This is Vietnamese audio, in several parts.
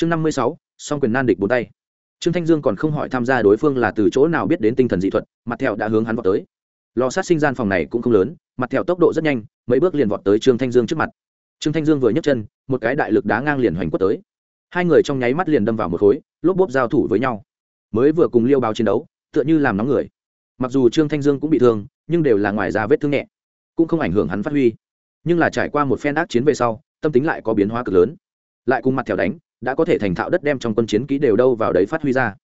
chương năm mươi sáu, song quyền nan địch bốn tay. Trương thanh dương còn không hỏi tham gia đối phương là từ chỗ nào biết đến tinh thần dị thuật, mặt thẹo đã hướng hắn vào tới. Lò sát sinh gian phòng này cũng không lớn, mặt thẹo tốc độ rất nhanh, mấy bước liền vọt tới trương thanh dương trước mặt. Trương thanh dương vừa nhấc chân, một cái đại lực đá ngang liền hoành quất tới. Hai người trong nháy mắt liền đâm vào một khối, lốp bốp giao thủ với nhau. Mới vừa cùng liêu báo chiến đấu, tựa như làm nóng người. Mặc dù trương thanh dương cũng bị thương, nhưng đều là ngoài ra vết thương nhẹ, cũng không ảnh hưởng hắn phát huy. Nhưng là trải qua một phen ác chiến về sau, tâm tính lại có biến hóa cực lớn. Lại cùng mặt thẹo đánh đã có thể thành thạo đất đem trong quân chiến ký đều đâu vào đấy phát huy ra.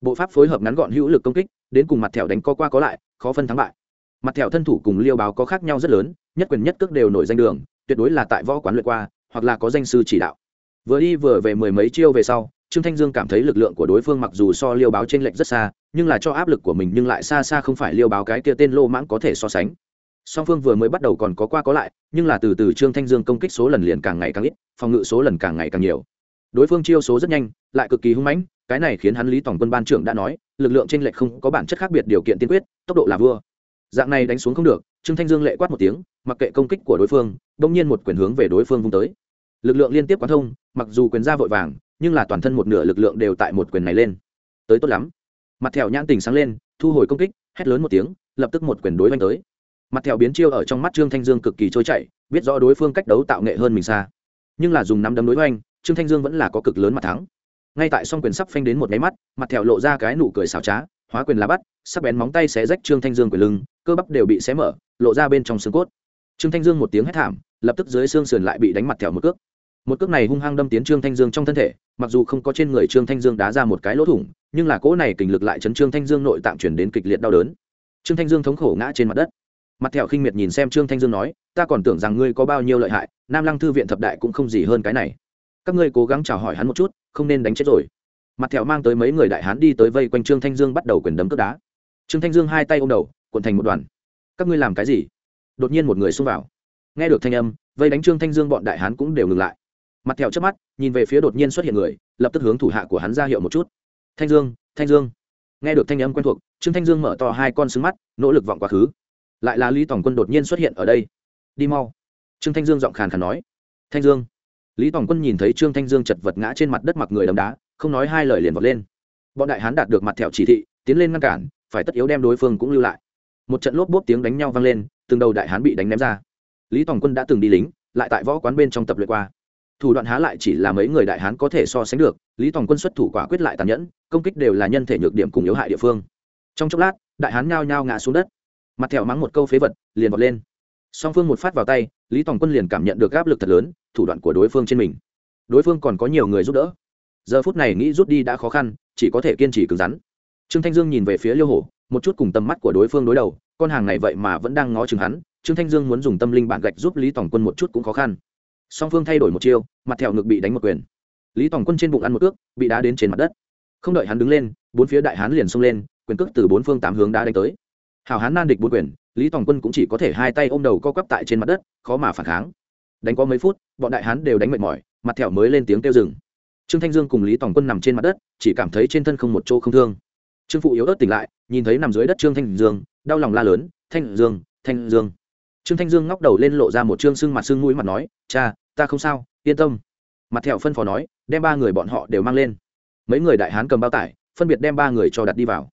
Bộ pháp phối hợp ngắn gọn hữu lực công kích, đến cùng mặt thẻo đánh co qua có lại, khó phân thắng bại. Mặt thẻo thân thủ cùng liêu báo có khác nhau rất lớn, nhất quyền nhất cước đều nổi danh đường, tuyệt đối là tại võ quán luyện qua, hoặc là có danh sư chỉ đạo. Vừa đi vừa về mười mấy chiêu về sau, trương thanh dương cảm thấy lực lượng của đối phương mặc dù so liêu báo trên lệnh rất xa, nhưng là cho áp lực của mình nhưng lại xa xa không phải liêu báo cái kia tên lô mãng có thể so sánh. Song phương vừa mới bắt đầu còn có qua có lại, nhưng là từ từ trương thanh dương công kích số lần liền càng ngày càng ít, phòng ngự số lần càng ngày càng nhiều đối phương chiêu số rất nhanh, lại cực kỳ hung mãnh, cái này khiến hắn lý tổng quân ban trưởng đã nói, lực lượng trên lệch không có bản chất khác biệt điều kiện tiên quyết, tốc độ là vua. Dạng này đánh xuống không được, trương thanh dương lệ quát một tiếng, mặc kệ công kích của đối phương, đông nhiên một quyền hướng về đối phương vung tới. Lực lượng liên tiếp quán thông, mặc dù quyền ra vội vàng, nhưng là toàn thân một nửa lực lượng đều tại một quyền này lên. Tới tốt lắm. Mặt thẹo nhãn tình sáng lên, thu hồi công kích, hét lớn một tiếng, lập tức một quyền đối oanh tới. Mặt thẹo biến chiêu ở trong mắt trương thanh dương cực kỳ trôi chảy, biết rõ đối phương cách đấu tạo nghệ hơn mình xa. Nhưng là dùng nắm đấm đối oanh trương thanh dương vẫn là có cực lớn mặt thắng. Ngay tại song quyền sắp phanh đến một máy mắt, mặt thẹo lộ ra cái nụ cười xảo trá, hóa quyền lá bắt, sắc bén móng tay xé rách trương thanh dương quyền lưng, cơ bắp đều bị xé mở, lộ ra bên trong xương cốt. Trương thanh dương một tiếng hét thảm, lập tức dưới xương sườn lại bị đánh mặt thẹo một cước. Một cước này hung hăng đâm tiến trương thanh dương trong thân thể, mặc dù không có trên người trương thanh dương đá ra một cái lỗ thủng, nhưng là cỗ này kình lực lại chấn trương thanh dương nội tạng chuyển đến kịch liệt đau đớn. Trương thanh dương thống khổ ngã trên mặt đất. Mặt thẹo khinh miệt nhìn xem trương thanh dương nói, ta còn tưởng rằng ngươi có bao nhiêu lợi hại, nam lăng thư viện thập đại cũng không gì hơn cái này các ngươi cố gắng chào hỏi hắn một chút, không nên đánh chết rồi. Mặt thẹo mang tới mấy người đại hán đi tới vây quanh trương thanh dương bắt đầu quyền đấm cướp đá. Trương thanh dương hai tay ôm đầu, cuộn thành một đoàn. Các ngươi làm cái gì? Đột nhiên một người xông vào. Nghe được thanh âm, vây đánh trương thanh dương bọn đại hán cũng đều ngừng lại. Mặt thẹo trước mắt, nhìn về phía đột nhiên xuất hiện người, lập tức hướng thủ hạ của hắn ra hiệu một chút. Thanh dương thanh dương. Nghe được thanh âm quen thuộc, trương thanh dương mở to hai con xứng mắt, nỗ lực vọng quá khứ. Lại là lý tổng quân đột nhiên xuất hiện ở đây. Đi mau. Trương thanh dương giọng khàn khàn nói. Thanh dương lý Tòng quân nhìn thấy trương thanh dương chật vật ngã trên mặt đất mặc người đấm đá, không nói hai lời liền vọt lên. Bọn đại hán đạt được mặt thẹo chỉ thị, tiến lên ngăn cản, phải tất yếu đem đối phương cũng lưu lại. Một trận lốp bốp tiếng đánh nhau vang lên, từng đầu đại hán bị đánh ném ra. Lý Tòng quân đã từng đi lính, lại tại võ quán bên trong tập luyện qua. Thủ đoạn há lại chỉ là mấy người đại hán có thể so sánh được, lý tòng quân xuất thủ quả quyết lại tàn nhẫn, công kích đều là nhân thể nhược điểm cùng yếu hại địa phương. Trong chốc lát, đại hán nhao nhao ngã xuống đất. Mặt thẹo mắng một câu phế vật, liền vọt lên. Song phương một phát vào tay lý tòng quân liền cảm nhận được áp lực thật lớn, thủ đoạn của đối phương trên mình. Đối phương còn có nhiều người giúp đỡ. Giờ phút này nghĩ rút đi đã khó khăn, chỉ có thể kiên trì cứng rắn. Trương thanh dương nhìn về phía liêu hổ, một chút cùng tầm mắt của đối phương đối đầu, con hàng này vậy mà vẫn đang ngó chừng hắn, trương thanh dương muốn dùng tâm linh bản gạch giúp lý tòng quân một chút cũng khó khăn. Song phương thay đổi một chiêu, mặt thẹo ngực bị đánh một quyền. Lý tòng quân trên bụng ăn một cước bị đá đến trên mặt đất. Không đợi hắn đứng lên, bốn phía đại hán liền xông lên, quyền cước từ bốn phương tám hướng đá đánh tới. Hào hán nan địch bốn quyền lý tòng quân cũng chỉ có thể hai tay ôm đầu co quắp tại trên mặt đất, khó mà phản kháng. Đánh có mấy phút, bọn đại hán đều đánh mệt mỏi, mặt thẹo mới lên tiếng kêu rừng trương thanh dương cùng lý tòng quân nằm trên mặt đất, chỉ cảm thấy trên thân không một chỗ không thương. Trương phụ yếu ớt tỉnh lại, nhìn thấy nằm dưới đất trương thanh dương, đau lòng la lớn, thanh dương thanh dương. Trương thanh dương ngóc đầu lên lộ ra một trương sưng mặt sưng mũi mặt nói, cha, ta không sao, yên tâm. Mặt thẹo phân phó nói, đem ba người bọn họ đều mang lên. Mấy người đại hán cầm bao tải, phân biệt đem ba người cho đặt đi vào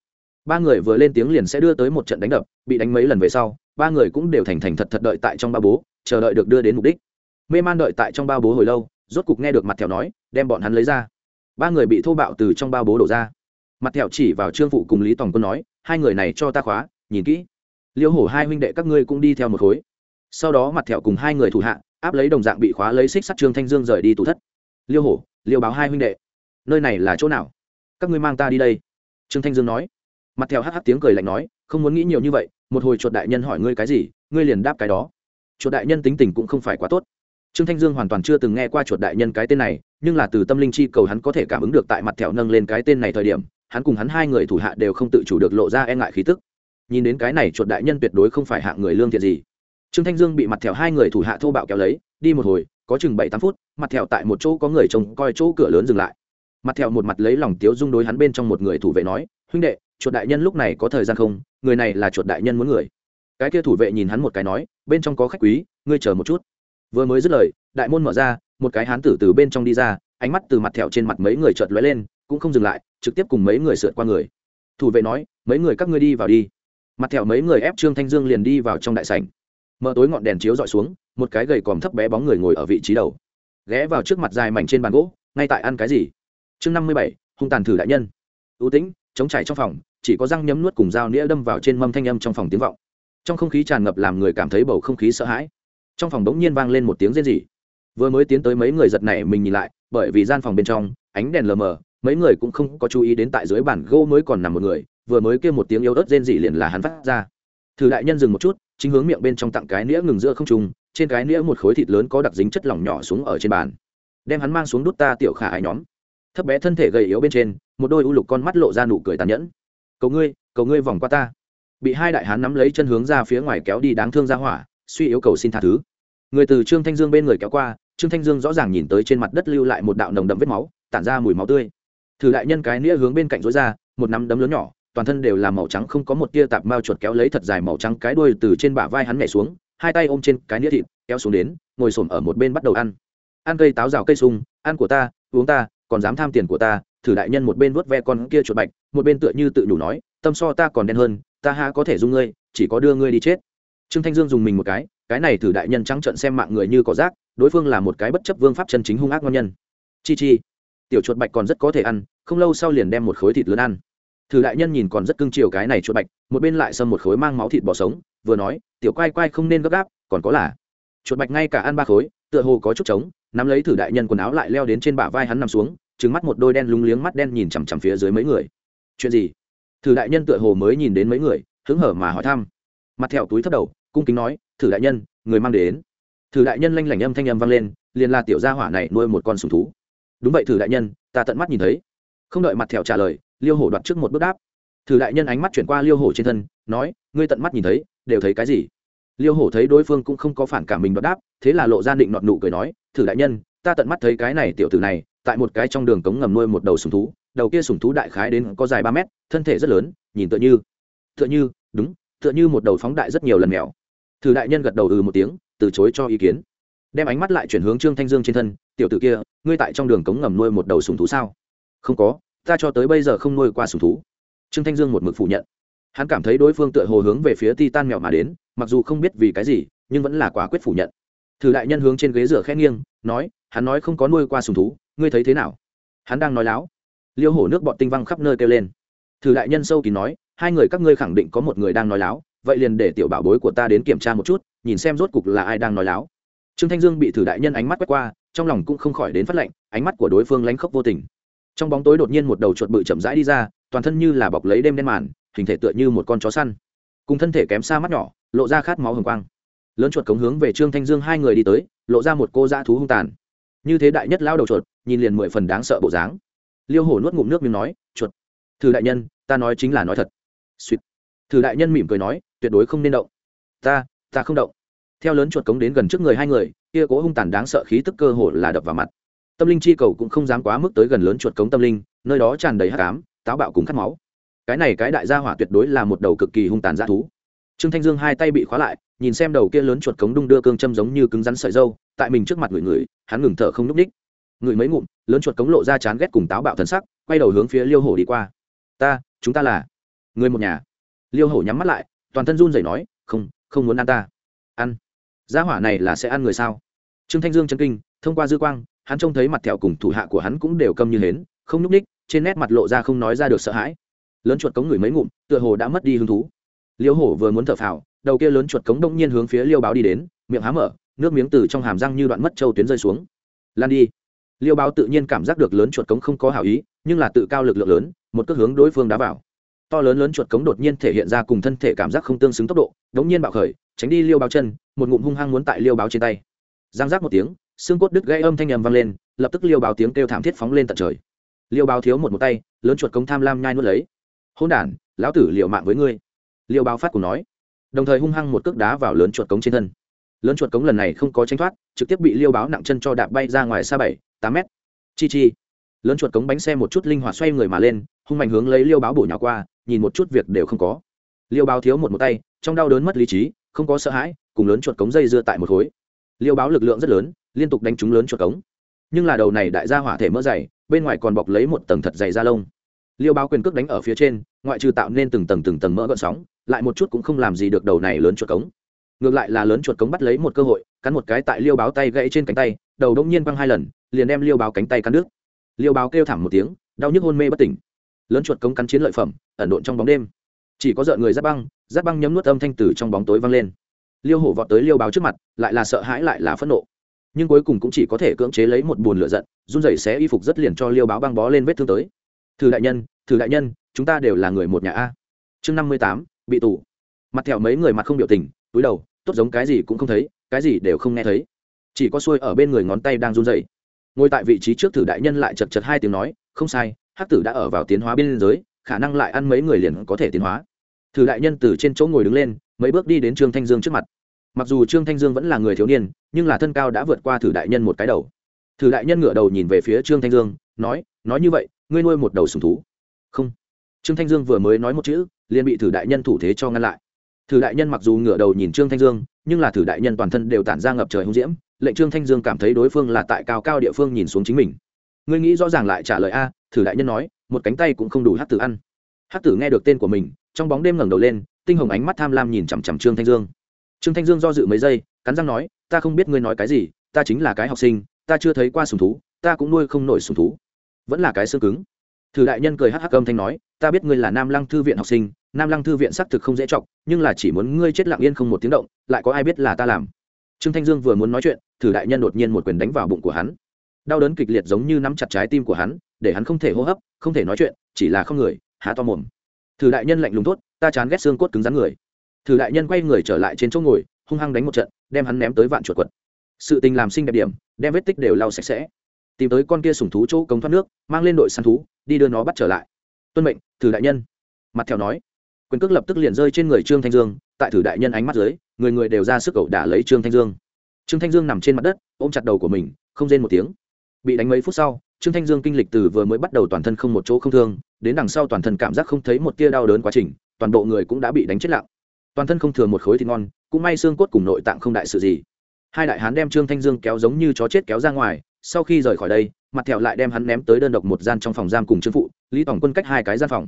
ba người vừa lên tiếng liền sẽ đưa tới một trận đánh đập, bị đánh mấy lần về sau, ba người cũng đều thành thành thật thật đợi tại trong ba bố, chờ đợi được đưa đến mục đích. Mê man đợi tại trong ba bố hồi lâu, rốt cục nghe được mặt thẹo nói, đem bọn hắn lấy ra. Ba người bị thô bạo từ trong ba bố đổ ra. Mặt thẹo chỉ vào trương phụ cùng lý tòng quân nói, hai người này cho ta khóa, nhìn kỹ. Liêu hổ hai huynh đệ các ngươi cũng đi theo một khối. Sau đó mặt thẹo cùng hai người thủ hạ, áp lấy đồng dạng bị khóa lấy xích sắt trương thanh dương rời đi tủ thất. Liêu hổ, liêu báo hai huynh đệ, nơi này là chỗ nào? Các ngươi mang ta đi đây. Trương thanh dương nói mặt theo hh tiếng cười lạnh nói, không muốn nghĩ nhiều như vậy, một hồi chuột đại nhân hỏi ngươi cái gì, ngươi liền đáp cái đó. Chuột đại nhân tính tình cũng không phải quá tốt. Trương thanh dương hoàn toàn chưa từng nghe qua chuột đại nhân cái tên này, nhưng là từ tâm linh chi cầu hắn có thể cảm ứng được tại mặt thẹo nâng lên cái tên này thời điểm, hắn cùng hắn hai người thủ hạ đều không tự chủ được lộ ra e ngại khí tức. Nhìn đến cái này chuột đại nhân tuyệt đối không phải hạng người lương thiện gì. Trương thanh dương bị mặt thẹo hai người thủ hạ thô bạo kéo lấy, đi một hồi, có chừng bảy tám phút, mặt thẹo tại một chỗ có người trông coi chỗ cửa lớn dừng lại. Mặt thẹo một mặt lấy lòng tiếu dung đối hắn bên trong một người thủ vệ nói, huynh đệ chuột đại nhân lúc này có thời gian không? Người này là chuột đại nhân muốn người. Cái kia thủ vệ nhìn hắn một cái nói, bên trong có khách quý, ngươi chờ một chút. Vừa mới dứt lời, đại môn mở ra, một cái hán tử từ bên trong đi ra, ánh mắt từ mặt thẹo trên mặt mấy người chợt lóe lên, cũng không dừng lại, trực tiếp cùng mấy người sượt qua người. Thủ vệ nói, mấy người các ngươi đi vào đi. Mặt thẹo mấy người ép trương thanh dương liền đi vào trong đại sảnh. Mở tối ngọn đèn chiếu dọi xuống, một cái gầy còm thấp bé bóng người ngồi ở vị trí đầu. Ghé vào trước mặt dài mảnh trên bàn gỗ, ngay tại ăn cái gì? Chương năm mươi bảy, hung tàn thử đại nhân. Ưu tĩnh, chống chảy trong phòng chỉ có răng nhấm nuốt cùng dao nĩa đâm vào trên mâm thanh âm trong phòng tiếng vọng. Trong không khí tràn ngập làm người cảm thấy bầu không khí sợ hãi. Trong phòng bỗng nhiên vang lên một tiếng rên rỉ. Vừa mới tiến tới mấy người giật này mình nhìn lại, bởi vì gian phòng bên trong, ánh đèn lờ mờ, mấy người cũng không có chú ý đến tại dưới bàn gỗ mới còn nằm một người, vừa mới kêu một tiếng yếu ớt rên rỉ liền là hắn phát ra. Thử đại nhân dừng một chút, chính hướng miệng bên trong tặng cái nĩa ngừng giữa không trùng trên cái nĩa một khối thịt lớn có đặc dính chất lỏng nhỏ xuống ở trên bàn. Đem hắn mang xuống đút ta tiểu khả ái nhóm. Thấp bé thân thể gầy yếu bên trên, một đôi u lục con mắt lộ ra nụ cười tàn nhẫn cầu ngươi cầu ngươi vòng qua ta. Bị hai đại hán nắm lấy chân hướng ra phía ngoài kéo đi đáng thương ra hỏa, suy yếu cầu xin tha thứ. Người từ trương thanh dương bên người kéo qua, trương thanh dương rõ ràng nhìn tới trên mặt đất lưu lại một đạo nồng đậm vết máu, tản ra mùi máu tươi. Thử đại nhân cái nĩa hướng bên cạnh rối ra, một nắm đấm lớn nhỏ, toàn thân đều là màu trắng không có một tia tạp mao chuột kéo lấy thật dài màu trắng cái đuôi từ trên bả vai hắn nhảy xuống, hai tay ôm trên cái nĩa thịt, kéo xuống đến, ngồi xổm ở một bên bắt đầu ăn. Ăn cây táo rào cây sung, ăn của ta, uống ta còn dám tham tiền của ta, thử đại nhân một bên vuốt ve con kia chuột bạch, một bên tựa như tự nhủ nói, tâm so ta còn đen hơn, ta ha có thể dung ngươi, chỉ có đưa ngươi đi chết. Trương thanh dương dùng mình một cái cái này thử đại nhân trắng trận xem mạng người như cỏ rác, đối phương là một cái bất chấp vương pháp chân chính hung ác ngon nhân. Chi chi, tiểu chuột bạch còn rất có thể ăn, không lâu sau liền đem một khối thịt lớn ăn. Thử đại nhân nhìn còn rất cưng chiều cái này chuột bạch, một bên lại xâm một khối mang máu thịt bò sống, vừa nói, tiểu quai quai không nên gấp gáp, còn có là, chuột bạch ngay cả ăn ba khối, tựa hồ có chút trống nắm lấy thử đại nhân quần áo lại leo đến trên bả vai hắn nằm xuống trứng mắt một đôi đen lúng liếng mắt đen nhìn chằm chằm phía dưới mấy người. Chuyện gì? Thử đại nhân tựa hồ mới nhìn đến mấy người, hứng hở mà hỏi thăm. Mặt thẹo túi thấp đầu, cung kính nói, thử đại nhân, người mang đến. Thử đại nhân lanh lảnh âm thanh âm vang lên, liền là tiểu gia hỏa này nuôi một con sùng thú. Đúng vậy thử đại nhân, ta tận mắt nhìn thấy. Không đợi mặt thẹo trả lời, liêu hổ đoạt trước một bước đáp. Thử đại nhân ánh mắt chuyển qua liêu hổ trên thân, nói, ngươi tận mắt nhìn thấy, đều thấy cái gì? Liêu hổ thấy đối phương cũng không có phản cảm mình đoạt đáp, thế là lộ ra định nọt nụ cười nói, thử đại nhân, ta tận mắt thấy cái này tiểu tử này, tại một cái trong đường cống ngầm nuôi một đầu sùng thú, đầu kia sùng thú đại khái đến có dài ba mét, thân thể rất lớn, nhìn tựa như tựa như, đúng, tựa như một đầu phóng đại rất nhiều lần mèo. Thử đại nhân gật đầu ừ một tiếng, từ chối cho ý kiến. Đem ánh mắt lại chuyển hướng trương thanh dương trên thân, tiểu tử kia, ngươi tại trong đường cống ngầm nuôi một đầu sùng thú sao? Không có, ta cho tới bây giờ không nuôi qua sùng thú. Trương thanh dương một mực phủ nhận hắn cảm thấy đối phương tựa hồ hướng về phía ti tan mèo mà đến, mặc dù không biết vì cái gì, nhưng vẫn là quả quyết phủ nhận. Thử đại nhân hướng trên ghế rửa khẽ nghiêng, nói, hắn nói không có nuôi qua sùng thú, ngươi thấy thế nào? Hắn đang nói láo. Liêu hổ nước bọn tinh văng khắp nơi kêu lên. Thử đại nhân sâu kín nói, hai người các ngươi khẳng định có một người đang nói láo, vậy liền để tiểu bảo bối của ta đến kiểm tra một chút, nhìn xem rốt cục là ai đang nói láo. Trương thanh dương bị thử đại nhân ánh mắt quét qua, trong lòng cũng không khỏi đến phát lệnh, ánh mắt của đối phương lánh khóc vô tình. Trong bóng tối đột nhiên một đầu chuột bự chậm rãi đi ra, toàn thân như là bọc lấy đêm đen màn hình thể tựa như một con chó săn. Cùng thân thể kém xa mắt nhỏ, lộ ra khát máu hồng quang. Lớn chuột cống hướng về trương thanh dương hai người đi tới, lộ ra một cô dã thú hung tàn. Như thế đại nhất lao đầu chuột, nhìn liền mười phần đáng sợ bộ dáng. Liêu hổ nuốt ngụm nước miếng nói, chuột, thử đại nhân, ta nói chính là nói thật. Suýt thử đại nhân mỉm cười nói, tuyệt đối không nên động. Ta ta không động. Theo lớn chuột cống đến gần trước người hai người, kia cố hung tàn đáng sợ khí tức cơ hồ là đập vào mặt. Tâm linh chi cầu cũng không dám quá mức tới gần lớn chuột cống tâm linh, nơi đó tràn đầy hát cám táo bạo cùng cắt máu cái này cái đại gia hỏa tuyệt đối là một đầu cực kỳ hung tàn dã thú. Trương thanh dương hai tay bị khóa lại, nhìn xem đầu kia lớn chuột cống đung đưa cương châm giống như cứng rắn sợi dâu, tại mình trước mặt người người hắn ngừng thở không n ú c ních người mấy ngụm, lớn chuột cống lộ ra chán ghét cùng táo bạo thần sắc, quay đầu hướng phía liêu hổ đi qua. Ta, chúng ta là người một nhà. Liêu hổ nhắm mắt lại, toàn thân run rẩy nói, không không muốn ăn ta. Ăn? Gia hỏa này là sẽ ăn người sao? Trương thanh dương chân kinh, thông qua dư quang, hắn trông thấy mặt thẹo cùng thủ hạ của hắn cũng đều câm như hến, không nhúc ních trên nét mặt lộ ra không nói ra được sợ hãi lớn chuột cống người mấy ngụm, tựa hồ đã mất đi hứng thú. Liêu hổ vừa muốn thở phào, đầu kia lớn chuột cống đông nhiên hướng phía liêu báo đi đến, miệng há mở, nước miếng từ trong hàm răng như đoạn mất châu tuyến rơi xuống. Lan đi. Liêu báo tự nhiên cảm giác được lớn chuột cống không có hảo ý, nhưng là tự cao lực lượng lớn, một cước hướng đối phương đá vào. To lớn lớn chuột cống đột nhiên thể hiện ra cùng thân thể cảm giác không tương xứng tốc độ, đống nhiên bạo khởi, tránh đi liêu báo chân, một ngụm hung hăng muốn tại liêu báo trên tay. Giang giác một tiếng, xương cốt đứt gãy âm thanh nhầm vang lên, lập tức liêu báo tiếng kêu thảm thiết phóng lên tận trời. Liêu báo thiếu một một tay, lớn chuột cống tham lam nhai nuốt lấy hôn đản, lão tử liệu mạng với ngươi. Liêu báo phát cùng nói. Đồng thời hung hăng một cước đá vào lớn chuột cống trên thân. Lớn chuột cống lần này không có tranh thoát, trực tiếp bị liêu báo nặng chân cho đạp bay ra ngoài xa bảy, tám mét. Chi chi. Lớn chuột cống bánh xe một chút linh hoạt xoay người mà lên, hung mạnh hướng lấy liêu báo bổ nhỏ qua, nhìn một chút việc đều không có. Liêu báo thiếu một một tay, trong đau đớn mất lý trí, không có sợ hãi, cùng lớn chuột cống dây dưa tại một khối. Liêu báo lực lượng rất lớn, liên tục đánh trúng lớn chuột cống. Nhưng là đầu này đại gia hỏa thể mỡ dày, bên ngoài còn bọc lấy một tầng thật dày da lông. Liêu báo quyền cước đánh ở phía trên ngoại trừ tạo nên từng tầng từng tầng mỡ gợn sóng, lại một chút cũng không làm gì được đầu này lớn chuột cống. Ngược lại là lớn chuột cống bắt lấy một cơ hội, cắn một cái tại liêu báo tay gãy trên cánh tay, đầu đông nhiên băng hai lần, liền đem liêu báo cánh tay cắn nước liêu báo kêu thảm một tiếng, đau nhức hôn mê bất tỉnh. Lớn chuột cống cắn chiến lợi phẩm, ẩn độn trong bóng đêm. Chỉ có dợn người giáp băng giáp băng nhấm nuốt âm thanh tử trong bóng tối vang lên. Liêu hổ vọt tới liêu báo trước mặt, lại là sợ hãi lại là phẫn nộ. Nhưng cuối cùng cũng chỉ có thể cưỡng chế lấy một bùn lửa giận, run rẩy xé y phục rất liền cho liêu báo băng bó lên vết thương tới. Thử đại nhân, thử đại nhân chúng ta đều là người một nhà a. Chương năm mươi tám, bị tù. Mặt thẹo mấy người mặt không biểu tình, túi đầu, tốt giống cái gì cũng không thấy, cái gì đều không nghe thấy. Chỉ có xuôi ở bên người ngón tay đang run rẩy. Ngồi tại vị trí trước thử đại nhân lại chật chật hai tiếng nói, không sai, hắc tử đã ở vào tiến hóa bên giới, khả năng lại ăn mấy người liền có thể tiến hóa. Thử đại nhân từ trên chỗ ngồi đứng lên, mấy bước đi đến trương thanh dương trước mặt. Mặc dù trương thanh dương vẫn là người thiếu niên, nhưng là thân cao đã vượt qua thử đại nhân một cái đầu. Thử đại nhân ngửa đầu nhìn về phía trương thanh dương, nói nói như vậy, ngươi nuôi một đầu sùng thú. Không trương thanh dương vừa mới nói một chữ, liền bị thử đại nhân thủ thế cho ngăn lại. Thử đại nhân mặc dù ngửa đầu nhìn trương thanh dương, nhưng là thử đại nhân toàn thân đều tản ra ngập trời hung diễm, lệnh trương thanh dương cảm thấy đối phương là tại cao cao địa phương nhìn xuống chính mình. Ngươi nghĩ rõ ràng lại trả lời a, thử đại nhân nói, một cánh tay cũng không đủ hát tử ăn. Hát tử nghe được tên của mình, trong bóng đêm ngẩng đầu lên, tinh hồng ánh mắt tham lam nhìn chằm chằm trương thanh dương. Trương thanh dương do dự mấy giây, cắn răng nói, ta không biết ngươi nói cái gì, ta chính là cái học sinh, ta chưa thấy qua sùng thú, ta cũng nuôi không nổi sùng thú. Vẫn là cái xương cứng thử đại nhân cười hắc hắc âm thanh nói, ta biết ngươi là nam lăng thư viện học sinh, nam lăng thư viện xác thực không dễ chọc, nhưng là chỉ muốn ngươi chết lặng yên không một tiếng động, lại có ai biết là ta làm? Trương thanh dương vừa muốn nói chuyện, thử đại nhân đột nhiên một quyền đánh vào bụng của hắn. Đau đớn kịch liệt giống như nắm chặt trái tim của hắn, để hắn không thể hô hấp, không thể nói chuyện, chỉ là không người, há to mồm. Thử đại nhân lạnh lùng tốt ta chán ghét xương cốt cứng rắn người. Thử đại nhân quay người trở lại trên chỗ ngồi, hung hăng đánh một trận, đem hắn ném tới vạn chuột quật. Sự tình làm sinh đẹp điểm, đem vết tích đều lau sạch sẽ tìm tới con kia sùng thú chỗ cống thoát nước, mang lên đội săn thú, đi đưa nó bắt trở lại. Tuân mệnh, thử đại nhân. Mặt theo nói. Quyền cước lập tức liền rơi trên người trương thanh dương, tại thử đại nhân ánh mắt dưới, người người đều ra sức cậu đả lấy trương thanh dương. Trương thanh dương nằm trên mặt đất, ôm chặt đầu của mình, không rên một tiếng. Bị đánh mấy phút sau, trương thanh dương kinh lịch từ vừa mới bắt đầu toàn thân không một chỗ không thương, đến đằng sau toàn thân cảm giác không thấy một tia đau đớn quá trình, toàn bộ người cũng đã bị đánh chết lặng. Toàn thân không thừa một khối thịt ngon, cũng may xương cốt cùng nội tạng không đại sự gì. Hai đại hán đem trương thanh dương kéo giống như chó chết kéo ra ngoài sau khi rời khỏi đây, mặt thẹo lại đem hắn ném tới đơn độc một gian trong phòng giam cùng trương phụ, lý tổng quân cách hai cái gian phòng.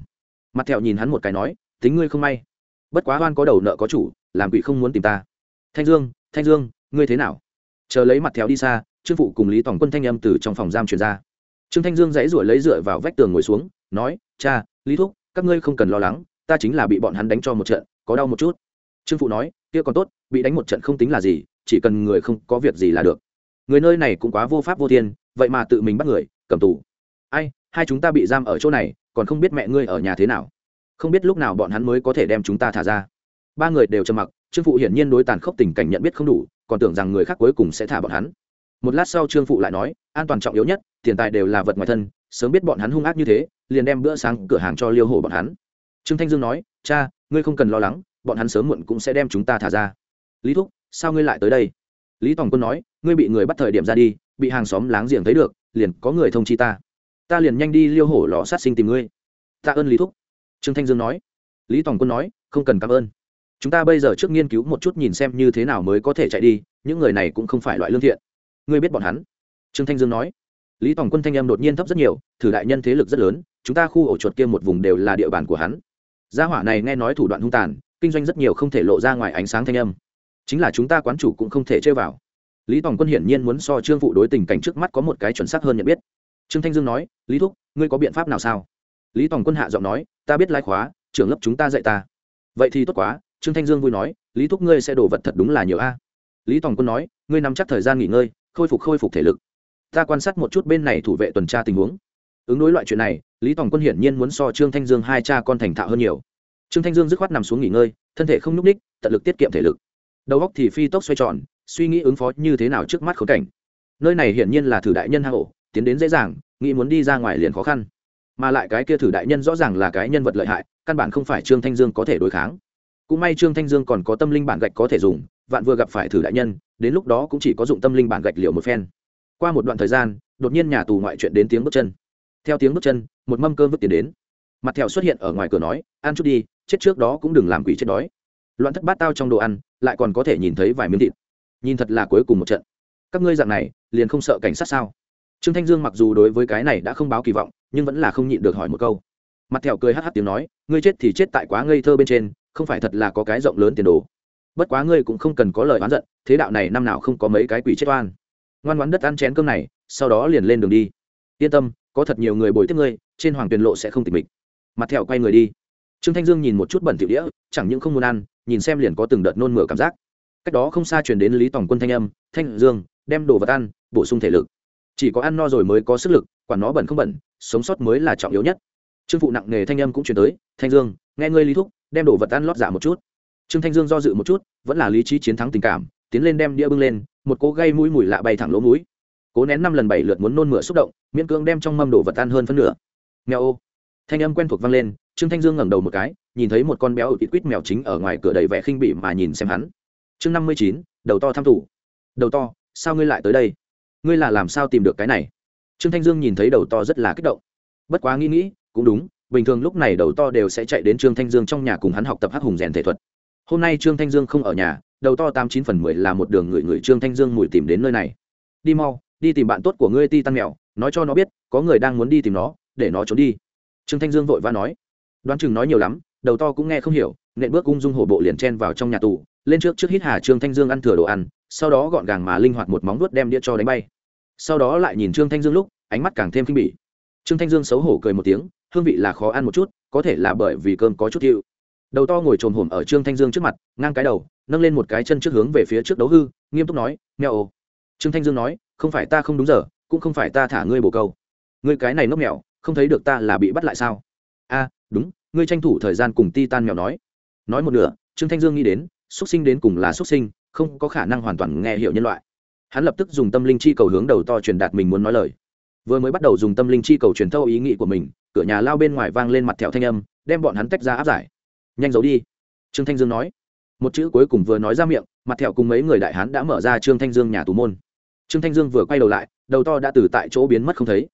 Mặt thẹo nhìn hắn một cái nói, tính ngươi không may. Bất quá oan có đầu nợ có chủ, làm quỷ không muốn tìm ta. Thanh dương thanh dương, ngươi thế nào? Chờ lấy mặt thẹo đi xa, trương phụ cùng lý tổng quân thanh âm từ trong phòng giam truyền ra. Trương thanh dương dãy ruổi lấy dựa vào vách tường ngồi xuống, nói, cha, lý thúc, các ngươi không cần lo lắng, ta chính là bị bọn hắn đánh cho một trận, có đau một chút. Trương phụ nói, kia còn tốt, bị đánh một trận không tính là gì, chỉ cần người không có việc gì là được người nơi này cũng quá vô pháp vô thiên, vậy mà tự mình bắt người, cầm tù. Ai, hai chúng ta bị giam ở chỗ này, còn không biết mẹ ngươi ở nhà thế nào. Không biết lúc nào bọn hắn mới có thể đem chúng ta thả ra. Ba người đều trầm mặc, trương phụ hiển nhiên đối tàn khốc tình cảnh nhận biết không đủ, còn tưởng rằng người khác cuối cùng sẽ thả bọn hắn. Một lát sau trương phụ lại nói, an toàn trọng yếu nhất, tiền tài đều là vật ngoài thân, sớm biết bọn hắn hung ác như thế, liền đem bữa sáng cửa hàng cho liêu hổ bọn hắn. Trương thanh dương nói, cha, ngươi không cần lo lắng, bọn hắn sớm muộn cũng sẽ đem chúng ta thả ra. Lý thúc, sao ngươi lại tới đây? Lý tòng quân nói, ngươi bị người bắt thời điểm ra đi, bị hàng xóm láng giềng thấy được, liền có người thông chi ta. Ta liền nhanh đi liêu hổ lò sát sinh tìm ngươi. Tạ ơn lý thúc. Trương thanh dương nói. Lý tòng quân nói, không cần cảm ơn. Chúng ta bây giờ trước nghiên cứu một chút nhìn xem như thế nào mới có thể chạy đi, những người này cũng không phải loại lương thiện. Ngươi biết bọn hắn? Trương thanh dương nói. Lý tòng quân thanh em đột nhiên thấp rất nhiều, thử đại nhân thế lực rất lớn, chúng ta khu ổ chuột kia một vùng đều là địa bàn của hắn. Gia hỏa này nghe nói thủ đoạn hung tàn, kinh doanh rất nhiều không thể lộ ra ngoài ánh sáng thanh âm chính là chúng ta quán chủ cũng không thể chơi vào. Lý tòng quân hiển nhiên muốn so trương phụ đối tình cảnh trước mắt có một cái chuẩn xác hơn nhận biết. Trương thanh dương nói, lý thúc, ngươi có biện pháp nào sao? Lý tòng quân hạ giọng nói, ta biết lai khóa, trưởng lớp chúng ta dạy ta. Vậy thì tốt quá, trương thanh dương vui nói, lý thúc ngươi sẽ đổ vật thật đúng là nhiều a. Lý tòng quân nói, ngươi nắm chắc thời gian nghỉ ngơi, khôi phục khôi phục thể lực. Ta quan sát một chút bên này thủ vệ tuần tra tình huống. Ứng đối loại chuyện này, lý tòng quân hiển nhiên muốn so trương thanh dương hai cha con thành thạo hơn nhiều. Trương thanh dương dứt khoát nằm xuống nghỉ ngơi, thân thể không n ú c ních tận lực tiết kiệm thể lực đầu góc thì phi tốc xoay tròn, suy nghĩ ứng phó như thế nào trước mắt khốn cảnh. Nơi này hiển nhiên là thử đại nhân hang ổ, tiến đến dễ dàng, nghĩ muốn đi ra ngoài liền khó khăn. Mà lại cái kia thử đại nhân rõ ràng là cái nhân vật lợi hại, căn bản không phải trương thanh dương có thể đối kháng. Cũng may trương thanh dương còn có tâm linh bản gạch có thể dùng, vạn vừa gặp phải thử đại nhân, đến lúc đó cũng chỉ có dụng tâm linh bản gạch liệu một phen. Qua một đoạn thời gian, đột nhiên nhà tù ngoại chuyện đến tiếng bước chân. Theo tiếng bước chân, một mâm cơm vứt tiền đến. Mặt thẹo xuất hiện ở ngoài cửa nói, ăn chút đi, chết trước đó cũng đừng làm quỷ chết đói loạn thất bát tao trong đồ ăn, lại còn có thể nhìn thấy vài miếng thịt. Nhìn thật là cuối cùng một trận. Các ngươi dạng này, liền không sợ cảnh sát sao? Trương thanh dương mặc dù đối với cái này đã không báo kỳ vọng, nhưng vẫn là không nhịn được hỏi một câu. Mặt thẹo cười hh tiếng nói, ngươi chết thì chết tại quá ngây thơ bên trên, không phải thật là có cái rộng lớn tiền đồ. Bất quá ngươi cũng không cần có lời oán giận, thế đạo này năm nào không có mấy cái quỷ chết oan. Ngoan ngoãn đất ăn chén cơm này, sau đó liền lên đường đi. Yên tâm, có thật nhiều người bồi tiếp ngươi, trên hoàng tuyền lộ sẽ không tịch mịch. Mặt thẹo quay người đi. Trương thanh dương nhìn một chút bẩn tiểu đĩa, chẳng những không muốn ăn nhìn xem liền có từng đợt nôn mửa cảm giác. Cách đó không xa chuyển đến lý Tòng quân thanh âm, thanh dương, đem đồ vật ăn, bổ sung thể lực. Chỉ có ăn no rồi mới có sức lực quản nó bẩn không bẩn, sống sót mới là trọng yếu nhất. Trương phụ nặng nghề thanh âm cũng chuyển tới, thanh dương, nghe ngươi lý thúc, đem đồ vật ăn lót giả một chút. Trương thanh dương do dự một chút, vẫn là lý trí chiến thắng tình cảm, tiến lên đem đĩa bưng lên, một cố gây mũi mùi lạ bay thẳng lỗ mũi. Cố nén năm lần bảy lượt muốn nôn mửa xúc động, miễn cưỡng đem trong mâm đồ vật ăn hơn phân nửa. Mèo ô. Thanh âm quen thuộc vang lên trương thanh dương ngẩng đầu một cái, nhìn thấy một con béo ở quýt mèo chính ở ngoài cửa đầy vẻ khinh bỉ mà nhìn xem hắn. Chương năm mươi chín, đầu to tham thủ. Đầu to, sao ngươi lại tới đây? Ngươi là làm sao tìm được cái này? Trương thanh dương nhìn thấy đầu to rất là kích động. Bất quá nghĩ nghĩ, cũng đúng, bình thường lúc này đầu to đều sẽ chạy đến trương thanh dương trong nhà cùng hắn học tập hát hùng rèn thể thuật. Hôm nay trương thanh dương không ở nhà, đầu to tám chín phần mười là một đường người người trương thanh dương mùi tìm đến nơi này. Đi mau, đi tìm bạn tốt của ngươi ti tan mèo, nói cho nó biết, có người đang muốn đi tìm nó, để nó trốn đi. Trương thanh dương vội vã nói đoán chừng nói nhiều lắm, đầu to cũng nghe không hiểu, nện bước ung dung hổ bộ liền chen vào trong nhà tù, lên trước trước hít hà trương thanh dương ăn thừa đồ ăn, sau đó gọn gàng mà linh hoạt một móng vuốt đem đĩa cho đánh bay. Sau đó lại nhìn trương thanh dương lúc, ánh mắt càng thêm khinh bỉ. Trương thanh dương xấu hổ cười một tiếng, hương vị là khó ăn một chút, có thể là bởi vì cơm có chút hiệu. Đầu to ngồi trồm hổm ở trương thanh dương trước mặt, ngang cái đầu, nâng lên một cái chân trước hướng về phía trước đấu hư, nghiêm túc nói, mèo trương thanh dương nói, không phải ta không đúng giờ, cũng không phải ta thả ngươi bồ câu. Ngươi cái này nốc mèo, không thấy được ta là bị bắt lại sao? A đúng, ngươi tranh thủ thời gian cùng ti tan mèo nói. Nói một nửa, trương thanh dương nghĩ đến, xuất sinh đến cùng là xuất sinh, không có khả năng hoàn toàn nghe hiểu nhân loại. Hắn lập tức dùng tâm linh chi cầu hướng đầu to truyền đạt mình muốn nói lời. Vừa mới bắt đầu dùng tâm linh chi cầu truyền thâu ý nghĩ của mình, cửa nhà lao bên ngoài vang lên mặt thẹo thanh âm, đem bọn hắn tách ra áp giải. Nhanh giấu đi. Trương thanh dương nói. Một chữ cuối cùng vừa nói ra miệng, mặt thẹo cùng mấy người đại hán đã mở ra trương thanh dương nhà tù môn. Trương thanh dương vừa quay đầu lại, đầu to đã từ tại chỗ biến mất không thấy.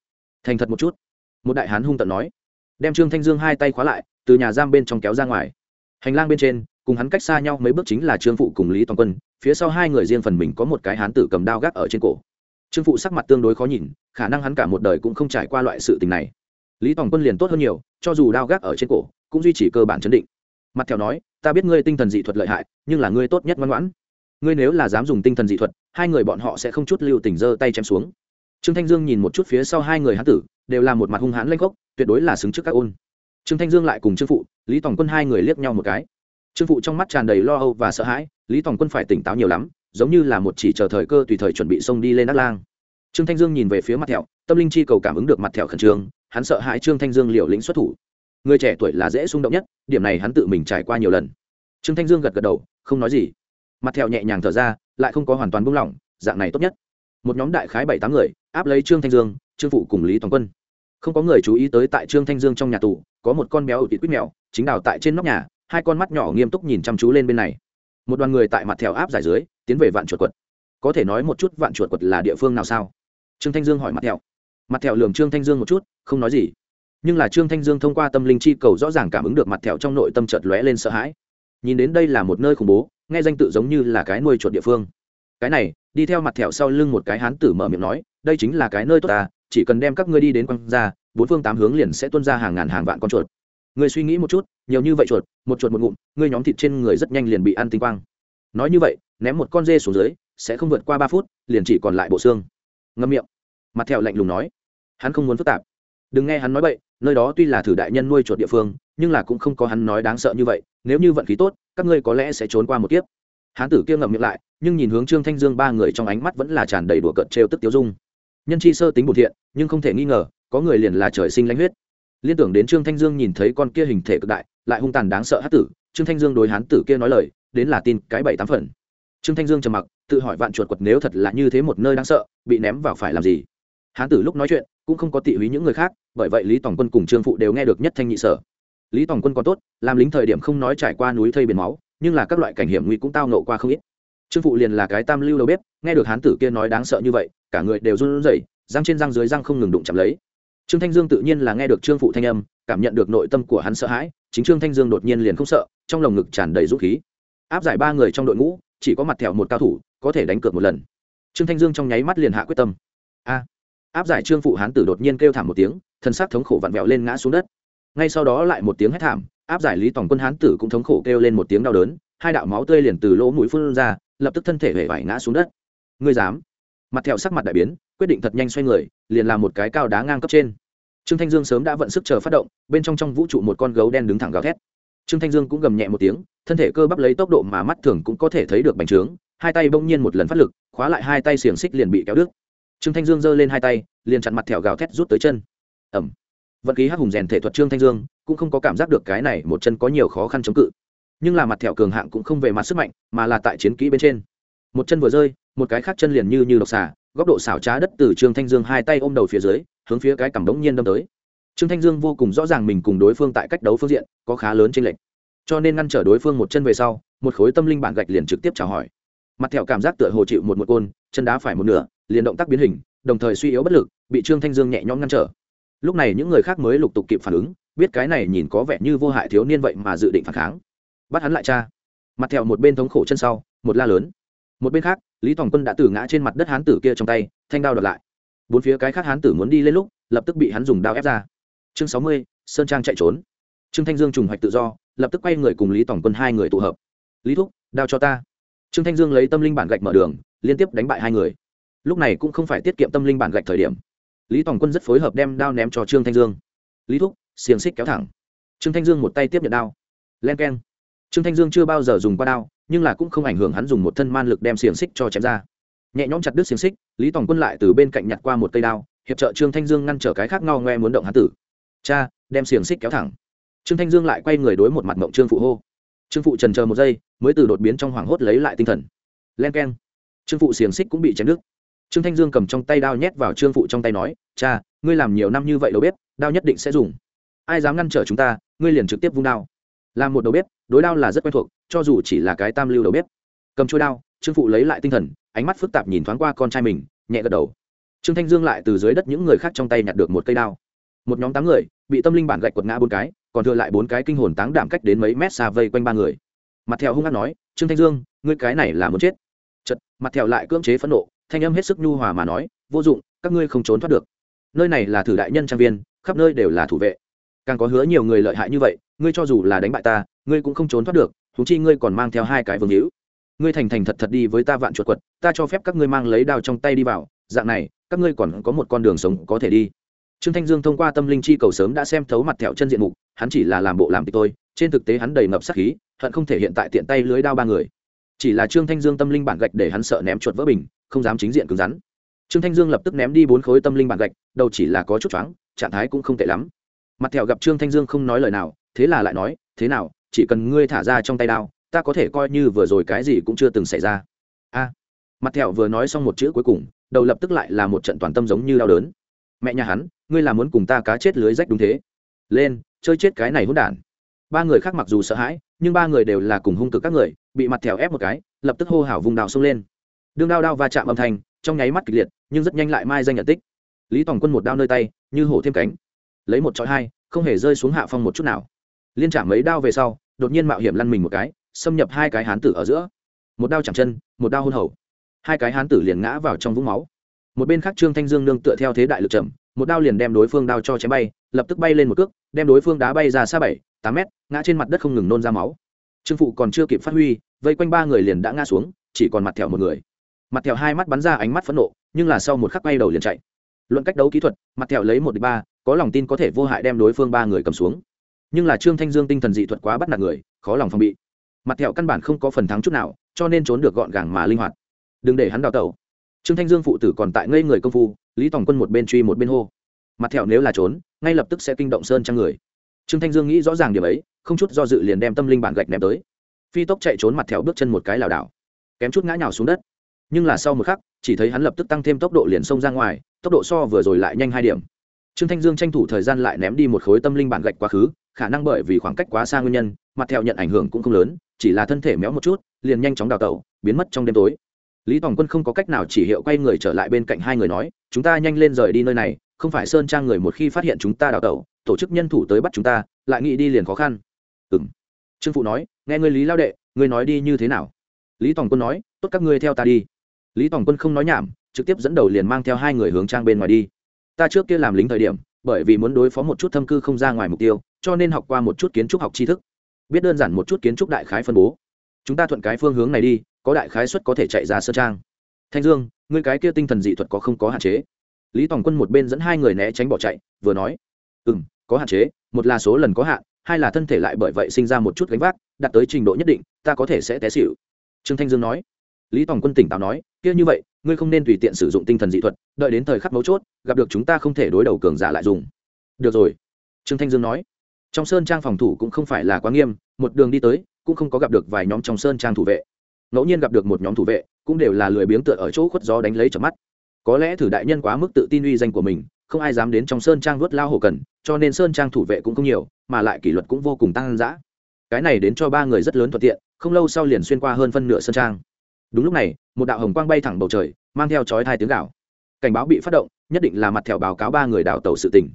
Thành thật một chút. Một đại hán hung tận nói đem trương thanh dương hai tay khóa lại, từ nhà giam bên trong kéo ra ngoài. Hành lang bên trên, cùng hắn cách xa nhau mấy bước chính là trương phụ cùng lý toàn quân, phía sau hai người riêng phần mình có một cái hán tử cầm đao gác ở trên cổ. Trương phụ sắc mặt tương đối khó nhìn, khả năng hắn cả một đời cũng không trải qua loại sự tình này. Lý toàn quân liền tốt hơn nhiều, cho dù đao gác ở trên cổ, cũng duy trì cơ bản chấn định. Mặt theo nói, ta biết ngươi tinh thần dị thuật lợi hại, nhưng là ngươi tốt nhất ngoan ngoãn. Ngươi nếu là dám dùng tinh thần dị thuật, hai người bọn họ sẽ không chút lưu tình giơ tay chém xuống trương thanh dương nhìn một chút phía sau hai người hán tử, đều là một mặt hung hãn lanh khốc, tuyệt đối là xứng trước các ôn. Trương thanh dương lại cùng trương phụ, lý tòng quân hai người liếc nhau một cái. Trương phụ trong mắt tràn đầy lo âu và sợ hãi, lý tòng quân phải tỉnh táo nhiều lắm, giống như là một chỉ chờ thời cơ tùy thời chuẩn bị xông đi lên đắc lang. Trương thanh dương nhìn về phía mặt thẹo, tâm linh chi cầu cảm ứng được mặt thẹo khẩn trương, hắn sợ hãi trương thanh dương liều lĩnh xuất thủ. Người trẻ tuổi là dễ xung động nhất, điểm này hắn tự mình trải qua nhiều lần. Trương thanh dương gật gật đầu, không nói gì. Mặt thẹo nhẹ nhàng thở ra, lại không có hoàn toàn buông lỏng, dạng này tốt nhất một nhóm đại khái bảy tám người, áp lấy trương thanh dương, trương phụ cùng lý toàn quân. Không có người chú ý tới tại trương thanh dương trong nhà tù, có một con béo ở tịt quýt mèo, chính đào tại trên nóc nhà, hai con mắt nhỏ nghiêm túc nhìn chăm chú lên bên này. Một đoàn người tại mặt thèo áp giải dưới, tiến về vạn chuột quật. Có thể nói một chút vạn chuột quật là địa phương nào sao? Trương thanh dương hỏi mặt thèo mặt thèo lường trương thanh dương một chút, không nói gì. Nhưng là trương thanh dương thông qua tâm linh chi cầu rõ ràng cảm ứng được mặt thẹo trong nội tâm chợt lóe lên sợ hãi. Nhìn đến đây là một nơi khủng bố, nghe danh tự giống như là cái nuôi chuột địa phương. Cái này đi theo mặt thẹo sau lưng một cái hán tử mở miệng nói, đây chính là cái nơi tốt ta, chỉ cần đem các ngươi đi đến quăng ra bốn phương tám hướng liền sẽ tuân ra hàng ngàn hàng vạn con chuột. Người suy nghĩ một chút, nhiều như vậy chuột, một chuột một ngụm, ngươi nhóm thịt trên người rất nhanh liền bị ăn tinh quang. Nói như vậy, ném một con dê xuống dưới, sẽ không vượt qua ba phút, liền chỉ còn lại bộ xương. Ngâm miệng. Mặt thẹo lạnh lùng nói. Hắn không muốn phức tạp. Đừng nghe hắn nói bậy, nơi đó tuy là thử đại nhân nuôi chuột địa phương, nhưng là cũng không có hắn nói đáng sợ như vậy, nếu như vận khí tốt, các ngươi có lẽ sẽ trốn qua một kiếp hán tử kia ngậm miệng lại, nhưng nhìn hướng trương thanh dương ba người trong ánh mắt vẫn là tràn đầy đùa cợt trêu tức tiêu dung. Nhân chi sơ tính bổn thiện, nhưng không thể nghi ngờ, có người liền là trời sinh lãnh huyết. Liên tưởng đến trương thanh dương nhìn thấy con kia hình thể cực đại, lại hung tàn đáng sợ hát tử, trương thanh dương đối hán tử kia nói lời, đến là tin cái bảy tám phần. Trương thanh dương trầm mặc, tự hỏi vạn chuột quật nếu thật là như thế một nơi đáng sợ, bị ném vào phải làm gì? Hán tử lúc nói chuyện, cũng không có tị húy những người khác, bởi vậy lý tòng quân cùng trương phụ đều nghe được nhất thanh nhị sở. Lý tòng quân có tốt, làm lính thời điểm không nói trải qua núi thây biển máu nhưng là các loại cảnh hiểm nguy cũng tao nộ qua không ít. Trương phụ liền là cái tam lưu đầu bếp, nghe được hán tử kia nói đáng sợ như vậy, cả người đều run rẩy, răng trên răng dưới răng không ngừng đụng chạm lấy. Trương thanh dương tự nhiên là nghe được trương phụ thanh âm, cảm nhận được nội tâm của hắn sợ hãi, chính trương thanh dương đột nhiên liền không sợ, trong lồng ngực tràn đầy dũng khí. Áp giải ba người trong đội ngũ, chỉ có mặt thẹo một cao thủ, có thể đánh cược một lần. Trương thanh dương trong nháy mắt liền hạ quyết tâm. A! Áp giải trương phụ hán tử đột nhiên kêu thảm một tiếng thân xác thống khổ vặn vẹo lên ngã xuống đất. Ngay sau đó lại một tiếng hét thảm áp giải lý tòng quân hán tử cũng thống khổ kêu lên một tiếng đau đớn, hai đạo máu tươi liền từ lỗ mũi phun ra, lập tức thân thể hể vải ngã xuống đất. Ngươi dám? Mặt thẹo sắc mặt đại biến, quyết định thật nhanh xoay người, liền làm một cái cao đá ngang cấp trên. Trương thanh dương sớm đã vận sức chờ phát động, bên trong trong vũ trụ một con gấu đen đứng thẳng gào thét. Trương thanh dương cũng gầm nhẹ một tiếng, thân thể cơ bắp lấy tốc độ mà mắt thường cũng có thể thấy được bành trướng, hai tay bỗng nhiên một lần phát lực, khóa lại hai tay xiềng xích liền bị kéo đứt. Trương thanh dương giơ lên hai tay, liền chặn mặt thẹo gào thét rút tới chân. Ẩm vận khí hắc hùng rèn thể thuật trương thanh dương cũng không có cảm giác được cái này một chân có nhiều khó khăn chống cự. Nhưng là mặt thẹo cường hạng cũng không về mặt sức mạnh, mà là tại chiến kỹ bên trên. Một chân vừa rơi, một cái khác chân liền như như độc xà, góc độ xảo trá đất từ trương thanh dương hai tay ôm đầu phía dưới, hướng phía cái cằm đống nhiên đâm tới. Trương thanh dương vô cùng rõ ràng mình cùng đối phương tại cách đấu phương diện, có khá lớn trên lệch. Cho nên ngăn trở đối phương một chân về sau, một khối tâm linh bản gạch liền trực tiếp chào hỏi. Mặt thẹo cảm giác tựa hồ chịu một một côn, chân đá phải một nửa, liền động tác biến hình, đồng thời suy yếu bất lực, bị trương thanh dương nhẹ nhõm ngăn trở lúc này những người khác mới lục tục kịp phản ứng, biết cái này nhìn có vẻ như vô hại thiếu niên vậy mà dự định phản kháng. Bắt hắn lại cha. Mặt thẹo một bên thống khổ chân sau, một la lớn. Một bên khác, lý tòng quân đã từ ngã trên mặt đất hán tử kia trong tay, thanh đao đợt lại. Bốn phía cái khác hán tử muốn đi lên lúc, lập tức bị hắn dùng đao ép ra. Chương sáu mươi, sơn trang chạy trốn. Trương thanh dương trùng hoạch tự do, lập tức quay người cùng lý tòng quân hai người tụ hợp. Lý thúc, đao cho ta. Trương thanh dương lấy tâm linh bản gạch mở đường, liên tiếp đánh bại hai người. Lúc này cũng không phải tiết kiệm tâm linh bản gạch thời điểm lý tòng quân rất phối hợp đem đao ném cho trương thanh dương. Lý thúc, xiềng xích kéo thẳng. Trương thanh dương một tay tiếp nhận đao. Len k e n trương thanh dương chưa bao giờ dùng qua đao, nhưng là cũng không ảnh hưởng hắn dùng một thân man lực đem xiềng xích cho chém ra. Nhẹ nhõm chặt đứt xiềng xích, lý tòng quân lại từ bên cạnh nhặt qua một cây đao, hiệp trợ trương thanh dương ngăn trở cái khác ngao ngoe muốn động hán tử. Cha, đem xiềng xích kéo thẳng. Trương thanh dương lại quay người đối một mặt mộng trương phụ hô. Trương phụ trần chờ một giây, mới từ đột biến trong hoảng hốt lấy lại tinh thần. Len k e n trương phụ xiềng xích cũng bị chém đứt trương thanh dương cầm trong tay đao nhét vào trương phụ trong tay nói, cha, ngươi làm nhiều năm như vậy đâu biết đao nhất định sẽ dùng. Ai dám ngăn trở chúng ta, ngươi liền trực tiếp vung đao. Làm một đầu bếp, đối đao là rất quen thuộc, cho dù chỉ là cái tam lưu đầu bếp. Cầm trôi đao, trương phụ lấy lại tinh thần, ánh mắt phức tạp nhìn thoáng qua con trai mình, nhẹ gật đầu. Trương thanh dương lại từ dưới đất những người khác trong tay nhặt được một cây đao. Một nhóm tám người, bị tâm linh bản gạch quật ngã bốn cái, còn thừa lại bốn cái kinh hồn táng đảm cách đến mấy mét xa vây quanh ba người. Mặt theo hung hát nói, trương thanh dương, ngươi cái này là muốn chết. Chật mặt theo lại cưỡng chế phẫn nộ thanh âm hết sức nhu hòa mà nói, vô dụng, các ngươi không trốn thoát được. Nơi này là thử đại nhân trang viên, khắp nơi đều là thủ vệ. Càng có hứa nhiều người lợi hại như vậy, ngươi cho dù là đánh bại ta, ngươi cũng không trốn thoát được thú chi ngươi còn mang theo hai cái vương hữu. Ngươi thành thành thật thật đi với ta vạn chuột quật, ta cho phép các ngươi mang lấy đao trong tay đi vào, dạng này, các ngươi còn có một con đường sống có thể đi. Trương thanh dương thông qua tâm linh chi cầu sớm đã xem thấu mặt thẹo chân diện mục, hắn chỉ là làm bộ làm tịch tôi trên thực tế hắn đầy ngập sắc khí, hận không thể hiện tại tiện tay lưới đao ba người chỉ là trương thanh dương tâm linh bản gạch để hắn sợ ném chuột vỡ bình, không dám chính diện cứng rắn. Trương thanh dương lập tức ném đi bốn khối tâm linh bản gạch, đầu chỉ là có chút choáng, trạng thái cũng không tệ lắm. Mặt thẹo gặp trương thanh dương không nói lời nào, thế là lại nói, thế nào, chỉ cần ngươi thả ra trong tay đao, ta có thể coi như vừa rồi cái gì cũng chưa từng xảy ra. A. Mặt thẹo vừa nói xong một chữ cuối cùng, đầu lập tức lại là một trận toàn tâm giống như đau đớn. Mẹ nhà hắn, ngươi là muốn cùng ta cá chết lưới rách đúng thế? Lên, chơi chết cái này hỗn đản. Ba người khác mặc dù sợ hãi, nhưng ba người đều là cùng hung cực các người bị mặt thèo ép một cái, lập tức hô hào vùng đào xông lên. Đương đao đao va chạm âm thanh, trong nháy mắt kịch liệt, nhưng rất nhanh lại mai danh nhận tích. Lý tòng quân một đao nơi tay, như hổ thêm cánh. Lấy một chọi hai, không hề rơi xuống hạ phong một chút nào. Liên trả mấy đao về sau, đột nhiên mạo hiểm lăn mình một cái, xâm nhập hai cái hán tử ở giữa. Một đao chẳng chân, một đao hôn hầu. Hai cái hán tử liền ngã vào trong vũng máu. Một bên khác trương thanh dương nương tựa theo thế đại lực chậm, một đao liền đem đối phương đao cho chém bay, lập tức bay lên một cước, đem đối phương đá bay ra xa bảy, tám mét, ngã trên mặt đất không ngừng nôn ra máu. Trương phụ còn chưa kịp phát huy vây quanh ba người liền đã ngã xuống, chỉ còn mặt thẹo một người. Mặt thẹo hai mắt bắn ra ánh mắt phẫn nộ, nhưng là sau một khắc bay đầu liền chạy. Luận cách đấu kỹ thuật, mặt thẹo lấy một đ ba, có lòng tin có thể vô hại đem đối phương ba người cầm xuống. Nhưng là trương thanh dương tinh thần dị thuật quá bắt nạt người, khó lòng phòng bị. Mặt thẹo căn bản không có phần thắng chút nào, cho nên trốn được gọn gàng mà linh hoạt. Đừng để hắn đào tẩu. Trương thanh dương phụ tử còn tại ngây người công phu, lý tòng quân một bên truy một bên hô. Mặt thẹo nếu là trốn, ngay lập tức sẽ kinh động sơn trang người. Trương thanh dương nghĩ rõ ràng điểm ấy, không chút do dự liền đem tâm linh bản gạch ném tới phi tốc chạy trốn mặt theo bước chân một cái lảo đảo, kém chút ngã nhào xuống đất. Nhưng là sau một khắc, chỉ thấy hắn lập tức tăng thêm tốc độ liền xông ra ngoài, tốc độ so vừa rồi lại nhanh hai điểm. Trương thanh dương tranh thủ thời gian lại ném đi một khối tâm linh bản gạch quá khứ, khả năng bởi vì khoảng cách quá xa nguyên nhân, mặt theo nhận ảnh hưởng cũng không lớn, chỉ là thân thể méo một chút, liền nhanh chóng đào tẩu, biến mất trong đêm tối. Lý tòng quân không có cách nào chỉ hiệu quay người trở lại bên cạnh hai người nói, chúng ta nhanh lên rời đi nơi này, không phải sơn trang người một khi phát hiện chúng ta đào tẩu, tổ chức nhân thủ tới bắt chúng ta, lại nghĩ đi liền khó khăn. Ừ m trương phụ nói nghe ngươi lý lao đệ, ngươi nói đi như thế nào? Lý tòng quân nói, tốt các ngươi theo ta đi. Lý tòng quân không nói nhảm, trực tiếp dẫn đầu liền mang theo hai người hướng trang bên ngoài đi. Ta trước kia làm lính thời điểm, bởi vì muốn đối phó một chút thâm cư không ra ngoài mục tiêu, cho nên học qua một chút kiến trúc học tri thức. Biết đơn giản một chút kiến trúc đại khái phân bố. Chúng ta thuận cái phương hướng này đi, có đại khái suất có thể chạy ra sơ trang. Thanh dương, ngươi cái kia tinh thần dị thuật có không có hạn chế? Lý tòng quân một bên dẫn hai người né tránh bỏ chạy, vừa nói ừ m có hạn chế, một là số lần có hạn hai là thân thể lại bởi vậy sinh ra một chút gánh vác, đạt tới trình độ nhất định, ta có thể sẽ té xịu trương thanh dương nói. Lý tòng quân tỉnh táo nói, kia như vậy, ngươi không nên tùy tiện sử dụng tinh thần dị thuật, đợi đến thời khắc mấu chốt, gặp được chúng ta không thể đối đầu cường giả lại dùng. Được rồi. Trương thanh dương nói. Trong sơn trang phòng thủ cũng không phải là quá nghiêm, một đường đi tới, cũng không có gặp được vài nhóm trong sơn trang thủ vệ. Ngẫu nhiên gặp được một nhóm thủ vệ, cũng đều là lười biếng tựa ở chỗ khuất gió đánh lấy chợp mắt. Có lẽ thử đại nhân quá mức tự tin uy danh của mình không ai dám đến trong sơn trang vớt lao hổ cần, cho nên sơn trang thủ vệ cũng không nhiều, mà lại kỷ luật cũng vô cùng tăng dã. Cái này đến cho ba người rất lớn thuận tiện, không lâu sau liền xuyên qua hơn phân nửa sơn trang. Đúng lúc này, một đạo hồng quang bay thẳng bầu trời, mang theo chói thai tiếng gạo cảnh báo bị phát động, nhất định là mặt thẹo báo cáo ba người đào tàu sự tình.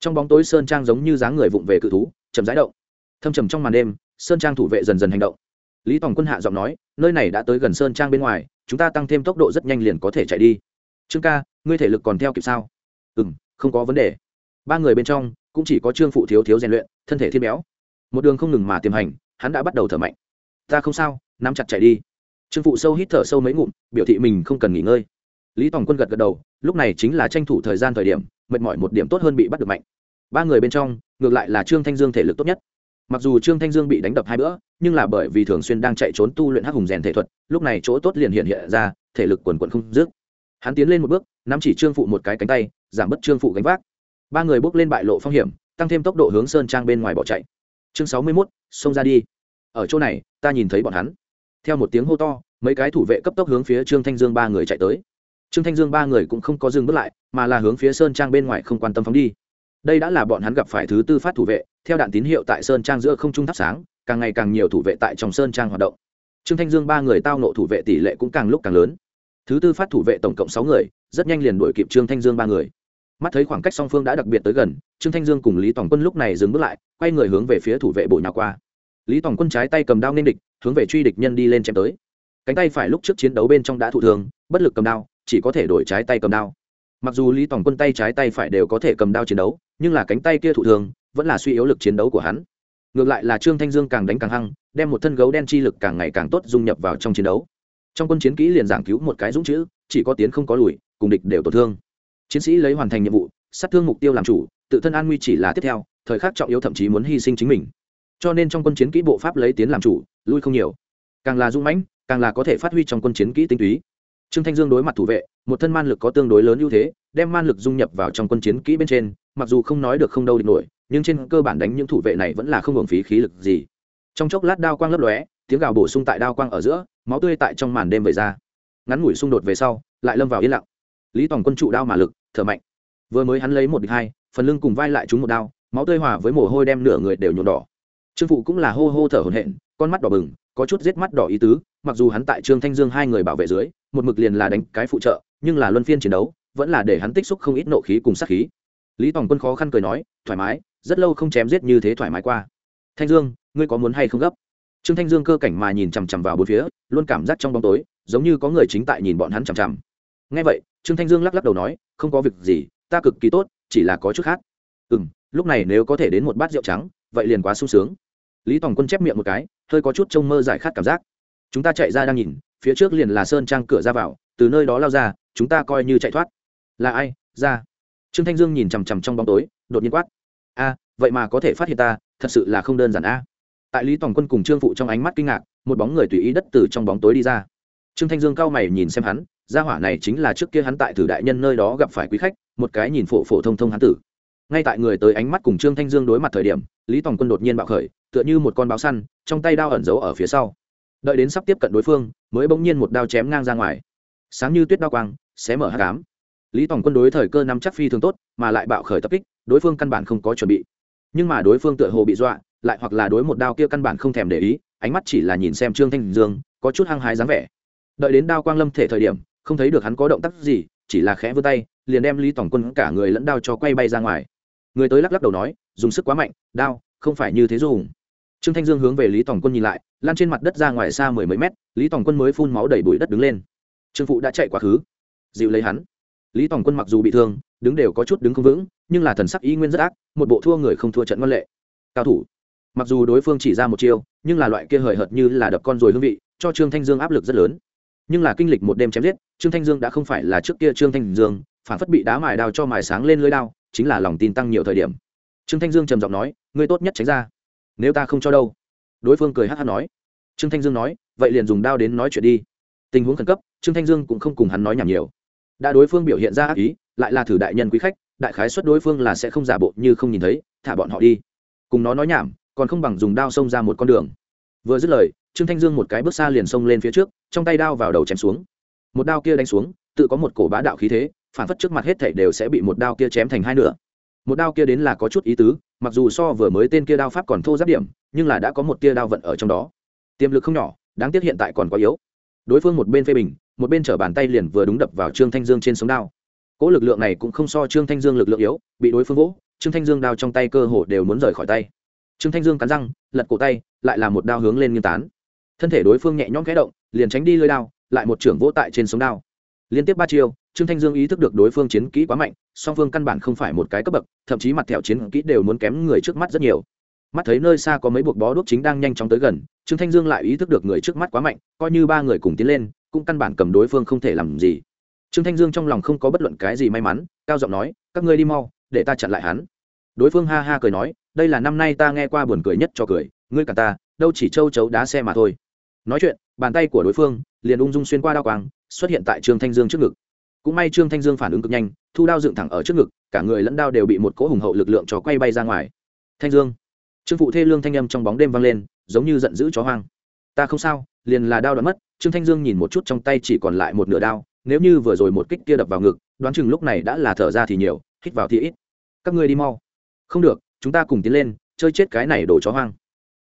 trong bóng tối sơn trang giống như dáng người vụng về cự thú, chậm rãi động. Thâm trầm trong màn đêm, sơn trang thủ vệ dần dần hành động. Lý tòng quân hạ giọng nói, nơi này đã tới gần sơn trang bên ngoài, chúng ta tăng thêm tốc độ rất nhanh liền có thể chạy đi. Trương ca, ngươi thể lực còn theo kịp sao? Ừ m không có vấn đề. Ba người bên trong, cũng chỉ có trương phụ thiếu thiếu rèn luyện, thân thể thiên béo. Một đường không ngừng mà tiềm hành, hắn đã bắt đầu thở mạnh. Ta không sao, nắm chặt chạy đi. Trương phụ sâu hít thở sâu mấy ngụm, biểu thị mình không cần nghỉ ngơi. Lý tòng quân gật gật đầu, lúc này chính là tranh thủ thời gian thời điểm, mệt mỏi một điểm tốt hơn bị bắt được mạnh. Ba người bên trong, ngược lại là trương thanh dương thể lực tốt nhất. Mặc dù trương thanh dương bị đánh đập hai bữa, nhưng là bởi vì thường xuyên đang chạy trốn tu luyện hắc hùng rèn thể thuật, lúc này chỗ tốt liền hiện hiện ra, thể lực quần quận không dứt hắn tiến lên một bước, nắm chỉ trương phụ một cái cánh tay, giảm bớt trương phụ gánh vác. Ba người bước lên bại lộ phong hiểm, tăng thêm tốc độ hướng sơn trang bên ngoài bỏ chạy. Chương sáu mươi mốt, xông ra đi. Ở chỗ này, ta nhìn thấy bọn hắn. Theo một tiếng hô to, mấy cái thủ vệ cấp tốc hướng phía trương thanh dương ba người chạy tới. Trương thanh dương ba người cũng không có dừng bước lại, mà là hướng phía sơn trang bên ngoài không quan tâm phóng đi. Đây đã là bọn hắn gặp phải thứ tư phát thủ vệ, theo đạn tín hiệu tại sơn trang giữa không trung thắp sáng, càng ngày càng nhiều thủ vệ tại trong sơn trang hoạt động. Trương thanh dương ba người tao nộ thủ vệ tỷ lệ cũng càng lúc càng lớn thứ tư phát thủ vệ tổng cộng sáu người, rất nhanh liền đuổi kịp trương thanh dương ba người. Mắt thấy khoảng cách song phương đã đặc biệt tới gần, trương thanh dương cùng lý tòng quân lúc này dừng bước lại, quay người hướng về phía thủ vệ bộ nhà qua. Lý tòng quân trái tay cầm đao nên địch, hướng về truy địch nhân đi lên chém tới. Cánh tay phải lúc trước chiến đấu bên trong đã thụ thường bất lực cầm đao, chỉ có thể đổi trái tay cầm đao. Mặc dù lý tòng quân tay trái tay phải đều có thể cầm đao chiến đấu, nhưng là cánh tay kia thụ thường vẫn là suy yếu lực chiến đấu của hắn. Ngược lại là trương thanh dương càng đánh càng hăng, đem một thân gấu đen chi lực càng ngày càng tốt dung nhập vào trong chiến đấu trong quân chiến kỹ liền giảng cứu một cái dũng chữ, chỉ có tiến không có lùi, cùng địch đều tổn thương. Chiến sĩ lấy hoàn thành nhiệm vụ, sát thương mục tiêu làm chủ, tự thân an nguy chỉ là tiếp theo, thời khắc trọng yếu thậm chí muốn hy sinh chính mình. Cho nên trong quân chiến kỹ bộ pháp lấy tiến làm chủ, lui không nhiều. Càng là dũng mãnh, càng là có thể phát huy trong quân chiến kỹ tinh túy. Trương thanh dương đối mặt thủ vệ, một thân man lực có tương đối lớn ưu thế, đem man lực dung nhập vào trong quân chiến kỹ bên trên, mặc dù không nói được không đâu địch nổi, nhưng trên cơ bản đánh những thủ vệ này vẫn là không hưởng phí khí lực gì. Trong chốc lát đao quang lấp lóe, tiếng gào bổ sung tại đao quang ở giữa máu tươi tại trong màn đêm về ra. Ngắn ngủi xung đột về sau, lại lâm vào yên lặng. Lý tòng quân trụ đao mà lực, thở mạnh. Vừa mới hắn lấy một địch hai, phần lưng cùng vai lại trúng một đao, máu tươi hòa với mồ hôi đem nửa người đều nhuộm đỏ. Trương phụ cũng là hô hô thở hổn hển, con mắt đỏ bừng, có chút giết mắt đỏ ý tứ, mặc dù hắn tại trương thanh dương hai người bảo vệ dưới, một mực liền là đánh cái phụ trợ, nhưng là luân phiên chiến đấu, vẫn là để hắn tích xúc không ít nộ khí cùng sát khí. Lý tòng quân khó khăn cười nói, thoải mái, rất lâu không chém giết như thế thoải mái qua. Thanh dương, ngươi có muốn hay không gấp? Trương thanh dương cơ cảnh mà nhìn chằm chằm vào bốn phía, luôn cảm giác trong bóng tối, giống như có người chính tại nhìn bọn hắn chằm chằm. Ngay vậy, trương thanh dương lắc lắc đầu nói, không có việc gì, ta cực kỳ tốt, chỉ là có chút khác. Ừ m lúc này nếu có thể đến một bát rượu trắng, vậy liền quá sung sướng. Lý tòng quân chép miệng một cái, hơi có chút trông mơ giải khát cảm giác. Chúng ta chạy ra đang nhìn, phía trước liền là sơn trang cửa ra vào, từ nơi đó lao ra, chúng ta coi như chạy thoát. Là ai? Ra. Trương thanh dương nhìn chằm chằm trong bóng tối, đột nhiên quát. A, vậy mà có thể phát hiện ta, thật sự là không đơn giản a tại lý tòng quân cùng trương phụ trong ánh mắt kinh ngạc, một bóng người tùy ý đất từ trong bóng tối đi ra. Trương thanh dương cao mày nhìn xem hắn, gia hỏa này chính là trước kia hắn tại thử đại nhân nơi đó gặp phải quý khách, một cái nhìn phổ phổ thông thông hắn tử. Ngay tại người tới ánh mắt cùng trương thanh dương đối mặt thời điểm, lý tòng quân đột nhiên bạo khởi, tựa như một con báo săn, trong tay đao ẩn giấu ở phía sau. Đợi đến sắp tiếp cận đối phương, mới bỗng nhiên một đao chém ngang ra ngoài. Sáng như tuyết đao quang, xé mở hát cám lý tòng quân đối thời cơ nắm chắc phi thường tốt, mà lại bạo khởi tập kích, đối phương căn bản không có chuẩn bị. Nhưng mà đối phương tựa hồ bị dọa lại hoặc là đối một đao kia căn bản không thèm để ý, ánh mắt chỉ là nhìn xem trương thanh dương, có chút hăng hái dáng vẻ. Đợi đến đao quang lâm thể thời điểm, không thấy được hắn có động tác gì, chỉ là khẽ vươn tay, liền đem lý tổng quân cả người lẫn đao cho quay bay ra ngoài. Người tới lắc lắc đầu nói, dùng sức quá mạnh, đao, không phải như thế dùng. Trương thanh dương hướng về lý tổng quân nhìn lại lan trên mặt đất ra ngoài xa mười mấy mét, lý tổng quân mới phun máu đầy bụi đất đứng lên. Trương phụ đã chạy quá khứ. Dịu lấy hắn. Lý tổng quân mặc dù bị thương, đứng đều có chút đứng không vững, nhưng là thần sắc y nguyên rất ác, một bộ thua người không thua trận ngoan lệ. Cao thủ mặc dù đối phương chỉ ra một chiêu, nhưng là loại kia hời hợt như là đập con rồi hương vị, cho trương thanh dương áp lực rất lớn. Nhưng là kinh lịch một đêm chém giết, trương thanh dương đã không phải là trước kia trương thanh dương, phản phất bị đá mài đao cho mài sáng lên lưới đao, chính là lòng tin tăng nhiều thời điểm. Trương thanh dương trầm giọng nói, ngươi tốt nhất tránh ra. Nếu ta không cho đâu. Đối phương cười hát hát nói. Trương thanh dương nói, vậy liền dùng đao đến nói chuyện đi. Tình huống khẩn cấp, trương thanh dương cũng không cùng hắn nói nhảm nhiều. Đã đối phương biểu hiện ra ác ý, lại là thử đại nhân quý khách, đại khái xuất đối phương là sẽ không giả bộ như không nhìn thấy, thả bọn họ đi. Cùng nó nói nhảm còn không bằng dùng đao xông ra một con đường. Vừa dứt lời, trương thanh dương một cái bước xa liền xông lên phía trước, trong tay đao vào đầu chém xuống. Một đao kia đánh xuống, tự có một cổ bá đạo khí thế, phản phất trước mặt hết thảy đều sẽ bị một đao kia chém thành hai nửa. Một đao kia đến là có chút ý tứ, mặc dù so vừa mới tên kia đao pháp còn thô giáp điểm, nhưng là đã có một tia đao vận ở trong đó. Tiềm lực không nhỏ, đáng tiếc hiện tại còn quá yếu. Đối phương một bên phê bình, một bên chở bàn tay liền vừa đúng đập vào trương thanh dương trên sống đao. Cỗ lực lượng này cũng không so trương thanh dương lực lượng yếu, bị đối phương vỗ, trương thanh dương đao trong tay cơ hồ đều muốn rời khỏi tay trương thanh dương cắn răng, lật cổ tay, lại là một đao hướng lên nghiêng tán. Thân thể đối phương nhẹ nhõm khẽ động, liền tránh đi lơi đao, lại một trưởng vỗ tại trên sống đao. Liên tiếp ba chiêu, trương thanh dương ý thức được đối phương chiến kỹ quá mạnh, song phương căn bản không phải một cái cấp bậc, thậm chí mặt thẹo chiến kỹ đều muốn kém người trước mắt rất nhiều. Mắt thấy nơi xa có mấy buộc bó đuốc chính đang nhanh chóng tới gần, trương thanh dương lại ý thức được người trước mắt quá mạnh, coi như ba người cùng tiến lên, cũng căn bản cầm đối phương không thể làm gì. Trương thanh dương trong lòng không có bất luận cái gì may mắn, cao giọng nói, các ngươi đi mau, để ta chặn lại hắn. Đối phương ha ha cười nói đây là năm nay ta nghe qua buồn cười nhất cho cười, ngươi cả ta, đâu chỉ châu chấu đá xe mà thôi. Nói chuyện, bàn tay của đối phương liền ung dung xuyên qua đao quang, xuất hiện tại trương thanh dương trước ngực. Cũng may trương thanh dương phản ứng cực nhanh, thu đao dựng thẳng ở trước ngực, cả người lẫn đao đều bị một cỗ hùng hậu lực lượng cho quay bay ra ngoài. Thanh dương. Trương phụ thê lương thanh âm trong bóng đêm vang lên, giống như giận dữ chó hoang. Ta không sao, liền là đao đã mất, trương thanh dương nhìn một chút trong tay chỉ còn lại một nửa đao, nếu như vừa rồi một kích kia đập vào ngực, đoán chừng lúc này đã là thở ra thì nhiều, hít vào thì ít. Các ngươi đi mau. Không được chúng ta cùng tiến lên, chơi chết cái này đổ chó hoang.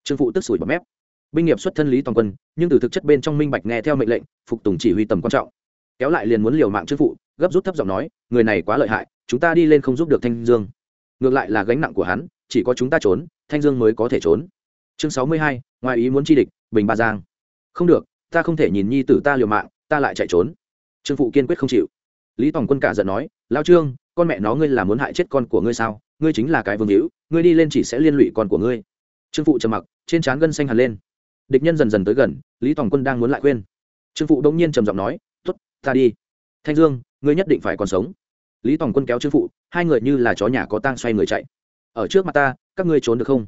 Trương phụ tức sủi bọt mép. Binh nghiệp xuất thân lý toàn quân, nhưng từ thực chất bên trong minh bạch nghe theo mệnh lệnh, phục tùng chỉ huy tầm quan trọng. Kéo lại liền muốn liều mạng trương phụ, gấp rút thấp giọng nói, người này quá lợi hại, chúng ta đi lên không giúp được thanh dương. Ngược lại là gánh nặng của hắn, chỉ có chúng ta trốn, thanh dương mới có thể trốn. Chương sáu mươi hai, ngoài ý muốn chi địch, bình ba giang. Không được, ta không thể nhìn nhi tử ta liều mạng, ta lại chạy trốn. Trương phụ kiên quyết không chịu. Lý tòng quân cả giận nói lao trương, con mẹ nó ngươi là muốn hại chết con của ngươi sao? Ngươi chính là cái vương hữu, ngươi đi lên chỉ sẽ liên lụy con của ngươi. Trương phụ trầm mặc, trên trán gân xanh hẳn lên. Địch nhân dần dần tới gần, lý tòng quân đang muốn lại khuyên. Trương phụ đông nhiên trầm giọng nói t ố t ta đi. Thanh dương, ngươi nhất định phải còn sống. Lý tòng quân kéo trương phụ, hai người như là chó nhà có tang xoay người chạy. Ở trước mặt ta, các ngươi trốn được không?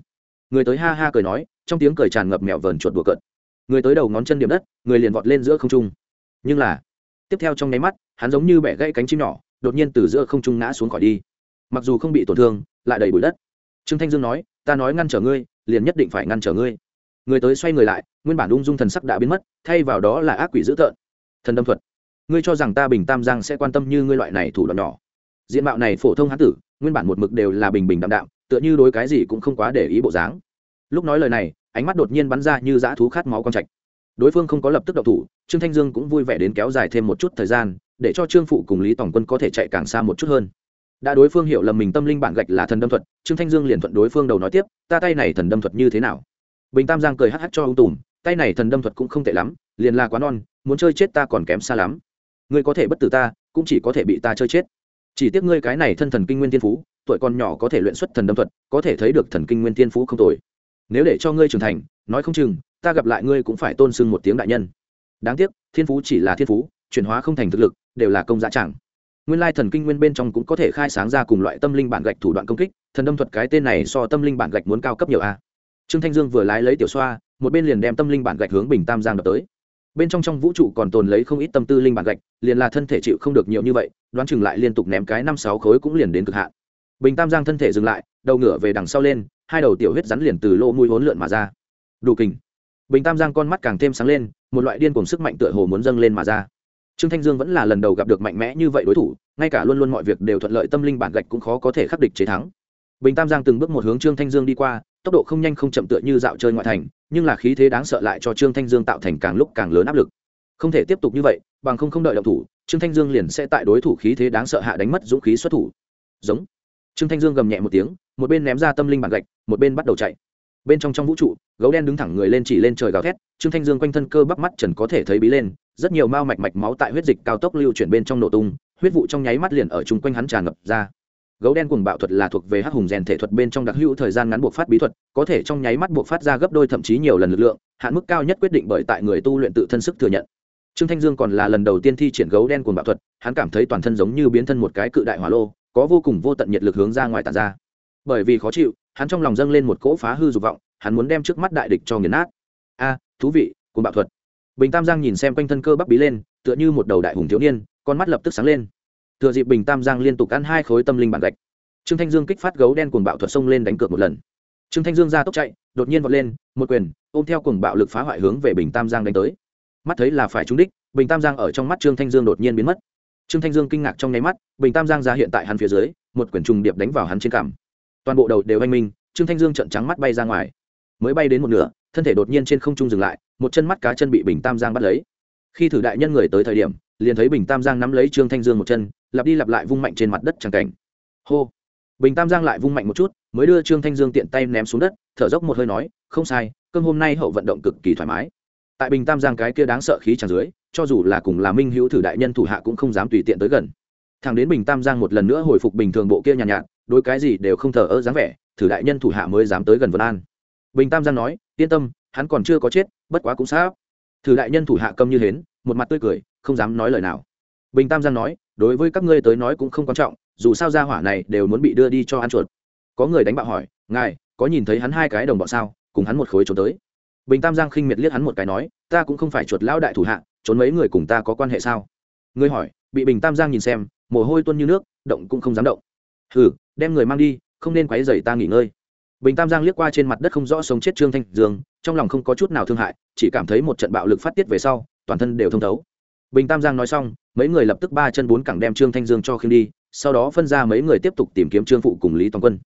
Người tới ha ha cười nói, trong tiếng cười tràn ngập mẹo vờn chuột đùa cợt. Người tới đầu ngón chân điểm đất, người liền vọt lên giữa không trung. Nhưng là, tiếp theo trong nháy mắt, hắn giống như bẻ gãy cánh chim nhỏ, đột nhiên từ giữa không trung ngã xuống khỏi đi mặc dù không bị tổn thương, lại đầy bụi đất. Trương thanh dương nói, ta nói ngăn trở ngươi, liền nhất định phải ngăn trở ngươi. Người tới xoay người lại, nguyên bản ung dung thần sắc đã biến mất, thay vào đó là ác quỷ dữ tợn. Thần đâm thuật, ngươi cho rằng ta bình tam giang sẽ quan tâm như ngươi loại này thủ đoạn nhỏ? Diện mạo này phổ thông hán tử, nguyên bản một mực đều là bình bình đạm đạm, tựa như đối cái gì cũng không quá để ý bộ dáng. Lúc nói lời này, ánh mắt đột nhiên bắn ra như dã thú khát máu con trạch. Đối phương không có lập tức độc thủ, trương thanh dương cũng vui vẻ đến kéo dài thêm một chút thời gian, để cho trương phụ cùng lý tổng quân có thể chạy càng xa một chút hơn đã đối phương hiểu lầm mình tâm linh bản gạch là thần đâm thuật, trương thanh dương liền thuận đối phương đầu nói tiếp, ta tay này thần đâm thuật như thế nào? Bình tam giang cười hh cho ông tùm, tay này thần đâm thuật cũng không tệ lắm, liền là quá non, muốn chơi chết ta còn kém xa lắm. Ngươi có thể bất tử ta, cũng chỉ có thể bị ta chơi chết. Chỉ tiếc ngươi cái này thân thần kinh nguyên thiên phú, tuổi còn nhỏ có thể luyện xuất thần đâm thuật, có thể thấy được thần kinh nguyên thiên phú không tồi. Nếu để cho ngươi trưởng thành, nói không chừng, ta gặp lại ngươi cũng phải tôn sưng một tiếng đại nhân. Đáng tiếc, thiên phú chỉ là thiên phú, chuyển hóa không thành thực lực, đều là công giá chẳng nguyên lai thần kinh nguyên bên trong cũng có thể khai sáng ra cùng loại tâm linh bản gạch thủ đoạn công kích, thần đâm thuật cái tên này so tâm linh bản gạch muốn cao cấp nhiều a. Trương thanh dương vừa lái lấy tiểu xoa, một bên liền đem tâm linh bản gạch hướng bình tam giang đập tới. Bên trong trong vũ trụ còn tồn lấy không ít tâm tư linh bản gạch, liền là thân thể chịu không được nhiều như vậy, đoán chừng lại liên tục ném cái năm sáu khối cũng liền đến cực hạn. Bình tam giang thân thể dừng lại, đầu ngửa về đằng sau lên, hai đầu tiểu huyết rắn liền từ lỗ mũi hốn lượn mà ra. Đủ kình. Bình tam giang con mắt càng thêm sáng lên, một loại điên cùng sức mạnh tựa hồ muốn dâng lên mà ra trương thanh dương vẫn là lần đầu gặp được mạnh mẽ như vậy đối thủ, ngay cả luôn luôn mọi việc đều thuận lợi tâm linh bản gạch cũng khó có thể khắc địch chế thắng. Bình tam giang từng bước một hướng trương thanh dương đi qua, tốc độ không nhanh không chậm tựa như dạo chơi ngoại thành, nhưng là khí thế đáng sợ lại cho trương thanh dương tạo thành càng lúc càng lớn áp lực. Không thể tiếp tục như vậy, bằng không không đợi động thủ, trương thanh dương liền sẽ tại đối thủ khí thế đáng sợ hạ đánh mất dũng khí xuất thủ. Giống. Trương thanh dương gầm nhẹ một tiếng, một bên ném ra tâm linh bản gạch, một bên bắt đầu chạy. Bên trong trong vũ trụ, gấu đen đứng thẳng người lên chỉ lên trời gào thét, trương thanh dương quanh thân cơ bắp mắt trần có thể thấy bí lên rất nhiều mao mạch mạch máu tại huyết dịch cao tốc lưu chuyển bên trong nổ tung, huyết vụ trong nháy mắt liền ở chung quanh hắn tràn ngập ra. Gấu đen cuồng bạo thuật là thuộc về hắc hùng rèn thể thuật bên trong đặc hữu thời gian ngắn buộc phát bí thuật, có thể trong nháy mắt buộc phát ra gấp đôi thậm chí nhiều lần lực lượng, hạn mức cao nhất quyết định bởi tại người tu luyện tự thân sức thừa nhận. Trương thanh dương còn là lần đầu tiên thi triển gấu đen cuồng bạo thuật, hắn cảm thấy toàn thân giống như biến thân một cái cự đại hỏa lô, có vô cùng vô tận nhiệt lực hướng ra ngoài tàn ra. Bởi vì khó chịu, hắn trong lòng dâng lên một cỗ phá hư dục vọng, hắn muốn đem trước mắt đại địch cho nghiền nát. A, thú vị, cuồng bạo thuật bình tam giang nhìn xem quanh thân cơ bắp bí lên, tựa như một đầu đại hùng thiếu niên, con mắt lập tức sáng lên. Thừa dịp bình tam giang liên tục ăn hai khối tâm linh bản gạch, trương thanh dương kích phát gấu đen cuồng bạo thuật xông lên đánh cược một lần. Trương thanh dương ra tốc chạy, đột nhiên vọt lên, một quyền, ôm theo cuồng bạo lực phá hoại hướng về bình tam giang đánh tới. Mắt thấy là phải trúng đích, bình tam giang ở trong mắt trương thanh dương đột nhiên biến mất. Trương thanh dương kinh ngạc trong nháy mắt, bình tam giang ra hiện tại hắn phía dưới, một quyển trùng điệp đánh vào hắn trên cằm. Toàn bộ đầu đều anh minh, trương thanh dương trận trắng mắt bay ra ngoài. Mới bay đến một nửa, thân thể đột nhiên trên không trung dừng lại một chân mắt cá chân bị bình tam giang bắt lấy. Khi thử đại nhân người tới thời điểm liền thấy bình tam giang nắm lấy trương thanh dương một chân lặp đi lặp lại vung mạnh trên mặt đất tràng cảnh. Hô! Bình tam giang lại vung mạnh một chút mới đưa trương thanh dương tiện tay ném xuống đất thở dốc một hơi nói không sai cơm hôm nay hậu vận động cực kỳ thoải mái. Tại bình tam giang cái kia đáng sợ khí tràn dưới cho dù là cùng là minh hữu thử đại nhân thủ hạ cũng không dám tùy tiện tới gần. Thằng đến bình tam giang một lần nữa hồi phục bình thường bộ kia nhàn nhạt, nhạt đôi cái gì đều không thờ ơ dáng vẻ thử đại nhân thủ hạ mới dám tới gần vân an. Bình tam giang nói yên tâm hắn còn chưa có chết, bất quá cũng sao thử đại nhân thủ hạ câm như hến, một mặt tươi cười, không dám nói lời nào. Bình tam giang nói, đối với các ngươi tới nói cũng không quan trọng, dù sao gia hỏa này đều muốn bị đưa đi cho ăn chuột. Có người đánh bạo hỏi, ngài, có nhìn thấy hắn hai cái đồng bọn sao? Cùng hắn một khối trốn tới. Bình tam giang khinh miệt liếc hắn một cái nói, ta cũng không phải chuột lão đại thủ hạ, trốn mấy người cùng ta có quan hệ sao? Ngươi hỏi, bị bình tam giang nhìn xem, mồ hôi tuôn như nước, động cũng không dám động. Hừ, đem người mang đi, không nên quấy rầy ta nghỉ ngơi. Bình tam giang liếc qua trên mặt đất không rõ sống chết trương thanh dương trong lòng không có chút nào thương hại, chỉ cảm thấy một trận bạo lực phát tiết về sau, toàn thân đều thông thấu. Bình tam giang nói xong, mấy người lập tức ba chân bốn cẳng đem trương thanh dương cho khiêm đi, sau đó phân ra mấy người tiếp tục tìm kiếm trương phụ cùng lý toàn quân.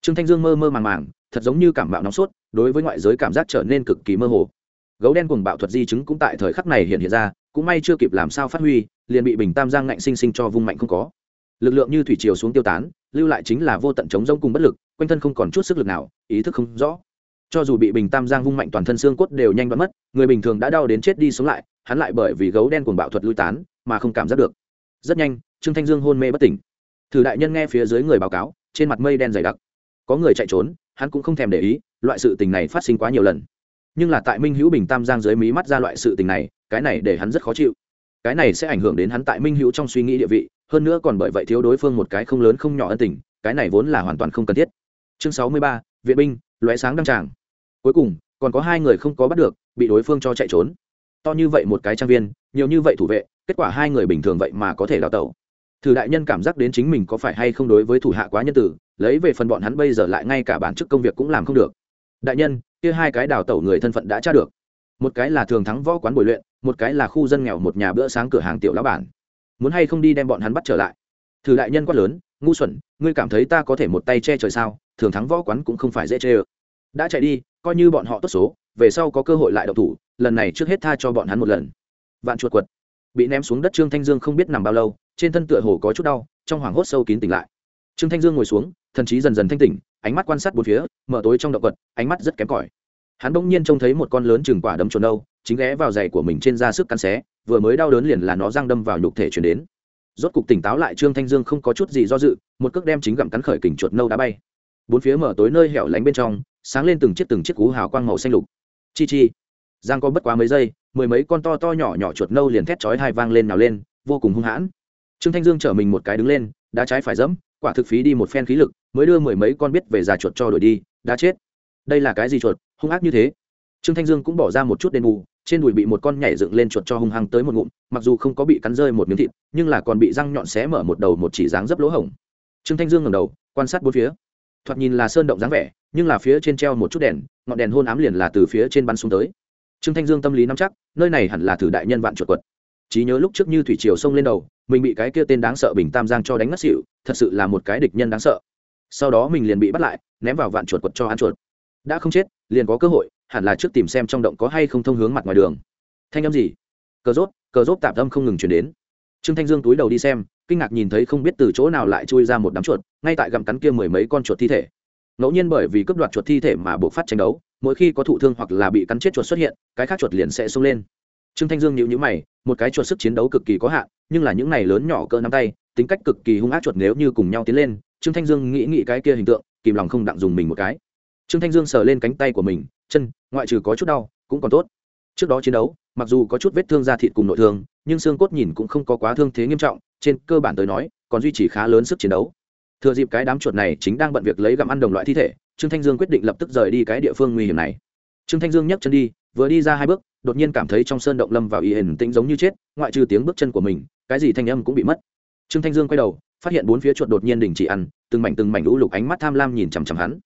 Trương thanh dương mơ mơ màng màng, thật giống như cảm bạo nóng sốt, đối với ngoại giới cảm giác trở nên cực kỳ mơ hồ. Gấu đen cùng bạo thuật di chứng cũng tại thời khắc này hiện hiện ra, cũng may chưa kịp làm sao phát huy, liền bị bình tam giang ngạnh sinh sinh cho vung mạnh không có. Lực lượng như thủy chiều xuống tiêu tán, lưu lại chính là vô tận chống rông cùng bất lực, quanh thân không còn chút sức lực nào, ý thức không rõ cho dù bị bình tam giang vung mạnh toàn thân xương cốt đều nhanh đoán mất, người bình thường đã đau đến chết đi sống lại, hắn lại bởi vì gấu đen cuồng bạo thuật lui tán, mà không cảm giác được. Rất nhanh, trương thanh dương hôn mê bất tỉnh. Thử đại nhân nghe phía dưới người báo cáo, trên mặt mây đen dày đặc. Có người chạy trốn, hắn cũng không thèm để ý, loại sự tình này phát sinh quá nhiều lần. Nhưng là tại minh hữu bình tam giang dưới mí mắt ra loại sự tình này, cái này để hắn rất khó chịu. Cái này sẽ ảnh hưởng đến hắn tại minh hữu trong suy nghĩ địa vị, hơn nữa còn bởi vậy thiếu đối phương một cái không lớn không nhỏ ân tình, cái này vốn là hoàn toàn không cần thiết. Chương sáu mươi ba, viện binh lóe sáng đăng tràng. Cuối cùng, còn có hai người không có bắt được, bị đối phương cho chạy trốn. To như vậy một cái trang viên, nhiều như vậy thủ vệ, kết quả hai người bình thường vậy mà có thể đào tẩu. Thử đại nhân cảm giác đến chính mình có phải hay không đối với thủ hạ quá nhân tử, lấy về phần bọn hắn bây giờ lại ngay cả bản chức công việc cũng làm không được. Đại nhân, kia hai cái đào tẩu người thân phận đã tra được. Một cái là thường thắng võ quán bồi luyện, một cái là khu dân nghèo một nhà bữa sáng cửa hàng tiểu lão bản. Muốn hay không đi đem bọn hắn bắt trở lại? Thử đại nhân quát lớn ngu xuẩn, ngươi cảm thấy ta có thể một tay che trời sao? Thường thắng võ quán cũng không phải dễ chê ơ. Đã chạy đi, coi như bọn họ tốt số, về sau có cơ hội lại độc thủ, lần này trước hết tha cho bọn hắn một lần. Vạn chuột quật. Bị ném xuống đất trương thanh dương không biết nằm bao lâu, trên thân tựa hồ có chút đau, trong hoảng hốt sâu kín tỉnh lại. Trương thanh dương ngồi xuống, thần trí dần dần thanh tỉnh, ánh mắt quan sát bốn phía, mở tối trong động vật ánh mắt rất kém cỏi. Hắn bỗng nhiên trông thấy một con lớn chừng quả đấm trồn đâu, chính ghé vào giày của mình trên da sức cắn xé, vừa mới đau đớn liền là nó răng đâm vào nhục thể chuyển đến rốt cục tỉnh táo lại, trương thanh dương không có chút gì do dự, một cước đem chính gặm cắn khởi kình chuột nâu đã bay. Bốn phía mở tối nơi hẻo lánh bên trong, sáng lên từng chiếc từng chiếc cú hào quang màu xanh lục. Chi chi. Giang có bất quá mấy giây, mười mấy con to to nhỏ nhỏ chuột nâu liền thét chói hai vang lên nào lên, vô cùng hung hãn. Trương thanh dương chở mình một cái đứng lên, đá trái phải dẫm, quả thực phí đi một phen khí lực, mới đưa mười mấy con biết về già chuột cho đuổi đi đã chết. Đây là cái gì chuột, hung ác như thế? Trương thanh dương cũng bỏ ra một chút đền bù trên đùi bị một con nhảy dựng lên chuột cho hung hăng tới một ngụm, mặc dù không có bị cắn rơi một miếng thịt, nhưng là còn bị răng nhọn xé mở một đầu một chỉ dáng dấp lỗ hổng. Trương thanh dương ngẩng đầu, quan sát bốn phía. Thoạt nhìn là sơn động dáng vẻ, nhưng là phía trên treo một chút đèn, ngọn đèn hôn ám liền là từ phía trên bắn xuống tới. Trương thanh dương tâm lý nắm chắc, nơi này hẳn là thử đại nhân vạn chuột quật. Trí nhớ lúc trước như thủy triều sông lên đầu, mình bị cái kia tên đáng sợ bình tam giang cho đánh ngất xỉu, thật sự là một cái địch nhân đáng sợ. Sau đó mình liền bị bắt lại, ném vào vạn chuột quật cho ăn chuột. Đã không chết, liền có cơ hội hẳn là trước tìm xem trong động có hay không thông hướng mặt ngoài đường. Thanh âm gì? Cờ rốt cờ rốt tạm âm không ngừng chuyển đến. Trương thanh dương túi đầu đi xem, kinh ngạc nhìn thấy không biết từ chỗ nào lại chui ra một đám chuột, ngay tại gặm cắn kia mười mấy con chuột thi thể. Ngẫu nhiên bởi vì cướp đoạt chuột thi thể mà buộc phát tranh đấu, mỗi khi có thụ thương hoặc là bị cắn chết chuột xuất hiện, cái khác chuột liền sẽ xông lên. Trương thanh dương nhịu nhữ mày, một cái chuột sức chiến đấu cực kỳ có hạn, nhưng là những này lớn nhỏ cỡ nắm tay, tính cách cực kỳ hung ác chuột nếu như cùng nhau tiến lên, trương thanh dương nghĩ nghĩ cái kia hình tượng, kìm lòng không đặng dùng mình một cái. Trương thanh dương sờ lên cánh tay của mình chân, ngoại trừ có chút đau, cũng còn tốt. Trước đó chiến đấu, mặc dù có chút vết thương da thịt cùng nội thương, nhưng xương cốt nhìn cũng không có quá thương thế nghiêm trọng, trên cơ bản tới nói, còn duy trì khá lớn sức chiến đấu. Thừa dịp cái đám chuột này chính đang bận việc lấy gặm ăn đồng loại thi thể, trương thanh dương quyết định lập tức rời đi cái địa phương nguy hiểm này. Trương thanh dương nhấc chân đi, vừa đi ra hai bước, đột nhiên cảm thấy trong sơn động lâm vào y hình tĩnh giống như chết, ngoại trừ tiếng bước chân của mình, cái gì thanh âm cũng bị mất. Trương thanh dương quay đầu, phát hiện bốn phía chuột đột nhiên đình chỉ ăn, từng mảnh từng mảnh lũ lục ánh mắt tham lam nhìn chằm chằm hắn.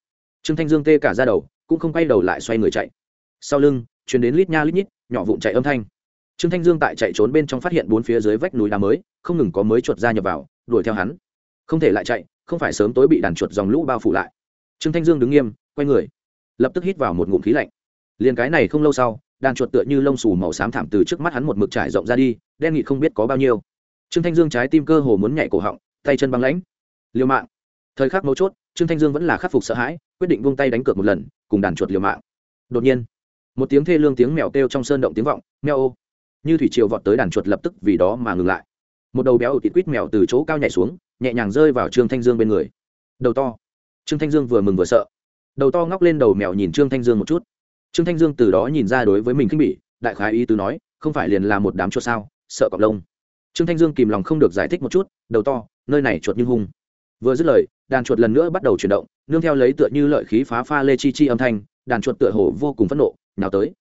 Trương thanh dương tê cả ra đầu cũng không quay đầu lại xoay người chạy. Sau lưng chuyển đến lít nha lít nhít, nhỏ vụn chạy âm thanh. Trương thanh dương tại chạy trốn bên trong phát hiện bốn phía dưới vách núi đá mới, không ngừng có mới chuột ra nhập vào, đuổi theo hắn. Không thể lại chạy, không phải sớm tối bị đàn chuột dòng lũ bao phủ lại. Trương thanh dương đứng nghiêm, quay người. Lập tức hít vào một ngụm khí lạnh. Liền cái này không lâu sau, đàn chuột tựa như lông xù màu xám thảm từ trước mắt hắn một mực trải rộng ra đi, đen nghị không biết có bao nhiêu. Trương thanh dương trái tim cơ hồ muốn nhảy cổ họng, tay chân băng lãnh. Liều mạng. Thời khắc mấu chốt trương thanh dương vẫn là khắc phục sợ hãi, quyết định vung tay đánh cược một lần, cùng đàn chuột liều mạng. Đột nhiên, một tiếng thê lương tiếng mèo kêu trong sơn động tiếng vọng mèo ô. Như thủy triều vọt tới đàn chuột lập tức vì đó mà ngừng lại. Một đầu béo thịt quýt mèo từ chỗ cao nhảy xuống, nhẹ nhàng rơi vào trương thanh dương bên người. Đầu to. Trương thanh dương vừa mừng vừa sợ. Đầu to ngóc lên đầu mèo nhìn trương thanh dương một chút. Trương thanh dương từ đó nhìn ra đối với mình khinh bỉ, đại khái ý tứ nói, không phải liền là một đám chuột sao, sợ cọc lông. Trương thanh dương kìm lòng không được giải thích một chút, đầu to, nơi này chuột như hung. Vừa dứt lời đàn chuột lần nữa bắt đầu chuyển động, nương theo lấy tựa như lợi khí phá pha lê chi chi âm thanh, đàn chuột tựa hồ vô cùng phẫn nộ nào tới.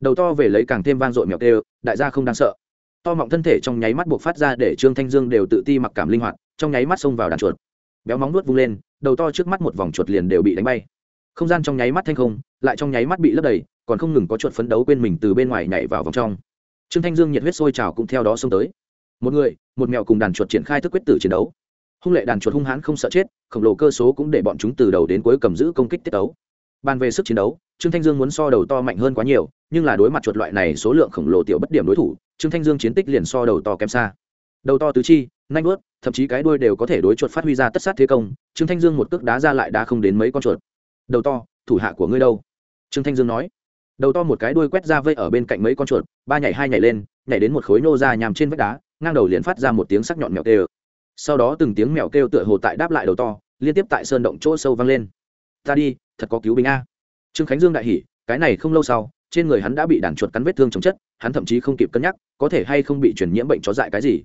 Đầu to về lấy càng thêm vang dội mèo kêu đại gia không đáng sợ. To mọng thân thể trong nháy mắt buộc phát ra để trương thanh dương đều tự ti mặc cảm linh hoạt, trong nháy mắt xông vào đàn chuột. Béo móng nuốt vung lên, đầu to trước mắt một vòng chuột liền đều bị đánh bay. Không gian trong nháy mắt thanh không, lại trong nháy mắt bị lấp đầy, còn không ngừng có chuột phấn đấu quên mình từ bên ngoài nhảy vào vòng trong. Trương thanh dương nhiệt huyết sôi trào cũng theo đó xông tới. Một người, một mèo cùng đàn chuột triển khai thức quyết tử chiến đấu hung lệ đàn chuột hung hãn không sợ chết, khổng lồ cơ số cũng để bọn chúng từ đầu đến cuối cầm giữ công kích tiết tấu. bàn về sức chiến đấu, trương thanh dương muốn so đầu to mạnh hơn quá nhiều, nhưng là đối mặt chuột loại này số lượng khổng lồ tiểu bất điểm đối thủ, trương thanh dương chiến tích liền so đầu to kém xa. Đầu to tứ chi nanh ướt thậm chí cái đuôi đều có thể đối chuột phát huy ra tất sát thế công, trương thanh dương một cước đá ra lại đá không đến mấy con chuột. Đầu to, thủ hạ của ngươi đâu? Trương thanh dương nói. Đầu to một cái đuôi quét ra vây ở bên cạnh mấy con chuột, ba nhảy hai nhảy lên, nhảy đến một khối nô ra nhằm trên vách đá, ngang đầu liền phát ra một tiếng sắc nhọn mèo ực sau đó từng tiếng mèo kêu tựa hồ tại đáp lại đầu to, liên tiếp tại sơn động chỗ sâu vang lên. Ta đi, thật có cứu binh a. Trương khánh dương đại hỉ, cái này không lâu sau, trên người hắn đã bị đàn chuột cắn vết thương chống chất, hắn thậm chí không kịp cân nhắc, có thể hay không bị truyền nhiễm bệnh chó dại cái gì.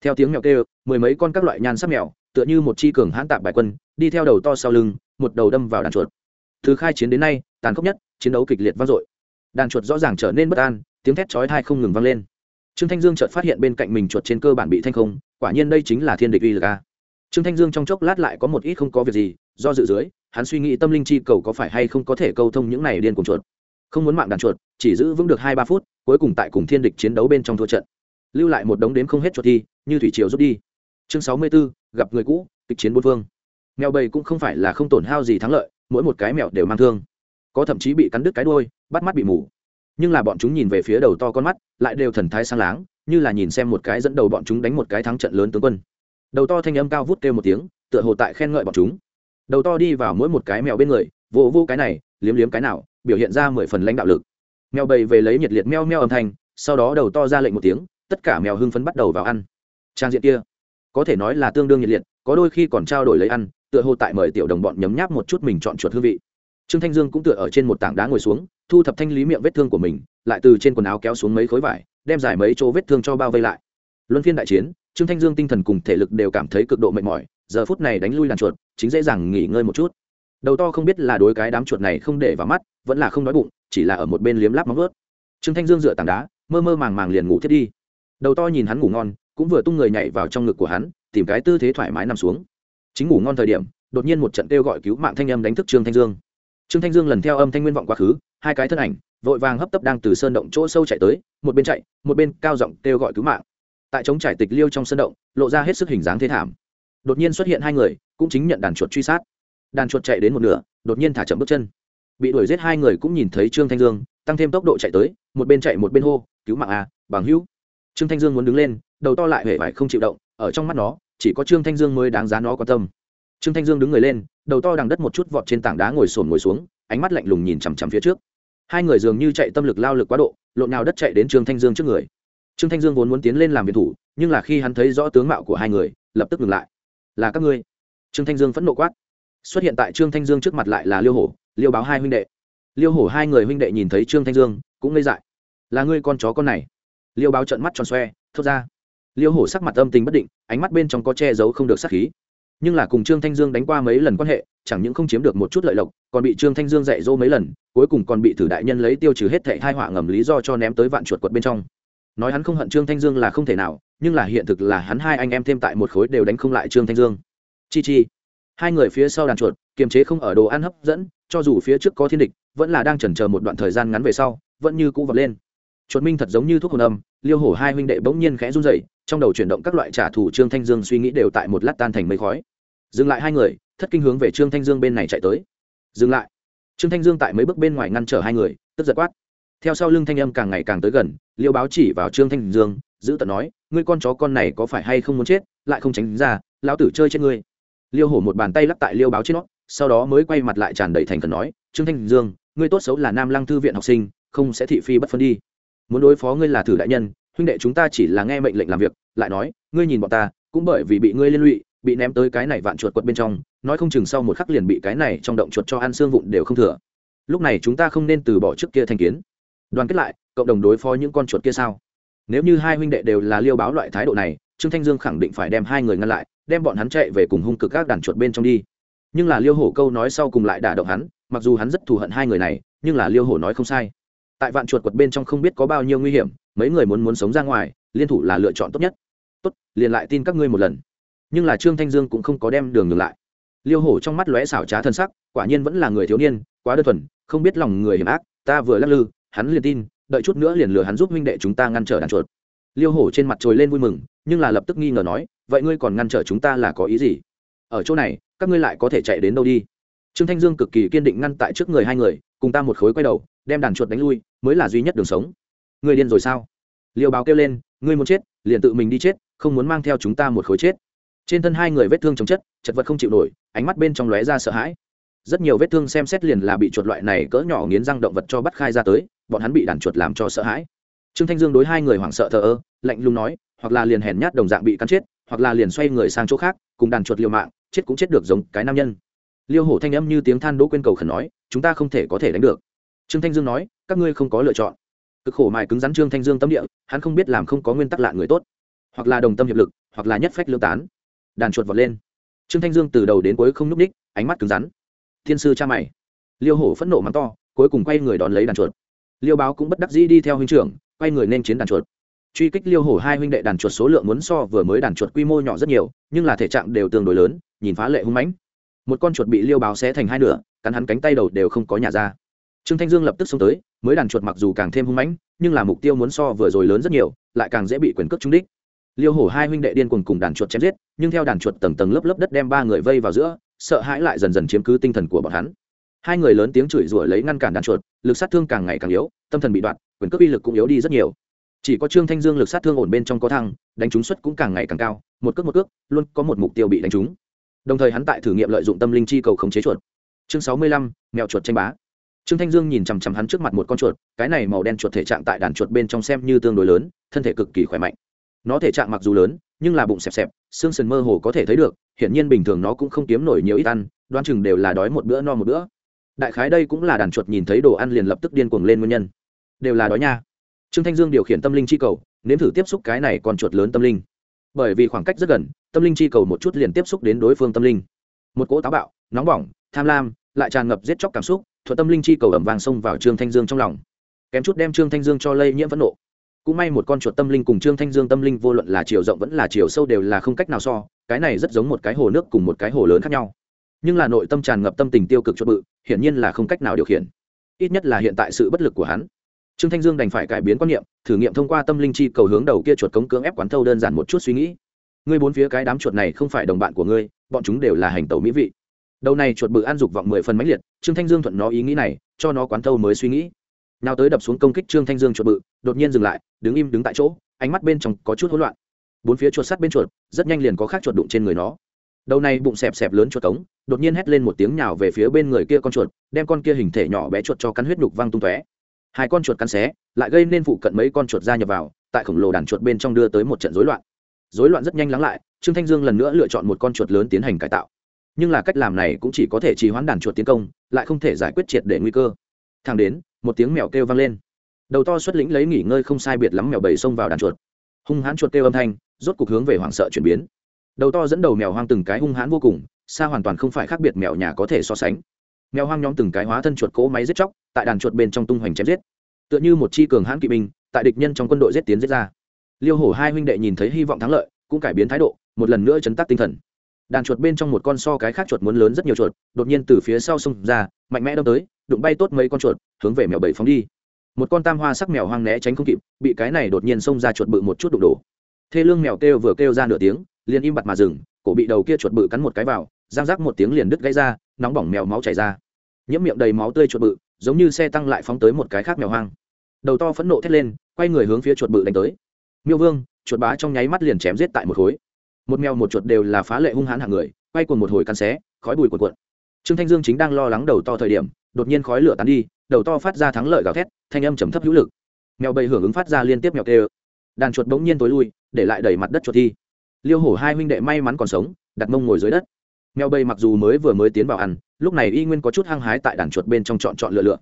Theo tiếng mèo kêu, mười mấy con các loại nhan sắc mèo, tựa như một chi cường hãn tạp bài quân, đi theo đầu to sau lưng, một đầu đâm vào đàn chuột. Từ khai chiến đến nay, tàn khốc nhất, chiến đấu kịch liệt vang dội. Đàn chuột rõ ràng trở nên bất an, tiếng thét chói tai không ngừng vang lên. Trương thanh dương chợt phát hiện bên cạnh mình chuột trên cơ bản bị thanh không quả nhiên đây chính là thiên địch uy lực a. Trương thanh dương trong chốc lát lại có một ít không có việc gì do dự dưới hắn suy nghĩ tâm linh chi cầu có phải hay không có thể câu thông những này điên cùng chuột. Không muốn mạng đàn chuột chỉ giữ vững được hai ba phút cuối cùng tại cùng thiên địch chiến đấu bên trong thua trận. Lưu lại một đống đếm không hết chuột thi như thủy triều rút đi. Chương sáu mươi 64, gặp người cũ kịch chiến bốn phương. Mèo bầy cũng không phải là không tổn hao gì thắng lợi mỗi một cái mèo đều mang thương. Có thậm chí bị cắn đứt cái đuôi bắt mắt bị mù. Nhưng là bọn chúng nhìn về phía đầu to con mắt lại đều thần thái sang láng như là nhìn xem một cái dẫn đầu bọn chúng đánh một cái thắng trận lớn tướng quân. Đầu to thanh âm cao vút kêu một tiếng, tựa hồ tại khen ngợi bọn chúng. Đầu to đi vào mỗi một cái mèo bên người, vô vô cái này, liếm liếm cái nào, biểu hiện ra mười phần lãnh đạo lực. Mèo bầy về lấy nhiệt liệt meo meo âm thanh, sau đó đầu to ra lệnh một tiếng, tất cả mèo hưng phấn bắt đầu vào ăn. Trang diện kia, có thể nói là tương đương nhiệt liệt, có đôi khi còn trao đổi lấy ăn, tựa hồ tại mời tiểu đồng bọn nhấm nháp một chút mình chọn chuột hương vị. Trương thanh dương cũng tựa ở trên một tảng đá ngồi xuống, thu thập thanh lý miệng vết thương của mình, lại từ trên quần áo kéo xuống mấy khối vải đem giải mấy chỗ vết thương cho bao vây lại. Luân phiên đại chiến, trương thanh dương tinh thần cùng thể lực đều cảm thấy cực độ mệt mỏi, giờ phút này đánh lui đàn chuột, chính dễ dàng nghỉ ngơi một chút. Đầu to không biết là đối cái đám chuột này không để vào mắt, vẫn là không đói bụng, chỉ là ở một bên liếm láp móng ướt trương thanh dương dựa tảng đá, mơ mơ màng màng liền ngủ thiết đi. Đầu to nhìn hắn ngủ ngon, cũng vừa tung người nhảy vào trong ngực của hắn, tìm cái tư thế thoải mái nằm xuống. Chính ngủ ngon thời điểm, đột nhiên một trận kêu gọi cứu mạng thanh âm đánh thức trương thanh dương. Trương thanh dương lần theo âm thanh nguyên vọng quá khứ, hai cái thân ảnh vội vàng hấp tấp đang từ sơn động chỗ sâu chạy tới, một bên chạy, một bên cao giọng kêu gọi cứu mạng. Tại trống trải tịch liêu trong sơn động, lộ ra hết sức hình dáng thế thảm. Đột nhiên xuất hiện hai người, cũng chính nhận đàn chuột truy sát. Đàn chuột chạy đến một nửa, đột nhiên thả chậm bước chân. Bị đuổi giết hai người cũng nhìn thấy trương thanh dương, tăng thêm tốc độ chạy tới, một bên chạy một bên hô, cứu mạng à bằng hữu. Trương thanh dương muốn đứng lên, đầu to lại hề phải không chịu động, ở trong mắt nó, chỉ có trương thanh dương mới đáng giá nó quan tâm. Trương thanh dương đứng người lên, đầu to đằng đất một chút vọt trên tảng đá ngồi sồn ngồi xuống, ánh mắt lạnh lùng nhìn chằm chằm phía trước hai người dường như chạy tâm lực lao lực quá độ, lộn nào đất chạy đến trương thanh dương trước người. Trương thanh dương vốn muốn tiến lên làm viện thủ, nhưng là khi hắn thấy rõ tướng mạo của hai người, lập tức ngừng lại. Là các ngươi. Trương thanh dương phẫn nộ quát. Xuất hiện tại trương thanh dương trước mặt lại là liêu hổ, liêu báo hai huynh đệ. Liêu hổ hai người huynh đệ nhìn thấy trương thanh dương, cũng ngây dại. Là ngươi con chó con này. Liêu báo trận mắt tròn xoe, thốt ra. Liêu hổ sắc mặt âm tình bất định, ánh mắt bên trong có che giấu không được sắc khí nhưng là cùng trương thanh dương đánh qua mấy lần quan hệ, chẳng những không chiếm được một chút lợi lộc, còn bị trương thanh dương dạy dỗ mấy lần, cuối cùng còn bị thử đại nhân lấy tiêu trừ hết thệ hai họa ngầm lý do cho ném tới vạn chuột quật bên trong. Nói hắn không hận trương thanh dương là không thể nào, nhưng là hiện thực là hắn hai anh em thêm tại một khối đều đánh không lại trương thanh dương. Chi chi. Hai người phía sau đàn chuột, kiềm chế không ở đồ ăn hấp dẫn, cho dù phía trước có thiên địch, vẫn là đang chần chờ một đoạn thời gian ngắn về sau, vẫn như cũ vật lên chuột minh thật giống như thuốc hồn âm, liêu hổ hai huynh đệ bỗng nhiên khẽ run dậy trong đầu chuyển động các loại trả thù trương thanh dương suy nghĩ đều tại một lát tan thành mây khói. Dừng lại hai người, thất kinh hướng về trương thanh dương bên này chạy tới. Dừng lại. Trương thanh dương tại mấy bước bên ngoài ngăn trở hai người, tức giật quát. Theo sau lưng thanh âm càng ngày càng tới gần, liêu báo chỉ vào trương thanh dương, giữ tận nói, ngươi con chó con này có phải hay không muốn chết, lại không tránh ra, lão tử chơi chết ngươi. Liêu hổ một bàn tay lắc tại liêu báo trên nó, sau đó mới quay mặt lại tràn đầy thành khẩn nói, trương thanh dương, ngươi tốt xấu là nam lăng thư viện học sinh, không sẽ thị phi bất phân đi muốn đối phó ngươi là thử đại nhân, huynh đệ chúng ta chỉ là nghe mệnh lệnh làm việc, lại nói, ngươi nhìn bọn ta, cũng bởi vì bị ngươi liên lụy, bị ném tới cái này vạn chuột quật bên trong, nói không chừng sau một khắc liền bị cái này trong động chuột cho ăn xương vụn đều không thừa. Lúc này chúng ta không nên từ bỏ trước kia thành kiến. Đoàn kết lại, cộng đồng đối phó những con chuột kia sao? Nếu như hai huynh đệ đều là liêu báo loại thái độ này, trương thanh dương khẳng định phải đem hai người ngăn lại, đem bọn hắn chạy về cùng hung cực các đàn chuột bên trong đi. Nhưng là liêu hổ câu nói sau cùng lại đả động hắn, mặc dù hắn rất thù hận hai người này, nhưng là liêu hổ nói không sai tại vạn chuột quật bên trong không biết có bao nhiêu nguy hiểm, mấy người muốn muốn sống ra ngoài, liên thủ là lựa chọn tốt nhất. Tốt, liền lại tin các ngươi một lần. Nhưng là trương thanh dương cũng không có đem đường ngược lại. Liêu hổ trong mắt lóe xảo trá thân sắc, quả nhiên vẫn là người thiếu niên, quá đơn thuần, không biết lòng người hiểm ác, ta vừa lắc lư, hắn liền tin, đợi chút nữa liền lừa hắn giúp huynh đệ chúng ta ngăn trở đàn chuột. Liêu hổ trên mặt trồi lên vui mừng, nhưng là lập tức nghi ngờ nói, vậy ngươi còn ngăn trở chúng ta là có ý gì? Ở chỗ này, các ngươi lại có thể chạy đến đâu đi? Trương thanh dương cực kỳ kiên định ngăn tại trước người hai người cùng ta một khối quay đầu, đem đàn chuột đánh lui, mới là duy nhất đường sống. Ngươi điên rồi sao? Liều báo kêu lên, ngươi muốn chết, liền tự mình đi chết, không muốn mang theo chúng ta một khối chết. Trên thân hai người vết thương chống chất, chật vật không chịu nổi, ánh mắt bên trong lóe ra sợ hãi. Rất nhiều vết thương xem xét liền là bị chuột loại này cỡ nhỏ nghiến răng động vật cho bắt khai ra tới, bọn hắn bị đàn chuột làm cho sợ hãi. Trương thanh dương đối hai người hoảng sợ thờ ơ, lạnh lùng nói, hoặc là liền hèn nhát đồng dạng bị cắn chết, hoặc là liền xoay người sang chỗ khác, cùng đàn chuột liều mạng, chết cũng chết được giống cái nam nhân liêu hổ thanh âm như tiếng than đỗ quên cầu khẩn nói, chúng ta không thể có thể đánh được. Trương thanh dương nói, các ngươi không có lựa chọn. Cực khổ mài cứng rắn trương thanh dương tâm địa, hắn không biết làm không có nguyên tắc lạ người tốt. Hoặc là đồng tâm hiệp lực, hoặc là nhất phách lương tán. Đàn chuột vọt lên. Trương thanh dương từ đầu đến cuối không n ú c ních ánh mắt cứng rắn. Thiên sư cha mày. Liêu hổ phẫn nộ mắng to, cuối cùng quay người đón lấy đàn chuột. Liêu báo cũng bất đắc dĩ đi theo huynh trưởng, quay người nên chiến đàn chuột. Truy kích liêu hổ hai huynh đệ đàn chuột số lượng muốn so vừa mới đàn chuột quy mô nhỏ rất nhiều, nhưng là thể trạng đều tương đối lớn, nhìn phá lệ hung mãnh một con chuột bị liêu báo xé thành hai nửa, cắn hắn cánh tay đầu đều không có nhà ra. Trương thanh dương lập tức xông tới, mới đàn chuột mặc dù càng thêm hung mãnh, nhưng là mục tiêu muốn so vừa rồi lớn rất nhiều, lại càng dễ bị quyền cước trúng đích. Liêu hổ hai huynh đệ điên cuồng cùng đàn chuột chém giết, nhưng theo đàn chuột tầng tầng lớp lớp đất đem ba người vây vào giữa, sợ hãi lại dần dần chiếm cứ tinh thần của bọn hắn. Hai người lớn tiếng chửi rủa lấy ngăn cản đàn chuột, lực sát thương càng ngày càng yếu, tâm thần bị đoạn, quyền cước uy lực cũng yếu đi rất nhiều. Chỉ có trương thanh dương lực sát thương ổn bên trong có thăng, đánh trúng suất cũng càng ngày càng cao, một cước một cước, luôn có một mục tiêu bị đánh trúng đồng thời hắn tại thử nghiệm lợi dụng tâm linh chi cầu khống chế chuột. Chương sáu mươi lăm, mèo chuột tranh bá. Trương thanh dương nhìn chằm chằm hắn trước mặt một con chuột, cái này màu đen chuột thể trạng tại đàn chuột bên trong xem như tương đối lớn, thân thể cực kỳ khỏe mạnh. Nó thể trạng mặc dù lớn, nhưng là bụng xẹp xẹp, xương sần mơ hồ có thể thấy được, hiển nhiên bình thường nó cũng không kiếm nổi nhiều ít ăn đoan chừng đều là đói một bữa no một bữa. Đại khái đây cũng là đàn chuột nhìn thấy đồ ăn liền lập tức điên cuồng lên nguyên nhân. Đều là đói nha. Trương thanh dương điều khiển tâm linh chi cầu, nếm thử tiếp xúc cái này còn chuột lớn tâm linh. Bởi vì khoảng cách rất gần tâm linh chi cầu một chút liền tiếp xúc đến đối phương tâm linh. Một cỗ táo bạo, nóng bỏng, tham lam, lại tràn ngập giết chóc cảm xúc thuật tâm linh chi cầu ẩm vàng xông vào trương thanh dương trong lòng. Kém chút đem trương thanh dương cho lây nhiễm phẫn nộ. Cũng may một con chuột tâm linh cùng trương thanh dương tâm linh vô luận là chiều rộng vẫn là chiều sâu đều là không cách nào so, cái này rất giống một cái hồ nước cùng một cái hồ lớn khác nhau. Nhưng là nội tâm tràn ngập tâm tình tiêu cực chuột bự, hiển nhiên là không cách nào điều khiển. Ít nhất là hiện tại sự bất lực của hắn. Trương thanh dương đành phải cải biến quan niệm, thử nghiệm thông qua tâm linh chi cầu hướng đầu kia chuột cống cưỡng ép quán thâu đơn giản một chút suy nghĩ ngươi bốn phía cái đám chuột này không phải đồng bạn của ngươi, bọn chúng đều là hành tẩu mỹ vị. Đầu này chuột bự ăn dục vọng mười phần mãnh liệt, trương thanh dương thuận nó ý nghĩ này, cho nó quán thâu mới suy nghĩ. Nào tới đập xuống công kích trương thanh dương chuột bự, đột nhiên dừng lại, đứng im đứng tại chỗ, ánh mắt bên trong có chút hỗn loạn. Bốn phía chuột sắt bên chuột, rất nhanh liền có khác chuột đụng trên người nó. Đầu này bụng xẹp xẹp lớn chuột cống, đột nhiên hét lên một tiếng nhào về phía bên người kia con chuột, đem con kia hình thể nhỏ bé chuột cho cắn huyết nhục văng tung tóe. Hai con chuột cắn xé, lại gây nên phụ cận mấy con chuột ra nhập vào, tại khổng lồ đàn chuột bên trong đưa tới một trận rối loạn rối loạn rất nhanh lắng lại, trương thanh dương lần nữa lựa chọn một con chuột lớn tiến hành cải tạo. Nhưng là cách làm này cũng chỉ có thể trì hoãn đàn chuột tiến công, lại không thể giải quyết triệt để nguy cơ. Thang đến, một tiếng mèo kêu vang lên. Đầu to xuất lĩnh lấy nghỉ ngơi không sai biệt lắm mèo bầy xông vào đàn chuột. Hung hãn chuột kêu âm thanh, rốt cục hướng về hoảng sợ chuyển biến. Đầu to dẫn đầu mèo hoang từng cái hung hãn vô cùng, xa hoàn toàn không phải khác biệt mèo nhà có thể so sánh. Mèo hoang nhóm từng cái hóa thân chuột cỗ máy giết chóc, tại đàn chuột bên trong tung hoành chém giết. Tựa như một chi cường hãn kỵ binh, tại địch nhân trong quân đội giết tiến giết ra liêu hổ hai huynh đệ nhìn thấy hy vọng thắng lợi, cũng cải biến thái độ, một lần nữa chấn tác tinh thần. Đàn chuột bên trong một con so cái khác chuột muốn lớn rất nhiều chuột, đột nhiên từ phía sau xông ra, mạnh mẽ đâm tới, đụng bay tốt mấy con chuột, hướng về mèo bảy phóng đi. Một con tam hoa sắc mèo hoang né tránh không kịp, bị cái này đột nhiên xông ra chuột bự một chút đụng đổ. Thê lương mèo kêu vừa kêu ra nửa tiếng, liền im bặt mà dừng, cổ bị đầu kia chuột bự cắn một cái vào, giang rác một tiếng liền đứt gãy ra, nóng bỏng mèo máu chảy ra. Nhiễm miệng đầy máu tươi chuột bự, giống như xe tăng lại phóng tới một cái khác mèo hoang. Đầu to phẫn nộ thét lên, quay người hướng phía chuột bự đánh tới miêu vương, chuột bá trong nháy mắt liền chém giết tại một khối. Một mèo một chuột đều là phá lệ hung hãn hạng người, quay cuồng một hồi cắn xé, khói bùi cuộn cuộn. Trương thanh dương chính đang lo lắng đầu to thời điểm, đột nhiên khói lửa tán đi, đầu to phát ra thắng lợi gào thét, thanh âm trầm thấp hữu lực. Mèo bầy hưởng ứng phát ra liên tiếp mèo tê đàn chuột bỗng nhiên tối lui, để lại đầy mặt đất chuột thi. Liêu hổ hai huynh đệ may mắn còn sống, đặt mông ngồi dưới đất. Mèo bầy mặc dù mới vừa mới tiến vào ăn, lúc này y nguyên có chút hăng hái tại đàn chuột bên trong chọn chọn lựa lựa.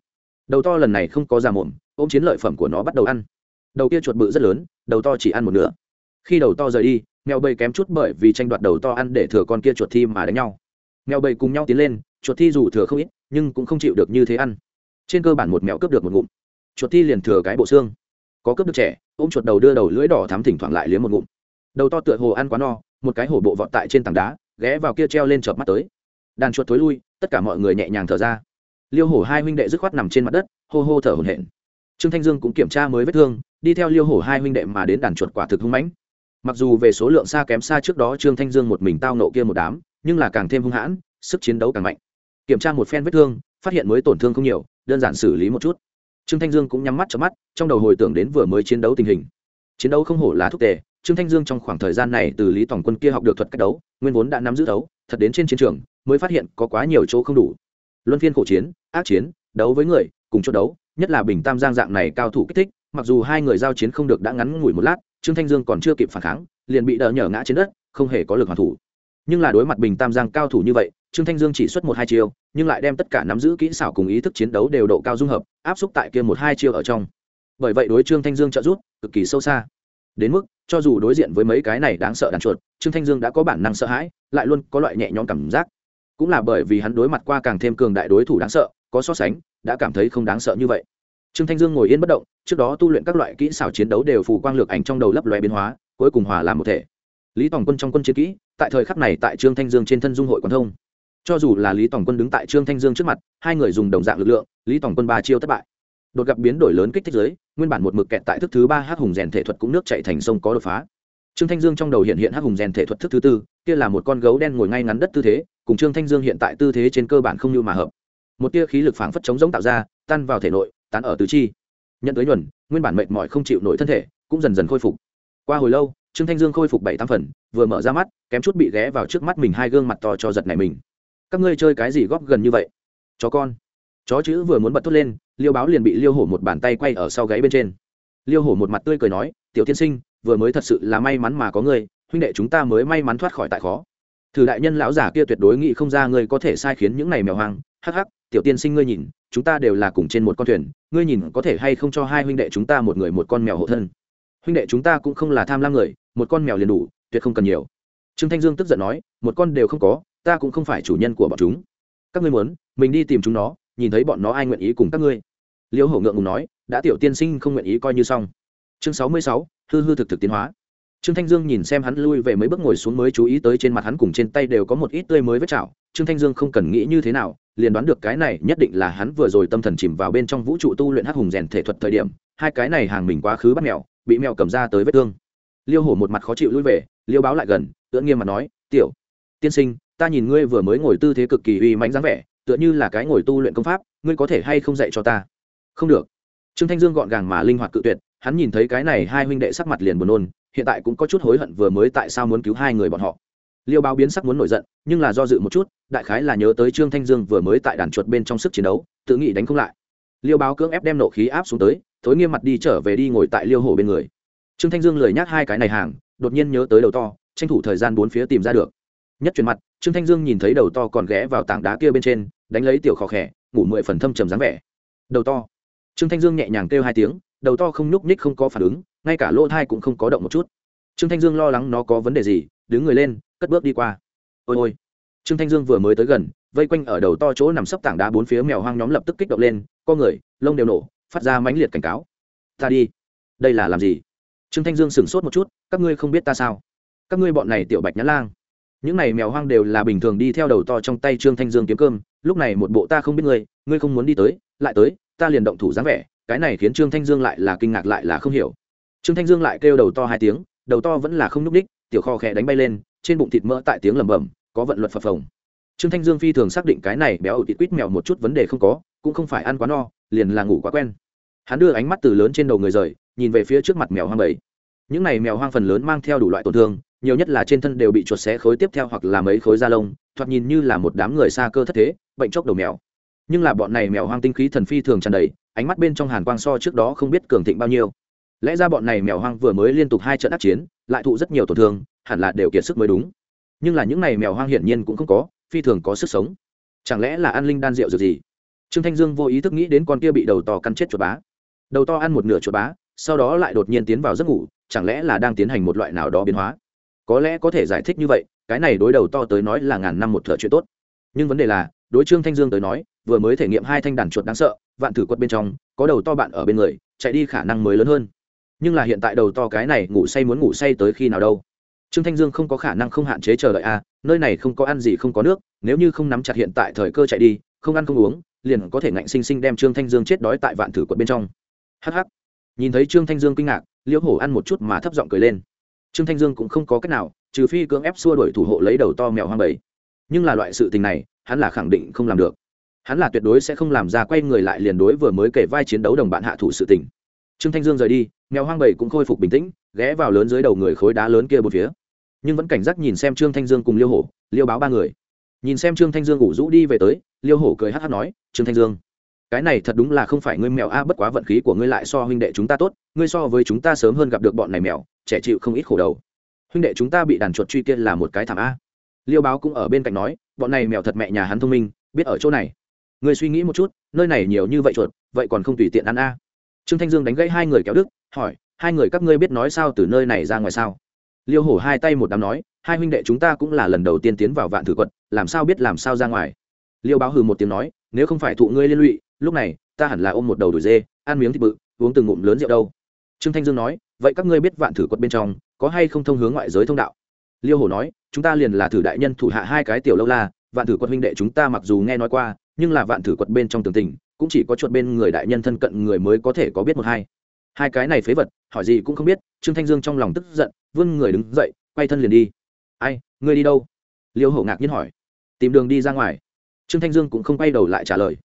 Đầu to lần này không có ra mồm, ôm chiến lợi phẩm của nó bắt đầu ăn đầu kia chuột bự rất lớn, đầu to chỉ ăn một nửa. Khi đầu to rời đi, mèo bầy kém chút bởi vì tranh đoạt đầu to ăn để thừa con kia chuột thi mà đánh nhau. Mèo bầy cùng nhau tiến lên, chuột thi dù thừa không ít, nhưng cũng không chịu được như thế ăn. Trên cơ bản một mèo cướp được một ngụm. Chuột thi liền thừa cái bộ xương. Có cướp được trẻ, ôm chuột đầu đưa đầu lưỡi đỏ thắm thỉnh thoảng lại liếm một ngụm. Đầu to tựa hồ ăn quá no, một cái hổ bộ vọt tại trên tảng đá, ghé vào kia treo lên chợp mắt tới. Đàn chuột thối lui, tất cả mọi người nhẹ nhàng thở ra. Liêu hổ hai huynh đệ dứt khoát nằm trên mặt đất, hô hô thở hổn hển. Trương thanh dương cũng kiểm tra mới vết thương đi theo liêu hổ hai huynh đệ mà đến đàn chuột quả thực hung mãnh. Mặc dù về số lượng xa kém xa trước đó trương thanh dương một mình tao nộ kia một đám, nhưng là càng thêm hung hãn, sức chiến đấu càng mạnh. Kiểm tra một phen vết thương, phát hiện mới tổn thương không nhiều, đơn giản xử lý một chút. Trương thanh dương cũng nhắm mắt cho mắt, trong đầu hồi tưởng đến vừa mới chiến đấu tình hình. Chiến đấu không hổ là thúc tề, trương thanh dương trong khoảng thời gian này từ lý tổng quân kia học được thuật cách đấu, nguyên vốn đã nắm giữ đấu, thật đến trên chiến trường, mới phát hiện có quá nhiều chỗ không đủ. Luân phiên khổ chiến, ác chiến, đấu với người, cùng chỗ đấu, nhất là bình tam giang dạng này cao thủ kích thích mặc dù hai người giao chiến không được đã ngắn ngủi một lát, trương thanh dương còn chưa kịp phản kháng, liền bị đỡ nhở ngã trên đất, không hề có lực hoàn thủ. Nhưng là đối mặt bình tam giang cao thủ như vậy, trương thanh dương chỉ xuất một hai chiêu, nhưng lại đem tất cả nắm giữ kỹ xảo cùng ý thức chiến đấu đều độ cao dung hợp, áp xúc tại kia một hai chiêu ở trong. Bởi vậy đối trương thanh dương trợ giúp, cực kỳ sâu xa. Đến mức, cho dù đối diện với mấy cái này đáng sợ đàn chuột, trương thanh dương đã có bản năng sợ hãi, lại luôn có loại nhẹ nhõm cảm giác. Cũng là bởi vì hắn đối mặt qua càng thêm cường đại đối thủ đáng sợ, có so sánh, đã cảm thấy không đáng sợ như vậy trương thanh dương ngồi yên bất động, trước đó tu luyện các loại kỹ xảo chiến đấu đều phù quang lược ảnh trong đầu lấp loe biến hóa, cuối cùng hòa làm một thể. Lý tòng quân trong quân chiến kỹ, tại thời khắc này tại trương thanh dương trên thân dung hội quán thông. Cho dù là lý tòng quân đứng tại trương thanh dương trước mặt, hai người dùng đồng dạng lực lượng, lý tòng quân ba chiêu thất bại. Đột gặp biến đổi lớn kích thích giới, nguyên bản một mực kẹt tại thức thứ ba hắc hùng rèn thể thuật cũng nước chạy thành sông có đột phá. Trương thanh dương trong đầu hiện hiện hắc hùng rèn thể thuật thức thứ tư, kia là một con gấu đen ngồi ngay ngắn đất tư thế, cùng trương thanh dương hiện tại tư thế trên cơ bản không như mà hợp. Một tia khí lực phảng phất chống giống tạo ra, tan vào thể nội tán ở tứ chi. Nhận tới nhuần, nguyên bản mệt mỏi không chịu nổi thân thể, cũng dần dần khôi phục. Qua hồi lâu, trương thanh dương khôi phục bảy tám phần, vừa mở ra mắt, kém chút bị ghé vào trước mắt mình hai gương mặt to cho giật này mình. Các ngươi chơi cái gì góp gần như vậy? Chó con. Chó chữ vừa muốn bật thốt lên, liêu báo liền bị liêu hổ một bàn tay quay ở sau gáy bên trên. Liêu hổ một mặt tươi cười nói, tiểu tiên sinh, vừa mới thật sự là may mắn mà có ngươi, huynh đệ chúng ta mới may mắn thoát khỏi tại khó. Thử đại nhân lão giả kia tuyệt đối nghĩ không ra ngươi có thể sai khiến những này mèo hoang. Hắc hắc, tiểu tiên sinh ngươi nhìn chúng ta đều là cùng trên một con thuyền, ngươi nhìn có thể hay không cho hai huynh đệ chúng ta một người một con mèo hộ thân. Huynh đệ chúng ta cũng không là tham lam người, một con mèo liền đủ, tuyệt không cần nhiều. Trương thanh dương tức giận nói, một con đều không có, ta cũng không phải chủ nhân của bọn chúng. Các ngươi muốn, mình đi tìm chúng nó, nhìn thấy bọn nó ai nguyện ý cùng các ngươi. Liêu hổ ngượng ngùng nói, đã tiểu tiên sinh không nguyện ý coi như xong. Chương sáu mươi sáu, hư hư thực thực tiến hóa trương thanh dương nhìn xem hắn lui về mấy bước ngồi xuống mới chú ý tới trên mặt hắn cùng trên tay đều có một ít tươi mới vết chảo. Trương thanh dương không cần nghĩ như thế nào, liền đoán được cái này nhất định là hắn vừa rồi tâm thần chìm vào bên trong vũ trụ tu luyện hắc hùng rèn thể thuật thời điểm, hai cái này hàng mình quá khứ bắt mèo, bị mèo cầm ra tới vết thương. Liêu hổ một mặt khó chịu lui về, liêu báo lại gần, tựa nghiêm mặt nói, tiểu tiên sinh, ta nhìn ngươi vừa mới ngồi tư thế cực kỳ uy mãnh dáng vẻ, tựa như là cái ngồi tu luyện công pháp, ngươi có thể hay không dạy cho ta? Không được. Trương thanh dương gọn gàng mà linh hoạt cự tuyệt, hắn nhìn thấy cái này hai huynh đệ sắc mặt liền buồn nôn hiện tại cũng có chút hối hận vừa mới tại sao muốn cứu hai người bọn họ. Liêu báo biến sắc muốn nổi giận, nhưng là do dự một chút, đại khái là nhớ tới trương thanh dương vừa mới tại đàn chuột bên trong sức chiến đấu, tự nghĩ đánh không lại. Liêu báo cưỡng ép đem nộ khí áp xuống tới, thối nghiêm mặt đi trở về đi ngồi tại liêu hổ bên người. Trương thanh dương lười nhắc hai cái này hàng, đột nhiên nhớ tới đầu to, tranh thủ thời gian bốn phía tìm ra được. Nhất chuyển mặt, trương thanh dương nhìn thấy đầu to còn ghé vào tảng đá kia bên trên, đánh lấy tiểu khó khẽ ngủ mười phần thâm trầm dáng vẻ. Đầu to. Trương thanh dương nhẹ nhàng kêu hai tiếng đầu to không nhúc nhích không có phản ứng, ngay cả lỗ thai cũng không có động một chút. Trương thanh dương lo lắng nó có vấn đề gì, đứng người lên, cất bước đi qua. Ôi ôi. Trương thanh dương vừa mới tới gần, vây quanh ở đầu to chỗ nằm sấp tảng đá bốn phía mèo hoang nhóm lập tức kích động lên co người, lông đều nổ, phát ra mãnh liệt cảnh cáo. Ta đi. Đây là làm gì? Trương thanh dương sửng sốt một chút, các ngươi không biết ta sao? Các ngươi bọn này tiểu bạch nhã lang. Những này mèo hoang đều là bình thường đi theo đầu to trong tay trương thanh dương kiếm cơm, lúc này một bộ ta không biết ngươi ngươi không muốn đi tới, lại tới, ta liền động thủ dáng vẻ cái này khiến trương thanh dương lại là kinh ngạc lại là không hiểu. Trương thanh dương lại kêu đầu to hai tiếng, đầu to vẫn là không n ú c ních tiểu kho khẽ đánh bay lên, trên bụng thịt mỡ tại tiếng lầm bầm có vận luật phập phồng. Trương thanh dương phi thường xác định cái này béo ủ thịt quýt mèo một chút vấn đề không có, cũng không phải ăn quá no, liền là ngủ quá quen. Hắn đưa ánh mắt từ lớn trên đầu người rời, nhìn về phía trước mặt mèo hoang bảy. Những này mèo hoang phần lớn mang theo đủ loại tổn thương, nhiều nhất là trên thân đều bị chuột xé khối tiếp theo hoặc là mấy khối da lông, thoạt nhìn như là một đám người xa cơ thất thế, bệnh chốc đầu mèo. Nhưng là bọn này mèo hoang tinh khí thần phi thường tràn đầy ánh mắt bên trong hàn quang so trước đó không biết cường thịnh bao nhiêu. Lẽ ra bọn này mèo hoang vừa mới liên tục hai trận ác chiến, lại thụ rất nhiều tổn thương, hẳn là đều kiệt sức mới đúng. Nhưng là những này mèo hoang hiển nhiên cũng không có, phi thường có sức sống. Chẳng lẽ là an linh đan rượu dược gì? Trương thanh dương vô ý thức nghĩ đến con kia bị đầu to căn chết chuột bá. Đầu to ăn một nửa chuột bá, sau đó lại đột nhiên tiến vào giấc ngủ, chẳng lẽ là đang tiến hành một loại nào đó biến hóa? Có lẽ có thể giải thích như vậy, cái này đối đầu to tới nói là ngàn năm một thợ chuyện tốt. Nhưng vấn đề là đối trương thanh dương tới nói vừa mới thể nghiệm hai thanh đàn chuột đáng sợ vạn thử quật bên trong có đầu to bạn ở bên người chạy đi khả năng mới lớn hơn. Nhưng là hiện tại đầu to cái này ngủ say muốn ngủ say tới khi nào đâu? Trương thanh dương không có khả năng không hạn chế chờ đợi a à, nơi này không có ăn gì không có nước nếu như không nắm chặt hiện tại thời cơ chạy đi không ăn không uống liền có thể ngạnh sinh sinh đem trương thanh dương chết đói tại vạn thử quật bên trong. Hh nhìn thấy trương thanh dương kinh ngạc liễu hổ ăn một chút mà thấp giọng cười lên. Trương thanh dương cũng không có cách nào trừ phi cưỡng ép xua đuổi thủ hộ lấy đầu to mèo hoang bầy. Nhưng là loại sự tình này hắn là khẳng định không làm được. Hắn là tuyệt đối sẽ không làm ra quay người lại liền đối vừa mới kể vai chiến đấu đồng bạn hạ thủ sự tình. Trương thanh dương rời đi, mèo hoang bầy cũng khôi phục bình tĩnh, ghé vào lớn dưới đầu người khối đá lớn kia một phía. Nhưng vẫn cảnh giác nhìn xem trương thanh dương cùng liêu hổ, liêu báo ba người. Nhìn xem trương thanh dương ngủ rũ đi về tới, liêu hổ cười hát hát nói, trương thanh dương, cái này thật đúng là không phải ngươi mèo a, bất quá vận khí của ngươi lại so huynh đệ chúng ta tốt, ngươi so với chúng ta sớm hơn gặp được bọn này mèo, trẻ chịu không ít khổ đầu. Huynh đệ chúng ta bị đàn chuột truy kia là một cái thảm a. Liêu báo cũng ở bên cạnh nói bọn này mèo thật mẹ nhà hắn thông minh, biết ở chỗ này. Ngươi suy nghĩ một chút, nơi này nhiều như vậy chuột, vậy còn không tùy tiện ăn a? Trương thanh dương đánh gãy hai người kéo đức, hỏi, hai người các ngươi biết nói sao từ nơi này ra ngoài sao? Liêu hổ hai tay một đám nói, hai huynh đệ chúng ta cũng là lần đầu tiên tiến vào vạn thử quật, làm sao biết làm sao ra ngoài? Liêu báo hừ một tiếng nói, nếu không phải thụ ngươi liên lụy, lúc này, ta hẳn là ôm một đầu đùi dê, ăn miếng thịt bự, uống từng ngụm lớn rượu đâu. Trương thanh dương nói, vậy các ngươi biết vạn thử quật bên trong, có hay không thông hướng ngoại giới thông đạo? Liêu hổ nói chúng ta liền là thử đại nhân thủ hạ hai cái tiểu lâu la, vạn thử quật huynh đệ chúng ta mặc dù nghe nói qua, nhưng là vạn thử quật bên trong tường tình, cũng chỉ có chuột bên người đại nhân thân cận người mới có thể có biết một hai. Hai cái này phế vật, hỏi gì cũng không biết, trương thanh dương trong lòng tức giận, vươn người đứng dậy, quay thân liền đi. Ai, ngươi đi đâu? Liêu hổ ngạc nhiên hỏi. Tìm đường đi ra ngoài. Trương thanh dương cũng không quay đầu lại trả lời.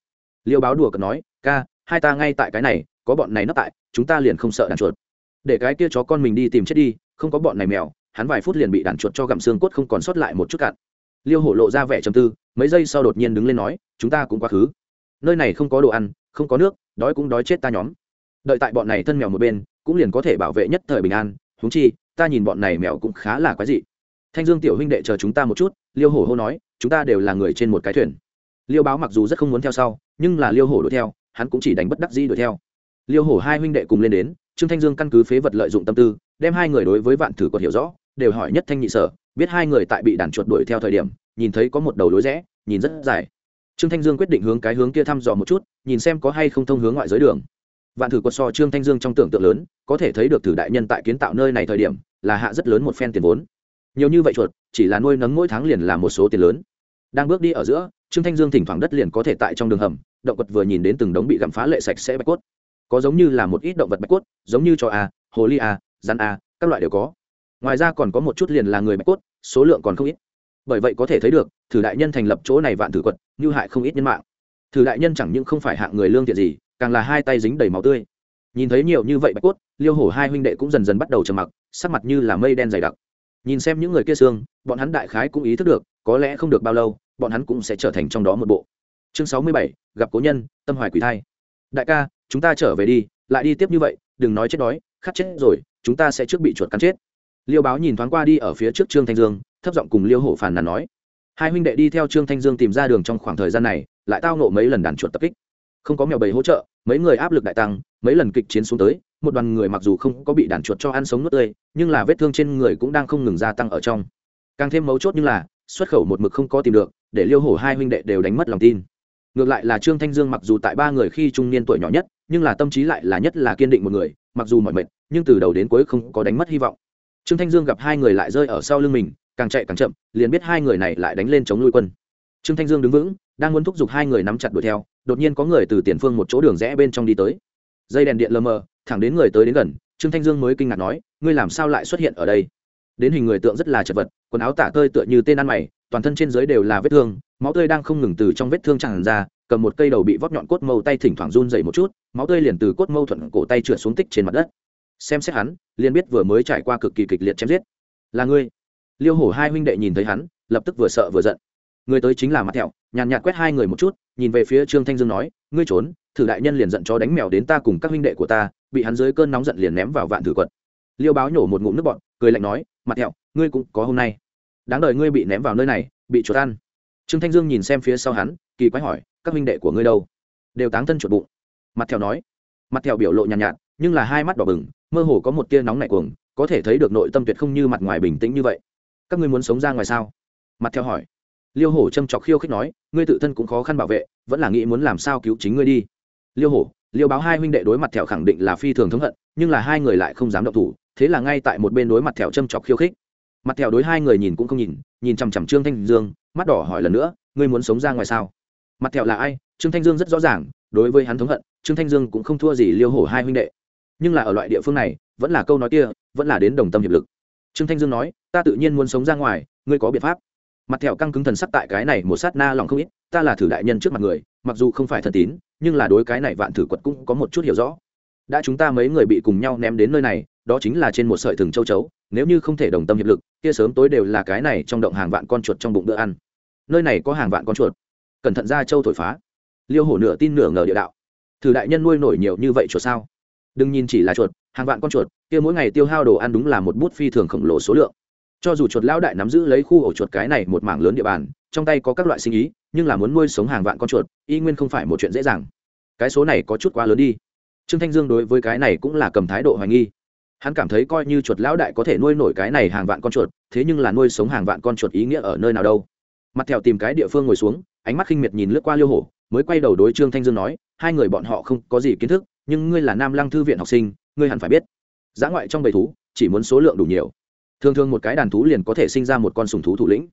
Liêu báo đùa cợt nói, ca, hai ta ngay tại cái này, có bọn này nấp tại, chúng ta liền không sợ đàn chuột. Để cái kia chó con mình đi tìm chết đi, không có bọn này mèo hắn vài phút liền bị đàn chuột cho gặm xương cốt không còn sót lại một chút cạn. Liêu hổ lộ ra vẻ trầm tư, mấy giây sau đột nhiên đứng lên nói, chúng ta cũng quá khứ. Nơi này không có đồ ăn, không có nước, đói cũng đói chết ta nhóm. Đợi tại bọn này thân mèo một bên, cũng liền có thể bảo vệ nhất thời bình an. Húng chi, ta nhìn bọn này mèo cũng khá là quái dị. Thanh dương tiểu huynh đệ chờ chúng ta một chút, liêu hổ hô nói, chúng ta đều là người trên một cái thuyền. Liêu báo mặc dù rất không muốn theo sau, nhưng là liêu hổ đuổi theo, hắn cũng chỉ đánh bất đắc dĩ đuổi theo. Liêu hổ hai huynh đệ cùng lên đến, trương thanh dương căn cứ phế vật lợi dụng tâm tư, đem hai người đối với vạn thử còn hiểu rõ đều hỏi nhất thanh nhị sở, biết hai người tại bị đàn chuột đuổi theo thời điểm, nhìn thấy có một đầu lối rẽ, nhìn rất dài. Trương thanh dương quyết định hướng cái hướng kia thăm dò một chút, nhìn xem có hay không thông hướng ngoại giới đường. Vạn thử quật so trương thanh dương trong tưởng tượng lớn, có thể thấy được thử đại nhân tại kiến tạo nơi này thời điểm, là hạ rất lớn một phen tiền vốn. Nhiều như vậy chuột, chỉ là nuôi nấng mỗi tháng liền là một số tiền lớn. Đang bước đi ở giữa, trương thanh dương thỉnh thoảng đất liền có thể tại trong đường hầm, động vật vừa nhìn đến từng đống bị gặm phá lệ sạch sẽ bạch cốt. Có giống như là một ít động vật bạch cốt, giống như cho a à, hồ ly a rắn a các loại đều có ngoài ra còn có một chút liền là người bạch cốt, số lượng còn không ít. Bởi vậy có thể thấy được, thử đại nhân thành lập chỗ này vạn thử quật, như hại không ít nhân mạng. Thử đại nhân chẳng những không phải hạng người lương thiện gì, càng là hai tay dính đầy máu tươi. Nhìn thấy nhiều như vậy bạch cốt, liêu hổ hai huynh đệ cũng dần dần bắt đầu trầm mặc, sắc mặt như là mây đen dày đặc. Nhìn xem những người kia xương, bọn hắn đại khái cũng ý thức được, có lẽ không được bao lâu, bọn hắn cũng sẽ trở thành trong đó một bộ. Chương sáu mươi bảy, gặp cố nhân, tâm hoài quỷ thai. Đại ca, chúng ta trở về đi, lại đi tiếp như vậy, đừng nói chết đói, khát chết rồi, chúng ta sẽ trước bị chuột cắn chết liêu báo nhìn thoáng qua đi ở phía trước trương thanh dương, thấp giọng cùng liêu hổ phàn nàn nói, hai huynh đệ đi theo trương thanh dương tìm ra đường trong khoảng thời gian này, lại tao nộ mấy lần đàn chuột tập kích. Không có mèo bầy hỗ trợ, mấy người áp lực đại tăng, mấy lần kịch chiến xuống tới, một đoàn người mặc dù không có bị đàn chuột cho ăn sống nuốt tươi, nhưng là vết thương trên người cũng đang không ngừng gia tăng ở trong. Càng thêm mấu chốt như là, xuất khẩu một mực không có tìm được, để liêu hổ hai huynh đệ đều đánh mất lòng tin. Ngược lại là trương thanh dương mặc dù tại ba người khi trung niên tuổi nhỏ nhất, nhưng là tâm trí lại là nhất là kiên định một người, mặc dù mọi mệt, nhưng từ đầu đến cuối không có đánh mất hy vọng trương thanh dương gặp hai người lại rơi ở sau lưng mình, càng chạy càng chậm, liền biết hai người này lại đánh lên chống nuôi quân. Trương thanh dương đứng vững, đang muốn thúc giục hai người nắm chặt đuổi theo, đột nhiên có người từ tiền phương một chỗ đường rẽ bên trong đi tới. Dây đèn điện lờ mờ, thẳng đến người tới đến gần, trương thanh dương mới kinh ngạc nói, ngươi làm sao lại xuất hiện ở đây? Đến hình người tượng rất là chật vật, quần áo tả tơi tựa như tên ăn mày, toàn thân trên dưới đều là vết thương, máu tươi đang không ngừng từ trong vết thương tràn ra, cầm một cây đầu bị vót nhọn cốt mâu tay thỉnh thoảng run rẩy một chút, máu tươi liền từ cốt mâu thuận cổ tay trượt xuống tích trên mặt đất xem xét hắn liền biết vừa mới trải qua cực kỳ kịch liệt chém giết. Là ngươi. Liêu hổ hai huynh đệ nhìn thấy hắn lập tức vừa sợ vừa giận. Người tới chính là mặt thẹo nhàn nhạt quét hai người một chút nhìn về phía trương thanh dương nói ngươi trốn thử đại nhân liền giận chó đánh mèo đến ta cùng các huynh đệ của ta bị hắn dưới cơn nóng giận liền ném vào vạn thử quật. Liêu báo nhổ một ngụm nước bọn cười lạnh nói mặt thẹo ngươi cũng có hôm nay. Đáng đời ngươi bị ném vào nơi này bị chuột ăn. Trương thanh dương nhìn xem phía sau hắn kỳ quái hỏi các huynh đệ của ngươi đâu? Đều táng thân chuột bụng. Mặt thẹo nói. Mặt thẹo biểu lộ nhàn nhạt, nhạt nhưng là hai mắt đỏ bừng mơ hồ có một tia nóng nảy cuồng, có thể thấy được nội tâm tuyệt không như mặt ngoài bình tĩnh như vậy. Các ngươi muốn sống ra ngoài sao? Mặt theo hỏi. Liêu hổ châm chọc khiêu khích nói, ngươi tự thân cũng khó khăn bảo vệ, vẫn là nghĩ muốn làm sao cứu chính ngươi đi. Liêu hổ, liêu báo hai huynh đệ đối mặt thẹo khẳng định là phi thường thống hận, nhưng là hai người lại không dám động thủ, thế là ngay tại một bên đối mặt thẹo châm chọc khiêu khích. Mặt thẹo đối hai người nhìn cũng không nhìn nhìn chằm chằm trương thanh dương, mắt đỏ hỏi lần nữa, ngươi muốn sống ra ngoài sao? Mặt thẹo là ai? Trương thanh dương rất rõ ràng, đối với hắn thống hận, trương thanh dương cũng không thua gì liêu hổ hai huynh đệ nhưng là ở loại địa phương này, vẫn là câu nói kia, vẫn là đến đồng tâm hiệp lực. Trương thanh dương nói, ta tự nhiên muốn sống ra ngoài, ngươi có biện pháp. Mặt thẹo căng cứng thần sắc tại cái này một sát na lòng không ít, ta là thử đại nhân trước mặt người, mặc dù không phải thần tín, nhưng là đối cái này vạn thử quật cũng có một chút hiểu rõ. Đã chúng ta mấy người bị cùng nhau ném đến nơi này, đó chính là trên một sợi thừng châu chấu, nếu như không thể đồng tâm hiệp lực, kia sớm tối đều là cái này trong động hàng vạn con chuột trong bụng bữa ăn. Nơi này có hàng vạn con chuột. Cẩn thận ra châu thổi phá. Liêu hổ nửa tin nửa ngờ địa đạo, thử đại nhân nuôi nổi nhiều như vậy chuột sao? Đừng nhìn chỉ là chuột, hàng vạn con chuột, kia mỗi ngày tiêu hao đồ ăn đúng là một bút phi thường khổng lồ số lượng. Cho dù chuột lão đại nắm giữ lấy khu ổ chuột cái này một mảng lớn địa bàn, trong tay có các loại sinh ý, nhưng là muốn nuôi sống hàng vạn con chuột, y nguyên không phải một chuyện dễ dàng. Cái số này có chút quá lớn đi. Trương thanh dương đối với cái này cũng là cầm thái độ hoài nghi. Hắn cảm thấy coi như chuột lão đại có thể nuôi nổi cái này hàng vạn con chuột, thế nhưng là nuôi sống hàng vạn con chuột ý nghĩa ở nơi nào đâu. Mặt theo tìm cái địa phương ngồi xuống, ánh mắt khinh miệt nhìn lướt qua liêu hổ, mới quay đầu đối trương thanh dương nói, hai người bọn họ không có gì kiến thức nhưng ngươi là nam lăng thư viện học sinh, ngươi hẳn phải biết. Giã ngoại trong bầy thú, chỉ muốn số lượng đủ nhiều. Thường thường một cái đàn thú liền có thể sinh ra một con sùng thú thủ lĩnh.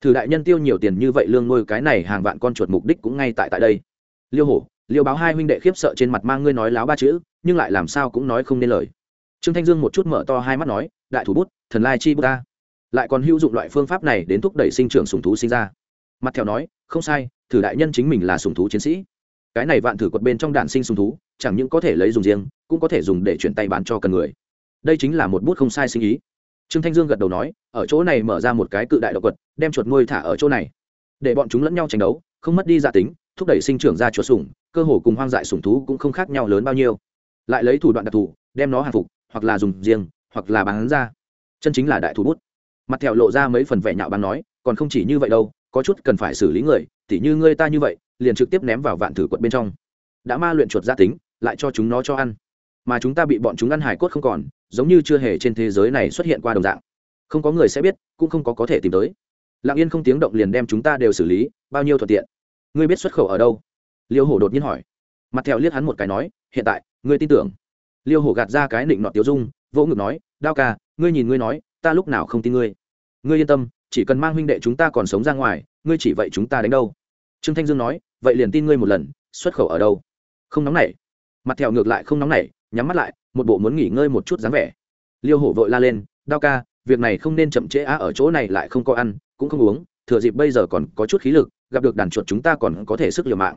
Thử đại nhân tiêu nhiều tiền như vậy lương nuôi cái này hàng vạn con chuột mục đích cũng ngay tại tại đây. Liêu hổ, liêu báo hai huynh đệ khiếp sợ trên mặt mang ngươi nói láo ba chữ, nhưng lại làm sao cũng nói không nên lời. Trương thanh dương một chút mở to hai mắt nói, đại thủ bút, thần lai chi bút ta. Lại còn hữu dụng loại phương pháp này đến thúc đẩy sinh trưởng sùng thú sinh ra. Mặt theo nói, không sai, thử đại nhân chính mình là sùng thú chiến sĩ cái này vạn thử quật bên trong đạn sinh sùng thú, chẳng những có thể lấy dùng riêng, cũng có thể dùng để chuyển tay bán cho cần người. Đây chính là một bút không sai sinh ý. Trương thanh dương gật đầu nói, ở chỗ này mở ra một cái cự đại động quật, đem chuột nuôi thả ở chỗ này. Để bọn chúng lẫn nhau tranh đấu, không mất đi gia tính, thúc đẩy sinh trưởng ra chuột sủng, cơ hồ cùng hoang dại sủng thú cũng không khác nhau lớn bao nhiêu. Lại lấy thủ đoạn đặc thù, đem nó hàng phục, hoặc là dùng riêng, hoặc là bán ra. Chân chính là đại thủ bút. Mặt thẹo lộ ra mấy phần vẻ nhạo bán nói, còn không chỉ như vậy đâu, có chút cần phải xử lý người, tỉ như ngươi ta như vậy liền trực tiếp ném vào vạn thử quật bên trong. Đã ma luyện chuột gia tính, lại cho chúng nó cho ăn. Mà chúng ta bị bọn chúng ăn hải cốt không còn, giống như chưa hề trên thế giới này xuất hiện qua đồng dạng. Không có người sẽ biết, cũng không có có thể tìm tới. Lặng yên không tiếng động liền đem chúng ta đều xử lý, bao nhiêu thuận tiện. Ngươi biết xuất khẩu ở đâu? Liêu hổ đột nhiên hỏi. Mặt thẹo liếc hắn một cái nói, hiện tại, ngươi tin tưởng. Liêu hổ gạt ra cái nịnh nọt tiêu dung, vỗ ngực nói, đao ca, ngươi nhìn ngươi nói, ta lúc nào không tin ngươi. Ngươi yên tâm, chỉ cần mang huynh đệ chúng ta còn sống ra ngoài, ngươi chỉ vậy chúng ta đánh đâu? Trương thanh dương nói, vậy liền tin ngươi một lần, xuất khẩu ở đâu? Không nóng nảy. Mặt thẹo ngược lại không nóng nảy, nhắm mắt lại, một bộ muốn nghỉ ngơi một chút dáng vẻ. Liêu hổ vội la lên, đao ca, việc này không nên chậm trễ á, ở chỗ này lại không có ăn, cũng không uống, thừa dịp bây giờ còn có chút khí lực, gặp được đàn chuột chúng ta còn có thể sức liều mạng.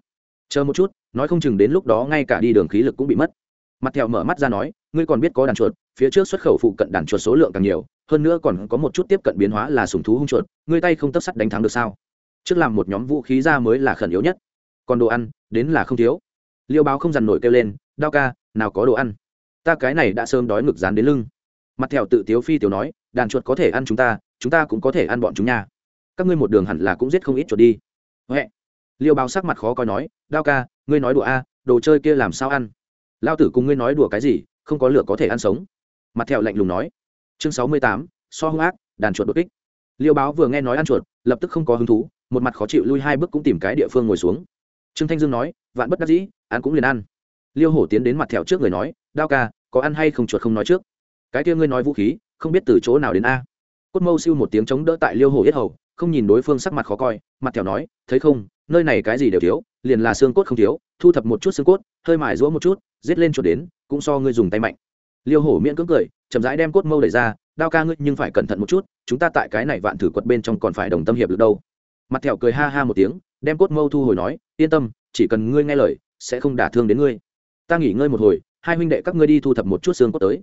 Chờ một chút, nói không chừng đến lúc đó ngay cả đi đường khí lực cũng bị mất. Mặt thẹo mở mắt ra nói, ngươi còn biết có đàn chuột, phía trước xuất khẩu phụ cận đàn chuột số lượng càng nhiều, hơn nữa còn có một chút tiếp cận biến hóa là sùng thú hung chuột, ngươi tay không tấp sắt đánh thắng được sao? Trước làm một nhóm vũ khí ra mới là khẩn yếu nhất còn đồ ăn đến là không thiếu liêu báo không dằn nổi kêu lên đao ca nào có đồ ăn ta cái này đã sớm đói ngực dán đến lưng mặt thẹo tự tiếu phi tiểu nói đàn chuột có thể ăn chúng ta chúng ta cũng có thể ăn bọn chúng nha các ngươi một đường hẳn là cũng giết không ít chuột đi huệ liêu báo sắc mặt khó coi nói đao ca ngươi nói đùa a đồ chơi kia làm sao ăn lao tử cùng ngươi nói đùa cái gì không có lửa có thể ăn sống mặt thẹo lạnh lùng nói chương sáu mươi tám so hung ác đàn chuột đột kích liêu báo vừa nghe nói ăn chuột lập tức không có hứng thú một mặt khó chịu lui hai bước cũng tìm cái địa phương ngồi xuống. Trương thanh dương nói, vạn bất đắc dĩ, ăn cũng liền ăn. Liêu hổ tiến đến mặt thẹo trước người nói, đao ca, có ăn hay không chuột không nói trước? Cái kia ngươi nói vũ khí, không biết từ chỗ nào đến a? Cốt mâu siêu một tiếng chống đỡ tại liêu hổ yết hầu, không nhìn đối phương sắc mặt khó coi, mặt thẹo nói, thấy không, nơi này cái gì đều thiếu, liền là xương cốt không thiếu, thu thập một chút xương cốt, hơi mải rũa một chút, giết lên chuột đến, cũng so ngươi dùng tay mạnh. Liêu hổ miễn cưỡng cười, chậm rãi đem cốt mâu đẩy ra, đao ca ngươi nhưng phải cẩn thận một chút, chúng ta tại cái này vạn thử quật bên trong còn phải đồng tâm hiệp được đâu mặt thẹo cười ha ha một tiếng, đem cốt mâu thu hồi nói, yên tâm, chỉ cần ngươi nghe lời, sẽ không đả thương đến ngươi. Ta nghỉ ngơi một hồi, hai huynh đệ các ngươi đi thu thập một chút xương cốt tới.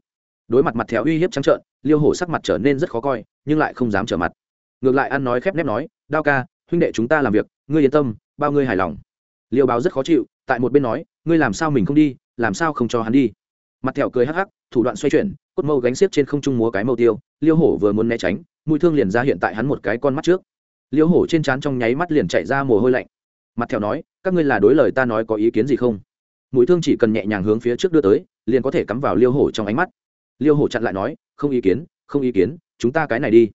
Đối mặt mặt thẹo uy hiếp trắng trợn, liêu hổ sắc mặt trở nên rất khó coi, nhưng lại không dám trở mặt. Ngược lại ăn nói khép nép nói, đao ca, huynh đệ chúng ta làm việc, ngươi yên tâm, bao ngươi hài lòng. Liêu báo rất khó chịu, tại một bên nói, ngươi làm sao mình không đi, làm sao không cho hắn đi? Mặt thẹo cười hắc hắc, thủ đoạn xoay chuyển, cốt mâu gánh xiết trên không trung múa cái mâu tiêu, liêu hổ vừa muốn né tránh, mũi thương liền ra hiện tại hắn một cái con mắt trước liêu hổ trên trán trong nháy mắt liền chạy ra mồ hôi lạnh. Mặt theo nói, các ngươi là đối lời ta nói có ý kiến gì không? Mũi thương chỉ cần nhẹ nhàng hướng phía trước đưa tới, liền có thể cắm vào liêu hổ trong ánh mắt. Liêu hổ chặn lại nói, không ý kiến, không ý kiến, chúng ta cái này đi.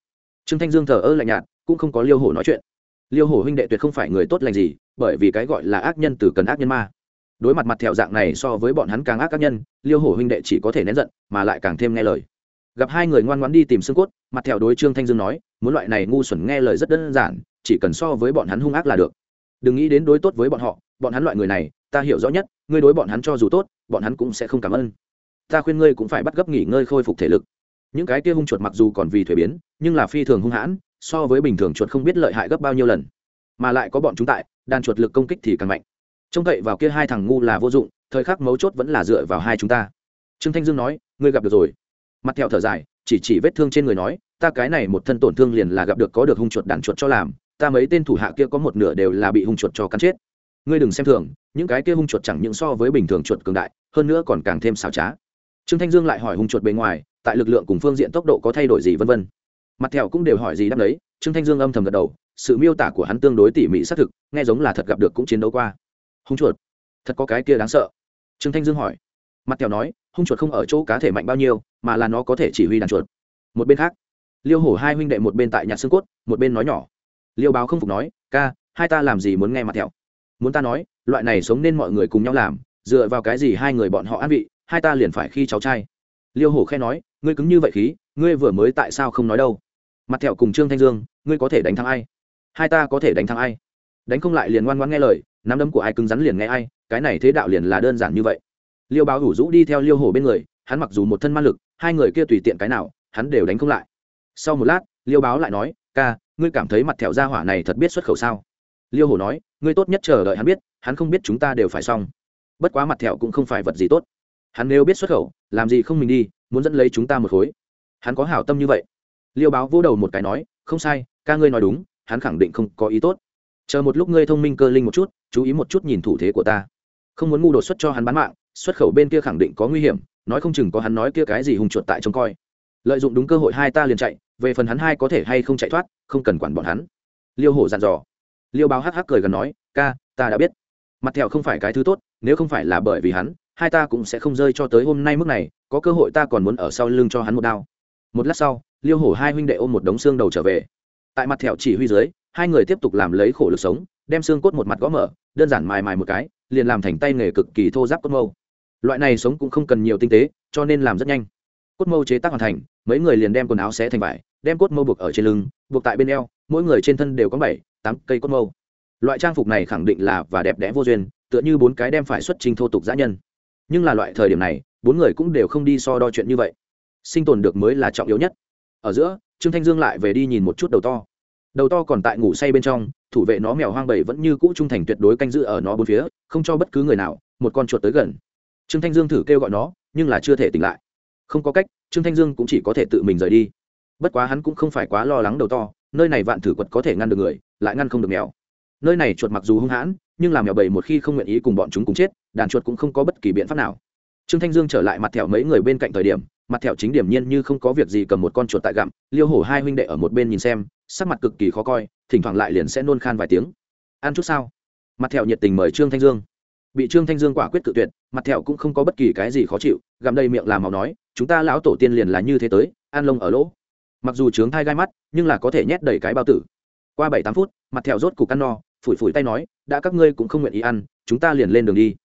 Trương thanh dương thờ ơ lạnh nhạt, cũng không có liêu hổ nói chuyện. Liêu hổ huynh đệ tuyệt không phải người tốt lành gì, bởi vì cái gọi là ác nhân từ cần ác nhân ma. Đối mặt mặt thẹo dạng này so với bọn hắn càng ác ác nhân liêu hổ huynh đệ chỉ có thể nén giận, mà lại càng thêm nghe lời. Gặp hai người ngoan ngoãn đi tìm xương cốt, mặt thẹo đối trương thanh dương nói muốn loại này ngu xuẩn nghe lời rất đơn giản, chỉ cần so với bọn hắn hung ác là được. Đừng nghĩ đến đối tốt với bọn họ, bọn hắn loại người này, ta hiểu rõ nhất, ngươi đối bọn hắn cho dù tốt, bọn hắn cũng sẽ không cảm ơn. Ta khuyên ngươi cũng phải bắt gấp nghỉ ngơi khôi phục thể lực. Những cái kia hung chuột mặc dù còn vì thuế biến, nhưng là phi thường hung hãn, so với bình thường chuột không biết lợi hại gấp bao nhiêu lần. Mà lại có bọn chúng tại, đàn chuột lực công kích thì càng mạnh. Trông cậy vào kia hai thằng ngu là vô dụng, thời khắc mấu chốt vẫn là dựa vào hai chúng ta. Trương thanh dương nói, ngươi gặp được rồi. Mặt thẹo thở dài, chỉ chỉ vết thương trên người nói ta cái này một thân tổn thương liền là gặp được có được hung chuột đàn chuột cho làm, ta mấy tên thủ hạ kia có một nửa đều là bị hung chuột cho cắn chết. Ngươi đừng xem thường, những cái kia hung chuột chẳng những so với bình thường chuột cường đại, hơn nữa còn càng thêm xảo trá. Trương thanh dương lại hỏi hung chuột bề ngoài, tại lực lượng cùng phương diện tốc độ có thay đổi gì vân vân. Mặt thẹo cũng đều hỏi gì đáp đấy, trương thanh dương âm thầm gật đầu, sự miêu tả của hắn tương đối tỉ mỉ xác thực, nghe giống là thật gặp được cũng chiến đấu qua. Hung chuột? Thật có cái kia đáng sợ. Trương thanh dương hỏi. Mặt thẹo nói, hung chuột không ở chỗ cá thể mạnh bao nhiêu, mà là nó có thể chỉ huy đàn chuột. Một bên khác liêu hổ hai huynh đệ một bên tại nhà xương cốt, một bên nói nhỏ. Liêu báo không phục nói, ca, hai ta làm gì muốn nghe mặt thẹo? Muốn ta nói, loại này sống nên mọi người cùng nhau làm, dựa vào cái gì hai người bọn họ an vị, hai ta liền phải khi cháu trai? Liêu hổ khe nói, ngươi cứng như vậy khí, ngươi vừa mới tại sao không nói đâu? Mặt thẹo cùng trương thanh dương, ngươi có thể đánh thắng ai? Hai ta có thể đánh thắng ai? Đánh không lại liền ngoan ngoan nghe lời, nắm đấm của ai cứng rắn liền nghe ai, cái này thế đạo liền là đơn giản như vậy. Liêu báo hủ rũ đi theo liêu hổ bên người, hắn mặc dù một thân ma lực, hai người kia tùy tiện cái nào, hắn đều đánh không lại sau một lát, liêu báo lại nói, ca, ngươi cảm thấy mặt thẹo gia hỏa này thật biết xuất khẩu sao? Liêu hổ nói, ngươi tốt nhất chờ đợi hắn biết, hắn không biết chúng ta đều phải xong. Bất quá mặt thẹo cũng không phải vật gì tốt. Hắn nếu biết xuất khẩu, làm gì không mình đi, muốn dẫn lấy chúng ta một khối. Hắn có hảo tâm như vậy. Liêu báo vỗ đầu một cái nói, không sai, ca ngươi nói đúng, hắn khẳng định không có ý tốt. Chờ một lúc ngươi thông minh cơ linh một chút, chú ý một chút nhìn thủ thế của ta. Không muốn ngu đột xuất cho hắn bán mạng, xuất khẩu bên kia khẳng định có nguy hiểm, nói không chừng có hắn nói kia cái gì hùng chuột tại trông coi. Lợi dụng đúng cơ hội hai ta liền chạy về phần hắn hai có thể hay không chạy thoát, không cần quản bọn hắn. Liêu hổ dặn dò. Liêu báo hắc hắc cười gần nói, ca, ta đã biết. Mặt thẹo không phải cái thứ tốt, nếu không phải là bởi vì hắn, hai ta cũng sẽ không rơi cho tới hôm nay mức này, có cơ hội ta còn muốn ở sau lưng cho hắn một đao. Một lát sau, liêu hổ hai huynh đệ ôm một đống xương đầu trở về. Tại mặt thẹo chỉ huy dưới, hai người tiếp tục làm lấy khổ lực sống, đem xương cốt một mặt gõ mở, đơn giản mài mài một cái, liền làm thành tay nghề cực kỳ thô giáp cốt mâu. Loại này sống cũng không cần nhiều tinh tế, cho nên làm rất nhanh. Cốt mâu chế tác hoàn thành, mấy người liền đem quần áo xé thành vải đem cốt mâu buộc ở trên lưng, buộc tại bên eo, mỗi người trên thân đều có bảy, tám cây cốt mâu. Loại trang phục này khẳng định là và đẹp đẽ vô duyên, tựa như bốn cái đem phải xuất trình thô tục giã nhân. Nhưng là loại thời điểm này, bốn người cũng đều không đi so đo chuyện như vậy. Sinh tồn được mới là trọng yếu nhất. Ở giữa, trương thanh dương lại về đi nhìn một chút đầu to. Đầu to còn tại ngủ say bên trong, thủ vệ nó mèo hoang bầy vẫn như cũ trung thành tuyệt đối canh giữ ở nó bốn phía, không cho bất cứ người nào, một con chuột tới gần. Trương thanh dương thử kêu gọi nó, nhưng là chưa thể tỉnh lại. Không có cách, trương thanh dương cũng chỉ có thể tự mình rời đi bất quá hắn cũng không phải quá lo lắng đầu to, nơi này vạn thử quật có thể ngăn được người, lại ngăn không được mèo. Nơi này chuột mặc dù hung hãn, nhưng làm mèo bầy một khi không nguyện ý cùng bọn chúng cùng chết, đàn chuột cũng không có bất kỳ biện pháp nào. Trương thanh dương trở lại mặt thẹo mấy người bên cạnh thời điểm, mặt thẹo chính điểm nhiên như không có việc gì cầm một con chuột tại gặm, liêu hổ hai huynh đệ ở một bên nhìn xem, sắc mặt cực kỳ khó coi, thỉnh thoảng lại liền sẽ nôn khan vài tiếng. Ăn chút sao? Mặt thẹo nhiệt tình mời trương thanh dương. Bị trương thanh dương quả quyết cự tuyệt, mặt thẹo cũng không có bất kỳ cái gì khó chịu, gặm đầy miệng làm màu nói, chúng ta lão tổ tiên liền là như thế tới, ăn lông ở lỗ mặc dù trướng thai gai mắt, nhưng là có thể nhét đầy cái bao tử. Qua bảy tám phút, mặt thẹo rốt cục ăn no, phủi phủi tay nói, đã các ngươi cũng không nguyện ý ăn, chúng ta liền lên đường đi.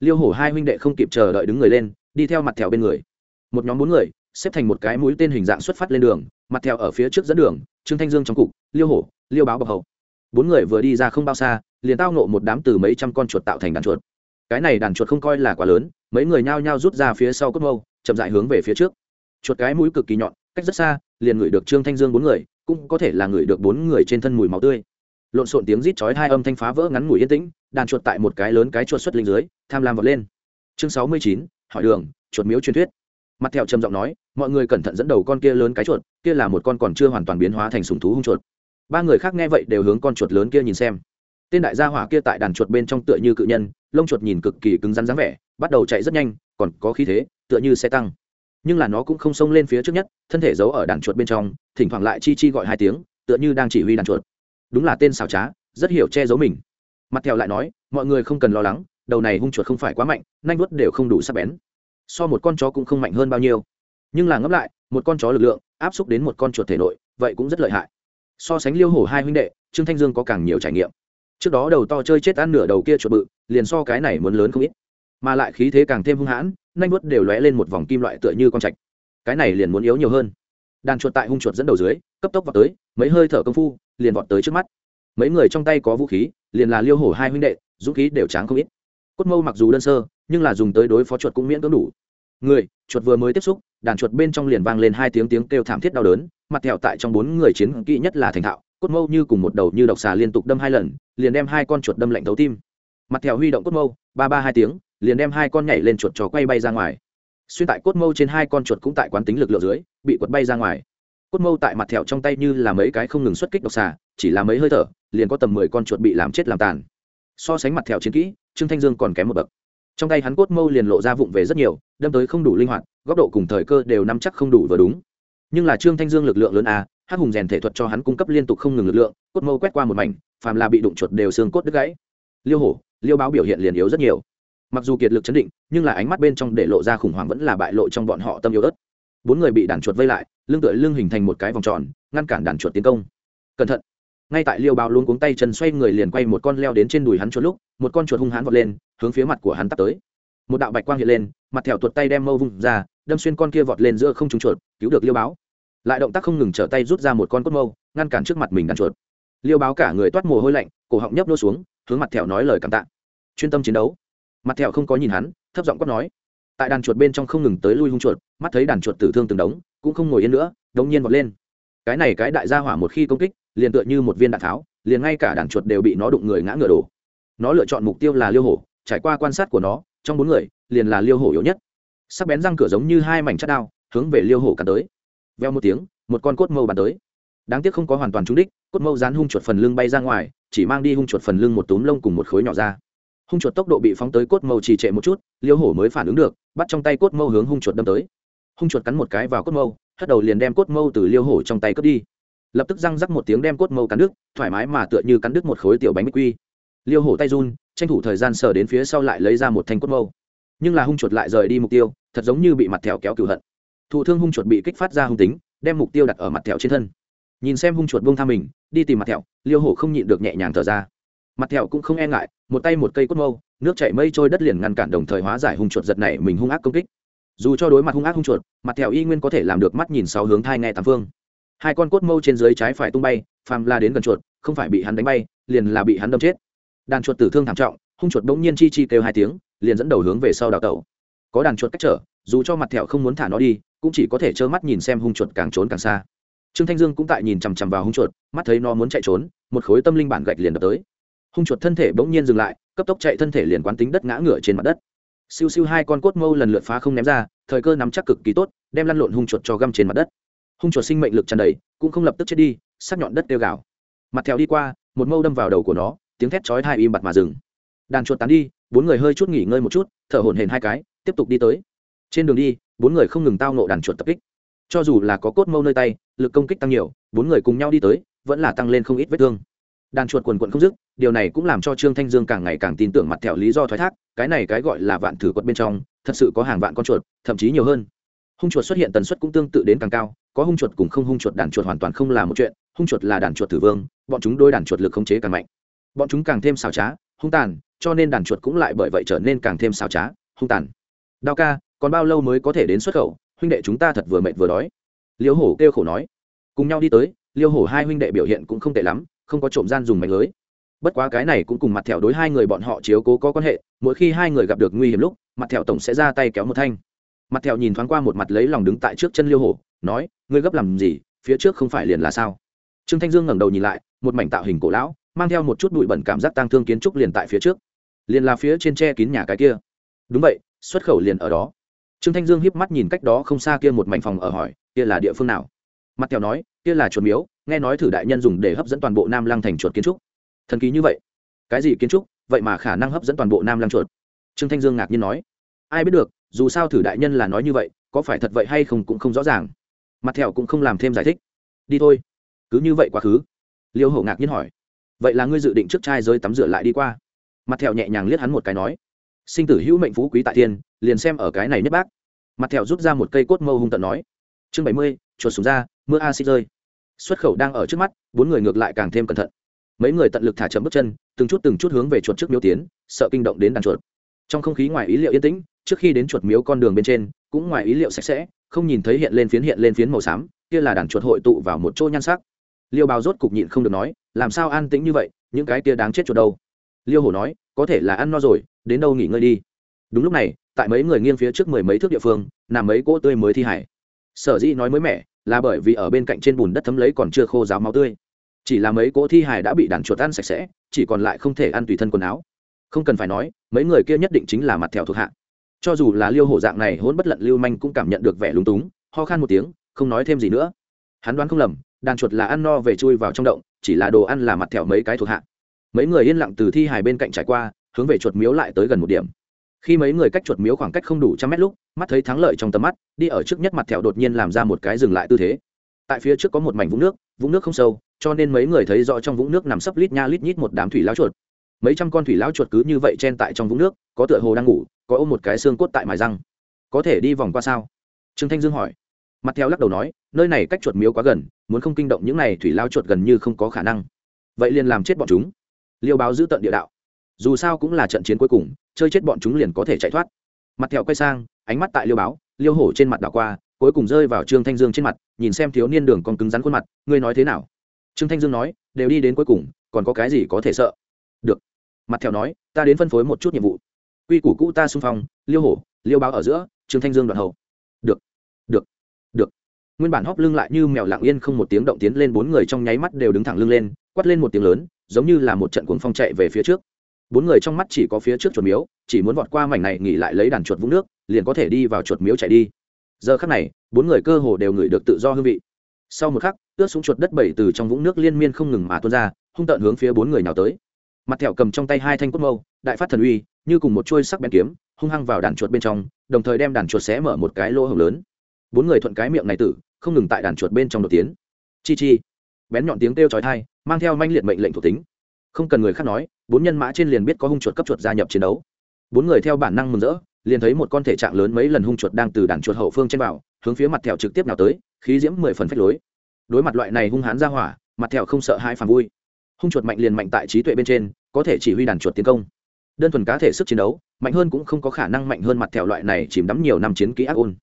Liêu hổ hai huynh đệ không kịp chờ đợi đứng người lên, đi theo mặt thẹo bên người. Một nhóm bốn người, xếp thành một cái mũi tên hình dạng xuất phát lên đường, mặt thẹo ở phía trước dẫn đường, trương thanh dương trong cục, liêu hổ, liêu báo bọc hậu. Bốn người vừa đi ra không bao xa, liền tao nộ một đám từ mấy trăm con chuột tạo thành đàn chuột. Cái này đàn chuột không coi là quá lớn, mấy người nhao nhao rút ra phía sau cốt mâu, chậm dại hướng về phía trước. Chuột cái mũi cực kỳ nhọn, cách rất xa liền ngửi được trương thanh dương bốn người, cũng có thể là ngửi được bốn người trên thân mùi máu tươi. Lộn xộn tiếng rít chói hai âm thanh phá vỡ ngắn ngủi yên tĩnh, đàn chuột tại một cái lớn cái chuột xuất linh dưới, tham lam vọt lên. Chương sáu mươi chín, hỏi đường, chuột miếu truyền thuyết. Mặt thẹo trầm giọng nói, mọi người cẩn thận dẫn đầu con kia lớn cái chuột, kia là một con còn chưa hoàn toàn biến hóa thành sùng thú hung chuột. Ba người khác nghe vậy đều hướng con chuột lớn kia nhìn xem. Tên đại gia hỏa kia tại đàn chuột bên trong tựa như cự nhân, lông chuột nhìn cực kỳ cứng rắn dáng vẻ, bắt đầu chạy rất nhanh, còn có khí thế, tựa như xe tăng nhưng là nó cũng không xông lên phía trước nhất, thân thể giấu ở đàn chuột bên trong, thỉnh thoảng lại chi chi gọi hai tiếng, tựa như đang chỉ huy đàn chuột. Đúng là tên xảo trá, rất hiểu che giấu mình. Mặt theo lại nói, mọi người không cần lo lắng, đầu này hung chuột không phải quá mạnh, nanh vuốt đều không đủ sắc bén. So một con chó cũng không mạnh hơn bao nhiêu. Nhưng là ngấp lại, một con chó lực lượng, áp xúc đến một con chuột thể nội, vậy cũng rất lợi hại. So sánh liêu hổ hai huynh đệ, trương thanh dương có càng nhiều trải nghiệm. Trước đó đầu to chơi chết ăn nửa đầu kia chuột bự, liền so cái này muốn lớn không ít. Mà lại khí thế càng thêm hung hãn nanh vuốt đều lóe lên một vòng kim loại tựa như con trạch. Cái này liền muốn yếu nhiều hơn. Đàn chuột tại hung chuột dẫn đầu dưới, cấp tốc vào tới, mấy hơi thở công phu, liền vọt tới trước mắt. Mấy người trong tay có vũ khí, liền là liêu hổ hai huynh đệ, dũng khí đều tráng không ít. Cốt mâu mặc dù đơn sơ, nhưng là dùng tới đối phó chuột cũng miễn cưỡng đủ. Người, chuột vừa mới tiếp xúc, đàn chuột bên trong liền vang lên hai tiếng tiếng kêu thảm thiết đau đớn, mặt thẹo tại trong bốn người chiến kỹ nhất là thành thạo, cốt mâu như cùng một đầu như độc xà liên tục đâm hai lần, liền đem hai con chuột đâm lạnh thấu tim. Mặt thẹo huy động cốt mâu, ba ba hai tiếng liền đem hai con nhảy lên chuột trò quay bay ra ngoài. Xuyên tại cốt mâu trên hai con chuột cũng tại quán tính lực lượng dưới, bị quật bay ra ngoài. Cốt mâu tại mặt thẹo trong tay như là mấy cái không ngừng xuất kích độc xà, chỉ là mấy hơi thở, liền có tầm mười con chuột bị làm chết làm tàn. So sánh mặt thẹo chiến kỹ, trương thanh dương còn kém một bậc. Trong tay hắn cốt mâu liền lộ ra vụng về rất nhiều, đâm tới không đủ linh hoạt, góc độ cùng thời cơ đều nắm chắc không đủ vừa đúng. Nhưng là trương thanh dương lực lượng lớn à, a hát hùng rèn thể thuật cho hắn cung cấp liên tục không ngừng lực lượng, cốt mâu quét qua một mảnh, phàm là bị đụng chuột đều xương cốt đứt gãy. Liêu hổ, liêu báo biểu hiện liền yếu rất nhiều mặc dù kiệt lực chấn định, nhưng là ánh mắt bên trong để lộ ra khủng hoảng vẫn là bại lộ trong bọn họ tâm yếu ớt. Bốn người bị đàn chuột vây lại, lưng tựa lưng hình thành một cái vòng tròn, ngăn cản đàn chuột tiến công. Cẩn thận! Ngay tại liêu báo luôn cuống tay chân xoay người liền quay một con leo đến trên đùi hắn chuột lúc, một con chuột hung hãn vọt lên, hướng phía mặt của hắn tắt tới. Một đạo bạch quang hiện lên, mặt thẹo tuột tay đem mâu vung ra, đâm xuyên con kia vọt lên giữa không trúng chuột, cứu được liêu báo. Lại động tác không ngừng trở tay rút ra một con cốt mâu, ngăn cản trước mặt mình đàn chuột. Liêu báo cả người toát mồ hôi lạnh, cổ họng nhấp nô xuống, hướng mặt thẹo nói lời cảm tạ. Chuyên tâm chiến đấu mặt thẹo không có nhìn hắn, thấp giọng quát nói. Tại đàn chuột bên trong không ngừng tới lui hung chuột, mắt thấy đàn chuột tử thương từng đống, cũng không ngồi yên nữa, đống nhiên vọt lên. Cái này cái đại gia hỏa một khi công kích, liền tựa như một viên đạn tháo, liền ngay cả đàn chuột đều bị nó đụng người ngã ngựa đổ. Nó lựa chọn mục tiêu là liêu hổ, trải qua quan sát của nó, trong bốn người, liền là liêu hổ yếu nhất. Sắc bén răng cửa giống như hai mảnh chất đao, hướng về liêu hổ cắn tới. Veo một tiếng, một con cốt mâu bắn tới. Đáng tiếc không có hoàn toàn trúng đích, cốt mâu dán hung chuột phần lưng bay ra ngoài, chỉ mang đi hung chuột phần lưng một túm lông cùng một khối nhỏ ra hung chuột tốc độ bị phóng tới cốt mâu trì trệ một chút, liêu hổ mới phản ứng được, bắt trong tay cốt mâu hướng hung chuột đâm tới. Hung chuột cắn một cái vào cốt mâu, hất đầu liền đem cốt mâu từ liêu hổ trong tay cướp đi. Lập tức răng rắc một tiếng đem cốt mâu cắn đứt, thoải mái mà tựa như cắn đứt một khối tiểu bánh bích quy. Liêu hổ tay run, tranh thủ thời gian sờ đến phía sau lại lấy ra một thanh cốt mâu. Nhưng là hung chuột lại rời đi mục tiêu, thật giống như bị mặt thẹo kéo cửu hận. Thụ thương hung chuột bị kích phát ra hung tính, đem mục tiêu đặt ở mặt thẹo trên thân. Nhìn xem hung chuột buông tha mình, đi tìm mặt thẹo, liêu hổ không nhịn được nhẹ nhàng thở ra mặt thẹo cũng không e ngại, một tay một cây cốt mâu, nước chảy mây trôi đất liền ngăn cản đồng thời hóa giải hung chuột giật này mình hung ác công kích. Dù cho đối mặt hung ác hung chuột, mặt thẹo y nguyên có thể làm được mắt nhìn sáu hướng thai nghe tám phương. Hai con cốt mâu trên dưới trái phải tung bay, phàm la đến gần chuột, không phải bị hắn đánh bay, liền là bị hắn đâm chết. Đàn chuột tử thương thảm trọng, hung chuột bỗng nhiên chi chi kêu hai tiếng, liền dẫn đầu hướng về sau đào tẩu. Có đàn chuột cách trở, dù cho mặt thẹo không muốn thả nó đi, cũng chỉ có thể trơ mắt nhìn xem hung chuột càng trốn càng xa. Trương thanh dương cũng tại nhìn chằm chằm vào hung chuột, mắt thấy nó muốn chạy trốn, một khối tâm linh bản gạch liền đập tới hung chuột thân thể bỗng nhiên dừng lại, cấp tốc chạy thân thể liền quán tính đất ngã ngửa trên mặt đất. Siêu siêu hai con cốt mâu lần lượt phá không ném ra, thời cơ nắm chắc cực kỳ tốt, đem lăn lộn hung chuột cho găm trên mặt đất. Hung chuột sinh mệnh lực tràn đầy, cũng không lập tức chết đi, sắc nhọn đất tiêu gạo mặt theo đi qua, một mâu đâm vào đầu của nó, tiếng thét chói tai im bặt mà dừng. Đàn chuột tán đi, bốn người hơi chút nghỉ ngơi một chút, thở hổn hển hai cái, tiếp tục đi tới. Trên đường đi, bốn người không ngừng tao nộ đàn chuột tập kích. Cho dù là có cốt mâu nơi tay, lực công kích tăng nhiều, bốn người cùng nhau đi tới, vẫn là tăng lên không ít vết thương đàn chuột quần quận không dứt, điều này cũng làm cho trương thanh dương càng ngày càng tin tưởng mặt thẹo lý do thoái thác, cái này cái gọi là vạn thử quật bên trong, thật sự có hàng vạn con chuột, thậm chí nhiều hơn. Hung chuột xuất hiện tần suất cũng tương tự đến càng cao, có hung chuột cùng không hung chuột đàn chuột hoàn toàn không là một chuyện, hung chuột là đàn chuột tử vương, bọn chúng đôi đàn chuột lực khống chế càng mạnh. Bọn chúng càng thêm xảo trá, hung tàn, cho nên đàn chuột cũng lại bởi vậy trở nên càng thêm xảo trá, hung tàn. Đao ca, còn bao lâu mới có thể đến xuất khẩu? Huynh đệ chúng ta thật vừa mệt vừa đói. Liêu hổ kêu khổ nói. Cùng nhau đi tới liêu hổ hai huynh đệ biểu hiện cũng không tệ lắm không có trộm gian dùng mạch lưới. Bất quá cái này cũng cùng mặt thẹo đối hai người bọn họ chiếu cố có quan hệ, mỗi khi hai người gặp được nguy hiểm lúc, mặt thẹo tổng sẽ ra tay kéo một thanh. Mặt thẹo nhìn thoáng qua một mặt lấy lòng đứng tại trước chân liêu hổ, nói, ngươi gấp làm gì, phía trước không phải liền là sao? Trương thanh dương ngẩng đầu nhìn lại, một mảnh tạo hình cổ lão, mang theo một chút bụi bẩn cảm giác tang thương kiến trúc liền tại phía trước. Liền là phía trên tre kín nhà cái kia. Đúng vậy, xuất khẩu liền ở đó. Trương thanh dương hiếp mắt nhìn cách đó không xa kia một mảnh phòng ở hỏi, kia là địa phương nào? Mặt thẹo nói, kia là chuột miếu nghe nói thử đại nhân dùng để hấp dẫn toàn bộ nam lăng thành chuột kiến trúc. Thần kỳ như vậy? Cái gì kiến trúc? Vậy mà khả năng hấp dẫn toàn bộ nam lăng chuột. Trương thanh dương ngạc nhiên nói. Ai biết được, dù sao thử đại nhân là nói như vậy, có phải thật vậy hay không cũng không rõ ràng. Mặt thẹo cũng không làm thêm giải thích. Đi thôi. Cứ như vậy quá khứ. Liêu Hổ ngạc nhiên hỏi. Vậy là ngươi dự định trước trai rơi tắm rửa lại đi qua? Mặt thẹo nhẹ nhàng liếc hắn một cái nói. Sinh tử hữu mệnh phú quý tại thiên, liền xem ở cái này nhất bác. Mặt thẹo rút ra một cây cốt mâu hung tận nói. Chương bảy mươi, chuột xuống ra, mưa a xích rơi xuất khẩu đang ở trước mắt, bốn người ngược lại càng thêm cẩn thận. Mấy người tận lực thả chậm bước chân, từng chút từng chút hướng về chuột trước miếu tiến, sợ kinh động đến đàn chuột. Trong không khí ngoài ý liệu yên tĩnh, trước khi đến chuột miếu con đường bên trên, cũng ngoài ý liệu sạch sẽ, không nhìn thấy hiện lên phiến hiện lên phiến màu xám, kia là đàn chuột hội tụ vào một chỗ nhan sắc. Liêu bào rốt cục nhịn không được nói, làm sao an tĩnh như vậy, những cái kia đáng chết chuột đâu? Liêu hổ nói, có thể là ăn no rồi, đến đâu nghỉ ngơi đi. Đúng lúc này, tại mấy người nghiêng phía trước mười mấy thước địa phương, nằm mấy cỗ tươi mới thi hải. Sở dĩ nói mới mẻ là bởi vì ở bên cạnh trên bùn đất thấm lấy còn chưa khô ráo máu tươi. Chỉ là mấy cỗ thi hải đã bị đàn chuột ăn sạch sẽ, chỉ còn lại không thể ăn tùy thân quần áo. Không cần phải nói, mấy người kia nhất định chính là mặt thèo thuộc hạ. Cho dù là liêu hổ dạng này hôn bất lận lưu manh cũng cảm nhận được vẻ lúng túng, ho khan một tiếng, không nói thêm gì nữa. Hắn đoán không lầm, đàn chuột là ăn no về chui vào trong động, chỉ là đồ ăn là mặt thẹo mấy cái thuộc hạ. Mấy người yên lặng từ thi hài bên cạnh trải qua, hướng về chuột miếu lại tới gần một điểm khi mấy người cách chuột miếu khoảng cách không đủ trăm mét lúc, mắt thấy thắng lợi trong tầm mắt, đi ở trước nhất mặt thẹo đột nhiên làm ra một cái dừng lại tư thế. Tại phía trước có một mảnh vũng nước vũng nước không sâu, cho nên mấy người thấy rõ trong vũng nước nằm sấp lít nha lít nhít một đám thủy lao chuột. Mấy trăm con thủy lao chuột cứ như vậy chen tại trong vũng nước, có tựa hồ đang ngủ, có ôm một cái xương cốt tại mài răng. Có thể đi vòng qua sao? Trương thanh dương hỏi. Mặt theo lắc đầu nói, nơi này cách chuột miếu quá gần, muốn không kinh động những này thủy lao chuột gần như không có khả năng. Vậy liền làm chết bọn chúng. Liêu báo giữ tận địa đạo dù sao cũng là trận chiến cuối cùng, chơi chết bọn chúng liền có thể chạy thoát. Mặt thẹo quay sang, ánh mắt tại liêu báo, liêu hổ trên mặt đảo qua, cuối cùng rơi vào trương thanh dương trên mặt, nhìn xem thiếu niên đường còn cứng rắn khuôn mặt, ngươi nói thế nào? Trương thanh dương nói, đều đi đến cuối cùng, còn có cái gì có thể sợ? Được. Mặt thẹo nói, ta đến phân phối một chút nhiệm vụ. Quy củ cũ ta xung phong, liêu hổ, liêu báo ở giữa, trương thanh dương đoạn hậu. Được được được. Nguyên bản hóp lưng lại như mèo lặng yên không một tiếng động tiến lên bốn người trong nháy mắt đều đứng thẳng lưng lên quắt lên một tiếng lớn, giống như là một trận cuồng phong chạy về phía trước bốn người trong mắt chỉ có phía trước chuột miếu, chỉ muốn vọt qua mảnh này nghỉ lại lấy đàn chuột vũng nước, liền có thể đi vào chuột miếu chạy đi. Giờ khắc này, bốn người cơ hồ đều ngửi được tự do hương vị. Sau một khắc, ướt xuống chuột đất bảy từ trong vũng nước liên miên không ngừng mà tuôn ra, hung tợn hướng phía bốn người nào tới. Mặt thẹo cầm trong tay hai thanh cốt mâu, đại phát thần uy, như cùng một chuôi sắc bén kiếm, hung hăng vào đàn chuột bên trong, đồng thời đem đàn chuột xé mở một cái lỗ hổng lớn. Bốn người thuận cái miệng này tử, không ngừng tại đàn chuột bên trong đột tiến. Chi chi. Bén nhọn tiếng kêu chói tai, mang theo manh liệt mệnh lệnh thuộc tính không cần người khác nói, bốn nhân mã trên liền biết có hung chuột cấp chuột gia nhập chiến đấu. Bốn người theo bản năng mừng rỡ, liền thấy một con thể trạng lớn mấy lần hung chuột đang từ đàn chuột hậu phương trên vào, hướng phía mặt thẹo trực tiếp nào tới, khí diễm mười phần phách lối. Đối mặt loại này hung hãn ra hỏa, mặt thẹo không sợ hai phàm vui. Hung chuột mạnh liền mạnh tại trí tuệ bên trên, có thể chỉ huy đàn chuột tiến công. Đơn thuần cá thể sức chiến đấu, mạnh hơn cũng không có khả năng mạnh hơn mặt thẹo loại này chìm đắm nhiều năm chiến kỹ ác ôn.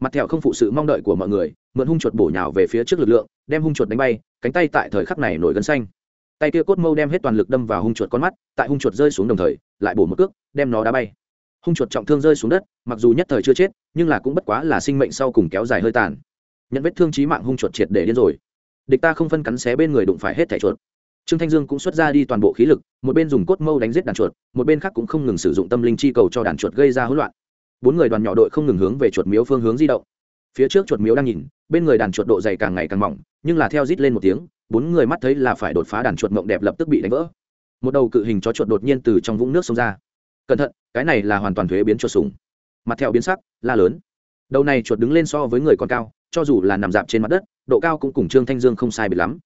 Mặt thẹo không phụ sự mong đợi của mọi người, mượn hung chuột bổ nhào về phía trước lực lượng, đem hung chuột đánh bay, cánh tay tại thời khắc này nổi gân xanh tay kia cốt mâu đem hết toàn lực đâm vào hung chuột con mắt, tại hung chuột rơi xuống đồng thời, lại bổ một cước, đem nó đá bay. Hung chuột trọng thương rơi xuống đất, mặc dù nhất thời chưa chết, nhưng là cũng bất quá là sinh mệnh sau cùng kéo dài hơi tàn. Nhận vết thương trí mạng hung chuột triệt để điên rồi. Địch ta không phân cắn xé bên người đụng phải hết thẻ chuột. Trương thanh dương cũng xuất ra đi toàn bộ khí lực, một bên dùng cốt mâu đánh giết đàn chuột, một bên khác cũng không ngừng sử dụng tâm linh chi cầu cho đàn chuột gây ra hỗn loạn. Bốn người đoàn nhỏ đội không ngừng hướng về chuột miếu phương hướng di động phía trước chuột miếu đang nhìn, bên người đàn chuột độ dày càng ngày càng mỏng, nhưng là theo rít lên một tiếng, bốn người mắt thấy là phải đột phá đàn chuột mộng đẹp lập tức bị đánh vỡ. Một đầu cự hình chó chuột đột nhiên từ trong vũng nước xông ra. Cẩn thận, cái này là hoàn toàn thuế biến chuột sùng mặt theo biến sắc, la lớn. Đầu này chuột đứng lên so với người còn cao, cho dù là nằm dạp trên mặt đất, độ cao cũng cùng trương thanh dương không sai biệt lắm.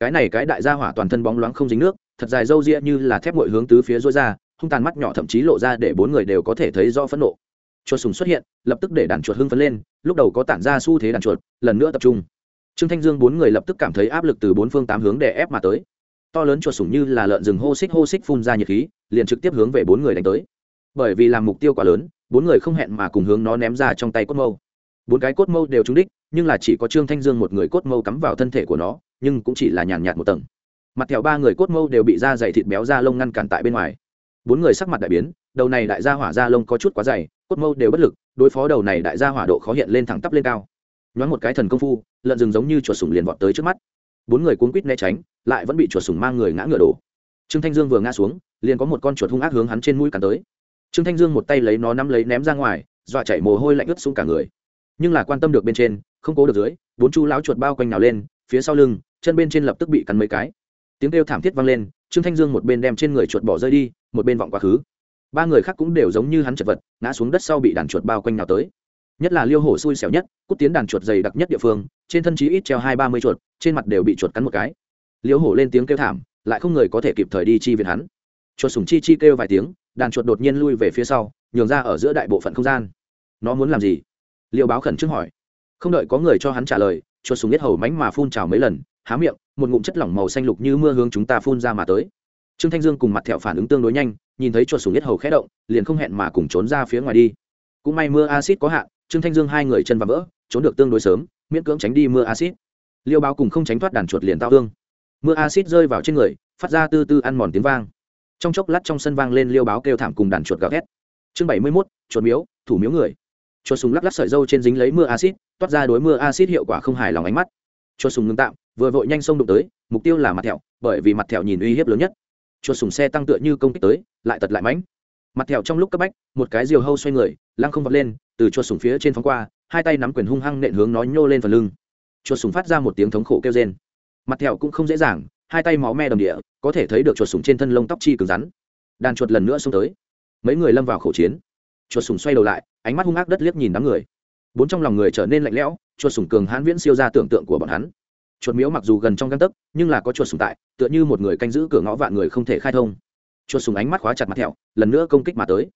Cái này cái đại gia hỏa toàn thân bóng loáng không dính nước, thật dài râu ria như là thép ngội hướng tứ phía rối ra, hung tàn mắt nhỏ thậm chí lộ ra để bốn người đều có thể thấy do phẫn nộ chuột sùng xuất hiện, lập tức để đàn chuột hưng phấn lên, lúc đầu có tản ra xu thế đàn chuột, lần nữa tập trung. Trương thanh dương bốn người lập tức cảm thấy áp lực từ bốn phương tám hướng để ép mà tới. To lớn chuột sùng như là lợn rừng hô xích hô xích phun ra nhiệt khí, liền trực tiếp hướng về bốn người đánh tới. Bởi vì làm mục tiêu quá lớn, bốn người không hẹn mà cùng hướng nó ném ra trong tay cốt mâu. Bốn cái cốt mâu đều trúng đích, nhưng là chỉ có trương thanh dương một người cốt mâu cắm vào thân thể của nó, nhưng cũng chỉ là nhàn nhạt một tầng. Mặt theo ba người cốt mâu đều bị da dày thịt béo da lông ngăn cản tại bên ngoài. Bốn người sắc mặt đại biến đầu này đại gia hỏa da lông có chút quá dày, cốt mâu đều bất lực, đối phó đầu này đại gia hỏa độ khó hiện lên thẳng tắp lên cao. Nhoáng một cái thần công phu, lợn rừng giống như chuột sủng liền vọt tới trước mắt. Bốn người cuốn quýt né tránh, lại vẫn bị chuột sủng mang người ngã ngựa đổ. Trương thanh dương vừa ngã xuống, liền có một con chuột hung ác hướng hắn trên mũi cắn tới. Trương thanh dương một tay lấy nó nắm lấy ném ra ngoài, dọa chảy mồ hôi lạnh ướt xuống cả người. Nhưng là quan tâm được bên trên, không cố được dưới, bốn chú láo chuột bao quanh nào lên, phía sau lưng, chân bên trên lập tức bị cắn mấy cái. Tiếng kêu thảm thiết vang lên, trương thanh dương một bên đem trên người chuột bỏ rơi đi, một bên vọng quá khứ ba người khác cũng đều giống như hắn chật vật, ngã xuống đất sau bị đàn chuột bao quanh nào tới. Nhất là liêu hổ xui xẻo nhất, cút tiến đàn chuột dày đặc nhất địa phương, trên thân chí ít treo hai ba mươi chuột, trên mặt đều bị chuột cắn một cái. Liêu hổ lên tiếng kêu thảm, lại không người có thể kịp thời đi chi viện hắn. Chuột sùng chi chi kêu vài tiếng, đàn chuột đột nhiên lui về phía sau, nhường ra ở giữa đại bộ phận không gian. Nó muốn làm gì? Liêu báo khẩn trước hỏi. Không đợi có người cho hắn trả lời, chuột sùng biết hầu mánh mà phun trào mấy lần, há miệng, một ngụm chất lỏng màu xanh lục như mưa hướng chúng ta phun ra mà tới trương thanh dương cùng mặt thẹo phản ứng tương đối nhanh, nhìn thấy chuột sùng nhất hầu khẽ động, liền không hẹn mà cùng trốn ra phía ngoài đi. Cũng may mưa acid có hạn, trương thanh dương hai người chân và vỡ, trốn được tương đối sớm, miễn cưỡng tránh đi mưa acid liêu báo cùng không tránh thoát đàn chuột liền tao thương. Mưa acid rơi vào trên người, phát ra tư tư ăn mòn tiếng vang. Trong chốc lát trong sân vang lên liêu báo kêu thảm cùng đàn chuột gào thét. Chương bảy mươi mốt, chuột miếu, thủ miếu người. Chuột súng lắc lắc sợi dâu trên dính lấy mưa acid toát ra đối mưa acid hiệu quả không hài lòng ánh mắt. Chuột súng ngưng tạm, vừa vội nhanh sông đụng tới, mục tiêu là mặt thẹo, bởi vì mặt thẹo nhìn uy hiếp lớn nhất chuột sùng xe tăng tựa như công kích tới, lại tật lại mánh. mặt thẹo trong lúc cấp bách, một cái diều hâu xoay người, lăng không vọt lên, từ chuột sùng phía trên phóng qua, hai tay nắm quyền hung hăng nện hướng nó nhô lên phần lưng. Chuột sùng phát ra một tiếng thống khổ kêu rên. Mặt thẹo cũng không dễ dàng, hai tay máu me đầm địa, có thể thấy được chuột sùng trên thân lông tóc chi cứng rắn. Đàn chuột lần nữa xông tới. Mấy người lâm vào khẩu chiến. Chuột sùng xoay đầu lại, ánh mắt hung ác đất liếc nhìn đám người. Bốn trong lòng người trở nên lạnh lẽo, chuột sùng cường hãn viễn siêu ra tưởng tượng của bọn hắn chuột miếu mặc dù gần trong găng tấc, nhưng là có chuột sùng tại, tựa như một người canh giữ cửa ngõ vạn người không thể khai thông. Chuột sùng ánh mắt khóa chặt mặt thẹo, lần nữa công kích mà tới.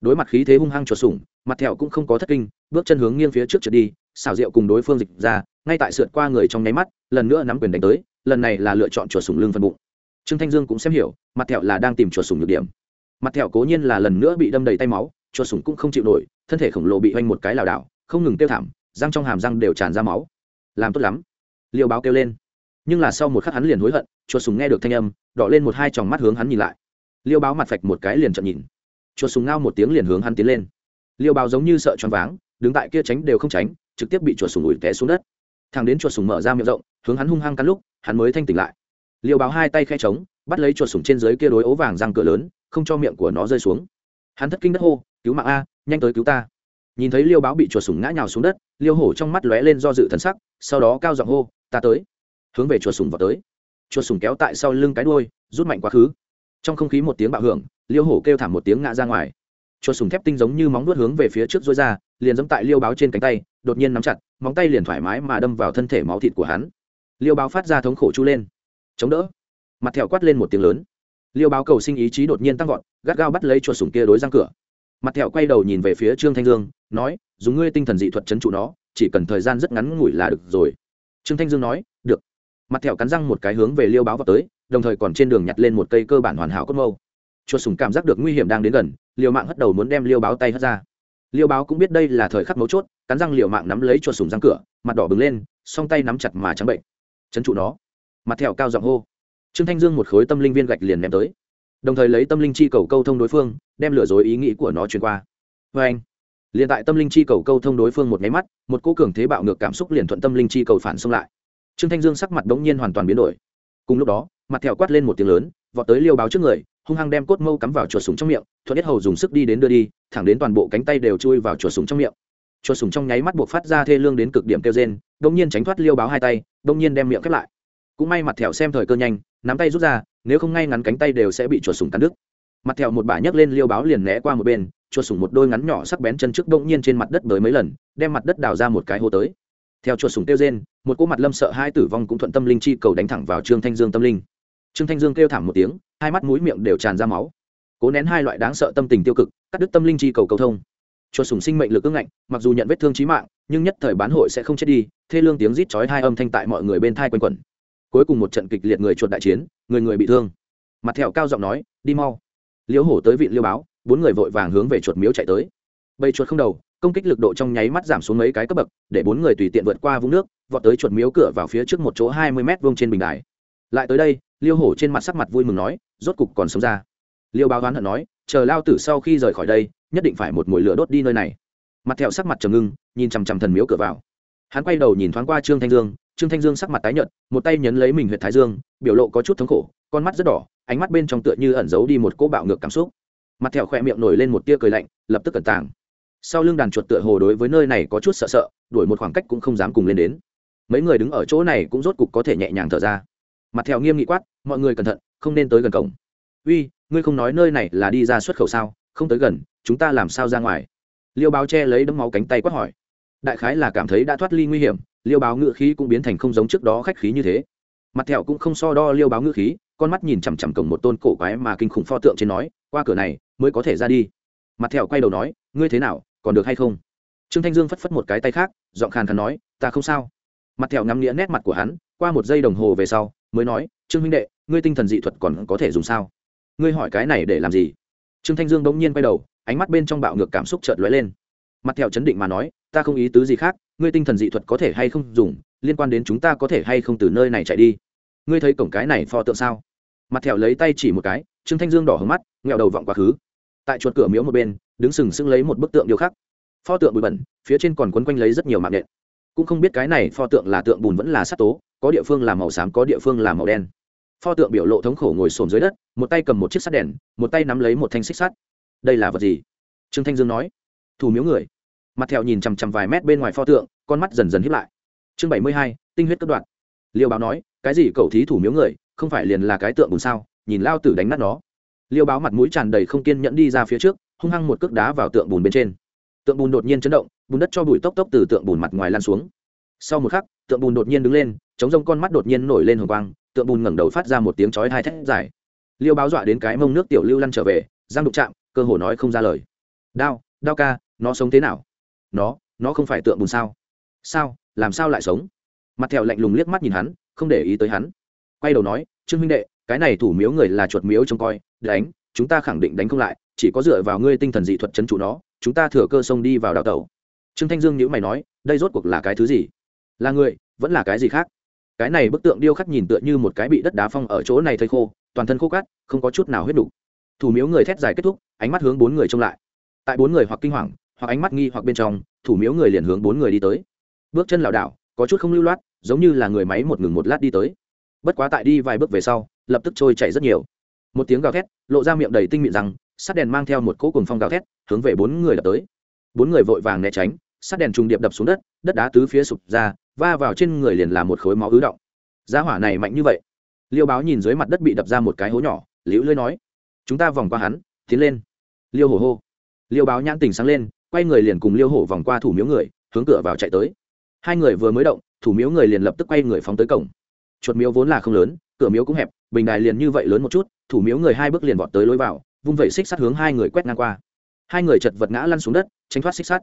Đối mặt khí thế hung hăng chuột sùng, mặt thẹo cũng không có thất kinh, bước chân hướng nghiêng phía trước trượt đi, xảo diệu cùng đối phương dịch ra, ngay tại sượt qua người trong nháy mắt, lần nữa nắm quyền đánh tới, lần này là lựa chọn chuột sùng lưng phần bụng. Trương thanh dương cũng xem hiểu, mặt thẹo là đang tìm chuột sùng nhược điểm. Mặt thẹo cố nhiên là lần nữa bị đâm đầy tay máu, chuột sùng cũng không chịu nổi, thân thể khổng lồ bị oanh một cái lảo đảo, không ngừng tiêu thảm, răng trong hàm răng đều tràn ra máu. Làm tốt lắm liêu báo kêu lên. Nhưng là sau một khắc hắn liền hối hận chuột sùng nghe được thanh âm, đỏ lên một hai tròng mắt hướng hắn nhìn lại. Liêu báo mặt phạch một cái liền chậm nhìn. Chuột sùng ngao một tiếng liền hướng hắn tiến lên. Liêu báo giống như sợ choáng váng, đứng tại kia tránh đều không tránh, trực tiếp bị chuột sùng ủi té xuống đất. Thằng đến chuột sùng mở ra miệng rộng, hướng hắn hung hăng cắn lúc, hắn mới thanh tỉnh lại. Liêu báo hai tay khe trống bắt lấy chuột sùng trên dưới kia đối ố vàng răng cửa lớn, không cho miệng của nó rơi xuống. Hắn thất kinh đất hô, cứu mạng a, nhanh tới cứu ta. Nhìn thấy liêu báo bị chuột sùng ngã nhào xuống đất, liêu hổ trong mắt lóe lên do dự thần sắc, sau đó cao giọng hô ta tới. Hướng về chuột sùng vào tới. Chuột sùng kéo tại sau lưng cái đuôi, rút mạnh quá khứ. Trong không khí một tiếng bạo hưởng, liêu hổ kêu thảm một tiếng ngã ra ngoài. Chuột sùng thép tinh giống như móng nuốt hướng về phía trước dối ra, liền dẫm tại liêu báo trên cánh tay, đột nhiên nắm chặt, móng tay liền thoải mái mà đâm vào thân thể máu thịt của hắn. Liêu báo phát ra thống khổ chu lên. Chống đỡ. Mặt thẹo quát lên một tiếng lớn. Liêu báo cầu sinh ý chí đột nhiên tăng vọt, gắt gao bắt lấy chuột sùng kia đối răng cửa. Mặt thẹo quay đầu nhìn về phía trương thanh dương, nói, dùng ngươi tinh thần dị thuật chấn trụ nó, chỉ cần thời gian rất ngắn ngủi là được rồi trương thanh dương nói, được. Mặt thẹo cắn răng một cái hướng về liêu báo vào tới, đồng thời còn trên đường nhặt lên một cây cơ bản hoàn hảo cốt mâu. Chuột sùng cảm giác được nguy hiểm đang đến gần liều mạng hất đầu muốn đem liêu báo tay hất ra. Liêu báo cũng biết đây là thời khắc mấu chốt, cắn răng liều mạng nắm lấy chuột sùng răng cửa, mặt đỏ bừng lên, song tay nắm chặt mà trắng bệnh. Chấn trụ nó. Mặt thẹo cao giọng hô. Trương thanh dương một khối tâm linh viên gạch liền ném tới. Đồng thời lấy tâm linh chi cầu câu thông đối phương, đem lừa dối ý nghĩ của nó truyền qua. Vê anh liền tại tâm linh chi cầu câu thông đối phương một nháy mắt, một cô cường thế bạo ngược cảm xúc liền thuận tâm linh chi cầu phản xông lại. Trương thanh dương sắc mặt bỗng nhiên hoàn toàn biến đổi. Cùng lúc đó, mặt thẹo quát lên một tiếng lớn, vọt tới liêu báo trước người, hung hăng đem cốt mâu cắm vào chuột súng trong miệng, thuận nhất hầu dùng sức đi đến đưa đi, thẳng đến toàn bộ cánh tay đều chui vào chuột súng trong miệng. Chuột súng trong nháy mắt buộc phát ra thê lương đến cực điểm kêu rên đông nhiên tránh thoát liêu báo hai tay đông nhiên đem miệng khép lại. Cũng may mặt thẹo xem thời cơ nhanh, nắm tay rút ra, nếu không ngay ngắn cánh tay đều sẽ bị chuột súng cắn đứt mặt theo một bà nhấc lên liêu báo liền né qua một bên chuột sùng một đôi ngắn nhỏ sắc bén chân trước bỗng nhiên trên mặt đất bới mấy lần, đem mặt đất đào ra một cái hô tới. Theo chuột sùng kêu rên, một cô mặt lâm sợ hai tử vong cũng thuận tâm linh chi cầu đánh thẳng vào trương thanh dương tâm linh. Trương thanh dương kêu thảm một tiếng, hai mắt mũi miệng đều tràn ra máu. Cố nén hai loại đáng sợ tâm tình tiêu cực, cắt đứt tâm linh chi cầu cầu thông. Chuột sùng sinh mệnh lực ưng ngạnh, mặc dù nhận vết thương trí mạng, nhưng nhất thời bán hội sẽ không chết đi, thê lương tiếng rít chói hai âm thanh tại mọi người bên thai quanh quẩn. Cuối cùng một trận kịch liệt người chuột đại chiến, người người bị thương. Mặt thẹo cao giọng nói, đi mau liễu hổ tới vị liêu báo, bốn người vội vàng hướng về chuột miếu chạy tới. Bầy chuột không đầu, công kích lực độ trong nháy mắt giảm xuống mấy cái cấp bậc, để bốn người tùy tiện vượt qua vũng nước, vọt tới chuột miếu cửa vào phía trước một chỗ hai mươi m vuông trên bình đài. Lại tới đây liêu hổ trên mặt sắc mặt vui mừng nói, rốt cục còn sống ra. Liêu báo đoán hận nói, chờ lao tử sau khi rời khỏi đây, nhất định phải một mồi lửa đốt đi nơi này. Mặt thẹo sắc mặt trầm ngưng, nhìn chằm chằm thần miếu cửa vào. Hắn quay đầu nhìn thoáng qua trương thanh dương, trương thanh dương sắc mặt tái nhợt, một tay nhấn lấy mình huyện thái dương, biểu lộ có chút thống khổ, con mắt rất đỏ ánh mắt bên trong tựa như ẩn giấu đi một cỗ bạo ngược cảm xúc. Mặt thẹo khỏe miệng nổi lên một tia cười lạnh, lập tức cẩn tàng. Sau lưng đàn chuột tựa hồ đối với nơi này có chút sợ sợ, đuổi một khoảng cách cũng không dám cùng lên đến. Mấy người đứng ở chỗ này cũng rốt cục có thể nhẹ nhàng thở ra. Mặt thẹo nghiêm nghị quát, mọi người cẩn thận, không nên tới gần cổng. Uy, ngươi không nói nơi này là đi ra xuất khẩu sao? Không tới gần, chúng ta làm sao ra ngoài? Liêu báo che lấy đấm máu cánh tay quát hỏi. Đại khái là cảm thấy đã thoát ly nguy hiểm, liêu báo ngự khí cũng biến thành không giống trước đó khách khí như thế. Mặt thẹo cũng không so đo liêu báo ngự khí con mắt nhìn chằm chằm cổng một tôn cổ quái mà kinh khủng pho tượng trên nói, qua cửa này, mới có thể ra đi. Mặt thẹo quay đầu nói, ngươi thế nào, còn được hay không? Trương thanh dương phất phất một cái tay khác, giọng khàn khàn nói, ta không sao. Mặt thẹo ngắm nghĩa nét mặt của hắn, qua một giây đồng hồ về sau, mới nói, trương huynh đệ, ngươi tinh thần dị thuật còn có thể dùng sao? Ngươi hỏi cái này để làm gì? Trương thanh dương bỗng nhiên quay đầu, ánh mắt bên trong bạo ngược cảm xúc chợt lóe lên. Mặt thẹo chấn định mà nói, ta không ý tứ gì khác, ngươi tinh thần dị thuật có thể hay không dùng, liên quan đến chúng ta có thể hay không từ nơi này chạy đi? Ngươi thấy cổng cái này pho tượng sao? Mặt thẹo lấy tay chỉ một cái, trương thanh dương đỏ hứng mắt, nghẹo đầu vọng quá khứ. Tại chuột cửa miếu một bên, đứng sừng sững lấy một bức tượng điêu khắc. Pho tượng bụi bẩn, phía trên còn quấn quanh lấy rất nhiều mạng nện cũng không biết cái này pho tượng là tượng bùn vẫn là sắt tố, có địa phương là màu xám, có địa phương là màu đen. Pho tượng biểu lộ thống khổ ngồi xổm dưới đất, một tay cầm một chiếc sắt đèn, một tay nắm lấy một thanh xích sắt. Đây là vật gì? Trương thanh dương nói. Thủ miếu người. Mặt thẹo nhìn chằm chằm vài mét bên ngoài pho tượng, con mắt dần dần hiếp lại. Chương bảy mươi hai, tinh huyết cất đoạn liêu báo nói, cái gì cầu thí thủ miếu người, không phải liền là cái tượng bùn sao? Nhìn lao tử đánh nát nó. Liêu báo mặt mũi tràn đầy không kiên nhẫn đi ra phía trước, hung hăng một cước đá vào tượng bùn bên trên. Tượng bùn đột nhiên chấn động, bùn đất cho bụi tốc tốc từ tượng bùn mặt ngoài lan xuống. Sau một khắc, tượng bùn đột nhiên đứng lên, chống rông con mắt đột nhiên nổi lên hồng quang, tượng bùn ngẩng đầu phát ra một tiếng chói hai thét dài. Liêu báo dọa đến cái mông nước tiểu lưu lăn trở về giang đục chạm, cơ hồ nói không ra lời. Đao đao ca, nó sống thế nào? Nó nó không phải tượng bùn sao? Sao, làm sao lại sống? Mặt thẹo lạnh lùng liếc mắt nhìn hắn, không để ý tới hắn. Quay đầu nói, trương huynh đệ, cái này thủ miếu người là chuột miếu trông coi, đánh, chúng ta khẳng định đánh không lại, chỉ có dựa vào ngươi tinh thần dị thuật chấn trụ nó, chúng ta thừa cơ sông đi vào đào tẩu. Trương thanh dương nhữ mày nói, đây rốt cuộc là cái thứ gì? Là người vẫn là cái gì khác? Cái này bức tượng điêu khắc nhìn tựa như một cái bị đất đá phong ở chỗ này thây khô, toàn thân khô cát, không có chút nào huyết đủ. thủ miếu người thét dài kết thúc, ánh mắt hướng bốn người trông lại. Tại bốn người hoặc kinh hoàng, hoặc ánh mắt nghi hoặc bên trong, thủ miếu người liền hướng bốn người đi tới. Bước chân lảo đảo có chút không lưu loát, giống như là người máy một ngừng một lát đi tới. Bất quá tại đi vài bước về sau, lập tức trôi chảy rất nhiều. Một tiếng gào thét, lộ ra miệng đầy tinh mịn rằng, sắt đèn mang theo một cỗ cùng phong gào thét, hướng về bốn người đập tới. Bốn người vội vàng né tránh, sắt đèn trùng điệp đập xuống đất đất đá tứ phía sụp ra, va vào trên người liền là một khối máu ứ động. Giá hỏa này mạnh như vậy. Liêu báo nhìn dưới mặt đất bị đập ra một cái hố nhỏ, liễu lưới nói, chúng ta vòng qua hắn, tiến lên. Liêu hổ hô. Liêu báo nhãn tình sáng lên, quay người liền cùng liêu hổ vòng qua thủ miếu người, hướng cửa vào chạy tới hai người vừa mới động, thủ miếu người liền lập tức quay người phóng tới cổng. Chuột miếu vốn là không lớn, cửa miếu cũng hẹp, bình đài liền như vậy lớn một chút, thủ miếu người hai bước liền vọt tới lối vào, vung vẩy xích sắt hướng hai người quét ngang qua. Hai người chật vật ngã lăn xuống đất, tránh thoát xích sắt.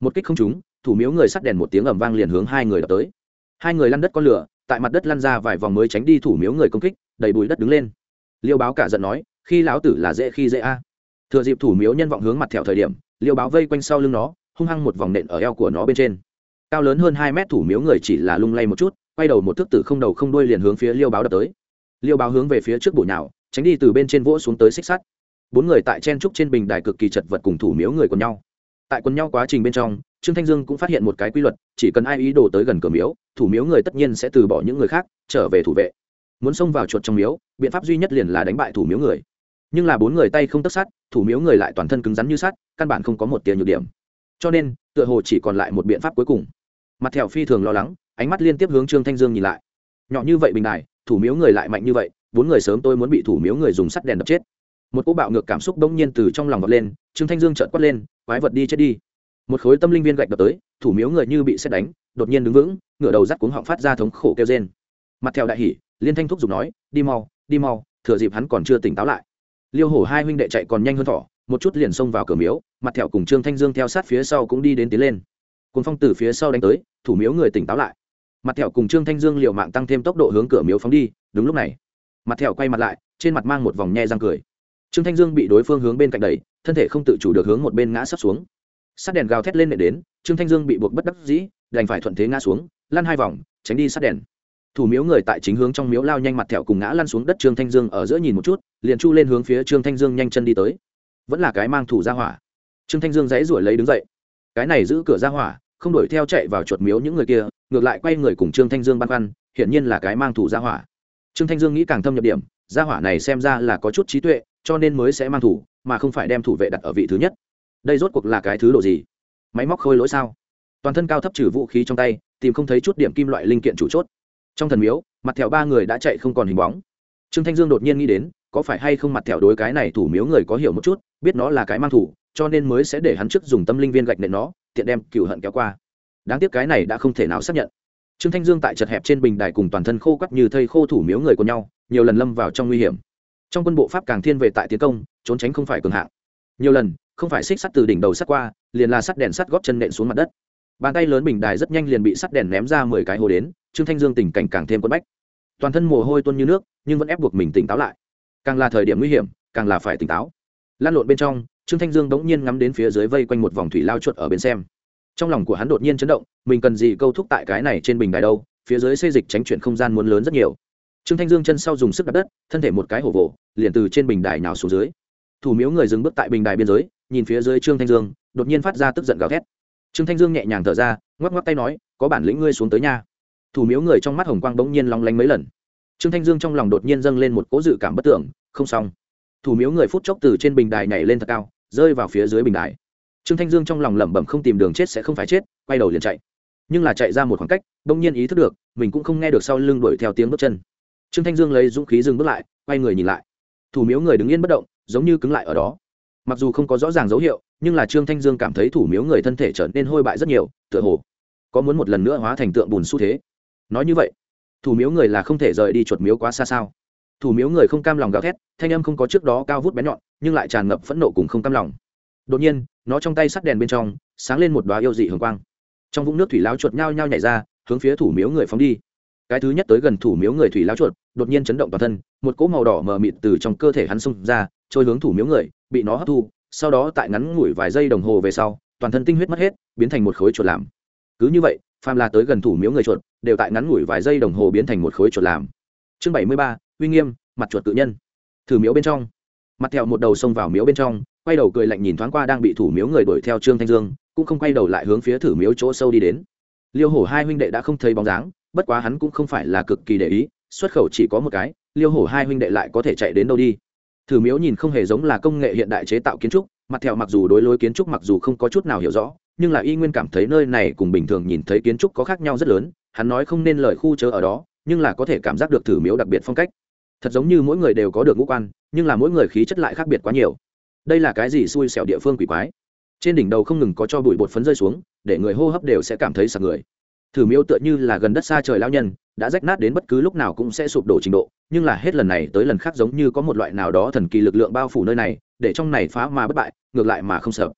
Một kích không trúng, thủ miếu người sắt đèn một tiếng ầm vang liền hướng hai người đập tới. Hai người lăn đất con lửa, tại mặt đất lăn ra vài vòng mới tránh đi thủ miếu người công kích đầy bùi đất đứng lên. Liêu báo cả giận nói, khi lão tử là dễ khi dễ a. Thừa dịp thủ miếu nhân vọng hướng mặt thẹo thời điểm, liêu báo vây quanh sau lưng nó, hung hăng một vòng nện ở eo của nó bên trên cao lớn hơn hai mét thủ miếu người chỉ là lung lay một chút quay đầu một thước tử không đầu không đuôi liền hướng phía liêu báo đập tới. Liêu báo hướng về phía trước bụi nào tránh đi từ bên trên vỗ xuống tới xích sắt. Bốn người tại chen trúc trên bình đài cực kỳ chật vật cùng thủ miếu người quần nhau. Tại quần nhau quá trình bên trong trương thanh dương cũng phát hiện một cái quy luật chỉ cần ai ý đồ tới gần cửa miếu thủ miếu người tất nhiên sẽ từ bỏ những người khác trở về thủ vệ. Muốn xông vào chuột trong miếu biện pháp duy nhất liền là đánh bại thủ miếu người. Nhưng là bốn người tay không tất sắt, thủ miếu người lại toàn thân cứng rắn như sắt căn bản không có một tiền nhược điểm. Cho nên tựa hồ chỉ còn lại một biện pháp cuối cùng mặt thẹo phi thường lo lắng, ánh mắt liên tiếp hướng trương thanh dương nhìn lại. Nhỏ như vậy bình đài, thủ miếu người lại mạnh như vậy, bốn người sớm tôi muốn bị thủ miếu người dùng sắt đèn đập chết. Một cú bạo ngược cảm xúc bỗng nhiên từ trong lòng vọt lên, trương thanh dương trợn quát lên, quái vật đi chết đi. Một khối tâm linh viên gạch đập tới, thủ miếu người như bị xét đánh, đột nhiên đứng vững, ngửa đầu rắt cuống họng phát ra thống khổ kêu trên mặt theo đại hỉ, liên thanh thúc giục nói, đi mau đi mau, thừa dịp hắn còn chưa tỉnh táo lại. Liêu hổ hai huynh đệ chạy còn nhanh hơn thỏ, một chút liền xông vào cửa miếu, mặt thẹo cùng trương thanh dương theo sát phía sau cũng đi đến tiến lên cuốn phong từ phía sau đánh tới, thủ miếu người tỉnh táo lại. Mặt thẹo cùng trương thanh dương liều mạng tăng thêm tốc độ hướng cửa miếu phóng đi, đúng lúc này, mặt thẹo quay mặt lại, trên mặt mang một vòng nhe răng cười. Trương thanh dương bị đối phương hướng bên cạnh đẩy, thân thể không tự chủ được hướng một bên ngã sấp xuống. Sát đèn gào thét lên nệ đến, trương thanh dương bị buộc bất đắc dĩ, đành phải thuận thế ngã xuống, lăn hai vòng, tránh đi sát đèn. Thủ miếu người tại chính hướng trong miếu lao nhanh mặt thẹo cùng ngã lăn xuống đất trương thanh dương ở giữa nhìn một chút, liền chu lên hướng phía trương thanh dương nhanh chân đi tới. Vẫn là cái mang thủ ra hỏa. Trương thanh dương dãy ruổi lấy đứng dậy cái này giữ cửa ra hỏa, không đuổi theo chạy vào chuột miếu những người kia, ngược lại quay người cùng trương thanh dương băn khoăn, hiển nhiên là cái mang thủ ra hỏa. Trương thanh dương nghĩ càng thâm nhập điểm gia hỏa này xem ra là có chút trí tuệ, cho nên mới sẽ mang thủ, mà không phải đem thủ vệ đặt ở vị thứ nhất. Đây rốt cuộc là cái thứ độ gì? Máy móc khôi lỗi sao? Toàn thân cao thấp trừ vũ khí trong tay, tìm không thấy chút điểm kim loại linh kiện chủ chốt. Trong thần miếu, mặt thẹo ba người đã chạy không còn hình bóng. Trương thanh dương đột nhiên nghĩ đến, có phải hay không mặt thẹo đối cái này thủ miếu người có hiểu một chút, biết nó là cái mang thủ cho nên mới sẽ để hắn trước dùng tâm linh viên gạch nện nó, tiện đem cựu hận kéo qua. Đáng tiếc cái này đã không thể nào xác nhận. Trương thanh dương tại chật hẹp trên bình đài cùng toàn thân khô quắt như thây khô thủ miếu người của nhau, nhiều lần lâm vào trong nguy hiểm. Trong quân bộ pháp càng thiên về tại tiến công, trốn tránh không phải cường hạng. Nhiều lần, không phải xích sắt từ đỉnh đầu sắt qua, liền là sắt đèn sắt góp chân nện xuống mặt đất. Bàn tay lớn bình đài rất nhanh liền bị sắt đèn ném ra mười cái hồ đến, trương thanh dương tình cảnh càng thêm quất bách. Toàn thân mồ hôi tuôn như nước, nhưng vẫn ép buộc mình tỉnh táo lại. Càng là thời điểm nguy hiểm, càng là phải tỉnh táo lan lộn bên trong, trương thanh dương bỗng nhiên ngắm đến phía dưới vây quanh một vòng thủy lao chuột ở bên xem. Trong lòng của hắn đột nhiên chấn động, mình cần gì câu thúc tại cái này trên bình đài đâu, phía dưới xây dịch tránh chuyển không gian muốn lớn rất nhiều. Trương thanh dương chân sau dùng sức đặt đất, thân thể một cái hổ vỗ liền từ trên bình đài nào xuống dưới. Thủ miếu người dừng bước tại bình đài biên giới, nhìn phía dưới trương thanh dương, đột nhiên phát ra tức giận gào thét. Trương thanh dương nhẹ nhàng thở ra, ngoắc ngoắc tay nói, có bản lĩnh ngươi xuống tới nha. Thủ miếu người trong mắt hồng quang bỗng nhiên long lánh mấy lần. Trương thanh dương trong lòng đột nhiên dâng lên một cố dự cảm bất tưởng, không xong thủ miếu người phút chốc từ trên bình đài nhảy lên thật cao, rơi vào phía dưới bình đài. Trương thanh dương trong lòng lẩm bẩm không tìm đường chết sẽ không phải chết, quay đầu liền chạy. Nhưng là chạy ra một khoảng cách, bỗng nhiên ý thức được, mình cũng không nghe được sau lưng đuổi theo tiếng bước chân. Trương thanh dương lấy dũng khí dừng bước lại, quay người nhìn lại. Thủ miếu người đứng yên bất động, giống như cứng lại ở đó. Mặc dù không có rõ ràng dấu hiệu, nhưng là trương thanh dương cảm thấy thủ miếu người thân thể trở nên hôi bại rất nhiều, tựa hồ có muốn một lần nữa hóa thành tượng bùn xu thế. Nói như vậy, thủ miếu người là không thể rời đi chuột miếu quá xa sao? Thủ miếu người không cam lòng gào thét, thanh âm không có trước đó cao vút bén nhọn, nhưng lại tràn ngập phẫn nộ cùng không cam lòng. Đột nhiên, nó trong tay sắt đèn bên trong, sáng lên một đoá yêu dị hường quang. Trong vũng nước thủy láo chuột nhao nhao nhảy ra, hướng phía thủ miếu người phóng đi. Cái thứ nhất tới gần thủ miếu người thủy láo chuột, đột nhiên chấn động toàn thân, một cỗ màu đỏ mờ mịt từ trong cơ thể hắn xông ra, trôi hướng thủ miếu người, bị nó hấp thu, sau đó tại ngắn ngủi vài giây đồng hồ về sau, toàn thân tinh huyết mất hết, biến thành một khối chuột làm. Cứ như vậy, phàm là tới gần thủ miếu người chuột, đều tại ngắn ngủi vài giây đồng hồ biến thành một khối chuột làm. Chương bảy mươi ba uy nghiêm, mặt chuột tự nhân. Thử miếu bên trong. Mặt thẹo một đầu xông vào miếu bên trong, quay đầu cười lạnh nhìn thoáng qua đang bị thủ miếu người đuổi theo trương thanh dương, cũng không quay đầu lại hướng phía thử miếu chỗ sâu đi đến. Liêu hổ hai huynh đệ đã không thấy bóng dáng, bất quá hắn cũng không phải là cực kỳ để ý, xuất khẩu chỉ có một cái, liêu hổ hai huynh đệ lại có thể chạy đến đâu đi. Thử miếu nhìn không hề giống là công nghệ hiện đại chế tạo kiến trúc, mặt thẹo mặc dù đối lối kiến trúc mặc dù không có chút nào hiểu rõ, nhưng là y nguyên cảm thấy nơi này cùng bình thường nhìn thấy kiến trúc có khác nhau rất lớn, hắn nói không nên lời khu chớ ở đó, nhưng là có thể cảm giác được thử miếu đặc biệt phong cách thật giống như mỗi người đều có được ngũ quan, nhưng là mỗi người khí chất lại khác biệt quá nhiều. Đây là cái gì xui xẻo địa phương quỷ quái? Trên đỉnh đầu không ngừng có cho bụi bột phấn rơi xuống, để người hô hấp đều sẽ cảm thấy sạc người. Thử miêu tựa như là gần đất xa trời lao nhân, đã rách nát đến bất cứ lúc nào cũng sẽ sụp đổ trình độ, nhưng là hết lần này tới lần khác giống như có một loại nào đó thần kỳ lực lượng bao phủ nơi này, để trong này phá mà bất bại, ngược lại mà không sợ.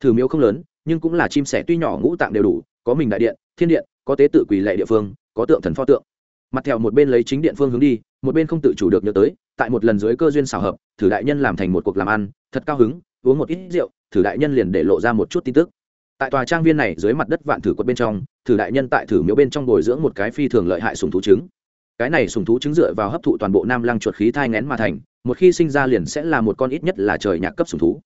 Thử miêu không lớn, nhưng cũng là chim sẻ tuy nhỏ ngũ tạng đều đủ, có mình đại điện, thiên điện, có tế tự quỳ lệ địa phương, có tượng thần pho tượng mặt theo một bên lấy chính điện phương hướng đi, một bên không tự chủ được nhớ tới, tại một lần dưới cơ duyên xào hợp, thử đại nhân làm thành một cuộc làm ăn, thật cao hứng, uống một ít rượu, thử đại nhân liền để lộ ra một chút tin tức. Tại tòa trang viên này dưới mặt đất vạn thử quật bên trong, thử đại nhân tại thử miếu bên trong bồi dưỡng một cái phi thường lợi hại sùng thú trứng. Cái này sùng thú trứng dựa vào hấp thụ toàn bộ nam lăng chuột khí thai ngén mà thành, một khi sinh ra liền sẽ là một con ít nhất là trời nhạc cấp sùng thú.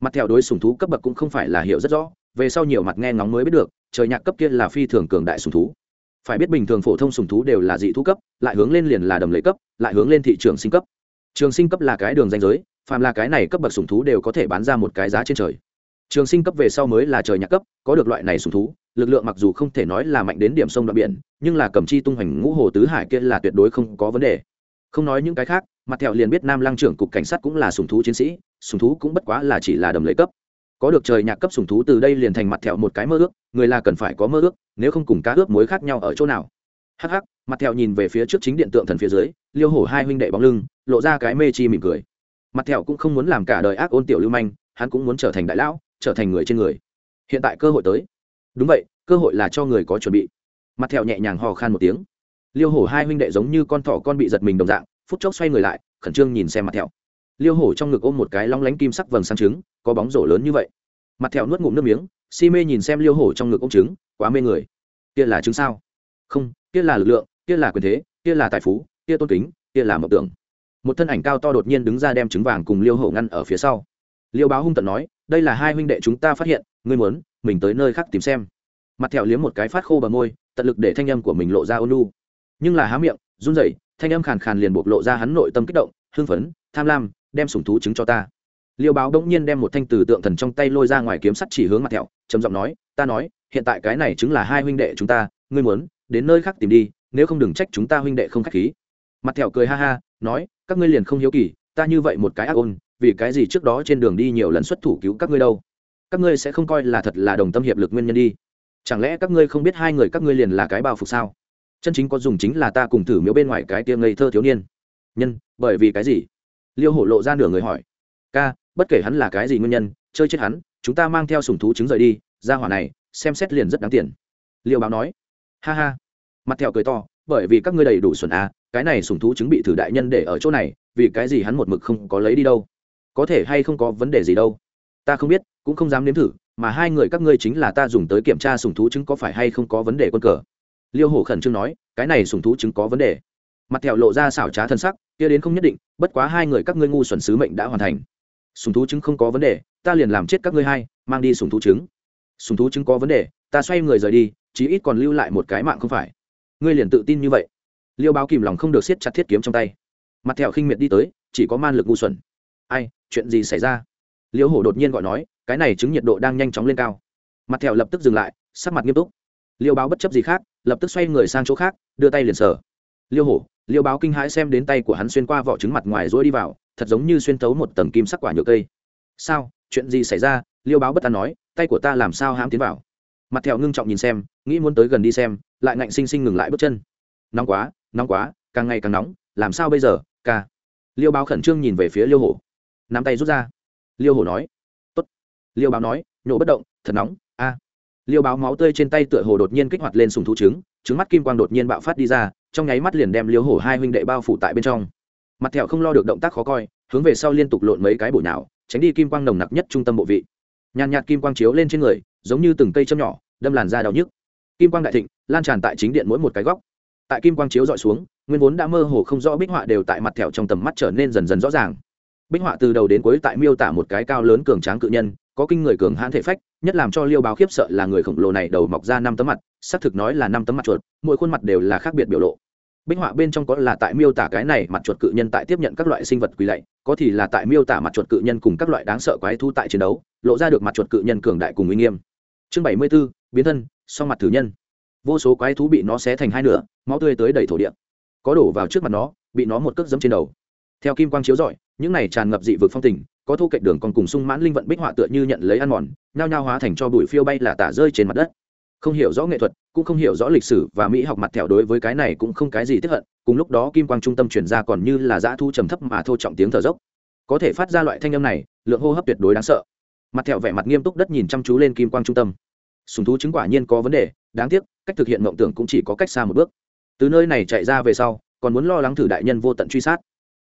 Mặt theo đối sùng thú cấp bậc cũng không phải là hiểu rất rõ, về sau nhiều mặt nghe ngóng mới biết được, trời nhạc cấp kia là phi thường cường đại sùng thú phải biết bình thường phổ thông sùng thú đều là dị thú cấp, lại hướng lên liền là đầm lầy cấp, lại hướng lên thị trường sinh cấp. Trường sinh cấp là cái đường danh giới, phàm là cái này cấp bậc sùng thú đều có thể bán ra một cái giá trên trời. Trường sinh cấp về sau mới là trời nhạc cấp, có được loại này sùng thú, lực lượng mặc dù không thể nói là mạnh đến điểm sông đoạn biển, nhưng là cầm chi tung hoành ngũ hồ tứ hải kia là tuyệt đối không có vấn đề. Không nói những cái khác, mặt thẹo liền biết nam lăng trưởng cục cảnh sát cũng là sùng thú chiến sĩ, sùng thú cũng bất quá là chỉ là đầm lấy cấp. Có được trời nhạc cấp sùng thú từ đây liền thành mặt thẹo một cái mơ ước người là cần phải có mơ ước, nếu không cùng cá ước mối khác nhau ở chỗ nào. Hắc hắc, mặt thẹo nhìn về phía trước chính điện tượng thần phía dưới, liêu hổ hai huynh đệ bóng lưng, lộ ra cái mê chi mỉm cười. Mặt thẹo cũng không muốn làm cả đời ác ôn tiểu lưu manh, hắn cũng muốn trở thành đại lão, trở thành người trên người. Hiện tại cơ hội tới. Đúng vậy, cơ hội là cho người có chuẩn bị. Mặt thẹo nhẹ nhàng hò khan một tiếng. Liêu hổ hai huynh đệ giống như con thỏ con bị giật mình đồng dạng, phút chốc xoay người lại, khẩn trương nhìn xem mặt thẹo. Liêu hổ trong ngực ôm một cái long lánh kim sắc vầng sáng trứng, có bóng rổ lớn như vậy mặt thẹo nuốt ngụm nước miếng, si mê nhìn xem liêu hổ trong ngực ông trứng, quá mê người. Kia là trứng sao? Không, kia là lực lượng, kia là quyền thế, kia là tài phú, kia tôn kính, kia là mộng tưởng. Một thân ảnh cao to đột nhiên đứng ra đem trứng vàng cùng liêu hổ ngăn ở phía sau. Liêu báo hung tận nói, đây là hai huynh đệ chúng ta phát hiện, ngươi muốn, mình tới nơi khác tìm xem. Mặt thẹo liếm một cái phát khô bờ môi, tận lực để thanh âm của mình lộ ra ôn lu nhưng là há miệng, run rẩy, thanh âm khàn khàn liền bộc lộ ra hắn nội tâm kích động, hưng phấn, tham lam, đem sủng thú trứng cho ta liêu báo đông nhiên đem một thanh từ tượng thần trong tay lôi ra ngoài kiếm sắt chỉ hướng mặt thẹo, trầm giọng nói, ta nói, hiện tại cái này chứng là hai huynh đệ chúng ta, ngươi muốn đến nơi khác tìm đi, nếu không đừng trách chúng ta huynh đệ không khách khí. Mặt thẹo cười ha ha, nói, các ngươi liền không hiếu kỳ, ta như vậy một cái ác ôn, vì cái gì trước đó trên đường đi nhiều lần xuất thủ cứu các ngươi đâu? Các ngươi sẽ không coi là thật là đồng tâm hiệp lực nguyên nhân đi. Chẳng lẽ các ngươi không biết hai người các ngươi liền là cái bao phục sao? Chân chính có dùng chính là ta cùng thử miếu bên ngoài cái tiêm ngây thơ thiếu niên. Nhân, bởi vì cái gì? Liêu hổ lộ ra nửa người hỏi. Ca bất kể hắn là cái gì nguyên nhân, chơi chết hắn, chúng ta mang theo sùng thú trứng rời đi, ra hỏa này, xem xét liền rất đáng tiền. Liêu báo nói. Ha ha. Mặt thẹo cười to, bởi vì các ngươi đầy đủ xuẩn à cái này sùng thú trứng bị thử đại nhân để ở chỗ này, vì cái gì hắn một mực không có lấy đi đâu? Có thể hay không có vấn đề gì đâu? Ta không biết, cũng không dám nếm thử, mà hai người các ngươi chính là ta dùng tới kiểm tra sùng thú trứng có phải hay không có vấn đề quân cờ. Liêu hổ khẩn trương nói, cái này sùng thú trứng có vấn đề. Mặt thẹo lộ ra xảo trá thân sắc, kia đến không nhất định, bất quá hai người các ngươi ngu xuẩn sứ mệnh đã hoàn thành sùng thú trứng không có vấn đề, ta liền làm chết các ngươi hai, mang đi sùng thú trứng. Sùng thú trứng có vấn đề, ta xoay người rời đi, chí ít còn lưu lại một cái mạng không phải. Ngươi liền tự tin như vậy. Liêu báo kìm lòng không được siết chặt thiết kiếm trong tay. Mặt thẹo khinh miệt đi tới, chỉ có man lực ngu xuẩn. Ai, chuyện gì xảy ra? Liêu hổ đột nhiên gọi nói, cái này chứng nhiệt độ đang nhanh chóng lên cao. Mặt thẹo lập tức dừng lại, sắc mặt nghiêm túc. Liêu báo bất chấp gì khác, lập tức xoay người sang chỗ khác, đưa tay liền sở liêu hổ, liêu báo kinh hãi xem đến tay của hắn xuyên qua vỏ trứng mặt ngoài rối đi vào thật giống như xuyên thấu một tầng kim sắc quả nhựa cây. Sao? Chuyện gì xảy ra? Liêu báo bất an nói, tay của ta làm sao hãm tiến vào? Mặt thẹo ngưng trọng nhìn xem, nghĩ muốn tới gần đi xem, lại ngạnh xinh xinh ngừng lại bước chân. Nóng quá nóng quá, càng ngày càng nóng, làm sao bây giờ, ca? Liêu báo khẩn trương nhìn về phía liêu hổ. Nắm tay rút ra. Liêu hổ nói, tốt. Liêu báo nói, nhổ bất động, thật nóng, a. Liêu báo máu tươi trên tay tựa hồ đột nhiên kích hoạt lên sùng thú trứng trứng mắt kim quang đột nhiên bạo phát đi ra, trong nháy mắt liền đem liêu hổ hai huynh đệ bao phủ tại bên trong mặt thẹo không lo được động tác khó coi, hướng về sau liên tục lộn mấy cái bụi nào tránh đi kim quang nồng nặc nhất trung tâm bộ vị. Nhàn nhạt kim quang chiếu lên trên người, giống như từng cây châm nhỏ, đâm làn da đau nhức. Kim quang đại thịnh, lan tràn tại chính điện mỗi một cái góc. Tại kim quang chiếu dọi xuống, nguyên vốn đã mơ hồ không rõ bích họa đều tại mặt thẹo trong tầm mắt trở nên dần dần rõ ràng. Bích họa từ đầu đến cuối tại miêu tả một cái cao lớn cường tráng cự nhân, có kinh người cường hãn thể phách, nhất làm cho liêu báo khiếp sợ là người khổng lồ này đầu mọc ra năm tấm mặt, xác thực nói là năm tấm mặt chuột, mỗi khuôn mặt đều là khác biệt biểu lộ bích họa bên trong có là tại miêu tả cái này mặt chuột cự nhân tại tiếp nhận các loại sinh vật quỳ lạy, có thì là tại miêu tả mặt chuột cự nhân cùng các loại đáng sợ quái thu tại chiến đấu, lộ ra được mặt chuột cự nhân cường đại cùng uy nghiêm. Chương bảy mươi b ố biến thân, song mặt thử nhân. Vô số quái thú bị nó xé thành hai nửa, máu tươi tới đầy thổ địa. Có đổ vào trước mặt nó, bị nó một cước dẫm trên đầu. Theo kim quang chiếu rọi, những này tràn ngập dị vực phong tình, có thu cạnh đường còn cùng sung mãn linh vận bích họa tựa như nhận lấy ăn mòn, nhao nhao hóa thành cho bụi phiêu bay là tả rơi trên mặt đất không hiểu rõ nghệ thuật, cũng không hiểu rõ lịch sử và mỹ học mặt thẹo đối với cái này cũng không cái gì tiếp hận, cùng lúc đó kim quang trung tâm chuyển ra còn như là dã thu trầm thấp mà thô trọng tiếng thở dốc. Có thể phát ra loại thanh âm này, lượng hô hấp tuyệt đối đáng sợ. Mặt thẹo vẻ mặt nghiêm túc đất nhìn chăm chú lên kim quang trung tâm. Sùng thú chứng quả nhiên có vấn đề, đáng tiếc, cách thực hiện mộng tưởng cũng chỉ có cách xa một bước. Từ nơi này chạy ra về sau, còn muốn lo lắng thử đại nhân vô tận truy sát.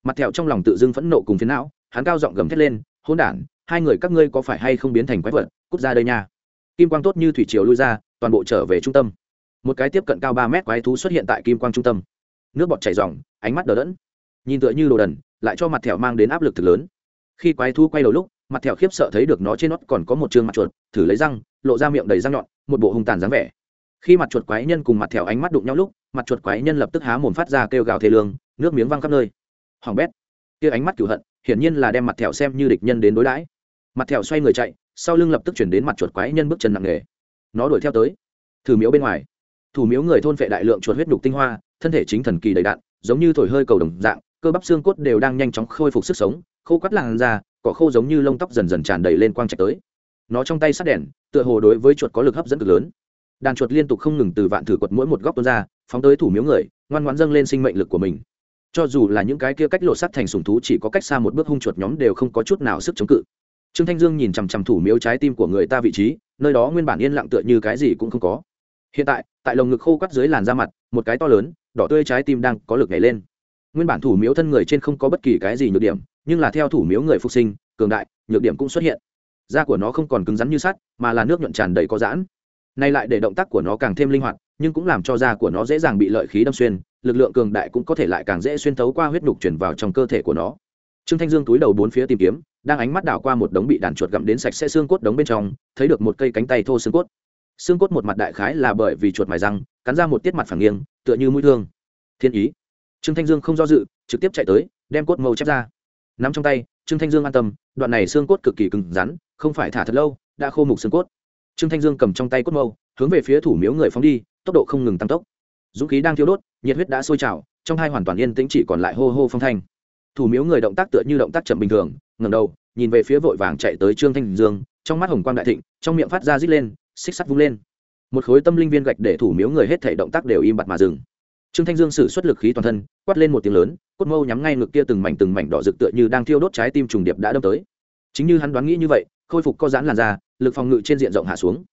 Mặt thẹo trong lòng tự dưng phẫn nộ cùng phiến não, hắn cao giọng gầm thét lên hôn đản, hai người các ngươi có phải hay không biến thành quái vật? Cút ra đây nha. Kim quang tốt như thủy triều lui ra toàn bộ trở về trung tâm. Một cái tiếp cận cao ba mét quái thú xuất hiện tại kim quang trung tâm. Nước bọt chảy dòng ánh mắt đờ đẫn. Nhìn tựa như đồ đần, lại cho mặt thẹo mang đến áp lực thực lớn. Khi quái thú quay đầu lúc, mặt thẹo khiếp sợ thấy được nó trên nót còn có một chương mặt chuột, thử lấy răng, lộ ra miệng đầy răng nhọn, một bộ hung tàn dáng vẻ. Khi mặt chuột quái nhân cùng mặt thẹo ánh mắt đụng nhau lúc, mặt chuột quái nhân lập tức há mồm phát ra kêu gào thê lương, nước miếng văng khắp nơi. Hoàng bét. Kia ánh mắt cửu hận, hiển nhiên là đem mặt thẹo xem như địch nhân đến đối đãi. Mặt thẹo xoay người chạy, sau lưng lập tức chuyển đến mặt chuột quái nhân bước chân nặng nề nó đuổi theo tới. Thử miếu bên ngoài. Thủ miếu người thôn vệ đại lượng chuột huyết nhục tinh hoa, thân thể chính thần kỳ đầy đạn, giống như thổi hơi cầu đồng dạng, cơ bắp xương cốt đều đang nhanh chóng khôi phục sức sống, khô quắt làn da, cỏ khô giống như lông tóc dần dần tràn đầy lên quang trạch tới. Nó trong tay sắt đèn, tựa hồ đối với chuột có lực hấp dẫn cực lớn. Đàn chuột liên tục không ngừng từ vạn thử quật mỗi một góc tuôn ra, phóng tới thủ miếu người, ngoan ngoãn dâng lên sinh mệnh lực của mình. Cho dù là những cái kia cách lộ sắt thành sùng thú chỉ có cách xa một bước hung chuột nhóm đều không có chút nào sức chống cự trương thanh dương nhìn chằm chằm thủ miếu trái tim của người ta vị trí, nơi đó nguyên bản yên lặng tựa như cái gì cũng không có. Hiện tại tại lồng ngực khô quắt dưới làn da mặt, một cái to lớn, đỏ tươi trái tim đang có lực nhảy lên. Nguyên bản thủ miếu thân người trên không có bất kỳ cái gì nhược điểm, nhưng là theo thủ miếu người phục sinh, cường đại, nhược điểm cũng xuất hiện. Da của nó không còn cứng rắn như sắt, mà là nước nhuận tràn đầy có giãn. Nay lại để động tác của nó càng thêm linh hoạt, nhưng cũng làm cho da của nó dễ dàng bị lợi khí đâm xuyên, lực lượng cường đại cũng có thể lại càng dễ xuyên thấu qua huyết đục chuyển vào trong cơ thể của nó. Trương thanh dương túi đầu bốn phía tìm kiếm đang ánh mắt đảo qua một đống bị đàn chuột gặm đến sạch sẽ xương cốt đống bên trong, thấy được một cây cánh tay thô xương cốt. Xương cốt một mặt đại khái là bởi vì chuột mài răng, cắn ra một tiết mặt phẳng nghiêng, tựa như mũi thương. Thiên ý. Trương thanh dương không do dự, trực tiếp chạy tới, đem cốt mâu chép ra. N ắ m trong tay, trương thanh dương an tâm, đoạn này xương cốt cực kỳ cứng rắn, không phải thả thật lâu, đã khô mục xương cốt. Trương thanh dương cầm trong tay cốt mâu hướng về phía thủ miếu người phóng đi, tốc độ không ngừng tăng tốc. Dũng khí đang thiếu đốt, nhiệt huyết đã sôi trào, trong hai hoàn toàn yên tĩnh chỉ còn lại hô hô phong thanh. Thủ miếu người động tác tựa như động tác chậm bình thường ngẩng đầu, nhìn về phía vội vàng chạy tới trương thanh dương, trong mắt hồng quang đại thịnh, trong miệng phát ra rít lên, xích sắt vung lên. Một khối tâm linh viên gạch để thủ miếu người hết thể động tác đều im bặt mà dừng. Trương thanh dương sử xuất lực khí toàn thân, quát lên một tiếng lớn, cốt mâu nhắm ngay ngực kia từng mảnh từng mảnh đỏ rực tựa như đang thiêu đốt trái tim trùng điệp đã đâm tới. Chính như hắn đoán nghĩ như vậy, khôi phục co giãn làn da, lực phòng ngự trên diện rộng hạ xuống.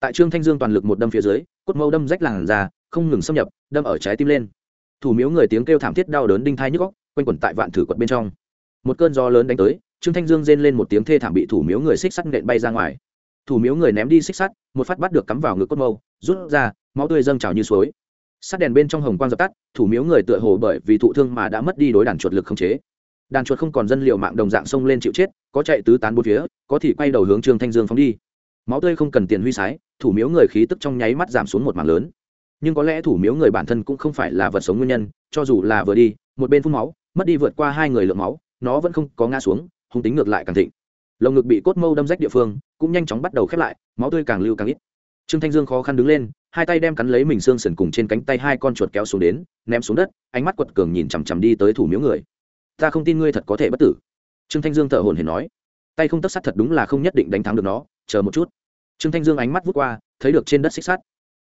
Tại trương thanh dương toàn lực một đâm phía dưới, cốt mâu đâm rách làn da, không ngừng xâm nhập, đâm ở trái tim lên. Thủ miếu người tiếng kêu thảm thiết đau đớn đinh thai nhức góc quanh quẩn tại vạn thử quật bên trong. Một cơn gió lớn đánh tới trương thanh dương rên lên một tiếng thê thảm bị thủ miếu người xích sắt nện bay ra ngoài. Thủ miếu người ném đi xích sắt, một phát bắt được cắm vào ngực cốt mâu, rút ra, máu tươi dâng trào như suối. Sắt đèn bên trong hồng quang dập tắt, thủ miếu người tựa hồ bởi vì thụ thương mà đã mất đi đối đàn chuột lực không chế. Đàn chuột không còn dân liệu mạng đồng dạng xông lên chịu chết, có chạy tứ tán bốn phía, có thì quay đầu hướng trương thanh dương phóng đi. Máu tươi không cần tiền huy sái, thủ miếu người khí tức trong nháy mắt giảm xuống một mảng lớn. Nhưng có lẽ thủ miếu người bản thân cũng không phải là vật sống nguyên nhân, cho dù là vừa đi, một bên phun máu, mất đi vượt qua hai người lượng máu, nó vẫn không có ngã xuống hung tính ngược lại càng thịnh. Lồng ngực bị cốt mâu đâm rách địa phương, cũng nhanh chóng bắt đầu khép lại, máu tươi càng lưu càng ít. Trương thanh dương khó khăn đứng lên, hai tay đem cắn lấy mình xương sườn cùng trên cánh tay hai con chuột kéo xuống đến, ném xuống đất, ánh mắt quật cường nhìn chằm chằm đi tới thủ miếu người. Ta không tin ngươi thật có thể bất tử. Trương thanh dương thở hồn hển nói. Tay không tất sắt thật đúng là không nhất định đánh thắng được nó, chờ một chút. Trương thanh dương ánh mắt vút qua, thấy được trên đất xích sắt.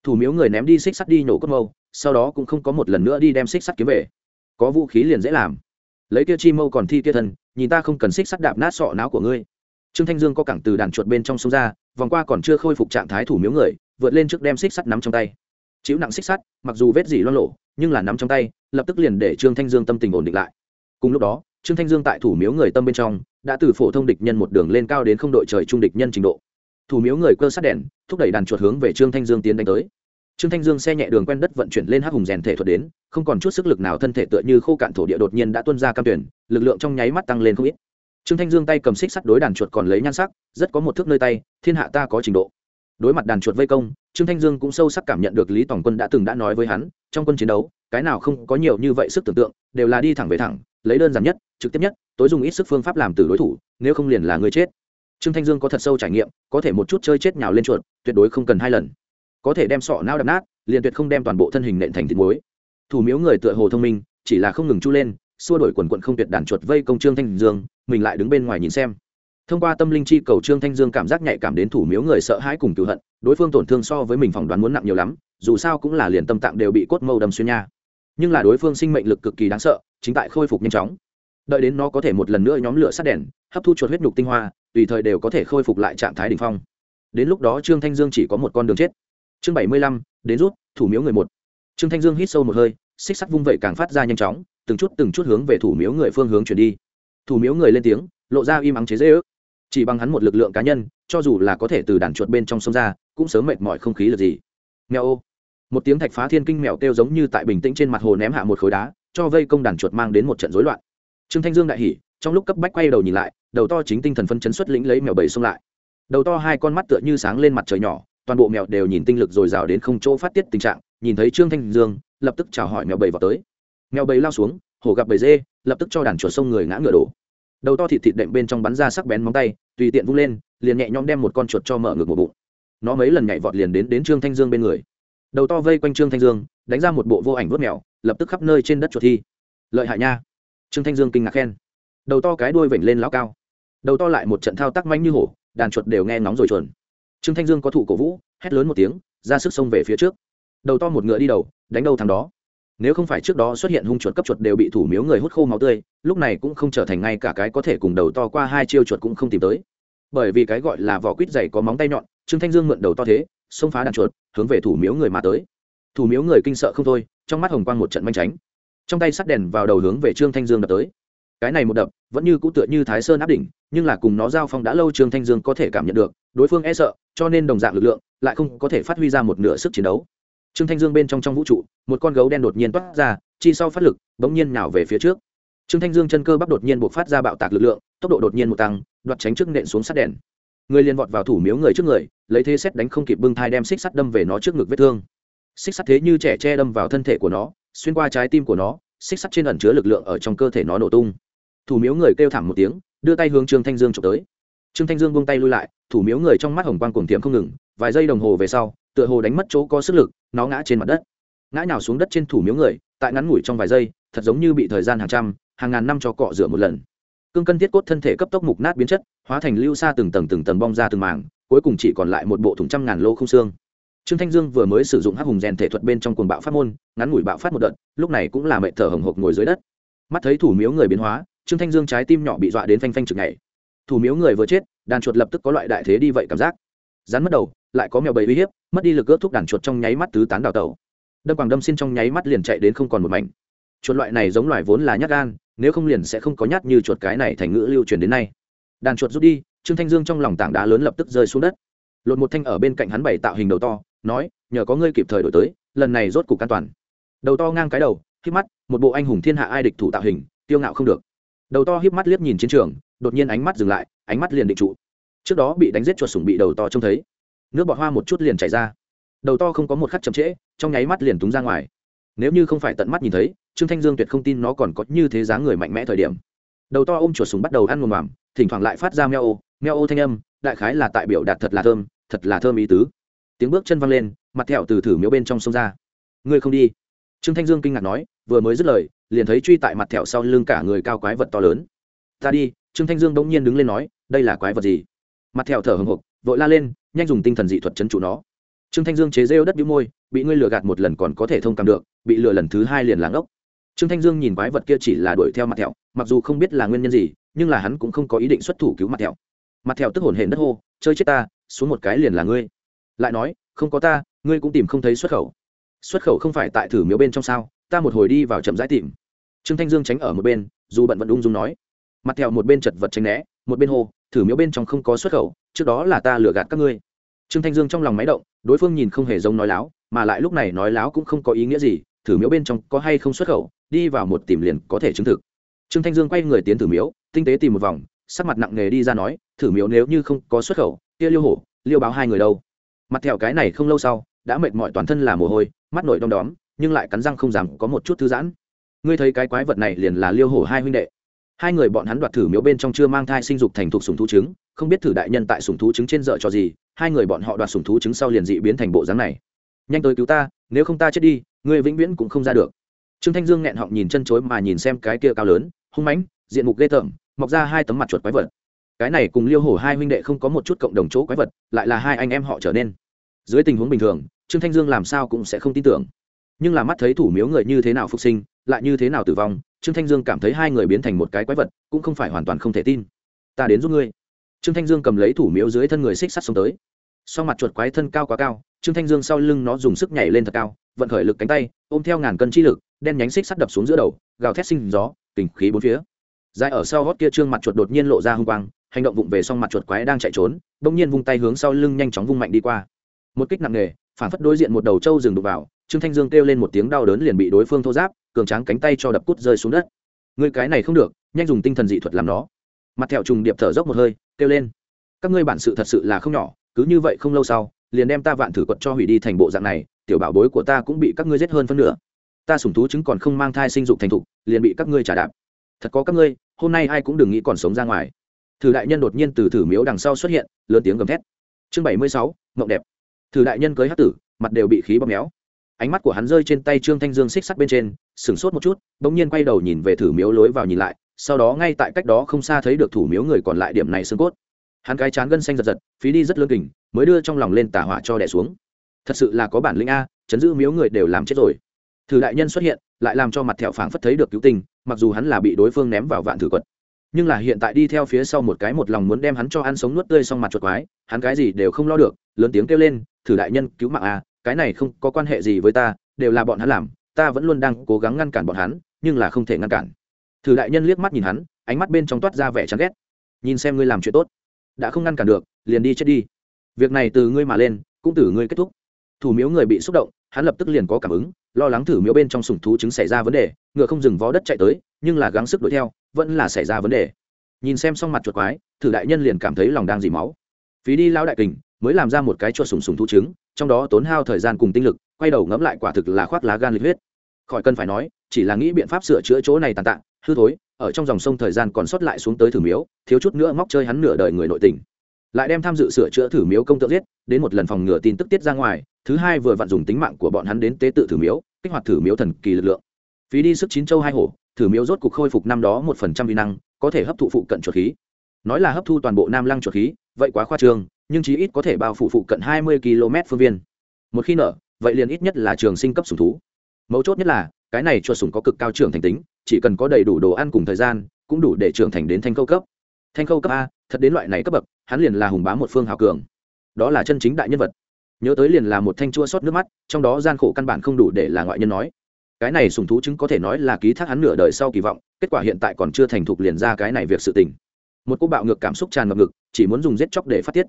Thủ miếu người ném đi xích sắt đi nhổ cốt mâu, sau đó cũng không có một lần nữa đi đem xích sắt kiếm về. Có vũ khí liền dễ làm lấy kia chi mâu còn thi kia thân, nhìn ta không cần xích sắt đạp nát sọ não của ngươi. Trương thanh dương có cẳng từ đàn chuột bên trong sông ra, vòng qua còn chưa khôi phục trạng thái thủ miếu người, vượt lên trước đem xích sắt nắm trong tay. Chịu nặng xích sắt, mặc dù vết dỉ loan lộ nhưng là nắm trong tay, lập tức liền để trương thanh dương tâm tình ổn định lại. Cùng lúc đó, trương thanh dương tại thủ miếu người tâm bên trong, đã từ phổ thông địch nhân một đường lên cao đến không đội trời trung địch nhân trình độ. Thủ miếu người cơ sát đèn, thúc đẩy đàn chuột hướng về trương thanh dương tiến đánh tới trương thanh dương xe nhẹ đường quen đất vận chuyển lên hắc hùng rèn thể thuật đến, không còn chút sức lực nào thân thể tựa như khô cạn thổ địa đột nhiên đã tuân ra cam tuyển, lực lượng trong nháy mắt tăng lên không ít. Trương thanh dương tay cầm xích sắt đối đàn chuột còn lấy nhan sắc, rất có một thước nơi tay, thiên hạ ta có trình độ. Đối mặt đàn chuột vây công, trương thanh dương cũng sâu sắc cảm nhận được lý tổng quân đã từng đã nói với hắn, trong quân chiến đấu, cái nào không có nhiều như vậy sức tưởng tượng, đều là đi thẳng về thẳng, lấy đơn giản nhất, trực tiếp nhất, tối dùng ít sức phương pháp làm từ đối thủ, nếu không liền là người chết. Trương thanh dương có thật sâu trải nghiệm, có thể một chút chơi chết nhào lên chuột, tuyệt đối không cần hai lần có thể đem sọ não đập nát, liền tuyệt không đem toàn bộ thân hình nện thành thịt muối. Thủ miếu người tựa hồ thông minh, chỉ là không ngừng chu lên, xua đổi quần quận không tuyệt đàn chuột vây công trương thanh dương, mình lại đứng bên ngoài nhìn xem. Thông qua tâm linh chi cầu trương thanh dương cảm giác nhạy cảm đến thủ miếu người sợ hãi cùng cựu hận, đối phương tổn thương so với mình phỏng đoán muốn nặng nhiều lắm, dù sao cũng là liền tâm tạng đều bị cốt mâu đâm xuyên nha. Nhưng là đối phương sinh mệnh lực cực kỳ đáng sợ, chính tại khôi phục nhanh chóng. Đợi đến nó có thể một lần nữa nhóm lửa sát đèn, hấp thu chuột huyết nhục tinh hoa, tùy thời đều có thể khôi phục lại trạng thái đ ỉ n h phong. Đến lúc đó trương thanh dương chỉ có một con đường chết chương bảy mươi lăm, đến rút, thủ miếu người một. Trương thanh dương hít sâu một hơi, xích sắt vung vẩy càng phát ra nhanh chóng, từng chút từng chút hướng về thủ miếu người phương hướng chuyển đi. Thủ miếu người lên tiếng, lộ ra im ắng chế dễ ước chỉ bằng hắn một lực lượng cá nhân, cho dù là có thể từ đàn chuột bên trong sông ra, cũng sớm mệt mỏi không khí là gì. Mèo ô. Một tiếng thạch phá thiên kinh mèo kêu giống như tại bình tĩnh trên mặt hồ ném hạ một khối đá, cho vây công đàn chuột mang đến một trận rối loạn. Trương thanh dương đại hỉ, trong lúc cấp bách quay đầu nhìn lại, đầu to chính tinh thần phân chấn xuất lĩnh lấy mèo bầy xông lại. Đầu to hai con mắt tựa như sáng lên mặt trời nhỏ toàn bộ mèo đều nhìn tinh lực dồi dào đến không chỗ phát tiết tình trạng, nhìn thấy trương thanh dương, lập tức chào hỏi mèo bầy vào tới. Mèo bầy lao xuống, hổ gặp bầy dê, lập tức cho đàn chuột sông người ngã ngựa đổ. Đầu to thịt thịt đệm bên trong bắn ra sắc bén móng tay, tùy tiện vung lên, liền nhẹ nhõm đem một con chuột cho mở ngực một bụng. Nó mấy lần nhảy vọt liền đến đến trương thanh dương bên người. Đầu to vây quanh trương thanh dương, đánh ra một bộ vô ảnh vớt mèo, lập tức khắp nơi trên đất chuột thi. Lợi hại nha. Trương thanh dương kinh ngạc khen. Đầu to cái đuôi vểnh lên lão cao. Đầu to lại một trận thao tác manh như hổ, đàn chuột đều nghe ngóng rồi chuồn trương thanh dương có thủ cổ vũ, hét lớn một tiếng, ra sức xông về phía trước. Đầu to một ngựa đi đầu, đánh đâu thằng đó. Nếu không phải trước đó xuất hiện hung chuột cấp chuột đều bị thủ miếu người hút khô máu tươi, lúc này cũng không trở thành ngay cả cái có thể cùng đầu to qua hai chiêu chuột cũng không tìm tới. Bởi vì cái gọi là vỏ quýt dày có móng tay nhọn, trương thanh dương mượn đầu to thế, xông phá đàn chuột, hướng về thủ miếu người mà tới. Thủ miếu người kinh sợ không thôi, trong mắt hồng quang một trận manh tránh. Trong tay sắt đèn vào đầu hướng về trương thanh dương đập tới. Cái này một đập, vẫn như cũ tựa như thái sơn áp đỉnh, nhưng là cùng nó giao phong đã lâu trương thanh dương có thể cảm nhận được đối phương e sợ, cho nên đồng dạng lực lượng, lại không có thể phát huy ra một nửa sức chiến đấu. Trương thanh dương bên trong trong vũ trụ, một con gấu đen đột nhiên toát ra, chi sau phát lực, bỗng nhiên nào về phía trước. Trương thanh dương chân cơ bắp đột nhiên buộc phát ra bạo tạc lực lượng, tốc độ đột nhiên một tăng, đoạt tránh trước nện xuống sát đèn. Người liền vọt vào thủ miếu người trước người, lấy thế xét đánh không kịp bưng thai đem xích sắt đâm về nó trước ngực vết thương. Xích sắt thế như trẻ che đâm vào thân thể của nó, xuyên qua trái tim của nó, xích sắt trên ẩn chứa lực lượng ở trong cơ thể nó nổ tung. Thủ miếu người kêu thảm một tiếng, đưa tay hướng trương thanh dương trộm tới trương thanh dương buông tay lui lại, thủ miếu người trong mắt hồng quang cuồng tiệm không ngừng, vài giây đồng hồ về sau, tựa hồ đánh mất chỗ có sức lực, nó ngã trên mặt đất. Ngã nhào xuống đất trên thủ miếu người, tại ngắn ngủi trong vài giây, thật giống như bị thời gian hàng trăm, hàng ngàn năm cho cọ rửa một lần. Cương cân thiết cốt thân thể cấp tốc mục nát biến chất, hóa thành lưu xa từng tầng từng tầng bong ra từng mảng, cuối cùng chỉ còn lại một bộ thùng trăm ngàn lô không xương. Trương thanh dương vừa mới sử dụng hắc hùng rèn thể thuật bên trong cuồng bạo phát môn, ngắn ngủi bạo phát một đợt, lúc này cũng là mẹ thở hồng hộc ngồi dưới đất. Mắt thấy thủ miếu người biến hóa, trương thanh dương trái tim nhỏ bị dọa đến phanh phanh chực ngày thủ miếu người vừa chết, đàn chuột lập tức có loại đại thế đi vậy cảm giác. Rắn mất đầu, lại có mèo bầy uy hiếp, mất đi lực ước thúc đàn chuột trong nháy mắt tứ tán đào tẩu. Đâm quảng đâm xin trong nháy mắt liền chạy đến không còn một mảnh. Chuột loại này giống loài vốn là nhát gan, nếu không liền sẽ không có nhát như chuột cái này thành ngữ lưu truyền đến nay. Đàn chuột rút đi, trương thanh dương trong lòng tảng đá lớn lập tức rơi xuống đất. Lột một thanh ở bên cạnh hắn bảy tạo hình đầu to, nói, nhờ có ngươi kịp thời đổi tới, lần này rốt cục an toàn. Đầu to ngang cái đầu, híp mắt, một bộ anh hùng thiên hạ ai địch thủ tạo hình tiêu ngạo không được. Đầu to híp mắt liếc nhìn chiến trường đột nhiên ánh mắt dừng lại, ánh mắt liền định trụ. Trước đó bị đánh giết chuột sủng bị đầu to trông thấy. Nước bọt hoa một chút liền chảy ra. Đầu to không có một khắc chậm trễ, trong nháy mắt liền túng ra ngoài. Nếu như không phải tận mắt nhìn thấy, trương thanh dương tuyệt không tin nó còn có như thế dáng người mạnh mẽ thời điểm. Đầu to ôm chuột súng bắt đầu ăn mồm mòm thỉnh thoảng lại phát ra meo ô meo ô thanh âm, đại khái là tại biểu đạt thật là thơm, thật là thơm ý tứ. Tiếng bước chân văng lên, mặt thẹo từ thử miếu bên trong sông ra. Ngươi không đi. Trương thanh dương kinh ngạc nói, vừa mới dứt lời, liền thấy truy tại mặt thẹo sau lưng cả người cao quái vật to lớn. Ta đi trương thanh dương bỗng nhiên đứng lên nói, đây là quái vật gì? Mặt thẹo thở hồng hộc vội la lên, nhanh dùng tinh thần dị thuật chấn trụ nó. Trương thanh dương chế rêu đất bĩu môi, bị ngươi lừa gạt một lần còn có thể thông cảm được, bị lừa lần thứ hai liền làng ốc. Trương thanh dương nhìn quái vật kia chỉ là đuổi theo mặt thẹo, mặc dù không biết là nguyên nhân gì, nhưng là hắn cũng không có ý định xuất thủ cứu mặt thẹo. Mặt thẹo tức hồn hển đất hô, chơi chết ta, xuống một cái liền là ngươi. Lại nói, không có ta, ngươi cũng tìm không thấy xuất khẩu. Xuất khẩu không phải tại thử miếu bên trong sao? Ta một hồi đi vào chậm rãi tìm. Trương thanh dương tránh ở một bên, dù bận vẫn ung dung nói mặt theo một bên chật vật tránh né, một bên hô, thử miếu bên trong không có xuất khẩu, trước đó là ta lừa gạt các ngươi. Trương thanh dương trong lòng máy động, đối phương nhìn không hề giống nói láo, mà lại lúc này nói láo cũng không có ý nghĩa gì, thử miếu bên trong có hay không xuất khẩu, đi vào một tìm liền có thể chứng thực. Trương thanh dương quay người tiến thử miếu, tinh tế tìm một vòng, sắc mặt nặng nề đi ra nói, thử miếu nếu như không có xuất khẩu, kia liêu hổ, liêu báo hai người đâu? Mặt thẹo cái này không lâu sau, đã mệt mỏi toàn thân là mồ hôi, mắt nổi đom đóm, nhưng lại cắn răng không dám có một chút thư giãn. Ngươi thấy cái quái vật này liền là liêu hổ hai huynh đệ hai người bọn hắn đoạt thử miếu bên trong chưa mang thai sinh dục thành thục sùng thú trứng, không biết thử đại nhân tại sùng thú trứng trên dợ cho gì, hai người bọn họ đoạt sùng thú trứng sau liền dị biến thành bộ dáng này. Nhanh tới cứu ta, nếu không ta chết đi, ngươi vĩnh viễn cũng không ra được. Trương thanh dương nghẹn họng nhìn chân chối mà nhìn xem cái kia cao lớn, hung mãnh, diện mục ghê tởm, mọc ra hai tấm mặt chuột quái vật. Cái này cùng liêu hổ hai huynh đệ không có một chút cộng đồng chỗ quái vật, lại là hai anh em họ trở nên. Dưới tình huống bình thường, trương thanh dương làm sao cũng sẽ không tin tưởng. Nhưng là mắt thấy thủ miếu người như thế nào phục sinh lại như thế nào tử vong, trương thanh dương cảm thấy hai người biến thành một cái quái vật, cũng không phải hoàn toàn không thể tin. Ta đến giúp ngươi. Trương thanh dương cầm lấy thủ miếu dưới thân người xích sắt xuống tới. Sau mặt chuột quái thân cao quá cao, trương thanh dương sau lưng nó dùng sức nhảy lên thật cao, vận khởi lực cánh tay, ôm theo ngàn cân chi lực, đen nhánh xích sắt đập xuống giữa đầu, gào thét sinh gió kình khí bốn phía. Dài ở sau gót kia trương mặt chuột đột nhiên lộ ra hung quang, hành động vụng về xong mặt chuột quái đang chạy trốn, bỗng nhiên vung tay hướng sau lưng nhanh chóng vung mạnh đi qua. Một kích nặng nề, phản phất đối diện một đầu trâu rừng đục vào, trương thanh dương kêu lên một tiếng đau đớn liền bị đối phương thô giáp cường tráng cánh tay cho đập cút rơi xuống đất. Người cái này không được, nhanh dùng tinh thần dị thuật làm nó. Mặt thẹo trùng điệp thở dốc một hơi, kêu lên. Các ngươi bản sự thật sự là không nhỏ, cứ như vậy không lâu sau, liền đem ta vạn thử quật cho hủy đi thành bộ dạng này, tiểu bảo bối của ta cũng bị các ngươi giết hơn phân nửa. Ta sủng thú chứng còn không mang thai sinh dục thành thục, liền bị các ngươi trả đạp. Thật có các ngươi, hôm nay ai cũng đừng nghĩ còn sống ra ngoài. Thử đại nhân đột nhiên từ thử miếu đằng sau xuất hiện, lớn tiếng gầm thét. Chương bảy mươi sáu mộng đẹp. Thử đại nhân cưới hát tử, mặt đều bị khí bóp méo. Ánh mắt của hắn rơi trên tay trương thanh dương xích sắt bên trên sửng sốt một chút, bỗng nhiên quay đầu nhìn về thử miếu lối vào nhìn lại, sau đó ngay tại cách đó không xa thấy được thủ miếu người còn lại điểm này xương cốt. Hắn cái chán gân xanh giật giật, phí đi rất lương kình, mới đưa trong lòng lên tả hỏa cho đẻ xuống. Thật sự là có bản lĩnh a, chấn giữ miếu người đều làm chết rồi. Thử đại nhân xuất hiện, lại làm cho mặt thẹo phảng phất thấy được cứu tình mặc dù hắn là bị đối phương ném vào vạn thử quật. Nhưng là hiện tại đi theo phía sau một cái một lòng muốn đem hắn cho ăn sống nuốt tươi xong mặt chuột quái, hắn cái gì đều không lo được, lớn tiếng kêu lên, thử đại nhân, cứu mạng a, cái này không có quan hệ gì với ta, đều là bọn hắn làm ta vẫn luôn đang cố gắng ngăn cản bọn hắn nhưng là không thể ngăn cản. Thử đại nhân liếc mắt nhìn hắn ánh mắt bên trong toát ra vẻ chán ghét. Nhìn xem ngươi làm chuyện tốt. Đã không ngăn cản được liền đi chết đi. Việc này từ ngươi mà lên cũng từ ngươi kết thúc. Thủ miếu người bị xúc động hắn lập tức liền có cảm ứng lo lắng thử miếu bên trong sùng thú chứng xảy ra vấn đề ngựa không dừng vó đất chạy tới nhưng là gắng sức đuổi theo vẫn là xảy ra vấn đề. Nhìn xem xong mặt chuột quái thử đại nhân liền cảm thấy lòng đang dì máu. Phí đi lao đại kình mới làm ra một cái chuột sùng sùng thú chứng, trong đó tốn hao thời gian cùng tinh lực quay đầu ngẫm lại quả thực là khoác lá gan lịch huyết. Khỏi cần phải nói, chỉ là nghĩ biện pháp sửa chữa chỗ này tàn tạ, hư thối, ở trong dòng sông thời gian còn sót lại xuống tới thử miếu, thiếu chút nữa móc chơi hắn nửa đời người nội tình. Lại đem tham dự sửa chữa thử miếu công tượng giết, đến một lần phòng ngừa tin tức tiết ra ngoài, thứ hai vừa vặn dùng tính mạng của bọn hắn đến tế tự thử miếu, kích hoạt thử miếu thần kỳ lực lượng. Phí đi sức chín châu hai hổ, thử miếu rốt cục khôi phục năm đó một phần trăm vi năng, có thể hấp thụ phụ cận chuột khí. Nói là hấp thu toàn bộ nam lăng chuột khí, vậy quá khoa trương, nhưng chí ít có thể bao phủ phụ cận hai mươi km phương viên. Một khi nở vậy liền ít nhất là trường sinh cấp sùng thú. Mấu chốt nhất là, cái này chuột sùng có cực cao trưởng thành tính, chỉ cần có đầy đủ đồ ăn cùng thời gian, cũng đủ để trưởng thành đến thanh câu cấp. Thanh câu cấp a, thật đến loại này cấp bậc, hắn liền là hùng bá một phương hào cường. Đó là chân chính đại nhân vật. Nhớ tới liền là một thanh chua sót nước mắt, trong đó gian khổ căn bản không đủ để là ngoại nhân nói. Cái này sùng thú chứng có thể nói là ký thác hắn nửa đời sau kỳ vọng, kết quả hiện tại còn chưa thành thục liền ra cái này việc sự tình. Một cô bạo ngược cảm xúc tràn ngập ngực, chỉ muốn dùng giết chóc để phát tiết.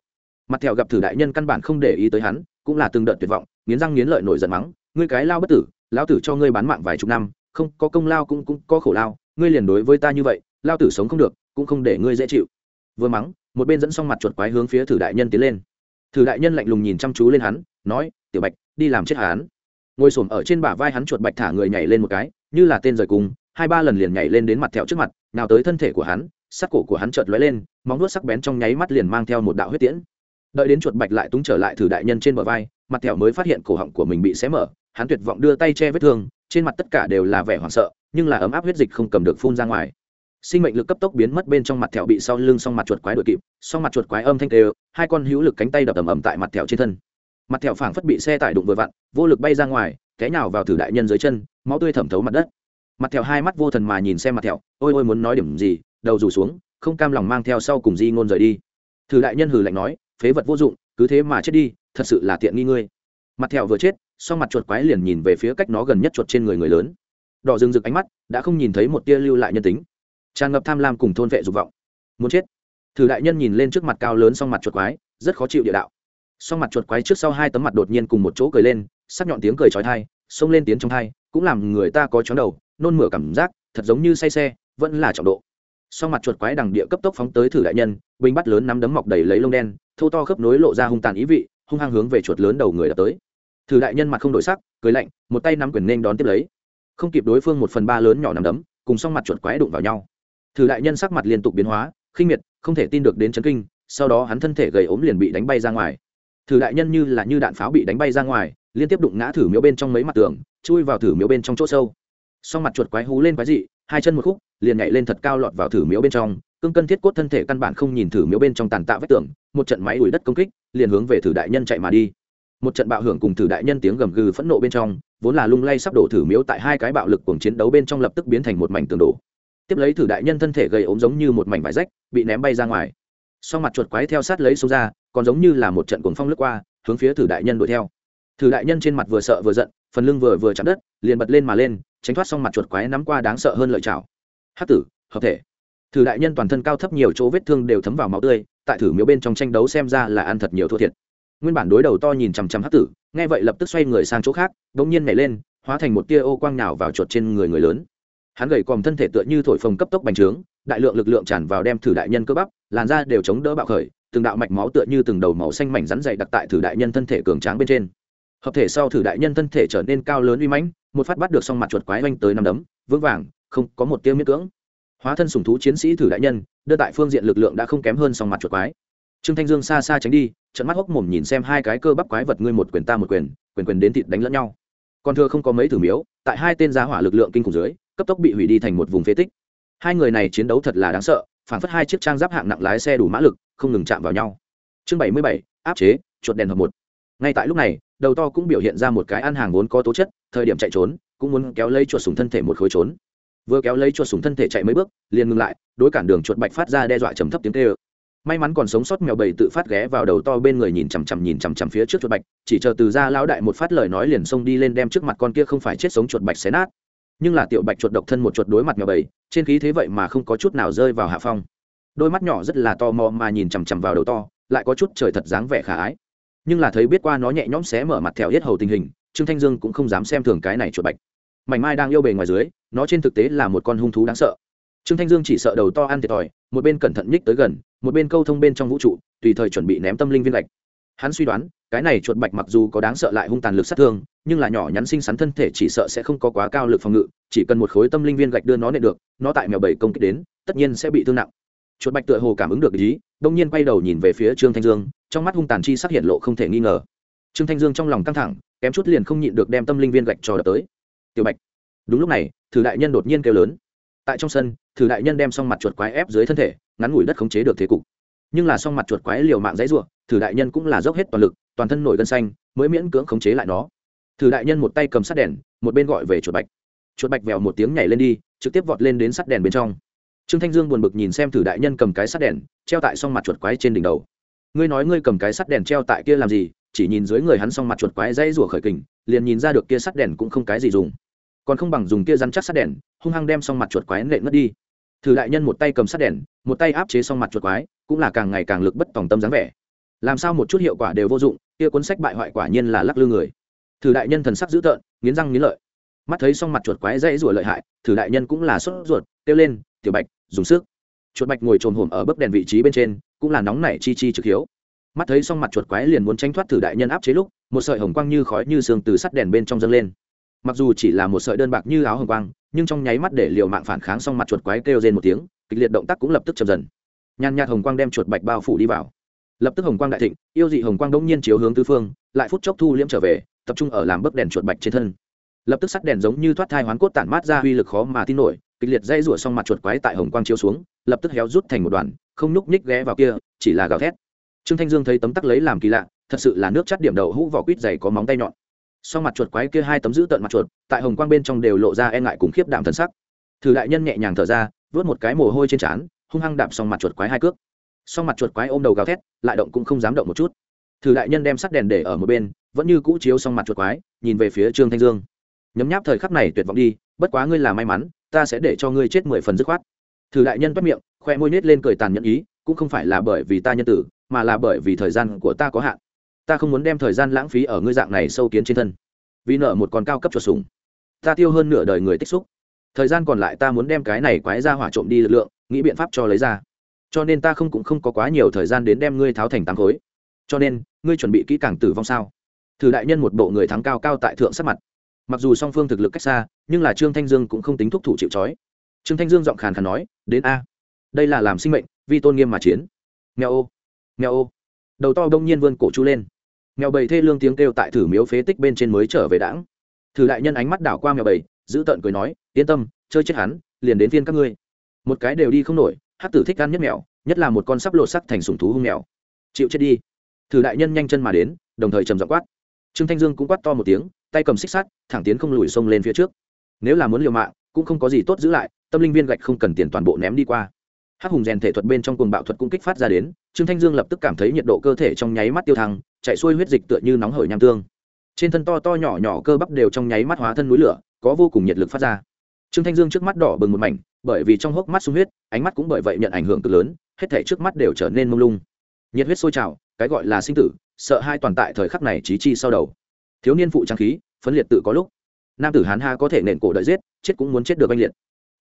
Mặt thẹo gặp thử đại nhân căn bản không để ý tới hắn cũng là từng đợt tuyệt vọng, nghiến răng nghiến lợi nổi giận mắng, ngươi cái lao bất tử, lao tử cho ngươi bán mạng vài chục năm, không, có công lao cũng cũng có khổ lao, ngươi liền đối với ta như vậy, lao tử sống không được, cũng không để ngươi dễ chịu. Vừa mắng, một bên dẫn xong mặt chuột quái hướng phía thử đại nhân tiến lên. Thử đại nhân lạnh lùng nhìn chăm chú lên hắn, nói, tiểu bạch, đi làm chết hắn. Ngồi s ở trên bả vai hắn chuột bạch thả người nhảy lên một cái, như là tên rời cung hai ba lần liền nhảy lên đến mặt thẹo trước mặt, nào tới thân thể của hắn, sắc cổ của hắn chợt lóe lên, móng nuốt sắc bén trong nháy mắt liền mang theo một đạo huyết tiễn đợi đến chuột bạch lại túng trở lại thử đại nhân trên bờ vai, mặt thẹo mới phát hiện cổ họng của mình bị xé mở, hắn tuyệt vọng đưa tay che vết thương, trên mặt tất cả đều là vẻ hoảng sợ, nhưng là ấm áp huyết dịch không cầm được phun ra ngoài. Sinh mệnh lực cấp tốc biến mất bên trong mặt thẹo bị sau lưng xong mặt chuột quái đội kịp xong mặt chuột quái âm thanh đều, hai con hữu lực cánh tay đập ầm ầm tại mặt thẹo trên thân. Mặt thẹo phảng phất bị xe tải đụng vừa vặn, vô lực bay ra ngoài, té nhào vào thử đại nhân dưới chân, máu tươi thẩm thấu mặt đất. Mặt thẹo hai mắt vô thần mà nhìn xem mặt thẹo, ôi ôi, muốn nói điểm gì? Đầu rủ xuống, không cam lòng mang theo sau cùng di ngôn rời đi. Thử đại nhân hừ lạnh nói phế vật vô dụng, cứ thế mà chết đi, thật sự là tiện nghi ngươi. Mặt thẹo vừa chết sau mặt chuột quái liền nhìn về phía cách nó gần nhất chuột trên người người lớn. Đỏ rừng rực ánh mắt, đã không nhìn thấy một tia lưu lại nhân tính. Tràn ngập tham lam cùng thôn vệ dục vọng. Muốn chết. Thử đại nhân nhìn lên trước mặt cao lớn sau mặt chuột quái, rất khó chịu địa đạo. Sau mặt chuột quái trước sau hai tấm mặt đột nhiên cùng một chỗ cười lên, sắc nhọn tiếng cười trói thai xông lên tiếng trong thai cũng làm người ta có chóng đầu, nôn mửa cảm giác, thật giống như say xe, vẫn là trọng độ. Sau mặt chuột quái đằng địa cấp tốc phóng tới thử đại nhân binh bắt lớn nắm đấm mọc đầy lấy lông đen thô to khớp nối lộ ra hung tàn ý vị, hung hăng hướng về chuột lớn đầu người đã tới. Thử đại nhân mặt không đổi sắc, cười lạnh, một tay nắm quyền nên đón tiếp lấy. Không kịp đối phương một phần ba lớn nhỏ nằm đấm, cùng xong mặt chuột quái đụng vào nhau. Thử đại nhân sắc mặt liên tục biến hóa, khinh miệt, không thể tin được đến chấn kinh, sau đó hắn thân thể gầy ốm liền bị đánh bay ra ngoài. Thử đại nhân như là như đạn pháo bị đánh bay ra ngoài, liên tiếp đụng ngã thử miếu bên trong mấy mặt tường, chui vào thử miếu bên trong chỗ sâu. Sau mặt chuột quái hú lên quái dị, hai chân một khúc, liền nhảy lên thật cao lọt vào thử miếu bên trong cương cân thiết cốt thân thể căn bản không nhìn thử miếu bên trong tàn tạ vách tường, một trận máy đuổi đất công kích, liền hướng về thử đại nhân chạy mà đi. Một trận bạo hưởng cùng thử đại nhân tiếng gầm gừ phẫn nộ bên trong, vốn là lung lay sắp đổ thử miếu tại hai cái bạo lực cuồng chiến đấu bên trong lập tức biến thành một mảnh tường đổ. Tiếp lấy thử đại nhân thân thể gầy ốm giống như một mảnh vải rách, bị ném bay ra ngoài. Sau mặt chuột quái theo sát lấy xuống ra, còn giống như là một trận cuồng phong lướt qua, hướng phía thử đại nhân đuổi theo. Thử đại nhân trên mặt vừa sợ vừa giận, phần lưng vừa vừa chạm đất, liền bật lên mà lên, tránh thoát xong mặt chuột quái nắm qua đáng sợ hơn lợi chảo. Hát tử, hợp thể thử đại nhân toàn thân cao thấp nhiều chỗ vết thương đều thấm vào máu tươi, tại thử miếu bên trong tranh đấu xem ra là ăn thật nhiều thua thiệt. Nguyên bản đối đầu to nhìn chằm chằm hắc tử, nghe vậy lập tức xoay người sang chỗ khác đ ỗ n g nhiên nhảy lên, hóa thành một tia ô quang nào vào chuột trên người người lớn. Hắn gầy còm thân thể tựa như thổi phồng cấp tốc bành trướng, đại lượng lực lượng tràn vào đem thử đại nhân cơ bắp, làn da đều chống đỡ bạo khởi, từng đạo mạch máu tựa như từng đầu màu xanh mảnh rắn dày đặc tại thử đại nhân thân thể cường tráng bên trên. Hợp thể sau thử đại nhân thân thể trở nên cao lớn uy mãnh, một phát bắt được xong mặt chuột quái oanh tới năm đấm, vững vàng, không có một tiêu miết cưỡng hóa thân sùng thú chiến sĩ thử đại nhân, đưa tại phương diện lực lượng đã không kém hơn song mặt chuột quái. Trương thanh dương xa xa tránh đi trận mắt hốc mồm nhìn xem hai cái cơ bắp quái vật ngươi một quyền ta một quyền quyền quyền đến thịt đánh lẫn nhau. Còn thưa không có mấy thử miếu, tại hai tên giá hỏa lực lượng kinh khủng dưới, cấp tốc bị hủy đi thành một vùng phế tích. Hai người này chiến đấu thật là đáng sợ, phản phất hai chiếc trang giáp hạng nặng lái xe đủ mã lực, không ngừng chạm vào nhau. Chương bảy mươi bảy, áp chế, chuột đèn hợp một. Ngay tại lúc này, đầu to cũng biểu hiện ra một cái ăn hàng vốn có tố chất, thời điểm chạy trốn, cũng muốn kéo lấy chuột sùng thân thể một khối trốn vừa kéo lấy chuột sùng thân thể chạy mấy bước, liền ngừng lại, đối cản đường chuột bạch phát ra đe dọa trầm thấp tiếng tê ơ may mắn còn sống sót mèo bầy tự phát ghé vào đầu to bên người nhìn chằm chằm nhìn chằm chằm phía trước chuột bạch, chỉ chờ từ ra lão đại một phát lời nói liền xông đi lên đem trước mặt con kia không phải chết sống chuột bạch xé nát. Nhưng là tiểu bạch chuột độc thân một chuột đối mặt mèo bầy, trên khí thế vậy mà không có chút nào rơi vào hạ phong. Đôi mắt nhỏ rất là to mò mà nhìn chằm chằm vào đầu to, lại có chút trời thật dáng vẻ khả ái. Nhưng là thấy biết qua nó nhẹ nhõm xé mở mặt thẹo yết hầu tình hình, trương thanh dương cũng không dám xem thường cái này chuột bạch mảnh mai đang yêu bề ngoài dưới, nó trên thực tế là một con hung thú đáng sợ. Trương thanh dương chỉ sợ đầu to ăn thiệt thòi, một bên cẩn thận nhích tới gần, một bên câu thông bên trong vũ trụ, tùy thời chuẩn bị ném tâm linh viên gạch. Hắn suy đoán, cái này chuột bạch mặc dù có đáng sợ lại hung tàn lực sát thương, nhưng là nhỏ nhắn xinh xắn thân thể chỉ sợ sẽ không có quá cao lực phòng ngự, chỉ cần một khối tâm linh viên gạch đưa nó nệ được, nó tại mèo bảy công kích đến, tất nhiên sẽ bị thương nặng. Chuột bạch tựa hồ cảm ứng được ý, đông nhiên quay đầu nhìn về phía trương thanh dương, trong mắt hung tàn chi sắc hiện lộ không thể nghi ngờ. Trương thanh dương trong lòng căng thẳng, kém chút liền không nhịn được đem tâm linh viên gạch trò đập tới tiểu bạch. Đúng lúc này, thử đại nhân đột nhiên kêu lớn. Tại trong sân, thử đại nhân đem xong mặt chuột quái ép dưới thân thể, ngắn ngủi đất khống chế được thế cục. Nhưng là xong mặt chuột quái liều mạng dãy ruộng thử đại nhân cũng là dốc hết toàn lực, toàn thân nổi gân xanh, mới miễn cưỡng khống chế lại nó. Thử đại nhân một tay cầm sắt đèn, một bên gọi về chuột bạch. Chuột bạch vèo một tiếng nhảy lên đi, trực tiếp vọt lên đến sắt đèn bên trong. Trương thanh dương buồn bực nhìn xem thử đại nhân cầm cái sắt đèn, treo tại s mặt chuột quái trên đỉnh đầu. Ngươi nói ngươi cầm cái sắt đèn treo tại kia làm gì? Chỉ nhìn dưới người hắn xong mặt chuột quái dãy rủa khởi kình, liền nhìn ra được kia sắt đèn cũng không cái gì dùng còn không bằng dùng kia rắn chắc sát đèn, hung hăng đem xong mặt chuột quái nệ ngất đi. Thử đại nhân một tay cầm sát đèn, một tay áp chế xong mặt chuột quái, cũng là càng ngày càng lực bất tòng tâm dáng vẻ. Làm sao một chút hiệu quả đều vô dụng, kia cuốn sách bại hoại quả nhiên là lắc lư người. Thử đại nhân thần sắc dữ tợn, nghiến răng nghiến lợi. Mắt thấy xong mặt chuột quái dãy rủa lợi hại, thử đại nhân cũng là sốt ruột, kêu lên, tiểu bạch, dùng sức. Chuột bạch ngồi trồm hổm ở bấc đèn vị trí bên trên, cũng là nóng nảy chi chi trực hiếu. Mắt thấy xong mặt chuột quái liền muốn tránh thoát thử đại nhân áp chế lúc, một sợi hồng quang như khói như sương từ sắt đèn bên trong dâng lên mặc dù chỉ là một sợi đơn bạc như áo hồng quang, nhưng trong nháy mắt để liều mạng phản kháng xong mặt chuột quái kêu rên một tiếng, kịch liệt động tác cũng lập tức chậm dần. Nhàn nhạt hồng quang đem chuột bạch bao phủ đi vào. Lập tức hồng quang đại thịnh, yêu dị hồng quang đông nhiên chiếu hướng tứ phương, lại phút chốc thu liễm trở về, tập trung ở làm bấc đèn chuột bạch trên thân. Lập tức sắt đèn giống như thoát thai hoán cốt tản mát ra uy lực khó mà tin nổi, kịch liệt dây rủa xong mặt chuột quái tại hồng quang chiếu xuống, lập tức héo rút thành một đoàn, không nhúc nhích ghé vào kia, chỉ là gào thét. Trương thanh dương thấy tấm tắc lấy làm kỳ lạ, thật sự là nước chắt điểm đầu hũ vỏ quýt dày có móng tay nhọn sau mặt chuột quái kia hai tấm giữ tận mặt chuột, tại hồng quang bên trong đều lộ ra e ngại cùng khiếp đảm thân sắc. Thử đại nhân nhẹ nhàng thở ra, vớt một cái mồ hôi trên trán, hung hăng đạp xong mặt chuột quái hai cước. Sau mặt chuột quái ôm đầu gào thét, lại động cũng không dám động một chút. Thử đại nhân đem sắc đèn để ở một bên, vẫn như cũ chiếu xong mặt chuột quái, nhìn về phía trương thanh dương. Nhấm nháp thời khắc này tuyệt vọng đi, bất quá ngươi là may mắn, ta sẽ để cho ngươi chết mười phần dứt khoát. Thử đại nhân bắt miệng, khoe môi nết lên cười tàn nhẫn ý, cũng không phải là bởi vì ta nhân tử, mà là bởi vì thời gian của ta có hạn ta không muốn đem thời gian lãng phí ở ngươi dạng này sâu kiến trên thân. Vì nợ một con cao cấp chuột sùng ta tiêu hơn nửa đời người tích xúc. Thời gian còn lại ta muốn đem cái này quái ra hỏa trộm đi lực lượng, nghĩ biện pháp cho lấy ra. Cho nên ta không cũng không có quá nhiều thời gian đến đem ngươi tháo thành tám khối. Cho nên, ngươi chuẩn bị kỹ càng tử vong sao? Thử đại nhân một bộ người thắng cao cao tại thượng sắc mặt. Mặc dù song phương thực lực cách xa, nhưng là trương thanh dương cũng không tính thúc thủ chịu trói. Trương thanh dương giọng khàn khàn nói, đến a. Đây là làm sinh mệnh vì tôn nghiêm mà chiến. Nghèo ô. Nghèo ô. Đầu to đông nhiên vươn cổ chu lên mèo bầy thê lương tiếng kêu tại thử miếu phế tích bên trên mới trở về đảng. Thử đại nhân ánh mắt đảo qua mèo bầy, giữ tợn cười nói, yên tâm, chơi chết hắn, liền đến phiên các ngươi. Một cái đều đi không nổi hát tử thích ăn nhất mèo, nhất là một con sắp lột sắc thành sùng thú hung mèo. Chịu chết đi. Thử đại nhân nhanh chân mà đến, đồng thời trầm giọng quát. Trương thanh dương cũng quát to một tiếng, tay cầm xích sắt, thẳng tiến không lùi xông lên phía trước. Nếu là muốn liều mạng, cũng không có gì tốt giữ lại, tâm linh viên gạch không cần tiền toàn bộ ném đi qua. Hắc hùng rèn thể thuật bên trong cuồng bạo thuật cũng kích phát ra đến, trương thanh dương lập tức cảm thấy nhiệt độ cơ thể trong nháy mắt tiêu thăng chạy xuôi huyết dịch tựa như nóng hởi nham tương. Trên thân to to nhỏ nhỏ cơ bắp đều trong nháy mắt hóa thân núi lửa, có vô cùng nhiệt lực phát ra. Trương thanh dương trước mắt đỏ bừng một mảnh, bởi vì trong hốc mắt sung huyết, ánh mắt cũng bởi vậy nhận ảnh hưởng cực lớn, hết thể trước mắt đều trở nên mông lung. Nhiệt huyết sôi trào, cái gọi là sinh tử, sợ hai toàn tại thời khắc này trí chi sau đầu. Thiếu niên phụ trang khí, phấn liệt tự có lúc. Nam tử hán ha có thể nện cổ đợi giết, chết cũng muốn chết được anh liệt.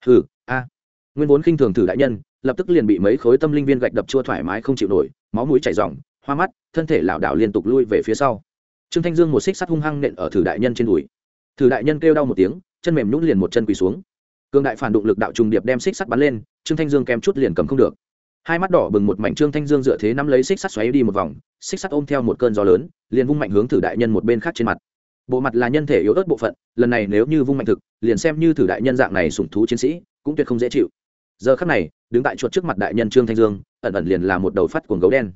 Hừ, a. Nguyên vốn khinh thường thử đại nhân, lập tức liền bị mấy khối tâm linh viên gạch đập chua thoải mái không chịu nổi, máu mũi chảy ròng hoa mắt, thân thể lảo đảo liên tục lui về phía sau. Trương thanh dương một xích sắt hung hăng nện ở thử đại nhân trên đùi. Thử đại nhân kêu đau một tiếng, chân mềm nhún liền một chân quỳ xuống. Cương đại phản đụng lực đạo trùng điệp đem xích sắt bắn lên, trương thanh dương kèm chút liền cầm không được. Hai mắt đỏ bừng một mảnh trương thanh dương dựa thế nắm lấy xích sắt xoáy đi một vòng, xích sắt ôm theo một cơn gió lớn, liền vung mạnh hướng thử đại nhân một bên khác trên mặt. Bộ mặt là nhân thể yếu ớt bộ phận, lần này nếu như vung mạnh thực, liền xem như thử đại nhân dạng này sủng thú chiến sĩ, cũng tuyệt không dễ chịu. Giờ khắc này, đứng tại chuột trước mặt đại nhân trương thanh dương, ẩn ẩn liền là một đầu phát cuồng gấu đen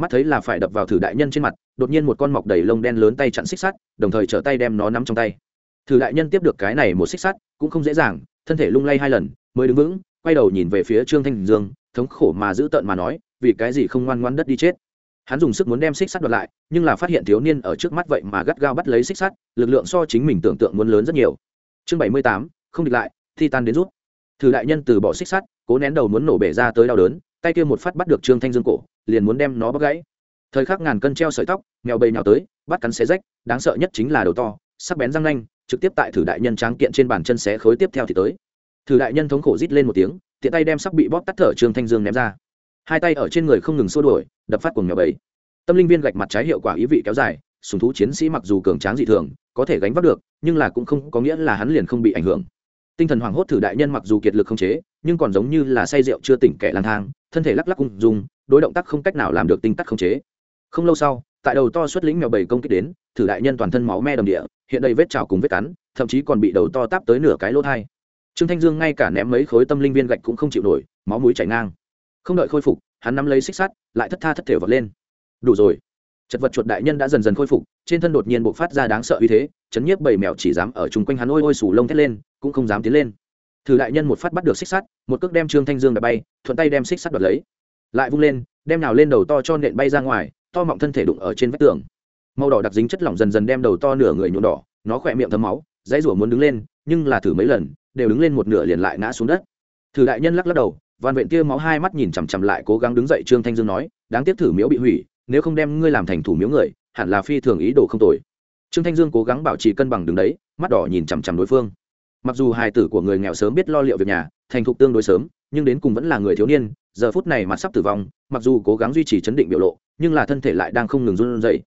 mắt thấy là phải đập vào thử đại nhân trên mặt, đột nhiên một con mọc đầy lông đen lớn tay chặn xích sắt, đồng thời trở tay đem nó nắm trong tay. Thử đại nhân tiếp được cái này một xích sắt, cũng không dễ dàng, thân thể lung lay hai lần, mới đứng vững, quay đầu nhìn về phía trương thanh dương, thống khổ mà giữ tợn mà nói, vì cái gì không ngoan ngoan đất đi chết. Hắn dùng sức muốn đem xích sắt đoạt lại, nhưng là phát hiện thiếu niên ở trước mắt vậy mà gắt gao bắt lấy xích sắt, lực lượng so chính mình tưởng tượng muốn lớn rất nhiều. Chương bảy mươi tám, không địch lại, thi tan đến rút. Thử đại nhân từ bỏ xích sắt, cố nén đầu muốn nổ bể ra tới đau đớn tay kia một phát bắt được trương thanh dương cổ, liền muốn đem nó bắt gãy. Thời khắc ngàn cân treo sợi tóc, mèo bầy nhào tới, bắt cắn xé rách, đáng sợ nhất chính là đầu to, sắc bén răng nanh, trực tiếp tại thử đại nhân tráng kiện trên bàn chân xé khối tiếp theo thì tới. Thử đại nhân thống khổ rít lên một tiếng, tiện tay đem sắc bị bóp tắt thở trương thanh dương ném ra. Hai tay ở trên người không ngừng xua đuổi, đập phát cùng mèo bầy. Tâm linh viên gạch mặt trái hiệu quả ý vị kéo dài, sùng thú chiến sĩ mặc dù cường tráng dị thường, có thể gánh vác được, nhưng là cũng không có nghĩa là hắn liền không bị ảnh hưởng tinh thần hoảng hốt thử đại nhân mặc dù kiệt lực không chế, nhưng còn giống như là say rượu chưa tỉnh kẻ lang thang, thân thể lắc lắc ung dung, đối động tác không cách nào làm được tinh tắc không chế. Không lâu sau, tại đầu to xuất lĩnh mèo bầy công kích đến, thử đại nhân toàn thân máu me đầm địa, hiện đầy vết trào cùng vết cắn, thậm chí còn bị đầu to táp tới nửa cái lỗ thai. Trương thanh dương ngay cả ném mấy khối tâm linh viên gạch cũng không chịu nổi, máu mũi chảy ngang. Không đợi khôi phục, hắn nắm lấy xích sắt, lại thất tha thất thể vật lên. Đủ rồi. Chật vật chuột đại nhân đã dần dần khôi phục, trên thân đột nhiên bộc phát ra đáng sợ uy thế, chấn nhiếp bầy mèo chỉ dám ở chung quanh hắn ôi ôi sủ lông thét lên cũng không dám tiến lên. Thử đại nhân một phát bắt được xích sắt, một cước đem trương thanh dương đập bay, thuận tay đem xích sắt đoạt lấy. Lại vung lên, đem nào lên đầu to cho nện bay ra ngoài, to mọng thân thể đụng ở trên vách tường. Màu đỏ đặc dính chất lỏng dần dần đem đầu to nửa người nhuộm đỏ, nó khỏe miệng thấm máu, dãy rủa muốn đứng lên, nhưng là thử mấy lần, đều đứng lên một nửa liền lại ngã xuống đất. Thử đại nhân lắc lắc đầu van vện tia máu hai mắt nhìn chằm chằm lại cố gắng đứng dậy trương thanh dương nói, đáng tiếc thử miếu bị hủy, nếu không đem ngươi làm thành thủ miếu người, hẳn là phi thường ý đồ không tồi. Trương thanh dương cố gắng bảo trì cân bằng đứng đấy, mắt đỏ nhìn chằm chằm đối phương mặc dù hài tử của người nghèo sớm biết lo liệu việc nhà, thành thục tương đối sớm, nhưng đến cùng vẫn là người thiếu niên, giờ phút này mặt sắp tử vong, mặc dù cố gắng duy trì chấn định biểu lộ, nhưng là thân thể lại đang không ngừng run rẩy.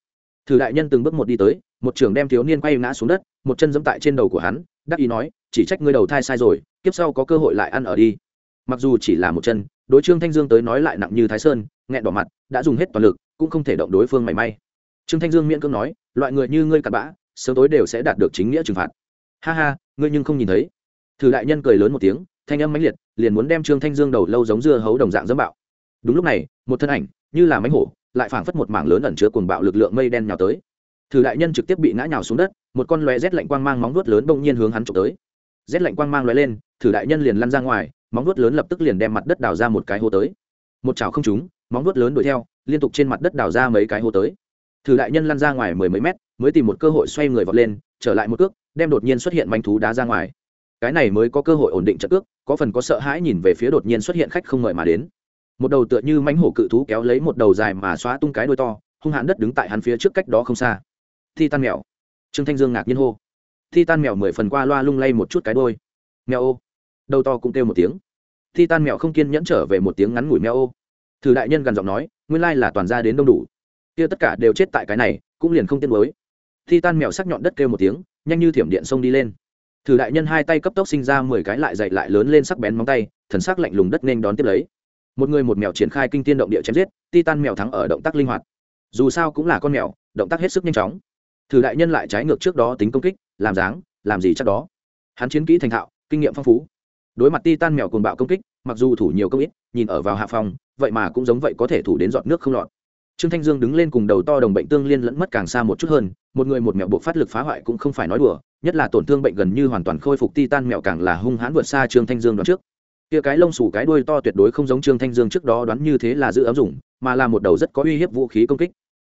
Thử đại nhân từng bước một đi tới, một trưởng đem thiếu niên quay ngã xuống đất, một chân giẫm tại trên đầu của hắn, đắc ý nói, chỉ trách ngươi đầu thai sai rồi, kiếp sau có cơ hội lại ăn ở đi. Mặc dù chỉ là một chân, đối trương thanh dương tới nói lại nặng như thái sơn, nghẹn đỏ mặt, đã dùng hết toàn lực, cũng không thể động đối phương mảy may. Trương thanh dương miễn cưỡng nói, loại người như ngươi cặn bã, sớm tối đều sẽ đạt được chính nghĩa trừng phạt. Ha ha ngươi nhưng không nhìn thấy. Thử đại nhân cười lớn một tiếng, thanh âm mãnh liệt, liền muốn đem trương thanh dương đầu lâu giống dưa hấu đồng dạng dẫm bạo. Đúng lúc này, một thân ảnh, như là mánh hổ, lại phảng phất một mảng lớn ẩn chứa cuồng bạo lực lượng mây đen nhào tới. Thử đại nhân trực tiếp bị ngã nhào xuống đất, một con lóe rét lạnh quang mang móng vuốt lớn bỗng nhiên hướng hắn trộm tới. Rét lạnh quang mang lóe lên, thử đại nhân liền lăn ra ngoài, móng vuốt lớn lập tức liền đem mặt đất đào ra một cái hố tới. Một chảo không trúng, móng vuốt lớn đuổi theo, liên tục trên mặt đất đào ra mấy cái hố tới. Thử đại nhân lăn ra ngoài mười mấy mét mới tìm một cơ hội xoay người vọt lên trở lại một cước đem đột nhiên xuất hiện manh thú đá ra ngoài. Cái này mới có cơ hội ổn định trận cước, có phần có sợ hãi nhìn về phía đột nhiên xuất hiện khách không mời mà đến. Một đầu tựa như mánh hổ cự thú kéo lấy một đầu dài mà xóa tung cái đôi to hung hãn đất đứng tại hắn phía trước cách đó không xa. Thi tan mèo. Trương thanh dương ngạc nhiên hô. Thi tan mèo mười phần qua loa lung lay một chút cái đôi mèo ô. Đầu to cũng kêu một tiếng. Thi tan mèo không kiên nhẫn trở về một tiếng ngắn ngủi mèo ô. Thử đại nhân gần giọng nói nguyên lai là toàn ra đến đông đủ. Kia tất cả đều chết tại cái này cũng liền không tiên mới thi tan mèo sắc nhọn đất kêu một tiếng, nhanh như thiểm điện xông đi lên. Thử đại nhân hai tay cấp tốc sinh ra mười cái lại dậy lại lớn lên sắc bén móng tay, thần sắc lạnh lùng đất nên đón tiếp lấy. Một người một mèo triển khai kinh tiên động địa chém giết titan mèo thắng ở động tác linh hoạt. Dù sao cũng là con mèo, động tác hết sức nhanh chóng. Thử đại nhân lại trái ngược trước đó tính công kích, làm dáng, làm gì chắc đó. Hắn chiến kỹ thành thạo, kinh nghiệm phong phú. Đối mặt titan mèo cuồng bạo công kích, mặc dù thủ nhiều công ít, nhìn ở vào hạ phòng, vậy mà cũng giống vậy có thể thủ đến giọt nước không lọt trương thanh dương đứng lên cùng đầu to đồng bệnh tương liên lẫn mất càng xa một chút hơn, một người một mèo buộc phát lực phá hoại cũng không phải nói đùa, nhất là tổn thương bệnh gần như hoàn toàn khôi phục titan mèo càng là hung hãn vượt xa trương thanh dương đoán trước. Kia cái lông xù cái đuôi to tuyệt đối không giống trương thanh dương trước đó đoán như thế là giữ ấm dùng, mà là một đầu rất có uy hiếp vũ khí công kích.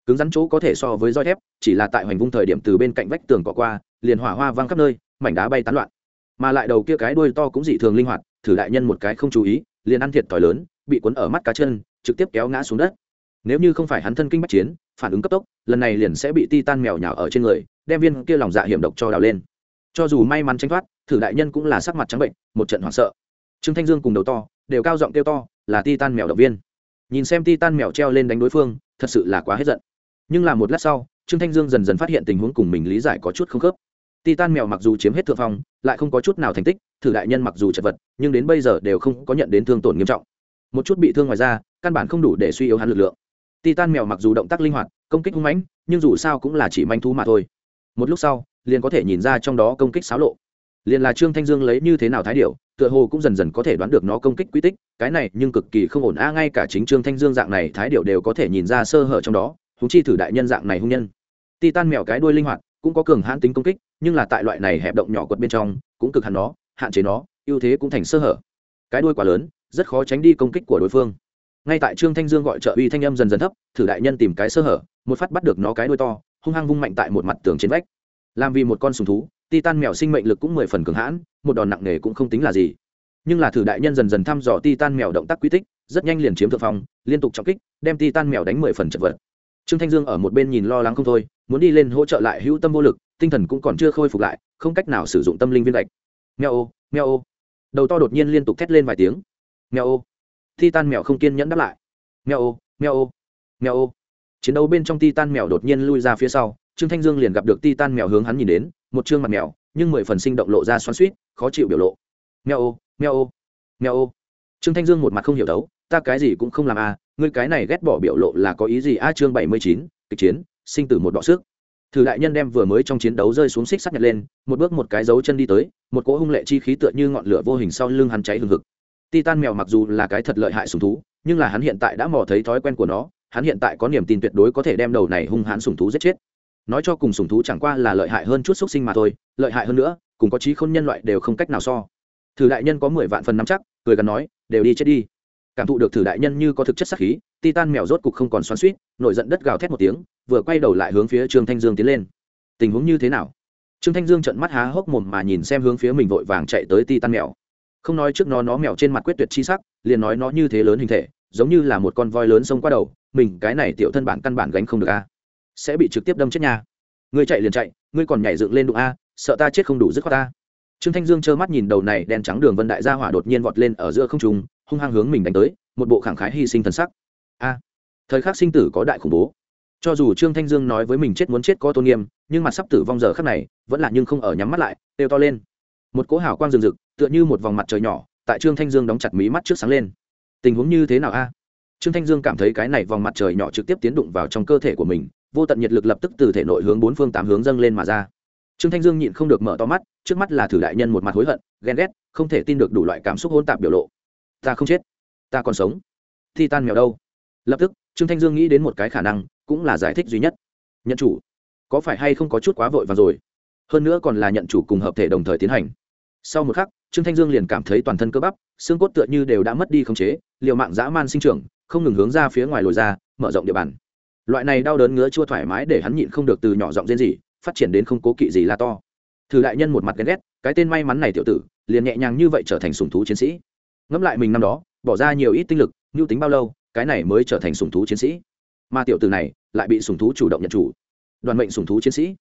Cứng rắn chỗ có thể so với roi thép, chỉ là tại hoành vung thời điểm từ bên cạnh vách tường cọ qua, liền hỏa hoa văng khắp nơi, mảnh đá bay tán loạn. Mà lại đầu kia cái đuôi to cũng dị thường linh hoạt, thử đại nhân một cái không chú ý, liền ăn thiệt thòi lớn, bị cuốn ở mắt cá chân, trực tiếp kéo ngã xuống đất nếu như không phải hắn thân kinh bắc chiến, phản ứng cấp tốc, lần này liền sẽ bị ti tan mèo nhào ở trên người, đem viên kia lòng dạ hiểm độc cho đào lên. Cho dù may mắn tranh thoát, thử đại nhân cũng là sắc mặt trắng bệnh, một trận hoảng sợ. Trương thanh dương cùng đầu to, đều cao giọng kêu to, là ti tan mèo động viên. Nhìn xem ti tan mèo treo lên đánh đối phương, thật sự là quá hết giận. Nhưng là một lát sau, trương thanh dương dần dần phát hiện tình huống cùng mình lý giải có chút không khớp. Ti tan mèo mặc dù chiếm hết thượng phong, lại không có chút nào thành tích, thử đại nhân mặc dù chật vật, nhưng đến bây giờ đều không có nhận đến thương tổn nghiêm trọng. Một chút bị thương ngoài ra căn bản không đủ để suy yếu hắn lực lượng titan mèo mặc dù động tác linh hoạt, công kích hung mãnh, nhưng dù sao cũng là chỉ manh thú mà thôi. Một lúc sau, liền có thể nhìn ra trong đó công kích xáo lộ. Liền là trương thanh dương lấy như thế nào thái điệu tựa hồ cũng dần dần có thể đoán được nó công kích quy tích, cái này nhưng cực kỳ không ổn. A, ngay cả chính trương thanh dương dạng này thái điệu đều có thể nhìn ra sơ hở trong đó thú chi thử đại nhân dạng này hung nhân. Titan mèo cái đuôi linh hoạt, cũng có cường hãn tính công kích, nhưng là tại loại này hẹp động nhỏ quật bên trong, cũng cực hẳn nó, hạn chế nó, ưu thế cũng thành sơ hở. Cái đuôi quá lớn, rất khó tránh đi công kích của đối phương ngay tại trương thanh dương gọi trợ uy thanh âm dần dần thấp, thử đại nhân tìm cái sơ hở, một phát bắt được nó cái đuôi to, hung hăng vung mạnh tại một mặt tường trên vách. Làm vì một con sùng thú, titan mèo sinh mệnh lực cũng mười phần cường hãn, một đòn nặng nề cũng không tính là gì. Nhưng là thử đại nhân dần dần thăm dò titan mèo động tác quy tích, rất nhanh liền chiếm thượng phong, liên tục trọng kích, đem titan mèo đánh mười phần chật vật. Trương thanh dương ở một bên nhìn lo lắng không thôi, muốn đi lên hỗ trợ lại hữu tâm vô lực, tinh thần cũng còn chưa khôi phục lại, không cách nào sử dụng tâm linh viên gạch. Mèo ô mèo ô. Đầu to đột nhiên liên tục thét lên vài tiếng. Mèo ô titan mèo không kiên nhẫn đáp lại. Mèo ô mèo ô mèo ô. Chiến đấu bên trong titan mèo đột nhiên lui ra phía sau, trương thanh dương liền gặp được titan mèo hướng hắn nhìn đến, một chương mặt mèo, nhưng mười phần sinh động lộ ra xoắn suýt khó chịu biểu lộ. Mèo ô mèo ô mèo ô. Trương thanh dương một mặt không hiểu đấu, ta cái gì cũng không làm à ngươi cái này ghét bỏ biểu lộ là có ý gì? A chương bảy mươi chín, kịch chiến, sinh tử một đọ sức. Thử đại nhân đem vừa mới trong chiến đấu rơi xuống xích sắt nhặt lên, một bước một cái dấu chân đi tới, một cỗ hung lệ chi khí tựa như ngọn lửa vô hình sau lưng hắn cháy hừng hực titan mèo mặc dù là cái thật lợi hại sùng thú, nhưng là hắn hiện tại đã mò thấy thói quen của nó, hắn hiện tại có niềm tin tuyệt đối có thể đem đầu này hung hãn sùng thú giết chết. Nói cho cùng sùng thú chẳng qua là lợi hại hơn chút xúc sinh mà thôi, lợi hại hơn nữa, cùng có trí khôn nhân loại đều không cách nào so. Thử đại nhân có mười vạn phần nắm chắc, cười gắn nói, đều đi chết đi. Cảm thụ được thử đại nhân như có thực chất sắc khí, titan mèo rốt cục không còn xoắn suýt nổi giận đất gào thét một tiếng, vừa quay đầu lại hướng phía trương thanh dương tiến lên. Tình huống như thế nào? Trương thanh dương trận mắt há hốc mồm mà nhìn xem hướng phía mình vội vàng chạy tới titan mèo không nói trước nó nó mèo trên mặt quyết tuyệt chi sắc, liền nói nó như thế lớn hình thể, giống như là một con voi lớn xông qua đầu, mình, cái này tiểu thân bản căn bản gánh không được a. Sẽ bị trực tiếp đâm chết nhà ngươi chạy liền chạy, ngươi còn nhảy dựng lên đụng a, sợ ta chết không đủ dứt khoát ta. Trương thanh dương trơ mắt nhìn đầu này đen trắng đường vân đại gia hỏa đột nhiên vọt lên ở giữa không trung, hung hăng hướng mình đánh tới, một bộ khẳng khái hy sinh thần sắc. A, thời khắc sinh tử có đại khủng bố. Cho dù trương thanh dương nói với mình chết muốn chết có tôn nghiêm, nhưng mặt sắp tử vong giờ khắc này, vẫn là nhưng không ở nhắm mắt lại têu to lên. Một cỗ hào quang rừng rực tựa như một vòng mặt trời nhỏ, tại trương thanh dương đóng chặt mí mắt trước sáng lên. Tình huống như thế nào a? Trương thanh dương cảm thấy cái này vòng mặt trời nhỏ trực tiếp tiến đụng vào trong cơ thể của mình, vô tận nhiệt lực lập tức từ thể nội hướng bốn phương tám hướng dâng lên mà ra. Trương thanh dương nhịn không được mở to mắt, trước mắt là thử đại nhân một mặt hối hận, ghen ghét, không thể tin được đủ loại cảm xúc hôn tạp biểu lộ. Ta không chết, ta còn sống. Thi tan mèo đâu? Lập tức, trương thanh dương nghĩ đến một cái khả năng, cũng là giải thích duy nhất. Nhận chủ. Có phải hay không có chút quá vội vàng rồi? Hơn nữa còn là nhận chủ cùng hợp thể đồng thời tiến hành sau một khắc, trương thanh dương liền cảm thấy toàn thân cơ bắp, xương cốt tựa như đều đã mất đi khống chế, liều mạng dã man sinh trưởng, không ngừng hướng ra phía ngoài lồi ra, mở rộng địa bàn. Loại này đau đớn ngứa chua thoải mái để hắn nhịn không được từ nhỏ giọng rên gì phát triển đến không cố kỵ gì là to. Thử đại nhân một mặt ghen ghét, cái tên may mắn này tiểu tử, liền nhẹ nhàng như vậy trở thành sùng thú chiến sĩ. Ngẫm lại mình năm đó, bỏ ra nhiều ít tinh lực nhu tính bao lâu, cái này mới trở thành sùng thú chiến sĩ. Mà tiểu tử này, lại bị sùng thú chủ động nhận chủ. Đoàn mệnh sùng thú chiến sĩ,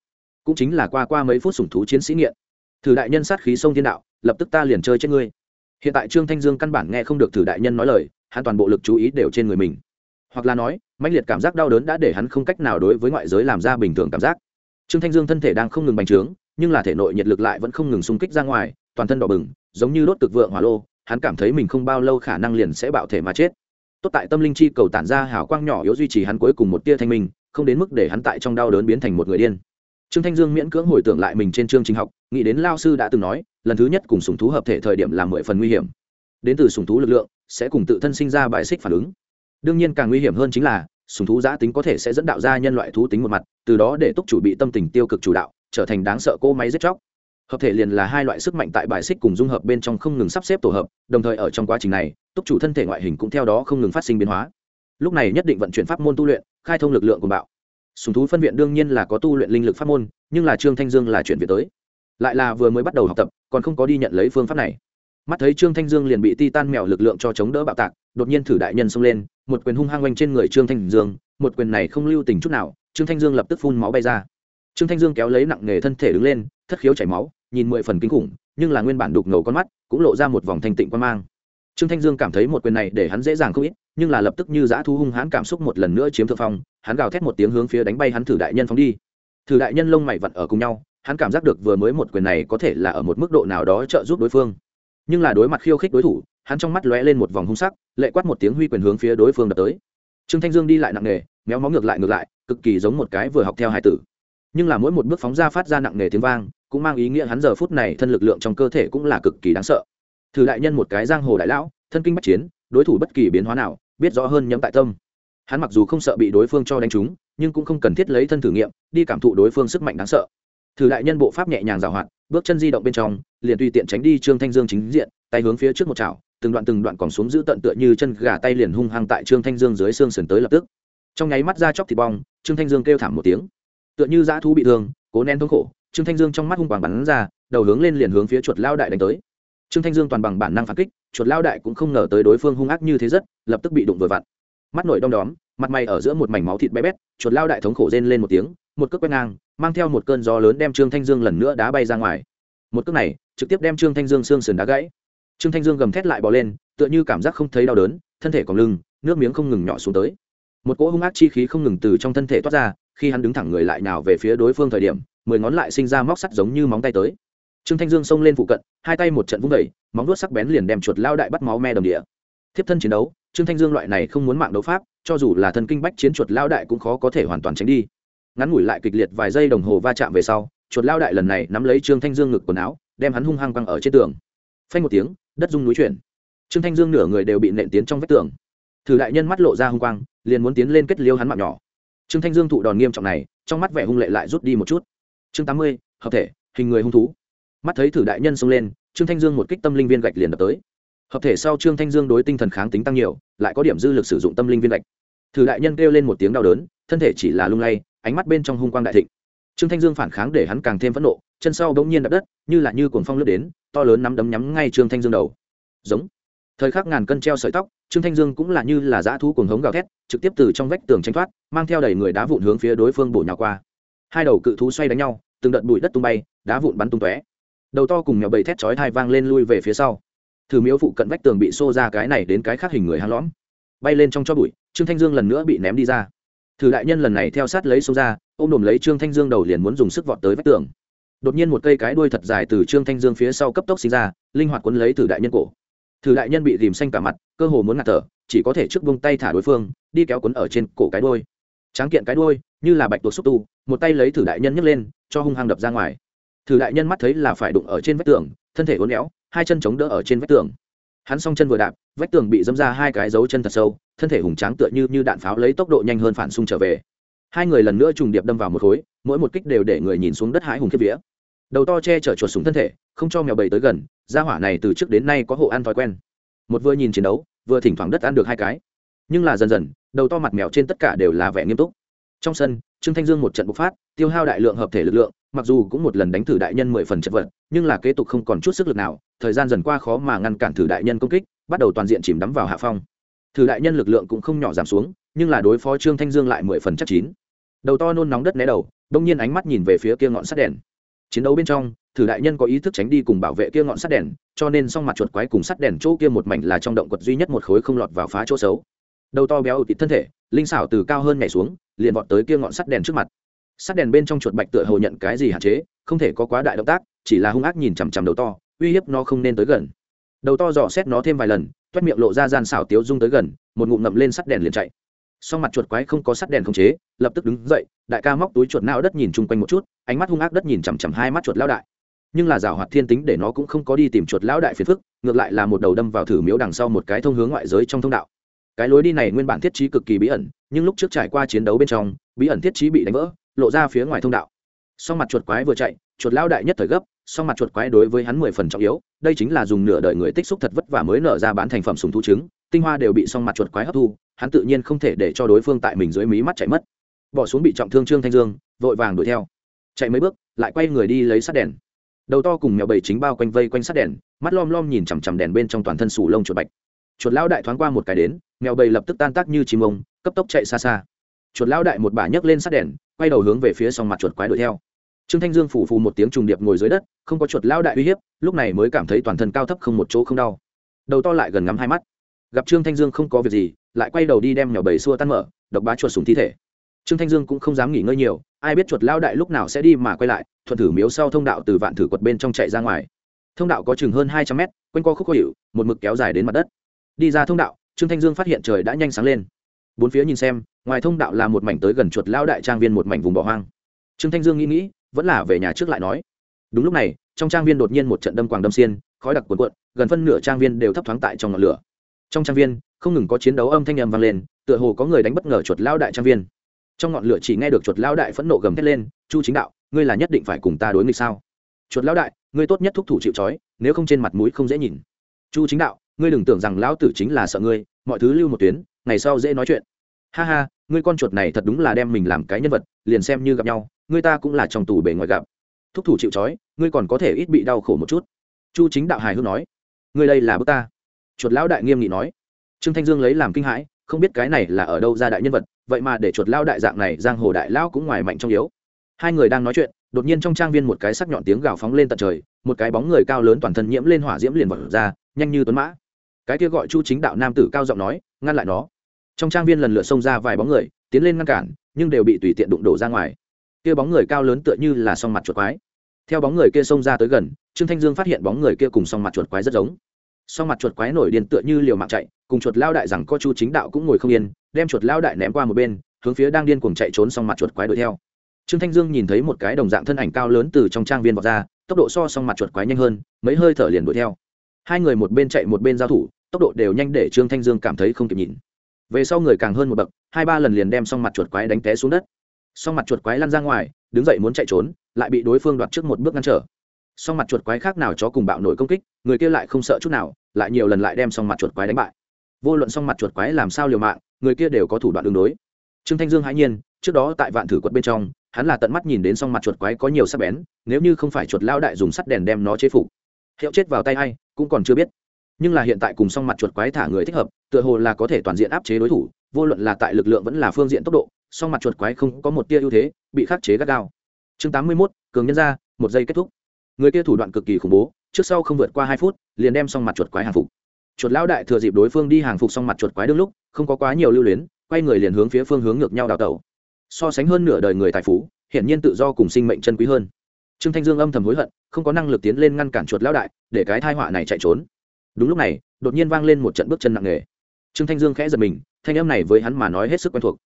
cũng chính là qua qua mấy phút sùng thú chiến sĩ nghiện thử đại nhân sát khí sông thiên đạo, lập tức ta liền chơi chết ngươi. Hiện tại trương thanh dương căn bản nghe không được thử đại nhân nói lời, hắn toàn bộ lực chú ý đều trên người mình. Hoặc là nói, mãnh liệt cảm giác đau đớn đã để hắn không cách nào đối với ngoại giới làm ra bình thường cảm giác. Trương thanh dương thân thể đang không ngừng bành trướng, nhưng là thể nội nhiệt lực lại vẫn không ngừng xung kích ra ngoài, toàn thân đỏ bừng, giống như đốt cực vượng hỏa lô, hắn cảm thấy mình không bao lâu khả năng liền sẽ bạo thể mà chết. Tốt tại tâm linh chi cầu tản ra hào quang nhỏ yếu duy trì hắn cuối cùng một tia thanh minh, không đến mức để hắn tại trong đau đớn biến thành một người điên trương thanh dương miễn cưỡng hồi tưởng lại mình trên chương trình học, nghĩ đến lao sư đã từng nói, lần thứ nhất cùng sùng thú hợp thể thời điểm là mười phần nguy hiểm. Đến từ sùng thú lực lượng, sẽ cùng tự thân sinh ra bài xích phản ứng. Đương nhiên càng nguy hiểm hơn chính là sùng thú giã tính có thể sẽ dẫn đạo ra nhân loại thú tính một mặt, từ đó để túc chủ bị tâm tình tiêu cực chủ đạo, trở thành đáng sợ cô máy giết chóc. Hợp thể liền là hai loại sức mạnh tại bài xích cùng dung hợp bên trong không ngừng sắp xếp tổ hợp, đồng thời ở trong quá trình này, túc chủ thân thể ngoại hình cũng theo đó không ngừng phát sinh biến hóa. Lúc này nhất định vận chuyển pháp môn tu luyện, khai thông lực lượng của bạo sùng thú phân viện đương nhiên là có tu luyện linh lực pháp môn, nhưng là trương thanh dương là chuyện việc tới. Lại là vừa mới bắt đầu học tập, còn không có đi nhận lấy phương pháp này. Mắt thấy trương thanh dương liền bị ti tan mèo lực lượng cho chống đỡ bạo tạc, đột nhiên thử đại nhân xông lên, một quyền hung hăng oanh trên người trương thanh dương, một quyền này không lưu tình chút nào, trương thanh dương lập tức phun máu bay ra. Trương thanh dương kéo lấy nặng nghề thân thể đứng lên, thất khiếu chảy máu, nhìn mười phần kinh khủng, nhưng là nguyên bản đục ngầu con mắt, cũng lộ ra một vòng thanh tịnh quan mang. Trương thanh dương cảm thấy một quyền này để hắn dễ dàng không ít nhưng là lập tức như dã thu hung hãn cảm xúc một lần nữa chiếm thượng phong, hắn gào thét một tiếng hướng phía đánh bay hắn thử đại nhân phóng đi. Thử đại nhân lông mày vặn ở cùng nhau, hắn cảm giác được vừa mới một quyền này có thể là ở một mức độ nào đó trợ giúp đối phương. Nhưng là đối mặt khiêu khích đối thủ, hắn trong mắt lóe lên một vòng hung sắc, lệ quát một tiếng huy quyền hướng phía đối phương đập tới. Trương thanh dương đi lại nặng nề, méo mó ngược lại ngược lại, cực kỳ giống một cái vừa học theo hải tử. Nhưng là mỗi một bước phóng ra phát ra nặng nề tiếng vang, cũng mang ý nghĩa hắn giờ phút này thân lực lượng trong cơ thể cũng là cực kỳ đáng sợ. Thử đại nhân một cái giang hồ đại lão, thân kinh bách chiến, đối thủ bất kỳ biến hóa nào biết rõ hơn nhẫm tại tâm. Hắn mặc dù không sợ bị đối phương cho đánh trúng, nhưng cũng không cần thiết lấy thân thử nghiệm, đi cảm thụ đối phương sức mạnh đáng sợ. Thử đại nhân bộ pháp nhẹ nhàng rào hoạt, bước chân di động bên trong, liền tùy tiện tránh đi trương thanh dương chính diện, tay hướng phía trước một chảo, từng đoạn từng đoạn còn xuống giữ tận tựa như chân gà tay liền hung hăng tại trương thanh dương dưới xương sườn tới lập tức. Trong nháy mắt ra chóc thịt bong, trương thanh dương kêu thảm một tiếng. Tựa như dã thú bị thương, cố nén thống khổ, trương thanh dương trong mắt hung quàng bắn ra, đầu hướng lên liền hướng phía chuột lao đại đánh tới. Trương thanh dương toàn bằng bản năng phản kích chuột lao đại cũng không ngờ tới đối phương hung ác như thế rất, lập tức bị đụng vừa vặn. Mắt nổi đom đóm, mặt mày ở giữa một mảnh máu thịt bé bét, chuột lao đại thống khổ rên lên một tiếng, một cước quét ngang, mang theo một cơn gió lớn đem trương thanh dương lần nữa đá bay ra ngoài. Một cước này, trực tiếp đem trương thanh dương xương sườn đá gãy. Trương thanh dương gầm thét lại bỏ lên, tựa như cảm giác không thấy đau đớn, thân thể còn lưng, nước miếng không ngừng nhỏ xuống tới. Một cỗ hung ác chi khí không ngừng từ trong thân thể toát ra, khi hắn đứng thẳng người lại nào về phía đối phương thời điểm, mười ngón lại sinh ra móc sắt giống như móng tay tới trương thanh dương xông lên phụ cận, hai tay một trận vung vẩy móng vuốt sắc bén liền đem chuột lao đại bắt máu me đầm địa. Thiếp thân chiến đấu, trương thanh dương loại này không muốn mạng đấu pháp, cho dù là thân kinh bách chiến chuột lao đại cũng khó có thể hoàn toàn tránh đi. Ngắn ngủi lại kịch liệt vài giây đồng hồ va chạm về sau, chuột lao đại lần này nắm lấy trương thanh dương ngực quần áo, đem hắn hung hăng quăng ở trên tường. Phanh một tiếng, đất rung núi chuyển. Trương thanh dương nửa người đều bị nện tiến trong vách tường. Thử đại nhân mắt lộ ra hung quang, liền muốn tiến lên kết liêu hắn mạng nhỏ. Trương thanh dương thụ đòn nghiêm trọng này, trong mắt vẻ hung lệ lại rút đi một chút. Chương tám mươi, hợp thể, hình người hung thú mắt thấy thử đại nhân xông lên, trương thanh dương một kích tâm linh viên gạch liền đập tới. Hợp thể sau trương thanh dương đối tinh thần kháng tính tăng nhiều, lại có điểm dư lực sử dụng tâm linh viên gạch. Thử đại nhân kêu lên một tiếng đau đớn, thân thể chỉ là lung lay, ánh mắt bên trong hung quang đại thịnh. Trương thanh dương phản kháng để hắn càng thêm phẫn nộ, chân sau bỗng nhiên đập đất, như là như cuồng phong lướt đến, to lớn nắm đấm nhắm ngay trương thanh dương đầu. Giống. Thời khắc ngàn cân treo sợi tóc, trương thanh dương cũng là như là dã thú cuồng hống gào thét, trực tiếp từ trong vách tường tranh thoát, mang theo đầy người đá vụn hướng phía đối phương bổ nhào qua. Hai đầu cự thú xoay đánh nhau, từng đợt bụi đất tung bay, đá vụn bắn tung tóe đầu to cùng mèo bầy thét chói thai vang lên lui về phía sau. Thử miếu phụ cận vách tường bị xô ra cái này đến cái khác hình người hang lõm. Bay lên trong cho bụi, trương thanh dương lần nữa bị ném đi ra. Thử đại nhân lần này theo sát lấy xô ra, ôm đồm lấy trương thanh dương đầu liền muốn dùng sức vọt tới vách tường. Đột nhiên một cây cái đuôi thật dài từ trương thanh dương phía sau cấp tốc sinh ra, linh hoạt quấn lấy thử đại nhân cổ. Thử đại nhân bị dìm xanh cả mặt, cơ hồ muốn ngạt thở, chỉ có thể trước vung tay thả đối phương, đi kéo quấn ở trên cổ cái đuôi. Tráng kiện cái đuôi, như là bạch tuộc xúc tu, một tay lấy thử đại nhân nhấc lên, cho hung hăng đập ra ngoài thử đại nhân mắt thấy là phải đụng ở trên vách tường, thân thể uốn éo, hai chân chống đỡ ở trên vách tường. Hắn s chân vừa đạp, vách tường bị dâm ra hai cái dấu chân thật sâu, thân thể hùng tráng tựa như như đạn pháo lấy tốc độ nhanh hơn phản xung trở về. Hai người lần nữa trùng điệp đâm vào một khối, mỗi một kích đều để người nhìn xuống đất hái hùng kiếp vía. Đầu to che chở chuột súng thân thể, không cho mèo bầy tới gần, gia hỏa này từ trước đến nay có hộ ăn thói quen. Một vừa nhìn chiến đấu, vừa thỉnh thoảng đất ăn được hai cái. Nhưng là dần dần, đầu to mặt mèo trên tất cả đều là vẻ nghiêm túc. Trong sân, trương thanh dương một trận bộc phát, tiêu hao đại lượng hợp thể lực lượng mặc dù cũng một lần đánh thử đại nhân mười phần chất vật, nhưng là kế tục không còn chút sức lực nào, thời gian dần qua khó mà ngăn cản thử đại nhân công kích, bắt đầu toàn diện chìm đắm vào hạ phong. Thử đại nhân lực lượng cũng không nhỏ giảm xuống, nhưng là đối phó trương thanh dương lại mười phần chắc chín. Đầu to nôn nóng đất né đầu, đông nhiên ánh mắt nhìn về phía kia ngọn sắt đèn. Chiến đấu bên trong, thử đại nhân có ý thức tránh đi cùng bảo vệ kia ngọn sắt đèn, cho nên song mặt chuột quái cùng sắt đèn chỗ kia một mảnh là trong động quật duy nhất một khối không lọt vào phá chỗ xấu. Đầu to béo ụt thân thể, linh xảo từ cao hơn nhảy xuống, liền vọt tới kia ngọn sắt đèn trước mặt sắt đèn bên trong chuột bạch tựa hồ nhận cái gì hạn chế, không thể có quá đại động tác, chỉ là hung ác nhìn chằm chằm đầu to, uy hiếp nó không nên tới gần. Đầu to dò xét nó thêm vài lần, toét miệng lộ ra gian xảo tiếu dung tới gần, một ngụm ngậm lên sắt đèn liền chạy. Sau mặt chuột quái không có sắt đèn không chế, lập tức đứng dậy, đại ca móc túi chuột não đất nhìn chung quanh một chút, ánh mắt hung ác đất nhìn chằm chằm hai mắt chuột lao đại. Nhưng là rào hoạt thiên tính để nó cũng không có đi tìm chuột lão đại phiền phức, ngược lại là một đầu đâm vào thử miếu đằng sau một cái thông hướng ngoại giới trong thông đạo. Cái lối đi này nguyên bản thiết trí cực kỳ bí ẩn, nhưng lúc trước trải qua chiến đấu bên trong, bí ẩn thiết trí bị đánh vỡ lộ ra phía ngoài thông đạo. Sau mặt chuột quái vừa chạy, chuột lão đại nhất thời gấp sau mặt chuột quái đối với hắn mười phần trọng yếu, đây chính là dùng nửa đời người tích xúc thật vất vả mới nở ra bán thành phẩm sùng thú trứng, tinh hoa đều bị song mặt chuột quái hấp thu, hắn tự nhiên không thể để cho đối phương tại mình dưới mí mắt chạy mất. Bỏ xuống bị trọng thương trương thanh dương, vội vàng đuổi theo. Chạy mấy bước, lại quay người đi lấy sắt đèn. Đầu to cùng mèo bầy chính bao quanh vây quanh sắt đèn, mắt lom lom nhìn chằm chằm đèn bên trong toàn thân sủ lông chuột bạch. Chuột lão đại thoáng qua một cái đến, mèo bầy lập tức tan tác như chim ông, cấp tốc chạy xa xa. Chuột lão đại một bả nhấc lên sắt đèn quay đầu hướng về phía song mặt chuột quái đuổi theo. Trương thanh dương phủ phù một tiếng trùng điệp ngồi dưới đất, không có chuột lão đại uy hiếp, lúc này mới cảm thấy toàn thân cao thấp không một chỗ không đau. Đầu to lại gần ngắm hai mắt. Gặp trương thanh dương không có việc gì, lại quay đầu đi đem nhỏ bầy xua tan mở, độc bá chuột súng thi thể. Trương thanh dương cũng không dám nghỉ ngơi nhiều, ai biết chuột lao đại lúc nào sẽ đi mà quay lại, thuận thử miếu sau thông đạo từ vạn thử quật bên trong chạy ra ngoài. Thông đạo có chừng hơn hai trăm mét, quanh co khúc khó hiệu một mực kéo dài đến mặt đất. Đi ra thông đạo, trương thanh dương phát hiện trời đã nhanh sáng lên bốn phía nhìn xem, ngoài thông đạo là một mảnh tới gần chuột lao đại trang viên một mảnh vùng bỏ hoang. Trương thanh dương nghĩ nghĩ, vẫn là về nhà trước lại nói. Đúng lúc này, trong trang viên đột nhiên một trận đâm quàng đâm xiên, khói đặc cuồn cuộn, gần phân nửa trang viên đều thấp thoáng tại trong ngọn lửa. Trong trang viên, không ngừng có chiến đấu âm thanh ầm vang lên, tựa hồ có người đánh bất ngờ chuột lao đại trang viên. Trong ngọn lửa chỉ nghe được chuột lao đại phẫn nộ gầm thét lên, chu chính đạo, ngươi là nhất định phải cùng ta đối nghịch sao? Chuột lao đại, ngươi tốt nhất thúc thủ chịu trói, nếu không trên mặt mũi không dễ nhìn. Chu chính đạo, ngươi đừng tưởng rằng lão tử chính là sợ ngươi, mọi thứ lưu một tuyến ngày sau dễ nói chuyện. Ha ha, ngươi con chuột này thật đúng là đem mình làm cái nhân vật, liền xem như gặp nhau, ngươi ta cũng là trong tù bề ngoài gặp. Thúc thủ chịu trói, ngươi còn có thể ít bị đau khổ một chút. Chu chính đạo hài hước nói. Ngươi đây là bước ta. Chuột lão đại nghiêm nghị nói. Trương thanh dương lấy làm kinh hãi, không biết cái này là ở đâu ra đại nhân vật, vậy mà để chuột lao đại dạng này giang hồ đại lão cũng ngoài mạnh trong yếu. Hai người đang nói chuyện, đột nhiên trong trang viên một cái sắc nhọn tiếng gào phóng lên tận trời, một cái bóng người cao lớn toàn thân nhiễm lên hỏa diễm liền vật ra, nhanh như tuấn mã. Cái kia gọi chu chính đạo nam tử cao giọng nói, ngăn lại nó trong trang viên lần lượt xông ra vài bóng người, tiến lên ngăn cản, nhưng đều bị tùy tiện đụng đổ ra ngoài. Kia bóng người cao lớn tựa như là song mặt chuột quái. Theo bóng người kia xông ra tới gần, trương thanh dương phát hiện bóng người kia cùng song mặt chuột quái rất giống. Song mặt chuột quái nổi điên tựa như liều mạng chạy, cùng chuột lao đại rằng có chu chính đạo cũng ngồi không yên, đem chuột lao đại ném qua một bên, hướng phía đang điên cuồng chạy trốn song mặt chuột quái đuổi theo. Trương thanh dương nhìn thấy một cái đồng dạng thân ảnh cao lớn từ trong trang viên vọt ra, tốc độ so song mặt chuột quái nhanh hơn, mấy hơi thở liền đuổi theo. Hai người một bên chạy một bên giao thủ, tốc độ đều nhanh để trương thanh dương cảm thấy không kịp nhìn về sau người càng hơn một bậc, hai ba lần liền đem xong mặt chuột quái đánh té xuống đất. Xong mặt chuột quái lăn ra ngoài, đứng dậy muốn chạy trốn, lại bị đối phương đoạt trước một bước ngăn trở. Xong mặt chuột quái khác nào chó cùng bạo nổi công kích, người kia lại không sợ chút nào, lại nhiều lần lại đem xong mặt chuột quái đánh bại. Vô luận xong mặt chuột quái làm sao liều mạng, người kia đều có thủ đoạn đường đối. Trương thanh dương hãi nhiên, trước đó tại vạn thử quật bên trong, hắn là tận mắt nhìn đến xong mặt chuột quái có nhiều sắc bén, nếu như không phải chuột lao đại dùng sắt đèn đem nó chế phục, hiệu chết vào tay hay cũng còn chưa biết nhưng là hiện tại cùng song mặt chuột quái thả người thích hợp, tựa hồ là có thể toàn diện áp chế đối thủ, vô luận là tại lực lượng vẫn là phương diện tốc độ, song mặt chuột quái không có một tia ưu thế, bị khắc chế gắt gao. Chương tám mươi mốt, cường nhân ra, một giây kết thúc. Người kia thủ đoạn cực kỳ khủng bố, trước sau không vượt qua hai phút, liền đem song mặt chuột quái hàng phục. Chuột lão đại thừa dịp đối phương đi hàng phục song mặt chuột quái đương lúc, không có quá nhiều lưu luyến, quay người liền hướng phía phương hướng ngược nhau đào tẩu. So sánh hơn nửa đời người tài phú, hiển nhiên tự do cùng sinh mệnh chân quý hơn. Trương thanh dương âm thầm hối hận, không có năng lực tiến lên ngăn cản chuột lão đại, để cái thai họa này chạy trốn đúng lúc này, đột nhiên vang lên một trận bước chân nặng nề. Trương thanh dương khẽ giật mình, thanh âm này với hắn mà nói hết sức quen thuộc.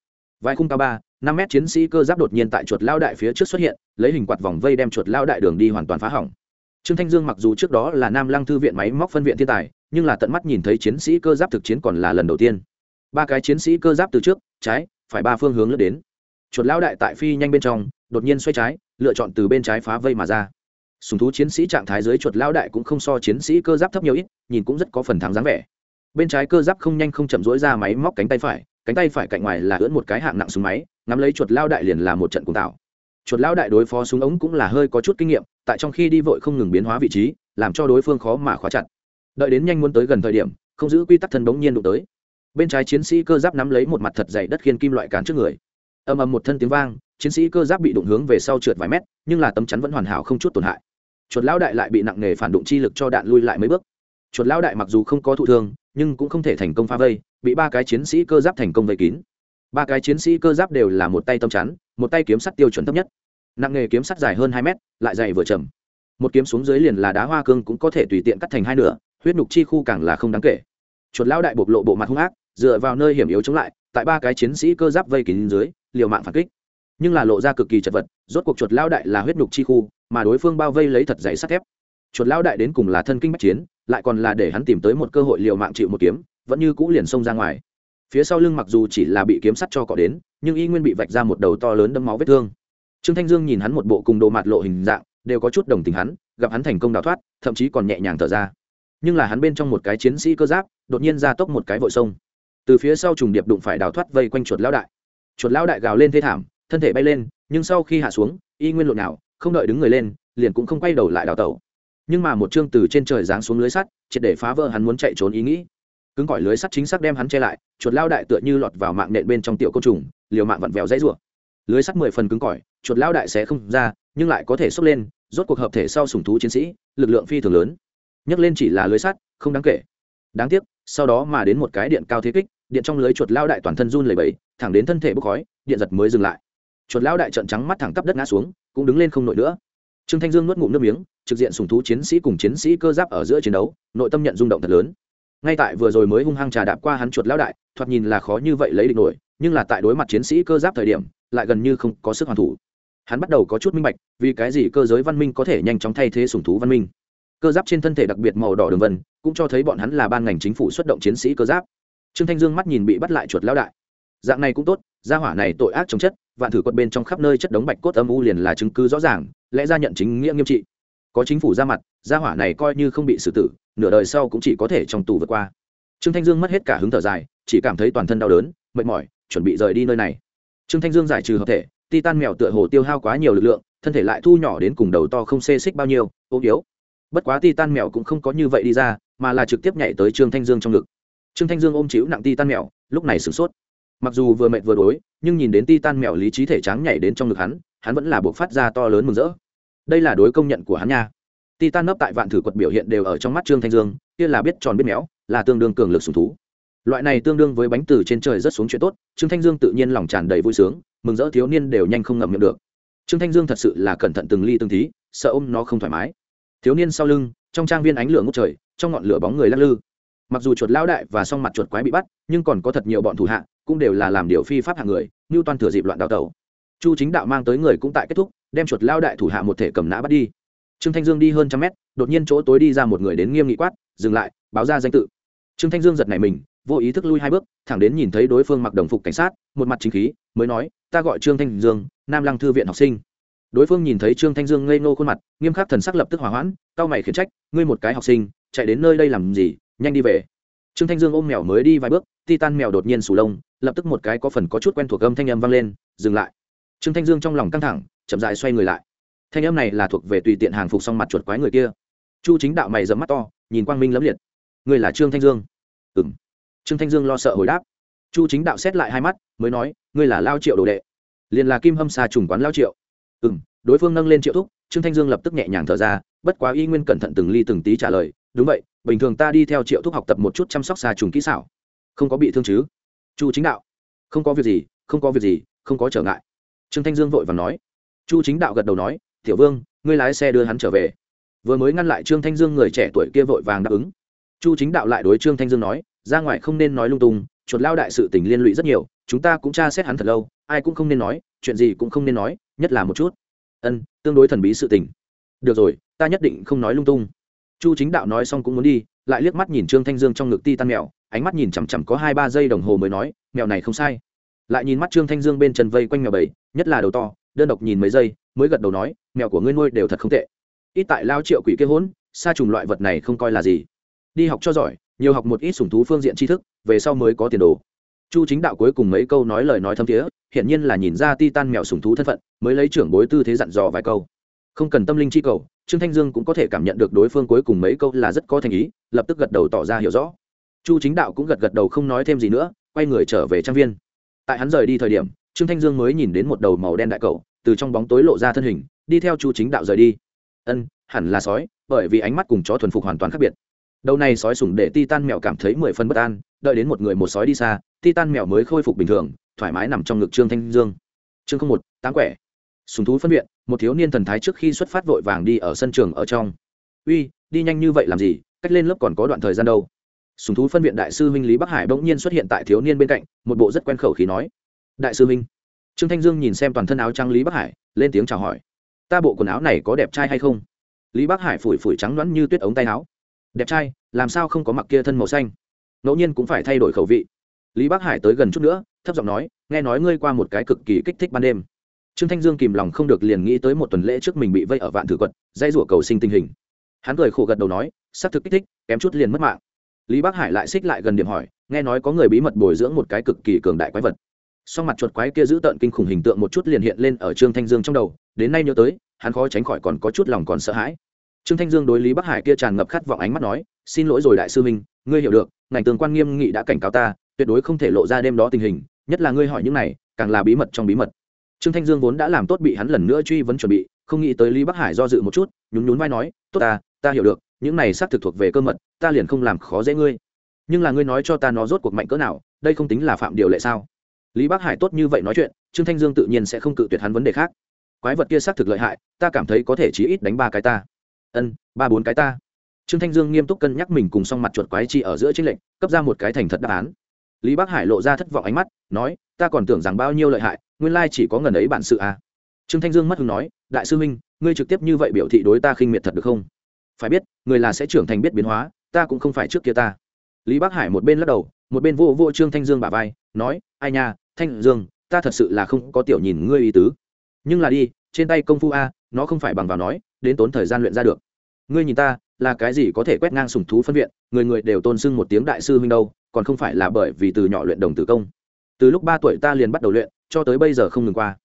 Vài khung cao ba, năm mét chiến sĩ cơ giáp đột nhiên tại chuột lao đại phía trước xuất hiện, lấy hình quạt vòng vây đem chuột lao đại đường đi hoàn toàn phá hỏng. Trương thanh dương mặc dù trước đó là nam lăng thư viện máy móc phân viện thiên tài, nhưng là tận mắt nhìn thấy chiến sĩ cơ giáp thực chiến còn là lần đầu tiên. Ba cái chiến sĩ cơ giáp từ trước, trái, phải ba phương hướng lướt đến. Chuột lao đại tại phi nhanh bên trong, đột nhiên xoay trái, lựa chọn từ bên trái phá vây mà ra sùng thú chiến sĩ trạng thái dưới chuột lao đại cũng không so chiến sĩ cơ giáp thấp nhiều ít, nhìn cũng rất có phần thắng dáng vẻ. Bên trái cơ giáp không nhanh không chậm rỗi ra máy móc cánh tay phải, cánh tay phải cạnh ngoài là ưỡn một cái hạng nặng súng máy, ngắm lấy chuột lao đại liền là một trận cùng tạo. Chuột lao đại đối phó súng ống cũng là hơi có chút kinh nghiệm, tại trong khi đi vội không ngừng biến hóa vị trí, làm cho đối phương khó mà khóa chặt. Đợi đến nhanh muốn tới gần thời điểm, không giữ quy tắc thân bỗng nhiên đụng tới. Bên trái chiến sĩ cơ giáp nắm lấy một mặt thật dày đất khiên kim loại cán trước người. Ầm ầm một thân tiếng vang, chiến sĩ cơ giáp bị đụng hướng về sau trượt vài mét, nhưng là tấm chắn vẫn hoàn hảo không chút tổn hại chuột lão đại lại bị nặng nề phản đụng chi lực cho đạn lui lại mấy bước. Chuột lão đại mặc dù không có thụ thương, nhưng cũng không thể thành công phá vây, bị ba cái chiến sĩ cơ giáp thành công vây kín. Ba cái chiến sĩ cơ giáp đều là một tay tâm chắn, một tay kiếm sắt tiêu chuẩn thấp nhất. Nặng nghề kiếm sắt dài hơn hai mét, lại dày vừa trầm một kiếm xuống dưới liền là đá hoa cương cũng có thể tùy tiện cắt thành hai nửa, huyết nhục chi khu càng là không đáng kể. Chuột lão đại bộc lộ bộ mặt hung ác, dựa vào nơi hiểm yếu chống lại, tại ba cái chiến sĩ cơ giáp vây kín dưới, liều mạng phản kích nhưng là lộ ra cực kỳ chật vật, rốt cuộc chuột lão đại là huyết nhục chi khu, mà đối phương bao vây lấy thật dày sắt thép. Chuột lão đại đến cùng là thân kinh bách chiến, lại còn là để hắn tìm tới một cơ hội liều mạng chịu một kiếm, vẫn như cũ liền xông ra ngoài. Phía sau lưng mặc dù chỉ là bị kiếm sắt cho cọ đến, nhưng y nguyên bị vạch ra một đầu to lớn đâm máu vết thương. Trương thanh dương nhìn hắn một bộ cùng đồ mặt lộ hình dạng, đều có chút đồng tình hắn, gặp hắn thành công đào thoát, thậm chí còn nhẹ nhàng thở ra. Nhưng là hắn bên trong một cái chiến sĩ cơ giáp, đột nhiên ra tốc một cái vội sông. Từ phía sau trùng điệp đụng phải đào thoát vây quanh chuột lão đại. Chuột lão đại gào lên thê thảm thân thể bay lên, nhưng sau khi hạ xuống, y nguyên lộn nào không đợi đứng người lên, liền cũng không quay đầu lại đào tẩu. Nhưng mà một chương từ trên trời giáng xuống lưới sắt, triệt để phá vỡ hắn muốn chạy trốn ý nghĩ. Cứng cỏi lưới sắt chính xác đem hắn che lại, chuột lao đại tựa như lọt vào mạng nện bên trong tiểu côn trùng, liều mạng vặn vẹo dãy rủa. Lưới sắt mười phần cứng cỏi, chuột lao đại sẽ không ra, nhưng lại có thể xốc lên, rốt cuộc hợp thể sau sùng thú chiến sĩ, lực lượng phi thường lớn. Nhấc lên chỉ là lưới sắt, không đáng kể. Đáng tiếc, sau đó mà đến một cái điện cao thế kích, điện trong lưới chuột lao đại toàn thân run lẩy bẩy, thẳng đến thân thể bốc khói, điện giật mới dừng lại chuột lão đại trợn trắng mắt thẳng tắp đất ngã xuống, cũng đứng lên không nổi nữa. Trương thanh dương nuốt ngụm nước miếng, trực diện sùng thú chiến sĩ cùng chiến sĩ cơ giáp ở giữa chiến đấu, nội tâm nhận rung động thật lớn. Ngay tại vừa rồi mới hung hăng trà đạp qua hắn chuột lão đại, thoạt nhìn là khó như vậy lấy địch nổi, nhưng là tại đối mặt chiến sĩ cơ giáp thời điểm, lại gần như không có sức hoàn thủ. Hắn bắt đầu có chút minh bạch, vì cái gì cơ giới văn minh có thể nhanh chóng thay thế sùng thú văn minh. Cơ giáp trên thân thể đặc biệt màu đỏ đường vân, cũng cho thấy bọn hắn là ban ngành chính phủ xuất động chiến sĩ cơ giáp. Trương thanh dương mắt nhìn bị bắt lại chuột lão đại. Dạng này cũng tốt, gia hỏa này tội ác chống chất vạn thử quật bên trong khắp nơi chất đống bạch cốt âm u liền là chứng cứ rõ ràng, lẽ ra nhận chính nghĩa nghiêm trị. Có chính phủ ra mặt, gia hỏa này coi như không bị xử tử, nửa đời sau cũng chỉ có thể trong tù vượt qua. Trương thanh dương mất hết cả hứng thở dài, chỉ cảm thấy toàn thân đau đớn, mệt mỏi, chuẩn bị rời đi nơi này. Trương thanh dương giải trừ hợp thể, titan mèo tựa hồ tiêu hao quá nhiều lực lượng, thân thể lại thu nhỏ đến cùng đầu to không xê xích bao nhiêu, ốm yếu. Bất quá titan mèo cũng không có như vậy đi ra, mà là trực tiếp nhảy tới trương thanh dương trong ngực. Trương thanh dương ôm chịu nặng titan mèo, lúc này sửng sốt mặc dù vừa mệt vừa đối nhưng nhìn đến titan mèo lý trí thể trắng nhảy đến trong ngực hắn hắn vẫn là buộc phát ra to lớn mừng rỡ. Đây là đối công nhận của hắn nha. Titan nấp tại vạn thử quật biểu hiện đều ở trong mắt trương thanh dương, kia là biết tròn biết méo, là tương đương cường lực sùng thú. Loại này tương đương với bánh từ trên trời rất xuống chuyện tốt, trương thanh dương tự nhiên lòng tràn đầy vui sướng, mừng rỡ thiếu niên đều nhanh không ngậm miệng được. Trương thanh dương thật sự là cẩn thận từng ly từng tí, sợ ôm nó không thoải mái. Thiếu niên sau lưng, trong trang viên ánh lửa ngốc trời, trong ngọn lửa bóng người lắc lư. Mặc dù chuột lao đại và song mặt chuột quái bị bắt, nhưng còn có thật nhiều bọn thủ hạ cũng đều là làm điều phi pháp hạng người, như toàn thừa dịp loạn đào tẩu. Chu chính đạo mang tới người cũng tại kết thúc, đem chuột lao đại thủ hạ một thể cầm nã bắt đi. Trương thanh dương đi hơn trăm mét, đột nhiên chỗ tối đi ra một người đến nghiêm nghị quát, dừng lại, báo ra danh tự. Trương thanh dương giật nảy mình, vô ý thức lui hai bước, thẳng đến nhìn thấy đối phương mặc đồng phục cảnh sát, một mặt chính khí, mới nói, ta gọi trương thanh dương, nam lăng thư viện học sinh. Đối phương nhìn thấy trương thanh dương ngây nô khuôn mặt, nghiêm khắc thần sắc lập tức hỏa hoãn, cao mày khiển trách, ngươi một cái học sinh, chạy đến nơi đây làm gì, nhanh đi về trương thanh dương ôm mèo mới đi vài bước, titan mèo đột nhiên sù lông, lập tức một cái có phần có chút quen thuộc âm thanh âm vang lên, dừng lại. Trương thanh dương trong lòng căng thẳng, chậm dại xoay người lại. Thanh âm này là thuộc về tùy tiện hàng phục xong mặt chuột quái người kia. Chu chính đạo mày dẫm mắt to, nhìn quang minh lẫm liệt. Người là trương thanh dương? Ừ m trương thanh dương lo sợ hồi đáp. Chu chính đạo xét lại hai mắt, mới nói, ngươi là lao triệu đồ đệ. Liền là kim hâm xà trùng quán lao triệu. Ừ m đối phương nâng lên triệu thúc, trương thanh dương lập tức nhẹ nhàng thở ra, bất quá y nguyên cẩn thận từng ly từng tí trả lời đúng vậy, bình thường ta đi theo triệu thúc học tập một chút chăm sóc xà trùng kỹ xảo. Không có bị thương chứ? Chu chính đạo. Không có việc gì, không có việc gì, không có trở ngại. Trương thanh dương vội và nói. Chu chính đạo gật đầu nói, tiểu vương, ngươi lái xe đưa hắn trở về. Vừa mới ngăn lại trương thanh dương người trẻ tuổi kia vội vàng đáp ứng. Chu chính đạo lại đối trương thanh dương nói, ra ngoài không nên nói lung tung, chuột lao đại sự tình liên lụy rất nhiều, chúng ta cũng tra xét hắn thật lâu, ai cũng không nên nói, chuyện gì cũng không nên nói, nhất là một chút. Ân, tương đối thần bí sự tình. Được rồi, ta nhất định không nói lung tung chu chính đạo nói xong cũng muốn đi, lại liếc mắt nhìn trương thanh dương trong ngực ti tan mèo, ánh mắt nhìn chằm chằm có hai ba giây đồng hồ mới nói, mèo này không sai. Lại nhìn mắt trương thanh dương bên chân vây quanh mèo bầy nhất là đầu to, đơn độc nhìn mấy giây, mới gật đầu nói, mèo của ngươi nuôi đều thật không tệ. Ít tại lao triệu quỷ kế hỗn xa trùng loại vật này không coi là gì. Đi học cho giỏi, nhiều học một ít sủng thú phương diện tri thức, về sau mới có tiền đồ. Chu chính đạo cuối cùng mấy câu nói lời nói thâm thiế hiện nhiên là nhìn ra ti tan mèo sủng thú thân phận, mới lấy trưởng bối tư thế dặn dò vài câu. Không cần tâm linh chi cầu trương thanh dương cũng có thể cảm nhận được đối phương cuối cùng mấy câu là rất có thành ý, lập tức gật đầu tỏ ra hiểu rõ. Chu chính đạo cũng gật gật đầu không nói thêm gì nữa, quay người trở về trang viên. Tại hắn rời đi thời điểm, trương thanh dương mới nhìn đến một đầu màu đen đại cầu từ trong bóng tối lộ ra thân hình, đi theo chu chính đạo rời đi. Ân, hẳn là sói, bởi vì ánh mắt cùng chó thuần phục hoàn toàn khác biệt. Đầu này sói sủng để titan mèo cảm thấy mười phân bất an, đợi đến một người một sói đi xa, titan mèo mới khôi phục bình thường, thoải mái nằm trong ngực trương thanh dương. Trương không một, tám quẻ sùng thú phân viện, một thiếu niên thần thái trước khi xuất phát vội vàng đi ở sân trường ở trong. Uy, đi nhanh như vậy làm gì? Cách lên lớp còn có đoạn thời gian đâu. Sùng thú phân viện đại sư minh lý bắc hải bỗng nhiên xuất hiện tại thiếu niên bên cạnh, một bộ rất quen khẩu khí nói. Đại sư minh. Trương thanh dương nhìn xem toàn thân áo trắng lý bắc hải, lên tiếng chào hỏi. Ta bộ quần áo này có đẹp trai hay không? Lý bắc hải phủi phủi trắng loãng như tuyết ống tay áo. Đẹp trai, làm sao không có mặc kia thân màu xanh? Ngẫu nhiên cũng phải thay đổi khẩu vị. Lý bắc hải tới gần chút nữa, thấp giọng nói, nghe nói ngươi qua một cái cực kỳ kích thích ban đêm trương thanh dương kìm lòng không được liền nghĩ tới một tuần lễ trước mình bị vây ở vạn thử quật dây rủa cầu sinh tình hình. Hắn cười khổ gật đầu nói xác thực kích thích, kém chút liền mất mạng. Lý bắc hải lại xích lại gần điểm hỏi, nghe nói có người bí mật bồi dưỡng một cái cực kỳ cường đại quái vật. Sau mặt chuột quái kia giữ tợn kinh khủng hình tượng một chút liền hiện lên ở trương thanh dương trong đầu, đến nay nhớ tới, hắn khó tránh khỏi còn có chút lòng còn sợ hãi. Trương thanh dương đối lý bắc hải kia tràn ngập khát vọng ánh mắt nói, xin lỗi rồi đại sư minh ngươi hiểu được, ngành tường quan nghiêm nghị đã cảnh cáo ta, tuyệt đối không thể lộ ra đêm đó tình hình, nhất là ngươi hỏi những này, càng là bí mật trong bí mật trương thanh dương vốn đã làm tốt bị hắn lần nữa truy vấn chuẩn bị, không nghĩ tới lý bắc hải do dự một chút, nhún nhún vai nói, tốt ta ta hiểu được, những này xác thực thuộc về cơ mật, ta liền không làm khó dễ ngươi. Nhưng là ngươi nói cho ta nó rốt cuộc mạnh cỡ nào, đây không tính là phạm điều lệ sao? Lý bắc hải tốt như vậy nói chuyện, trương thanh dương tự nhiên sẽ không cự tuyệt hắn vấn đề khác. Quái vật kia xác thực lợi hại, ta cảm thấy có thể chí ít đánh ba cái ta. Ân, ba bốn cái ta. Trương thanh dương nghiêm túc cân nhắc mình cùng s o n g mặt chuột quái chi ở giữa tranh lệnh cấp ra một cái thành thật đáp án. Lý bắc hải lộ ra thất vọng ánh mắt, nói, ta còn tưởng rằng bao nhiêu lợi hại nguyên lai chỉ có ngần ấy bản sự à. trương thanh dương mất hứng nói đại sư Minh, ngươi trực tiếp như vậy biểu thị đối ta khinh miệt thật được không? Phải biết người là sẽ trưởng thành biết biến hóa ta cũng không phải trước kia ta. Lý bắc hải một bên lắc đầu một bên vô vô trương thanh dương bả vai nói ai nha thanh dương ta thật sự là không có tiểu nhìn ngươi ý tứ. Nhưng là đi trên tay công phu a nó không phải bằng vào nói đến tốn thời gian luyện ra được. Ngươi nhìn ta là cái gì có thể quét ngang sùng thú phân viện người người đều tôn sưng một tiếng đại sư huynh đâu còn không phải là bởi vì từ nhỏ luyện đồng tử công từ lúc ba tuổi ta liền bắt đầu luyện, cho tới bây giờ không ngừng qua.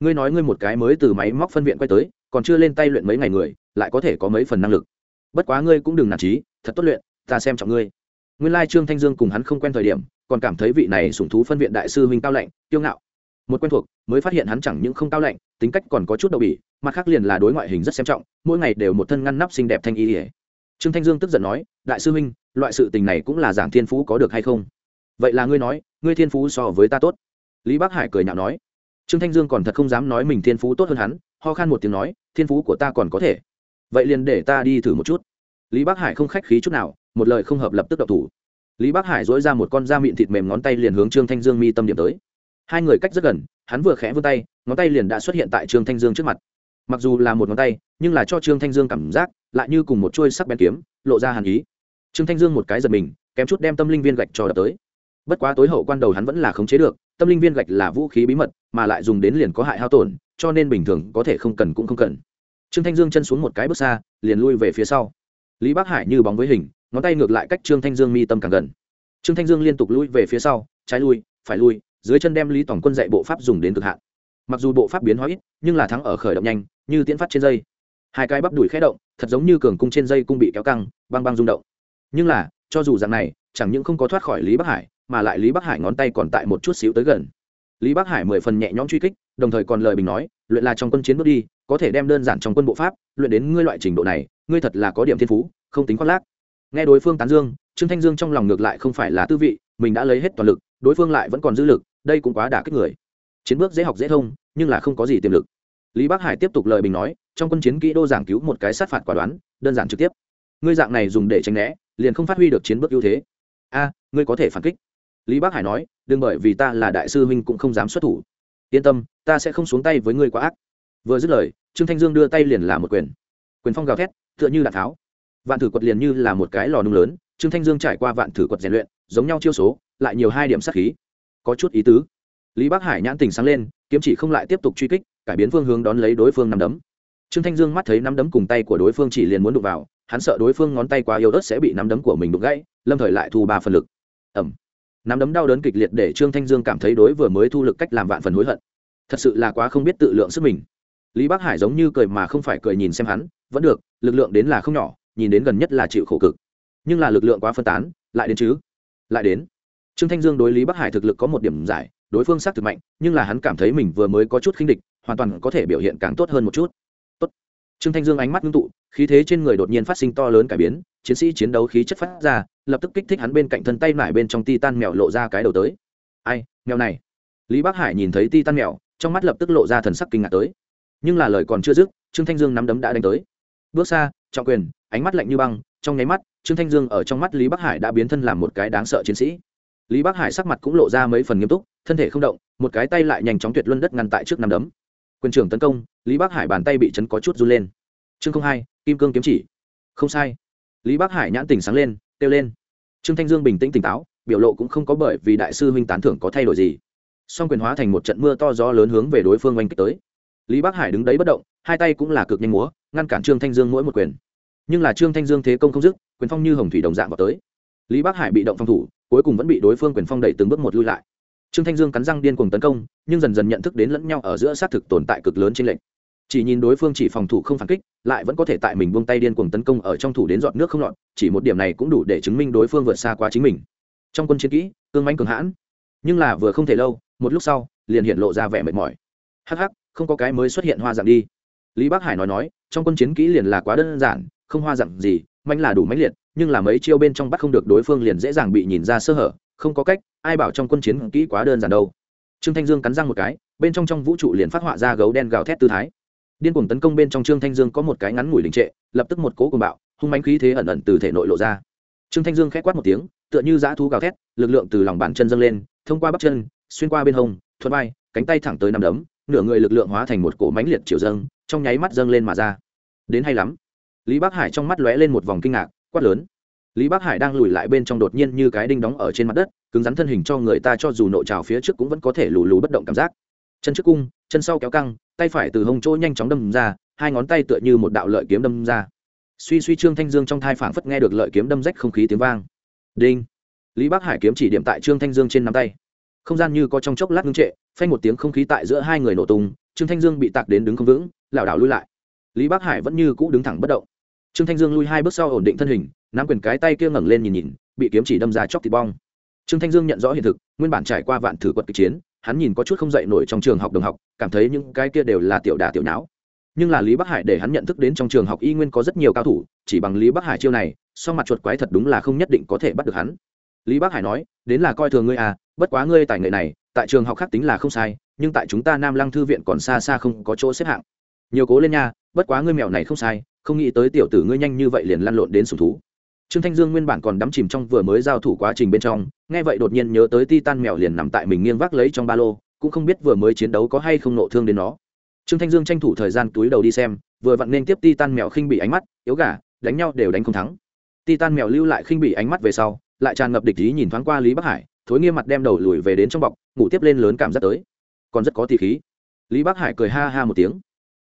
Ngươi nói ngươi một cái mới từ máy móc phân viện quay tới, còn chưa lên tay luyện mấy ngày người, lại có thể có mấy phần năng lực. Bất quá ngươi cũng đừng nản trí thật tốt luyện, ta xem trọng ngươi. Nguyên lai trương thanh dương cùng hắn không quen thời điểm, còn cảm thấy vị này sủng thú phân viện đại sư huynh cao lạnh, kiêu ngạo. Một quen thuộc, mới phát hiện hắn chẳng những không cao lạnh, tính cách còn có chút đậu bỉ, mặt khác liền là đối ngoại hình rất xem trọng, mỗi ngày đều một thân ngăn nắp xinh đẹp thanh y ỉa trương thanh dương tức giận nói, đại sư huynh, loại sự tình này cũng là giảng thiên phú có được hay không? Vậy là ngươi nói, ngươi thiên phú so với ta tốt. Lý bắc hải cười nhạo nói. Trương thanh dương còn thật không dám nói mình thiên phú tốt hơn hắn, ho khan một tiếng nói, thiên phú của ta còn có thể. Vậy liền để ta đi thử một chút. Lý bắc hải không khách khí chút nào, một lời không hợp lập tức đậu thủ. Lý bắc hải dỗi ra một con da miệng thịt mềm ngón tay liền hướng trương thanh dương mi tâm điểm tới. Hai người cách rất gần, hắn vừa khẽ vươn tay, ngón tay liền đã xuất hiện tại trương thanh dương trước mặt. Mặc dù là một ngón tay, nhưng là cho trương thanh dương cảm giác, lại như cùng một chuôi sắc bén kiếm, lộ ra hàn ý. Trương thanh dương một cái giật mình, kém chút đem tâm linh viên gạch cho đập tới bất quá tối hậu quan đầu hắn vẫn là khống chế được, tâm linh viên gạch là vũ khí bí mật, mà lại dùng đến liền có hại hao tổn, cho nên bình thường có thể không cần cũng không cần. Trương thanh dương chân xuống một cái bước xa, liền lui về phía sau. Lý bắc hải như bóng với hình, ngón tay ngược lại cách trương thanh dương mi tâm càng gần. Trương thanh dương liên tục lui về phía sau, trái lui, phải lui, dưới chân đem lý tổng quân dạy bộ pháp dùng đến cực hạn. Mặc dù bộ pháp biến hóa ít, nhưng là thắng ở khởi động nhanh, như tiến phát trên dây. Hai cái bắp đùi khé động, thật giống như cường cung trên dây cung bị kéo căng, băng băng rung động. Nhưng là, cho dù dạng này, chẳng những không có thoát khỏi lý bắc hải mà lại lý bắc hải ngón tay còn tại một chút xíu tới gần. Lý bắc hải mười phần nhẹ nhõm truy kích, đồng thời còn lời bình nói, luyện là trong quân chiến bước đi, có thể đem đơn giản trong quân bộ pháp, luyện đến ngươi loại trình độ này, ngươi thật là có điểm thiên phú, không tính khoác lác. Nghe đối phương tán dương, trương thanh dương trong lòng ngược lại không phải là tư vị, mình đã lấy hết toàn lực, đối phương lại vẫn còn dư lực, đây cũng quá đả kích người. Chiến bước dễ học dễ thông, nhưng là không có gì tiềm lực. Lý bắc hải tiếp tục lời bình nói, trong quân chiến kỹ đô giảng cứu một cái sát phạt quả đoán, đơn giản trực tiếp. Ngươi dạng này dùng để tránh né, liền không phát huy được chiến bước ưu thế. A, ngươi có thể phản kích lý Bác hải nói, đừng bởi vì ta là đại sư huynh cũng không dám xuất thủ. Yên tâm, ta sẽ không xuống tay với ngươi quá ác. Vừa dứt lời, trương thanh dương đưa tay liền làm một quyền. Quyền phong gào thét, tựa như đạn tháo. Vạn thử quật liền như là một cái lò nung lớn, trương thanh dương trải qua vạn thử quật rèn luyện, giống nhau chiêu số, lại nhiều hai điểm sát khí. Có chút ý tứ. Lý Bác hải nhãn tình sáng lên, kiếm chỉ không lại tiếp tục truy kích, cải biến phương hướng đón lấy đối phương nắm đấm. Trương thanh dương mắt thấy nắm đấm cùng tay của đối phương chỉ liền muốn đụng vào, hắn sợ đối phương ngón tay quá yếu ớt sẽ bị nắm đấm của mình đụng gãy, lâm thời lại thu ba phần lực. Ẩm nắm đấm đau đớn kịch liệt để trương thanh dương cảm thấy đối vừa mới thu lực cách làm vạn phần hối hận. Thật sự là quá không biết tự lượng sức mình. Lý bắc hải giống như cười mà không phải cười nhìn xem hắn, vẫn được, lực lượng đến là không nhỏ, nhìn đến gần nhất là chịu khổ cực. Nhưng là lực lượng quá phân tán, lại đến chứ? Lại đến. Trương thanh dương đối lý bắc hải thực lực có một điểm giải, đối phương xác thực mạnh, nhưng là hắn cảm thấy mình vừa mới có chút khinh địch, hoàn toàn có thể biểu hiện càng tốt hơn một chút. Tốt. trương thanh dương ánh mắt ngưng tụ, khí thế trên người đột nhiên phát sinh to lớn cải biến chiến sĩ chiến đấu khí chất phát ra, lập tức kích thích hắn bên cạnh thân tay mải bên trong ti tan mèo lộ ra cái đầu tới. Ai, mèo này? Lý bắc hải nhìn thấy ti tan mèo, trong mắt lập tức lộ ra thần sắc kinh ngạc tới. Nhưng là lời còn chưa dứt, trương thanh dương nắm đấm đã đánh tới. Bước xa, trọng quyền, ánh mắt lạnh như băng, trong nháy mắt, trương thanh dương ở trong mắt lý bắc hải đã biến thân làm một cái đáng sợ chiến sĩ. Lý bắc hải sắc mặt cũng lộ ra mấy phần nghiêm túc, thân thể không động, một cái tay lại nhanh chóng tuyệt luân đất ngăn tại trước nắm đấm. Quyền trưởng tấn công, lý bắc hải bàn tay bị chấn có chút run lên. Chương không hai, kim cương kiếm chỉ. Không sai lý bắc hải nhãn tỉnh sáng lên, kêu lên. Trương thanh dương bình tĩnh tỉnh táo, biểu lộ cũng không có bởi vì đại sư huynh tán thưởng có thay đổi gì. Song quyền hóa thành một trận mưa to gió lớn hướng về đối phương oanh kích tới. Lý bắc hải đứng đấy bất động, hai tay cũng là cực nhanh múa, ngăn cản trương thanh dương mỗi một quyền. Nhưng là trương thanh dương thế công không dứt, quyền phong như hồng thủy đồng dạng vào tới. Lý bắc hải bị động phòng thủ, cuối cùng vẫn bị đối phương quyền phong đẩy từng bước một lui lại. Trương thanh dương cắn răng điên cuồng tấn công, nhưng dần dần nhận thức đến lẫn nhau ở giữa xác thực tồn tại cực lớn trên lệnh chỉ nhìn đối phương chỉ phòng thủ không phản kích, lại vẫn có thể tại mình buông tay điên cuồng tấn công ở trong thủ đến dọn nước không lọt, chỉ một điểm này cũng đủ để chứng minh đối phương vượt xa quá chính mình. Trong quân chiến kỹ, cương manh cường hãn. Nhưng là vừa không thể lâu, một lúc sau, liền hiện lộ ra vẻ mệt mỏi. Hắc hắc, không có cái mới xuất hiện hoa dạng đi. Lý bắc hải nói nói, trong quân chiến kỹ liền là quá đơn giản, không hoa dạng gì manh là đủ mãnh liệt, nhưng là mấy chiêu bên trong bắt không được đối phương liền dễ dàng bị nhìn ra sơ hở, không có cách, ai bảo trong quân chiến kỹ quá đơn giản đâu. Trương thanh dương cắn răng một cái, bên trong trong vũ trụ liền phát họa ra gấu đen gào thét tư thái điên cuồng tấn công bên trong trương thanh dương có một cái ngắn ngủi đình trệ, lập tức một cố cùng bạo, hung mánh khí thế ẩn ẩn từ thể nội lộ ra. Trương thanh dương k h é quát một tiếng, tựa như dã thú gào thét, lực lượng từ lòng bàn chân dâng lên, thông qua bắp chân, xuyên qua bên hông, thuận vai, cánh tay thẳng tới nằm đấm, nửa người lực lượng hóa thành một cổ mãnh liệt chiều dâng, trong nháy mắt dâng lên mà ra. Đến hay lắm. Lý bắc hải trong mắt lóe lên một vòng kinh ngạc, quát lớn. Lý bắc hải đang lùi lại bên trong đột nhiên như cái đinh đóng ở trên mặt đất, cứng rắn thân hình cho người ta cho dù nội trào phía trước cũng vẫn có thể lù lù bất động cảm giác. Chân trước cung, chân sau kéo căng tay phải từ hông chỗ nhanh chóng đâm ra, hai ngón tay tựa như một đạo lợi kiếm đâm ra. Suy suy trương thanh dương trong thai phảng phất nghe được lợi kiếm đâm rách không khí tiếng vang. Đinh. Lý bắc hải kiếm chỉ điểm tại trương thanh dương trên nắm tay. Không gian như có trong chốc lát ngưng trệ, phanh một tiếng không khí tại giữa hai người nổ tung, trương thanh dương bị tạc đến đứng không vững, lảo đảo lui lại. Lý bắc hải vẫn như cũ đứng thẳng bất động. Trương thanh dương lui hai bước sau ổn định thân hình, nắm quyền cái tay kia ngẩng lên nhìn nhìn, bị kiếm chỉ đâm ra chóc thịt bong. Trương thanh dương nhận rõ hiện thực, nguyên bản trải qua vạn thử quật kịch chiến hắn nhìn có chút không dậy nổi trong trường học đồng học, cảm thấy những cái kia đều là tiểu đà tiểu não nhưng là lý bắc hải để hắn nhận thức đến trong trường học y nguyên có rất nhiều cao thủ, chỉ bằng lý bắc hải chiêu này so mặt chuột quái thật đúng là không nhất định có thể bắt được hắn. Lý bắc hải nói, đến là coi thường ngươi à bất quá ngươi tài nghệ này, tại trường học khác tính là không sai, nhưng tại chúng ta nam lăng thư viện còn xa xa không có chỗ xếp hạng. Nhiều cố lên nha, bất quá ngươi mèo này không sai, không nghĩ tới tiểu tử ngươi nhanh như vậy liền lăn lộn đến sùng thú trương thanh dương nguyên bản còn đắm chìm trong vừa mới giao thủ quá trình bên trong, nghe vậy đột nhiên nhớ tới Titan mèo liền nằm tại mình nghiêng vác lấy trong ba lô, cũng không biết vừa mới chiến đấu có hay không nộ thương đến nó. Trương thanh dương tranh thủ thời gian túi đầu đi xem, vừa vặn nên tiếp Titan mèo khinh bị ánh mắt, yếu gà, đánh nhau đều đánh không thắng. Titan mèo lưu lại khinh bị ánh mắt về sau, lại tràn ngập địch ý nhìn thoáng qua lý bắc hải, thối nghiêm mặt đem đầu lùi về đến trong bọc, ngủ tiếp lên lớn cảm giác tới. Còn rất có tỷ khí. Lý bắc hải cười ha ha một tiếng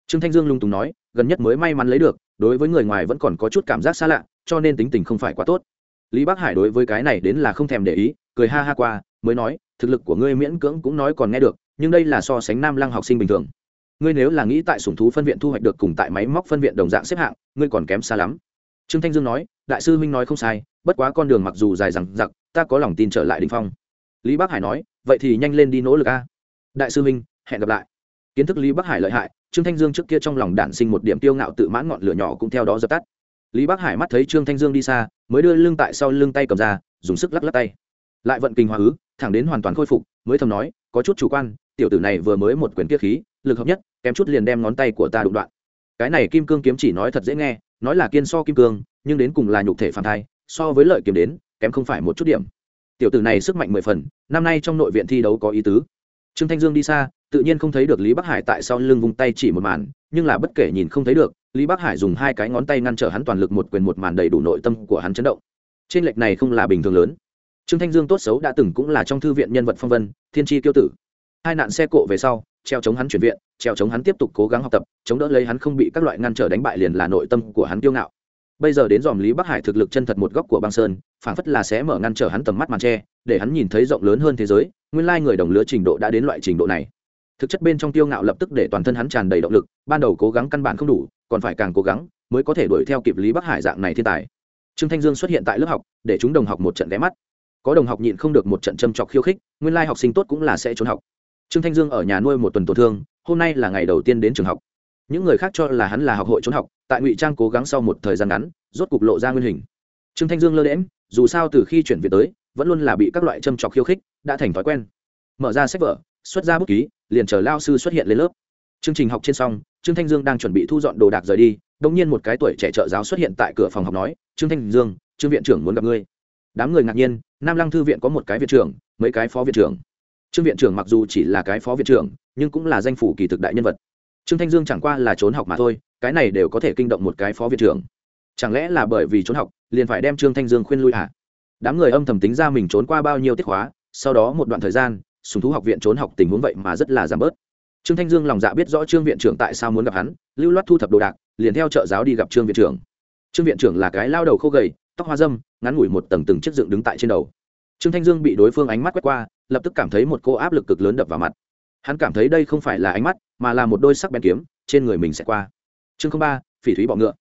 trương thanh dương lung tùng nói, gần nhất mới may mắn lấy được, đối với người ngoài vẫn còn có chút cảm giác xa lạ, cho nên tính tình không phải quá tốt. Lý bắc hải đối với cái này đến là không thèm để ý, cười ha ha qua, mới nói, thực lực của ngươi miễn cưỡng cũng nói còn nghe được, nhưng đây là so sánh nam lăng học sinh bình thường. Ngươi nếu là nghĩ tại sủng thú phân viện thu hoạch được cùng tại máy móc phân viện đồng dạng xếp hạng, ngươi còn kém xa lắm. Trương thanh dương nói, đại sư huynh nói không sai, bất quá con đường mặc dù dài rằng giặc ta có lòng tin trở lại đình phong. Lý bắc hải nói, vậy thì nhanh lên đi nỗ lực a. Đại sư huynh, hẹn gặp lại. Kiến thức lý bắc hải lợi hại trương thanh dương trước kia trong lòng đản sinh một điểm tiêu ngạo tự mãn ngọn lửa nhỏ cũng theo đó dập tắt. Lý bắc hải mắt thấy trương thanh dương đi xa, mới đưa lưng tại sau lưng tay cầm ra, dùng sức lắc lắc tay. Lại vận kinh hòa ứ, thẳng đến hoàn toàn khôi phục, mới thầm nói, có chút chủ quan, tiểu tử này vừa mới một quyền kia khí, lực hợp nhất, kém chút liền đem ngón tay của ta đụng đoạn. Cái này kim cương kiếm chỉ nói thật dễ nghe, nói là kiên so kim cương, nhưng đến cùng là nhục thể phản thai, so với lợi kiếm đến, kém không phải một chút điểm. Tiểu tử này sức mạnh mười phần, năm nay trong nội viện thi đấu có ý tứ. Trương thanh dương đi xa tự nhiên không thấy được lý bắc hải tại sau lưng vung tay chỉ một màn, nhưng là bất kể nhìn không thấy được, lý bắc hải dùng hai cái ngón tay ngăn trở hắn toàn lực một quyền một màn đầy đủ nội tâm của hắn chấn động. Trên lệch này không là bình thường lớn. Trương thanh dương tốt xấu đã từng cũng là trong thư viện nhân vật phong vân, thiên tri tiêu tử. Hai nạn xe cộ về sau, treo chống hắn chuyển viện, treo chống hắn tiếp tục cố gắng học tập, chống đỡ lấy hắn không bị các loại ngăn trở đánh bại liền là nội tâm của hắn kiêu ngạo. Bây giờ đến dòm lý bắc hải thực lực chân thật một góc của băng sơn, phảng phất là sẽ mở ngăn trở hắn tầm mắt màn tre, để hắn nhìn thấy rộng lớn hơn thế giới, nguyên lai người đồng lứa trình độ đã đến loại trình độ này thực chất bên trong tiêu ngạo lập tức để toàn thân hắn tràn đầy động lực, ban đầu cố gắng căn bản không đủ, còn phải càng cố gắng mới có thể đuổi theo kịp lý bắc hải dạng này thiên tài. Trương thanh dương xuất hiện tại lớp học, để chúng đồng học một trận ghé mắt. Có đồng học nhịn không được một trận châm chọc khiêu khích, nguyên lai học sinh tốt cũng là sẽ trốn học. Trương thanh dương ở nhà nuôi một tuần tổn thương, hôm nay là ngày đầu tiên đến trường học. Những người khác cho là hắn là học hội trốn học, tại ngụy trang cố gắng sau một thời gian ngắn, rốt cục lộ ra nguyên hình. Trương thanh dương lơ đễm dù sao từ khi chuyển viện tới, vẫn luôn là bị các loại châm chọc khiêu khích, đã thành thói quen. Mở ra sách vở, xuất ra bút ký liền chờ lao sư xuất hiện lên lớp. Chương trình học trên xong, trương thanh dương đang chuẩn bị thu dọn đồ đạc rời đi đông nhiên một cái tuổi trẻ trợ giáo xuất hiện tại cửa phòng học nói, trương thanh dương, trương viện trưởng muốn gặp ngươi. Đám người ngạc nhiên, nam lăng thư viện có một cái viện trưởng, mấy cái phó viện trưởng. Trương viện trưởng mặc dù chỉ là cái phó viện trưởng, nhưng cũng là danh phủ kỳ thực đại nhân vật. Trương thanh dương chẳng qua là trốn học mà thôi, cái này đều có thể kinh động một cái phó viện trưởng. Chẳng lẽ là bởi vì trốn học, liền phải đem trương thanh dương khuyên lui hả? Đám người âm thầm tính ra mình trốn qua bao nhiêu tiết hóa, sau đó một đoạn thời gian sùng thú học viện trốn học tình huống vậy mà rất là giảm bớt. Trương thanh dương lòng dạ biết rõ trương viện trưởng tại sao muốn gặp hắn, lưu loát thu thập đồ đạc, liền theo trợ giáo đi gặp trương viện trưởng. Trương viện trưởng là cái lao đầu khô gầy, tóc hoa dâm, ngắn ngủi một tầng từng chiếc dựng đứng tại trên đầu. Trương thanh dương bị đối phương ánh mắt quét qua, lập tức cảm thấy một cô áp lực cực lớn đập vào mặt. Hắn cảm thấy đây không phải là ánh mắt, mà là một đôi sắc bén kiếm, trên người mình sẽ qua. Chương ba, phỉ thúy bọ ngựa.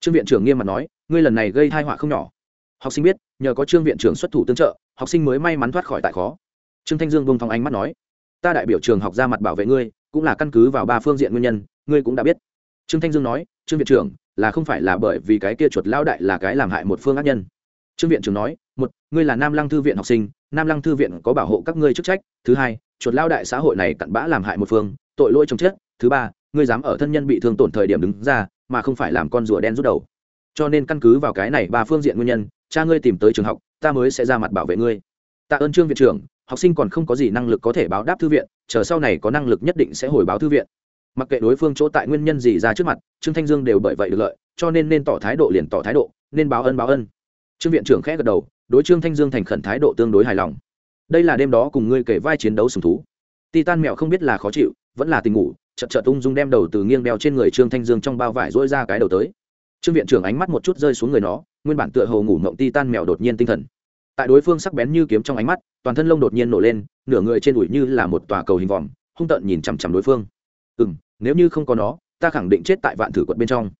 Trương viện trưởng nghiêm mặt nói, ngươi lần này gây thai họa không nhỏ. Học sinh biết, nhờ có trương viện trưởng xuất thủ tương trợ, học sinh mới may mắn thoát khỏi tại khó trương thanh dương bông thong ánh mắt nói, ta đại biểu trường học ra mặt bảo vệ ngươi, cũng là căn cứ vào ba phương diện nguyên nhân, ngươi cũng đã biết. Trương thanh dương nói, trương viện trưởng, là không phải là bởi vì cái kia chuột lao đại là cái làm hại một phương ác nhân. Trương viện trưởng nói, một, ngươi là nam lăng thư viện học sinh, nam lăng thư viện có bảo hộ các ngươi chức trách. Thứ hai, chuột lao đại xã hội này cặn bã làm hại một phương, tội lỗi chồng chết. Thứ ba, ngươi dám ở thân nhân bị thương tổn thời điểm đứng ra, mà không phải làm con rùa đen rút đầu. Cho nên căn cứ vào cái này ba phương diện nguyên nhân, cha ngươi tìm tới trường học, ta mới sẽ ra mặt bảo vệ ngươi. Tạ ơn trương viện trưởng học sinh còn không có gì năng lực có thể báo đáp thư viện, chờ sau này có năng lực nhất định sẽ hồi báo thư viện. Mặc kệ đối phương chỗ tại nguyên nhân gì ra trước mặt, trương thanh dương đều bởi vậy được lợi, cho nên nên tỏ thái độ liền tỏ thái độ, nên báo ân báo ân. Trương viện trưởng khẽ gật đầu, đối trương thanh dương thành khẩn thái độ tương đối hài lòng. Đây là đêm đó cùng ngươi kể vai chiến đấu sùng thú. Titan mẹo không biết là khó chịu, vẫn là tình ngủ, chật chật ung dung đem đầu từ nghiêng đeo trên người trương thanh dương trong bao vải dỗi ra cái đầu tới. Trương viện trưởng ánh mắt một chút rơi xuống người nó, nguyên bản tựa hồ ngủ mộng titan mèo đột nhiên tinh thần. Tại đối phương sắc bén như kiếm trong ánh mắt toàn thân lông đột nhiên nổ lên, nửa người trên đùi như là một tòa cầu hình vòm, hung tợn nhìn chằm chằm đối phương. Ừ m nếu như không có nó, ta khẳng định chết tại vạn thử quật bên trong.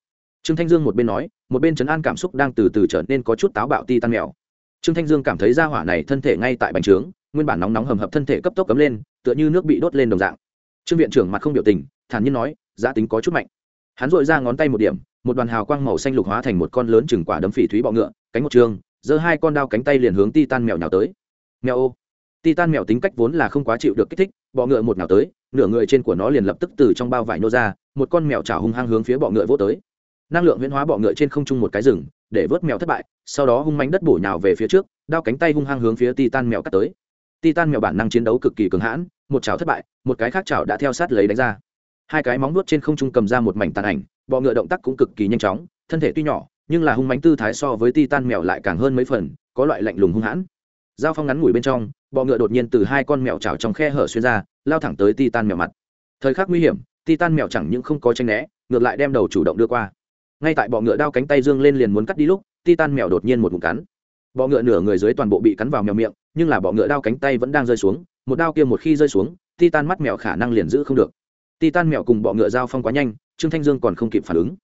Trương thanh dương một bên nói, một bên chấn an cảm xúc đang từ từ trở nên có chút táo bạo ti tan mèo. Trương thanh dương cảm thấy ra hỏa này thân thể ngay tại bành trướng, nguyên bản nóng nóng hầm hập thân thể cấp tốc cấm lên, tựa như nước bị đốt lên đồng dạng. Trương viện trưởng mặt không biểu tình, thản nhiên nói, giá tính có chút mạnh. Hắn dội ra ngón tay một điểm, một đoàn hào quang màu xanh lục hóa thành một con lớn chừng quả đấm phỉ thúy bọ ngựa, cánh một trường, giơ hai con đao cánh tay liền hướng ti tan mèo nhào tới mèo. Ô titan mèo tính cách vốn là không quá chịu được kích thích, bọ ngựa một nào tới, nửa người trên của nó liền lập tức từ trong bao vải nô ra, một con mèo chảo hung hăng hướng phía bọ ngựa vỗ tới. Năng lượng huyễn hóa bọ ngựa trên không trung một cái rừng, để vớt mèo thất bại, sau đó hung mánh đất bổ nhào về phía trước, đao cánh tay hung hăng hướng phía titan mèo cắt tới. Titan mèo bản năng chiến đấu cực kỳ cường hãn, một chảo thất bại, một cái khác chảo đã theo sát lấy đánh ra. Hai cái móng nuốt trên không trung cầm ra một mảnh tàn ảnh, bọ ngựa động tác cũng cực kỳ nhanh chóng, thân thể tuy nhỏ, nhưng là hung mánh tư thái so với titan mèo lại càng hơn mấy phần, có loại lạnh lùng hung hãn dao phong ngắn ngủi bên trong, bọ ngựa đột nhiên từ hai con mèo chảo trong khe hở xuyên ra, lao thẳng tới titan mèo mặt. Thời khắc nguy hiểm, titan mèo chẳng những không có tranh né, ngược lại đem đầu chủ động đưa qua. Ngay tại bọ ngựa đao cánh tay dương lên liền muốn cắt đi lúc, titan mèo đột nhiên một mụn cắn. Bọ ngựa nửa người dưới toàn bộ bị cắn vào mèo miệng, nhưng là bọ ngựa đao cánh tay vẫn đang rơi xuống, một đao kia một khi rơi xuống, titan mắt mèo khả năng liền giữ không được. Titan mèo cùng bọ ngựa giao phong quá nhanh, trương thanh dương còn không kịp phản ứng.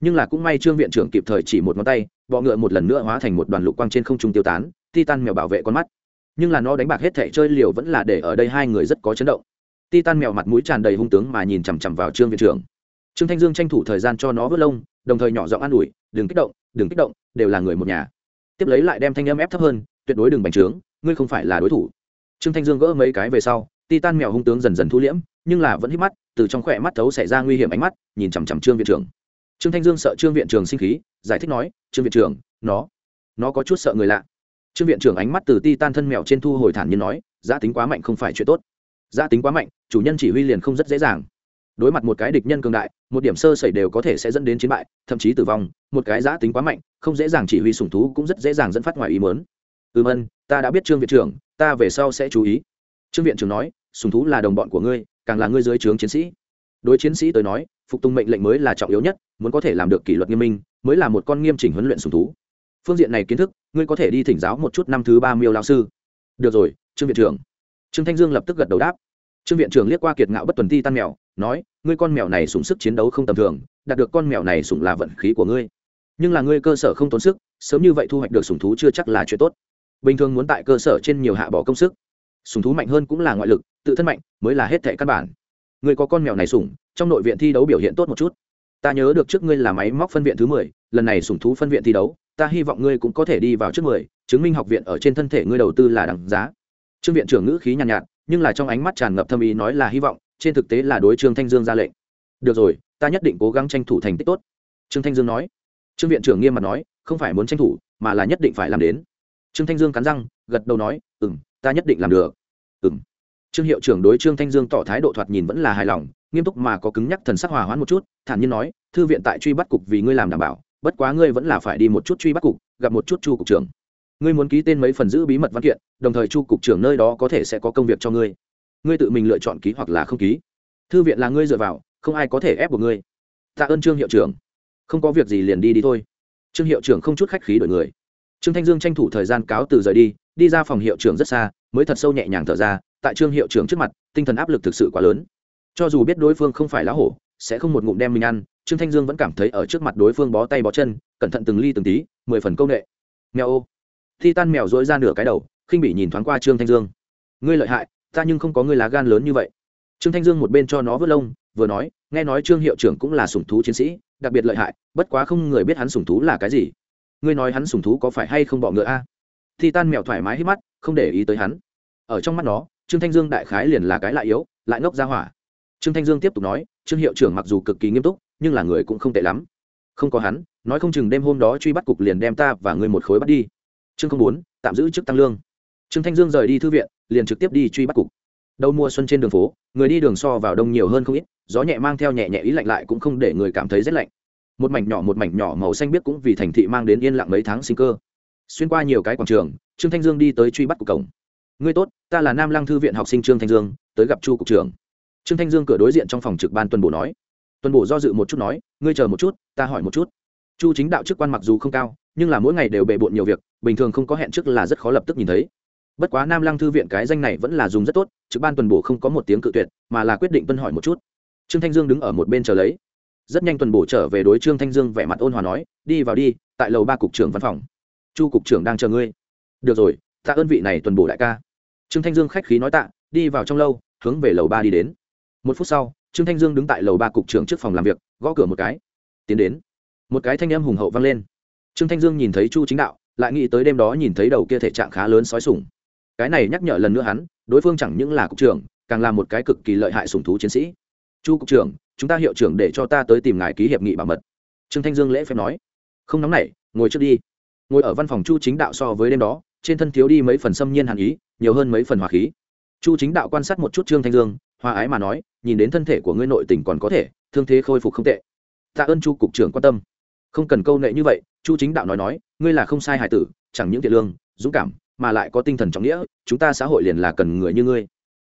Nhưng là cũng may trương viện trưởng kịp thời chỉ một ngón tay, bọ ngựa một lần nữa hóa thành một đoàn lục quang trên không trung tiêu tán titan mèo bảo vệ con mắt. Nhưng là nó đánh bạc hết thể chơi liều vẫn là để ở đây hai người rất có chấn động. Titan mèo mặt mũi tràn đầy hung tướng mà nhìn chằm chằm vào trương viện trưởng. Trương thanh dương tranh thủ thời gian cho nó vớt lông, đồng thời nhỏ giọng an ủi, đừng kích động, đừng kích động, đều là người một nhà. Tiếp lấy lại đem thanh âm ép thấp hơn, tuyệt đối đừng bành trướng, ngươi không phải là đối thủ. Trương thanh dương gỡ mấy cái về sau, titan mèo hung tướng dần dần thu liễm, nhưng là vẫn hít mắt, từ trong khỏe mắt thấu xảy ra nguy hiểm ánh mắt, nhìn chằm chằm trương viện trưởng. Trương thanh dương sợ trương viện trưởng sinh khí, giải thích nói, trương viện trưởng, nó nó có chút sợ người lạ trương viện trưởng ánh mắt từ ti tan thân mèo trên thu hồi thản nhiên nói, giá tính quá mạnh không phải chuyện tốt. Giá tính quá mạnh, chủ nhân chỉ huy liền không rất dễ dàng. Đối mặt một cái địch nhân cường đại, một điểm sơ sẩy đều có thể sẽ dẫn đến chiến bại, thậm chí tử vong, một cái giá tính quá mạnh, không dễ dàng chỉ huy sủng thú cũng rất dễ dàng dẫn phát ngoài ý mớn ừm ân, ta đã biết trương viện trưởng, ta về sau sẽ chú ý. Trương viện trưởng nói, sủng thú là đồng bọn của ngươi, càng là ngươi dưới trướng chiến sĩ. Đối chiến sĩ tới nói, phục tùng mệnh lệnh mới là trọng yếu nhất, muốn có thể làm được kỷ luật nghiêm minh, mới là một con nghiêm chỉnh huấn luyện sùng thú. Phương diện này kiến thức ngươi có thể đi thỉnh giáo một chút năm thứ ba miêu lao sư. Được rồi, trương viện trưởng. Trương thanh dương lập tức gật đầu đáp. Trương viện trưởng liếc qua kiệt ngạo bất tuần ti tan mèo, nói, ngươi con mèo này sùng sức chiến đấu không tầm thường, đạt được con mèo này sùng là vận khí của ngươi. Nhưng là ngươi cơ sở không tốn sức, sớm như vậy thu hoạch được sùng thú chưa chắc là chuyện tốt. Bình thường muốn tại cơ sở trên nhiều hạ bỏ công sức. Sùng thú mạnh hơn cũng là ngoại lực, tự thân mạnh mới là hết thệ căn bản. Ngươi có con mèo này sùng trong nội viện thi đấu biểu hiện tốt một chút. Ta nhớ được trước ngươi là máy móc phân viện thứ mười, lần này sủng thú phân viện thi đấu ta hy vọng ngươi cũng có thể đi vào trước mười chứng minh học viện ở trên thân thể ngươi đầu tư là đằng giá. Trương viện trưởng ngữ khí nhàn nhạt, nhạt nhưng là trong ánh mắt tràn ngập thâm ý nói là hy vọng trên thực tế là đối trương thanh dương ra lệnh. Được rồi ta nhất định cố gắng tranh thủ thành tích tốt. Trương thanh dương nói. Trương viện trưởng nghiêm mặt nói không phải muốn tranh thủ mà là nhất định phải làm đến. Trương thanh dương cắn răng gật đầu nói ừ m ta nhất định làm được. Ừ m trương hiệu trưởng đối trương thanh dương tỏ thái độ thoạt nhìn vẫn là hài lòng nghiêm túc mà có cứng nhắc thần sắc hòa hoãn một chút thản nhiên nói thư viện tại truy bắt cục vì ngươi làm đảm bảo bất quá ngươi vẫn là phải đi một chút truy bắt cục, gặp một chút chu cục trưởng. Ngươi muốn ký tên mấy phần giữ bí mật văn kiện, đồng thời chu cục trưởng nơi đó có thể sẽ có công việc cho ngươi. Ngươi tự mình lựa chọn ký hoặc là không ký. Thư viện là ngươi dựa vào, không ai có thể ép buộc ngươi. Tạ ơn trương hiệu trưởng. Không có việc gì liền đi đi thôi. Trương hiệu trưởng không chút khách khí đổi người. Trương thanh dương tranh thủ thời gian cáo từ rời đi đi ra phòng hiệu trưởng rất xa, mới thật sâu nhẹ nhàng thở ra, tại trương hiệu trưởng trước mặt, tinh thần áp lực thực sự quá lớn. Cho dù biết đối phương không phải lá hổ, sẽ không một ngụm đem mình ăn trương thanh dương vẫn cảm thấy ở trước mặt đối phương bó tay bó chân, cẩn thận từng ly từng tí, mười phần công nghệ. Mèo ô. Thi tan mèo dỗi ra nửa cái đầu, khinh bị nhìn thoáng qua trương thanh dương. Ngươi lợi hại, ta nhưng không có ngươi lá gan lớn như vậy. Trương thanh dương một bên cho nó vớt lông, vừa nói, nghe nói trương hiệu trưởng cũng là sủng thú chiến sĩ, đặc biệt lợi hại, bất quá không người biết hắn sủng thú là cái gì. Ngươi nói hắn sủng thú có phải hay không bọ ngựa a? Thi tan mèo thoải mái hít mắt, không để ý tới hắn. Ở trong mắt nó, trương thanh dương đại khái liền là cái lại yếu, lại ngốc ra hỏa. Trương thanh dương tiếp tục nói, trương hiệu trưởng mặc dù cực kỳ nghiêm túc nhưng là người cũng không tệ lắm. Không có hắn, nói không chừng đêm hôm đó truy bắt cục liền đem ta và người một khối bắt đi. Trương không muốn tạm giữ chức tăng lương. Trương thanh dương rời đi thư viện, liền trực tiếp đi truy bắt cục. Đầu mùa xuân trên đường phố, người đi đường so vào đông nhiều hơn không ít, gió nhẹ mang theo nhẹ nhẹ ý lạnh lại cũng không để người cảm thấy rét lạnh. Một mảnh nhỏ một mảnh nhỏ màu xanh biếc cũng vì thành thị mang đến yên lặng mấy tháng sinh cơ. Xuyên qua nhiều cái quảng trường, trương thanh dương đi tới truy bắt cục cổng. Ngươi tốt, ta là nam lăng thư viện học sinh trương thanh dương, tới gặp chu cục trưởng. Trương thanh dương cửa đối diện trong phòng trực ban tuần bổ nói tuần bổ do dự một chút nói, ngươi chờ một chút, ta hỏi một chút. Chu chính đạo chức quan mặc dù không cao, nhưng là mỗi ngày đều bề bộn nhiều việc, bình thường không có hẹn trước là rất khó lập tức nhìn thấy. Bất quá nam lăng thư viện cái danh này vẫn là dùng rất tốt, trực ban tuần bổ không có một tiếng cự tuyệt, mà là quyết định tuân hỏi một chút. Trương thanh dương đứng ở một bên chờ lấy. Rất nhanh tuần bổ trở về đối trương thanh dương vẻ mặt ôn hòa nói, đi vào đi, tại lầu ba cục trưởng văn phòng. Chu cục trưởng đang chờ ngươi. Được rồi, tạ ơn vị này tuần bổ đại ca. Trương thanh dương khách khí nói tạ, đi vào trong lâu, hướng về lầu ba đi đến. Một phút sau trương thanh dương đứng tại lầu ba cục trưởng trước phòng làm việc, gõ cửa một cái. Tiến đến. Một cái thanh âm hùng hậu vang lên. Trương thanh dương nhìn thấy chu chính đạo, lại nghĩ tới đêm đó nhìn thấy đầu kia thể trạng khá lớn sói sủng. Cái này nhắc nhở lần nữa hắn, đối phương chẳng những là cục trưởng, càng là một cái cực kỳ lợi hại sủng thú chiến sĩ. Chu cục trưởng, chúng ta hiệu trưởng để cho ta tới tìm ngài ký hiệp nghị bảo mật. Trương thanh dương lễ phép nói. Không nóng nảy, ngồi trước đi. Ngồi ở văn phòng chu chính đạo so với đêm đó, trên thân thiếu đi mấy phần xâm nhiên hàn ý, nhiều hơn mấy phần hòa khí. Chu chính đạo quan sát một chút trương thanh dương hòa ái mà nói, nhìn đến thân thể của ngươi nội tình còn có thể, thương thế khôi phục không tệ. Tạ ơn chu cục trưởng quan tâm. Không cần câu nệ như vậy, chu chính đạo nói nói, ngươi là không sai hài tử, chẳng những thiện lương, dũng cảm, mà lại có tinh thần trọng nghĩa, chúng ta xã hội liền là cần người như ngươi.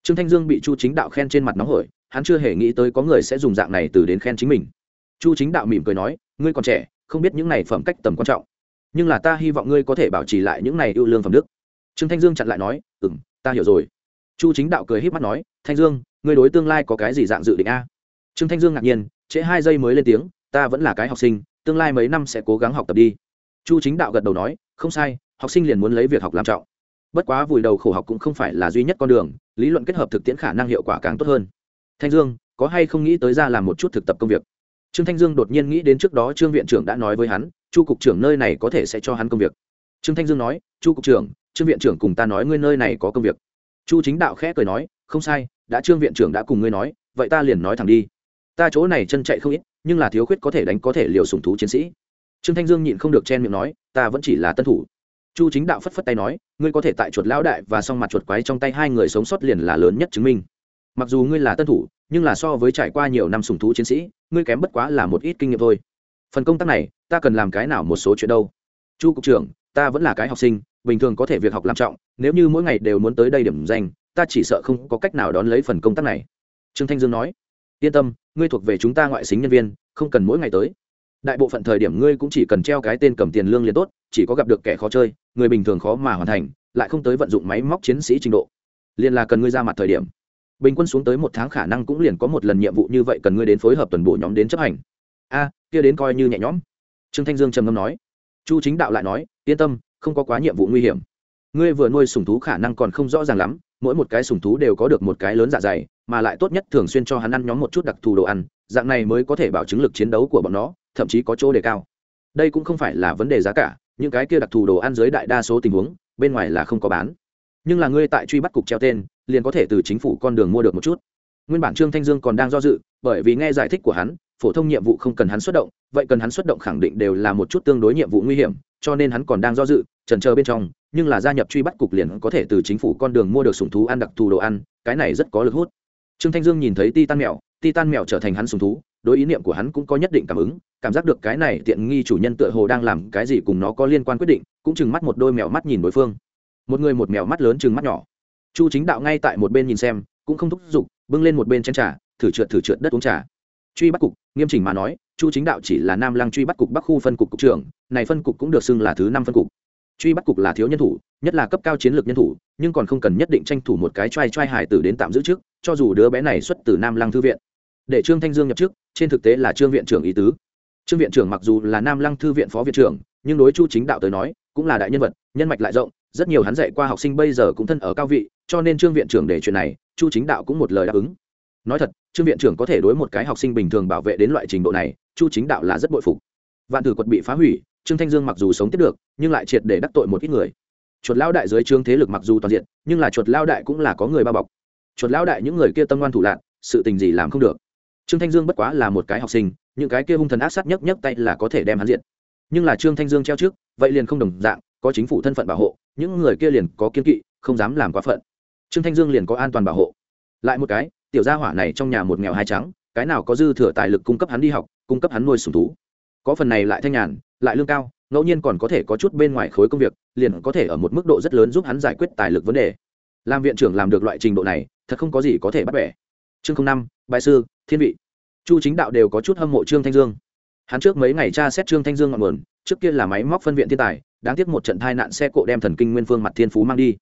Trương thanh dương bị chu chính đạo khen trên mặt nóng hổi, hắn chưa hề nghĩ tới có người sẽ dùng dạng này từ đến khen chính mình. Chu chính đạo mỉm cười nói, ngươi còn trẻ, không biết những này phẩm cách tầm quan trọng. Nhưng là ta hy vọng ngươi có thể bảo trì lại những này ưu lương phẩm đức. Trương thanh dương chặn lại nói ừ m ta hiểu rồi chu chính đạo cười h í p mắt nói, thanh dương, ngươi đối tương lai có cái gì dạng dự định a? Trương thanh dương ngạc nhiên, trễ hai giây mới lên tiếng, ta vẫn là cái học sinh, tương lai mấy năm sẽ cố gắng học tập đi. Chu chính đạo gật đầu nói, không sai, học sinh liền muốn lấy việc học làm trọng. Bất quá vùi đầu khổ học cũng không phải là duy nhất con đường, lý luận kết hợp thực tiễn khả năng hiệu quả càng tốt hơn. Thanh dương, có hay không nghĩ tới ra làm một chút thực tập công việc? Trương thanh dương đột nhiên nghĩ đến trước đó trương viện trưởng đã nói với hắn, chu cục trưởng nơi này có thể sẽ cho hắn công việc. Trương thanh dương nói, chu cục trưởng, trương viện trưởng cùng ta nói ngươi nơi này có công việc chu chính đạo khẽ cười nói, không sai, đã trương viện trưởng đã cùng ngươi nói, vậy ta liền nói thẳng đi. Ta chỗ này chân chạy không ít, nhưng là thiếu khuyết có thể đánh có thể liều sùng thú chiến sĩ. Trương thanh dương nhịn không được chen miệng nói, ta vẫn chỉ là tân thủ. Chu chính đạo phất phất tay nói, ngươi có thể tại chuột lão đại và song mặt chuột quái trong tay hai người sống sót liền là lớn nhất chứng minh. Mặc dù ngươi là tân thủ, nhưng là so với trải qua nhiều năm sùng thú chiến sĩ, ngươi kém bất quá là một ít kinh nghiệm thôi. Phần công tác này, ta cần làm cái nào một số chuyện đâu? Chu cục trưởng, ta vẫn là cái học sinh bình thường có thể việc học làm trọng, nếu như mỗi ngày đều muốn tới đây điểm danh, ta chỉ sợ không có cách nào đón lấy phần công tác này. Trương thanh dương nói. Yên tâm, ngươi thuộc về chúng ta ngoại xính nhân viên, không cần mỗi ngày tới. Đại bộ phận thời điểm ngươi cũng chỉ cần treo cái tên cầm tiền lương liền tốt, chỉ có gặp được kẻ khó chơi, người bình thường khó mà hoàn thành, lại không tới vận dụng máy móc chiến sĩ trình độ. Liền là cần ngươi ra mặt thời điểm. Bình quân xuống tới một tháng khả năng cũng liền có một lần nhiệm vụ như vậy cần ngươi đến phối hợp tuần bộ nhóm đến chấp hành. A, kia đến coi như nhẹ nhõm. Trương thanh dương trầm ngâm nói. Chu chính đạo lại nói, yên tâm không có quá nhiệm vụ nguy hiểm. Ngươi vừa nuôi sùng thú khả năng còn không rõ ràng lắm, mỗi một cái sùng thú đều có được một cái lớn dạ dày, mà lại tốt nhất thường xuyên cho hắn ăn nhóm một chút đặc thù đồ ăn, dạng này mới có thể bảo chứng lực chiến đấu của bọn nó, thậm chí có chỗ đề cao. Đây cũng không phải là vấn đề giá cả, những cái kia đặc thù đồ ăn dưới đại đa số tình huống, bên ngoài là không có bán. Nhưng là ngươi tại truy bắt cục treo tên, liền có thể từ chính phủ con đường mua được một chút. Nguyên bản trương thanh dương còn đang do dự, bởi vì nghe giải thích của hắn, phổ thông nhiệm vụ không cần hắn xuất động, vậy cần hắn xuất động khẳng định đều là một chút tương đối nhiệm vụ nguy hiểm, cho nên hắn còn đang do dự trần chờ bên trong, nhưng là gia nhập truy bắt cục liền có thể từ chính phủ con đường mua được sùng thú ăn đặc thù đồ ăn, cái này rất có lực hút. Trương thanh dương nhìn thấy ti tan mèo ti tan mèo trở thành hắn sùng thú, đối ý niệm của hắn cũng có nhất định cảm ứng, cảm giác được cái này tiện nghi chủ nhân tựa hồ đang làm cái gì cùng nó có liên quan quyết định, cũng chừng mắt một đôi mèo mắt nhìn đối phương. Một người một mèo mắt lớn chừng mắt nhỏ. Chu chính đạo ngay tại một bên nhìn xem, cũng không thúc giục, bưng lên một bên chén trà, thử trượt thử trượt đất uống trà. Truy bắt cục, nghiêm chỉnh mà nói, chu chính đạo chỉ là nam lăng truy bắt cục bắc khu phân cục cục trưởng, này phân cục cũng được xưng là thứ năm phân cục truy bắt cục là thiếu nhân thủ, nhất là cấp cao chiến lược nhân thủ, nhưng còn không cần nhất định tranh thủ một cái t r a i t r a i hải tử đến tạm giữ trước, cho dù đứa bé này xuất từ nam lăng thư viện. Để trương thanh dương nhập chức, trên thực tế là trương viện trưởng ý tứ. Trương viện trưởng mặc dù là nam lăng thư viện phó viện trưởng, nhưng đối chu chính đạo tới nói, cũng là đại nhân vật, nhân mạch lại rộng, rất nhiều hắn dạy qua học sinh bây giờ cũng thân ở cao vị, cho nên trương viện trưởng để chuyện này, chu chính đạo cũng một lời đáp ứng. Nói thật, trương viện trưởng có thể đối một cái học sinh bình thường bảo vệ đến loại trình độ này, chu chính đạo là rất bội phục. Vạn tử quật bị phá hủy trương thanh dương mặc dù sống tiếp được, nhưng lại triệt để đắc tội một ít người. Chuột lao đại dưới trương thế lực mặc dù toàn diện, nhưng là chuột lao đại cũng là có người bao bọc. Chuột lao đại những người kia tâm ngoan thủ lạc sự tình gì làm không được. Trương thanh dương bất quá là một cái học sinh, những cái kia hung thần ác sát nhấc nhấc tay là có thể đem hắn diện nhưng là trương thanh dương treo trước, vậy liền không đồng dạng, có chính phủ thân phận bảo hộ, những người kia liền có kiên kỵ, không dám làm quá phận. Trương thanh dương liền có an toàn bảo hộ. Lại một cái, tiểu gia hỏa này trong nhà một nghèo hai trắng, cái nào có dư thừa tài lực cung cấp hắn đi học, cung cấp hắn nuôi sùng thú. Có phần này lại thanh nhàn lại lương cao, ngẫu nhiên còn có thể có chút bên ngoài khối công việc, liền có thể ở một mức độ rất lớn giúp hắn giải quyết tài lực vấn đề. Làm viện trưởng làm được loại trình độ này, thật không có gì có thể bắt bẻ. Chương năm bài sư, thiên vị. Chu chính đạo đều có chút hâm mộ trương thanh dương. Hắn trước mấy ngày tra xét trương thanh dương ngọn nguồn, trước kia là máy móc phân viện thiên tài, đáng tiếc một trận tai nạn xe cộ đem thần kinh nguyên phương mặt thiên phú mang đi.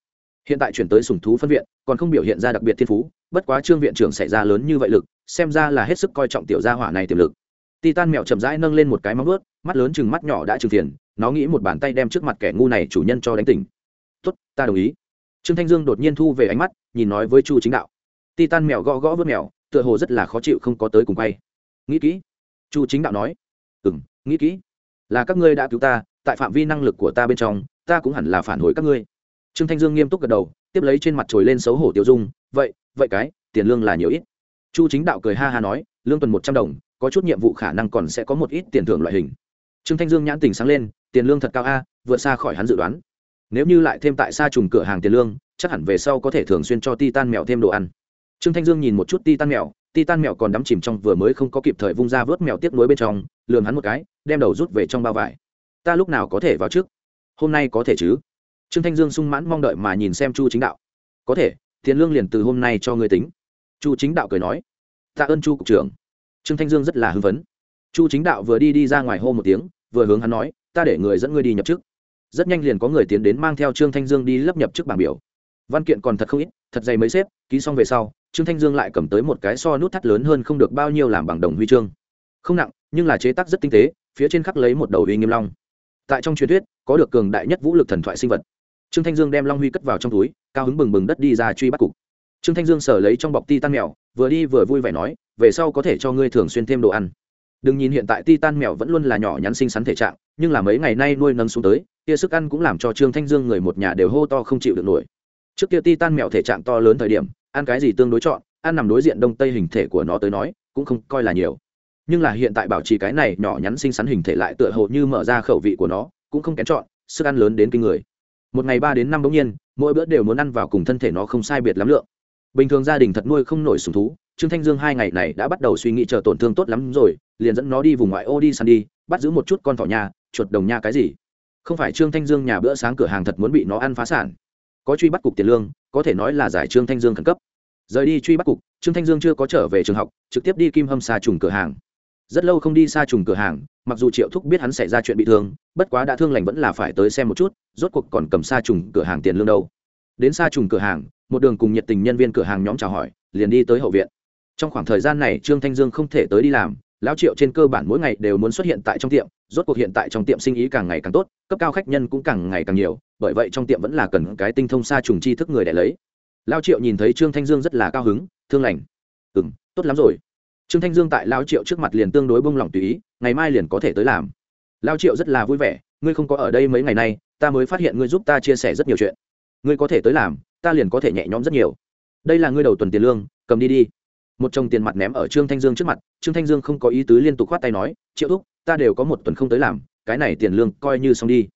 Hiện tại chuyển tới sùng thú phân viện, còn không biểu hiện ra đặc biệt thiên phú, bất quá trương viện trưởng xảy ra lớn như vậy lực, xem ra là hết sức coi trọng tiểu gia hỏa này tiềm lực titan mèo chậm rãi nâng lên một cái móng ướt mắt lớn chừng mắt nhỏ đã trừng tiền nó nghĩ một bàn tay đem trước mặt kẻ ngu này chủ nhân cho đánh tỉnh. Tốt, ta đồng ý. Trương thanh dương đột nhiên thu về ánh mắt, nhìn nói với chu chính đạo. Titan mèo gõ gõ vớt mèo, tựa hồ rất là khó chịu không có tới cùng quay. Nghĩ kỹ. Chu chính đạo nói. Ừ m nghĩ kỹ. Là các ngươi đã cứu ta, tại phạm vi năng lực của ta bên trong, ta cũng hẳn là phản hồi các ngươi. Trương thanh dương nghiêm túc gật đầu, tiếp lấy trên mặt trồi lên xấu hổ tiêu dung, vậy vậy cái, tiền lương là nhiều ít. Chu chính đạo cười ha ha nói, lương tuần một trăm đồng có chút nhiệm vụ khả năng còn sẽ có một ít tiền thưởng loại hình. Trương thanh dương nhãn tình sáng lên, tiền lương thật cao a, vượt xa khỏi hắn dự đoán. Nếu như lại thêm tại xa trùng cửa hàng tiền lương, chắc hẳn về sau có thể thường xuyên cho ti tan mèo thêm đồ ăn. Trương thanh dương nhìn một chút ti tan mèo ti tan mèo còn đắm chìm trong vừa mới không có kịp thời vung ra vớt mèo tiếp nối bên trong lường hắn một cái, đem đầu rút về trong bao vải. Ta lúc nào có thể vào trước? Hôm nay có thể chứ? Trương thanh dương sung mãn mong đợi mà nhìn xem chu chính đạo. Có thể, tiền lương liền từ hôm nay cho người tính. Chu chính đạo cười nói. Tạ ơn chu cục trưởng trương thanh dương rất là hưng phấn. Chu chính đạo vừa đi đi ra ngoài hô một tiếng, vừa hướng hắn nói, ta để người dẫn ngươi đi nhập chức. Rất nhanh liền có người tiến đến mang theo trương thanh dương đi lấp nhập chức bảng biểu. Văn kiện còn thật không ít, thật dày mấy xếp, ký xong về sau, trương thanh dương lại cầm tới một cái so nút thắt lớn hơn không được bao nhiêu làm bằng đồng huy chương. Không nặng, nhưng là chế tác rất tinh tế, phía trên khắc lấy một đầu uy nghiêm long. Tại trong truyền thuyết, có được cường đại nhất vũ lực thần thoại sinh vật. Trương thanh dương đem long huy cất vào trong túi, cao hứng bừng bừng đất đi ra truy bắt cục trương thanh dương sở lấy trong bọc ti tan mèo, vừa đi vừa vui vẻ nói, về sau có thể cho ngươi thường xuyên thêm đồ ăn. Đừng nhìn hiện tại ti tan mèo vẫn luôn là nhỏ nhắn xinh xắn thể trạng, nhưng là mấy ngày nay nuôi nâng xuống tới tia sức ăn cũng làm cho trương thanh dương người một nhà đều hô to không chịu được nổi. Trước kia ti tan mèo thể trạng to lớn thời điểm, ăn cái gì tương đối chọn, ăn nằm đối diện đông tây hình thể của nó tới nói, cũng không coi là nhiều. Nhưng là hiện tại bảo trì cái này nhỏ nhắn xinh xắn hình thể lại tựa hồ như mở ra khẩu vị của nó, cũng không kén chọn, sức ăn lớn đến kinh người. Một ngày ba đến năm bỗng nhiên, mỗi bữa đều muốn ăn vào cùng thân thể nó không sai biệt lắm lượng bình thường gia đình thật nuôi không nổi sùng thú, trương thanh dương hai ngày này đã bắt đầu suy nghĩ chờ tổn thương tốt lắm rồi, liền dẫn nó đi vùng ngoại ô đi săn đi, bắt giữ một chút con thỏ nhà, chuột đồng nha cái gì. Không phải trương thanh dương nhà bữa sáng cửa hàng thật muốn bị nó ăn phá sản. Có truy bắt cục tiền lương, có thể nói là giải trương thanh dương khẩn cấp. Rời đi truy bắt cục, trương thanh dương chưa có trở về trường học, trực tiếp đi kim hâm xa trùng cửa hàng. Rất lâu không đi xa trùng cửa hàng, mặc dù triệu thúc biết hắn xảy ra chuyện bị thương, bất quá đã thương lành vẫn là phải tới xem một chút, rốt cuộc còn cầm xa trùng cửa hàng tiền lương đâu. Đến xa trùng cửa hàng một đường cùng nhiệt tình nhân viên cửa hàng nhóm chào hỏi, liền đi tới hậu viện. Trong khoảng thời gian này, trương thanh dương không thể tới đi làm, lão triệu trên cơ bản mỗi ngày đều muốn xuất hiện tại trong tiệm, rốt cuộc hiện tại trong tiệm sinh ý càng ngày càng tốt, cấp cao khách nhân cũng càng ngày càng nhiều, bởi vậy trong tiệm vẫn là cần cái tinh thông xa trùng chi thức người để lấy. Lao triệu nhìn thấy trương thanh dương rất là cao hứng, thương lành. Ừ m tốt lắm rồi. Trương thanh dương tại lao triệu trước mặt liền tương đối bông lỏng tùy ý, ngày mai liền có thể tới làm. Lao triệu rất là vui vẻ, ngươi không có ở đây mấy ngày nay, ta mới phát hiện ngươi giúp ta chia sẻ rất nhiều chuyện. Ngươi có thể tới làm ta liền có thể nhẹ nhõm rất nhiều. Đây là ngươi đầu tuần tiền lương, cầm đi đi. Một chồng tiền mặt ném ở trương thanh dương trước mặt, trương thanh dương không có ý tứ liên tục khoát tay nói, triệu thúc, ta đều có một tuần không tới làm, cái này tiền lương coi như xong đi.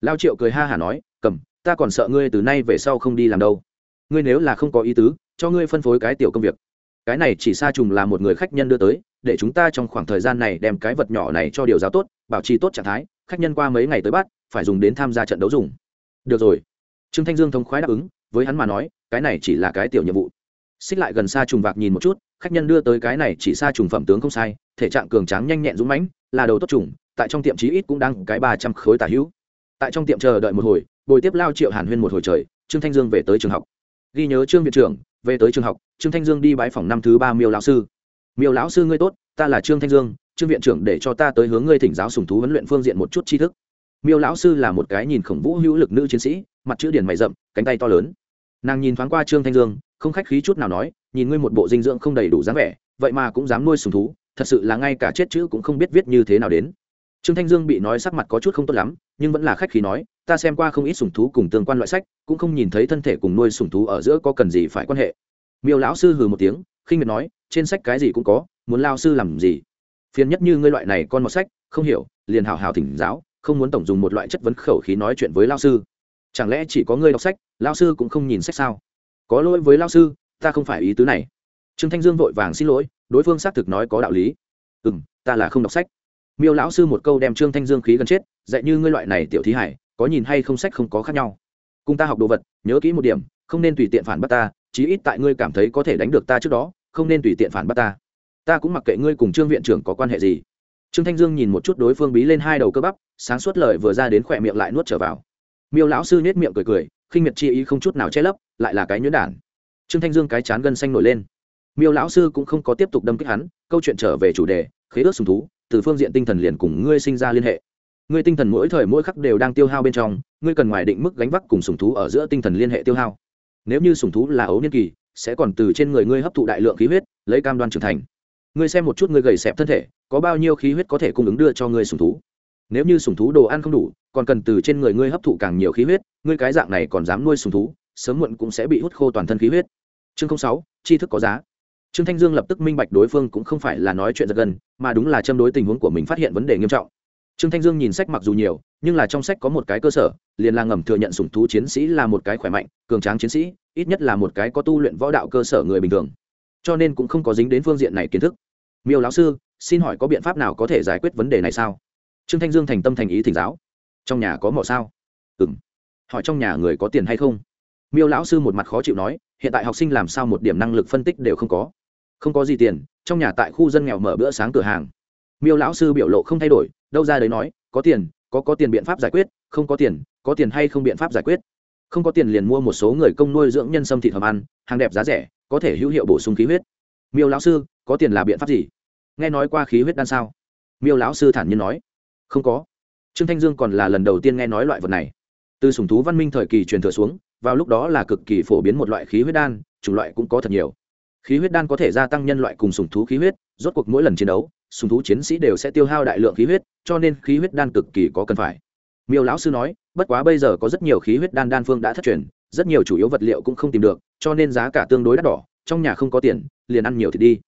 Lao triệu cười ha hả nói, cầm, ta còn sợ ngươi từ nay về sau không đi làm đâu. Ngươi nếu là không có ý tứ, cho ngươi phân phối cái tiểu công việc. Cái này chỉ xa trùng là một người khách nhân đưa tới, để chúng ta trong khoảng thời gian này đem cái vật nhỏ này cho điều giáo tốt, bảo trì tốt trạng thái, khách nhân qua mấy ngày tới bắt, phải dùng đến tham gia trận đấu dùng. Được rồi. Trương thanh dương thống khoái đáp ứng với hắn mà nói, cái này chỉ là cái tiểu nhiệm vụ. Xích lại gần xa trùng vạc nhìn một chút, khách nhân đưa tới cái này chỉ xa trùng phẩm tướng không sai, thể trạng cường tráng nhanh nhẹn dũng mãnh, là đầu tốt trùng, tại trong tiệm chí ít cũng đang cái ba trăm khối tả hữu. Tại trong tiệm chờ đợi một hồi, bồi tiếp lao triệu hàn huyên một hồi trời, trương thanh dương về tới trường học. Ghi nhớ trương viện trưởng, về tới trường học, trương thanh dương đi bãi phòng năm thứ ba miêu lão sư. Miêu lão sư ngươi tốt, ta là trương thanh dương, trương viện trưởng để cho ta tới hướng ngươi thỉnh giáo sùng thú huấn luyện phương diện một chút tri thức. Miêu lão sư là một cái nhìn khổng vũ hữu lực nữ chiến sĩ, mặt chữ điển mày rậm, cánh tay to lớn nàng nhìn thoáng qua trương thanh dương, không khách khí chút nào nói, nhìn ngươi một bộ dinh dưỡng không đầy đủ dáng vẻ, vậy mà cũng dám nuôi sùng thú, thật sự là ngay cả chết chữ cũng không biết viết như thế nào đến. Trương thanh dương bị nói sắc mặt có chút không tốt lắm, nhưng vẫn là khách khí nói, ta xem qua không ít sùng thú cùng tương quan loại sách, cũng không nhìn thấy thân thể cùng nuôi sùng thú ở giữa có cần gì phải quan hệ. Miêu lão sư hừ một tiếng, khinh miệt nói, trên sách cái gì cũng có, muốn lao sư làm gì? Phiền nhất như ngươi loại này con một sách, không hiểu, liền hào hào thỉnh giáo, không muốn tổng dùng một loại chất vấn khẩu khí nói chuyện với lao sư chẳng lẽ chỉ có ngươi đọc sách lao sư cũng không nhìn sách sao? Có lỗi với lao sư, ta không phải ý tứ này. Trương thanh dương vội vàng xin lỗi, đối phương xác thực nói có đạo lý. Ừ m ta là không đọc sách. Miêu lão sư một câu đem trương thanh dương khí gần chết, dạy như ngươi loại này tiểu thí hải, có nhìn hay không sách không có khác nhau. Cùng ta học đồ vật, nhớ kỹ một điểm, không nên tùy tiện phản bắt ta, chí ít tại ngươi cảm thấy có thể đánh được ta trước đó, không nên tùy tiện phản bắt ta. Ta cũng mặc kệ ngươi cùng trương viện trưởng có quan hệ gì. Trương thanh dương nhìn một chút đối phương bí lên hai đầu cơ bắp, sáng suốt lời vừa ra đến khỏe miệng lại nuốt trở vào miêu lão sư nết miệng cười cười, khinh miệt chi ý không chút nào che lấp, lại là cái nhuyễn đản. Trương thanh dương cái chán gân xanh nổi lên. Miêu lão sư cũng không có tiếp tục đâm kích hắn, câu chuyện trở về chủ đề, khế ước sùng thú, từ phương diện tinh thần liền cùng ngươi sinh ra liên hệ. Ngươi tinh thần mỗi thời mỗi khắc đều đang tiêu hao bên trong, ngươi cần ngoài định mức gánh vác cùng sùng thú ở giữa tinh thần liên hệ tiêu hao. Nếu như sùng thú là ấu niên kỳ, sẽ còn từ trên người ngươi hấp thụ đại lượng khí huyết, lấy cam đoan trưởng thành. Ngươi xem một chút ngươi gầy xẹp thân thể, có bao nhiêu khí huyết có thể cung ứng đưa cho ngươi sùng thú. Nếu như sùng thú đồ ăn không đủ còn cần từ trên người ngươi hấp thụ càng nhiều khí huyết, ngươi cái dạng này còn dám nuôi sùng thú, sớm muộn cũng sẽ bị hút khô toàn thân khí huyết. Chương sáu, tri thức có giá. Trương thanh dương lập tức minh bạch đối phương cũng không phải là nói chuyện giật gần mà đúng là châm đối tình huống của mình phát hiện vấn đề nghiêm trọng. Trương thanh dương nhìn sách mặc dù nhiều, nhưng là trong sách có một cái cơ sở, liền là ngầm thừa nhận sủng thú chiến sĩ là một cái khỏe mạnh, cường tráng chiến sĩ, ít nhất là một cái có tu luyện võ đạo cơ sở người bình thường. Cho nên cũng không có dính đến phương diện này kiến thức. Miêu lão sư, xin hỏi có biện pháp nào có thể giải quyết vấn đề này sao? Trương thanh dương thành tâm thành ý thỉnh giáo trong nhà có mỏ sao? Ừ m hỏi trong nhà người có tiền hay không? Miêu lão sư một mặt khó chịu nói, hiện tại học sinh làm sao một điểm năng lực phân tích đều không có. Không có gì tiền, trong nhà tại khu dân nghèo mở bữa sáng cửa hàng. Miêu lão sư biểu lộ không thay đổi, đâu ra đấy nói, có tiền, có có tiền biện pháp giải quyết, không có tiền có tiền hay không biện pháp giải quyết. Không có tiền liền mua một số người công nuôi dưỡng nhân sâm thịt hầm ăn, hàng đẹp giá rẻ, có thể hữu hiệu bổ sung khí huyết. Miêu lão sư, có tiền là biện pháp gì? Nghe nói qua khí huyết đan sao? Miêu lão sư thản nhiên nói. Không có trương thanh dương còn là lần đầu tiên nghe nói loại vật này. Từ sùng thú văn minh thời kỳ truyền thừa xuống, vào lúc đó là cực kỳ phổ biến một loại khí huyết đan, chủng loại cũng có thật nhiều. Khí huyết đan có thể gia tăng nhân loại cùng sùng thú khí huyết, rốt cuộc mỗi lần chiến đấu, sùng thú chiến sĩ đều sẽ tiêu hao đại lượng khí huyết, cho nên khí huyết đan cực kỳ có cần phải. Miêu lão sư nói, bất quá bây giờ có rất nhiều khí huyết đan đan phương đã thất truyền, rất nhiều chủ yếu vật liệu cũng không tìm được, cho nên giá cả tương đối đắt đỏ, trong nhà không có tiền, liền ăn nhiều thì đi.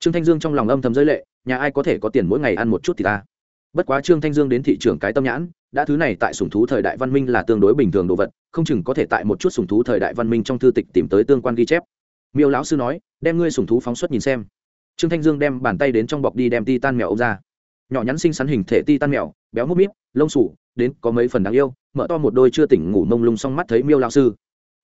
Trương thanh dương trong lòng âm thầm giới lệ, nhà ai có thể có tiền mỗi ngày ăn một chút thì ta? Bất quá trương thanh dương đến thị trường cái tâm nhãn, đã thứ này tại sùng thú thời đại văn minh là tương đối bình thường đồ vật, không chừng có thể tại một chút sùng thú thời đại văn minh trong thư tịch tìm tới tương quan ghi chép. Miêu lão sư nói, đem ngươi sùng thú phóng xuất nhìn xem. Trương thanh dương đem bàn tay đến trong bọc đi đem ti tan mèo ông ra. Nhỏ nhắn xinh xắn hình thể ti tan mèo, béo múp míp, lông sủ đến có mấy phần đáng yêu, mở to một đôi chưa tỉnh ngủ mông lung xong mắt thấy miêu lão sư.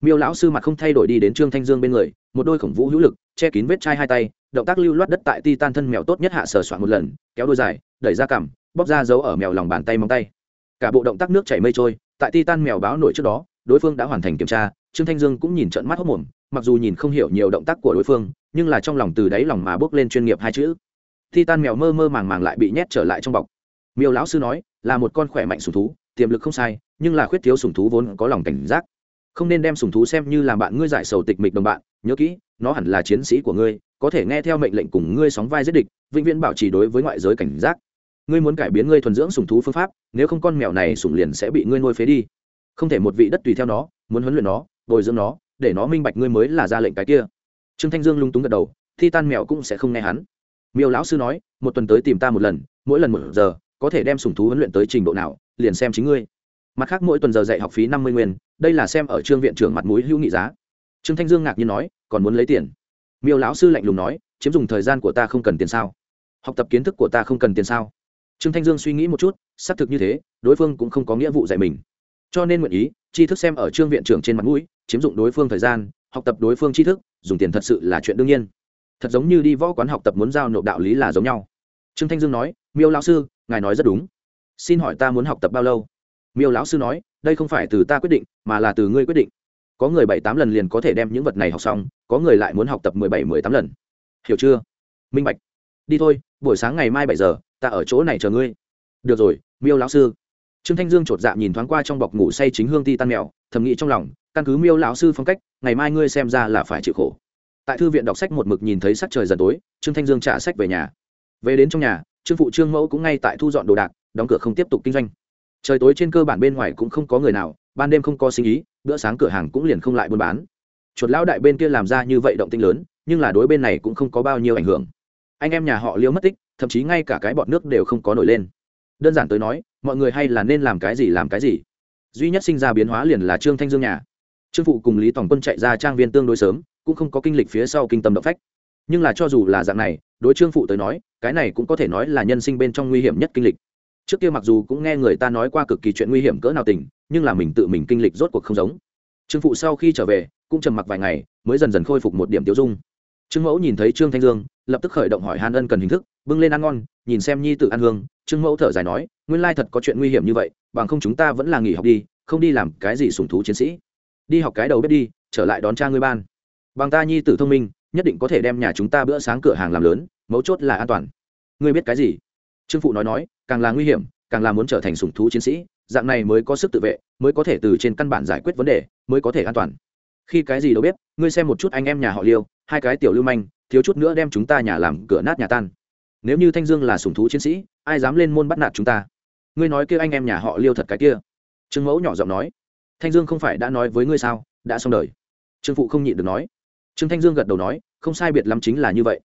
Miêu lão sư mặt không thay đổi đi đến trương thanh dương bên người, một đôi khổng vũ hữu lực, che kín vết chai hai tay, động tác lưu loát đất tại ti tan thân mèo tốt nhất hạ sờ soạn một lần, kéo đôi dài, đẩy ra cằm bóc ra dấu ở mèo lòng bàn tay móng tay. Cả bộ động tác nước chảy mây trôi, tại ti tan mèo báo nổi trước đó, đối phương đã hoàn thành kiểm tra, trương thanh dương cũng nhìn trận mắt hốc mồm, mặc dù nhìn không hiểu nhiều động tác của đối phương, nhưng là trong lòng từ đáy lòng mà bước lên chuyên nghiệp hai chữ. Titan mèo mơ mơ màng màng lại bị nhét trở lại trong bọc. Miêu lão sư nói, là một con khỏe mạnh sùng thú, tiềm lực không sai, nhưng là khuyết thiếu sùng thú vốn có lòng cảnh giác. Không nên đem sùng thú xem như làm bạn ngươi giải sầu tịch mịch đồng bạn, nhớ kỹ, nó hẳn là chiến sĩ của ngươi, có thể nghe theo mệnh lệnh cùng ngươi sóng vai giết địch, vĩnh viễn bảo trì đối với ngoại giới cảnh giác ngươi muốn cải biến ngươi thuần dưỡng sùng thú phương pháp, nếu không con mèo này sùng liền sẽ bị ngươi nuôi phế đi. Không thể một vị đất tùy theo nó, muốn huấn luyện nó, bồi dưỡng nó, để nó minh bạch ngươi mới là ra lệnh cái kia. Trương thanh dương lung túng gật đầu, thi tan mèo cũng sẽ không nghe hắn. Miêu lão sư nói, một tuần tới tìm ta một lần, mỗi lần một giờ, có thể đem sùng thú huấn luyện tới trình độ nào, liền xem chính ngươi. Mặt khác mỗi tuần giờ dạy học phí năm mươi nguyên, đây là xem ở trương viện trưởng mặt mũi hữu nghị giá. Trương thanh dương ngạc nhiên nói, còn muốn lấy tiền? Miêu lão sư lạnh lùng nói, chiếm dùng thời gian của ta không cần tiền sao? Học tập kiến thức của ta không cần tiền sao? Trương thanh dương suy nghĩ một chút, xác thực như thế, đối phương cũng không có nghĩa vụ dạy mình. Cho nên nguyện ý, tri thức xem ở trương viện trưởng trên mặt mũi, chiếm dụng đối phương thời gian, học tập đối phương tri thức, dùng tiền thật sự là chuyện đương nhiên. Thật giống như đi võ quán học tập muốn giao nộp đạo lý là giống nhau. Trương thanh dương nói, miêu lão sư, ngài nói rất đúng. Xin hỏi ta muốn học tập bao lâu? Miêu lão sư nói, đây không phải từ ta quyết định, mà là từ ngươi quyết định. Có người bảy tám lần liền có thể đem những vật này học xong, có người lại muốn học tập mười bảy mười tám lần. Hiểu chưa? Minh bạch. Đi thôi, buổi sáng ngày mai bảy giờ ta ở chỗ này chờ ngươi. Được rồi, miêu lão sư. Trương thanh dương chột dạ nhìn thoáng qua trong bọc ngủ say chính hương ti tan mèo, thầm nghĩ trong lòng, căn cứ miêu lão sư phong cách, ngày mai ngươi xem ra là phải chịu khổ. Tại thư viện đọc sách một mực nhìn thấy sắc trời dần tối, trương thanh dương trả sách về nhà. Về đến trong nhà, trương phụ trương mẫu cũng ngay tại thu dọn đồ đạc, đóng cửa không tiếp tục kinh doanh. Trời tối trên cơ bản bên ngoài cũng không có người nào, ban đêm không có sinh ý, bữa sáng cửa hàng cũng liền không lại buôn bán. Chuột lão đại bên kia làm ra như vậy động tinh lớn, nhưng là đối bên này cũng không có bao nhiêu ảnh hưởng. Anh em nhà họ liêu mất tích thậm chí ngay cả cái bọt nước đều không có nổi lên. Đơn giản tới nói, mọi người hay là nên làm cái gì làm cái gì. Duy nhất sinh ra biến hóa liền là trương thanh dương nhà. Trương phụ cùng lý tổng quân chạy ra trang viên tương đối sớm, cũng không có kinh lịch phía sau kinh tâm động phách. Nhưng là cho dù là dạng này, đối trương phụ tới nói, cái này cũng có thể nói là nhân sinh bên trong nguy hiểm nhất kinh lịch. Trước kia mặc dù cũng nghe người ta nói qua cực kỳ chuyện nguy hiểm cỡ nào tình, nhưng là mình tự mình kinh lịch rốt cuộc không giống. Trương phụ sau khi trở về, cũng trầm mặc vài ngày, mới dần dần khôi phục một điểm tiêu dung trương mẫu nhìn thấy trương thanh dương, lập tức khởi động hỏi hàn ân cần hình thức, bưng lên ăn ngon, nhìn xem nhi tự ăn hương. Trương mẫu thở dài nói, nguyên lai thật có chuyện nguy hiểm như vậy, bằng không chúng ta vẫn là nghỉ học đi, không đi làm cái gì sùng thú chiến sĩ. Đi học cái đầu bếp đi, trở lại đón cha ngươi ban. Bằng ta nhi tử thông minh, nhất định có thể đem nhà chúng ta bữa sáng cửa hàng làm lớn, mấu chốt là an toàn. Ngươi biết cái gì? Trương phụ nói nói, càng là nguy hiểm, càng là muốn trở thành sùng thú chiến sĩ, dạng này mới có sức tự vệ, mới có thể từ trên căn bản giải quyết vấn đề, mới có thể an toàn khi cái gì đâu biết, ngươi xem một chút anh em nhà họ liêu, hai cái tiểu lưu manh, thiếu chút nữa đem chúng ta nhà làm cửa nát nhà tan. Nếu như thanh dương là sùng thú chiến sĩ, ai dám lên môn bắt nạt chúng ta? Ngươi nói kia anh em nhà họ liêu thật cái kia. Trương mẫu nhỏ giọng nói. Thanh dương không phải đã nói với ngươi sao? Đã xong đời. Trương phụ không nhịn được nói. Trương thanh dương gật đầu nói, không sai biệt lắm chính là như vậy.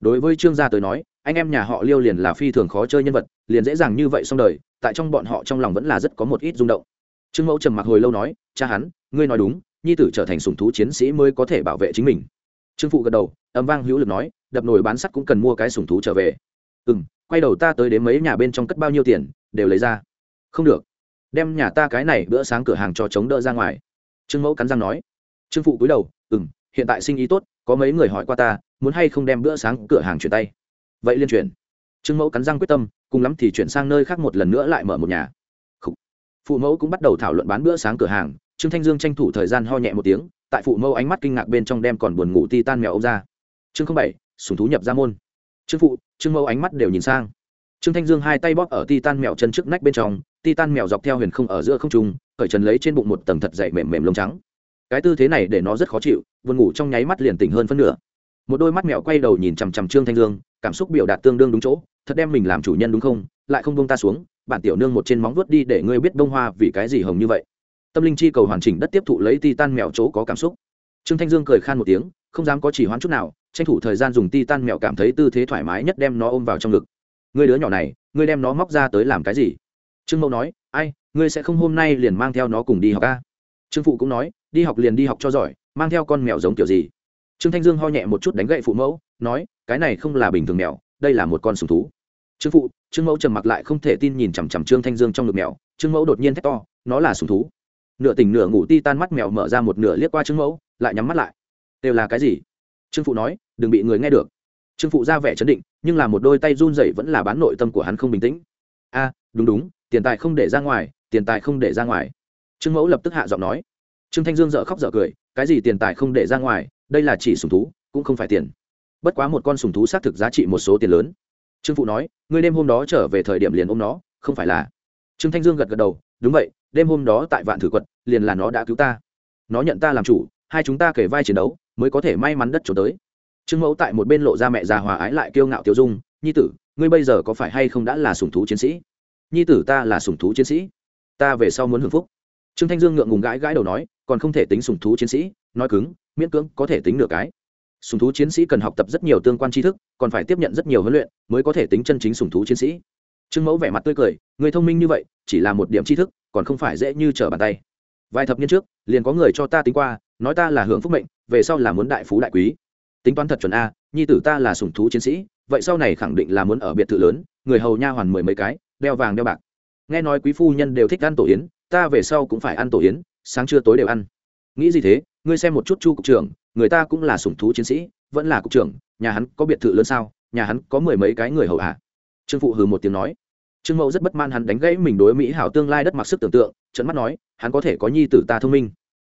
Đối với trương gia tới nói, anh em nhà họ liêu liền là phi thường khó chơi nhân vật, liền dễ dàng như vậy xong đời, tại trong bọn họ trong lòng vẫn là rất có một ít rung động. Trương mẫu trầm mặc hồi lâu nói, cha hắn, ngươi nói đúng nhi tử trở thành sùng thú chiến sĩ mới có thể bảo vệ chính mình. Trương phụ gật đầu, âm vang hữu lực nói, đập nồi bán sắt cũng cần mua cái sùng thú trở về. Ừ m quay đầu ta tới đến mấy nhà bên trong cất bao nhiêu tiền, đều lấy ra. Không được. Đem nhà ta cái này bữa sáng cửa hàng cho chống đỡ ra ngoài. Trương mẫu cắn răng nói. Trương phụ cúi đầu ừ m hiện tại sinh ý tốt, có mấy người hỏi qua ta, muốn hay không đem bữa sáng cửa hàng chuyển tay. Vậy liên chuyển. Trương mẫu cắn răng quyết tâm, cùng lắm thì chuyển sang nơi khác một lần nữa lại mở một nhà. Phụ mẫu cũng bắt đầu thảo luận bán bữa sáng cửa hàng trương thanh dương tranh thủ thời gian ho nhẹ một tiếng, tại phụ mâu ánh mắt kinh ngạc bên trong đem còn buồn ngủ ti tan mèo ông ra. Chương không bảy sùng thú nhập ra môn. Trương phụ, trương mâu ánh mắt đều nhìn sang. Trương thanh dương hai tay bóp ở ti tan mèo chân trước nách bên trong, ti tan mèo dọc theo huyền không ở giữa không trung khởi trần lấy trên bụng một tầng thật dậy mềm mềm lông trắng. Cái tư thế này để nó rất khó chịu, buồn ngủ trong nháy mắt liền tỉnh hơn phân nửa. Một đôi mắt mèo quay đầu nhìn chằm chằm trương thanh dương, cảm xúc biểu đạt tương đương đúng chỗ, thật đem mình làm chủ nhân đúng không? Lại không bông ta xuống, bản tiểu nương một trên móng vuốt đi để ngươi biết bông hoa vì cái gì hồng như vậy tâm linh chi cầu hoàn chỉnh đất tiếp thụ lấy ti tan mèo chỗ có cảm xúc. Trương thanh dương cười khan một tiếng, không dám có chỉ hoãn chút nào, tranh thủ thời gian dùng ti tan mèo cảm thấy tư thế thoải mái nhất đem nó ôm vào trong ngực. Ngươi đứa nhỏ này ngươi đem nó móc ra tới làm cái gì? Trương mẫu nói, ai, ngươi sẽ không hôm nay liền mang theo nó cùng đi học ca trương phụ cũng nói, đi học liền đi học cho giỏi, mang theo con mèo giống kiểu gì? Trương thanh dương ho nhẹ một chút đánh gậy phụ mẫu, nói, cái này không là bình thường mèo, đây là một con sùng thú. Trương phụ, trương mẫu trầm mặc lại không thể tin nhìn chằm chằm trương thanh dương trong ngực mèo. Trương mẫu đột nhiên thét to, nó là sùng thú nửa tỉnh nửa ngủ ti tan mắt mèo mở ra một nửa liếc qua trương mẫu, lại nhắm mắt lại. Đều là cái gì? Trương phụ nói, đừng bị người nghe được. Trương phụ ra vẻ chấn định, nhưng là một đôi tay run rẩy vẫn là bán nội tâm của hắn không bình tĩnh. A, đúng đúng, tiền tài không để ra ngoài, tiền tài không để ra ngoài. Trương mẫu lập tức hạ giọng nói. Trương thanh dương dợ khóc dợ cười, cái gì tiền tài không để ra ngoài, đây là chỉ sùng thú, cũng không phải tiền. Bất quá một con sùng thú xác thực giá trị một số tiền lớn. Trương phụ nói, ngươi đêm hôm đó trở về thời điểm liền ôm nó, không phải là. Trương thanh dương gật gật đầu, đúng vậy đêm hôm đó tại vạn thử quật, liền là nó đã cứu ta. Nó nhận ta làm chủ, hai chúng ta kể vai chiến đấu, mới có thể may mắn đất trốn tới. Trương mẫu tại một bên lộ ra mẹ già hòa ái lại kiêu ngạo tiêu dung, nhi tử, ngươi bây giờ có phải hay không đã là sùng thú chiến sĩ? Nhi tử, ta là sùng thú chiến sĩ. Ta về sau muốn hưởng phúc. Trương thanh dương ngượng ngùng gãi gãi đầu nói, còn không thể tính sùng thú chiến sĩ, nói cứng, miễn cưỡng có thể tính nửa cái. Sùng thú chiến sĩ cần học tập rất nhiều tương quan tri thức, còn phải tiếp nhận rất nhiều huấn luyện mới có thể tính chân chính sùng thú chiến sĩ. Trương mẫu vẻ mặt tươi cười người thông minh như vậy, chỉ là một điểm tri thức còn không phải dễ như trở bàn tay. Vài thập niên trước, liền có người cho ta tính qua, nói ta là hưởng phúc mệnh, về sau là muốn đại phú đại quý. Tính toán thật chuẩn a, nhi tử ta là sùng thú chiến sĩ, vậy sau này khẳng định là muốn ở biệt thự lớn, người hầu nha hoàn mười mấy cái, đeo vàng đeo bạc. Nghe nói quý phu nhân đều thích ăn tổ yến, ta về sau cũng phải ăn tổ yến, sáng trưa tối đều ăn. Nghĩ gì thế, ngươi xem một chút chu cục trưởng, người ta cũng là sủng thú chiến sĩ, vẫn là cục trưởng, nhà hắn có biệt thự lớn sao, nhà hắn có mười mấy cái người hầu hạ trương phụ hừ một tiếng nói trương mẫu rất bất man hắn đánh gãy mình đối mỹ hảo tương lai đất mặc sức tưởng tượng trận mắt nói, hắn có thể có nhi tử ta thông minh.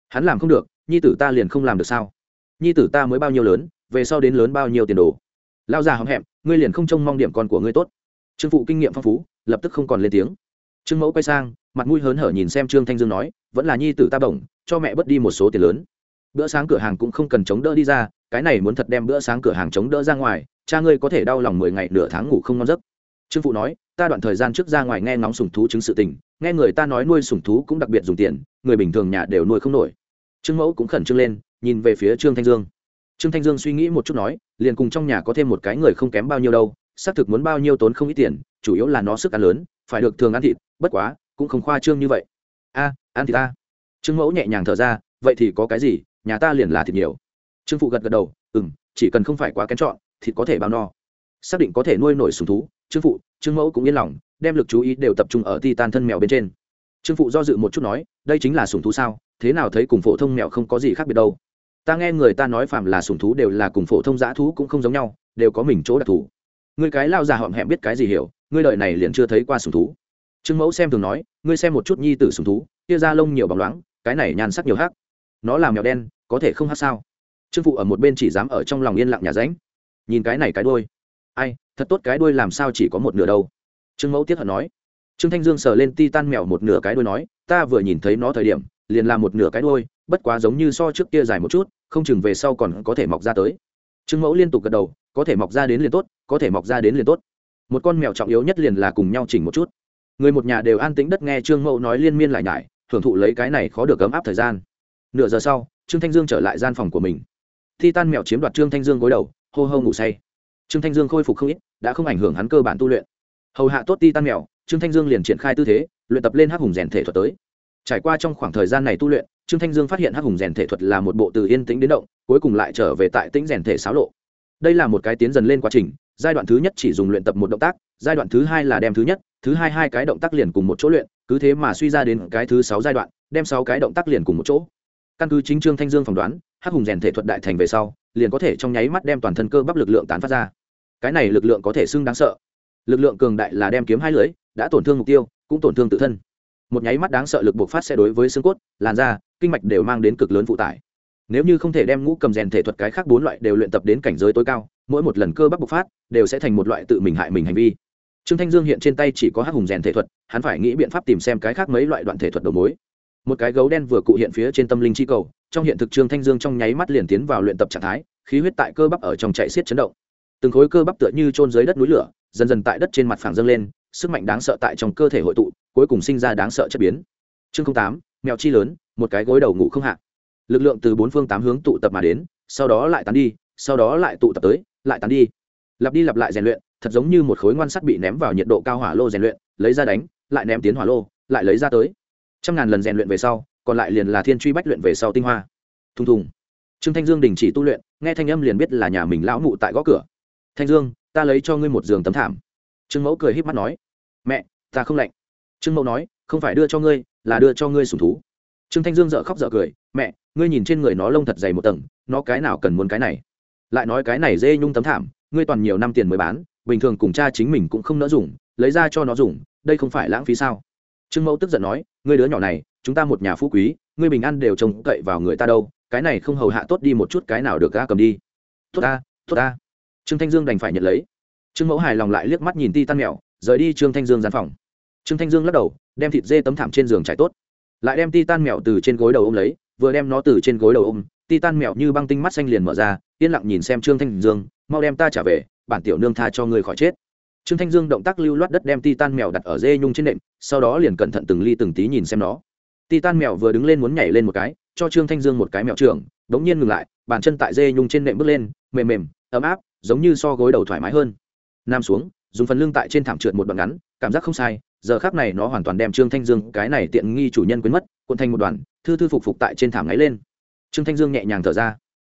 Hắn làm không được, nhi tử ta liền không làm được sao? Nhi tử ta mới bao nhiêu lớn, về sau đến lớn bao nhiêu tiền đồ? Lao già hậm hẹm ngươi liền không trông mong điểm con của ngươi tốt. Trương phụ kinh nghiệm phong phú, lập tức không còn lên tiếng. Trương mẫu quay sang, mặt mũi hớn hở nhìn xem trương thanh dương nói, vẫn là nhi tử ta bổng, cho mẹ bớt đi một số tiền lớn. Bữa sáng cửa hàng cũng không cần chống đỡ đi ra, cái này muốn thật đem bữa sáng cửa hàng chống đỡ ra ngoài, cha ngươi có thể đau lòng mười ngày nửa tháng ngủ không ngon giấc. Trương phụ nói ta đoạn thời gian trước ra ngoài nghe ngóng sùng thú chứng sự tình, nghe người ta nói nuôi sùng thú cũng đặc biệt dùng tiền, người bình thường nhà đều nuôi không nổi. Trương mẫu cũng khẩn trương lên, nhìn về phía trương thanh dương. Trương thanh dương suy nghĩ một chút nói, liền cùng trong nhà có thêm một cái người không kém bao nhiêu đâu, xác thực muốn bao nhiêu tốn không ít tiền, chủ yếu là nó sức ăn lớn, phải được thường ăn thịt, bất quá, cũng không khoa trương như vậy. A, ăn thịt ta. Trương mẫu nhẹ nhàng thở ra, vậy thì có cái gì, nhà ta liền là thịt nhiều. Trương phụ gật gật đầu ừ m chỉ cần không phải quá kén chọn, thịt có thể bao no. Xác định có thể nuôi nổi sùng thú trương phụ, trương mẫu cũng yên lòng, đem lực chú ý đều tập trung ở ti tan thân mèo bên trên. Trương phụ do dự một chút nói, đây chính là sùng thú sao, thế nào thấy cùng phổ thông mèo không có gì khác biệt đâu. Ta nghe người ta nói phạm là sùng thú đều là cùng phổ thông dã thú cũng không giống nhau, đều có mình chỗ đặc thù. Người cái lao già họm hẹm biết cái gì hiểu ngươi đợi này liền chưa thấy qua sùng thú. Trương mẫu xem thường nói, ngươi xem một chút nhi tử sùng thú, kia da lông nhiều bóng loáng, cái này nhàn sắc nhiều hát nó là mèo đen, có thể không hắc sao? Trương phụ ở một bên chỉ dám ở trong lòng yên lặng nhà ránh. Nhìn cái này cái đôi ai, thật tốt cái đuôi làm sao chỉ có một nửa đâu. Trương mẫu tiếc hận nói. Trương thanh dương sờ lên ti tan mèo một nửa cái đuôi nói, ta vừa nhìn thấy nó thời điểm, liền làm một nửa cái đuôi, bất quá giống như so trước kia dài một chút, không chừng về sau còn có thể mọc ra tới. Trương mẫu liên tục gật đầu, có thể mọc ra đến liền tốt, có thể mọc ra đến liền tốt. Một con mèo trọng yếu nhất liền là cùng nhau chỉnh một chút. Người một nhà đều an tĩnh đất nghe trương mẫu nói liên miên lại nhải hưởng thụ lấy cái này khó được ấm áp thời gian. Nửa giờ sau, trương thanh dương trở lại gian phòng của mình. Thi tan mèo chiếm đoạt trương thanh dương gối đầu, hô hô ngủ say trương thanh dương khôi phục không ít, đã không ảnh hưởng hắn cơ bản tu luyện. Hầu hạ tốt ti tan mèo, trương thanh dương liền triển khai tư thế, luyện tập lên hắc hùng rèn thể thuật tới. Trải qua trong khoảng thời gian này tu luyện, trương thanh dương phát hiện hắc hùng rèn thể thuật là một bộ từ yên tĩnh đến động, cuối cùng lại trở về tại tĩnh rèn thể xáo lộ. Đây là một cái tiến dần lên quá trình, giai đoạn thứ nhất chỉ dùng luyện tập một động tác, giai đoạn thứ hai là đem thứ nhất, thứ hai hai cái động tác liền cùng một chỗ luyện, cứ thế mà suy ra đến cái thứ sáu giai đoạn, đem sáu cái động tác liền cùng một chỗ. Căn cứ chính trương thanh dương phỏng đoán, hắc hùng rèn thể thuật đại thành về sau, liền có thể trong nháy mắt đem toàn thân cơ bắp lực lượng tán phát ra cái này lực lượng có thể xưng đáng sợ. Lực lượng cường đại là đem kiếm hai lưới, đã tổn thương mục tiêu, cũng tổn thương tự thân. Một nháy mắt đáng sợ lực buộc phát sẽ đối với xương cốt, làn da, kinh mạch đều mang đến cực lớn phụ tải. Nếu như không thể đem ngũ cầm rèn thể thuật cái khác bốn loại đều luyện tập đến cảnh giới tối cao, mỗi một lần cơ bắp bộc phát đều sẽ thành một loại tự mình hại mình hành vi. Trương thanh dương hiện trên tay chỉ có hắc hùng rèn thể thuật, hắn phải nghĩ biện pháp tìm xem cái khác mấy loại đoạn thể thuật đầu mối. Một cái gấu đen vừa cụ hiện phía trên tâm linh chi cầu, trong hiện thực trương thanh dương trong nháy mắt liền tiến vào luyện tập trạng thái, khí huyết tại cơ bắp ở trong chạy xiết chấn động từng khối cơ bắp tựa như trôn dưới đất núi lửa, dần dần tại đất trên mặt phẳng dâng lên, sức mạnh đáng sợ tại trong cơ thể hội tụ, cuối cùng sinh ra đáng sợ chất biến. Chương tám, mèo chi lớn, một cái gối đầu ngủ không hạ. Lực lượng từ bốn phương tám hướng tụ tập mà đến, sau đó lại tán đi, sau đó lại tụ tập tới, lại tán đi. Lặp đi lặp lại rèn luyện, thật giống như một khối ngoan sắt bị ném vào nhiệt độ cao hỏa lô rèn luyện, lấy ra đánh, lại ném tiến hỏa lô, lại lấy ra tới. Trăm ngàn lần rèn luyện về sau, còn lại liền là thiên truy bách luyện về sau tinh hoa. Thùng thùng. Trương thanh dương đình chỉ tu luyện, nghe thanh âm liền biết là nhà mình lão mụ tại gõ cửa thanh dương, ta lấy cho ngươi một giường tấm thảm. Trương mẫu cười h í p mắt nói, mẹ, ta không lạnh. Trương mẫu nói, không phải đưa cho ngươi, là đưa cho ngươi sùng thú. Trương thanh dương dợ khóc dợ cười, mẹ, ngươi nhìn trên người nó lông thật dày một tầng, nó cái nào cần muốn cái này? Lại nói cái này dê nhung tấm thảm, ngươi toàn nhiều năm tiền mới bán, bình thường cùng cha chính mình cũng không nỡ dùng, lấy ra cho nó dùng, đây không phải lãng phí sao? Trương mẫu tức giận nói, ngươi đứa nhỏ này, chúng ta một nhà phú quý, ngươi bình an đều trông cậy vào người ta đâu, cái này không hầu hạ tốt đi một chút, cái nào được ga cầm đi. Tốt ta tốt ta trương thanh dương đành phải nhận lấy. Trương mẫu hài lòng lại liếc mắt nhìn ti tan mèo, rời đi trương thanh dương gian phòng. Trương thanh dương lắc đầu, đem thịt dê tấm thảm trên giường trải tốt. Lại đem ti tan mèo từ trên gối đầu ôm lấy, vừa đem nó từ trên gối đầu ôm ti tan mèo như băng tinh mắt xanh liền mở ra, yên lặng nhìn xem trương thanh dương, mau đem ta trả về, bản tiểu nương tha cho người khỏi chết. Trương thanh dương động tác lưu loát đất đem ti tan mèo đặt ở dê nhung trên nệm, sau đó liền cẩn thận từng ly từng tí nhìn xem nó. Ti tan mèo vừa đứng lên muốn nhảy lên một cái, cho trương thanh dương một cái mèo trưởng, đống nhiên ngừng lại, bàn chân tại dê nhung trên nệm bước lên, mềm mềm, ấm áp giống như so gối đầu thoải mái hơn. Nam xuống, dùng phần lưng tại trên thảm trượt một đoạn ngắn, cảm giác không sai, giờ khác này nó hoàn toàn đem trương thanh dương, cái này tiện nghi chủ nhân quên mất, cuộn thành một đoàn thư thư phục phục tại trên thảm ngáy lên. Trương thanh dương nhẹ nhàng thở ra.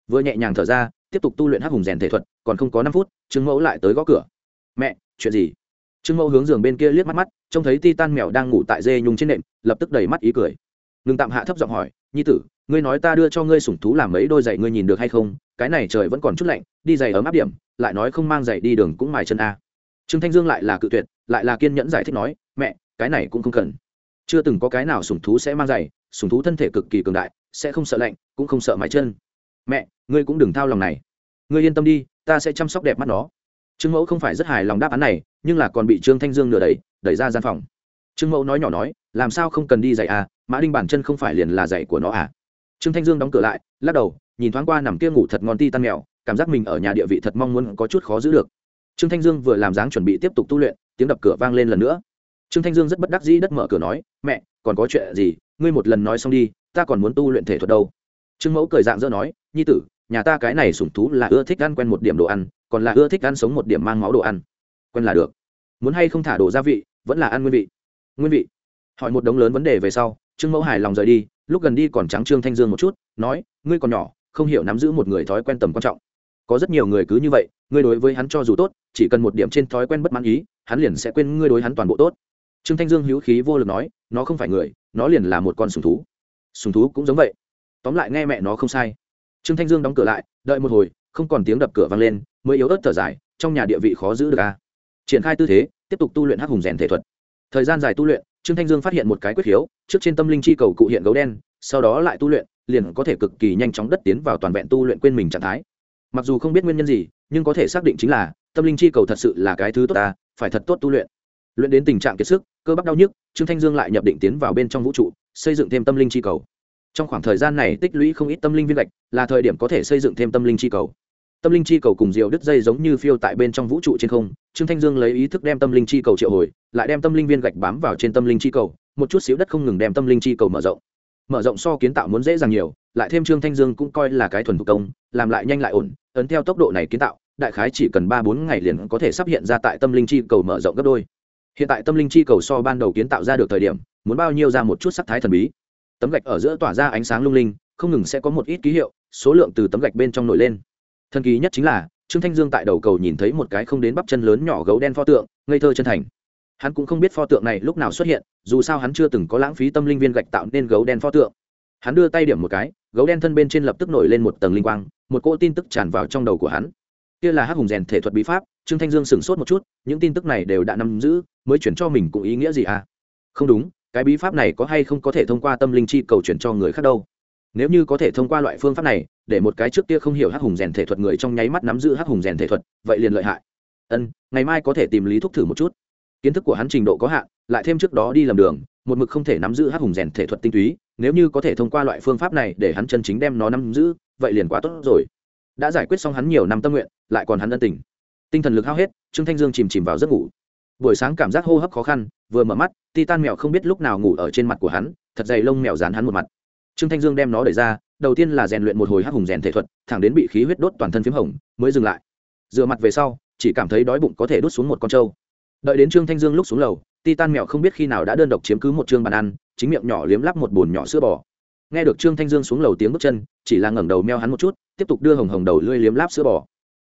Vừa nhẹ nhàng thở ra, tiếp tục tu luyện hắc hùng rèn thể thuật, còn không có năm phút, trương mẫu lại tới gõ cửa. Mẹ, chuyện gì? Trương mẫu hướng giường bên kia liếc mắt mắt, trông thấy ti tan mèo đang ngủ tại dê nhung trên nệm, lập tức đầy mắt ý cười ngừng tạm hạ thấp giọng hỏi, nhi tử, ngươi nói ta đưa cho ngươi sủng thú làm mấy đôi giày ngươi nhìn được hay không? Cái này trời vẫn còn chút lạnh, đi giày ấm áp điểm, lại nói không mang giày đi đường cũng mài chân a. Trương thanh dương lại là cự tuyệt, lại là kiên nhẫn giải thích nói, mẹ, cái này cũng không cần. Chưa từng có cái nào sủng thú sẽ mang giày, sủng thú thân thể cực kỳ cường đại, sẽ không sợ lạnh, cũng không sợ mái chân. Mẹ, ngươi cũng đừng thao lòng này. Ngươi yên tâm đi, ta sẽ chăm sóc đẹp mắt nó. Trương mẫu không phải rất hài lòng đáp án này, nhưng là còn bị trương thanh dương nửa đẩy đẩy ra gian phòng. Trương mẫu nói nhỏ nói, làm sao không cần đi giày à? Mã đinh bản chân không phải liền là dạy của nó à? Trương thanh dương đóng cửa lại, lắc đầu, nhìn thoáng qua nằm kia ngủ thật ngon ti tan mèo, cảm giác mình ở nhà địa vị thật mong muốn có chút khó giữ được. Trương thanh dương vừa làm dáng chuẩn bị tiếp tục tu luyện, tiếng đập cửa vang lên lần nữa. Trương thanh dương rất bất đắc dĩ đất mở cửa nói, mẹ, còn có chuyện gì? Ngươi một lần nói xong đi, ta còn muốn tu luyện thể thuật đâu. Trương mẫu cười dạng dỡ nói, nhi tử, nhà ta cái này sủng thú là ưa thích ăn quen một điểm đồ ăn, còn là ưa thích ăn sống một điểm mang máu đồ ăn. Quen là được. Muốn hay không thả đồ gia vị, vẫn là ăn nguyên vị. Nguyên vị? Hỏi một đống lớn vấn đề về sau trương mẫu hài lòng rời đi, lúc gần đi còn trắng trương thanh dương một chút, nói, ngươi còn nhỏ, không hiểu nắm giữ một người thói quen tầm quan trọng. Có rất nhiều người cứ như vậy, ngươi đối với hắn cho dù tốt, chỉ cần một điểm trên thói quen bất mãn ý, hắn liền sẽ quên ngươi đối hắn toàn bộ tốt. Trương thanh dương hữu khí vô lực nói, nó không phải người, nó liền là một con sùng thú. Sùng thú cũng giống vậy. Tóm lại nghe mẹ nó không sai. Trương thanh dương đóng cửa lại, đợi một hồi, không còn tiếng đập cửa vang lên, mới yếu ớt thở dài, trong nhà địa vị khó giữ được a. Triển khai tư thế, tiếp tục tu luyện hắc hùng rèn thể thuật. Thời gian dài tu luyện trương thanh dương phát hiện một cái quyết khiếu, trước trên tâm linh chi cầu cụ hiện gấu đen, sau đó lại tu luyện, liền có thể cực kỳ nhanh chóng đất tiến vào toàn vẹn tu luyện quên mình trạng thái. Mặc dù không biết nguyên nhân gì, nhưng có thể xác định chính là, tâm linh chi cầu thật sự là cái thứ tốt ta, phải thật tốt tu luyện. Luyện đến tình trạng kiệt sức, cơ bắp đau nhức, trương thanh dương lại nhập định tiến vào bên trong vũ trụ, xây dựng thêm tâm linh chi cầu. Trong khoảng thời gian này tích lũy không ít tâm linh viên gạch, là thời điểm có thể xây dựng thêm tâm linh chi cầu tâm linh chi cầu cùng diều đứt dây giống như phiêu tại bên trong vũ trụ trên không, trương thanh dương lấy ý thức đem tâm linh chi cầu triệu hồi, lại đem tâm linh viên gạch bám vào trên tâm linh chi cầu, một chút xíu đất không ngừng đem tâm linh chi cầu mở rộng. Mở rộng so kiến tạo muốn dễ dàng nhiều, lại thêm trương thanh dương cũng coi là cái thuần thủ công, làm lại nhanh lại ổn, ấn theo tốc độ này kiến tạo, đại khái chỉ cần ba bốn ngày liền có thể sắp hiện ra tại tâm linh chi cầu mở rộng gấp đôi. Hiện tại tâm linh chi cầu so ban đầu kiến tạo ra được thời điểm, muốn bao nhiêu ra một chút sắc thái thần bí. Tấm gạch ở giữa tỏa ra ánh sáng lung linh, không ngừng sẽ có một ít ký hiệu, số lượng từ tấm gạch bên trong nổi lên thần kỳ nhất chính là, trương thanh dương tại đầu cầu nhìn thấy một cái không đến bắp chân lớn nhỏ gấu đen pho tượng, ngây thơ chân thành. Hắn cũng không biết pho tượng này lúc nào xuất hiện, dù sao hắn chưa từng có lãng phí tâm linh viên gạch tạo nên gấu đen pho tượng. Hắn đưa tay điểm một cái, gấu đen thân bên trên lập tức nổi lên một tầng linh quang, một cỗ tin tức tràn vào trong đầu của hắn. Kia là hắc hùng rèn thể thuật bí pháp, trương thanh dương sửng sốt một chút, những tin tức này đều đã nắm giữ, mới chuyển cho mình cũng ý nghĩa gì à? Không đúng, cái bí pháp này có hay không có thể thông qua tâm linh chi cầu chuyển cho người khác đâu? Nếu như có thể thông qua loại phương pháp này để một cái trước kia không hiểu hắc hùng rèn thể thuật người trong nháy mắt nắm giữ hắc hùng rèn thể thuật, vậy liền lợi hại. Ân, ngày mai có thể tìm lý thúc thử một chút. Kiến thức của hắn trình độ có hạn, lại thêm trước đó đi làm đường, một mực không thể nắm giữ hắc hùng rèn thể thuật tinh túy, nếu như có thể thông qua loại phương pháp này để hắn chân chính đem nó nắm giữ, vậy liền quá tốt rồi. Đã giải quyết xong hắn nhiều năm tâm nguyện, lại còn hắn ân tình. Tinh thần lực hao hết, trương thanh dương chìm chìm vào giấc ngủ. Buổi sáng cảm giác hô hấp khó khăn, vừa mở mắt ti tan mèo không biết lúc nào ngủ ở trên mặt của hắn, thật dày lông mèo dán hắn một mặt. Trương thanh dương đem nó đẩy ra đầu tiên là rèn luyện một hồi hắc hùng rèn thể thuật, thẳng đến bị khí huyết đốt toàn thân p h í m hồng, mới dừng lại. Dựa mặt về sau, chỉ cảm thấy đói bụng có thể đốt xuống một con trâu. Đợi đến trương thanh dương lúc xuống lầu, titan mèo không biết khi nào đã đơn độc chiếm cứ một chương bàn ăn, chính miệng nhỏ liếm lắp một bồn nhỏ sữa bò. Nghe được trương thanh dương xuống lầu tiếng bước chân, chỉ là ngẩng đầu meo hắn một chút, tiếp tục đưa hồng hồng đầu lưỡi liếm láp sữa bò.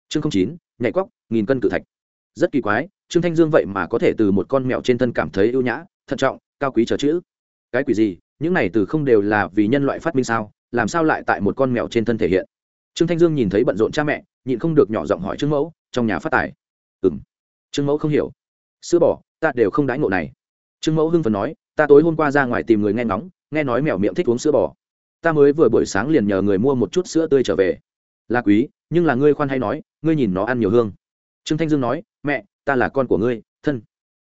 Chương không chín, nhảy cóc nghìn cân cự thạch. Rất kỳ quái, trương thanh dương vậy mà có thể từ một con mèo trên thân cảm thấy ưu nhã, thận trọng, cao quý chờ chữ. Cái quỷ gì? Những này từ không đều là vì nhân loại phát minh sao? Làm sao lại tại một con mèo trên thân thể hiện? Trương thanh dương nhìn thấy bận rộn cha mẹ, nhịn không được nhỏ giọng hỏi trương mẫu, trong nhà phát tài. Ừ m trương mẫu không hiểu. Sữa bỏ ta đều không đãi ngộ này. Trương mẫu hưng phần nói, ta tối hôm qua ra ngoài tìm người nghe ngóng, nghe nói mèo miệng thích uống sữa bò. Ta mới vừa buổi sáng liền nhờ người mua một chút sữa tươi trở về. Là quý, nhưng là ngươi khoan hay nói, ngươi nhìn nó ăn nhiều hương. Trương thanh dương nói, mẹ, ta là con của ngươi, thân.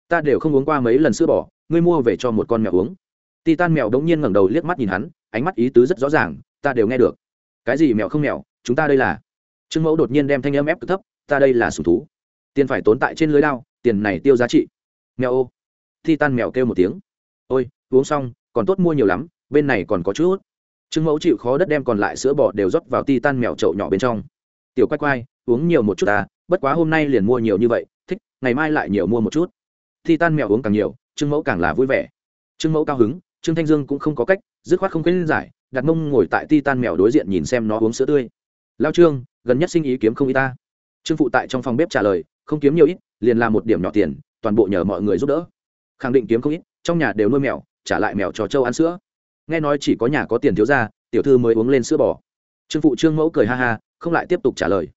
Ta đều không uống qua mấy lần sữa bò, ngươi mua về cho một con mèo uống. Titan mèo đống nhiên ngẩng đầu liếc mắt nhìn hắn ánh mắt ý tứ rất rõ ràng, ta đều nghe được. Cái gì mèo không mèo, chúng ta đây là. Trương mẫu đột nhiên đem thanh âm ép cực thấp, ta đây là sùng thú. Tiền phải tốn tại trên lưới lao tiền này tiêu giá trị. Mèo ô. Thi tan mèo kêu một tiếng. Ôi, uống xong, còn tốt mua nhiều lắm, bên này còn có chút trương mẫu chịu khó đất đem còn lại sữa bò đều rót vào ti tan mèo trậu nhỏ bên trong. Tiểu quay quay uống nhiều một chút ta bất quá hôm nay liền mua nhiều như vậy, thích, ngày mai lại nhiều mua một chút. Ti tan mèo uống càng nhiều, trương mẫu càng là vui vẻ. Trương mẫu cao hứng trương thanh dương cũng không có cách, dứt khoát không quên giải, đặt mông ngồi tại ti tan mèo đối diện nhìn xem nó uống sữa tươi. Lao trương, gần nhất sinh ý kiếm không y ta. Trương phụ tại trong phòng bếp trả lời, không kiếm nhiều ít, liền làm một điểm nhỏ tiền, toàn bộ nhờ mọi người giúp đỡ. Khẳng định kiếm không ít, trong nhà đều nuôi mèo, trả lại mèo cho châu ăn sữa. Nghe nói chỉ có nhà có tiền thiếu ra, tiểu thư mới uống lên sữa bò. Trương phụ trương mẫu cười ha ha, không lại tiếp tục trả lời.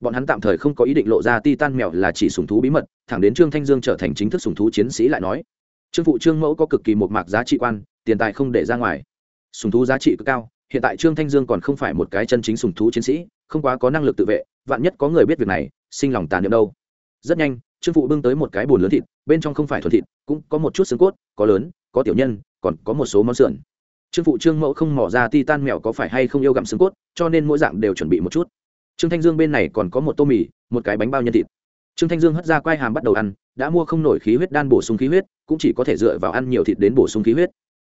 Bọn hắn tạm thời không có ý định lộ ra ti tan mèo là chỉ sùng thú bí mật, thẳng đến trương thanh dương trở thành chính thức sùng thú chiến sĩ lại nói. Trương phụ trương mẫu có cực kỳ một mạc giá trị quan tiền tài không để ra ngoài. Sùng thú giá trị cực cao, hiện tại trương thanh dương còn không phải một cái chân chính sùng thú chiến sĩ, không quá có năng lực tự vệ, vạn nhất có người biết việc này, sinh lòng tàn niệm đâu. Rất nhanh, trương phụ bưng tới một cái bồn lớn thịt, bên trong không phải thuần thịt, cũng có một chút xương cốt, có lớn, có tiểu nhân, còn có một số món sườn. Trương phụ trương mẫu không mỏ ra ti tan mèo có phải hay không yêu gặm xương cốt, cho nên mỗi dạng đều chuẩn bị một chút. Trương thanh dương bên này còn có một tô mì, một cái bánh bao nhân thịt. Trương thanh dương hất ra quai hàm bắt đầu ăn, đã mua không nổi khí huyết đan bổ sung khí huyết, cũng chỉ có thể dựa vào ăn nhiều thịt đến bổ sung khí huyết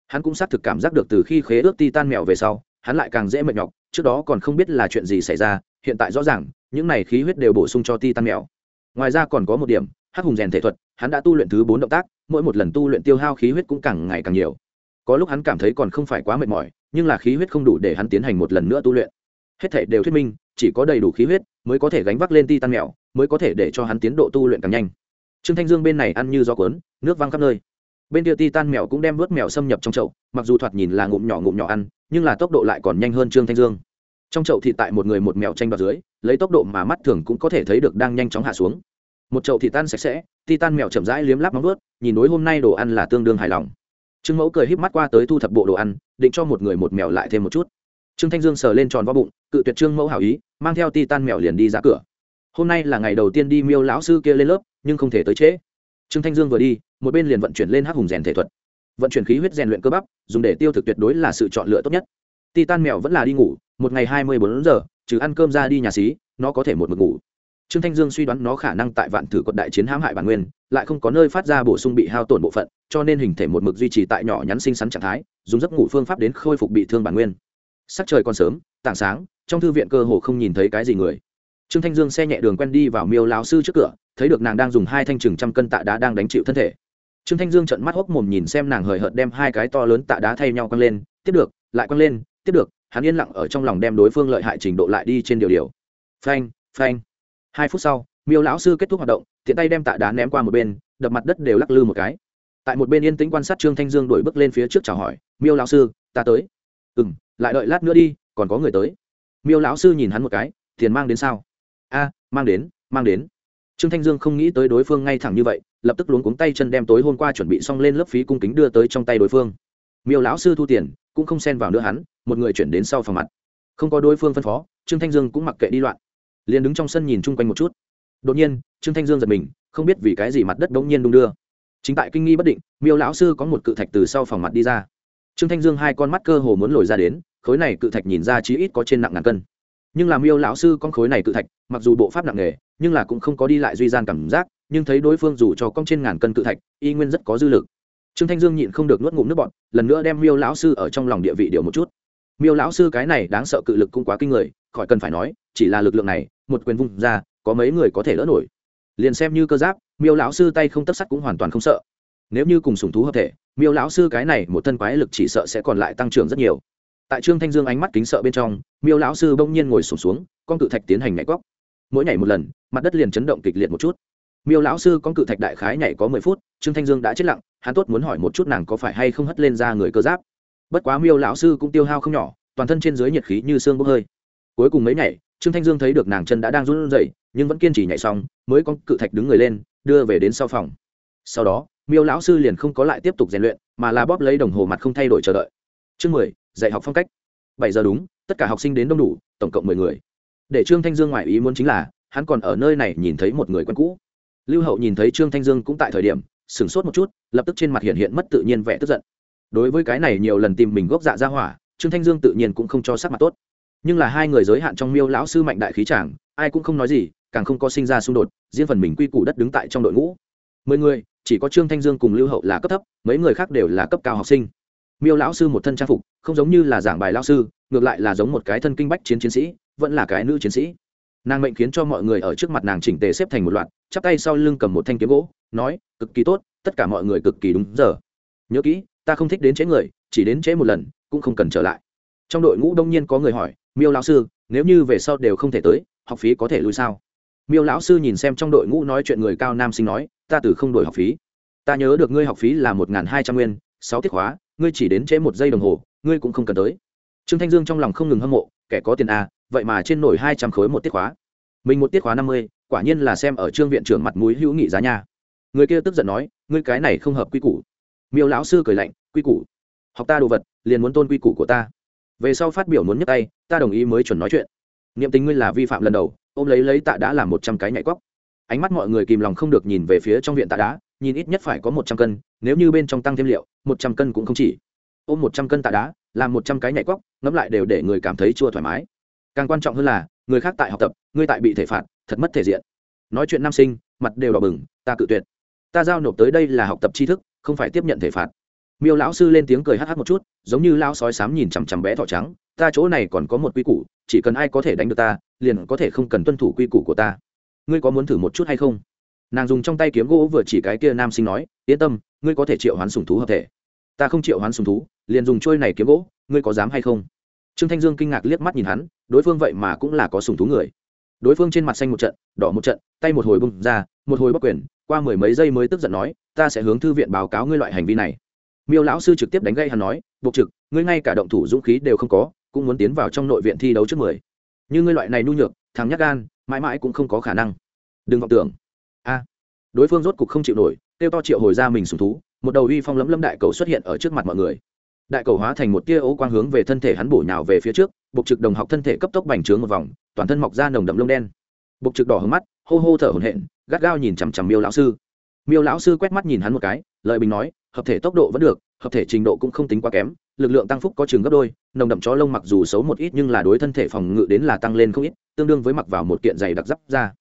hắn cũng xác thực cảm giác được từ khi khế ước ti tan mèo về sau, hắn lại càng dễ mệt nhọc, trước đó còn không biết là chuyện gì xảy ra, hiện tại rõ ràng, những này khí huyết đều bổ sung cho ti tan mèo. Ngoài ra còn có một điểm, hắc hùng rèn thể thuật, hắn đã tu luyện thứ bốn động tác, mỗi một lần tu luyện tiêu hao khí huyết cũng càng ngày càng nhiều. Có lúc hắn cảm thấy còn không phải quá mệt mỏi, nhưng là khí huyết không đủ để hắn tiến hành một lần nữa tu luyện. Hết thể đều thuyết minh, chỉ có đầy đủ khí huyết mới có thể gánh vác lên ti tan mèo, mới có thể để cho hắn tiến độ tu luyện càng nhanh. Trương thanh dương bên này ăn như gió cuốn, nước văng khắp nơi bên kia ti tan mèo cũng đem vớt mèo xâm nhập trong chậu, mặc dù thoạt nhìn là ngụm nhỏ ngụm nhỏ ăn, nhưng là tốc độ lại còn nhanh hơn trương thanh dương. Trong chậu thịt tại một người một mèo tranh đoạt dưới, lấy tốc độ mà mắt thường cũng có thể thấy được đang nhanh chóng hạ xuống. Một chậu thịt tan sạch sẽ ti tan mèo chậm rãi liếm láp móng vớt nhìn đối hôm nay đồ ăn là tương đương hài lòng. Trương mẫu cười híp mắt qua tới thu thập bộ đồ ăn, định cho một người một mèo lại thêm một chút. Trương thanh dương sờ lên tròn vo bụng, cự tuyệt trương mẫu hảo ý, mang theo ti tan mèo liền đi ra cửa. Hôm nay là ngày đầu tiên đi miêu lão sư kia lên lớp, nhưng không thể tới trễ. Trương thanh dương vừa đi một bên liền vận chuyển lên hắc hùng rèn thể thuật. Vận chuyển khí huyết rèn luyện cơ bắp, dùng để tiêu thực tuyệt đối là sự chọn lựa tốt nhất. Ti tan mèo vẫn là đi ngủ, một ngày hai mươi bốn giờ, trừ ăn cơm ra đi nhà xí, nó có thể một mực ngủ. Trương thanh dương suy đoán nó khả năng tại vạn thử quận đại chiến hãm hại bản nguyên, lại không có nơi phát ra bổ sung bị hao tổn bộ phận, cho nên hình thể một mực duy trì tại nhỏ nhắn sinh sắn trạng thái, dùng giấc ngủ phương pháp đến khôi phục bị thương bản nguyên. Sắc trời còn sớm, tảng sáng, trong thư viện cơ hồ không nhìn thấy cái gì người. Trương thanh dương xe nhẹ đường quen đi vào miêu lao sư trước cửa, thấy được nàng đang dùng hai thanh trừng trăm cân tạ đá đang đánh chịu thân thể trương thanh dương trận mắt hốc mồm nhìn xem nàng hời hợt đem hai cái to lớn tạ đá thay nhau quăng lên, tiếp được, lại quăng lên, tiếp được, hắn yên lặng ở trong lòng đem đối phương lợi hại trình độ lại đi trên điều điều. Phanh phanh. Hai phút sau, miêu lão sư kết thúc hoạt động, tiện tay đem tạ đá ném qua một bên, đập mặt đất đều lắc lư một cái. Tại một bên yên tĩnh quan sát trương thanh dương đổi bước lên phía trước chào hỏi, miêu lão sư, ta tới. Ừ m lại đợi lát nữa đi, còn có người tới. Miêu lão sư nhìn hắn một cái, tiền mang đến sao? A, mang đến mang đến. Trương thanh dương không nghĩ tới đối phương ngay thẳng như vậy lập tức luống cuống tay chân đem tối hôm qua chuẩn bị xong lên lớp phí cung kính đưa tới trong tay đối phương. Miêu lão sư thu tiền, cũng không xen vào nữa hắn, một người chuyển đến sau phòng mặt. Không có đối phương phân phó, trương thanh dương cũng mặc kệ đi loạn. Liền đứng trong sân nhìn chung quanh một chút. Đột nhiên, trương thanh dương giật mình, không biết vì cái gì mặt đất bỗng nhiên đung đưa. Chính tại kinh nghi bất định, miêu lão sư có một cự thạch từ sau phòng mặt đi ra. Trương thanh dương hai con mắt cơ hồ muốn lồi ra đến, khối này cự thạch nhìn ra chí ít có trên nặng ngàn cân. Nhưng làm miêu lão sư con khối này cự thạch, mặc dù bộ pháp nặng nề, nhưng là cũng không có đi lại duy gian cảm giác nhưng thấy đối phương dù cho cong trên ngàn cân cự thạch y nguyên rất có dư lực. Trương thanh dương nhịn không được nuốt ngụm nước bọt lần nữa đem miêu lão sư ở trong lòng địa vị điều một chút. Miêu lão sư cái này đáng sợ cự lực cũng quá kinh người khỏi cần phải nói chỉ là lực lượng này một quyền vung ra có mấy người có thể lỡ nổi. Liền xem như cơ giáp miêu lão sư tay không tất sắt cũng hoàn toàn không sợ. Nếu như cùng sùng thú hợp thể miêu lão sư cái này một thân quái lực chỉ sợ sẽ còn lại tăng trưởng rất nhiều. Tại trương thanh dương ánh mắt kính sợ bên trong miêu lão sư bỗng nhiên ngồi sụp xuống, xuống con cự thạch tiến hành nhảy góc mỗi nhảy một lần mặt đất liền chấn động kịch liệt một chút miêu lão sư con cự thạch đại khái nhảy có mười phút, trương thanh dương đã chết lặng, hắn tốt muốn hỏi một chút nàng có phải hay không hất lên ra người cơ giáp. Bất quá miêu lão sư cũng tiêu hao không nhỏ, toàn thân trên dưới nhiệt khí như xương bốc hơi. Cuối cùng mấy nhảy trương thanh dương thấy được nàng chân đã đang run rẩy, nhưng vẫn kiên trì nhảy xong, mới con cự thạch đứng người lên, đưa về đến sau phòng. Sau đó, miêu lão sư liền không có lại tiếp tục rèn luyện, mà là bóp lấy đồng hồ mặt không thay đổi chờ đợi. Chương mười, dạy học phong cách. Bảy giờ đúng, tất cả học sinh đến đông đủ, tổng cộng mười người. Để trương thanh dương ngoại ý muốn chính là, hắn còn ở nơi này nhìn thấy một người quen cũ lưu hậu nhìn thấy trương thanh dương cũng tại thời điểm, sửng sốt một chút, lập tức trên mặt hiện hiện mất tự nhiên vẻ tức giận. Đối với cái này nhiều lần tìm mình gốc dạ ra hỏa, trương thanh dương tự nhiên cũng không cho sắc mặt tốt. Nhưng là hai người giới hạn trong miêu lão sư mạnh đại khí tràng ai cũng không nói gì, càng không có sinh ra xung đột, riêng phần mình quy củ đất đứng tại trong đội ngũ. Mười người, chỉ có trương thanh dương cùng lưu hậu là cấp thấp, mấy người khác đều là cấp cao học sinh. Miêu lão sư một thân trang phục, không giống như là giảng bài lão sư, ngược lại là giống một cái thân kinh bách chiến chiến sĩ, vẫn là cái nữ chiến sĩ nàng mệnh khiến cho mọi người ở trước mặt nàng chỉnh tề xếp thành một loạt, chắp tay sau lưng cầm một thanh kiếm gỗ, nói, cực kỳ tốt, tất cả mọi người cực kỳ đúng giờ. Nhớ kỹ, ta không thích đến chế người, chỉ đến chế một lần, cũng không cần trở lại. Trong đội ngũ đông nhiên có người hỏi, miêu lão sư, nếu như về sau đều không thể tới, học phí có thể lui sao? Miêu lão sư nhìn xem trong đội ngũ nói chuyện người cao nam sinh nói, ta từ không đổi học phí. Ta nhớ được ngươi học phí là một n g h n hai trăm nguyên, sáu tiết khóa, ngươi chỉ đến chế một giây đồng hồ, ngươi cũng không cần tới. Trương thanh dương trong lòng không ngừng hâm mộ, kẻ có tiền a vậy mà trên nổi hai trăm khối một tiết khóa. Mình một tiết khóa năm mươi, quả nhiên là xem ở trương viện trưởng mặt mũi hữu nghị giá nhà người kia tức giận nói, ngươi cái này không hợp quy củ. Miêu lão sư cười lạnh, quy củ? Học ta đồ vật, liền muốn tôn quy củ của ta. Về sau phát biểu muốn nhấc tay, ta đồng ý mới chuẩn nói chuyện. Niệm tính ngươi là vi phạm lần đầu, ôm lấy lấy tạ đã làm một trăm cái nhảy cóc ánh mắt mọi người kìm lòng không được nhìn về phía trong viện tạ đá nhìn ít nhất phải có một trăm cân, nếu như bên trong tăng thêm liệu, một trăm cân cũng không chỉ. Ôm một trăm cân tạ đá làm một trăm cái nhảy cóc ngẫm lại đều để người cảm thấy chua thoải mái càng quan trọng hơn là, người khác tại học tập, ngươi tại bị thể phạt, thật mất thể diện. Nói chuyện nam sinh, mặt đều đỏ bừng, ta cự tuyệt. Ta giao nộp tới đây là học tập tri thức, không phải tiếp nhận thể phạt. Miêu lão sư lên tiếng cười hh một chút, giống như lao sói sám nhìn chằm chằm bé thỏ trắng, ta chỗ này còn có một quy củ, chỉ cần ai có thể đánh được ta, liền có thể không cần tuân thủ quy củ của ta. Ngươi có muốn thử một chút hay không? Nàng dùng trong tay kiếm gỗ vừa chỉ cái kia nam sinh nói, yên tâm, ngươi có thể triệu hoán sùng thú hợp thể. Ta không chịu hoán sùng thú, liền dùng trôi này kiếm gỗ, ngươi có dám hay không? Trương thanh dương kinh ngạc liếc mắt nhìn hắn, đối phương vậy mà cũng là có sùng thú người. Đối phương trên mặt xanh một trận, đỏ một trận, tay một hồi bung ra, một hồi bắc quyền, qua mười mấy giây mới tức giận nói, ta sẽ hướng thư viện báo cáo ngươi loại hành vi này. Miêu lão sư trực tiếp đánh gây hắn nói buộc trực, ngươi ngay cả động thủ dũng khí đều không có, cũng muốn tiến vào trong nội viện thi đấu trước mười. Như ngươi loại này nhu nhược, thằng nhắc gan, mãi mãi cũng không có khả năng. Đừng vọng tưởng. A. Đối phương rốt cục không chịu nổi, kêu to triệu hồi ra mình sùng thú, một đầu uy phong lấm lâm đại cầu xuất hiện ở trước mặt mọi người đại cầu hóa thành một tia ố quang hướng về thân thể hắn bổ nhào về phía trước bục trực đồng học thân thể cấp tốc bành trướng một vòng, toàn thân mọc ra nồng đậm lông đen. Bục trực đỏ hướng mắt, hô hô thở hổn hển, gắt gao nhìn chằm chằm miêu lão sư. Miêu lão sư quét mắt nhìn hắn một cái lợi bình nói, hợp thể tốc độ vẫn được, hợp thể trình độ cũng không tính quá kém, lực lượng tăng phúc có chừng gấp đôi, nồng đậm chó lông mặc dù xấu một ít nhưng là đối thân thể phòng ngự đến là tăng lên không ít, tương đương với mặc vào một kiện giày đặc giáp ra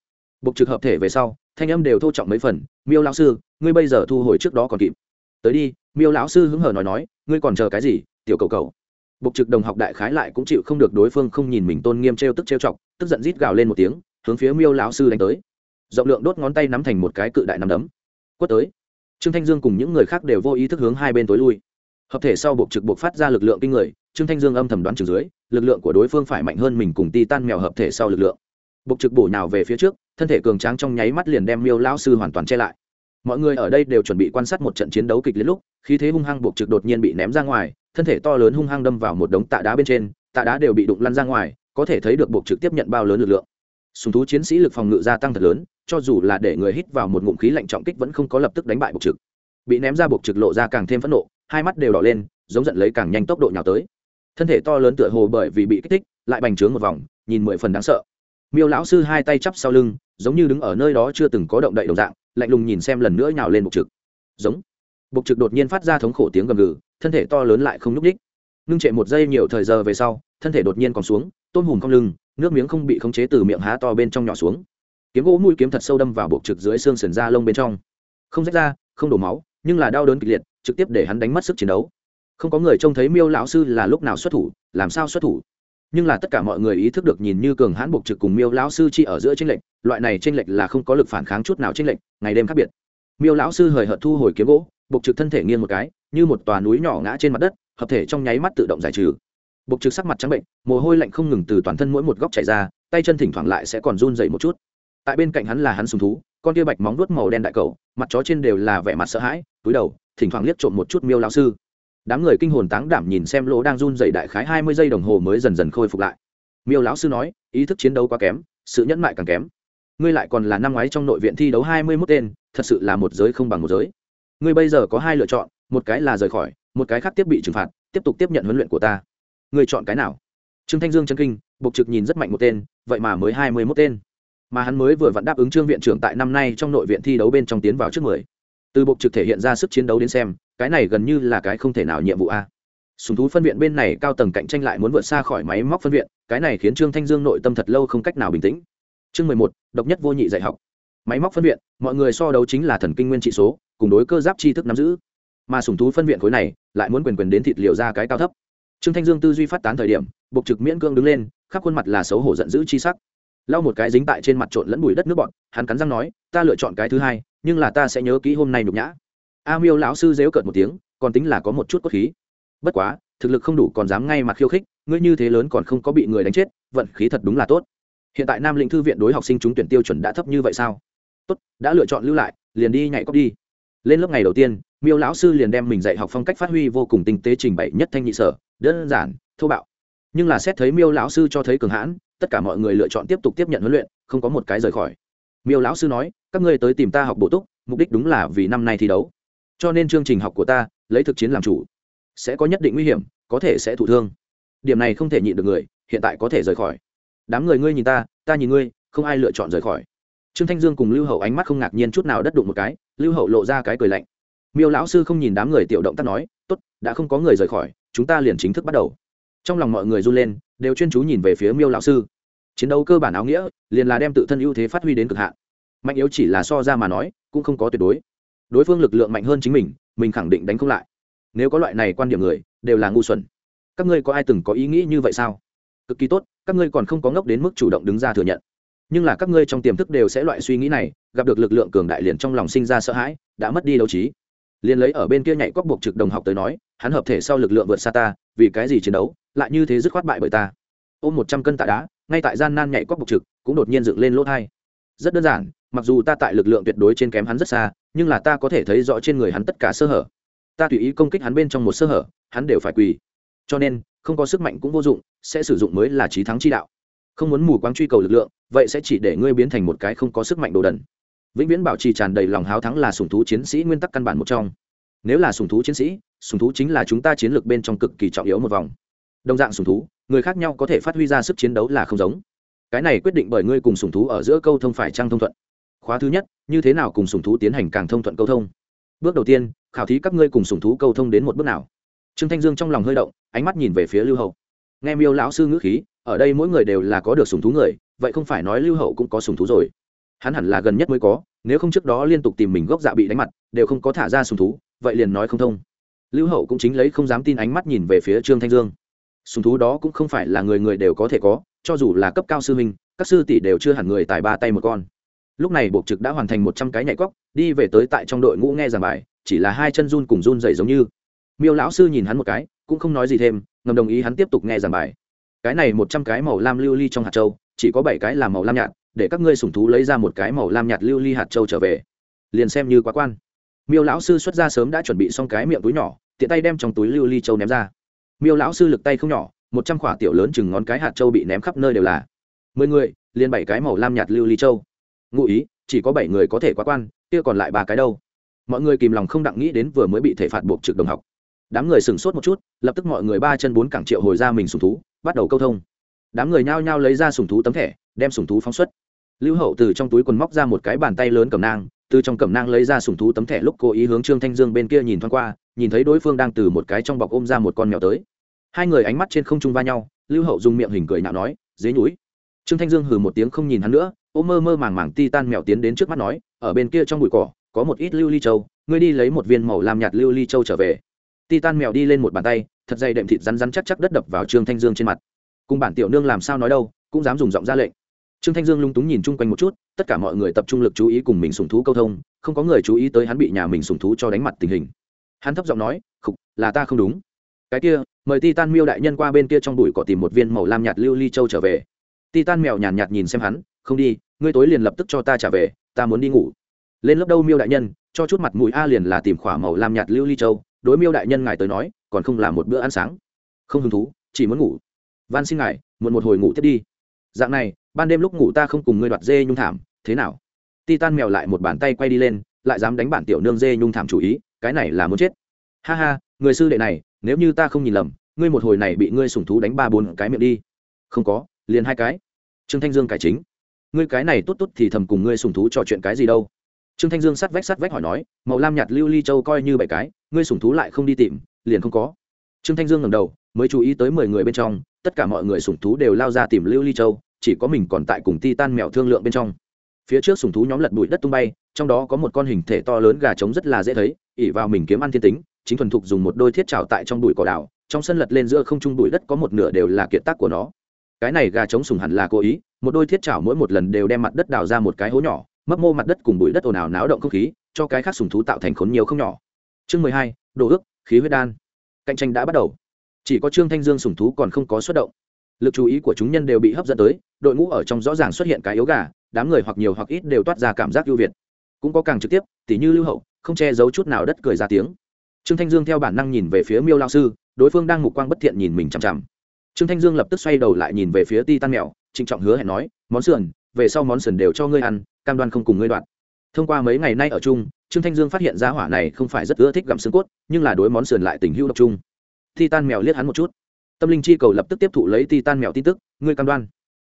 bục trực hợp thể về sau, thanh âm đều thô trọng mấy phần, miêu lão sư, ngươi bây giờ thu hồi trước đó còn kịp tới đi, miêu lão sư hứng hở nói nói, ngươi còn chờ cái gì, tiểu cầu cầu. Bục trực đồng học đại khái lại cũng chịu không được đối phương không nhìn mình tôn nghiêm t r e o tức t r e o chọc, tức giận rít gào lên một tiếng, hướng phía miêu lão sư đánh tới. Rộng lượng đốt ngón tay nắm thành một cái cự đại nắm đấm. Quất tới. Trương thanh dương cùng những người khác đều vô ý thức hướng hai bên tối lui. Hợp thể sau bục trực buộc phát ra lực lượng kinh người, trương thanh dương âm thầm đoán trường dưới, lực lượng của đối phương phải mạnh hơn mình cùng ti tan mèo hợp thể sau lực lượng. Bục trực bổ nhào về phía trước, thân thể cường tráng trong nháy mắt liền đem miêu lão sư hoàn toàn che lại mọi người ở đây đều chuẩn bị quan sát một trận chiến đấu kịch liệt lúc khi thế hung hăng buộc trực đột nhiên bị ném ra ngoài, thân thể to lớn hung hăng đâm vào một đống tạ đá bên trên, tạ đá đều bị đụng lăn ra ngoài, có thể thấy được buộc trực tiếp nhận bao lớn lực lượng. Sùng thú chiến sĩ lực phòng ngự gia tăng thật lớn, cho dù là để người hít vào một ngụm khí lạnh trọng kích vẫn không có lập tức đánh bại buộc trực. Bị ném ra buộc trực lộ ra càng thêm phẫn nộ, hai mắt đều đỏ lên, giống giận lấy càng nhanh tốc độ nhào tới. Thân thể to lớn tựa hồ bởi vì bị kích thích, lại bành trướng một vòng, nhìn mười phần đáng sợ. Miêu lão sư hai tay chắp sau lưng, giống như đứng ở nơi đó chưa từng có động đậy đồng dạng lạnh lùng nhìn xem lần nữa nhào lên bục trực. Giống. Bục trực đột nhiên phát ra thống khổ tiếng gầm gừ, thân thể to lớn lại không nhúc ních ngưng trệ một giây nhiều thời giờ về sau, thân thể đột nhiên còn xuống, tôm hùm cong lưng, nước miếng không bị khống chế từ miệng há to bên trong nhỏ xuống. Kiếm gỗ mũi kiếm thật sâu đâm vào buộc trực dưới xương sườn da lông bên trong. Không rách ra, không đổ máu, nhưng là đau đớn kịch liệt, trực tiếp để hắn đánh mất sức chiến đấu. Không có người trông thấy miêu lão sư là lúc nào xuất thủ, làm sao xuất thủ? Nhưng là tất cả mọi người ý thức được nhìn như cường hãn buộc trực cùng miêu lão sư chi ở giữa tranh lệch, loại này tranh lệch là không có lực phản kháng chút nào tranh lệch, ngày đêm khác biệt. Miêu lão sư hời hợt thu hồi kiếm gỗ, buộc trực thân thể nghiêng một cái, như một tòa núi nhỏ ngã trên mặt đất, hợp thể trong nháy mắt tự động giải trừ. Buộc trực sắc mặt trắng bệnh, mồ hôi lạnh không ngừng từ toàn thân mỗi một góc chảy ra, tay chân thỉnh thoảng lại sẽ còn run dậy một chút. Tại bên cạnh hắn là hắn sùng thú, con kia bạch móng vuốt màu đen đại cầu, mặt chó trên đều là vẻ mặt sợ hãi, túi đầu, thỉnh thoảng liếc trộm một chút miêu lão sư đám người kinh hồn táng đảm nhìn xem lỗ đang run dày đại khái hai mươi giây đồng hồ mới dần dần khôi phục lại. Miêu lão sư nói, ý thức chiến đấu quá kém, sự nhẫn mại càng kém. Ngươi lại còn là năm ngoái trong nội viện thi đấu hai mươi mốt tên, thật sự là một giới không bằng một giới. Ngươi bây giờ có hai lựa chọn, một cái là rời khỏi, một cái khác tiếp bị trừng phạt, tiếp tục tiếp nhận huấn luyện của ta. Ngươi chọn cái nào? Trương thanh dương chân kinh, bộc trực nhìn rất mạnh một tên, vậy mà mới hai mươi mốt tên. Mà hắn mới vừa vặn đáp ứng trương viện trưởng tại năm nay trong nội viện thi đấu bên trong tiến vào trước mười. Từ bộc trực thể hiện ra sức chiến đấu đến xem cái này gần như là cái không thể nào nhiệm vụ a. Sùng thú phân viện bên này cao tầng cạnh tranh lại muốn vượt xa khỏi máy móc phân viện, cái này khiến trương thanh dương nội tâm thật lâu không cách nào bình tĩnh. Chương mười một, độc nhất vô nhị dạy học. Máy móc phân viện, mọi người so đấu chính là thần kinh nguyên trị số, cùng đối cơ giáp tri thức nắm giữ. Mà sùng thú phân viện khối này, lại muốn quyền quyền đến thịt liều ra cái cao thấp. Trương thanh dương tư duy phát tán thời điểm bộc trực miễn cương đứng lên, khắp khuôn mặt là xấu hổ giận dữ chi sắc. Lau một cái dính tại trên mặt trộn lẫn bụi đất nước bọn, hắn cắn răng nói, ta lựa chọn cái thứ hai, nhưng là ta sẽ nhớ kỹ hôm nay nhục nhã a miêu lão sư dếu cợt một tiếng, còn tính là có một chút cốt khí. Bất quá, thực lực không đủ còn dám ngay mặt khiêu khích, ngươi như thế lớn còn không có bị người đánh chết, vận khí thật đúng là tốt. Hiện tại nam lĩnh thư viện đối học sinh trúng tuyển tiêu chuẩn đã thấp như vậy sao? Tốt, đã lựa chọn lưu lại, liền đi nhảy cóc đi. Lên lớp ngày đầu tiên, miêu lão sư liền đem mình dạy học phong cách phát huy vô cùng tinh tế trình bày nhất thanh nhị sở, đơn giản, thô bạo. Nhưng là xét thấy miêu lão sư cho thấy cường hãn, tất cả mọi người lựa chọn tiếp tục tiếp nhận huấn luyện, không có một cái rời khỏi. Miêu lão sư nói, các ngươi tới tìm ta học bổ túc, mục đích đúng là vì năm nay thi đấu cho nên chương trình học của ta, lấy thực chiến làm chủ. Sẽ có nhất định nguy hiểm, có thể sẽ thụ thương. Điểm này không thể nhịn được người, hiện tại có thể rời khỏi. Đám người ngươi nhìn ta ta nhìn ngươi, không ai lựa chọn rời khỏi. Trương thanh dương cùng lưu hậu ánh mắt không ngạc nhiên chút nào đất đụng một cái, lưu hậu lộ ra cái cười lạnh. Miêu lão sư không nhìn đám người tiểu động tác nói, tốt, đã không có người rời khỏi, chúng ta liền chính thức bắt đầu. Trong lòng mọi người run lên, đều chuyên chú nhìn về phía miêu lão sư. Chiến đấu cơ bản áo nghĩa, liền là đem tự thân ưu thế phát huy đến cực hạn. Mạnh yếu chỉ là so ra mà nói, cũng không có tuyệt đối đối phương lực lượng mạnh hơn chính mình mình khẳng định đánh không lại. Nếu có loại này quan điểm người, đều là ngu xuẩn. Các ngươi có ai từng có ý nghĩ như vậy sao? Cực kỳ tốt, các ngươi còn không có ngốc đến mức chủ động đứng ra thừa nhận. Nhưng là các ngươi trong tiềm thức đều sẽ loại suy nghĩ này, gặp được lực lượng cường đại liền trong lòng sinh ra sợ hãi, đã mất đi đấu trí. Liền lấy ở bên kia nhảy cóc buộc trực đồng học tới nói, hắn hợp thể sau lực lượng vượt xa ta, vì cái gì chiến đấu, lại như thế dứt khoát bại bởi ta. Ôm một trăm cân tạ đá, ngay tại gian nan nhảy cóc buộc trực, cũng đột nhiên dựng lên lỗ thai. Rất đơn giản mặc dù ta tại lực lượng tuyệt đối trên kém hắn rất xa, nhưng là ta có thể thấy rõ trên người hắn tất cả sơ hở. Ta tùy ý công kích hắn bên trong một sơ hở, hắn đều phải quỳ. Cho nên, không có sức mạnh cũng vô dụng, sẽ sử dụng mới là trí thắng chi đạo. Không muốn mù quáng truy cầu lực lượng, vậy sẽ chỉ để ngươi biến thành một cái không có sức mạnh đồ đần. Vĩnh viễn bảo trì tràn đầy lòng háo thắng là sùng thú chiến sĩ nguyên tắc căn bản một trong. Nếu là sùng thú chiến sĩ sùng thú chính là chúng ta chiến lược bên trong cực kỳ trọng yếu một vòng. Đồng dạng sùng thú, người khác nhau có thể phát huy ra sức chiến đấu là không giống. Cái này quyết định bởi ngươi cùng sùng thú ở giữa câu thông phải trang thông thuận khóa thứ nhất, như thế nào cùng sùng thú tiến hành càng thông thuận câu thông? Bước đầu tiên, khảo thí các ngươi cùng sùng thú câu thông đến một bước nào. Trương thanh dương trong lòng hơi động, ánh mắt nhìn về phía lưu hậu. Nghe miêu lão sư ngữ khí, ở đây mỗi người đều là có được sùng thú người, vậy không phải nói lưu hậu cũng có sùng thú rồi. Hắn hẳn là gần nhất mới có, nếu không trước đó liên tục tìm mình gốc dạ bị đánh mặt, đều không có thả ra sùng thú, vậy liền nói không thông. Lưu hậu cũng chính lấy không dám tin ánh mắt nhìn về phía trương thanh dương. Sùng thú đó cũng không phải là người người đều có thể có, cho dù là cấp cao sư minh các sư tỷ đều chưa hẳn người tài ba tay một con lúc này bộ trực đã hoàn thành một trăm cái nhảy cóc đi về tới tại trong đội ngũ nghe giảng bài, chỉ là hai chân run cùng run dày giống như. Miêu lão sư nhìn hắn một cái, cũng không nói gì thêm, ngầm đồng ý hắn tiếp tục nghe giảng bài. Cái này một trăm cái màu lam lưu ly trong hạt châu, chỉ có bảy cái là màu lam nhạt, để các ngươi sủng thú lấy ra một cái màu lam nhạt lưu ly hạt châu trở về. Liền xem như quá quan. Miêu lão sư xuất ra sớm đã chuẩn bị xong cái miệng túi nhỏ, tiện tay đem trong túi lưu ly châu ném ra. Miêu lão sư lực tay không nhỏ, một trăm khỏa tiểu lớn chừng ngón cái hạt châu bị ném khắp nơi đều là. Mười người, liền bảy cái màu lam nhạt lưu ly châu ngụ ý, chỉ có bảy người có thể quá quan, kia còn lại ba cái đâu? Mọi người kìm lòng không đặng nghĩ đến vừa mới bị thể phạt buộc trực đồng học. Đám người sửng sốt một chút, lập tức mọi người ba chân bốn cẳng triệu hồi ra mình sùng thú, bắt đầu câu thông. Đám người nhao nhao lấy ra sùng thú tấm thẻ, đem sùng thú phóng xuất. Lưu hậu từ trong túi quần móc ra một cái bàn tay lớn cầm nang, từ trong cầm nang lấy ra sùng thú tấm thẻ lúc cố ý hướng trương thanh dương bên kia nhìn thoáng qua, nhìn thấy đối phương đang từ một cái trong bọc ôm ra một con mèo tới. Hai người ánh mắt trên không trung va nhau, lưu hậu dùng miệng hình cười nhạo nói, dế núi trương thanh dương hừ một tiếng không nhìn hắn nữa ôm mơ mơ màng màng ti tan mèo tiến đến trước mắt nói ở bên kia trong bụi cỏ có một ít lưu ly châu ngươi đi lấy một viên màu làm nhạt lưu ly châu trở về. Ti tan mèo đi lên một bàn tay thật dày đệm thịt rắn rắn chắc chắc đất đập vào trương thanh dương trên mặt. Cùng bản tiểu nương làm sao nói đâu cũng dám dùng giọng ra lệnh. Trương thanh dương lung túng nhìn chung quanh một chút tất cả mọi người tập trung lực chú ý cùng mình sùng thú câu thông không có người chú ý tới hắn bị nhà mình sùng thú cho đánh mặt tình hình. Hắn thấp giọng nói khục là ta không đúng. Cái kia mời ti tan miêu đại nhân qua bên kia trong bụi cỏ tìm một viên màu lam nhạt lưu ly châu trở về. Ti tan mèo nhàn nhạt, nhạt nhìn xem hắn không đi ngươi tối liền lập tức cho ta trả về, ta muốn đi ngủ. Lên lớp đâu miêu đại nhân, cho chút mặt mũi a liền là tìm khỏa màu làm nhạt lưu ly châu, đối miêu đại nhân ngài tới nói, còn không làm một bữa ăn sáng. Không hứng thú, chỉ muốn ngủ. Van xin ngài, muộn một hồi ngủ tiếp đi. Dạng này, ban đêm lúc ngủ ta không cùng ngươi đoạt dê nhung thảm, thế nào? Ti tan mèo lại một bàn tay quay đi lên, lại dám đánh bản tiểu nương dê nhung thảm chủ ý, cái này là muốn chết. Ha ha, người sư đệ này, nếu như ta không nhìn lầm, ngươi một hồi này bị ngươi sủng thú đánh ba bốn cái miệng đi. Không có, liền hai cái. Trương thanh dương cải chính ngươi cái này tốt tốt thì thầm cùng ngươi sùng thú trò chuyện cái gì đâu. Trương thanh dương sắt vách sắt vách hỏi nói, màu lam nhạt lưu ly châu coi như bảy cái, ngươi sùng thú lại không đi tìm, liền không có. Trương thanh dương ngẩng đầu, mới chú ý tới mười người bên trong, tất cả mọi người sùng thú đều lao ra tìm lưu ly châu, chỉ có mình còn tại cùng ti tan mèo thương lượng bên trong. Phía trước sùng thú nhóm lật bụi đất tung bay, trong đó có một con hình thể to lớn gà trống rất là dễ thấy, ỉ vào mình kiếm ăn thiên tính, chính thuần thục dùng một đôi thiết trào tại trong bụi cỏ đảo trong sân lật lên giữa không trung bụi đất có một nửa đều là kiệt tác của nó cái này gà trống sùng hẳn là cố ý, một đôi thiết chảo mỗi một lần đều đem mặt đất đào ra một cái hố nhỏ, mấp mô mặt đất cùng bụi đất ồn ào náo động không khí, cho cái khác sùng thú tạo thành khốn nhiều không nhỏ. Chương mười hai, đồ ước, khí huyết đan. Cạnh tranh đã bắt đầu. Chỉ có trương thanh dương sùng thú còn không có xuất động. Lực chú ý của chúng nhân đều bị hấp dẫn tới, đội ngũ ở trong rõ ràng xuất hiện cái yếu gà, đám người hoặc nhiều hoặc ít đều toát ra cảm giác ưu việt. Cũng có càng trực tiếp, tỉ như lưu hậu, không che giấu chút nào đất cười ra tiếng. Trương thanh dương theo bản năng nhìn về phía miêu lao sư, đối phương đang mục quang bất thiện nhìn mình chằm chằm trương thanh dương lập tức xoay đầu lại nhìn về phía ti tan mèo, trịnh trọng hứa hẹn nói, món sườn, về sau món sườn đều cho ngươi ăn, cam đoan không cùng ngươi đoạn thông qua mấy ngày nay ở chung, trương thanh dương phát hiện ra hỏa này không phải rất ưa thích gặm xương cốt, nhưng là đối món sườn lại tình hữu độc chung. Ti tan mèo liếc hắn một chút. Tâm linh chi cầu lập tức tiếp thụ lấy ti tan mèo tin tức, ngươi cam đoan.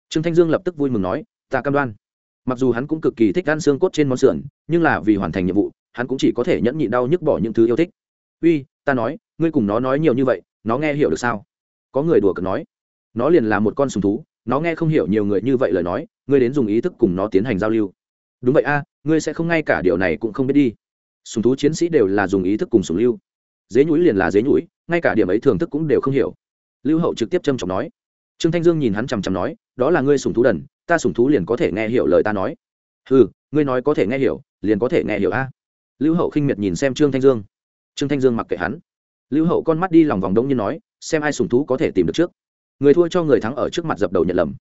Trương thanh dương lập tức vui mừng nói, ta cam đoan. Mặc dù hắn cũng cực kỳ thích ăn xương cốt trên món sườn, nhưng là vì hoàn thành nhiệm vụ, hắn cũng chỉ có thể nhẫn nhịn đau nhức bỏ những thứ yêu thích. Uy, ta nói, ngươi cùng nó nói nhiều như vậy, nó nghe hiểu được sao? Có người đùa cợt nói, nó liền là một con sùng thú, nó nghe không hiểu nhiều người như vậy lời nói, ngươi đến dùng ý thức cùng nó tiến hành giao lưu. Đúng vậy a, ngươi sẽ không ngay cả điều này cũng không biết đi. Sùng thú chiến sĩ đều là dùng ý thức cùng sùng lưu. Dế nhũi liền là dế nhũi, ngay cả điểm ấy thường thức cũng đều không hiểu. Lưu hậu trực tiếp trâm trọng nói. Trương thanh dương nhìn hắn chằm chằm nói, đó là ngươi sùng thú đần, ta sùng thú liền có thể nghe hiểu lời ta nói. Ừ ngươi nói có thể nghe hiểu, liền có thể nghe hiểu a. Lưu hậu khinh miệt nhìn xem trương thanh dương. Trương thanh dương mặc kệ hắn. Lưu hậu con mắt đi lòng vòng đông như nói xem ai sùng thú có thể tìm được trước. Người thua cho người thắng ở trước mặt dập đầu nhận lầm.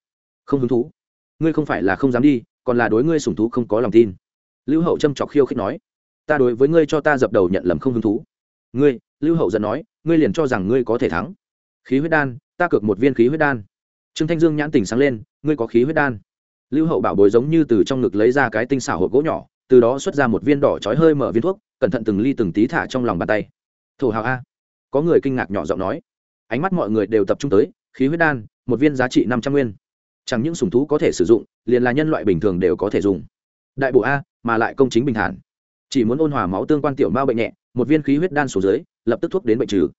Không hứng thú. Ngươi không phải là không dám đi, còn là đối ngươi sùng thú không có lòng tin. Lưu hậu châm chọc khiêu khích nói, ta đối với ngươi cho ta dập đầu nhận lầm không hứng thú. Ngươi, lưu hậu giận nói, ngươi liền cho rằng ngươi có thể thắng. Khí huyết đan, ta cược một viên khí huyết đan. Trương thanh dương nhãn tình sáng lên, ngươi có khí huyết đan. Lưu hậu bảo bối giống như từ trong ngực lấy ra cái tinh xảo hộp gỗ nhỏ, từ đó xuất ra một viên đỏ trói hơi mở viên thuốc, cẩn thận từng ly từng tí thả trong lòng bàn tay. Thổ hào a. Có người kinh ngạc nhỏ giọng nói ánh mắt mọi người đều tập trung tới, khí huyết đan, một viên giá trị năm trăm nguyên. Chẳng những sùng thú có thể sử dụng, liền là nhân loại bình thường đều có thể dùng. Đại bộ a, mà lại công chính bình thản. Chỉ muốn ôn hòa máu tương quan tiểu mao bệnh nhẹ, một viên khí huyết đan xuống dưới, lập tức thuốc đến bệnh trừ.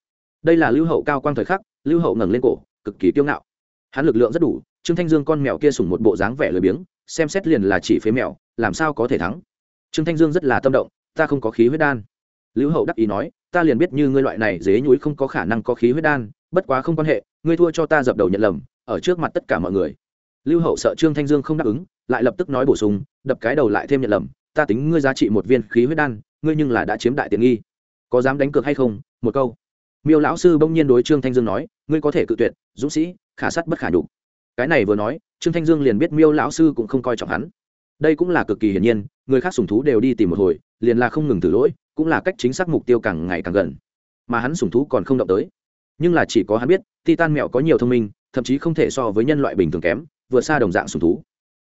Đây là lưu hậu cao quang thời khắc, lưu hậu ngẩng lên cổ, cực kỳ kiêu ngạo. Hắn lực lượng rất đủ, trương thanh dương con mèo kia sủng một bộ dáng vẻ lười biếng, xem xét liền là chỉ phế mèo, làm sao có thể thắng? Trương thanh dương rất là tâm động, ta không có khí huyết đan. Lưu hậu đắc ý nói, ta liền biết như ngươi loại này dế nhúi không có khả năng có khí huyết đan bất quá không quan hệ, ngươi thua cho ta dập đầu nhận lầm, ở trước mặt tất cả mọi người. Lưu hậu sợ trương thanh dương không đáp ứng, lại lập tức nói bổ sung, đập cái đầu lại thêm nhận lầm, ta tính ngươi giá trị một viên khí huyết đan, ngươi nhưng là đã chiếm đại tiện nghi. Có dám đánh cược hay không? Một câu. Miêu lão sư bỗng nhiên đối trương thanh dương nói, ngươi có thể cự tuyệt, dũng sĩ, khả sắt bất khả đủ. cái này vừa nói, trương thanh dương liền biết miêu lão sư cũng không coi trọng hắn. Đây cũng là cực kỳ hiển nhiên, người khác sùng thú đều đi tìm một hồi, liền là không ngừng thử lỗi, cũng là cách chính xác mục tiêu càng ngày càng gần. Mà hắn sùng thú còn không động tới nhưng là chỉ có hắn biết, titan Mèo có nhiều thông minh, thậm chí không thể so với nhân loại bình thường kém, vượt xa đồng dạng sùng thú.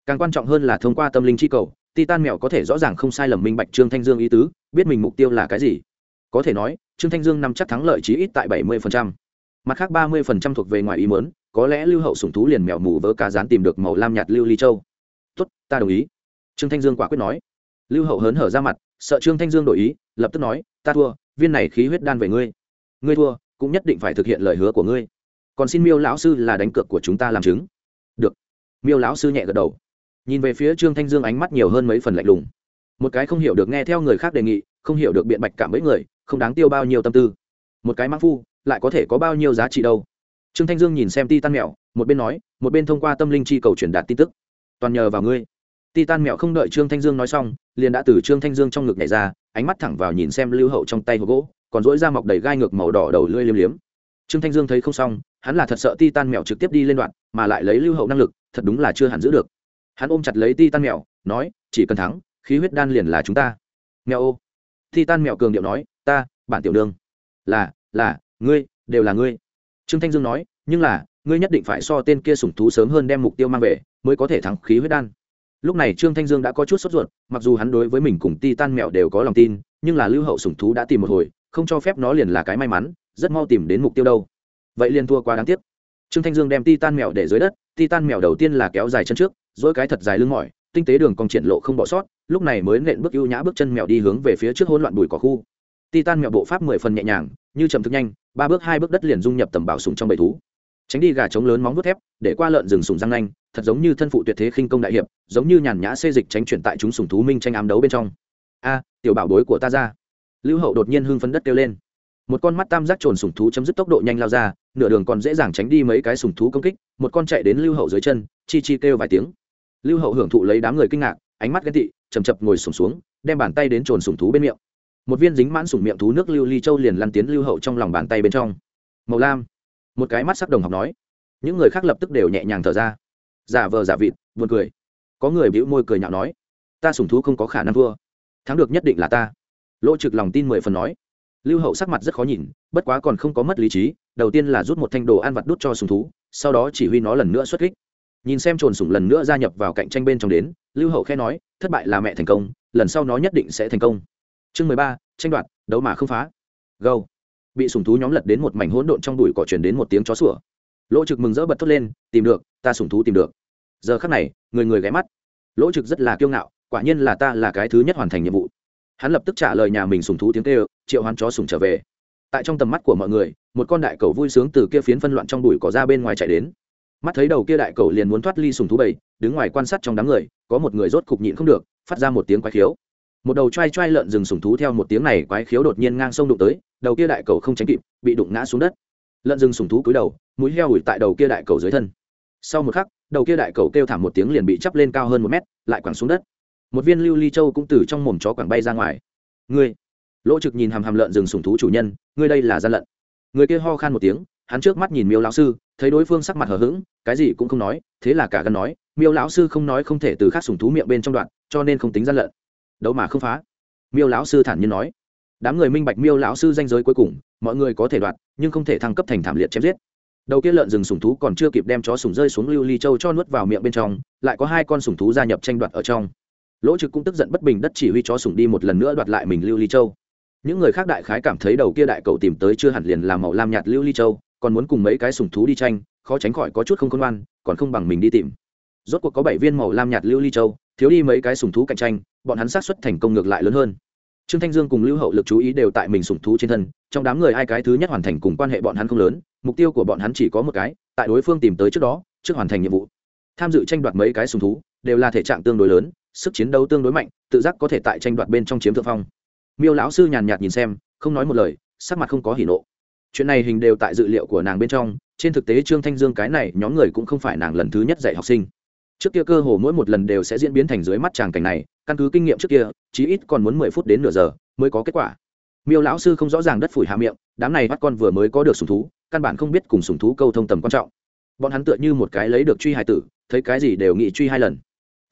Càng quan trọng hơn là thông qua tâm linh chi cầu, titan Mèo có thể rõ ràng không sai lầm minh bạch trương thanh dương ý tứ, biết mình mục tiêu là cái gì. Có thể nói, trương thanh dương nằm chắc thắng lợi chí ít tại bảy mươi mặt khác ba mươi thuộc về ngoài ý mớn có lẽ lưu hậu sùng thú liền mèo mù vỡ cá rán tìm được màu lam nhạt lưu ly châu. Tốt, ta đồng ý. Trương thanh dương quả quyết nói. Lưu hậu hớn hở ra mặt, sợ trương thanh dương đổi ý, lập tức nói, ta thua, viên này khí huyết đan về ngươi. Ngươi thua cũng nhất định phải thực hiện lời hứa của ngươi. Còn xin miêu lão sư là đánh cược của chúng ta làm chứng. Được. Miêu lão sư nhẹ gật đầu. Nhìn về phía trương thanh dương ánh mắt nhiều hơn mấy phần lạnh lùng. Một cái không hiểu được nghe theo người khác đề nghị, không hiểu được biện bạch cảm mấy người, không đáng tiêu bao nhiêu tâm tư. Một cái mắc phu, lại có thể có bao nhiêu giá trị đâu? Trương thanh dương nhìn xem ti tan mẹo, một bên nói, một bên thông qua tâm linh chi cầu truyền đạt tin tức. Toàn nhờ vào ngươi. Ti tan mẹo không đợi trương thanh dương nói xong, liền đã từ trương thanh dương trong ngực nhảy ra, ánh mắt thẳng vào nhìn xem lưu hậu trong tay hộp gỗ còn dỗi ra mọc đầy gai ngược màu đỏ đầu lưỡi liếm liếm. Trương thanh dương thấy không xong hắn là thật sợ ti tan mèo trực tiếp đi lên đoạn mà lại lấy lưu hậu năng lực thật đúng là chưa hẳn giữ được. Hắn ôm chặt lấy ti tan mèo, nói chỉ cần thắng khí huyết đan liền là chúng ta. Mèo ô. Ti tan mèo cường điệu nói ta bản tiểu đương là là ngươi đều là ngươi. Trương thanh dương nói nhưng là ngươi nhất định phải so tên kia sủng thú sớm hơn đem mục tiêu mang về mới có thể thắng khí huyết đan. Lúc này trương thanh dương đã có chút sốt ruột mặc dù hắn đối với mình cùng ti tan mèo đều có lòng tin nhưng là lưu hậu sủng thú đã tìm một hồi không cho phép nó liền là cái may mắn, rất mau tìm đến mục tiêu đâu. Vậy liền thua quá đáng tiếc. Trương thanh dương đem ti tan mèo để dưới đất ti tan mèo đầu tiên là kéo dài chân trước, dỗi cái thật dài lưng mỏi, tinh tế đường còn triển lộ không bỏ sót, lúc này mới nện bước ưu nhã bước chân mèo đi hướng về phía trước hỗn loạn bùi cỏ khu. Ti tan mèo bộ pháp mười phần nhẹ nhàng, như chậm thức nhanh, ba bước hai bước đất liền dung nhập tầm bảo sùng trong bầy thú. Tránh đi gà trống lớn móng vuốt thép, để qua lợn rừng sùng răng nanh, thật giống như thân phụ tuyệt thế khinh công đại hiệp, giống như nhàn nhã xê dịch tránh chuyển tại chúng sùng thú minh tranh ám đấu bên trong. A, tiểu bảo bối của ta ra lưu hậu đột nhiên hưng phấn đất kêu lên. Một con mắt tam giác trồn sùng thú chấm dứt tốc độ nhanh lao ra, nửa đường còn dễ dàng tránh đi mấy cái sùng thú công kích, một con chạy đến lưu hậu dưới chân, chi chi kêu vài tiếng. Lưu hậu hưởng thụ lấy đám người kinh ngạc, ánh mắt ghen tị chầm chập ngồi sùng xuống, đem bàn tay đến trồn sùng thú bên miệng. Một viên dính mãn sùng miệng thú nước lưu ly châu liền lăn tiến lưu hậu trong lòng bàn tay bên trong. Màu lam. Một cái mắt sắc đồng học nói. Những người khác lập tức đều nhẹ nhàng thở ra. Giả vờ giả vịt, buồn cười. Có người bĩu môi cười nhạo nói. Ta sùng thú không có khả năng thua. Thắng được nhất định là ta lỗ trực lòng tin mười phần nói. Lưu hậu sắc mặt rất khó nhìn, bất quá còn không có mất lý trí, đầu tiên là rút một thanh đồ ăn vặt đút cho sùng thú, sau đó chỉ huy nó lần nữa xuất kích. Nhìn xem trồn sùng lần nữa gia nhập vào cạnh tranh bên trong đến, lưu hậu khe nói, thất bại là mẹ thành công, lần sau nó nhất định sẽ thành công. Chương mười ba, tranh đoạt, đấu mà không phá. Gâu. Bị sùng thú nhóm lật đến một mảnh hỗn độn trong đùi cỏ truyền đến một tiếng chó sủa. Lỗ trực mừng rỡ bật thốt lên, tìm được, ta sùng thú tìm được. Giờ khắc này, người người ghé mắt. Lỗ trực rất là kiêu ngạo, quả nhiên là ta là cái thứ nhất hoàn thành nhiệm vụ hắn lập tức trả lời nhà mình sùng thú tiếng kêu, triệu hoán chó sùng trở về. Tại trong tầm mắt của mọi người, một con đại cầu vui sướng từ kia phiến phân loạn trong bụi cỏ ra bên ngoài chạy đến. Mắt thấy đầu kia đại cầu liền muốn thoát ly sùng thú bầy, đứng ngoài quan sát trong đám người, có một người rốt cục nhịn không được, phát ra một tiếng quái khiếu. Một đầu trai trai lợn rừng sùng thú theo một tiếng này quái khiếu đột nhiên ngang sông đụng tới, đầu kia đại cầu không tránh kịp, bị đụng ngã xuống đất. Lợn rừng sùng thú cúi đầu, mũi heo ủi tại đầu kia đại cầu dưới thân. Sau một khắc, đầu kia đại cầu kêu thảm một tiếng liền bị chắp lên cao hơn một mét, lại quẳng xuống đất một viên lưu ly châu cũng từ trong mồm chó quảng bay ra ngoài. Ngươi, lỗ trực nhìn hàm hàm lợn rừng sùng thú chủ nhân, ngươi đây là gian lận. Người kia ho khan một tiếng, hắn trước mắt nhìn miêu lão sư, thấy đối phương sắc mặt hờ hững, cái gì cũng không nói, thế là cả gần nói, miêu lão sư không nói không thể từ khác sùng thú miệng bên trong đoạn, cho nên không tính gian lận. Đâu mà không phá. Miêu lão sư thản nhiên nói. Đám người minh bạch miêu lão sư danh giới cuối cùng, mọi người có thể đoạt nhưng không thể thăng cấp thành thảm liệt chém giết. Đầu kia lợn rừng sùng thú còn chưa kịp đem chó sùng rơi xuống lưu ly châu cho nuốt vào miệng bên trong, lại có hai con sùng thú gia nhập tranh đoạt ở trong lỗ trực cũng tức giận bất bình đất chỉ huy chó sùng đi một lần nữa đoạt lại mình lưu ly châu. Những người khác đại khái cảm thấy đầu kia đại cậu tìm tới chưa hẳn liền làm màu lam nhạt lưu ly châu, còn muốn cùng mấy cái sùng thú đi tranh, khó tránh khỏi có chút không khôn ngoan, còn không bằng mình đi tìm. Rốt cuộc có bảy viên màu lam nhạt lưu ly châu, thiếu đi mấy cái sùng thú cạnh tranh, bọn hắn sát xuất thành công ngược lại lớn hơn. Trương thanh dương cùng lưu hậu lực chú ý đều tại mình sùng thú trên thân, trong đám người hai cái thứ nhất hoàn thành cùng quan hệ bọn hắn không lớn, mục tiêu của bọn hắn chỉ có một cái, tại đối phương tìm tới trước đó, trước hoàn thành nhiệm vụ. Tham dự tranh đoạt mấy cái sùng thú, đều là thể trạng tương đối lớn sức chiến đấu tương đối mạnh, tự giác có thể tại tranh đoạt bên trong chiếm thượng phong. Miêu lão sư nhàn nhạt nhìn xem, không nói một lời, sắc mặt không có hỉ nộ. Chuyện này hình đều tại dự liệu của nàng bên trong, trên thực tế trương thanh dương cái này nhóm người cũng không phải nàng lần thứ nhất dạy học sinh. Trước kia cơ hồ mỗi một lần đều sẽ diễn biến thành dưới mắt tràng cảnh này, căn cứ kinh nghiệm trước kia, chí ít còn muốn mười phút đến nửa giờ mới có kết quả. Miêu lão sư không rõ ràng đất phủi hạ miệng, đám này bắt con vừa mới có được sùng thú, căn bản không biết cùng sùng thú câu thông tầm quan trọng. Bọn hắn tựa như một cái lấy được truy hài tử, thấy cái gì đều nghĩ truy hai lần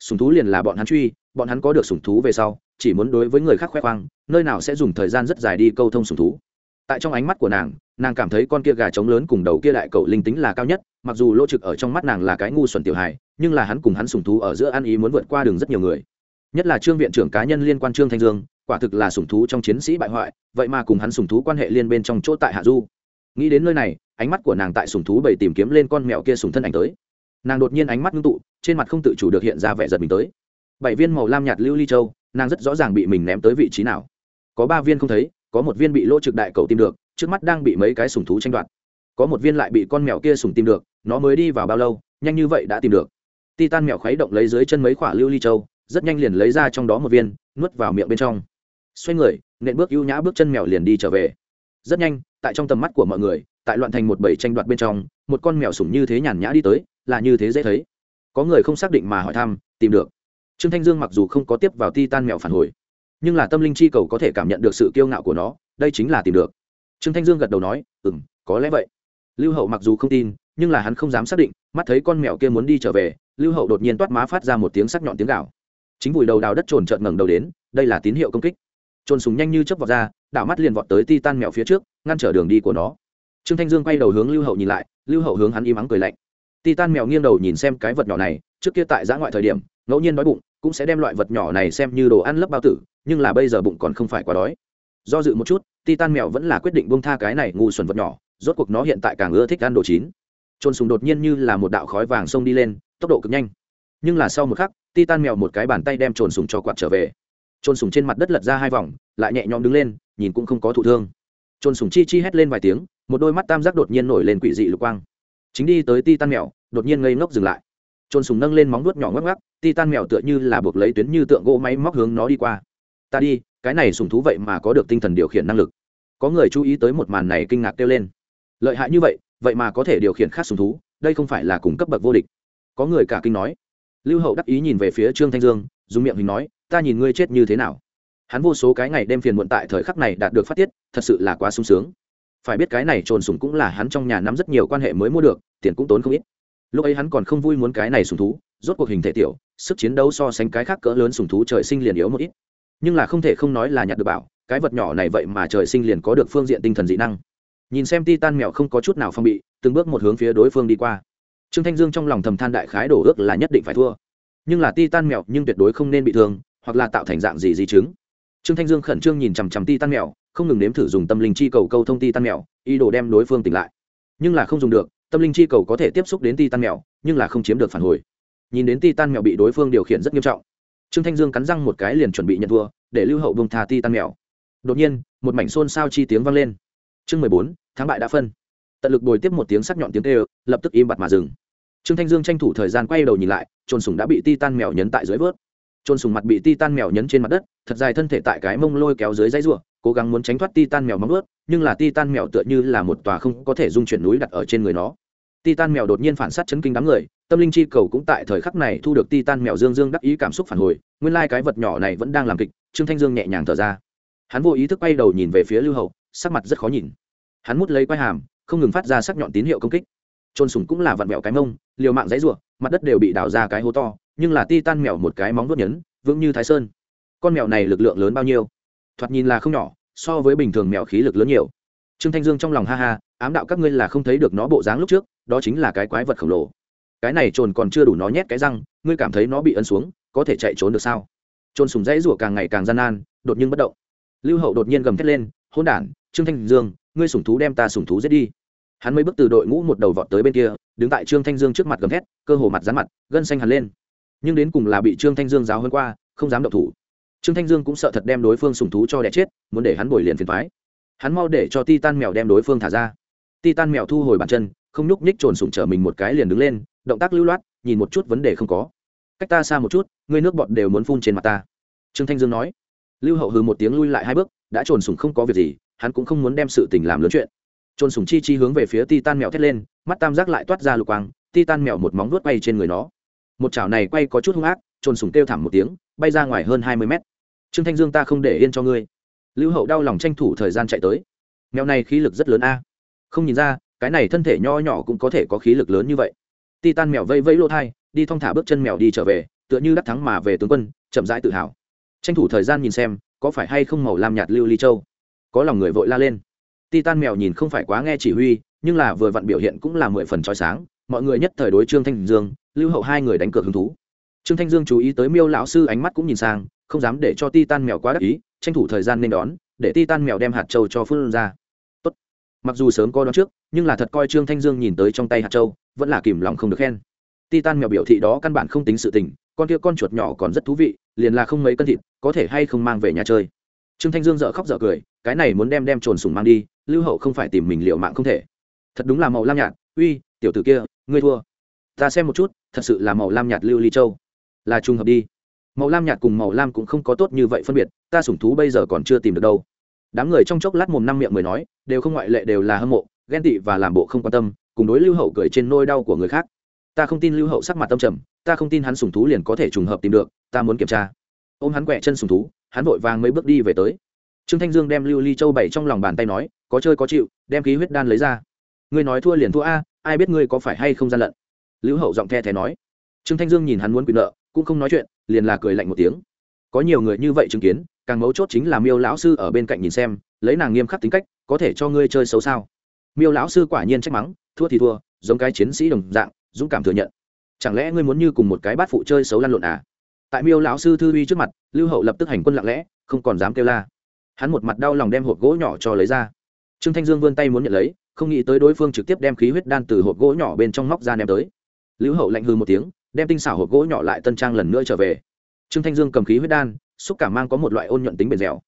sùng thú liền là bọn hắn truy, bọn hắn có được sùng thú về sau, chỉ muốn đối với người khác khoe khoang, nơi nào sẽ dùng thời gian rất dài đi câu thông sùng thú. Tại trong ánh mắt của nàng nàng cảm thấy con kia gà trống lớn cùng đầu kia đại cậu linh tính là cao nhất, mặc dù lỗ trực ở trong mắt nàng là cái ngu xuẩn tiểu hài, nhưng là hắn cùng hắn sùng thú ở giữa ăn ý muốn vượt qua đường rất nhiều người. Nhất là trương viện trưởng cá nhân liên quan trương thanh dương, quả thực là sùng thú trong chiến sĩ bại hoại, vậy mà cùng hắn sùng thú quan hệ liên bên trong chỗ tại hạ du. Nghĩ đến nơi này, ánh mắt của nàng tại sùng thú bầy tìm kiếm lên con mèo kia sùng thân ảnh tới nàng đột nhiên ánh mắt ngưng tụ, trên mặt không tự chủ được hiện ra vẻ giật mình tới. Bảy viên màu lam nhạt lưu ly châu, nàng rất rõ ràng bị mình ném tới vị trí nào. Có ba viên không thấy, có một viên bị lỗ trực đại cầu tìm được, trước mắt đang bị mấy cái sùng thú tranh đoạt. Có một viên lại bị con mèo kia sùng tìm được, nó mới đi vào bao lâu, nhanh như vậy đã tìm được. Titan mèo khuấy động lấy dưới chân mấy quả lưu ly châu, rất nhanh liền lấy ra trong đó một viên, nuốt vào miệng bên trong. Xoay người, nện bước ưu nhã bước chân mèo liền đi trở về. Rất nhanh, tại trong tầm mắt của mọi người, tại loạn thành một bầy tranh đoạt bên trong, một con mèo sủng như thế nhàn nhã đi tới là như thế dễ thấy. Có người không xác định mà hỏi thăm, tìm được. Trương thanh dương mặc dù không có tiếp vào ti tan mèo phản hồi, nhưng là tâm linh chi cầu có thể cảm nhận được sự kiêu ngạo của nó, đây chính là tìm được. Trương thanh dương gật đầu nói ừ m có lẽ vậy. Lưu hậu mặc dù không tin, nhưng là hắn không dám xác định, mắt thấy con mèo kia muốn đi trở về, lưu hậu đột nhiên toát má phát ra một tiếng sắc nhọn tiếng gạo chính vùi đầu đào đất trồn trợn ngẩng đầu đến, đây là tín hiệu công kích. Trồn súng nhanh như chớp vọt ra, đảo mắt liền vọt tới ti tan mèo phía trước, ngăn trở đường đi của nó. Trương thanh dương quay đầu hướng lưu hậu nhìn lại, lưu hậu hướng hắn im ắng cười lạnh. Titan mèo nghiêng đầu nhìn xem cái vật nhỏ này, trước kia tại giã ngoại thời điểm, ngẫu nhiên đói bụng, cũng sẽ đem loại vật nhỏ này xem như đồ ăn lấp bao tử, nhưng là bây giờ bụng còn không phải quá đói. Do dự một chút, Titan mèo vẫn là quyết định buông tha cái này ngu xuẩn vật nhỏ, rốt cuộc nó hiện tại càng ưa thích ăn đồ chín. Trôn sùng đột nhiên như là một đạo khói vàng xông đi lên, tốc độ cực nhanh. Nhưng là sau một khắc, Titan mèo một cái bàn tay đem trồn sùng cho quạt trở về. Trôn sùng trên mặt đất lật ra hai vòng, lại nhẹ nhõm đứng lên, nhìn cũng không có thụ thương. Trôn sùng chi chi hét lên vài tiếng, một đôi mắt tam giác đột nhiên nổi lên quỷ dị lục quang chính đi tới ti tan mèo, đột nhiên ngây ngốc dừng lại. Trôn sùng nâng lên móng vuốt nhỏ ngắc ngắc ti tan mèo tựa như là buộc lấy tuyến như tượng gỗ máy móc hướng nó đi qua. Ta đi, cái này sùng thú vậy mà có được tinh thần điều khiển năng lực. Có người chú ý tới một màn này kinh ngạc kêu lên. Lợi hại như vậy vậy mà có thể điều khiển khác sùng thú, đây không phải là cùng cấp bậc vô địch. Có người cả kinh nói. Lưu hậu đắc ý nhìn về phía trương thanh dương, dùng miệng hình nói, ta nhìn ngươi chết như thế nào? Hắn vô số cái ngày đêm phiền muộn tại thời khắc này đạt được phát tiết, thật sự là quá sung sướng phải biết cái này trồn sùng cũng là hắn trong nhà nắm rất nhiều quan hệ mới mua được, tiền cũng tốn không ít. Lúc ấy hắn còn không vui muốn cái này sùng thú, rốt cuộc hình thể tiểu, sức chiến đấu so sánh cái khác cỡ lớn sùng thú trời sinh liền yếu một ít. Nhưng là không thể không nói là nhặt được bảo, cái vật nhỏ này vậy mà trời sinh liền có được phương diện tinh thần dị năng. Nhìn xem ti tan mèo không có chút nào phong bị, từng bước một hướng phía đối phương đi qua. Trương thanh dương trong lòng thầm than đại khái đổ ước là nhất định phải thua. Nhưng là ti tan mèo nhưng tuyệt đối không nên bị thương, hoặc là tạo thành dạng gì di chứng trương thanh dương khẩn trương nhìn chằm chằm ti tan mèo, không ngừng nếm thử dùng tâm linh chi cầu câu thông ti tan mèo, ý đồ đem đối phương tỉnh lại. Nhưng là không dùng được, tâm linh chi cầu có thể tiếp xúc đến ti tan mèo, nhưng là không chiếm được phản hồi. Nhìn đến ti tan mèo bị đối phương điều khiển rất nghiêm trọng. Trương thanh dương cắn răng một cái liền chuẩn bị nhận thua, để lưu hậu bông thà ti tan mèo. Đột nhiên, một mảnh xôn xao chi tiếng vang lên. Chương mười bốn tháng bại đã phân. Tận lực bồi tiếp một tiếng sắc nhọn tiếng kêu, lập tức im bặt mà dừng. Trương thanh dương tranh thủ thời gian quay đầu nhìn lại trôn sùng đã bị ti tan mèo nhấn tại dưới vớt trôn sùng mặt bị ti tan mèo nhấn trên mặt đất, thật dài thân thể tại cái mông lôi kéo dưới dãy ruộng cố gắng muốn tránh thoát ti tan mèo móng ướt nhưng là ti tan mèo tựa như là một tòa không có thể dung chuyển núi đặt ở trên người nó. Ti tan mèo đột nhiên phản sát chấn kinh đám người, tâm linh chi cầu cũng tại thời khắc này thu được ti tan mèo dương dương đắc ý cảm xúc phản hồi, nguyên lai、like、cái vật nhỏ này vẫn đang làm kịch, trương thanh dương nhẹ nhàng thở ra. Hắn vô ý thức quay đầu nhìn về phía lưu hậu, sắc mặt rất khó nhìn. Hắn mút lấy quai hàm, không ngừng phát ra sắc nhọn tín hiệu công kích. Trôn sùng cũng là vặn vẹo cái mông, liều mạng dãy ruộng mặt đất đều bị đào ra cái hố to nhưng là ti tan mèo một cái móng vuốt nhấn, vững như thái sơn. Con mèo này lực lượng lớn bao nhiêu? Thoạt nhìn là không nhỏ, so với bình thường mèo khí lực lớn nhiều. Trương thanh dương trong lòng ha ha, ám đạo các ngươi là không thấy được nó bộ dáng lúc trước, đó chính là cái quái vật khổng lồ. Cái này trồn còn chưa đủ nó nhét cái răng, ngươi cảm thấy nó bị ấn xuống, có thể chạy trốn được sao? Trôn sùng dãy rủa càng ngày càng gian nan, đột nhiên bất động. Lưu hậu đột nhiên gầm thét lên hôn đản, trương thanh dương, ngươi sủng thú đem ta sủng thú giết đi. Hắn mới bước từ đội ngũ một đầu vọt tới bên kia, đứng tại trương thanh dương trước mặt gầm thét, cơ hồ mặt dán mặt, gân xanh hẳn lên nhưng đến cùng là bị trương thanh dương giáo hơn qua, không dám động thủ. Trương thanh dương cũng sợ thật đem đối phương sủng thú cho đẻ chết, muốn để hắn bồi liền phiền thoái hắn mau để cho ti tan mèo đem đối phương thả ra. Ti tan mèo thu hồi bàn chân, không nhúc nhích trồn sủng trở mình một cái liền đứng lên, động tác lưu loát, nhìn một chút vấn đề không có. Cách ta xa một chút, ngươi nước bọt đều muốn phun trên mặt ta. Trương thanh dương nói. Lưu hậu hừ một tiếng lui lại hai bước, đã trồn sủng không có việc gì, hắn cũng không muốn đem sự tình làm lớn chuyện. Trồn sủng chi chi hướng về phía ti tan mèo thét lên, mắt tam giác lại toát ra lục quang ti tan mèo một móng vuốt bay trên người nó một chảo này quay có chút hung ác, trồn sùng kêu thảm một tiếng, bay ra ngoài hơn hai mươi mét. Trương thanh dương ta không để yên cho ngươi. Lưu hậu đau lòng tranh thủ thời gian chạy tới. Mèo này khí lực rất lớn a. Không nhìn ra, cái này thân thể nho nhỏ cũng có thể có khí lực lớn như vậy. Ti tan mèo vây vây lỗ thai, đi thong thả bước chân mèo đi trở về, tựa như đắc thắng mà về tướng quân, chậm rãi tự hào. Tranh thủ thời gian nhìn xem, có phải hay không màu lam nhạt lưu ly châu. Có lòng người vội la lên. Titan mèo nhìn không phải quá nghe chỉ huy, nhưng là vừa vặn biểu hiện cũng là mười phần trói sáng mọi người nhất thời đối trương thanh dương, lưu hậu hai người đánh cược hứng thú. Trương thanh dương chú ý tới miêu lão sư ánh mắt cũng nhìn sang, không dám để cho titan mèo quá đắc ý, tranh thủ thời gian nên đón, để titan mèo đem hạt châu cho phương ra. Tốt. mặc dù sớm coi đón trước, nhưng là thật coi trương thanh dương nhìn tới trong tay hạt châu, vẫn là kìm lòng không được khen. Titan mèo biểu thị đó căn bản không tính sự tình, con kia con chuột nhỏ còn rất thú vị, liền là không mấy cân thịt, có thể hay không mang về nhà chơi. Trương thanh dương dợ khóc dợ cười, cái này muốn đem đem trồn sùng mang đi, lưu hậu không phải tìm mình liệu mạng không thể. Thật đúng là màu lam nhạt, uy tiểu tử kia, ngươi thua. Ta xem một chút, thật sự là màu lam nhạt lưu ly châu. Là trùng hợp đi. Màu lam nhạt cùng màu lam cũng không có tốt như vậy phân biệt, ta sủng thú bây giờ còn chưa tìm được đâu. Đám người trong chốc lát mồm năm miệng mười nói, đều không ngoại lệ đều là hâm mộ, ghen tị và làm bộ không quan tâm, cùng đối lưu hậu cười trên nôi đau của người khác. Ta không tin lưu hậu sắc mặt tâm trầm, ta không tin hắn sùng thú liền có thể trùng hợp tìm được, ta muốn kiểm tra. Ôm hắn quẹ chân sùng thú, hắn vội vàng mấy bước đi về tới. Trương thanh dương đem lưu ly châu bảy trong lòng bàn tay nói, có chơi có chịu, đem khí huyết đan lấy ra. Ngươi nói thua liền thua a ai biết ngươi có phải hay không gian lận? Lưu hậu giọng the thé nói. Trương thanh dương nhìn hắn muốn quyền nợ, cũng không nói chuyện, liền là cười lạnh một tiếng. Có nhiều người như vậy chứng kiến, càng mấu chốt chính là miêu lão sư ở bên cạnh nhìn xem, lấy nàng nghiêm khắc tính cách, có thể cho ngươi chơi xấu sao? Miêu lão sư quả nhiên trách mắng, thua thì thua, giống cái chiến sĩ đồng dạng, dũng cảm thừa nhận. Chẳng lẽ ngươi muốn như cùng một cái bát phụ chơi xấu lăn lộn à? Tại miêu lão sư thư uy trước mặt, lưu hậu lập tức hành quân lặng lẽ, không còn dám kêu la. Hắn một mặt đau lòng đem hộp gỗ nhỏ cho lấy ra. Trương thanh dương vươn tay muốn nhận lấy không nghĩ tới đối phương trực tiếp đem khí huyết đan từ hộp gỗ nhỏ bên trong móc ra ném tới. Lưu hậu lạnh hư một tiếng đem tinh xảo hộp gỗ nhỏ lại tân trang lần nữa trở về. Trương thanh dương cầm khí huyết đan xúc cảm mang có một loại ôn nhuận tính bền dẻo.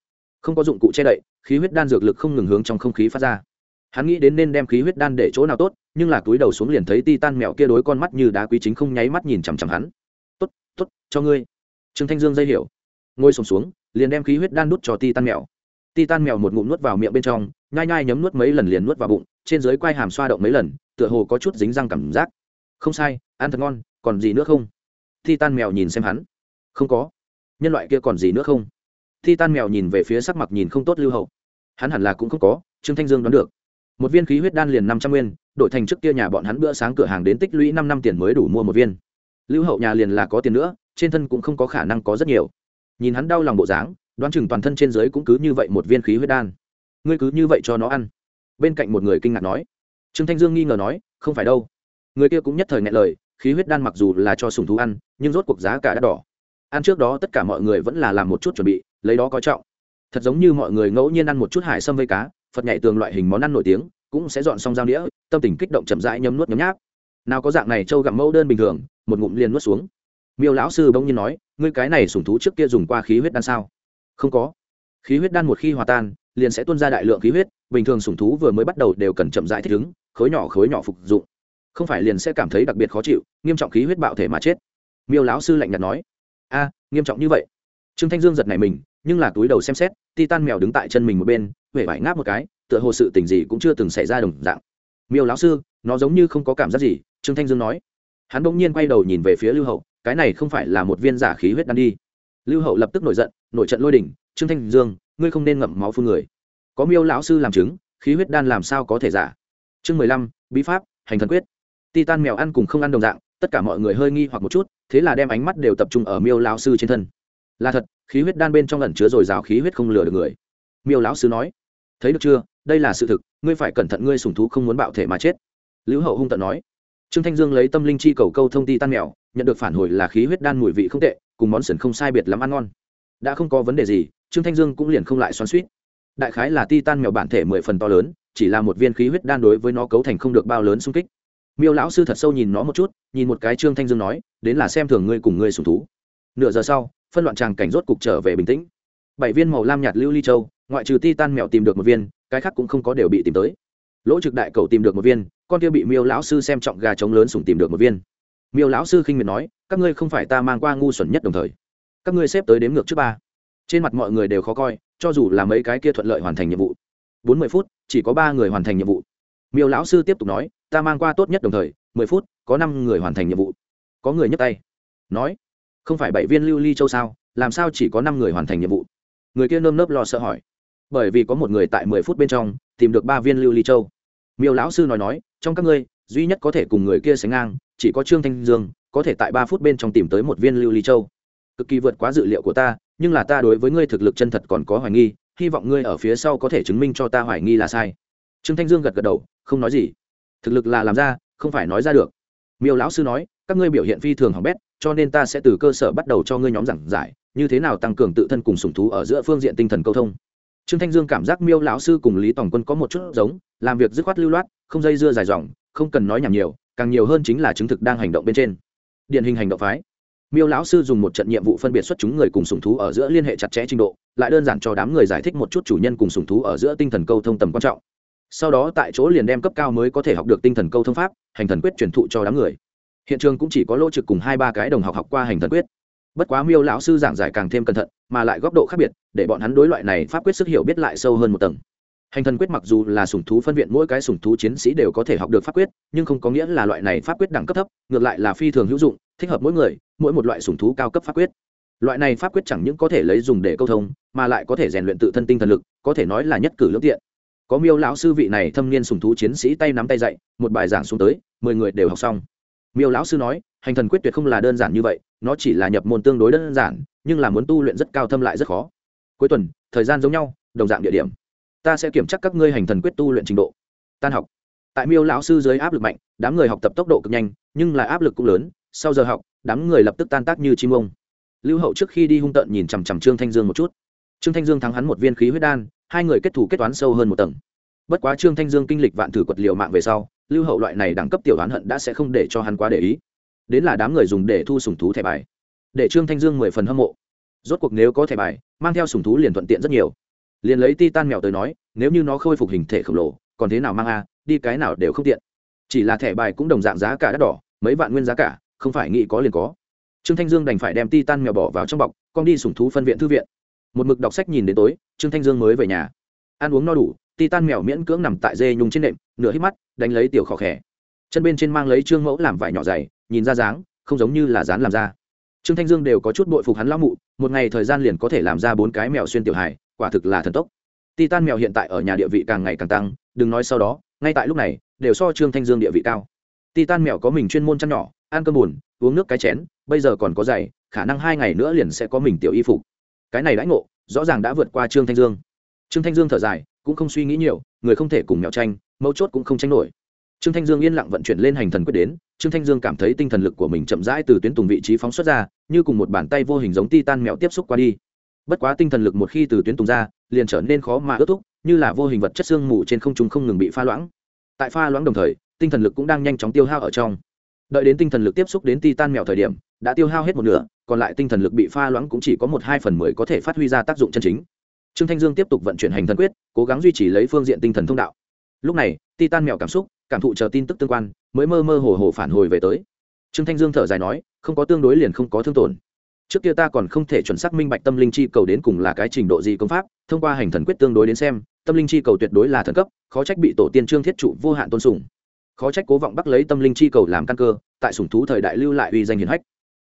Không có dụng cụ che đậy khí huyết đan dược lực không ngừng hướng trong không khí phát ra. Hắn nghĩ đến nên đem khí huyết đan để chỗ nào tốt nhưng là túi đầu xuống liền thấy ti tan mèo kia đối con mắt như đá quý chính không nháy mắt nhìn chằm chằm hắn. Tốt tốt cho ngươi. Trương thanh dương dây hiểu. Ngồi sùng xuống, xuống liền đem khí huyết đan đút cho ti tan mèo. Ti tan mèo một ngụm nuốt vào miệng bên trong nhai nhai nhấm nuốt mấy lần liền nuốt vào bụng trên dưới quai hàm xoa động mấy lần, tựa hồ có chút dính răng cảm giác. Không sai, ăn thật ngon, còn gì nữa không? Thi tan mèo nhìn xem hắn. Không có. Nhân loại kia còn gì nữa không? Thi tan mèo nhìn về phía sắc mặt nhìn không tốt lưu hậu. Hắn hẳn là cũng không có, trương thanh dương đoán được. Một viên khí huyết đan liền năm trăm nguyên, đổi thành trước kia nhà bọn hắn bữa sáng cửa hàng đến tích lũy năm năm tiền mới đủ mua một viên. Lưu hậu nhà liền là có tiền nữa, trên thân cũng không có khả năng có rất nhiều. Nhìn hắn đau lòng bộ dáng, đoán chừng toàn thân trên dưới cũng cứ như vậy một viên khí huyết đan. Ngươi cứ như vậy cho nó ăn bên cạnh một người kinh ngạc nói. Trương thanh dương nghi ngờ nói, không phải đâu. Người kia cũng nhất thời ngại lời, khí huyết đan mặc dù là cho sùng thú ăn, nhưng rốt cuộc giá cả đắt đỏ. Ăn trước đó tất cả mọi người vẫn là làm một chút chuẩn bị, lấy đó có trọng. Thật giống như mọi người ngẫu nhiên ăn một chút hải sâm vây cá, phật nhảy tường loại hình món ăn nổi tiếng, cũng sẽ dọn xong dao đĩa, tâm tình kích động chậm rãi nhấm nuốt nhấm nháp. Nào có dạng này trâu gặm mẫu đơn bình thường, một ngụm liền nuốt xuống. Miêu lão sư bỗng nhiên nói, ngươi cái này sùng thú trước kia dùng qua khí huyết đan sao? Không có. Khí huyết đan một khi hòa tan liền sẽ tuôn ra đại lượng khí huyết, bình thường sủng thú vừa mới bắt đầu đều cần chậm rãi thích ứng, khối nhỏ khối nhỏ phục dụng. Không phải liền sẽ cảm thấy đặc biệt khó chịu, nghiêm trọng khí huyết bạo thể mà chết. Miêu lão sư lạnh nhạt nói. A, nghiêm trọng như vậy. Trương thanh dương giật này mình, nhưng là túi đầu xem xét, titan mèo đứng tại chân mình một bên huệ vải ngáp một cái, tựa hồ sự tình gì cũng chưa từng xảy ra đồng dạng. Miêu lão sư, nó giống như không có cảm giác gì, trương thanh dương nói. Hắn bỗng nhiên quay đầu nhìn về phía lưu hậu, cái này không phải là một viên giả khí huyết đan đi. Lưu hậu lập tức nổi giận, nổi trận lôi đỉnh, trương thanh dương ngươi không nên ngậm máu phun người. Có miêu lão sư làm chứng, khí huyết đan làm sao có thể giả? Chương mười lăm, bí pháp, hành thần quyết. Titan mèo ăn cùng không ăn đồng dạng, tất cả mọi người hơi nghi hoặc một chút, thế là đem ánh mắt đều tập trung ở miêu lão sư trên thân. Là thật, khí huyết đan bên trong lần chứa dồi dào khí huyết không lừa được người. Miêu lão sư nói, thấy được chưa? Đây là sự thực, ngươi phải cẩn thận ngươi sùng thú không muốn bạo thể mà chết. Lữ hậu hung tận nói. Trương thanh dương lấy tâm linh chi cầu câu thông ti tan mèo, nhận được phản hồi là khí huyết đan mùi vị không tệ, cùng món sườn không sai biệt lắm ăn ngon đã không có vấn đề gì, trương thanh dương cũng liền không lại xoắn suýt đại khái là ti tan mèo bản thể mười phần to lớn, chỉ là một viên khí huyết đan đối với nó cấu thành không được bao lớn xung kích. Miêu lão sư thật sâu nhìn nó một chút, nhìn một cái trương thanh dương nói, đến là xem thường ngươi cùng ngươi sùng thú. Nửa giờ sau, phân loạn tràng cảnh rốt cục trở về bình tĩnh. Bảy viên màu lam nhạt lưu ly châu, ngoại trừ ti tan mèo tìm được một viên, cái khác cũng không có đều bị tìm tới. Lỗ trực đại cầu tìm được một viên, con kia bị miêu lão sư xem trọng gà trống lớn sùng tìm được một viên. Miêu lão sư khinh miệt nói, các ngươi không phải ta mang qua ngu xuẩn nhất đồng thời các ngươi xếp tới đếm ngược trước ba. Trên mặt mọi người đều khó coi, cho dù là mấy cái kia thuận lợi hoàn thành nhiệm vụ. Bốn mươi phút, chỉ có ba người hoàn thành nhiệm vụ. Miêu lão sư tiếp tục nói, ta mang qua tốt nhất đồng thời, mười phút, có năm người hoàn thành nhiệm vụ. Có người nhấc tay, nói, không phải bảy viên lưu ly châu sao, làm sao chỉ có năm người hoàn thành nhiệm vụ? Người kia nơm nớp lo sợ hỏi, bởi vì có một người tại mười phút bên trong, tìm được ba viên lưu ly châu. Miêu lão sư nói nói, trong các ngươi, duy nhất có thể cùng người kia sánh ngang, chỉ có trương thanh dương, có thể tại ba phút bên trong tìm tới một viên lưu ly châu cực kỳ vượt quá dự liệu của ta, nhưng là ta đối với ngươi thực lực chân thật còn có hoài nghi, hy vọng ngươi ở phía sau có thể chứng minh cho ta hoài nghi là sai. Trương thanh dương gật gật đầu, không nói gì. Thực lực là làm ra, không phải nói ra được. Miêu lão sư nói, các ngươi biểu hiện phi thường hỏng bét, cho nên ta sẽ từ cơ sở bắt đầu cho ngươi nhóm giảng giải, như thế nào tăng cường tự thân cùng sùng thú ở giữa phương diện tinh thần câu thông. Trương thanh dương cảm giác miêu lão sư cùng lý tòng quân có một chút giống, làm việc dứt khoát lưu loát, không dây dưa dài dòng, không cần nói nhảm nhiều, càng nhiều hơn chính là chứng thực đang hành động bên trên. Điển hình hành động phái miêu lão sư dùng một trận nhiệm vụ phân biệt xuất chúng người cùng sùng thú ở giữa liên hệ chặt chẽ trình độ, lại đơn giản cho đám người giải thích một chút chủ nhân cùng sùng thú ở giữa tinh thần câu thông tầm quan trọng. Sau đó tại chỗ liền đem cấp cao mới có thể học được tinh thần câu thông pháp, hành thần quyết truyền thụ cho đám người. Hiện trường cũng chỉ có lỗ trực cùng hai ba cái đồng học học qua hành thần quyết. Bất quá miêu lão sư giảng giải càng thêm cẩn thận, mà lại góc độ khác biệt, để bọn hắn đối loại này pháp quyết sức hiểu biết lại sâu hơn một tầng. Hành thần quyết mặc dù là sủng thú phân viện, mỗi cái sủng thú chiến sĩ đều có thể học được pháp quyết, nhưng không có nghĩa là loại này pháp quyết đẳng cấp thấp, ngược lại là phi thường hữu dụng thích hợp mỗi người, mỗi một loại sủng thú cao cấp pháp quyết. Loại này pháp quyết chẳng những có thể lấy dùng để câu thông, mà lại có thể rèn luyện tự thân tinh thần lực, có thể nói là nhất cử lương tiện. Có miêu lão sư vị này thâm niên sùng thú chiến sĩ tay nắm tay dạy, một bài giảng xuống tới, mười người đều học xong. Miêu lão sư nói, hành thần quyết tuyệt không là đơn giản như vậy, nó chỉ là nhập môn tương đối đơn giản, nhưng là muốn tu luyện rất cao thâm lại rất khó. Cuối tuần, thời gian giống nhau, đồng dạng địa điểm. Ta sẽ kiểm tra các ngươi hành thần quyết tu luyện trình độ. Tan học. Tại miêu lão sư dưới áp lực mạnh, đám người học tập tốc độ cực nhanh, nhưng lại áp lực cũng lớn sau giờ học, đám người lập tức tan tác như chim ông. Lưu hậu trước khi đi hung tợn nhìn chằm chằm trương thanh dương một chút. Trương thanh dương thắng hắn một viên khí huyết đan, hai người kết thủ kết toán sâu hơn một tầng. Bất quá trương thanh dương kinh lịch vạn thử quật liều mạng về sau, lưu hậu loại này đẳng cấp tiểu đoán hận đã sẽ không để cho hắn quá để ý. Đến là đám người dùng để thu sùng thú thẻ bài. Để trương thanh dương mười phần hâm mộ. Rốt cuộc nếu có thẻ bài, mang theo sùng thú liền thuận tiện rất nhiều. Liền lấy ti tan mèo tới nói, nếu như nó khôi phục hình thể khổng lồ, còn thế nào mang a, đi cái nào đều không tiện. Chỉ là thẻ bài cũng đồng dạng giá cả đắt đỏ, mấy vạn nguyên giá cả không phải nghĩ có liền có. Trương thanh dương đành phải đem ti tan mèo bỏ vào trong bọc, con đi sủng thú phân viện thư viện. Một mực đọc sách nhìn đến tối, trương thanh dương mới về nhà. Ăn uống no đủ ti tan mèo miễn cưỡng nằm tại dê nhung trên nệm, nửa hít mắt, đánh lấy tiểu khó khẽ chân bên trên mang lấy trương mẫu làm vải nhỏ dày, nhìn ra dáng, không giống như là dán làm ra. Trương thanh dương đều có chút bội phục hắn lão mụ, một ngày thời gian liền có thể làm ra bốn cái mèo xuyên tiểu hài, quả thực là thần tốc. Titan mèo hiện tại ở nhà địa vị càng ngày càng tăng, đừng nói sau đó, ngay tại lúc này, đều so trương thanh dương địa vị cao. Titan mèo có mình chuyên môn chăn nhỏ ăn cơm buồn, uống nước cái chén, bây giờ còn có giày, khả năng hai ngày nữa liền sẽ có mình tiểu y phục. Cái này đãi ngộ, rõ ràng đã vượt qua trương thanh dương. Trương thanh dương thở dài, cũng không suy nghĩ nhiều, người không thể cùng mèo tranh, mấu chốt cũng không tranh nổi. Trương thanh dương yên lặng vận chuyển lên hành thần quyết đến, trương thanh dương cảm thấy tinh thần lực của mình chậm rãi từ tuyến tùng vị trí phóng xuất ra, như cùng một bàn tay vô hình giống ti tan mèo tiếp xúc qua đi. Bất quá tinh thần lực một khi từ tuyến tùng ra, liền trở nên khó mà ước thúc, như là vô hình vật chất xương mù trên không trung không ngừng bị pha loãng. Tại pha loãng đồng thời, tinh thần lực cũng đang nhanh chóng tiêu hao ở trong đợi đến tinh thần lực tiếp xúc đến titan mèo thời điểm, đã tiêu hao hết một nửa, còn lại tinh thần lực bị pha loãng cũng chỉ có một hai phần mười có thể phát huy ra tác dụng chân chính. Trương thanh dương tiếp tục vận chuyển hành thần quyết, cố gắng duy trì lấy phương diện tinh thần thông đạo. Lúc này, titan mèo cảm xúc, cảm thụ chờ tin tức tương quan, mới mơ mơ hồ hồ phản hồi về tới. Trương thanh dương thở dài nói, không có tương đối liền không có thương tổn. Trước kia ta còn không thể chuẩn xác minh bạch tâm linh chi cầu đến cùng là cái trình độ gì công pháp, thông qua hành thần quyết tương đối đến xem, tâm linh chi cầu tuyệt đối là thần cấp, khó trách bị tổ tiên trương thiết trụ vô hạn tôn sùng khó trách cố vọng bắc lấy tâm linh chi cầu làm căn cơ, tại sủng thú thời đại lưu lại uy danh hiển hách.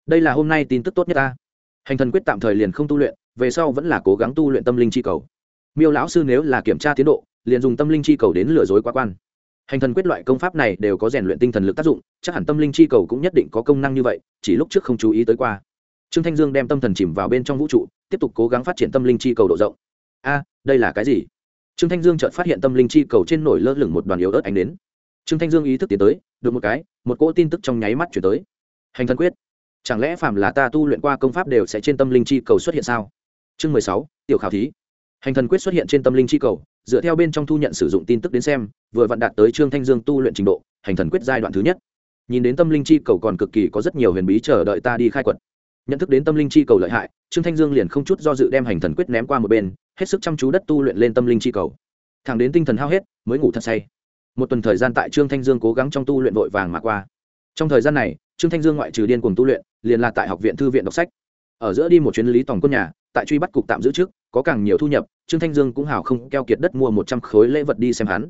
Đây là hôm nay tin tức tốt nhất ta. Hành thần quyết tạm thời liền không tu luyện, về sau vẫn là cố gắng tu luyện tâm linh chi cầu. Miêu lão sư nếu là kiểm tra tiến độ, liền dùng tâm linh chi cầu đến lừa dối quá quan. Hành thần quyết loại công pháp này đều có rèn luyện tinh thần lực tác dụng, chắc hẳn tâm linh chi cầu cũng nhất định có công năng như vậy, chỉ lúc trước không chú ý tới qua. Trương thanh dương đem tâm thần chìm vào bên trong vũ trụ, tiếp tục cố gắng phát triển tâm linh chi cầu độ rộng. A, đây là cái gì? Trương thanh dương chợt phát hiện tâm linh chi cầu trên nổi lơ lửng một đoàn yếu ớt ánh đến trương thanh dương ý thức tiến tới, được một cái, một cỗ tin tức trong nháy mắt chuyển tới. Hành thần quyết. Chẳng lẽ phàm là ta tu luyện qua công pháp đều sẽ trên tâm linh chi cầu xuất hiện sao? Chương mười sáu, tiểu khảo thí. Hành thần quyết xuất hiện trên tâm linh chi cầu, dựa theo bên trong thu nhận sử dụng tin tức đến xem, vừa vặn đạt tới trương thanh dương tu luyện trình độ, hành thần quyết giai đoạn thứ nhất. Nhìn đến tâm linh chi cầu còn cực kỳ có rất nhiều huyền bí chờ đợi ta đi khai quật. Nhận thức đến tâm linh chi cầu lợi hại, trương thanh dương liền không chút do dự đem hành thần quyết ném qua một bên, hết sức chăm chú đất tu luyện lên tâm linh chi cầu. Thẳng đến tinh thần hao hết, mới ngủ thật say một tuần thời gian tại trương thanh dương cố gắng trong tu luyện vội vàng mà qua. Trong thời gian này, trương thanh dương ngoại trừ điên cùng tu luyện, liền là tại học viện thư viện đọc sách. Ở giữa đi một chuyến lý tổng quân nhà, tại truy bắt cục tạm giữ trước, có càng nhiều thu nhập, trương thanh dương cũng hào không keo kiệt đất mua một trăm khối lễ vật đi xem hắn.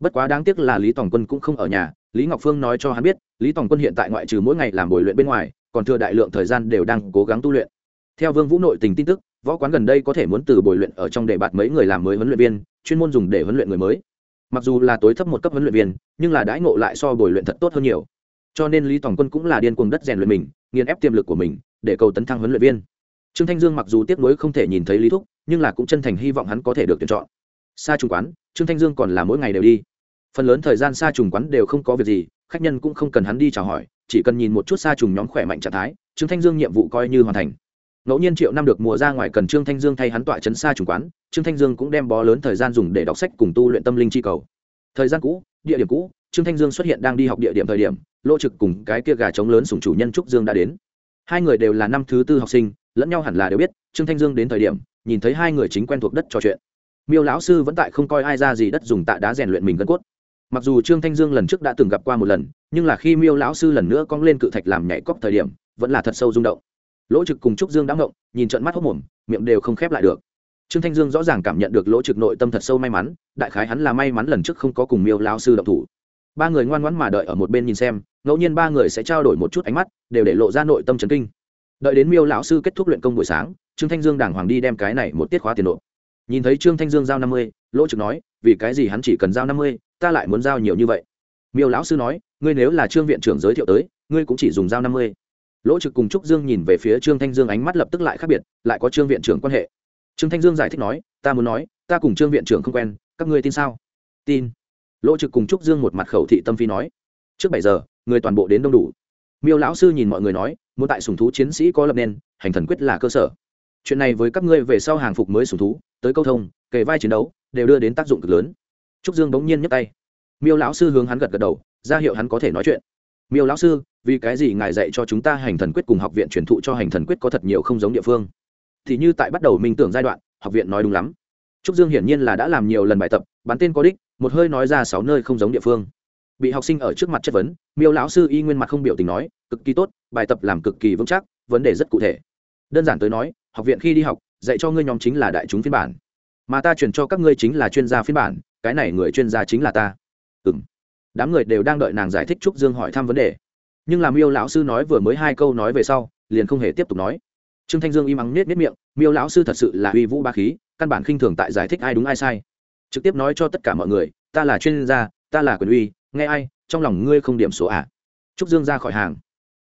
Bất quá đáng tiếc là lý tổng quân cũng không ở nhà, lý ngọc phương nói cho hắn biết, lý tổng quân hiện tại ngoại trừ mỗi ngày làm bồi luyện bên ngoài, còn thừa đại lượng thời gian đều đang cố gắng tu luyện. Theo vương vũ nội tình tin tức, võ quán gần đây có thể muốn từ bồi luyện ở trong đề bạt mấy người làm mới huấn luyện viên, chuyên môn dùng để huấn luyện người mới mặc dù là tối thấp một cấp huấn luyện viên, nhưng là đãi ngộ lại so bồi luyện thật tốt hơn nhiều. Cho nên lý tòng quân cũng là điên cuồng đất rèn luyện mình, nghiền ép tiềm lực của mình, để cầu tấn thăng huấn luyện viên. Trương thanh dương mặc dù tiếc nuối không thể nhìn thấy lý thúc, nhưng là cũng chân thành hy vọng hắn có thể được tuyển chọn. Xa trùng quán, trương thanh dương còn là mỗi ngày đều đi. Phần lớn thời gian xa trùng quán đều không có việc gì, khách nhân cũng không cần hắn đi chào hỏi, chỉ cần nhìn một chút xa trùng nhóm khỏe mạnh trạng thái, trương thanh dương nhiệm vụ coi như hoàn thành ngẫu nhiên triệu năm được mùa ra ngoài cần trương thanh dương thay hắn tọa chấn xa trùng quán, trương thanh dương cũng đem bó lớn thời gian dùng để đọc sách cùng tu luyện tâm linh chi cầu. Thời gian cũ, địa điểm cũ, trương thanh dương xuất hiện đang đi học địa điểm thời điểm Lỗ trực cùng cái kia gà trống lớn sùng chủ nhân trúc dương đã đến. Hai người đều là năm thứ tư học sinh, lẫn nhau hẳn là đều biết, trương thanh dương đến thời điểm, nhìn thấy hai người chính quen thuộc đất trò chuyện. Miêu lão sư vẫn tại không coi ai ra gì đất dùng tạ đá rèn luyện mình gân cốt. Mặc dù trương thanh dương lần trước đã từng gặp qua một lần, nhưng là khi miêu lão sư lần nữa cong lên cự thạch làm nhảy cóc thời điểm, vẫn là thật sâu rung động lỗ trực cùng trúc dương đã ngộng, nhìn trận mắt hốc mồm, miệng đều không khép lại được. Trương thanh dương rõ ràng cảm nhận được lỗ trực nội tâm thật sâu may mắn, đại khái hắn là may mắn lần trước không có cùng miêu lão sư động thủ. Ba người ngoan ngoãn mà đợi ở một bên nhìn xem, ngẫu nhiên ba người sẽ trao đổi một chút ánh mắt, đều để lộ ra nội tâm trấn kinh. Đợi đến miêu lão sư kết thúc luyện công buổi sáng, trương thanh dương đàng hoàng đi đem cái này một tiết khóa tiền nộp. Nhìn thấy trương thanh dương giao năm mươi, lỗ trực nói, vì cái gì hắn chỉ cần giao năm mươi, ta lại muốn giao nhiều như vậy? Miêu lão sư nói, ngươi nếu là trương viện trưởng giới thiệu tới, ngươi cũng chỉ dùng giao năm mươi lỗ trực cùng trúc dương nhìn về phía trương thanh dương ánh mắt lập tức lại khác biệt, lại có trương viện trưởng quan hệ. Trương thanh dương giải thích nói, ta muốn nói, ta cùng trương viện trưởng không quen, các ngươi tin sao? Tin. Lỗ trực cùng trúc dương một mặt khẩu thị tâm phi nói, trước bảy giờ, người toàn bộ đến đông đủ. Miêu lão sư nhìn mọi người nói, muốn tại sùng thú chiến sĩ có lập nên, hành thần quyết là cơ sở. Chuyện này với các ngươi về sau hàng phục mới sùng thú, tới câu thông, kề vai chiến đấu, đều đưa đến tác dụng cực lớn. Trúc dương bỗng nhiên nhấc tay. Miêu lão sư hướng hắn gật gật đầu, ra hiệu hắn có thể nói chuyện miêu lão sư, vì cái gì ngài dạy cho chúng ta hành thần quyết cùng học viện truyền thụ cho hành thần quyết có thật nhiều không giống địa phương? Thì như tại bắt đầu minh tưởng giai đoạn, học viện nói đúng lắm. Trúc dương hiển nhiên là đã làm nhiều lần bài tập, bắn tên có đích, một hơi nói ra sáu nơi không giống địa phương. Bị học sinh ở trước mặt chất vấn, miêu lão sư y nguyên mặt không biểu tình nói, cực kỳ tốt, bài tập làm cực kỳ vững chắc, vấn đề rất cụ thể. Đơn giản tới nói, học viện khi đi học, dạy cho ngươi nhóm chính là đại chúng phiên bản. Mà ta chuyển cho các ngươi chính là chuyên gia phiên bản, cái này người chuyên gia chính là ta. Ừ m đám người đều đang đợi nàng giải thích trúc dương hỏi thăm vấn đề. Nhưng làm miêu lão sư nói vừa mới hai câu nói về sau, liền không hề tiếp tục nói. Trương thanh dương im ắng nết nết miệng, miêu lão sư thật sự là uy vũ ba khí, căn bản khinh thường tại giải thích ai đúng ai sai. Trực tiếp nói cho tất cả mọi người, ta là chuyên gia, ta là quyền uy, nghe ai, trong lòng ngươi không điểm số ạ à. trúc dương ra khỏi hàng.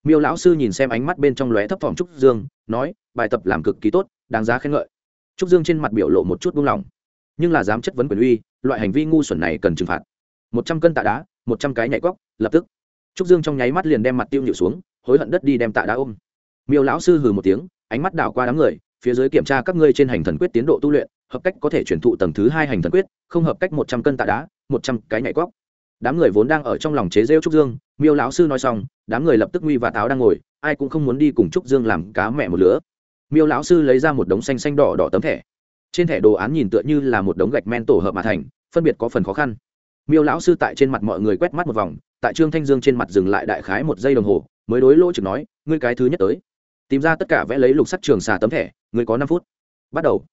Miêu lão sư nhìn xem ánh mắt bên trong lóe thấp thỏm trúc dương, nói, bài tập làm cực kỳ tốt, đáng giá khen ngợi. Trúc dương trên mặt biểu lộ một chút buông lỏng. Nhưng là dám chất vấn quyền uy, loại hành vi ngu xuẩn này cần trừng phạt. Một trăm cân tạ đá một trăm cái nhảy cóc lập tức. Trúc dương trong nháy mắt liền đem mặt tiêu nhịu xuống, hối hận đất đi đem tạ đá ôm. Miêu lão sư hừ một tiếng, ánh mắt đảo qua đám người, phía dưới kiểm tra các ngươi trên hành thần quyết tiến độ tu luyện, hợp cách có thể chuyển thụ tầng thứ hai hành thần quyết, không hợp cách một trăm cân tạ đá, một trăm cái nhảy cóc đám người vốn đang ở trong lòng chế rêu trúc dương, miêu lão sư nói xong, đám người lập tức nguy và táo đang ngồi, ai cũng không muốn đi cùng trúc dương làm cá mẹ một lứa. Miêu lão sư lấy ra một đống xanh xanh đỏ đỏ tấm thẻ. Trên thẻ đồ án nhìn tựa như là một đống gạch men tổ hợp mà thành, phân biệt có phần khó khăn miêu lão sư tại trên mặt mọi người quét mắt một vòng, tại trương thanh dương trên mặt dừng lại đại khái một giây đồng hồ, mới đối lỗ trực nói, ngươi cái thứ nhất tới. Tìm ra tất cả vẽ lấy lục sắc trường xà tấm thẻ, ngươi có năm phút. Bắt đầu.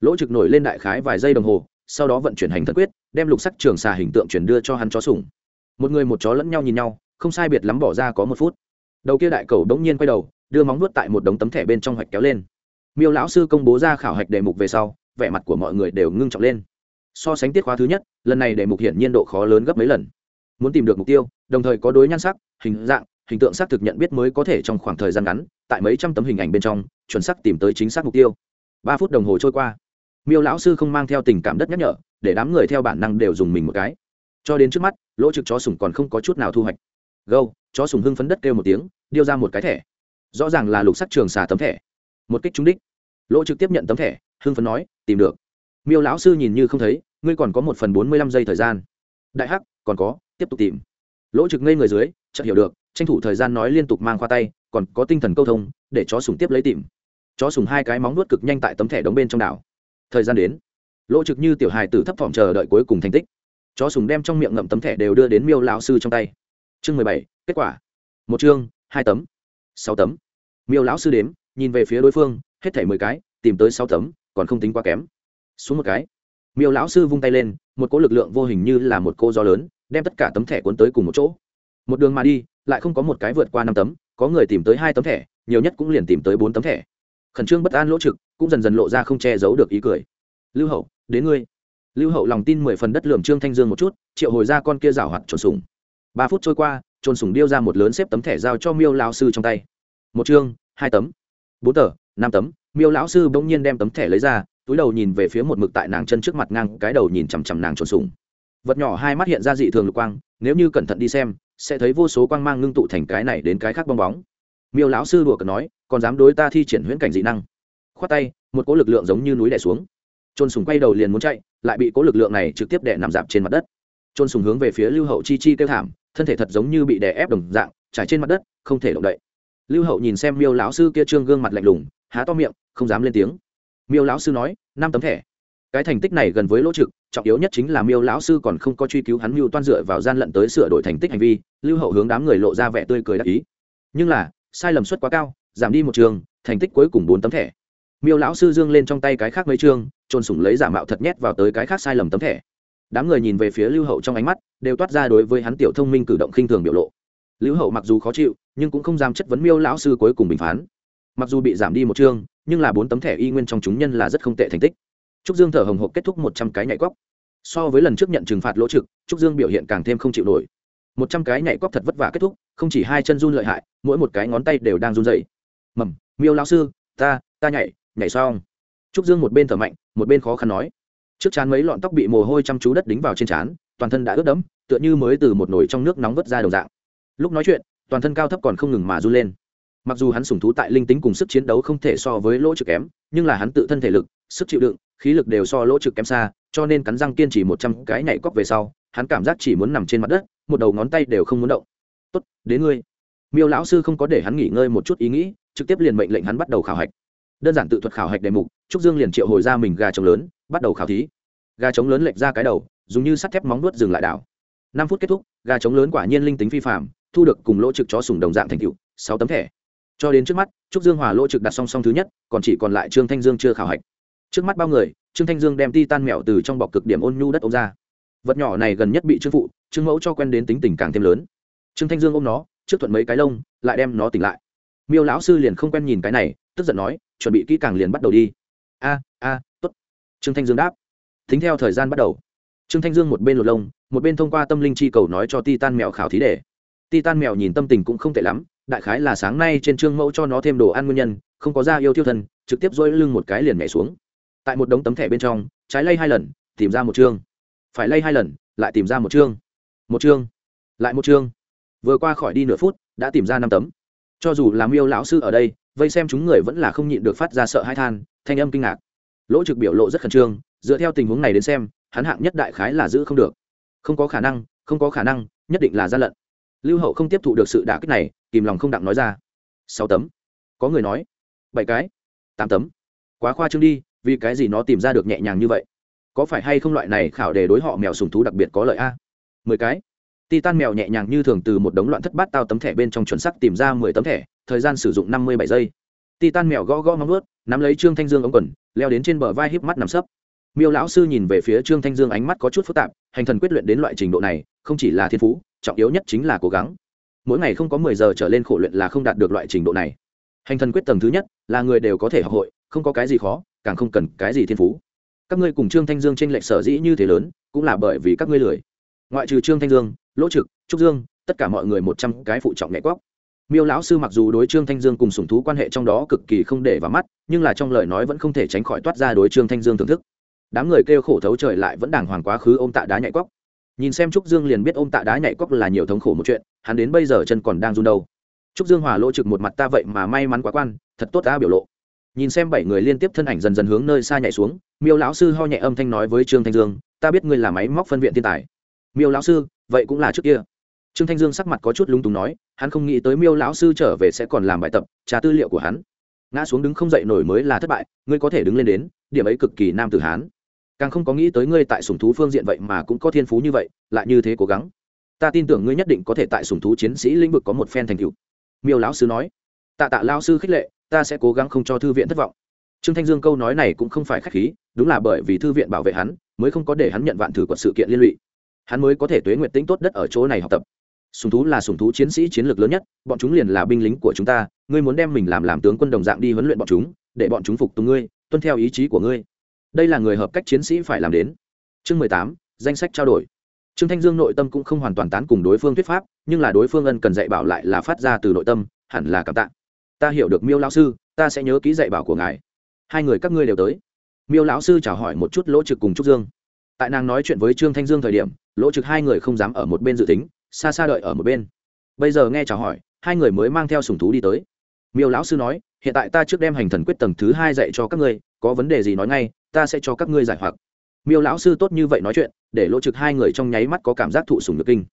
Lỗ trực nổi lên đại khái vài giây đồng hồ, sau đó vận chuyển hành thần quyết, đem lục sắc trường xà hình tượng chuyển đưa cho hắn chó sủng. Một người một chó lẫn nhau nhìn nhau, không sai biệt lắm bỏ ra có một phút. Đầu kia đại cầu đống nhiên quay đầu, đưa móng nuốt tại một đống tấm thẻ bên trong hoạch kéo lên. Miêu lão sư công bố ra khảo hạch đề mục về sau, vẻ mặt của mọi người đều ngưng trọng lên so sánh tiết khóa thứ nhất, lần này để mục hiển nhiên độ khó lớn gấp mấy lần. Muốn tìm được mục tiêu, đồng thời có đối nhan sắc, hình dạng, hình tượng xác thực nhận biết mới có thể trong khoảng thời gian ngắn, tại mấy trăm tấm hình ảnh bên trong, chuẩn xác tìm tới chính xác mục tiêu. Ba phút đồng hồ trôi qua. Miêu lão sư không mang theo tình cảm đất nhắc nhở, để đám người theo bản năng đều dùng mình một cái. Cho đến trước mắt, lỗ trực chó sùng còn không có chút nào thu hoạch. Gâu, chó sùng hưng phấn đất kêu một tiếng, điêu ra một cái thẻ. Rõ ràng là lục sắc trường xà tấm thẻ. Một kích trúng đích. Lỗ trực tiếp nhận tấm thẻ, hưng phấn nói, tìm được miêu lão sư nhìn như không thấy, ngươi còn có một phần bốn mươi lăm giây thời gian. Đại hắc, còn có, tiếp tục tìm. Lỗ trực ngây người dưới, chợt hiểu được, tranh thủ thời gian nói liên tục mang khoa tay, còn có tinh thần câu thông, để chó sùng tiếp lấy tìm. Chó sùng hai cái móng nuốt cực nhanh tại tấm thẻ đóng bên trong đảo. Thời gian đến. Lỗ trực như tiểu hài tử thấp thỏm chờ đợi cuối cùng thành tích. Chó sùng đem trong miệng ngậm tấm thẻ đều đưa đến miêu lão sư trong tay. Chương mười bảy, kết quả. Một chương, hai tấm, sáu tấm. Miêu lão sư đếm, nhìn về phía đối phương, hết thẻ mười cái, tìm tới sáu tấm, còn không tính quá kém xuống một cái. Miêu lão sư vung tay lên, một cỗ lực lượng vô hình như là một cô gió lớn, đem tất cả tấm thẻ cuốn tới cùng một chỗ. Một đường mà đi, lại không có một cái vượt qua năm tấm, có người tìm tới hai tấm thẻ, nhiều nhất cũng liền tìm tới bốn tấm thẻ. Khẩn trương bất an lỗ trực, cũng dần dần lộ ra không che giấu được ý cười. Lưu hậu, đến ngươi. Lưu hậu lòng tin mười phần đất lường trương thanh dương một chút, triệu hồi ra con kia rào hoạt trồn sùng ba phút trôi qua, trồn sùng điêu ra một lớn xếp tấm thẻ giao cho miêu lão sư trong tay. Một chương, hai tấm. Bốn tờ, năm tấm. Miêu lão sư bỗng nhiên đem tấm thẻ lấy ra túi đầu nhìn về phía một mực tại nàng chân trước mặt ngang, cái đầu nhìn chằm chằm nàng trồn sùng. Vật nhỏ hai mắt hiện ra dị thường lục quang, nếu như cẩn thận đi xem, sẽ thấy vô số quang mang ngưng tụ thành cái này đến cái khác bong bóng. Miêu lão sư đùa cờ nói, còn dám đối ta thi triển huyễn cảnh dị năng? Khoát tay, một cỗ lực lượng giống như núi đè xuống. Trôn sùng quay đầu liền muốn chạy, lại bị cỗ lực lượng này trực tiếp đè nằm dạp trên mặt đất. Trôn sùng hướng về phía lưu hậu chi chi kêu thảm, thân thể thật giống như bị đè ép đồng dạng, trải trên mặt đất, không thể động đậy. Lưu hậu nhìn xem miêu lão sư kia trương gương mặt lạnh lùng, há to miệng, không dám lên tiếng miêu lão sư nói, năm tấm thẻ. Cái thành tích này gần với lỗ trực, trọng yếu nhất chính là miêu lão sư còn không có truy cứu hắn mưu toan dựa vào gian lận tới sửa đổi thành tích hành vi, lưu hậu hướng đám người lộ ra vẻ tươi cười đắc ý. Nhưng là, sai lầm suất quá cao, giảm đi một trường, thành tích cuối cùng bốn tấm thẻ. Miêu lão sư dương lên trong tay cái khác mấy chương trôn sủng lấy giả mạo thật nhét vào tới cái khác sai lầm tấm thẻ. Đám người nhìn về phía lưu hậu trong ánh mắt, đều toát ra đối với hắn tiểu thông minh cử động khinh thường biểu lộ. Lưu hậu mặc dù khó chịu, nhưng cũng không dám chất vấn miêu lão sư cuối cùng bình phán. Mặc dù bị giảm đi một chương nhưng là bốn tấm thẻ y nguyên trong chúng nhân là rất không tệ thành tích. Trúc dương thở hồng hộc kết thúc một trăm cái nhảy cóc so với lần trước nhận trừng phạt lỗ trực, trúc dương biểu hiện càng thêm không chịu nổi. Một trăm cái nhảy cóc thật vất vả kết thúc, không chỉ hai chân run lợi hại, mỗi một cái ngón tay đều đang run dậy mầm, miêu lão sư, ta ta nhảy nhảy xong. Trúc dương một bên thở mạnh, một bên khó khăn nói. Trước chán mấy lọn tóc bị mồ hôi chăm chú đất đính vào trên trán, toàn thân đã ướt đẫm, tựa như mới từ một nồi trong nước nóng vớt ra đồng dạng. Lúc nói chuyện, toàn thân cao thấp còn không ngừng mà run lên mặc dù hắn sủng thú tại linh tính cùng sức chiến đấu không thể so với lỗ trực kém, nhưng là hắn tự thân thể lực, sức chịu đựng, khí lực đều so lỗ trực kém xa, cho nên cắn răng kiên trì một trăm cái nhảy cóc về sau, hắn cảm giác chỉ muốn nằm trên mặt đất, một đầu ngón tay đều không muốn động. Tốt, đến ngươi. Miêu lão sư không có để hắn nghỉ ngơi một chút ý nghĩ, trực tiếp liền mệnh lệnh hắn bắt đầu khảo hạch. Đơn giản tự thuật khảo hạch đề mục, trúc dương liền triệu hồi ra mình gà trống lớn, bắt đầu khảo thí. Gà trống lớn lệch ra cái đầu, dùng như sắt thép móng nuốt dừng lại đảo. Năm phút kết thúc, gà trống lớn quả nhiên linh tính phi phạm thu được cùng lỗ trực chó sùng đồng dạng thành cựu sáu tấm thẻ cho đến trước mắt, trúc dương hòa lỗ trực đặt song song thứ nhất, còn chỉ còn lại trương thanh dương chưa khảo hạch. Trước mắt bao người, trương thanh dương đem ti tan mèo từ trong bọc cực điểm ôn nhu đất ông ra. Vật nhỏ này gần nhất bị trương phụ, trương mẫu cho quen đến tính tình càng thêm lớn. Trương thanh dương ôm nó, trước thuận mấy cái lông, lại đem nó tỉnh lại. Miêu lão sư liền không quen nhìn cái này, tức giận nói, chuẩn bị kỹ càng liền bắt đầu đi. A a t ố t trương thanh dương đáp. Tính theo thời gian bắt đầu, trương thanh dương một bên lột lông, một bên thông qua tâm linh chi cầu nói cho ti tan mèo khảo thí đề. Ti tan mèo nhìn tâm tình cũng không tệ lắm đại khái là sáng nay trên trương mẫu cho nó thêm đồ ăn nguyên nhân, không có da yêu tiêu thân, trực tiếp dỗi lưng một cái liền nhảy xuống. Tại một đống tấm thẻ bên trong, trái lay hai lần, tìm ra một chương. Phải lay hai lần, lại tìm ra một chương. Một chương, lại một chương. Vừa qua khỏi đi nửa phút, đã tìm ra năm tấm. Cho dù làm yêu lão sư ở đây, vây xem chúng người vẫn là không nhịn được phát ra sợ hai than, thanh âm kinh ngạc. Lỗ trực biểu lộ rất khẩn trương, dựa theo tình huống này đến xem, hắn hạng nhất đại khái là giữ không được. Không có khả năng, không có khả năng, nhất định là gian lận lưu hậu không tiếp thụ được sự đả kích này, kìm lòng không đặng nói ra. Sáu tấm. Có người nói, bảy cái, tám tấm. Quá khoa trương đi, vì cái gì nó tìm ra được nhẹ nhàng như vậy? Có phải hay không loại này khảo đề đối họ mèo sùng thú đặc biệt có lợi a? Mười cái. Titan mèo nhẹ nhàng như thường từ một đống loạn thất bát tao tấm thẻ bên trong chuẩn sắc tìm ra mười tấm thẻ, thời gian sử dụng năm mươi bảy giây. Titan mèo gõ gõ móng ướt nắm lấy trương thanh dương ống quần, leo đến trên bờ vai híp mắt nằm sấp. Miêu lão sư nhìn về phía trương thanh dương ánh mắt có chút phức tạp, hành thần quyết luyện đến loại trình độ này, không chỉ là thiên phú trọng yếu nhất chính là cố gắng. Mỗi ngày không có mười giờ trở lên khổ luyện là không đạt được loại trình độ này. Hành thần quyết tầng thứ nhất là người đều có thể học hội, không có cái gì khó, càng không cần cái gì thiên phú. Các ngươi cùng trương thanh dương tranh lệch sở dĩ như thế lớn, cũng là bởi vì các ngươi lười. Ngoại trừ trương thanh dương, lỗ trực, trúc dương, tất cả mọi người một trăm cái phụ trọng nhẹ quóc. Miêu lão sư mặc dù đối trương thanh dương cùng sùng thú quan hệ trong đó cực kỳ không để vào mắt, nhưng là trong lời nói vẫn không thể tránh khỏi toát ra đối trương thanh dương thưởng thức. Đám người kêu khổ thấu trời lại vẫn đàng hoàng quá khứ ôm tạ đá nhảy cóc nhìn xem trúc dương liền biết ôm tạ đá nhảy cóc là nhiều thống khổ một chuyện, hắn đến bây giờ chân còn đang run đâu. Trúc dương hòa lỗ trực một mặt ta vậy mà may mắn quá quan, thật tốt ta biểu lộ. Nhìn xem bảy người liên tiếp thân ảnh dần dần hướng nơi xa nhảy xuống, miêu lão sư ho nhẹ âm thanh nói với trương thanh dương, ta biết ngươi là máy móc phân viện thiên tài. Miêu lão sư, vậy cũng là trước kia. Trương thanh dương sắc mặt có chút lúng túng nói, hắn không nghĩ tới miêu lão sư trở về sẽ còn làm bài tập trả tư liệu của hắn. Ngã xuống đứng không dậy nổi mới là thất bại, ngươi có thể đứng lên đến, điểm ấy cực kỳ nam tử hán càng không có nghĩ tới ngươi tại sùng thú phương diện vậy mà cũng có thiên phú như vậy, lại như thế cố gắng. Ta tin tưởng ngươi nhất định có thể tại sùng thú chiến sĩ lĩnh vực có một phen thành tựu. Miêu lão sư nói. Tạ tạ lao sư khích lệ, ta sẽ cố gắng không cho thư viện thất vọng. Trương thanh dương câu nói này cũng không phải k h á c h khí, đúng là bởi vì thư viện bảo vệ hắn, mới không có để hắn nhận vạn thử quật sự kiện liên lụy. Hắn mới có thể tuế nguyện tính tốt đất ở chỗ này học tập. Sùng thú là sùng thú chiến sĩ chiến lược lớn nhất, bọn chúng liền là binh lính của chúng ta, ngươi muốn đem mình làm làm tướng quân đồng dạng đi huấn luyện bọn chúng, để bọn chúng phục tùng ngươi, tuân theo ý chí của ngươi đây là người hợp cách chiến sĩ phải làm đến. Chương mười tám, danh sách trao đổi. Trương thanh dương nội tâm cũng không hoàn toàn tán cùng đối phương thuyết pháp, nhưng là đối phương ân cần dạy bảo lại là phát ra từ nội tâm, hẳn là cảm tạ. Ta hiểu được miêu lão sư, ta sẽ nhớ ký dạy bảo của ngài. Hai người các ngươi đều tới. Miêu lão sư chào hỏi một chút lỗ trực cùng trúc dương. Tại nàng nói chuyện với trương thanh dương thời điểm, lỗ trực hai người không dám ở một bên dự tính, xa xa đợi ở một bên. Bây giờ nghe chào hỏi, hai người mới mang theo sùng thú đi tới. Miêu lão sư nói, hiện tại ta trước đem hành thần quyết tầng thứ hai dạy cho các ngươi, có vấn đề gì nói ngay ta sẽ cho các ngươi giải hoặc. Miêu lão sư tốt như vậy nói chuyện, để lỗ trực hai người trong nháy mắt có cảm giác thụ sùng nhược kinh.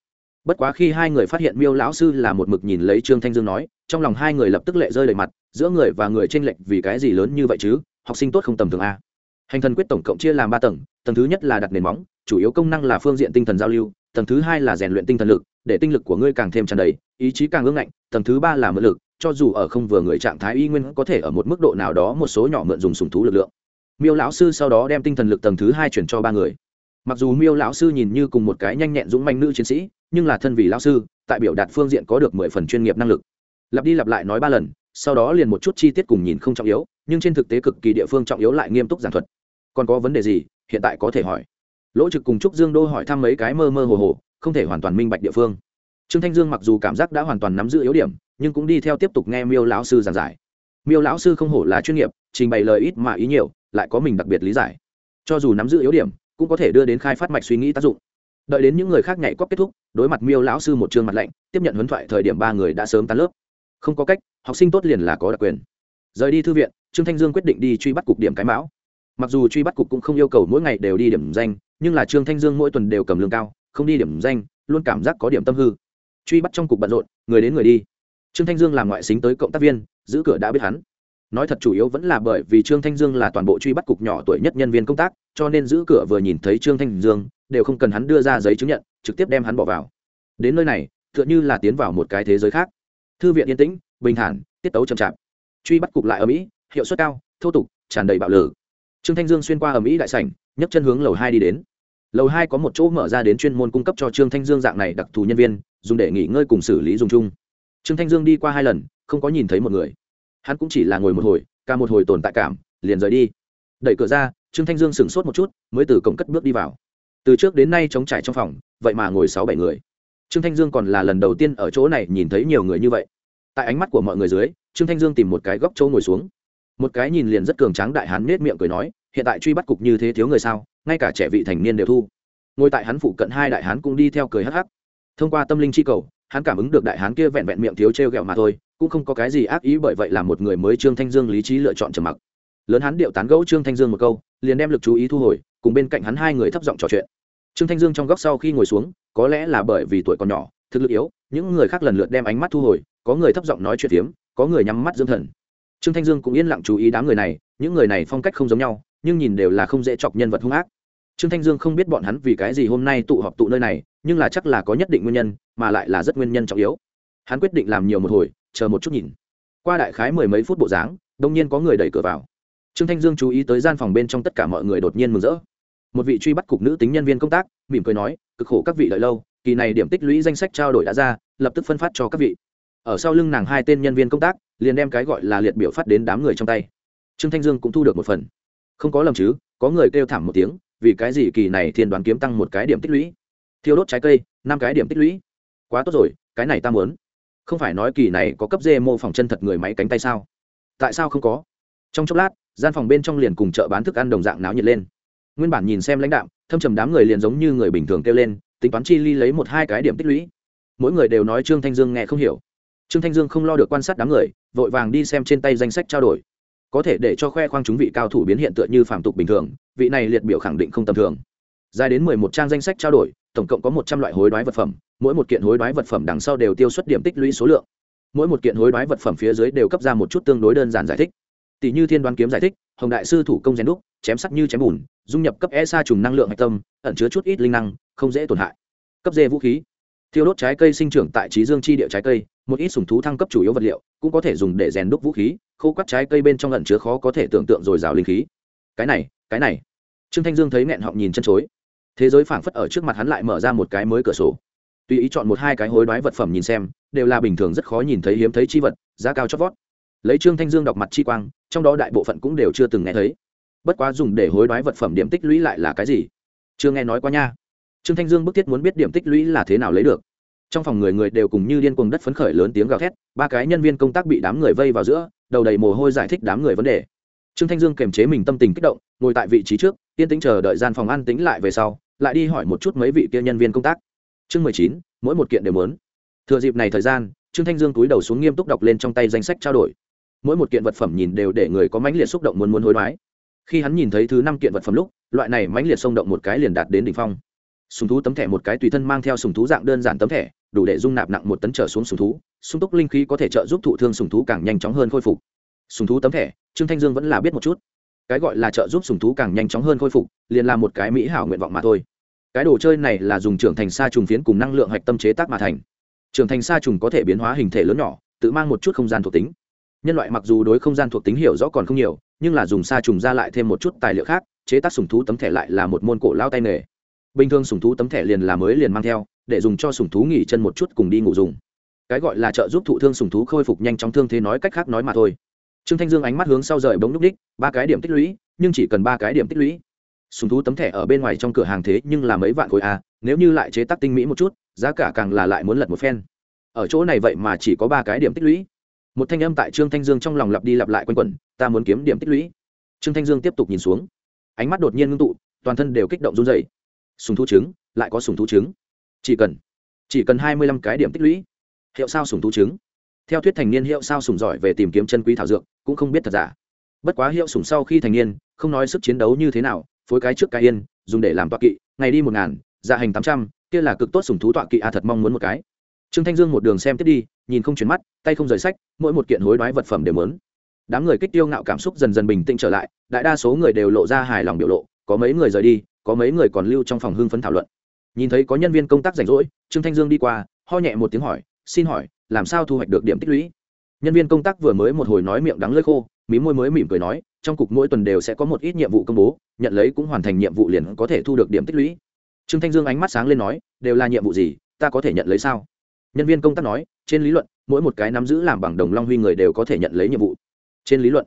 Bất quá khi hai người phát hiện miêu lão sư là một mực nhìn lấy trương thanh dương nói, trong lòng hai người lập tức lệ rơi đầy mặt, giữa người và người t r ê n lệch vì cái gì lớn như vậy chứ? Học sinh tốt không tầm thường a hành thần quyết tổng cộng chia làm ba tầng tầng thứ nhất là đặt nền móng, chủ yếu công năng là phương diện tinh thần giao lưu, tầng thứ hai là rèn luyện tinh thần lực, để tinh lực của ngươi càng thêm tràn đầy, ý chí càng ương ngạnh, tầng thứ ba là mượn lực, cho dù ở không vừa người trạng thái y nguyên có thể ở một mức độ nào đó một số nhỏ mượn dùng sùng thú lực lượng miêu lão sư sau đó đem tinh thần lực tầng thứ hai chuyển cho ba người. Mặc dù miêu lão sư nhìn như cùng một cái nhanh nhẹn dũng manh nữ chiến sĩ, nhưng là thân vì lão sư, tại biểu đạt phương diện có được mười phần chuyên nghiệp năng lực. Lặp đi lặp lại nói ba lần, sau đó liền một chút chi tiết cùng nhìn không trọng yếu, nhưng trên thực tế cực kỳ địa phương trọng yếu lại nghiêm túc giảng thuật. Còn có vấn đề gì, hiện tại có thể hỏi. Lỗ trực cùng trúc dương đô hỏi thăm mấy cái mơ mơ hồ hồ, không thể hoàn toàn minh bạch địa phương. Trương thanh dương mặc dù cảm giác đã hoàn toàn nắm giữ yếu điểm, nhưng cũng đi theo tiếp tục nghe miêu lão sư giảng giải. Miêu lão sư không hổ là chuyên nghiệp, trình bày lời ít mà ý nhiều lại có mình đặc biệt lý giải. Cho dù nắm giữ yếu điểm, cũng có thể đưa đến khai phát mạch suy nghĩ tác dụng. Đợi đến những người khác nhảy cóp kết thúc, đối mặt miêu lão sư một chương mặt lạnh, tiếp nhận huấn thoại thời điểm ba người đã sớm tan lớp. Không có cách, học sinh tốt liền là có đặc quyền. Rời đi thư viện, trương thanh dương quyết định đi truy bắt cục điểm cái mão. Mặc dù truy bắt cục cũng không yêu cầu mỗi ngày đều đi điểm danh, nhưng là trương thanh dương mỗi tuần đều cầm lương cao, không đi điểm danh, luôn cảm giác có điểm tâm hư. Truy bắt trong cục bận rộn, người đến người đi. Trương thanh dương làm ngoại xính tới cộng tác viên, giữ cửa đã biết hắn nói thật chủ yếu vẫn là bởi vì trương thanh dương là toàn bộ truy bắt cục nhỏ tuổi nhất nhân viên công tác, cho nên giữ cửa vừa nhìn thấy trương thanh dương, đều không cần hắn đưa ra giấy chứng nhận, trực tiếp đem hắn bỏ vào. Đến nơi này, tựa như là tiến vào một cái thế giới khác. Thư viện yên tĩnh, bình thản, tiết tấu chậm chạp. Truy bắt cục lại ở mỹ, hiệu suất cao, thô tục, tràn đầy bạo lử. Trương thanh dương xuyên qua ở mỹ đại sảnh, nhấc chân hướng lầu hai đi đến. Lầu hai có một chỗ mở ra đến chuyên môn cung cấp cho trương thanh dương dạng này đặc thù nhân viên, dùng để nghỉ ngơi cùng xử lý dùng chung. Trương thanh dương đi qua hai lần, không có nhìn thấy một người hắn cũng chỉ là ngồi một hồi ca một hồi tồn tại cảm, liền rời đi. Đẩy cửa ra, trương thanh dương sửng sốt một chút, mới từ cổng cất bước đi vào. Từ trước đến nay chống trải trong phòng, vậy mà ngồi sáu bảy người. Trương thanh dương còn là lần đầu tiên ở chỗ này nhìn thấy nhiều người như vậy. Tại ánh mắt của mọi người dưới, trương thanh dương tìm một cái góc chỗ ngồi xuống. Một cái nhìn liền rất cường tráng đại hán nết miệng cười nói, hiện tại truy bắt cục như thế thiếu người sao? Ngay cả trẻ vị thành niên đều thu. Ngồi tại hắn phụ cận hai đại hán cũng đi theo cười hắc hắc. Thông qua tâm linh chi cầu hắn cảm ứng được đại hán kia vẹn vẹn miệng thiếu t r e o g ẹ o mà thôi, cũng không có cái gì ác ý bởi vậy là một người mới trương thanh dương lý trí lựa chọn trầm mặc. Lớn hắn điệu tán gẫu trương thanh dương một câu, liền đem lực chú ý thu hồi, cùng bên cạnh hắn hai người thấp giọng trò chuyện. Trương thanh dương trong góc sau khi ngồi xuống, có lẽ là bởi vì tuổi còn nhỏ, thực lực yếu, những người khác lần lượt đem ánh mắt thu hồi, có người thấp giọng nói chuyện tiếm có người nhắm mắt dưỡng thần. Trương thanh dương cũng yên lặng chú ý đám người này, những người này phong cách không giống nhau, nhưng nhìn đều là không dễ chọc nhân vật hung ác trương thanh dương không biết bọn hắn vì cái gì hôm nay tụ họp tụ nơi này, nhưng là chắc là có nhất định nguyên nhân, mà lại là rất nguyên nhân trọng yếu. Hắn quyết định làm nhiều một hồi, chờ một chút nhìn. Qua đại khái mười mấy phút bộ dáng, đông nhiên có người đẩy cửa vào. Trương thanh dương chú ý tới gian phòng bên trong tất cả mọi người đột nhiên mừng rỡ. Một vị truy bắt cục nữ tính nhân viên công tác, mỉm cười nói, cực khổ các vị đợi lâu, kỳ này điểm tích lũy danh sách trao đổi đã ra, lập tức phân phát cho các vị. Ở sau lưng nàng hai tên nhân viên công tác, liền đem cái gọi là liệt biểu phát đến đám người trong tay. Trương thanh dương cũng thu được một phần. Không có lầm chứ, có người kêu thảm một tiếng vì cái gì kỳ này thiên đoán kiếm tăng một cái điểm tích lũy? Thiêu đốt trái cây, năm cái điểm tích lũy. Quá tốt rồi, cái này ta muốn. Không phải nói kỳ này có cấp dê mô phỏng chân thật người máy cánh tay sao? Tại sao không có? Trong chốc lát, gian phòng bên trong liền cùng chợ bán thức ăn đồng dạng náo nhiệt lên. Nguyên bản nhìn xem lãnh đạo thâm trầm đám người liền giống như người bình thường kêu lên, tính toán chi ly lấy một hai cái điểm tích lũy. Mỗi người đều nói trương thanh dương nghe không hiểu. Trương thanh dương không lo được quan sát đám người, vội vàng đi xem trên tay danh sách trao đổi. Có thể để cho khoe khoang chúng vị cao thủ biến hiện tựa như phạm tục bình thường vị này liệt biểu khẳng định không tầm thường. Dài đến mười một trang danh sách trao đổi, tổng cộng có một trăm loại hối đoái vật phẩm, mỗi một kiện hối đoái vật phẩm đằng sau đều tiêu xuất điểm tích lũy số lượng. Mỗi một kiện hối đoái vật phẩm phía dưới đều cấp ra một chút tương đối đơn giản giải thích. Tỷ như thiên đoán kiếm giải thích, hồng đại sư thủ công rèn đúc, chém sắc như chém bùn, dung nhập cấp e sa trùng năng lượng hạch tâm, ẩn chứa chút ít linh năng, không dễ tổn hại. Cấp D vũ khí. Thiêu đốt trái cây sinh trưởng tại trí dương chi địa trái cây, một ít sùng thú thăng cấp chủ yếu vật liệu, cũng có thể dùng để rèn đúc vũ khí, khô quắt trái cây bên trong ẩn chứa khó có thể tưởng tượng dồi dào linh khí. Cái này cái này. Trương thanh dương thấy nghẹn họng nhìn chân chối. Thế giới phảng phất ở trước mặt hắn lại mở ra một cái mới cửa sổ. Tùy ý chọn một hai cái hối đoái vật phẩm nhìn xem, đều là bình thường rất khó nhìn thấy hiếm thấy chi vật, giá cao chót vót. Lấy trương thanh dương đọc mặt chi quang, trong đó đại bộ phận cũng đều chưa từng nghe thấy. Bất quá dùng để hối đoái vật phẩm điểm tích lũy lại là cái gì? Chưa nghe nói qua nha. Trương thanh dương bức thiết muốn biết điểm tích lũy là thế nào lấy được. Trong phòng người người đều cùng như điên cuồng đất phấn khởi lớn tiếng gào thét, ba cái nhân viên công tác bị đám người vây vào giữa, đầu đầy mồ hôi giải thích đám người vấn đề. Trương thanh dương kềm chế mình tâm tình kích động ngồi tại vị trí trước, yên tĩnh chờ đợi gian phòng ăn tính lại về sau, lại đi hỏi một chút mấy vị kia nhân viên công tác. Chương mười chín, mỗi một kiện đều muốn. Thừa dịp này thời gian, trương thanh dương túi đầu xuống nghiêm túc đọc lên trong tay danh sách trao đổi. Mỗi một kiện vật phẩm nhìn đều để người có mãnh liệt xúc động muốn muốn hối đoái. Khi hắn nhìn thấy thứ năm kiện vật phẩm lúc, loại này mãnh liệt xông động một cái liền đạt đến đỉnh phong. Sùng thú tấm thẻ một cái tùy thân mang theo sùng thú dạng đơn giản tấm thẻ, đủ để dung nạp nặng một tấn trở xuống sùng thú sung túc linh khí có thể trợ giúp thụ thương sùng thú càng nhanh chóng hơn khôi phục. Sùng thú tấm thẻ, trương thanh dương vẫn là biết một chút cái gọi là trợ giúp sùng thú càng nhanh chóng hơn khôi phục, liền là một cái mỹ hảo nguyện vọng mà thôi. Cái đồ chơi này là dùng trưởng thành sa trùng phiến cùng năng lượng hạch tâm chế tác mà thành. Trưởng thành sa trùng có thể biến hóa hình thể lớn nhỏ, tự mang một chút không gian thuộc tính. Nhân loại mặc dù đối không gian thuộc tính hiểu rõ còn không nhiều, nhưng là dùng sa trùng ra lại thêm một chút tài liệu khác, chế tác sùng thú tấm thẻ lại là một môn cổ lao tay nghề. Bình thường sùng thú tấm thẻ liền là mới liền mang theo, để dùng cho sùng thú nghỉ chân một chút cùng đi ngủ dùng. Cái gọi là trợ giúp thụ thương sùng thú khôi phục nhanh chóng thương thế nói cách khác nói mà thôi trương thanh dương ánh mắt hướng sau rời bóng núp đích, ba cái điểm tích lũy, nhưng chỉ cần ba cái điểm tích lũy. Sùng thú tấm thẻ ở bên ngoài trong cửa hàng thế nhưng là mấy vạn khối a, nếu như lại chế tác tinh mỹ một chút, giá cả càng là lại muốn lật một phen. Ở chỗ này vậy mà chỉ có ba cái điểm tích lũy. Một thanh âm tại trương thanh dương trong lòng lặp đi lặp lại quanh quẩn, ta muốn kiếm điểm tích lũy. Trương thanh dương tiếp tục nhìn xuống. Ánh mắt đột nhiên ngưng tụ, toàn thân đều kích động run dày sùng thú trứng, lại có sùng thú trứng. Chỉ cần chỉ cần hai mươi lăm cái điểm tích lũy. Hiệu sao sùng thú trứng? Theo thuyết thành niên hiệu sao sùng giỏi về tìm kiếm chân quý thảo dược, cũng không biết thật giả. Bất quá hiệu sùng sau khi thành niên, không nói sức chiến đấu như thế nào, phối cái trước cái yên, dùng để làm tọa kỵ, ngày đi một ngàn dạ hành tám trăm, kia là cực tốt sùng thú tọa kỵ a, thật mong muốn một cái. Trương thanh dương một đường xem tiếp đi, nhìn không chuyển mắt, tay không rời sách, mỗi một kiện hối đoái vật phẩm đều lớn đám người kích tiêu ngạo cảm xúc dần dần bình tĩnh trở lại, đại đa số người đều lộ ra hài lòng biểu lộ, có mấy người rời đi, có mấy người còn lưu trong phòng hưng phấn thảo luận. Nhìn thấy có nhân viên công tác rảnh rỗi, trương thanh dương đi qua, ho nhẹ một tiếng hỏi, xin hỏi làm sao thu hoạch được điểm tích lũy? Nhân viên công tác vừa mới một hồi nói miệng đắng lơi khô, mí môi mới mỉm cười nói, trong cục mỗi tuần đều sẽ có một ít nhiệm vụ công bố, nhận lấy cũng hoàn thành nhiệm vụ liền có thể thu được điểm tích lũy. Trương thanh dương ánh mắt sáng lên nói, đều là nhiệm vụ gì, ta có thể nhận lấy sao? Nhân viên công tác nói, trên lý luận, mỗi một cái nắm giữ làm bằng đồng long huy người đều có thể nhận lấy nhiệm vụ. Trên lý luận,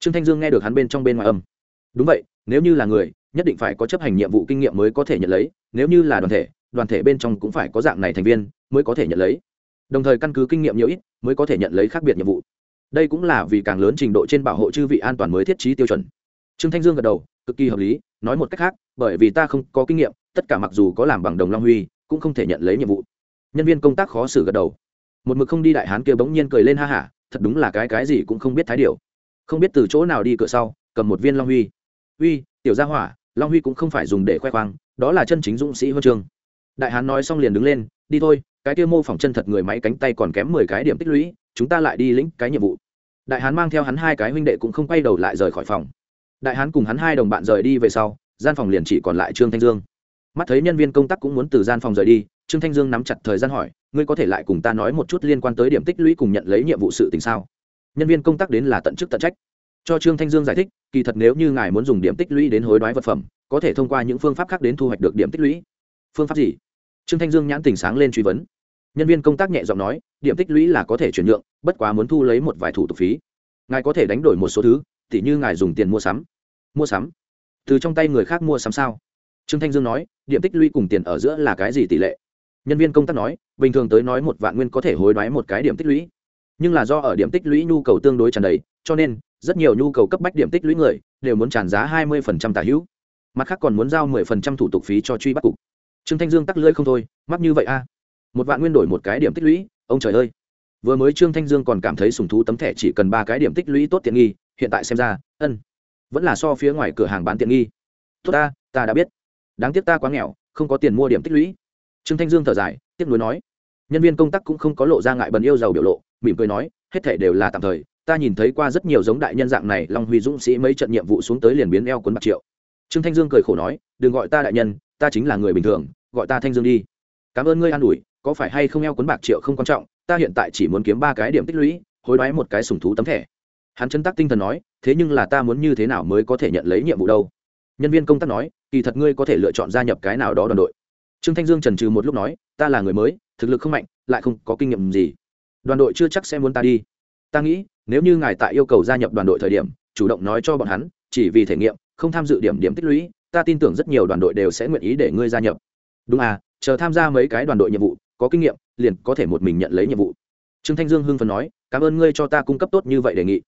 trương thanh dương nghe được hắn bên trong bên ngoài âm. Đúng vậy, nếu như là người, nhất định phải có chấp hành nhiệm vụ kinh nghiệm mới có thể nhận lấy, nếu như là đoàn thể đoàn thể bên trong cũng phải có dạng này thành viên mới có thể nhận lấy đồng thời căn cứ kinh nghiệm nhiều ít mới có thể nhận lấy khác biệt nhiệm vụ. Đây cũng là vì càng lớn trình độ trên bảo hộ chư vị an toàn mới thiết trí tiêu chuẩn. Trương thanh dương gật đầu, cực kỳ hợp lý, nói một cách khác, bởi vì ta không có kinh nghiệm, tất cả mặc dù có làm bằng đồng long huy, cũng không thể nhận lấy nhiệm vụ. Nhân viên công tác khó xử gật đầu. Một mực không đi đại hán kia bỗng nhiên cười lên ha hả, thật đúng là cái cái gì cũng không biết thái điều không biết từ chỗ nào đi cửa sau, cầm một viên long huy. Uy, tiểu gia hỏa, long huy cũng không phải dùng để khoe khoang, đó là chân chính dũng sĩ huân chương đại hán nói xong liền đứng lên, đi thôi cái kia mô phỏng chân thật người máy cánh tay còn kém mười cái điểm tích lũy, chúng ta lại đi lĩnh cái nhiệm vụ. Đại hán mang theo hắn hai cái huynh đệ cũng không quay đầu lại rời khỏi phòng. Đại hán cùng hắn hai đồng bạn rời đi về sau, gian phòng liền chỉ còn lại trương thanh dương. Mắt thấy nhân viên công tác cũng muốn từ gian phòng rời đi, trương thanh dương nắm chặt thời gian hỏi, ngươi có thể lại cùng ta nói một chút liên quan tới điểm tích lũy cùng nhận lấy nhiệm vụ sự tình sao? Nhân viên công tác đến là tận chức tận trách. Cho trương thanh dương giải thích, kỳ thật nếu như ngài muốn dùng điểm tích lũy đến hối đoái vật phẩm, có thể thông qua những phương pháp khác đến thu hoạch được điểm tích lũy. Phương pháp gì? Trương thanh dương nhãn tình sáng lên truy vấn nhân viên công tác nhẹ giọng nói, điểm tích lũy là có thể chuyển nhượng, bất quá muốn thu lấy một vài thủ tục phí. Ngài có thể đánh đổi một số thứ t h như ngài dùng tiền mua sắm. Mua sắm? Từ trong tay người khác mua sắm sao? Trương thanh dương nói, điểm tích lũy cùng tiền ở giữa là cái gì tỷ lệ? Nhân viên công tác nói, bình thường tới nói một vạn nguyên có thể hối đoái một cái điểm tích lũy. Nhưng là do ở điểm tích lũy nhu cầu tương đối tràn đầy, cho nên, rất nhiều nhu cầu cấp bách điểm tích lũy người, đều muốn tràn giá hai mươi tả hữu. Mặt khác còn muốn giao 10% thủ tục phí cho truy bắt cục. Trương thanh dương tắc lưỡi không thôi, mắc như vậy a một vạn nguyên đổi một cái điểm tích lũy, ông trời ơi. Vừa mới trương thanh dương còn cảm thấy sùng thú tấm thẻ chỉ cần ba cái điểm tích lũy tốt tiện nghi, hiện tại xem ra, ân, vẫn là so phía ngoài cửa hàng bán tiện nghi. Tốt ta ta đã biết. Đáng tiếc ta quá nghèo, không có tiền mua điểm tích lũy. Trương thanh dương thở dài, tiếc nuối nói. Nhân viên công tác cũng không có lộ ra ngại bần yêu giàu biểu lộ, mỉm cười nói, hết thể đều là tạm thời. Ta nhìn thấy qua rất nhiều giống đại nhân dạng này, long huy dũng sĩ mấy trận nhiệm vụ xuống tới liền biến eo cuốn bạc triệu. Trương thanh dương cười khổ nói, đừng gọi ta đại nhân, ta chính là người bình thường, gọi ta thanh dương đi. Cảm ơn ngươi an ủi có phải hay không eo cuốn bạc triệu không quan trọng, ta hiện tại chỉ muốn kiếm ba cái điểm tích lũy, hối đoái một cái sùng thú tấm thẻ. Hắn chân tắc tinh thần nói, thế nhưng là ta muốn như thế nào mới có thể nhận lấy nhiệm vụ đâu? Nhân viên công tác nói, kỳ thật ngươi có thể lựa chọn gia nhập cái nào đó đoàn đội. Trương thanh dương trần trừ một lúc nói, ta là người mới, thực lực không mạnh, lại không có kinh nghiệm gì. Đoàn đội chưa chắc sẽ muốn ta đi. Ta nghĩ, nếu như ngài tại yêu cầu gia nhập đoàn đội thời điểm, chủ động nói cho bọn hắn, chỉ vì thể nghiệm, không tham dự điểm điểm tích lũy, ta tin tưởng rất nhiều đoàn đội đều sẽ nguyện ý để ngươi gia nhập. Đúng à chờ tham gia mấy cái đoàn đội nhiệm vụ có kinh nghiệm, liền có thể một mình nhận lấy nhiệm vụ. Trương thanh dương hưng phần nói, cảm ơn ngươi cho ta cung cấp tốt như vậy đề nghị.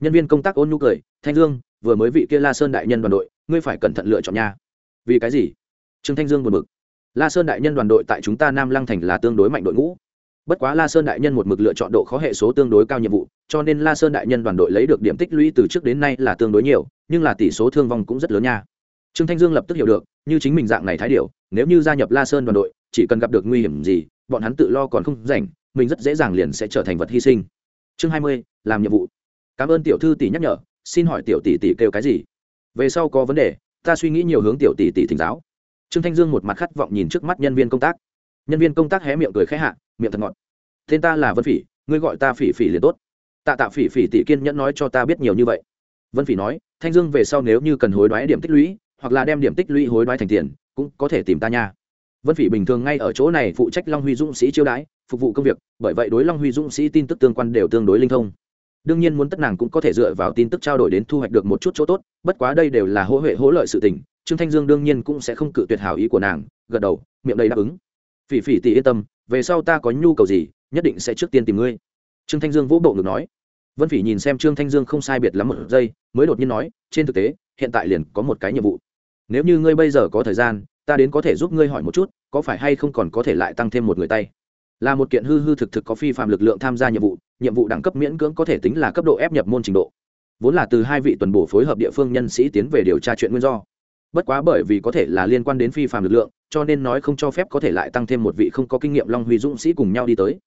Nhân viên công tác ôn nhu cười, thanh dương, vừa mới vị kia la sơn đại nhân đoàn đội, ngươi phải cẩn thận lựa chọn nha. Vì cái gì? Trương thanh dương buồn bực. La sơn đại nhân đoàn đội tại chúng ta nam lăng thành là tương đối mạnh đội ngũ. Bất quá la sơn đại nhân một mực lựa chọn độ khó hệ số tương đối cao nhiệm vụ, cho nên la sơn đại nhân đoàn đội lấy được điểm tích lũy từ trước đến nay là tương đối nhiều, nhưng là tỷ số thương vong cũng rất lớn nha. Trương thanh dương lập tức hiểu được, như chính mình dạng này thái điều nếu như gia nhập la sơn đoàn đội, chỉ cần gặp được nguy hiểm gì bọn hắn tự lo còn không rảnh, mình rất dễ dàng liền sẽ trở thành vật hy sinh. Chương hai mươi, làm nhiệm vụ. Cảm ơn tiểu thư tỷ nhắc nhở, xin hỏi tiểu tỷ tỷ kêu cái gì? Về sau có vấn đề, ta suy nghĩ nhiều hướng tiểu tỷ tỷ thỉnh giáo. Trương thanh dương một mặt khát vọng nhìn trước mắt nhân viên công tác. Nhân viên công tác hé miệng cười khẽ hạ, miệng thật ngọt. Tên ta là vân phỉ, ngươi gọi ta phỉ phỉ liền tốt. Tạ tạ phỉ phỉ tỷ kiên nhẫn nói cho ta biết nhiều như vậy. Vân phỉ nói, thanh dương về sau nếu như cần hối đoái điểm tích lũy, hoặc là đem điểm tích lũy hối đoái thành tiền, cũng có thể tìm ta nha vân phỉ bình thường ngay ở chỗ này phụ trách long huy dũng sĩ chiêu đãi, phục vụ công việc, bởi vậy đối long huy dũng sĩ tin tức tương quan đều tương đối linh thông. Đương nhiên muốn tất nàng cũng có thể dựa vào tin tức trao đổi đến thu hoạch được một chút chỗ tốt, bất quá đây đều là hỗ huệ hỗ lợi sự tình, trương thanh dương đương nhiên cũng sẽ không cự tuyệt hảo ý của nàng, gật đầu, miệng đầy đáp ứng. Phỉ phỉ tỷ yên tâm, về sau ta có nhu cầu gì, nhất định sẽ trước tiên tìm ngươi. Trương thanh dương vỗ bộ ngực nói. Vân phỉ nhìn xem trương thanh dương không sai biệt lắm một giây, mới đột nhiên nói, trên thực tế, hiện tại liền có một cái nhiệm vụ. Nếu như ngươi bây giờ có thời gian, ta đến có thể giúp ngươi hỏi một chút có phải hay không còn có thể lại tăng thêm một người tay? Là một kiện hư hư thực thực có phi phạm lực lượng tham gia nhiệm vụ nhiệm vụ đẳng cấp miễn cưỡng có thể tính là cấp độ ép nhập môn trình độ. Vốn là từ hai vị tuần bổ phối hợp địa phương nhân sĩ tiến về điều tra chuyện nguyên do. Bất quá bởi vì có thể là liên quan đến phi phạm lực lượng, cho nên nói không cho phép có thể lại tăng thêm một vị không có kinh nghiệm long huy dũng sĩ cùng nhau đi tới.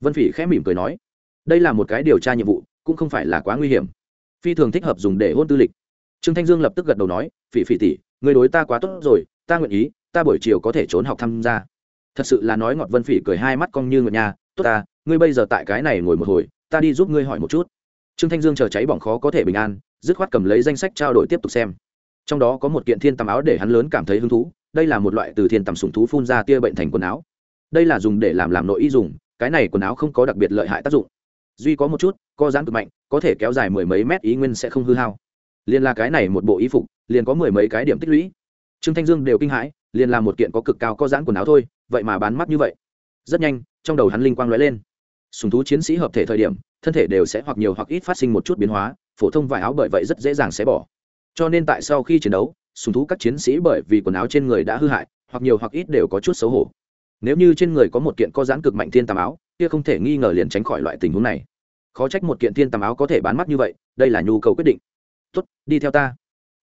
Vân phỉ khẽ mỉm cười nói, đây là một cái điều tra nhiệm vụ, cũng không phải là quá nguy hiểm. Phi thường thích hợp dùng để hôn tư lịch. Trương thanh dương lập tức gật đầu nói, phỉ phỉ tỉ người đối ta quá tốt rồi, ta nguyện ý ta buổi chiều có thể trốn học tham gia. Thật sự là nói ngọt vân phỉ cười hai mắt cong như ngựa nhà, tốt ta, ngươi bây giờ tại cái này ngồi một hồi, ta đi giúp ngươi hỏi một chút. Trương thanh dương chờ cháy bỏng khó có thể bình an, dứt khoát cầm lấy danh sách trao đổi tiếp tục xem. Trong đó có một kiện thiên tầm áo để hắn lớn cảm thấy hứng thú, đây là một loại từ thiên tầm sủng thú phun ra tia bệnh thành quần áo. Đây là dùng để làm làm nội y dùng, cái này quần áo không có đặc biệt lợi hại tác dụng. Duy có một chút, co giãn cực mạnh, có thể kéo dài mười mấy mét ý nguyên sẽ không hư hao. Liền là cái này một bộ y phục, liền có mười mấy cái điểm tích lũy. Trương thanh dương đều kinh hãi liền là một kiện có cực cao có giãn quần áo thôi, vậy mà bán mắt như vậy. Rất nhanh, trong đầu hắn linh quang lóe lên. Sùng thú chiến sĩ hợp thể thời điểm, thân thể đều sẽ hoặc nhiều hoặc ít phát sinh một chút biến hóa, phổ thông vải áo bởi vậy rất dễ dàng sẽ bỏ. Cho nên tại sau khi chiến đấu, sùng thú các chiến sĩ bởi vì quần áo trên người đã hư hại, hoặc nhiều hoặc ít đều có chút xấu hổ. Nếu như trên người có một kiện có giãn cực mạnh thiên tàm áo, kia không thể nghi ngờ liền tránh khỏi loại tình huống này. Khó trách một kiện thiên tàm áo có thể bán mắt như vậy, đây là nhu cầu quyết định. Tốt, đi theo ta.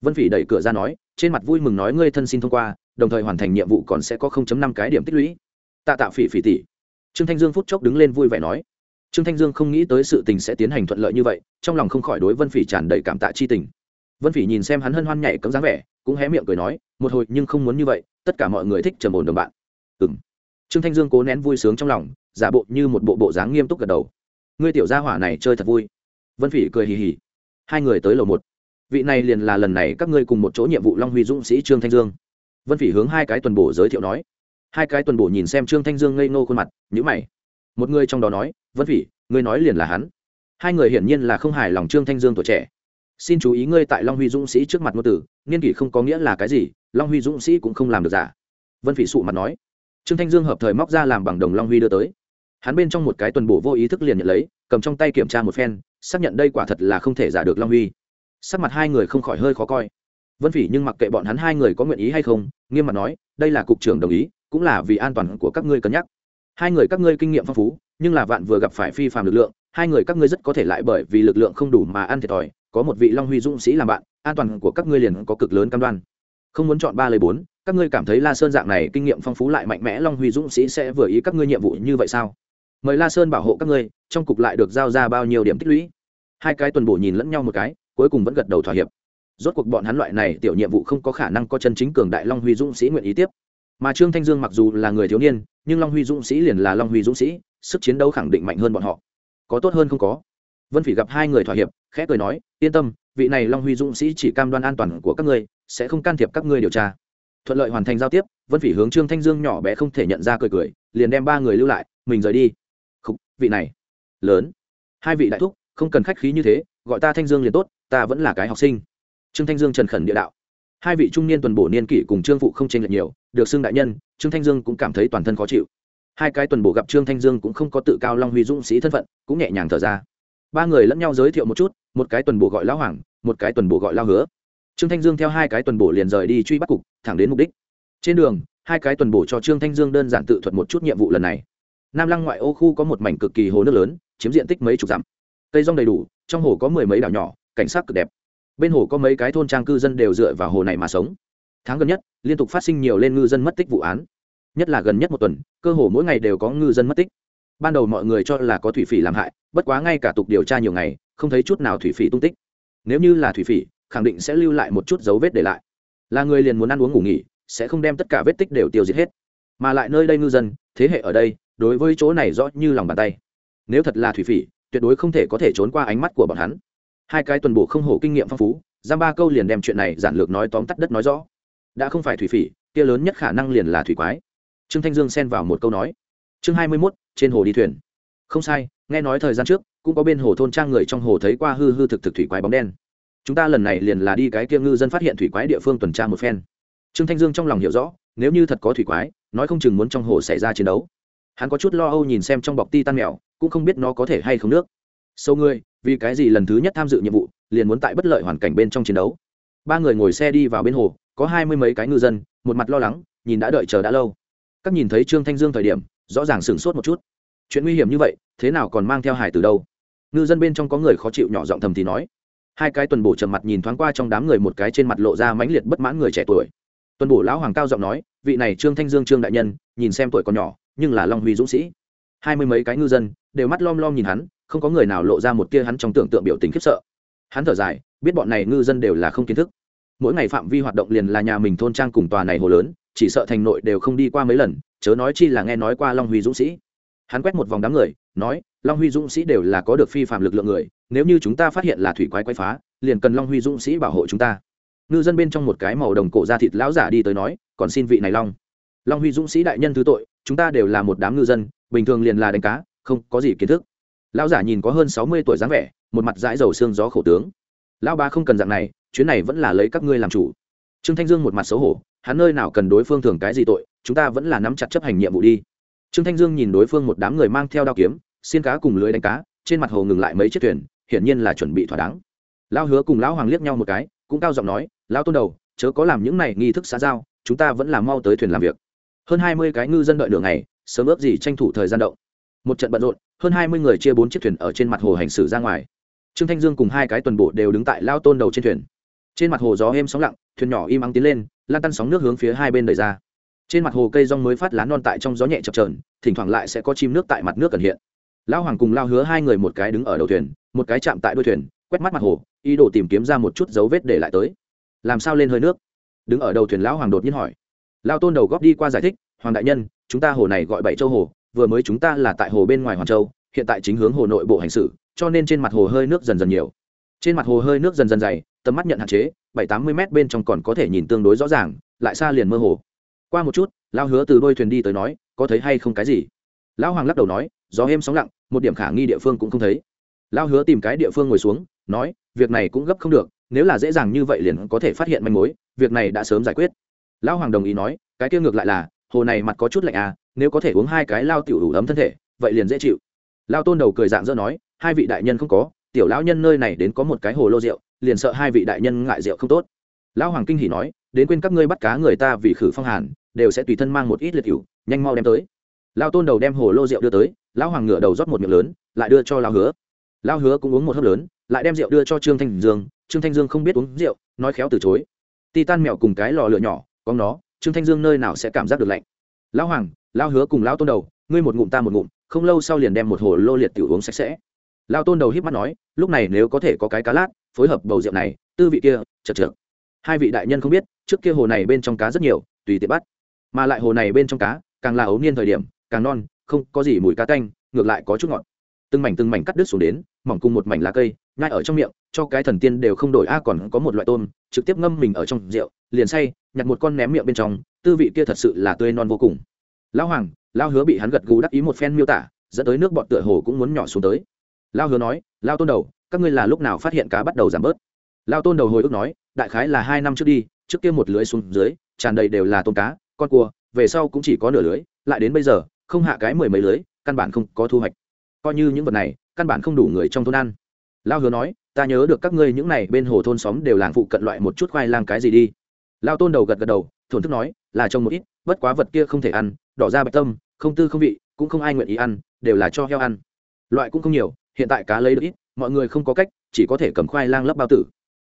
Vân phỉ đẩy cửa ra nói, trên mặt vui mừng nói, ngươi thân xin thông qua đồng thời hoàn thành nhiệm vụ còn sẽ có 0.5 cái điểm tích lũy. Tạ tạ phỉ phỉ tỷ. Trương thanh dương phút chốc đứng lên vui vẻ nói. Trương thanh dương không nghĩ tới sự tình sẽ tiến hành thuận lợi như vậy, trong lòng không khỏi đối vân phỉ tràn đầy cảm tạ chi tình. Vân phỉ nhìn xem hắn hân hoan nhảy cấm dáng vẻ, cũng hé miệng cười nói, một hồi nhưng không muốn như vậy, tất cả mọi người thích trầm ổn đồng bạn. Ừ m trương thanh dương cố nén vui sướng trong lòng, giả bộ như một bộ bộ dáng nghiêm túc gật đầu. Ngươi tiểu gia hỏa này chơi thật vui. Vân phỉ cười hì hì. Hai người tới lầu một. Vị này liền là lần này các ngươi cùng một chỗ nhiệm vụ long huy dũng sĩ trương thanh dương vân phỉ hướng hai cái tuần bổ giới thiệu nói. Hai cái tuần bổ nhìn xem trương thanh dương ngây ngô khuôn mặt nhữ mày. Một người trong đó nói, vân phỉ, ngươi nói liền là hắn. Hai người hiển nhiên là không hài lòng trương thanh dương tuổi trẻ. Xin chú ý ngươi tại long huy dũng sĩ trước mặt ngôn tử, niên kỷ không có nghĩa là cái gì, long huy dũng sĩ cũng không làm được giả. Vân phỉ sụ mặt nói. Trương thanh dương hợp thời móc ra làm bằng đồng long huy đưa tới. Hắn bên trong một cái tuần bổ vô ý thức liền nhận lấy, cầm trong tay kiểm tra một phen, xác nhận đây quả thật là không thể giả được long huy. Sắc mặt hai người không khỏi hơi khó coi vân phỉ nhưng mặc kệ bọn hắn hai người có nguyện ý hay không, nghiêm mặt nói, đây là cục trưởng đồng ý, cũng là vì an toàn của các ngươi cân nhắc. Hai người các ngươi kinh nghiệm phong phú, nhưng là vạn vừa gặp phải phi phạm lực lượng, hai người các ngươi rất có thể lại bởi vì lực lượng không đủ mà ăn thiệt thòi, có một vị long huy dũng sĩ làm bạn, an toàn của các ngươi liền có cực lớn cam đoan. Không muốn chọn ba lời bốn, các ngươi cảm thấy la sơn dạng này kinh nghiệm phong phú lại mạnh mẽ long huy dũng sĩ sẽ vừa ý các ngươi nhiệm vụ như vậy sao? Mời la sơn bảo hộ các ngươi, trong cục lại được giao ra bao nhiêu điểm tích lũy? Hai cái tuần bổ nhìn lẫn nhau một cái, cuối cùng vẫn gật đầu thỏa hiệp rốt cuộc bọn hắn loại này tiểu nhiệm vụ không có khả năng có chân chính cường đại long huy dũng sĩ nguyện ý tiếp. Mà trương thanh dương mặc dù là người thiếu niên nhưng long huy dũng sĩ liền là long huy dũng sĩ sức chiến đấu khẳng định mạnh hơn bọn họ. Có tốt hơn không có? Vân phỉ gặp hai người thỏa hiệp khẽ cười nói yên tâm vị này long huy dũng sĩ chỉ cam đoan an toàn của các ngươi sẽ không can thiệp các ngươi điều tra. Thuận lợi hoàn thành giao tiếp vân phỉ hướng trương thanh dương nhỏ bé không thể nhận ra cười cười liền đem ba người lưu lại mình rời đi. Khúc, vị này lớn. Hai vị đại thúc không cần khách khí như thế gọi ta thanh dương liền tốt ta vẫn là cái học sinh trương thanh dương trần khẩn địa đạo. Hai vị trung niên tuần bổ niên kỷ cùng trương phụ không tranh lệch nhiều, được xưng đại nhân, trương thanh dương cũng cảm thấy toàn thân khó chịu. Hai cái tuần bổ gặp trương thanh dương cũng không có tự cao long huy dũng sĩ thân phận, cũng nhẹ nhàng thở ra. Ba người lẫn nhau giới thiệu một chút, một cái tuần bổ gọi lao hoàng, một cái tuần bổ gọi lao hứa. Trương thanh dương theo hai cái tuần bổ liền rời đi truy bắt cục, thẳng đến mục đích. Trên đường, hai cái tuần bổ cho trương thanh dương đơn giản tự thuật một chút nhiệm vụ lần này. Nam lăng ngoại ô khu có một mảnh cực kỳ hồ nước lớn, chiếm diện tích mấy chục dặm. Cây rong đầy đủ, trong hồ có mười mấy đảo nhỏ, cảnh sát cực đẹp bên hồ có mấy cái thôn trang cư dân đều dựa vào hồ này mà sống. Tháng gần nhất, liên tục phát sinh nhiều lên ngư dân mất tích vụ án. Nhất là gần nhất một tuần, cơ hồ mỗi ngày đều có ngư dân mất tích. Ban đầu mọi người cho là có thủy phỉ làm hại, bất quá ngay cả tục điều tra nhiều ngày, không thấy chút nào thủy phỉ tung tích. Nếu như là thủy phỉ, khẳng định sẽ lưu lại một chút dấu vết để lại. Là người liền muốn ăn uống ngủ nghỉ, sẽ không đem tất cả vết tích đều tiêu diệt hết. Mà lại nơi đây ngư dân, thế hệ ở đây, đối với chỗ này rõ như lòng bàn tay. Nếu thật là thủy phỉ, tuyệt đối không thể có thể trốn qua ánh mắt của bọn hắn hai cái tuần bổ không hổ kinh nghiệm phong phú, giam ba câu liền đem chuyện này giản lược nói tóm tắt đất nói rõ. Đã không phải thủy phỉ, kia lớn nhất khả năng liền là thủy quái. Trương thanh dương xen vào một câu nói. Chương hai mươi mốt, trên hồ đi thuyền. Không sai, nghe nói thời gian trước, cũng có bên hồ thôn trang người trong hồ thấy qua hư hư thực thực thủy quái bóng đen. Chúng ta lần này liền là đi cái kia ngư dân phát hiện thủy quái địa phương tuần tra một phen. Trương thanh dương trong lòng hiểu rõ, nếu như thật có thủy quái, nói không chừng muốn trong hồ xảy ra chiến đấu. Hắn có chút lo âu nhìn xem trong bọc ti tan mèo, cũng không biết nó có thể hay không nước sâu ngươi, vì cái gì lần thứ nhất tham dự nhiệm vụ, liền muốn tại bất lợi hoàn cảnh bên trong chiến đấu? Ba người ngồi xe đi vào bên hồ, có hai mươi mấy cái ngư dân, một mặt lo lắng, nhìn đã đợi chờ đã lâu. Các nhìn thấy trương thanh dương thời điểm, rõ ràng sửng sốt một chút. Chuyện nguy hiểm như vậy, thế nào còn mang theo hải từ đâu? Ngư dân bên trong có người khó chịu nhỏ giọng thầm thì nói. Hai cái tuần bổ trầm mặt nhìn thoáng qua trong đám người một cái trên mặt lộ ra mãnh liệt bất mãn người trẻ tuổi. Tuần bổ lão hoàng cao giọng nói, vị này trương thanh dương trương đại nhân, nhìn xem tuổi còn nhỏ, nhưng là long huy dũng sĩ. Hai mươi mấy cái ngư dân, đều mắt lom lom nhìn hắn không có người nào lộ ra một tia hắn trong tưởng tượng biểu tình khiếp sợ. Hắn thở dài, biết bọn này ngư dân đều là không kiến thức. Mỗi ngày phạm vi hoạt động liền là nhà mình thôn trang cùng tòa này hồ lớn, chỉ sợ thành nội đều không đi qua mấy lần, chớ nói chi là nghe nói qua long huy dũng sĩ. Hắn quét một vòng đám người, nói, long huy dũng sĩ đều là có được phi phạm lực lượng người, nếu như chúng ta phát hiện là thủy quái quay phá, liền cần long huy dũng sĩ bảo hộ chúng ta. Ngư dân bên trong một cái màu đồng cổ da thịt lão giả đi tới nói, còn xin vị này long. Long huy dũng sĩ đại nhân thứ tội, chúng ta đều là một đám ngư dân, bình thường liền là đánh cá, không có gì kiến thức lão giả nhìn có hơn sáu mươi tuổi dáng vẻ, một mặt dãi dầu xương gió khổ tướng. Lão ba không cần dạng này, chuyến này vẫn là lấy các ngươi làm chủ. Trương thanh dương một mặt xấu hổ, hắn nơi nào cần đối phương thường cái gì tội, chúng ta vẫn là nắm chặt chấp hành nhiệm vụ đi. Trương thanh dương nhìn đối phương một đám người mang theo đao kiếm, xiên cá cùng lưới đánh cá, trên mặt hồ ngừng lại mấy chiếc thuyền, hiển nhiên là chuẩn bị thỏa đáng. Lão hứa cùng lão hoàng liếc nhau một cái, cũng cao giọng nói, lão tôn đầu, chớ có làm những này nghi thức xã giao, chúng ta vẫn là mau tới thuyền làm việc. Hơn hai mươi cái ngư dân đợi đường này sớm ước gì tranh thủ thời gian động một trận bận rộn, hơn hai mươi người chia bốn chiếc thuyền ở trên mặt hồ hành xử ra ngoài. Trương thanh dương cùng hai cái tuần bộ đều đứng tại lao tôn đầu trên thuyền. Trên mặt hồ gió êm sóng lặng, thuyền nhỏ im ắng tiến lên, lan tăn sóng nước hướng phía hai bên đời ra. Trên mặt hồ cây rong mới phát lá non tại trong gió nhẹ chập trờn thỉnh thoảng lại sẽ có chim nước tại mặt nước cần hiện. Lão hoàng cùng lao hứa hai người một cái đứng ở đầu thuyền, một cái chạm tại đuôi thuyền, quét mắt mặt hồ, ý đồ tìm kiếm ra một chút dấu vết để lại tới. Làm sao lên hơi nước? Đứng ở đầu thuyền lão hoàng đột nhiên hỏi. Lao tôn đầu góp đi qua giải thích, hoàng đại nhân, chúng ta hồ này gọi bảy châu hồ vừa mới chúng ta là tại hồ bên ngoài hoàn châu, hiện tại chính hướng hồ nội bộ hành xử, cho nên trên mặt hồ hơi nước dần dần nhiều. Trên mặt hồ hơi nước dần dần dày, tầm mắt nhận hạn chế, bảy tám mươi m bên trong còn có thể nhìn tương đối rõ ràng, lại xa liền mơ hồ. Qua một chút lao hứa từ đôi thuyền đi tới nói, có thấy hay không cái gì? Lão hoàng lắc đầu nói, gió êm sóng lặng, một điểm khả nghi địa phương cũng không thấy. Lao hứa tìm cái địa phương ngồi xuống, nói, việc này cũng gấp không được, nếu là dễ dàng như vậy liền có thể phát hiện manh mối, việc này đã sớm giải quyết. Lão hoàng đồng ý nói, cái kia ngược lại là hồ này mặt có chút lạnh à nếu có thể uống hai cái lao tiểu đủ ấm thân thể, vậy liền dễ chịu. Lao tôn đầu cười dạng dỡ nói, hai vị đại nhân không có, tiểu lão nhân nơi này đến có một cái hồ lô rượu, liền sợ hai vị đại nhân ngại rượu không tốt. Lão hoàng kinh hỉ nói, đến quên các ngươi bắt cá người ta vì khử phong hàn, đều sẽ tùy thân mang một ít liệt cựu nhanh mau đem tới. Lao tôn đầu đem hồ lô rượu đưa tới, lão hoàng ngửa đầu rót một miệng lớn, lại đưa cho lao hứa. Lao hứa cũng uống một hớp lớn, lại đem rượu đưa cho trương thanh dương, trương thanh dương không biết uống rượu, nói khéo từ chối. Ti tan mèo cùng cái lò lửa nhỏ, có nó trương thanh dương nơi nào sẽ cảm giác được lạnh? Lão hoàng lao hứa cùng lao tôn đầu, ngươi một ngụm ta một ngụm, không lâu sau liền đem một hồ lô liệt tiểu uống sạch sẽ. Lao tôn đầu híp mắt nói, lúc này nếu có thể có cái cá lát, phối hợp bầu rượu này, tư vị kia, chật chật hai vị đại nhân không biết, trước kia hồ này bên trong cá rất nhiều, tùy tiện bắt. Mà lại hồ này bên trong cá, càng là ấu niên thời điểm, càng non, không có gì mùi cá tanh, ngược lại có chút ngọt từng mảnh từng mảnh cắt đứt xuống đến, mỏng cùng một mảnh lá cây ngay ở trong miệng, cho cái thần tiên đều không đổi. A, còn có một loại tôm, trực tiếp ngâm mình ở trong rượu, liền say, nhặt một con ném miệng bên trong, tư vị kia thật sự là tươi non vô cùng. Lão hoàng lao hứa bị hắn gật gù đắc ý một phen miêu tả, dẫn tới nước bọt tựa hồ cũng muốn nhỏ xuống tới. Lao hứa nói lao tôn đầu, các ngươi là lúc nào phát hiện cá bắt đầu giảm bớt? Lao tôn đầu hồi ức nói, đại khái là hai năm trước đi, trước kia một lưới xuống dưới, tràn đầy đều là tôm cá, con cua, về sau cũng chỉ có nửa lưới, lại đến bây giờ, không hạ cái mười mấy lưới, căn bản không có thu hoạch coi như những vật này, căn bản không đủ người trong thôn ăn. Lao hứa nói, ta nhớ được các ngươi những này bên hồ thôn xóm đều làng phụ cận loại một chút khoai lang cái gì đi. Lao tôn đầu gật gật đầu, thổn thức nói, là trồng một ít, bất quá vật kia không thể ăn, đỏ ra bạch tâm, không tư không vị, cũng không ai nguyện ý ăn, đều là cho heo ăn. Loại cũng không nhiều, hiện tại cá lấy được ít, mọi người không có cách, chỉ có thể cầm khoai lang lấp bao tử.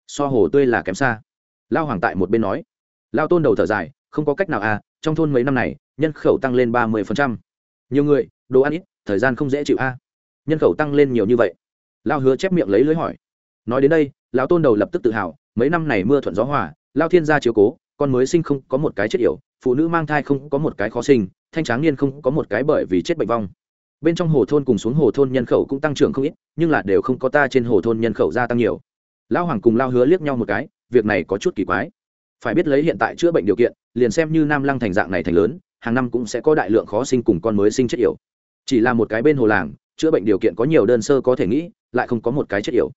So hồ tươi là kém xa. Lao hoàng tại một bên nói. Lao tôn đầu thở dài, không có cách nào à trong thôn mấy năm này, nhân khẩu tăng lên ba mươi nhiều người, đồ ăn ít, thời gian không dễ chịu a nhân khẩu tăng lên nhiều như vậy. Lao hứa chép miệng lấy lưới hỏi. Nói đến đây, lão tôn đầu lập tức tự hào, mấy năm này mưa thuận gió hòa, lao thiên gia chiếu cố, con mới sinh không có một cái chết yểu, phụ nữ mang thai không có một cái khó sinh, thanh tráng niên không có một cái bởi vì chết bệnh vong. Bên trong hồ thôn cùng xuống hồ thôn nhân khẩu cũng tăng trưởng không ít, nhưng là đều không có ta trên hồ thôn nhân khẩu gia tăng nhiều. Lao hoàng cùng lao hứa liếc nhau một cái, việc này có chút kỳ quái. Phải biết lấy hiện tại chữa bệnh điều kiện, liền xem như nam lăng thành dạng này thành lớn, hàng năm cũng sẽ có đại lượng khó sinh cùng con mới sinh chết yểu. Chỉ là một cái bên hồ làng chữa bệnh điều kiện có nhiều đơn sơ có thể nghĩ, lại không có một cái chết yểu.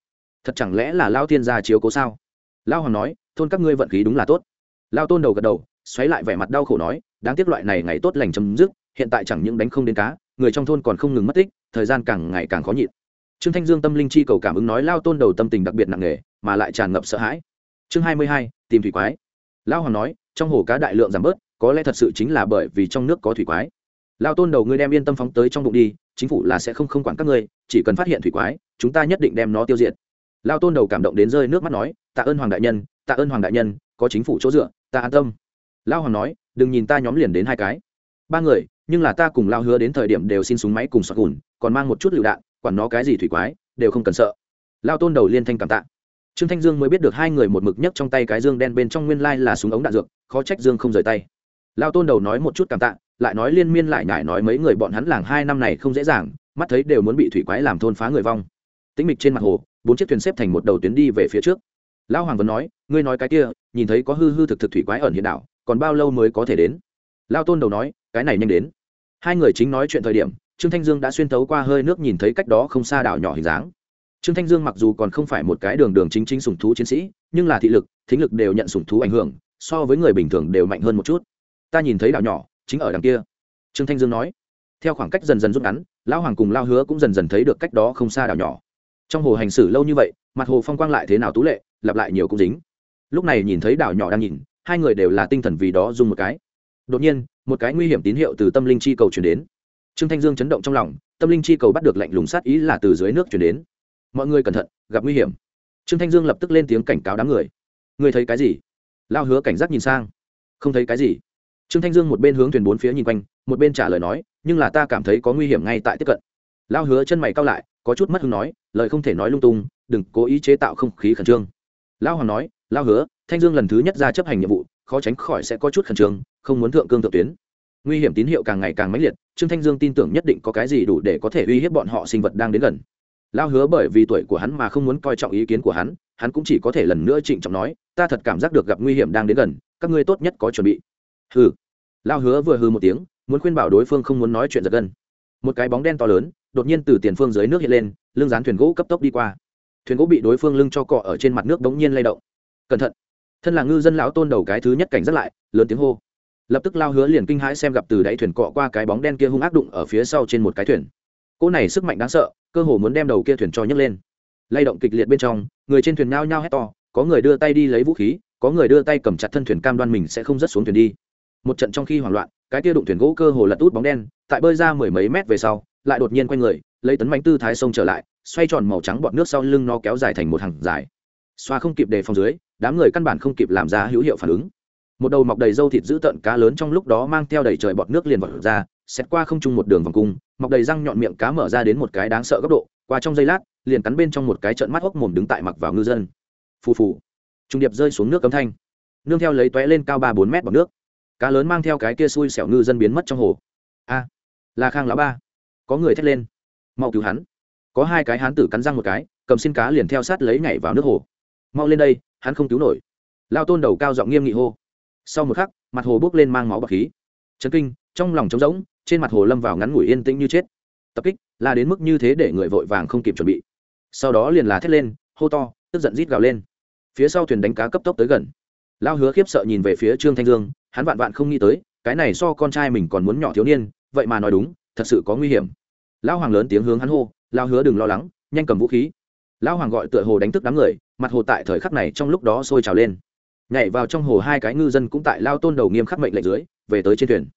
Thật chẳng lẽ là lao thiên gia chiếu cố sao? Lao hoàng nói, thôn các ngươi vận khí đúng là tốt. Lao tôn đầu gật đầu, xoáy lại vẻ mặt đau khổ nói, đáng tiếc loại này ngày tốt lành chấm dứt, hiện tại chẳng những đánh không đến cá, người trong thôn còn không ngừng mất tích, thời gian càng ngày càng khó nhịn. Trương thanh dương tâm linh chi cầu cảm ứng nói lao tôn đầu tâm tình đặc biệt nặng nề, mà lại tràn ngập sợ hãi. Chương hai mươi hai, tìm thủy quái. Lao hoàng nói, trong hồ cá đại lượng giảm bớt, có lẽ thật sự chính là bởi vì trong nước có thủy quái lao tôn đầu ngươi đem yên tâm phóng tới trong bụng đi, chính phủ là sẽ không không quản các ngươi, chỉ cần phát hiện thủy quái, chúng ta nhất định đem nó tiêu diệt. Lao tôn đầu cảm động đến rơi nước mắt nói, tạ ơn hoàng đại nhân, tạ ơn hoàng đại nhân, có chính phủ chỗ dựa, ta an tâm. Lao hoàng nói, đừng nhìn ta nhóm liền đến hai cái. Ba người, nhưng là ta cùng lao hứa đến thời điểm đều xin súng máy cùng sọt gùn, còn mang một chút lựu đạn, quản nó cái gì thủy quái, đều không cần sợ. Lao tôn đầu liên thanh cảm tạ. Trương thanh dương mới biết được hai người một mực nhấc trong tay cái dương đen bên trong nguyên lai là súng ống đạn dược, khó trách dương không rời tay. Lao tôn đầu nói một chút cảm tạ lại nói liên miên lại nhải nói mấy người bọn hắn làng hai năm này không dễ dàng, mắt thấy đều muốn bị thủy quái làm thôn phá người vong. Tĩnh mịch trên mặt hồ, bốn chiếc thuyền xếp thành một đầu tuyến đi về phía trước. Lão hoàng vẫn nói, ngươi nói cái kia, nhìn thấy có hư hư thực thực thủy quái ẩn hiện đảo, còn bao lâu mới có thể đến? Lao tôn đầu nói, cái này nhanh đến. Hai người chính nói chuyện thời điểm, trương thanh dương đã xuyên tấu qua hơi nước nhìn thấy cách đó không xa đảo nhỏ hình dáng. Trương thanh dương mặc dù còn không phải một cái đường đường chính chính sùng thú chiến sĩ, nhưng là thị lực, thính lực đều nhận sùng thú ảnh hưởng, so với người bình thường đều mạnh hơn một chút. Ta nhìn thấy đảo nhỏ chính ở đằng kia. Trương thanh dương nói. Theo khoảng cách dần dần rút ngắn, lão hoàng cùng lao hứa cũng dần dần thấy được cách đó không xa đảo nhỏ. Trong hồ hành xử lâu như vậy, mặt hồ phong quang lại thế nào tú lệ, lặp lại nhiều cũng dính. Lúc này nhìn thấy đảo nhỏ đang nhìn, hai người đều là tinh thần vì đó dùng một cái. Đột nhiên, một cái nguy hiểm tín hiệu từ tâm linh chi cầu chuyển đến. Trương thanh dương chấn động trong lòng, tâm linh chi cầu bắt được lệnh lùng sát ý là từ dưới nước chuyển đến. Mọi người cẩn thận, gặp nguy hiểm. Trương thanh dương lập tức lên tiếng cảnh cáo đám người. Người thấy cái gì? Lao hứa cảnh giác nhìn sang. Không thấy cái gì trương thanh dương một bên hướng thuyền bốn phía nhìn quanh, một bên trả lời nói, nhưng là ta cảm thấy có nguy hiểm ngay tại tiếp cận. Lao hứa chân mày cao lại, có chút mất hứng nói, lời không thể nói lung tung, đừng cố ý chế tạo không khí khẩn trương. Lao hoàng nói lao hứa, thanh dương lần thứ nhất ra chấp hành nhiệm vụ, khó tránh khỏi sẽ có chút khẩn trương, không muốn thượng cương thượng tuyến. Nguy hiểm tín hiệu càng ngày càng mãnh liệt, trương thanh dương tin tưởng nhất định có cái gì đủ để có thể uy hiếp bọn họ sinh vật đang đến gần. Lao hứa bởi vì tuổi của hắn mà không muốn coi trọng ý kiến của hắn hắn cũng chỉ có thể lần nữa trịnh trọng nói, ta thật cảm giác được gặp nguy hiểm đang đến gần, các ngươi tốt nhất có chuẩn bị hừ. Lao hứa vừa hừ một tiếng, muốn khuyên bảo đối phương không muốn nói chuyện giật gân. Một cái bóng đen to lớn, đột nhiên từ tiền phương dưới nước hiện lên, lưng dán thuyền gỗ cấp tốc đi qua. Thuyền gỗ bị đối phương lưng cho cọ ở trên mặt nước đống nhiên lay động. Cẩn thận. Thân là ngư dân lão tôn đầu cái thứ nhất cảnh giác lại, lớn tiếng hô. Lập tức lao hứa liền kinh hãi xem gặp từ đáy thuyền cọ qua cái bóng đen kia hung ác đụng ở phía sau trên một cái thuyền. Cỗ này sức mạnh đáng sợ, cơ hồ muốn đem đầu kia thuyền cho nhấc lên. Lay động kịch liệt bên trong, người trên thuyền nhao nhao hét to, có người đưa tay đi lấy vũ khí, có người đưa tay cầm chặt thân thuyền cam đoan mình sẽ không rớt xuống thuyền đi một trận trong khi hoảng loạn, cái kia đụng thuyền gỗ cơ hồ lật út bóng đen, tại bơi ra mười mấy mét về sau, lại đột nhiên quay người, lấy tấn bánh tư thái sông trở lại, xoay tròn màu trắng bọt nước sau lưng nó kéo dài thành một hàng dài. Xoa không kịp đề phòng dưới, đám người căn bản không kịp làm ra hữu hiệu phản ứng. Một đầu mọc đầy râu thịt dữ tợn cá lớn trong lúc đó mang theo đầy trời bọt nước liền vọt ra xét qua không trung một đường vòng cung, mọc đầy răng nhọn miệng cá mở ra đến một cái đáng sợ góc độ, qua trong giây lát, liền cắn bên trong một cái trận mắt hốc mồm đứng tại mặc vào ngư dân. Phù phù. Trung điệp rơi xuống nước cấm thanh. Nương theo lấy tóe lên cao ba bốn mét bọt nước cá lớn mang theo cái kia xui xẻo ngư dân biến mất trong hồ. A là khang lão ba, có người thét lên. Mau cứu hắn. Có hai cái hán tử cắn răng một cái, cầm xin cá liền theo sát lấy nhảy vào nước hồ. Mau lên đây, hắn không cứu nổi. Lao tôn đầu cao giọng nghiêm nghị hô. Sau một khắc, mặt hồ bốc lên mang máu bọc khí. Chấn kinh, trong lòng trống rỗng, trên mặt hồ lâm vào ngắn ngủi yên tĩnh như chết. Tập kích, là đến mức như thế để người vội vàng không kịp chuẩn bị. Sau đó liền là thét lên, hô to, tức giận rít gào lên. Phía sau thuyền đánh cá cấp tốc tới gần. Lao hứa khiếp sợ nhìn về phía trương thanh dương hắn vạn vạn không nghĩ tới, cái này so con trai mình còn muốn nhỏ thiếu niên, vậy mà nói đúng, thật sự có nguy hiểm. Lão hoàng lớn tiếng hướng hắn hô lao hứa đừng lo lắng, nhanh cầm vũ khí. Lão hoàng gọi tựa hồ đánh thức đám người, mặt hồ tại thời khắc này trong lúc đó sôi trào lên. Nhảy vào trong hồ hai cái ngư dân cũng tại lao tôn đầu nghiêm khắc mệnh lệnh dưới, về tới trên thuyền.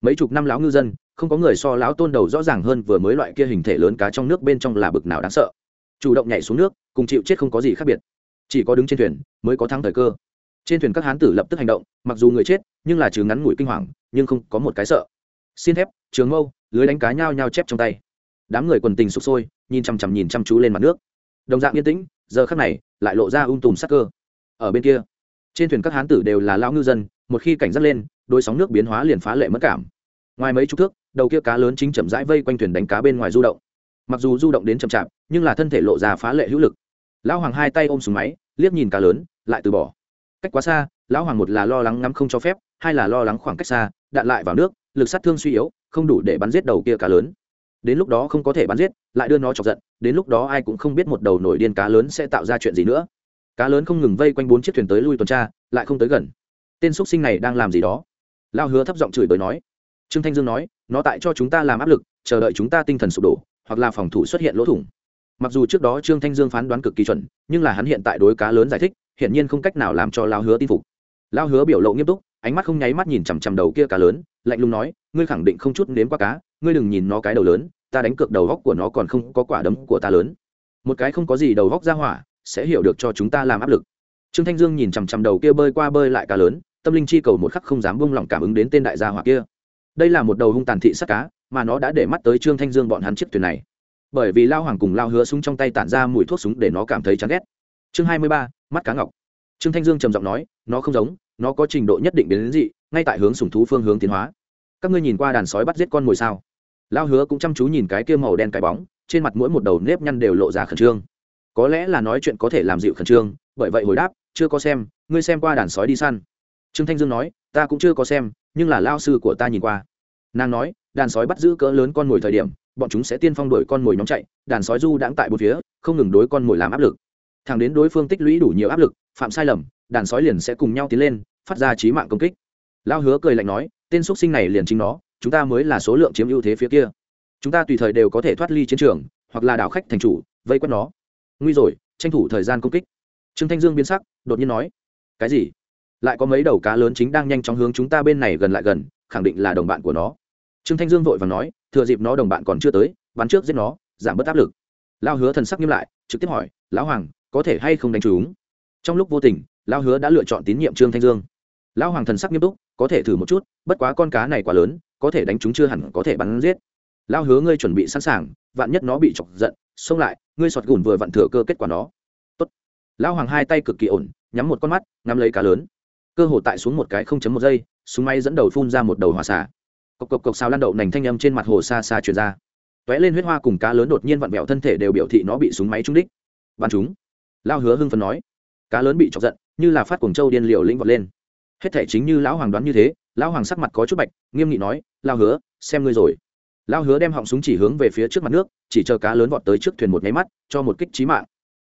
Mấy chục năm lão ngư dân, không có người so lão tôn đầu rõ ràng hơn vừa mới loại kia hình thể lớn cá trong nước bên trong là bực nào đáng sợ. Chủ động nhảy xuống nước, cùng chịu chết không có gì khác biệt. Chỉ có đứng trên thuyền, mới có thắng thời cơ trên thuyền các hán tử lập tức hành động, mặc dù người chết, nhưng là trừ ngắn ngủi kinh hoàng, nhưng không có một cái sợ. Xin thép, trường mâu, lưới đánh cá nhao nhao chép trong tay. Đám người quần tình sụp sôi, nhìn chằm chằm nhìn chăm chú lên mặt nước. Đồng dạng yên tĩnh, giờ khắc này, lại lộ ra ung tùm sắc cơ. Ở bên kia, trên thuyền các hán tử đều là lao ngư dân, một khi cảnh giác lên, đôi sóng nước biến hóa liền phá lệ mất cảm. Ngoài mấy chục thước, đầu kia cá lớn chính chậm rãi vây quanh thuyền đánh cá bên ngoài du động. Mặc dù du động đến chậm chạp, nhưng là thân thể lộ ra phá lệ hữu lực. Lão hoàng hai tay ôm súng máy, liếc nhìn cá lớn, lại từ bỏ cách quá xa, lão hoàng một là lo lắng ngắm không cho phép, hai là lo lắng khoảng cách xa, đạn lại vào nước, lực sát thương suy yếu, không đủ để bắn giết đầu kia cá lớn. Đến lúc đó không có thể bắn giết, lại đưa nó chọc giận, đến lúc đó ai cũng không biết một đầu nổi điên cá lớn sẽ tạo ra chuyện gì nữa. Cá lớn không ngừng vây quanh bốn chiếc thuyền tới lui tuần tra, lại không tới gần. Tên x sinh này đang làm gì đó? Lao hứa thấp giọng chửi bới nói. Trương thanh dương nói, nó tại cho chúng ta làm áp lực, chờ đợi chúng ta tinh thần sụp đổ, hoặc là phòng thủ xuất hiện lỗ thủng. Mặc dù trước đó trương thanh dương phán đoán cực kỳ chuẩn, nhưng là hắn hiện tại đối cá lớn giải thích hiển nhiên không cách nào làm cho lao hứa tin phục. Lao hứa biểu lộ nghiêm túc, ánh mắt không nháy mắt nhìn chằm chằm đầu kia cá lớn, lạnh lùng nói, ngươi khẳng định không chút nếm qua cá, ngươi đừng nhìn nó cái đầu lớn, ta đánh cược đầu góc của nó còn không có quả đấm của ta lớn. Một cái không có gì đầu góc ra hỏa sẽ hiểu được cho chúng ta làm áp lực. Trương thanh dương nhìn chằm chằm đầu kia bơi qua bơi lại cá lớn, tâm linh chi cầu một khắc không dám bông lỏng cảm ứng đến tên đại gia hỏa kia. Đây là một đầu hung tàn thị sắt cá, mà nó đã để mắt tới trương thanh dương bọn hắn chiếc thuyền này. Bởi vì lao hoàng cùng lao hứa súng trong tay tản ra mùi thuốc súng để nó cảm thấy chán ghét chương hai mươi ba, mắt cá ngọc. Trương thanh dương trầm giọng nói, nó không giống, nó có trình độ nhất định biến đến dị, ngay tại hướng sùng thú phương hướng tiến hóa. Các ngươi nhìn qua đàn sói bắt giết con mồi sao? Lao hứa cũng chăm chú nhìn cái kia màu đen cái bóng, trên mặt mỗi một đầu nếp nhăn đều lộ ra khẩn trương. Có lẽ là nói chuyện có thể làm dịu khẩn trương, bởi vậy hồi đáp, chưa có xem, ngươi xem qua đàn sói đi săn. Trương thanh dương nói, ta cũng chưa có xem, nhưng là lao sư của ta nhìn qua. Nàng nói, đàn sói bắt giữ cỡ lớn con mồi thời điểm, bọn chúng sẽ tiên phong đuổi con mồi nhóm chạy, đàn sói du đãng tại bốn phía, không ngừng đối con mồi làm áp lực thẳng đến đối phương tích lũy đủ nhiều áp lực, phạm sai lầm, đàn sói liền sẽ cùng nhau tiến lên, phát ra trí mạng công kích. Lao hứa cười lạnh nói, tên x sinh này liền chính nó, chúng ta mới là số lượng chiếm ưu thế phía kia. Chúng ta tùy thời đều có thể thoát ly chiến trường, hoặc là đảo khách thành chủ, vây quét nó. Nguy rồi, tranh thủ thời gian công kích. Trương thanh dương biến sắc, đột nhiên nói, cái gì? Lại có mấy đầu cá lớn chính đang nhanh chóng hướng chúng ta bên này gần lại gần, khẳng định là đồng bạn của nó. Trương thanh dương vội và nói, thừa dịp nó đồng bạn còn chưa tới, bắn trước giết nó, giảm bớt áp lực. Lao hứa thần sắc nghiêm lại, trực tiếp hỏi, lão hoàng có thể hay không đánh trúng. Trong lúc vô tình lao hứa đã lựa chọn tín nhiệm trương thanh dương. Lão hoàng thần sắc nghiêm túc, có thể thử một chút, bất quá con cá này quá lớn, có thể đánh chúng chưa hẳn có thể bắn giết. Lao hứa ngươi chuẩn bị sẵn sàng, vạn nhất nó bị chọc giận, xông lại, ngươi sọt gùn vừa vặn thừa cơ kết quả nó. Tốt. lao hoàng hai tay cực kỳ ổn, nhắm một con mắt, ngắm lấy cá lớn. Cơ hồ tại xuống một cái không chấm một giây, súng máy dẫn đầu phun ra một đầu hỏa xả cộc cộc cộc sao lan đậu nành thanh âm trên mặt hồ xa xa truyền ra. T ó é lên huyết hoa cùng cá lớn đột nhiên vặn vẹo thân thể đều biểu thị nó bị súng máy trúng đích. Bắn chúng lao hứa hưng phấn nói. Cá lớn bị chọc giận, như là phát cuồng châu điên liều lĩnh vọt lên. Hết thể chính như lão hoàng đoán như thế, lão hoàng sắc mặt có chút bạch, nghiêm nghị nói lao hứa, xem ngươi rồi. Lao hứa đem họng súng chỉ hướng về phía trước mặt nước, chỉ chờ cá lớn vọt tới trước thuyền một nháy mắt, cho một kích trí mạng.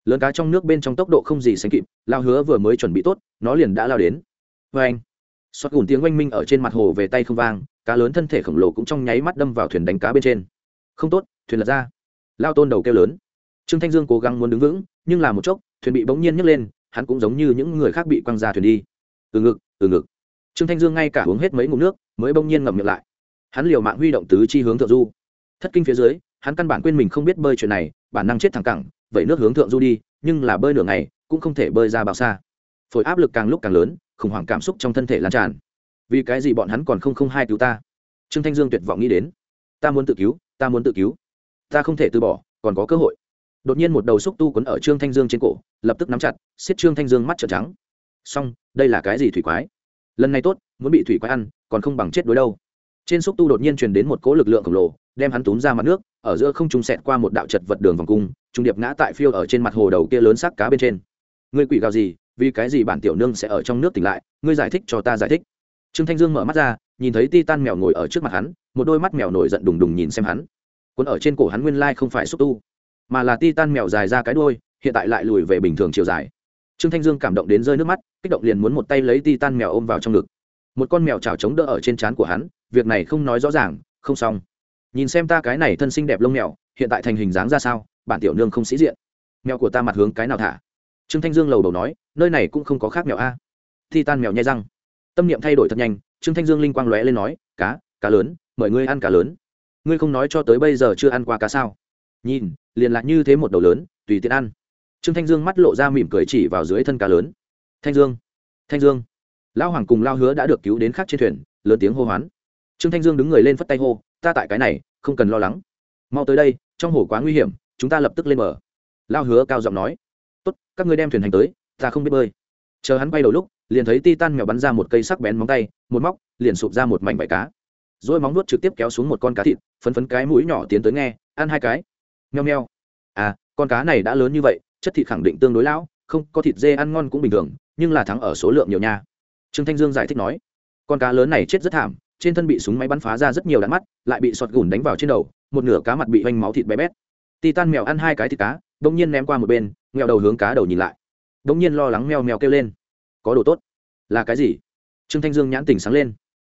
Lớn cá trong nước bên trong tốc độ không gì sánh kịp lao hứa vừa mới chuẩn bị tốt, nó liền đã lao đến. Vê anh, xoát gùn tiếng oanh minh ở trên mặt hồ về tay không vang, cá lớn thân thể khổng lồ cũng trong nháy mắt đâm vào thuyền đánh cá bên trên. Không tốt, thuyền lật ra. Lao tôn đầu kêu lớn trương thanh dương cố gắng muốn đứng vững, nhưng là một chốc, thuyền bị bỗng nhiên nhấc lên, hắn cũng giống như những người khác bị quăng ra thuyền đi. Từ ngực từ ngực. Trương thanh dương ngay cả uống hết mấy ngụm nước, mới bỗng nhiên ngậm miệng lại. Hắn liều mạng huy động tứ chi hướng thượng du. Thất kinh phía dưới, hắn căn bản quên mình không biết bơi chuyện này, bản năng chết thẳng cẳng vậy nước hướng thượng du đi, nhưng là bơi nửa ngày, cũng không thể bơi ra bao xa. Phổi áp lực càng lúc càng lớn, khủng hoảng cảm xúc trong thân thể lan tràn. Vì cái gì bọn hắn còn không không hai cứu ta? Trương thanh dương tuyệt vọng nghĩ đến. Ta muốn tự cứu, ta muốn tự cứu. Ta không thể từ bỏ, còn có cơ hội đột nhiên một đầu xúc tu quấn ở trương thanh dương trên cổ, lập tức nắm chặt, xiết trương thanh dương mắt trợn trắng. Xong, đây là cái gì thủy quái? Lần này tốt, muốn bị thủy quái ăn, còn không bằng chết đối đâu. Trên xúc tu đột nhiên truyền đến một cỗ lực lượng khổng lồ, đem hắn túm ra mặt nước, ở giữa không trung sẹt qua một đạo chật vật đường vòng cung, trung điệp ngã tại phiêu ở trên mặt hồ đầu kia lớn sắc cá bên trên. Ngươi quỷ gào gì, vì cái gì bản tiểu nương sẽ ở trong nước tỉnh lại, ngươi giải thích cho ta giải thích. Trương thanh dương mở mắt ra, nhìn thấy ti tan mèo ngồi ở trước mặt hắn, một đôi mắt mèo nổi giận đùng đùng nhìn xem hắn. Cuốn ở trên cổ hắn nguyên lai không phải xúc tu mà là titan mèo dài ra cái đuôi, hiện tại lại lùi về bình thường chiều dài. Trương thanh dương cảm động đến rơi nước mắt, kích động liền muốn một tay lấy titan mèo ôm vào trong ngực. Một con mèo chảo chống đỡ ở trên trán của hắn, việc này không nói rõ ràng, không xong. Nhìn xem ta cái này thân xinh đẹp lông mèo, hiện tại thành hình dáng ra sao, bản tiểu nương không sĩ diện. Mèo của ta mặt hướng cái nào thả? Trương thanh dương lầu đầu nói, nơi này cũng không có khác mèo a. Titan mèo nhai răng. Tâm niệm thay đổi thật nhanh, trương thanh dương linh quang lóe lên nói, cá cá lớn, mời ngươi ăn cá lớn. Ngươi không nói cho tới bây giờ chưa ăn qua cá sao? Nhìn, liền lạc như thế một đầu lớn, tùy tiện ăn. Trương thanh dương mắt lộ ra mỉm cười chỉ vào dưới thân cá lớn. Thanh dương thanh dương. Lão hoàng cùng lao hứa đã được cứu đến khác trên thuyền, lớn tiếng hô hoán. Trương thanh dương đứng người lên phất tay hô, ta tại cái này, không cần lo lắng. Mau tới đây, trong hồ quá nguy hiểm, chúng ta lập tức lên bờ. Lao hứa cao giọng nói, tốt, các ngươi đem thuyền hành tới, ta không biết bơi. Chờ hắn bay đầu lúc, liền thấy ti tan mèo bắn ra một cây sắc bén móng tay, một móc, liền sụp ra một mảnh vải cá. Rồi móng nuốt trực tiếp kéo xuống một con cá thịt, phấn phấn cái mũi nhỏ tiến tới nghe, ăn hai cái nheo nheo. À con cá này đã lớn như vậy, chất thịt khẳng định tương đối lão, không, có thịt dê ăn ngon cũng bình thường, nhưng là thắng ở số lượng nhiều nha. Trương thanh dương giải thích nói, con cá lớn này chết rất thảm, trên thân bị súng máy bắn phá ra rất nhiều đạn mắt, lại bị sọt gùn đánh vào trên đầu, một nửa cá mặt bị hoanh máu thịt bé bét. Titan mèo ăn hai cái thịt cá đông nhiên ném qua một bên nghèo đầu hướng cá đầu nhìn lại. Đông nhiên lo lắng mèo mèo kêu lên, có đồ tốt. Là cái gì? Trương thanh dương nhãn tình sáng lên.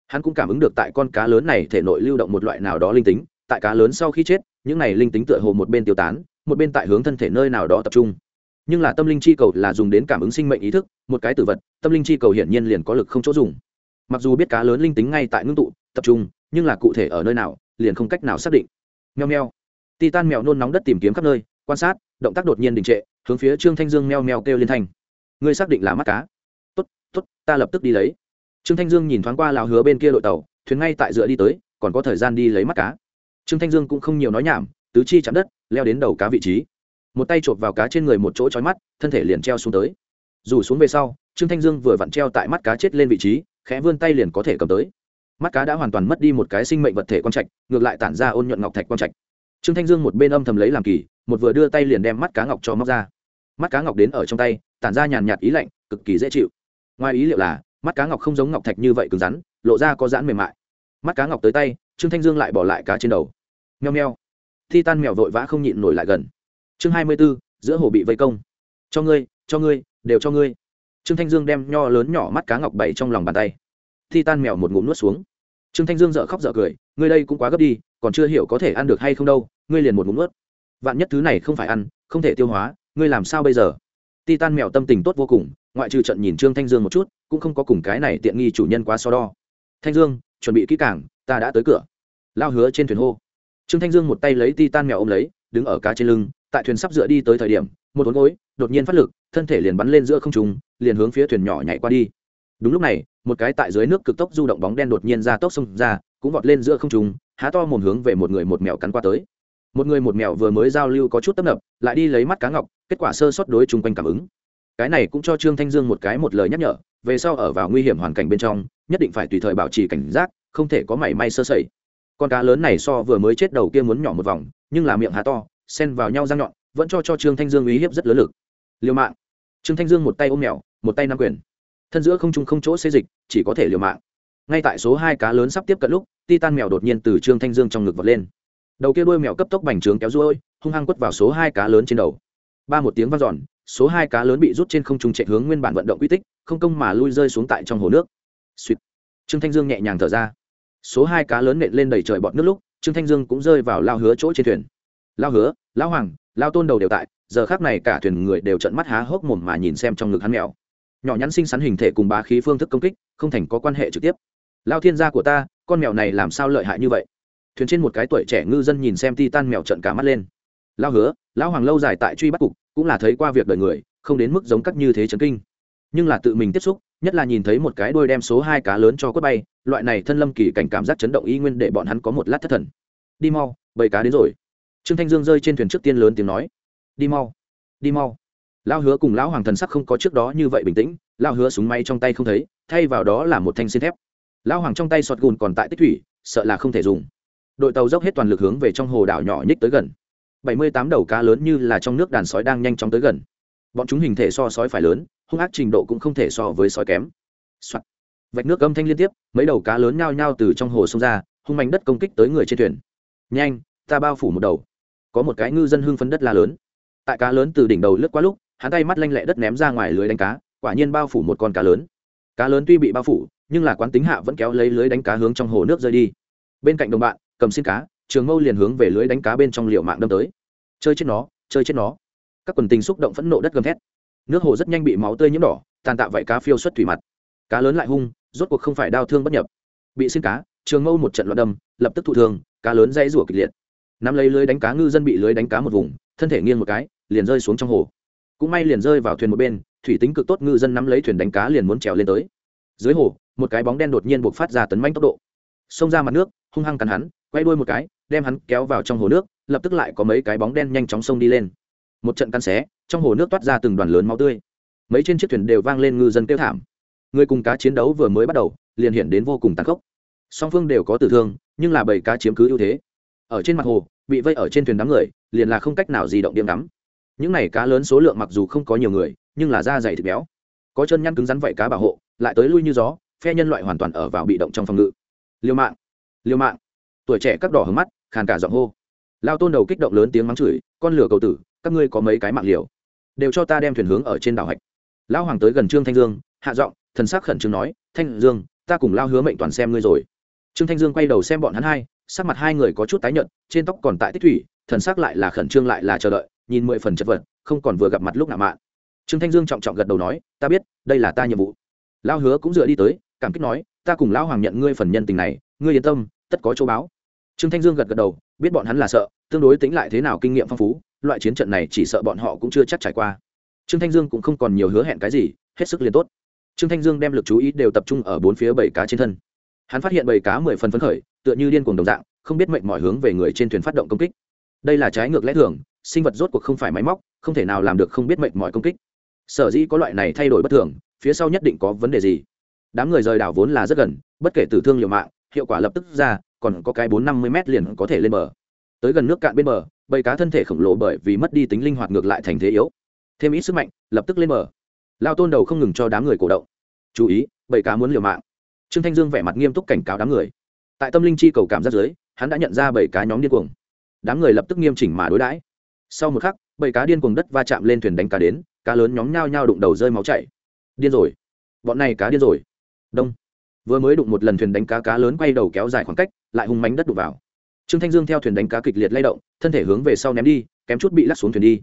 Hắn cũng cảm ứng được tại con cá lớn này thể nội lưu động một loại nào đó linh tính, tại cá lớn sau khi chết những này linh tính tựa hồ một bên tiêu tán, một bên tại hướng thân thể nơi nào đó tập trung. Nhưng là tâm linh chi cầu là dùng đến cảm ứng sinh mệnh ý thức, một cái tử vật, tâm linh chi cầu hiển nhiên liền có lực không chỗ dùng. Mặc dù biết cá lớn linh tính ngay tại ngưng tụ, tập trung, nhưng là cụ thể ở nơi nào, liền không cách nào xác định. Nheo nheo titan mèo nôn nóng đất tìm kiếm khắp nơi, quan sát, động tác đột nhiên đình trệ, hướng phía trương thanh dương meo meo kêu liên thanh ngươi xác định là mắt cá. Tốt tốt, ta lập tức đi lấy. Trương thanh dương nhìn thoáng qua lào hứa bên kia đội tàu, thuyền ngay tại dựa đi tới, còn có thời gian đi lấy mắt cá trương thanh dương cũng không nhiều nói nhảm, tứ chi chạm đất, leo đến đầu cá vị trí. Một tay chộp vào cá trên người một chỗ trói mắt, thân thể liền treo xuống tới. Dù xuống về sau, trương thanh dương vừa vặn treo tại mắt cá chết lên vị trí, khẽ vươn tay liền có thể cầm tới. Mắt cá đã hoàn toàn mất đi một cái sinh mệnh vật thể quan trạch, ngược lại tản ra ôn nhuận ngọc thạch quan trạch. Trương thanh dương một bên âm thầm lấy làm kỳ, một vừa đưa tay liền đem mắt cá ngọc cho móc ra. Mắt cá ngọc đến ở trong tay, tản ra nhàn nhạt ý lạnh, cực kỳ dễ chịu. Ngoài ý liệu là, mắt cá ngọc không giống ngọc thạch như vậy cứng rắn, lộ ra có giãn mềm mại. Mắt cá ngọc tới tay, trương thanh dương lại bỏ lại cá trên đầu nheo nheo thi tan mèo vội vã không nhịn nổi lại gần. Chương hai mươi b ố giữa hồ bị vây công. Cho ngươi cho ngươi, đều cho ngươi. Trương thanh dương đem nho lớn nhỏ mắt cá ngọc bày trong lòng bàn tay. Thi tan mèo một ngụm nuốt xuống. Trương thanh dương dợ khóc dợ cười, ngươi đây cũng quá gấp đi, còn chưa hiểu có thể ăn được hay không đâu, ngươi liền một ngụm nuốt. Vạn nhất thứ này không phải ăn, không thể tiêu hóa, ngươi làm sao bây giờ? Ti tan mèo tâm tình tốt vô cùng, ngoại trừ trận nhìn trương thanh dương một chút, cũng không có cùng cái này tiện nghi chủ nhân quá so đo. Thanh dương, chuẩn bị kỹ càng, ta đã tới cửa. Lao hứa trên thuyền hô trương thanh dương một tay lấy ti tan mèo ôm lấy, đứng ở cá trên lưng, tại thuyền sắp dựa đi tới thời điểm, một hốn gối đột nhiên phát lực, thân thể liền bắn lên giữa không trùng liền hướng phía thuyền nhỏ nhảy qua đi. Đúng lúc này, một cái tại dưới nước cực tốc du động bóng đen đột nhiên ra tốc xông ra, cũng vọt lên giữa không trùng há to mồm hướng về một người một mèo cắn qua tới. Một người một mèo vừa mới giao lưu có chút tấp nập, lại đi lấy mắt cá ngọc, kết quả sơ sót đối chung quanh cảm ứng. Cái này cũng cho trương thanh dương một cái một lời nhắc nhở, về sau ở vào nguy hiểm hoàn cảnh bên trong, nhất định phải tùy thời bảo trì cảnh giác, không thể có mảy may sơ sẩy con cá lớn này so vừa mới chết đầu kia muốn nhỏ một vòng, nhưng là miệng há to, xen vào nhau răng nhọn, vẫn cho cho trương thanh dương uy hiếp rất lớn lực. Liều mạng. Trương thanh dương một tay ôm mèo, một tay nắm quyền. Thân giữa không trung không chỗ xê dịch, chỉ có thể liều mạng. Ngay tại số hai cá lớn sắp tiếp cận lúc, titan mèo đột nhiên từ trương thanh dương trong ngực vọt lên. Đầu kia đuôi mèo cấp tốc bành trướng kéo ruôi, hung hăng quất vào số hai cá lớn trên đầu. Ba một tiếng vang dọn, số hai cá lớn bị rút trên không trung chạy hướng nguyên bản vận động quy tích, không công mà lui rơi xuống tại trong hồ nước. Suýt trương thanh dương nhẹ nhàng thở ra số hai cá lớn nện lên đầy trời bọt nước lúc, trương thanh dương cũng rơi vào lao hứa chỗ trên thuyền. Lao hứa, lao hoàng, lao tôn đầu đều tại, giờ khác này cả thuyền người đều trận mắt há hốc mồm mà nhìn xem trong ngực hắn mèo. Nhỏ nhắn xinh xắn hình thể cùng bá khí phương thức công kích, không thành có quan hệ trực tiếp. Lao thiên gia của ta, con mèo này làm sao lợi hại như vậy? Thuyền trên một cái tuổi trẻ ngư dân nhìn xem ti tan mèo trận cả mắt lên. Lao hứa lão hoàng lâu dài tại truy bắt cục, cũng là thấy qua việc đời người, không đến mức giống các như thế chấn kinh. Nhưng là tự mình tiếp xúc, nhất là nhìn thấy một cái đôi đem số hai cá lớn cho quất bay loại này thân lâm kỳ cảnh cảm giác chấn động y nguyên để bọn hắn có một lát thất thần. Đi mau, bầy cá đến rồi. Trương thanh dương rơi trên thuyền trước tiên lớn tiếng nói. Đi mau đi mau. Lao hứa cùng lão hoàng thần sắc không có trước đó như vậy bình tĩnh lao hứa súng may trong tay không thấy, thay vào đó là một thanh xin thép. Lao hoàng trong tay sọt gùn còn tại tích thủy, sợ là không thể dùng. Đội tàu dốc hết toàn lực hướng về trong hồ đảo nhỏ nhích tới gần. Bảy mươi tám đầu cá lớn như là trong nước đàn sói đang nhanh chóng tới gần. Bọn chúng hình thể so sói phải lớn, hung ác trình độ cũng không thể so với sói kém、Soạn vạch nước âm thanh liên tiếp, mấy đầu cá lớn nhao nhao từ trong hồ sông ra, hung mạnh đất công kích tới người trên thuyền. Nhanh, ta bao phủ một đầu. Có một cái ngư dân hưng phấn đất la lớn. Tại cá lớn từ đỉnh đầu lướt qua lúc, hắn tay mắt lanh lẹ đất ném ra ngoài lưới đánh cá, quả nhiên bao phủ một con cá lớn. Cá lớn tuy bị bao phủ, nhưng là quán tính hạ vẫn kéo lấy lưới đánh cá hướng trong hồ nước rơi đi. Bên cạnh đồng bạn, cầm xin cá, trường mâu liền hướng về lưới đánh cá bên trong liệu mạng đâm tới. Chơi chết nó, chơi chết nó. Các quần tình xúc động phẫn nộ đất gầm thét. Nước hồ rất nhanh bị máu tươi nhiễm đỏ, tàn tạ vậy cá phiêu xuất thủy mặt. Cá lớn lại hung rốt cuộc không phải đau thương bất nhập. Bị xin cá, trường mâu một trận loạn đâm, lập tức thụ thương, cá lớn dãy rủa kịch liệt. Nắm lấy lưới đánh cá ngư dân bị lưới đánh cá một vùng, thân thể nghiêng một cái, liền rơi xuống trong hồ. Cũng may liền rơi vào thuyền một bên, thủy tính cực tốt ngư dân nắm lấy thuyền đánh cá liền muốn trèo lên tới. Dưới hồ, một cái bóng đen đột nhiên buộc phát ra tấn manh tốc độ. Xông ra mặt nước, hung hăng cắn hắn, quay đuôi một cái, đem hắn kéo vào trong hồ nước, lập tức lại có mấy cái bóng đen nhanh chóng xông đi lên. Một trận cắn xé, trong hồ nước toát ra từng đoàn lớn máu tươi. Mấy trên chiếc thuyền đều vang lên ngư dân kêu thảm người cùng cá chiến đấu vừa mới bắt đầu, liền hiện đến vô cùng tàn khốc. Song phương đều có tử thương, nhưng là bầy cá chiếm cứ ưu thế. Ở trên mặt hồ, bị vây ở trên thuyền đám người, liền là không cách nào di động điểm đắm. Những này cá lớn số lượng mặc dù không có nhiều người, nhưng là da dày thịt béo. Có chân nhăn cứng rắn vậy cá bảo hộ, lại tới lui như gió, phe nhân loại hoàn toàn ở vào bị động trong phòng ngự. Liêu mạng! Liêu mạng! Tuổi trẻ các đỏ hướng mắt, khàn cả giọng hô. Lao tôn đầu kích động lớn tiếng mắng chửi, con lửa cầu tử, các ngươi có mấy cái mạng liều? Đều cho ta đem thuyền hướng ở trên đảo hạch. Lão hoàng tới gần trương thanh dương, hạ giọng thần sắc khẩn trương nói, thanh dương, ta cùng lao hứa mệnh toàn xem ngươi rồi. Trương thanh dương quay đầu xem bọn hắn hai, sắc mặt hai người có chút tái nhợt, trên tóc còn tại tích thủy, thần sắc lại là khẩn trương lại là chờ đợi, nhìn mười phần chật vật, không còn vừa gặp mặt lúc nào mạn. Trương thanh dương trọng trọng gật đầu nói, ta biết, đây là ta nhiệm vụ. Lao hứa cũng dựa đi tới, cảm kích nói, ta cùng lão hoàng nhận ngươi phần nhân tình này, ngươi yên tâm, tất có chỗ báo. Trương thanh dương gật gật đầu, biết bọn hắn là sợ, tương đối tính lại thế nào kinh nghiệm phong phú, loại chiến trận này chỉ sợ bọn họ cũng chưa chắc trải qua. Trương thanh dương cũng không còn nhiều hứa hẹn cái gì, hết sức liền tốt trương thanh dương đem lực chú ý đều tập trung ở bốn phía bảy cá trên thân. Hắn phát hiện bảy cá mười phần phấn khởi, tựa như điên cuồng đồng dạng, không biết mệnh mọi hướng về người trên thuyền phát động công kích. Đây là trái ngược lẽ thường, sinh vật rốt cuộc không phải máy móc, không thể nào làm được không biết mệnh mọi công kích. Sở dĩ có loại này thay đổi bất thường, phía sau nhất định có vấn đề gì? Đám người rời đảo vốn là rất gần, bất kể tử thương liều mạng, hiệu quả lập tức ra, còn có cái bốn năm mươi m liền có thể lên bờ. Tới gần nước cạn bên bờ bầy cá thân thể khổng lồ bởi vì mất đi tính linh hoạt ngược lại thành thế yếu. Thêm ít sức mạnh, lập tức lên bờ lao tôn đầu không ngừng cho đám người cổ động. Chú ý bầy cá muốn liều mạng. Trương thanh dương vẻ mặt nghiêm túc cảnh cáo đám người. Tại tâm linh chi cầu cảm giác dưới, hắn đã nhận ra bầy cá nhóm điên cuồng. Đám người lập tức nghiêm chỉnh mà đối đãi. Sau một khắc bầy cá điên cuồng đất va chạm lên thuyền đánh cá đến, cá lớn nhóm nhao nhao đụng đầu rơi máu chảy. Điên rồi. Bọn này cá điên rồi. Đông. Vừa mới đụng một lần thuyền đánh cá cá lớn quay đầu kéo dài khoảng cách, lại hung mánh đất đụng vào. Trương thanh dương theo thuyền đánh cá kịch liệt lay động, thân thể hướng về sau ném đi, kém chút bị lắc xuống thuyền đi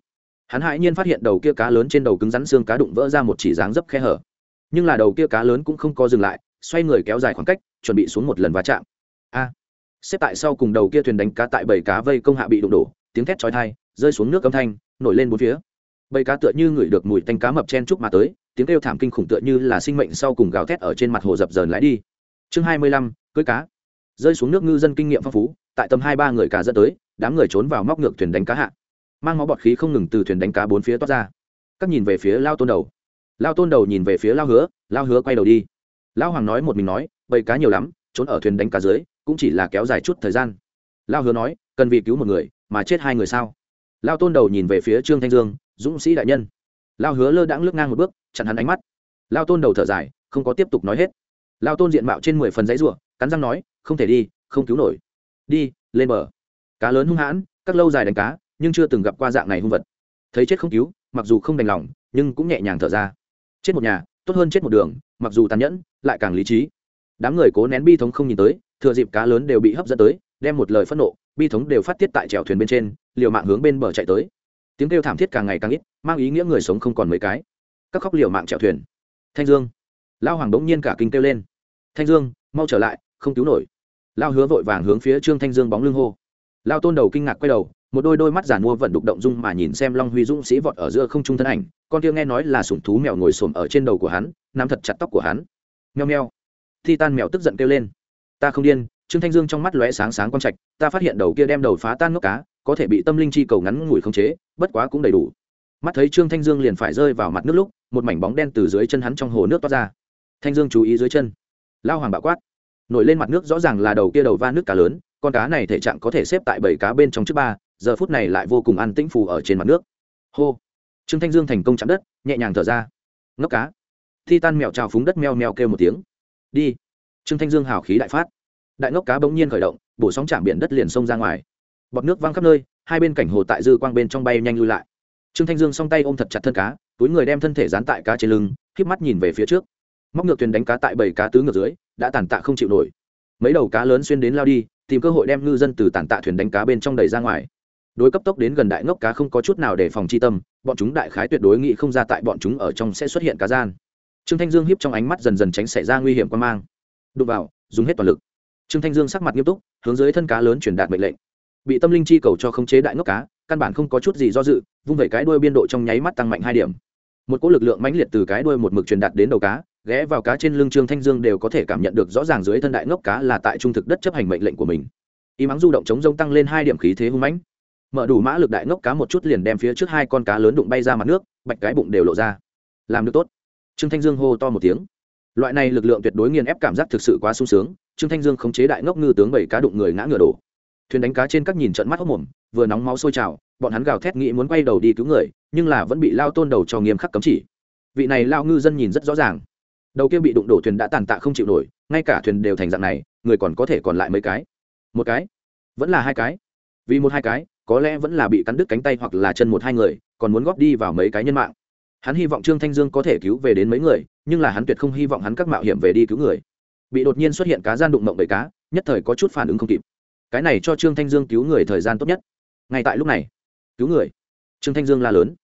hắn hãi nhiên phát hiện đầu kia cá lớn trên đầu cứng rắn xương cá đụng vỡ ra một chỉ dáng dấp khe hở. Nhưng là đầu kia cá lớn cũng không có dừng lại, xoay người kéo dài khoảng cách, chuẩn bị xuống một lần va chạm. A! Xếp tại sau cùng đầu kia thuyền đánh cá tại bảy cá vây công hạ bị đụng đổ, tiếng thét chói thai rơi xuống nước âm thanh, nổi lên bốn phía. Bầy cá tựa như ngửi được mùi tanh cá mập chen chúc mà tới, tiếng kêu thảm kinh khủng tựa như là sinh mệnh sau cùng gào thét ở trên mặt hồ dập dờn lái đi. Chương hai mươi lăm, cưới cá. Rơi xuống nước ngư dân kinh nghiệm phong phú, tại tầm hai ba người cá dẫn tới, đám người trốn vào móc ngược thuyền đánh cá hạ mang máu bọt khí không ngừng từ thuyền đánh cá bốn phía toát ra. Các nhìn về phía lao tôn đầu. Lao tôn đầu nhìn về phía lao hứa lao hứa quay đầu đi. Lao hoàng nói một mình nói, bầy cá nhiều lắm, trốn ở thuyền đánh cá dưới, cũng chỉ là kéo dài chút thời gian. Lao hứa nói, cần vì cứu một người, mà chết hai người sao? Lao tôn đầu nhìn về phía trương thanh dương, dũng sĩ đại nhân. Lao hứa lơ đãng lướt ngang một bước, chặn hắn ánh mắt. Lao tôn đầu thở dài, không có tiếp tục nói hết. Lao tôn diện mạo trên mười phần giấy ruộng cắn răng nói, không thể đi, không cứu nổi. Đi, lên bờ. Cá lớn hung hãn, các lâu dài đánh cá nhưng chưa từng gặp qua dạng này hung vật. Thấy chết không cứu, mặc dù không đành lòng, nhưng cũng nhẹ nhàng thở ra. Chết một nhà, tốt hơn chết một đường, mặc dù tàn nhẫn, lại càng lý trí. Đám người cố nén bi thống không nhìn tới, thừa dịp cá lớn đều bị hấp dẫn tới, đem một lời phẫn nộ, bi thống đều phát tiết tại chèo thuyền bên trên, liều mạng hướng bên bờ chạy tới. Tiếng kêu thảm thiết càng ngày càng ít, mang ý nghĩa người sống không còn mấy cái. Các khóc liều mạng chèo thuyền. Thanh dương. Lao hoàng đống nhiên cả kinh kêu lên. Thanh dương, mau trở lại, không cứu nổi. Lao hứa vội vàng hướng phía trương thanh dương bóng lưng hô. Lao tôn đầu kinh ngạc quay đầu một đôi đôi mắt giản mua vận đục động dung mà nhìn xem long huy dũng sĩ vọt ở giữa không trung thân ảnh, con kia nghe nói là sủng thú mèo ngồi xổm ở trên đầu của hắn, nắm thật chặt tóc của hắn. Meo meo. Thi tan mèo tức giận kêu lên. Ta không điên, trương thanh dương trong mắt lóe sáng sáng quang trạch, ta phát hiện đầu kia đem đầu phá tan ngốc cá, có thể bị tâm linh chi cầu ngắn ngủi không chế, bất quá cũng đầy đủ. Mắt thấy trương thanh dương liền phải rơi vào mặt nước lúc, một mảnh bóng đen từ dưới chân hắn trong hồ nước toát ra. Thanh dương chú ý dưới chân. Lao hoàng bạo quát. Nổi lên mặt nước rõ ràng là đầu kia đầu va nước cá lớn, con cá này thể trạng có thể xếp tại bảy cá bên trong trước ba giờ phút này lại vô cùng an tĩnh phù ở trên mặt nước. Hô! Trương thanh dương thành công chạm đất, nhẹ nhàng thở ra. Ngốc cá! Thi tan mèo trào phúng đất meo meo kêu một tiếng. Đi! Trương thanh dương hào khí đại phát. Đại ngốc cá bỗng nhiên khởi động, bổ sóng chạm biển đất liền xông ra ngoài. Bọt nước văng khắp nơi, hai bên cảnh hồ tại dư quang bên trong bay nhanh lui lại. Trương thanh dương song tay ôm thật chặt thân cá, túi người đem thân thể dán tại cá trên lưng k mắt nhìn về phía trước. Móc ngược thuyền đánh cá tại bảy cá tứ ngược dưới, đã tàn tạ không chịu nổi. Mấy đầu cá lớn xuyên đến lao đi, tìm cơ hội đem ngư dân từ tàn tạ thuyền đánh cá bên trong đầy ra ngoài đối cấp tốc đến gần đại ngốc cá không có chút nào để phòng chi tâm, bọn chúng đại khái tuyệt đối nghĩ không ra tại bọn chúng ở trong sẽ xuất hiện cá gian. Trương thanh dương hiếp trong ánh mắt dần dần tránh xảy ra nguy hiểm quan mang. Đụng vào, dùng hết toàn lực. Trương thanh dương sắc mặt nghiêm túc, hướng dưới thân cá lớn truyền đạt mệnh lệnh. Bị tâm linh chi cầu cho khống chế đại ngốc cá, căn bản không có chút gì do dự, vung vẩy cái đuôi biên độ trong nháy mắt tăng mạnh hai điểm. Một cỗ lực lượng mãnh liệt từ cái đuôi một mực truyền đạt đến đầu cá, ghé vào cá trên lưng trương thanh dương đều có thể cảm nhận được rõ ràng dưới thân đại ngốc cá là tại trung thực đất chấp hành mệnh lệnh của mình. Y mắng du động chống rông tăng lên hai điểm khí thế hung mãnh mở đủ mã lực đại ngốc cá một chút liền đem phía trước hai con cá lớn đụng bay ra mặt nước, bạch cái bụng đều lộ ra. Làm được tốt. Trương thanh dương hô to một tiếng. Loại này lực lượng tuyệt đối nghiền ép cảm giác thực sự quá sung sướng, trương thanh dương khống chế đại ngốc ngư tướng bảy cá đụng người ngã ngựa đổ. Thuyền đánh cá trên các nhìn trận mắt hốc mồm, vừa nóng máu sôi trào, bọn hắn gào thét nghĩ muốn quay đầu đi cứu người, nhưng là vẫn bị lao tôn đầu cho nghiêm khắc cấm chỉ. Vị này lao ngư dân nhìn rất rõ ràng. Đầu kia bị đụng đổ thuyền đã tàn tạ không chịu nổi, ngay cả thuyền đều thành dạng này, người còn có thể còn lại mấy cái? Một cái? Vẫn là hai cái? Vì một hai cái, có lẽ vẫn là bị cắn đứt cánh tay hoặc là chân một hai người, còn muốn góp đi vào mấy cái nhân mạng. Hắn hy vọng trương thanh dương có thể cứu về đến mấy người, nhưng là hắn tuyệt không hy vọng hắn các mạo hiểm về đi cứu người. Bị đột nhiên xuất hiện cá gian đụng mộng bầy cá, nhất thời có chút phản ứng không kịp. Cái này cho trương thanh dương cứu người thời gian tốt nhất. Ngay tại lúc này, cứu người. Trương thanh dương la lớn.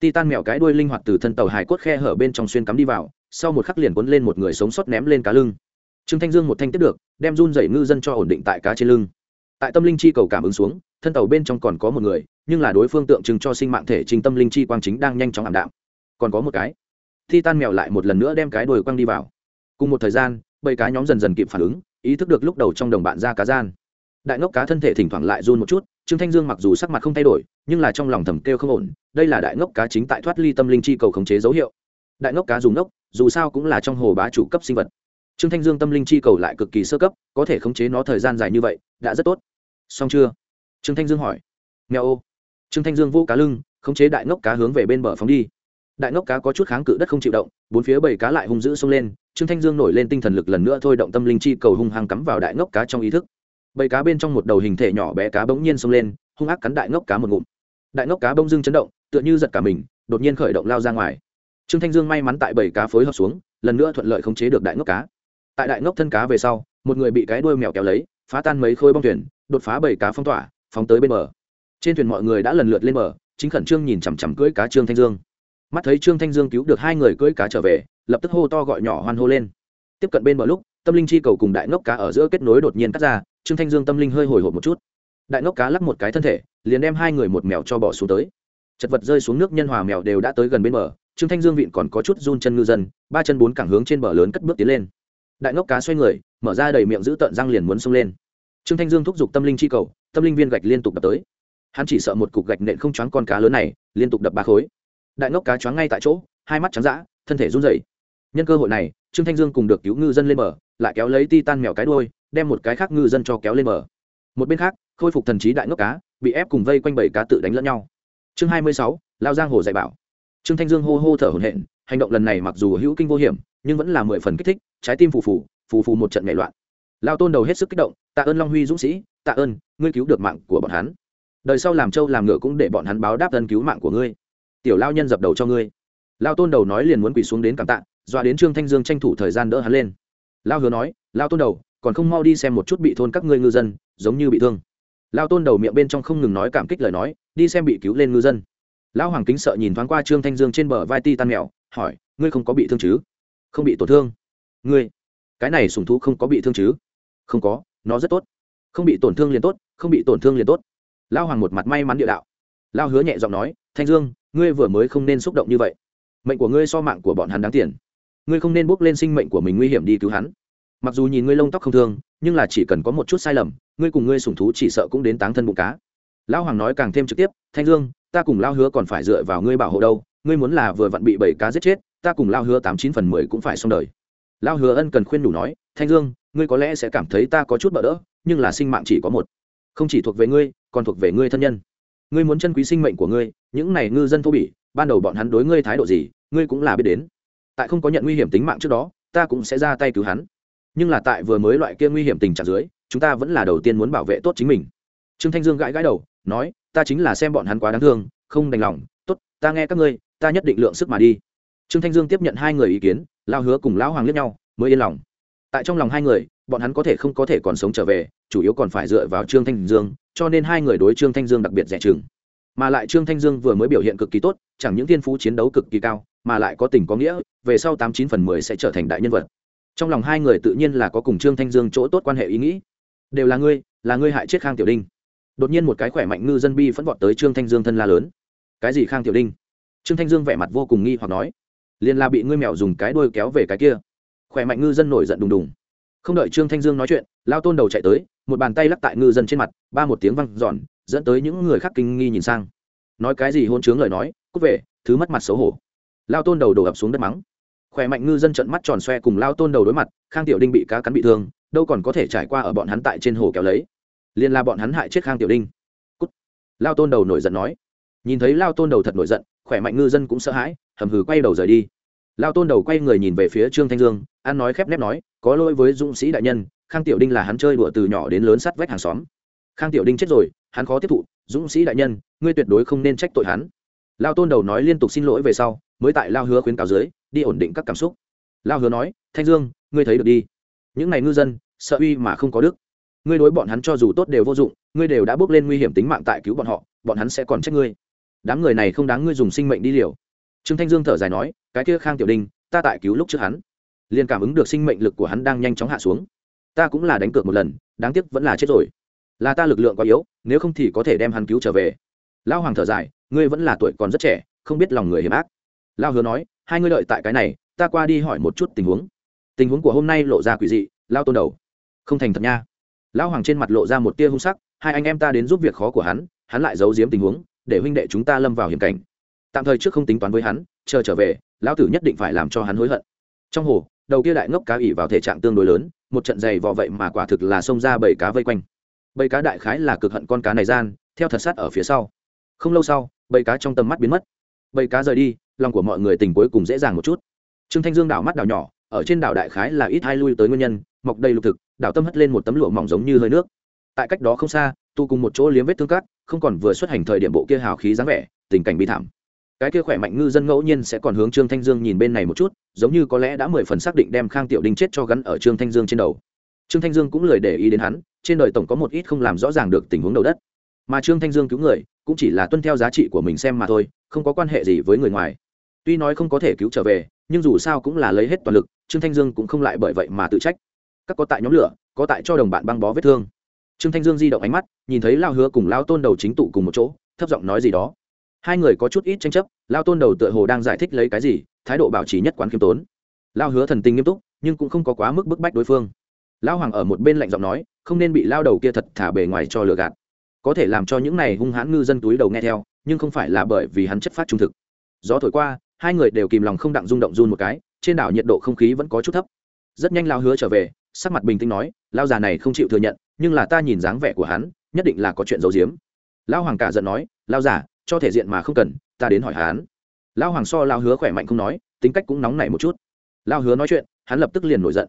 Ti tan mèo cái đuôi linh hoạt từ thân tàu hải cốt khe hở bên trong xuyên cắm đi vào, sau một khắc liền cuốn lên một người sống sót ném lên cá lưng. Trương thanh dương một thanh tiếp được, đem run dày ngư dân cho ổn định tại cá trên lưng tại tâm linh chi cầu cảm ứng xuống, thân tàu bên trong còn có một người, nhưng là đối phương tượng trưng cho sinh mạng thể trình tâm linh chi quang chính đang nhanh chóng ảm đạm. Còn có một cái. Thi tan mèo lại một lần nữa đem cái đuôi quăng đi vào. Cùng một thời gian bầy cá nhóm dần dần kịp phản ứng, ý thức được lúc đầu trong đồng bạn ra cá gian. Đại ngốc cá thân thể thỉnh thoảng lại run một chút, trương thanh dương mặc dù sắc mặt không thay đổi, nhưng là trong lòng thầm kêu không ổn, đây là đại ngốc cá chính tại thoát ly tâm linh chi cầu khống chế dấu hiệu. Đại ngốc cá dùng ngốc, dù sao cũng là trong hồ bá chủ cấp sinh vật trương thanh dương tâm linh chi cầu lại cực kỳ sơ cấp, có thể khống chế nó thời gian dài như vậy, đã rất tốt. Xong chưa? Trương thanh dương hỏi. Nghèo ô. Trương thanh dương vô cá lưng, khống chế đại ngốc cá hướng về bên bờ phóng đi. Đại ngốc cá có chút kháng cự đất không chịu động, bốn phía bầy cá lại hung dữ xông lên, trương thanh dương nổi lên tinh thần lực lần nữa thôi động tâm linh chi cầu hung hăng cắm vào đại ngốc cá trong ý thức. Bầy cá bên trong một đầu hình thể nhỏ bé cá bỗng nhiên xông lên, hung ác cắn đại ngốc cá một ngụm. Đại ngốc cá bông dưng chấn động, tựa như giật cả mình, đột nhiên khởi động lao ra ngoài. Trương thanh dương may mắn tại bầy cá phối hợp xuống, lần nữa thuận lợi khống chế được đại ngốc cá tại đại ngốc thân cá về sau, một người bị cái đuôi mèo kéo lấy, phá tan mấy khối bong thuyền, đột phá bảy cá phong tỏa, phóng tới bên bờ. Trên thuyền mọi người đã lần lượt lên bờ, chính khẩn trương nhìn chằm chằm cưỡi cá trương thanh dương. Mắt thấy trương thanh dương cứu được hai người cưỡi cá trở về, lập tức hô to gọi nhỏ hoan hô lên. Tiếp cận bên bờ lúc, tâm linh chi cầu cùng đại ngốc cá ở giữa kết nối đột nhiên cắt ra, trương thanh dương tâm linh hơi hồi hộp một chút. Đại ngốc cá lắc một cái thân thể, liền đem hai người một mèo cho bỏ xuống tới. Chật vật rơi xuống nước nhân hòa mèo đều đã tới gần bên bờ, trương thanh dương vịn còn có chút run chân ngư dân, ba chân bốn cảng hướng trên bờ lớn cất bước tiến lên đại ngốc cá xoay người, mở ra đầy miệng giữ tợn răng liền muốn xông lên. Trương thanh dương thúc giục tâm linh chi cầu, tâm linh viên gạch liên tục đập tới. Hắn chỉ sợ một cục gạch nện không choáng con cá lớn này, liên tục đập ba khối. Đại ngốc cá choáng ngay tại chỗ, hai mắt trắng d thân thể run rẩy. Nhân cơ hội này, trương thanh dương cùng được cứu ngư dân lên bờ, lại kéo lấy ti tan mèo cái đôi đem một cái khác ngư dân cho kéo lên bờ. Một bên khác, khôi phục thần trí đại ngốc cá, bị ép cùng vây quanh bảy cá tự đánh lẫn nhau. Chương hai mươi sáu, lao giang hồ dạy bảo. Trương thanh dương hô hô thở hổn hển, hành động lần này mặc dù hữu kinh vô hiểm, nhưng vẫn là mười phần kích thích trái tim phù phù phù phù một trận nhảy loạn. Lao tôn đầu hết sức kích động, tạ ơn long huy dũng sĩ, tạ ơn, ngươi cứu được mạng của bọn hắn. Đời sau làm trâu làm ngựa cũng để bọn hắn báo đáp ơn cứu mạng của ngươi. Tiểu lao nhân dập đầu cho ngươi. Lao tôn đầu nói liền muốn quỳ xuống đến cảm tạ dọa đến trương thanh dương tranh thủ thời gian đỡ hắn lên. Lao hứa nói, lao tôn đầu, còn không mau đi xem một chút bị thôn các ngươi ngư dân, giống như bị thương. Lao tôn đầu miệng bên trong không ngừng nói cảm kích lời nói, đi xem bị cứu lên ngư dân. Lão hoàng kính sợ nhìn thoáng qua trương thanh dương trên bờ vai ti tan mèo, hỏi, ngươi không có bị thương chứ? Không bị tổn thương ngươi, cái này sùng thú không có bị thương chứ? Không có, nó rất tốt. Không bị tổn thương liền tốt, không bị tổn thương liền tốt. Lao hoàng một mặt may mắn địa đạo. Lao hứa nhẹ giọng nói, thanh dương, ngươi vừa mới không nên xúc động như vậy. Mệnh của ngươi so mạng của bọn hắn đáng tiền. Ngươi không nên bước lên sinh mệnh của mình nguy hiểm đi cứu hắn. Mặc dù nhìn ngươi lông tóc không thương, nhưng là chỉ cần có một chút sai lầm, ngươi cùng ngươi sùng thú chỉ sợ cũng đến táng thân bụng cá. Lão hoàng nói càng thêm trực tiếp, thanh dương, ta cùng lao hứa còn phải dựa vào ngươi bảo hộ đâu. Ngươi muốn là vừa vặn bị bảy cá giết chết, ta cùng lao hứa tám chín phần mười cũng phải xong đời lao hứa ân cần khuyên đủ nói, thanh dương, ngươi có lẽ sẽ cảm thấy ta có chút bỡ đỡ, nhưng là sinh mạng chỉ có một. Không chỉ thuộc về ngươi, còn thuộc về ngươi thân nhân. Ngươi muốn chân quý sinh mệnh của ngươi, những này ngư dân thô bỉ, ban đầu bọn hắn đối ngươi thái độ gì, ngươi cũng là biết đến. Tại không có nhận nguy hiểm tính mạng trước đó, ta cũng sẽ ra tay cứu hắn. Nhưng là tại vừa mới loại kia nguy hiểm tình trạng dưới, chúng ta vẫn là đầu tiên muốn bảo vệ tốt chính mình. Trương thanh dương gãi gãi đầu, nói, ta chính là xem bọn hắn quá đáng thương, không đành lòng. Tốt, ta nghe các ngươi, ta nhất định lượng sức mà đi. Trương thanh dương tiếp nhận hai người ý kiến lao hứa cùng lão hoàng liếc nhau, mới yên lòng. Tại trong lòng hai người, bọn hắn có thể không có thể còn sống trở về, chủ yếu còn phải dựa vào trương thanh dương, cho nên hai người đối trương thanh dương đặc biệt rẻ chừng. Mà lại trương thanh dương vừa mới biểu hiện cực kỳ tốt, chẳng những thiên phú chiến đấu cực kỳ cao, mà lại có tình có nghĩa, về sau tám chín phần mười sẽ trở thành đại nhân vật. Trong lòng hai người tự nhiên là có cùng trương thanh dương chỗ tốt quan hệ ý nghĩ. Đều là ngươi là ngươi hại chết khang tiểu đinh. Đột nhiên một cái khỏe mạnh ngư dân bi phẫn vọt tới trương thanh dương thân la lớn. Cái gì khang tiểu đinh? Trương thanh dương vẻ mặt vô cùng nghi hoặc nói liền là bị ngươi mèo dùng cái đuôi kéo về cái kia. Khỏe mạnh ngư dân nổi giận đùng đùng. Không đợi trương thanh dương nói chuyện, lao tôn đầu chạy tới, một bàn tay lắc tại ngư dân trên mặt, ba một tiếng văng giòn dẫn tới những người khác kinh nghi nhìn sang. Nói cái gì hôn chướng lời nói, cút về, thứ mất mặt xấu hổ. Lao tôn đầu đổ ập xuống đất mắng. Khỏe mạnh ngư dân trận mắt tròn xoe cùng lao tôn đầu đối mặt, khang tiểu đinh bị cá cắn bị thương, đâu còn có thể trải qua ở bọn hắn tại trên hồ kéo lấy. Liền là bọn hắn hại chết khang tiểu đinh. Cút. Lao tôn đầu nổi giận nói. Nhìn thấy lao tôn đầu thật nổi giận, khỏe mạnh ngư dân cũng sợ hãi, hầm hừ quay đầu rời đi lao tôn đầu quay người nhìn về phía trương thanh dương, an nói khép nép nói, có lỗi với dũng sĩ đại nhân, khang tiểu đinh là hắn chơi đùa từ nhỏ đến lớn sát vách hàng xóm. Khang tiểu đinh chết rồi, hắn khó tiếp thụ, dũng sĩ đại nhân, ngươi tuyệt đối không nên trách tội hắn. Lao tôn đầu nói liên tục xin lỗi về sau, mới tại lao hứa khuyến cáo dưới, đi ổn định các cảm xúc. Lao hứa nói, thanh dương, ngươi thấy được đi. Những n à y ngư dân, sợ uy mà không có đức. Ngươi đối bọn hắn cho dù tốt đều vô dụng, ngươi đều đã bước lên nguy hiểm tính mạng tại cứu bọn họ, bọn hắn sẽ còn trách ngươi. Đám người này không đáng ngươi dùng sinh mệnh đi liều trương thanh dương thở dài nói, cái kia khang tiểu đinh ta tại cứu lúc trước hắn, liền cảm ứng được sinh mệnh lực của hắn đang nhanh chóng hạ xuống. Ta cũng là đánh cược một lần, đáng tiếc vẫn là chết rồi. Là ta lực lượng quá yếu, nếu không thì có thể đem hắn cứu trở về. Lão hoàng thở dài, ngươi vẫn là tuổi còn rất trẻ, không biết lòng người hiểm ác. Lao hứa nói, hai ngươi đợi tại cái này, ta qua đi hỏi một chút tình huống. Tình huống của hôm nay lộ ra quỷ dị lao tôn đầu. Không thành thật nha. Lão hoàng trên mặt lộ ra một tia hung sắc, hai anh em ta đến giúp việc khó của hắn hắn lại giấu giếm tình huống, để huynh đệ chúng ta lâm vào hiểm cảnh tạm thời trước không tính toán với hắn, chờ trở về, lão tử nhất định phải làm cho hắn hối hận. Trong hồ, đầu kia đại ngốc cá ỉ vào thể trạng tương đối lớn, một trận dày vò vậy mà quả thực là xông ra bảy cá vây quanh. Bảy cá đại khái là cực hận con cá này gian, theo thật sát ở phía sau. Không lâu sau, bảy cá trong tầm mắt biến mất. Bảy cá rời đi, lòng của mọi người tình cuối cùng dễ dàng một chút. Trương thanh dương đảo mắt đảo nhỏ, ở trên đảo đại khái là ít hai lui tới nguyên nhân, mọc đầy lục thực, đảo tâm hất lên một tấm lụa mỏng giống như hơi nước. Tại cách đó không xa, tu cùng một chỗ liếm vết thương cát, không còn vừa xuất hành thời điểm bộ kia hào khí dáng vẻ, tình cảnh bi thảm cái kia khỏe mạnh ngư dân ngẫu nhiên sẽ còn hướng trương thanh dương nhìn bên này một chút, giống như có lẽ đã mười phần xác định đem khang tiểu đinh chết cho gắn ở trương thanh dương trên đầu. Trương thanh dương cũng lười để ý đến hắn, trên đời tổng có một ít không làm rõ ràng được tình huống đầu đất. Mà trương thanh dương cứu người, cũng chỉ là tuân theo giá trị của mình xem mà thôi, không có quan hệ gì với người ngoài. Tuy nói không có thể cứu trở về, nhưng dù sao cũng là lấy hết toàn lực, trương thanh dương cũng không lại bởi vậy mà tự trách. Các có tại nhóm lửa, có tại cho đồng bạn băng bó vết thương. Trương thanh dương di động ánh mắt, nhìn thấy lao hứa cùng lao tôn đầu chính tụ cùng một chỗ, thấp giọng nói gì đó hai người có chút ít tranh chấp, lao tôn đầu tựa hồ đang giải thích lấy cái gì, thái độ bảo trì nhất quán khiêm tốn. Lao hứa thần tình nghiêm túc, nhưng cũng không có quá mức bức bách đối phương. Lao hoàng ở một bên lạnh giọng nói, không nên bị lao đầu kia thật thả bề ngoài cho lừa gạt. Có thể làm cho những này hung hãn ngư dân túi đầu nghe theo, nhưng không phải là bởi vì hắn chất phát trung thực. Gió thổi qua, hai người đều kìm lòng không đặng rung động run một cái, trên đảo nhiệt độ không khí vẫn có chút thấp. Rất nhanh lao hứa trở về, sắc mặt bình tĩnh nói, lao già này không chịu thừa nhận, nhưng là ta nhìn dáng vẻ của hắn, nhất định là có chuyện giấu giếm. Lao hoàng cả giận nói, lao giả cho thể diện mà không cần, ta đến hỏi hắn. Lao hoàng so lao hứa khỏe mạnh không nói, tính cách cũng nóng nảy một chút. Lao hứa nói chuyện, hắn lập tức liền nổi giận.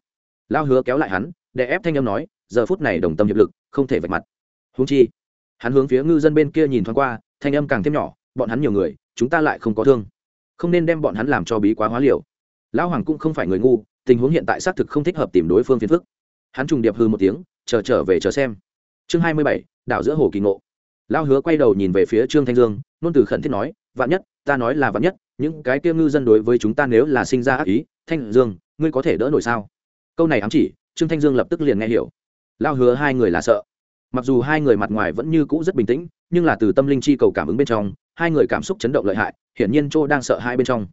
Lao hứa kéo lại hắn để ép thanh âm nói, giờ phút này đồng tâm hiệp lực, không thể vạch mặt. Húng chi, hắn hướng phía ngư dân bên kia nhìn thoáng qua, thanh âm càng thêm nhỏ, bọn hắn nhiều người, chúng ta lại không có thương. Không nên đem bọn hắn làm cho bí quá hóa liều. Lão hoàng cũng không phải người ngu, tình huống hiện tại xác thực không thích hợp tìm đối phương phiền phức. Hắn trùng điệp hư một tiếng, chờ trở về chờ xem. Chương hai mươi bảy, đảo giữa hồ kỳ ngộ lao hứa quay đầu nhìn về phía trương thanh dương, nôn từ khẩn thiết nói, vạn nhất, ta nói là vạn nhất, những cái kia ngư dân đối với chúng ta nếu là sinh ra ác ý, thanh dương, ngươi có thể đỡ nổi sao? Câu này ám chỉ, trương thanh dương lập tức liền nghe hiểu. Lao hứa hai người là sợ. Mặc dù hai người mặt ngoài vẫn như cũ rất bình tĩnh, nhưng là từ tâm linh chi cầu cảm ứng bên trong, hai người cảm xúc chấn động lợi hại, hiển nhiên châu đang sợ hai bên trong.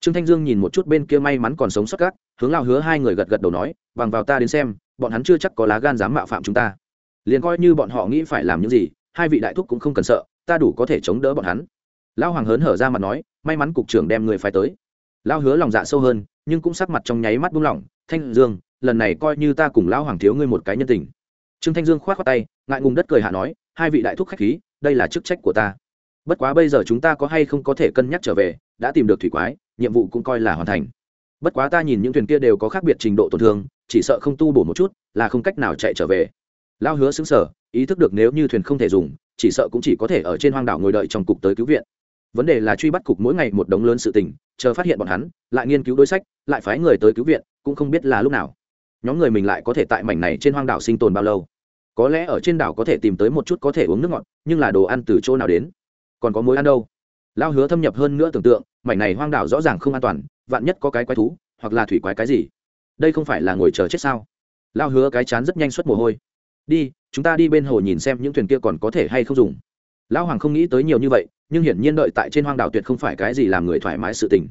Trương thanh dương nhìn một chút bên kia may mắn còn sống sót gác hướng lao hứa hai người gật gật đầu nói, bằng vào ta đến xem, bọn hắn chưa chắc có lá gan dám mạo phạm chúng ta. Liền coi như bọn họ nghĩ phải làm những gì hai vị đại thúc cũng không cần sợ, ta đủ có thể chống đỡ bọn hắn. Lao hoàng hớn hở ra mặt nói, may mắn cục trưởng đem người phải tới. Lao hứa lòng dạ sâu hơn, nhưng cũng sắc mặt trong nháy mắt buông lỏng, thanh dương, lần này coi như ta cùng lão hoàng thiếu ngươi một cái nhân tình. Trương thanh dương k h o á t khoác tay, ngại ngùng đất cười hạ nói, hai vị đại thúc khách khí, đây là chức trách của ta. Bất quá bây giờ chúng ta có hay không có thể cân nhắc trở về, đã tìm được thủy quái, nhiệm vụ cũng coi là hoàn thành. Bất quá ta nhìn những thuyền kia đều có khác biệt trình độ tổn thương, chỉ sợ không tu bổ một chút, là không cách nào chạy trở về lao hứa xứng sở, ý thức được nếu như thuyền không thể dùng, chỉ sợ cũng chỉ có thể ở trên hoang đảo ngồi đợi trong cục tới cứu viện. Vấn đề là truy bắt cục mỗi ngày một đống lớn sự tình, chờ phát hiện bọn hắn, lại nghiên cứu đối sách, lại phái người tới cứu viện, cũng không biết là lúc nào. Nhóm người mình lại có thể tại mảnh này trên hoang đảo sinh tồn bao lâu? Có lẽ ở trên đảo có thể tìm tới một chút có thể uống nước ngọt, nhưng là đồ ăn từ chỗ nào đến? Còn có mối ăn đâu? Lao hứa thâm nhập hơn nữa tưởng tượng, mảnh này hoang đảo rõ ràng không an toàn, vạn nhất có cái quái thú, hoặc là thủy quái cái gì. Đây không phải là ngồi chờ chết sao? Lao hứa cái chán rất nhanh suất mồ hôi đi, chúng ta đi bên hồ nhìn xem những thuyền kia còn có thể hay không dùng. Lão hoàng không nghĩ tới nhiều như vậy, nhưng hiển nhiên đợi tại trên hoang đảo tuyệt không phải cái gì làm người thoải mái sự tình.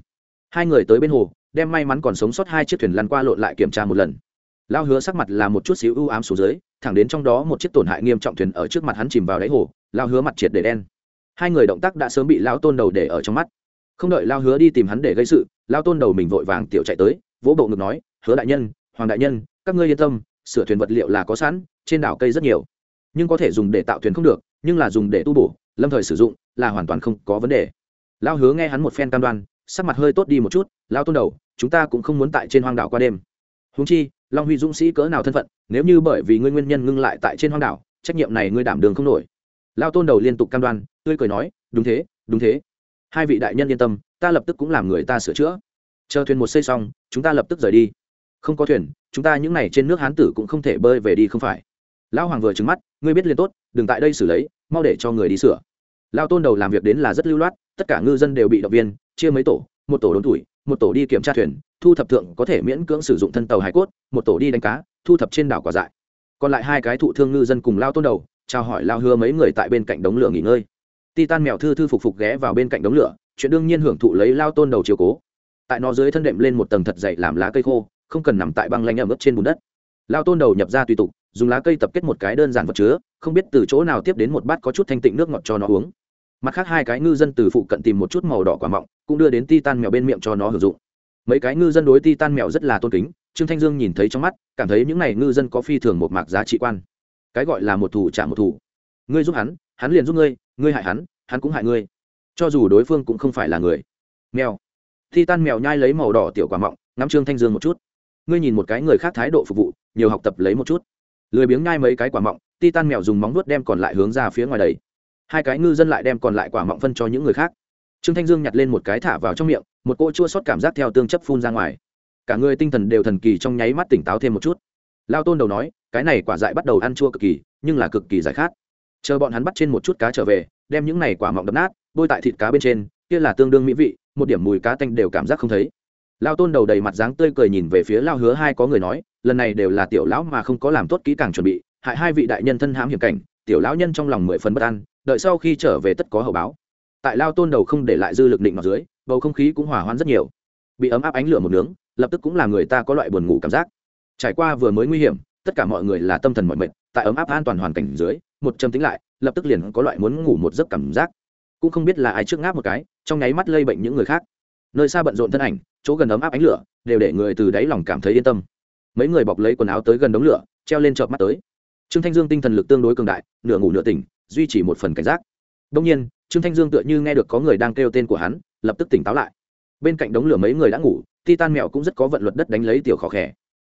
Hai người tới bên hồ, đem may mắn còn sống sót hai chiếc thuyền lăn qua lộn lại kiểm tra một lần. Lão hứa sắc mặt là một chút xíu ưu ám xuống dưới, thẳng đến trong đó một chiếc tổn hại nghiêm trọng thuyền ở trước mặt hắn chìm vào đáy hồ, Lão hứa mặt triệt để đen. Hai người động tác đã sớm bị Lão tôn đầu để ở trong mắt. Không đợi Lão hứa đi tìm hắn để gây sự, Lão tôn đầu mình vội vàng tiểu chạy tới, vỗ bộ ngực nói, hứa đại nhân, hoàng đại nhân, các ngươi yên tâm, sửa thuyền vật liệu là có sẵn trên đảo cây rất nhiều. Nhưng có thể dùng để tạo thuyền không được, nhưng là dùng để tu bổ, lâm thời sử dụng là hoàn toàn không có vấn đề. Lao hứa nghe hắn một phen cam đoan, sắc mặt hơi tốt đi một chút lao tôn đầu, chúng ta cũng không muốn tại trên hoang đảo qua đêm. Húng chi, long huy dũng sĩ cỡ nào thân phận, nếu như bởi vì ngươi nguyên nhân ngưng lại tại trên hoang đảo, trách nhiệm này ngươi đảm đường không nổi. Lao tôn đầu liên tục cam đoan, tươi cười nói, đúng thế đúng thế. Hai vị đại nhân yên tâm, ta lập tức cũng làm người ta sửa chữa. Chờ thuyền một xây xong, chúng ta lập tức rời đi. Không có thuyền, chúng ta những n à y trên nước hán tử cũng không thể bơi về đi không phải lão hoàng vừa trứng mắt, ngươi biết liền tốt, đừng tại đây xử lấy, mau để cho người đi sửa. Lao tôn đầu làm việc đến là rất lưu loát, tất cả ngư dân đều bị động viên, chia mấy tổ, một tổ đốn tuổi, một tổ đi kiểm tra thuyền, thu thập thượng có thể miễn cưỡng sử dụng thân tàu hải cốt, một tổ đi đánh cá, thu thập trên đảo quả dại. Còn lại hai cái thụ thương ngư dân cùng lao tôn đầu, chào hỏi lao hứa mấy người tại bên cạnh đống lửa nghỉ ngơi. Titan mèo thư thư phục phục ghé vào bên cạnh đống lửa, chuyện đương nhiên hưởng thụ lấy lao tôn đầu chiều cố. Tại nó dưới thân đệm lên một tầng thật dày làm lá cây khô, không cần nằm tại băng lanh ẩm ướt trên bùn đất lao tôn đầu nhập ra tùy tục, dùng lá cây tập kết một cái đơn giản vật chứa, không biết từ chỗ nào tiếp đến một bát có chút thanh tịnh nước ngọt cho nó uống. Mặt khác hai cái ngư dân từ phụ cận tìm một chút màu đỏ quả mọng, cũng đưa đến ti tan mèo bên miệng cho nó hưởng dụng. Mấy cái ngư dân đối ti tan mèo rất là tôn kính, trương thanh dương nhìn thấy trong mắt, cảm thấy những n à y ngư dân có phi thường một mạc giá trị quan. Cái gọi là một thủ trả một thủ. Ngươi giúp hắn hắn liền giúp ngươi ngươi hại hắn hắn cũng hại ngươi. Cho dù đối phương cũng không phải là người. Mèo. Ti tan mèo nhai lấy màu đỏ tiểu quả mọng, ngắm trương thanh dương một chút ngươi nhìn một cái người khác thái độ phục vụ, nhiều học tập lấy một chút. Lười biếng ngai mấy cái quả mọng ti tan mèo dùng móng nuốt đem còn lại hướng ra phía ngoài đầy hai cái ngư dân lại đem còn lại quả mọng phân cho những người khác. Trương thanh dương nhặt lên một cái thả vào trong miệng, một cỗ chua sót cảm giác theo tương chấp phun ra ngoài. Cả người tinh thần đều thần kỳ trong nháy mắt tỉnh táo thêm một chút. Lao tôn đầu nói, cái này quả dại bắt đầu ăn chua cực kỳ, nhưng là cực kỳ giải khát. Chờ bọn hắn bắt trên một chút cá trở về, đem những này quả mọng đập nát, bôi tại thịt cá bên trên, kia là tương đương mỹ vị, một điểm mùi cá tanh đều cảm giác không thấy lao tôn đầu đầy mặt dáng tươi cười nhìn về phía lao hứa hai có người nói, lần này đều là tiểu lão mà không có làm tốt kỹ càng chuẩn bị, hại hai vị đại nhân thân hãm hiểm cảnh, tiểu lão nhân trong lòng mười phần bất an, đợi sau khi trở về tất có hậu báo. Tại lao tôn đầu không để lại dư lực định mặt dưới, bầu không khí cũng hỏa hoạn rất nhiều. Bị ấm áp ánh lửa một nướng, lập tức cũng làm người ta có loại buồn ngủ cảm giác. Trải qua vừa mới nguy hiểm, tất cả mọi người là tâm thần mọi mệt, tại ấm áp an toàn hoàn cảnh dưới, một châm tính lại, lập tức liền có loại muốn ngủ một giấc cảm giác. Cũng không biết là ai trước ngáp một cái, trong nháy mắt lây bệnh những người khác nơi xa bận rộn thân ảnh, chỗ gần ấm áp ánh lửa, đều để người từ đáy lòng cảm thấy yên tâm. Mấy người bọc lấy quần áo tới gần đống lửa, treo lên chợp mắt tới. Trương thanh dương tinh thần lực tương đối cường đại, nửa ngủ nửa tỉnh, duy trì một phần cảnh giác. Đông nhiên, trương thanh dương tựa như nghe được có người đang kêu tên của hắn, lập tức tỉnh táo lại. Bên cạnh đống lửa mấy người đã ngủ, titan mèo cũng rất có vận luật đất đánh lấy tiểu khó khẽ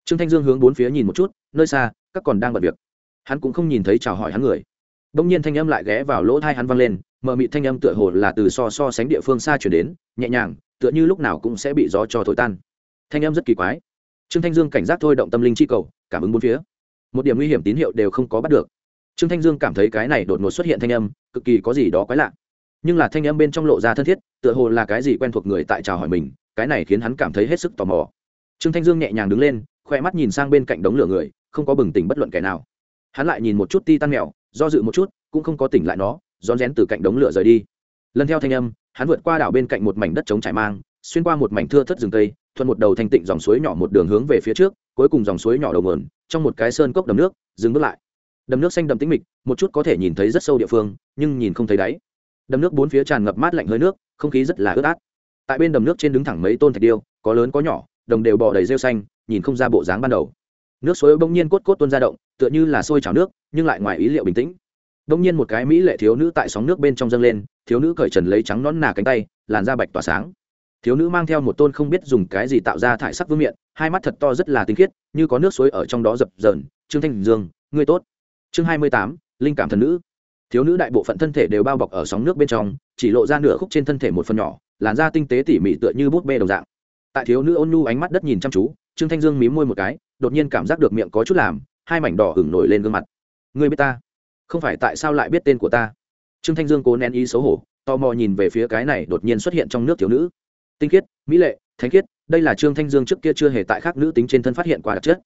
trương thanh dương hướng bốn phía nhìn một chút, nơi xa, các còn đang bận việc. Hắn cũng không nhìn thấy chào hỏi hắn người đông nhiên thanh âm lại ghé vào lỗ tai hắn văng lên, mờ mịt thanh âm tựa hồ là từ so so sánh địa phương xa chuyển đến, nhẹ nhàng, tựa như lúc nào cũng sẽ bị gió cho thổi tan. Thanh âm rất kỳ quái. Trương thanh dương cảnh giác thôi động tâm linh chi cầu, cảm ứng bốn phía. Một điểm nguy hiểm tín hiệu đều không có bắt được. Trương thanh dương cảm thấy cái này đột ngột xuất hiện thanh âm, cực kỳ có gì đó quái lạ. Nhưng là thanh âm bên trong lộ ra thân thiết, tựa hồ là cái gì quen thuộc người tại chào hỏi mình, cái này khiến hắn cảm thấy hết sức tò mò. Trương thanh dương nhẹ nhàng đứng lên khóe mắt nhìn sang bên cạnh đống lửa người, không có bừng tỉnh bất luận kẻ nào. Hắn lại nhìn một chút ti tan mèo do dự một chút, cũng không có tỉnh lại nó, rón rén từ cạnh đống lửa rời đi. Lần theo thanh âm, hắn vượt qua đảo bên cạnh một mảnh đất trống trải mang, xuyên qua một mảnh thưa thất rừng tây, thuận một đầu thanh tịnh dòng suối nhỏ một đường hướng về phía trước, cuối cùng dòng suối nhỏ đầu nguồn, trong một cái sơn cốc đầm nước, dừng bước lại. Đầm nước xanh đậm tĩnh mịch, một chút có thể nhìn thấy rất sâu địa phương, nhưng nhìn không thấy đáy. Đầm nước bốn phía tràn ngập mát lạnh hơi nước, không khí rất là ướt át. Tại bên đầm nước trên đứng thẳng mấy tôn thạch điêu, có lớn có nhỏ, đồng đều bò đầy rêu xanh, nhìn không ra bộ dáng ban đầu nước suối bỗng nhiên cốt cốt tuôn ra động, tựa như là sôi trào nước, nhưng lại ngoài ý liệu bình tĩnh. Bỗng nhiên một cái mỹ lệ thiếu nữ tại sóng nước bên trong dâng lên, thiếu nữ cởi trần lấy trắng nón nà cánh tay, làn da bạch tỏa sáng. Thiếu nữ mang theo một tôn không biết dùng cái gì tạo ra thải sắc vương miện, hai mắt thật to rất là tinh khiết, như có nước suối ở trong đó dập dờn. Trương thanh dương, ngươi tốt. Chương hai mươi tám, linh cảm thần nữ. Thiếu nữ đại bộ phận thân thể đều bao bọc ở sóng nước bên trong, chỉ lộ ra nửa khúc trên thân thể một phần nhỏ, làn da tinh tế tỉ mỉ tựa như bút bê đồng dạng. Tại thiếu nữ ôn nhu ánh mắt đất nhìn chăm chú trương thanh dương mí môi một cái, đột nhiên cảm giác được miệng có chút làm, hai mảnh đỏ hửng nổi lên gương mặt. Ngươi biết ta? Không phải tại sao lại biết tên của ta? Trương thanh dương cố nén ý xấu hổ, tò mò nhìn về phía cái này đột nhiên xuất hiện trong nước thiếu nữ. Tinh khiết, mỹ lệ, thánh khiết, đây là trương thanh dương trước kia chưa hề tại khác nữ tính trên thân phát hiện qua đặc chất.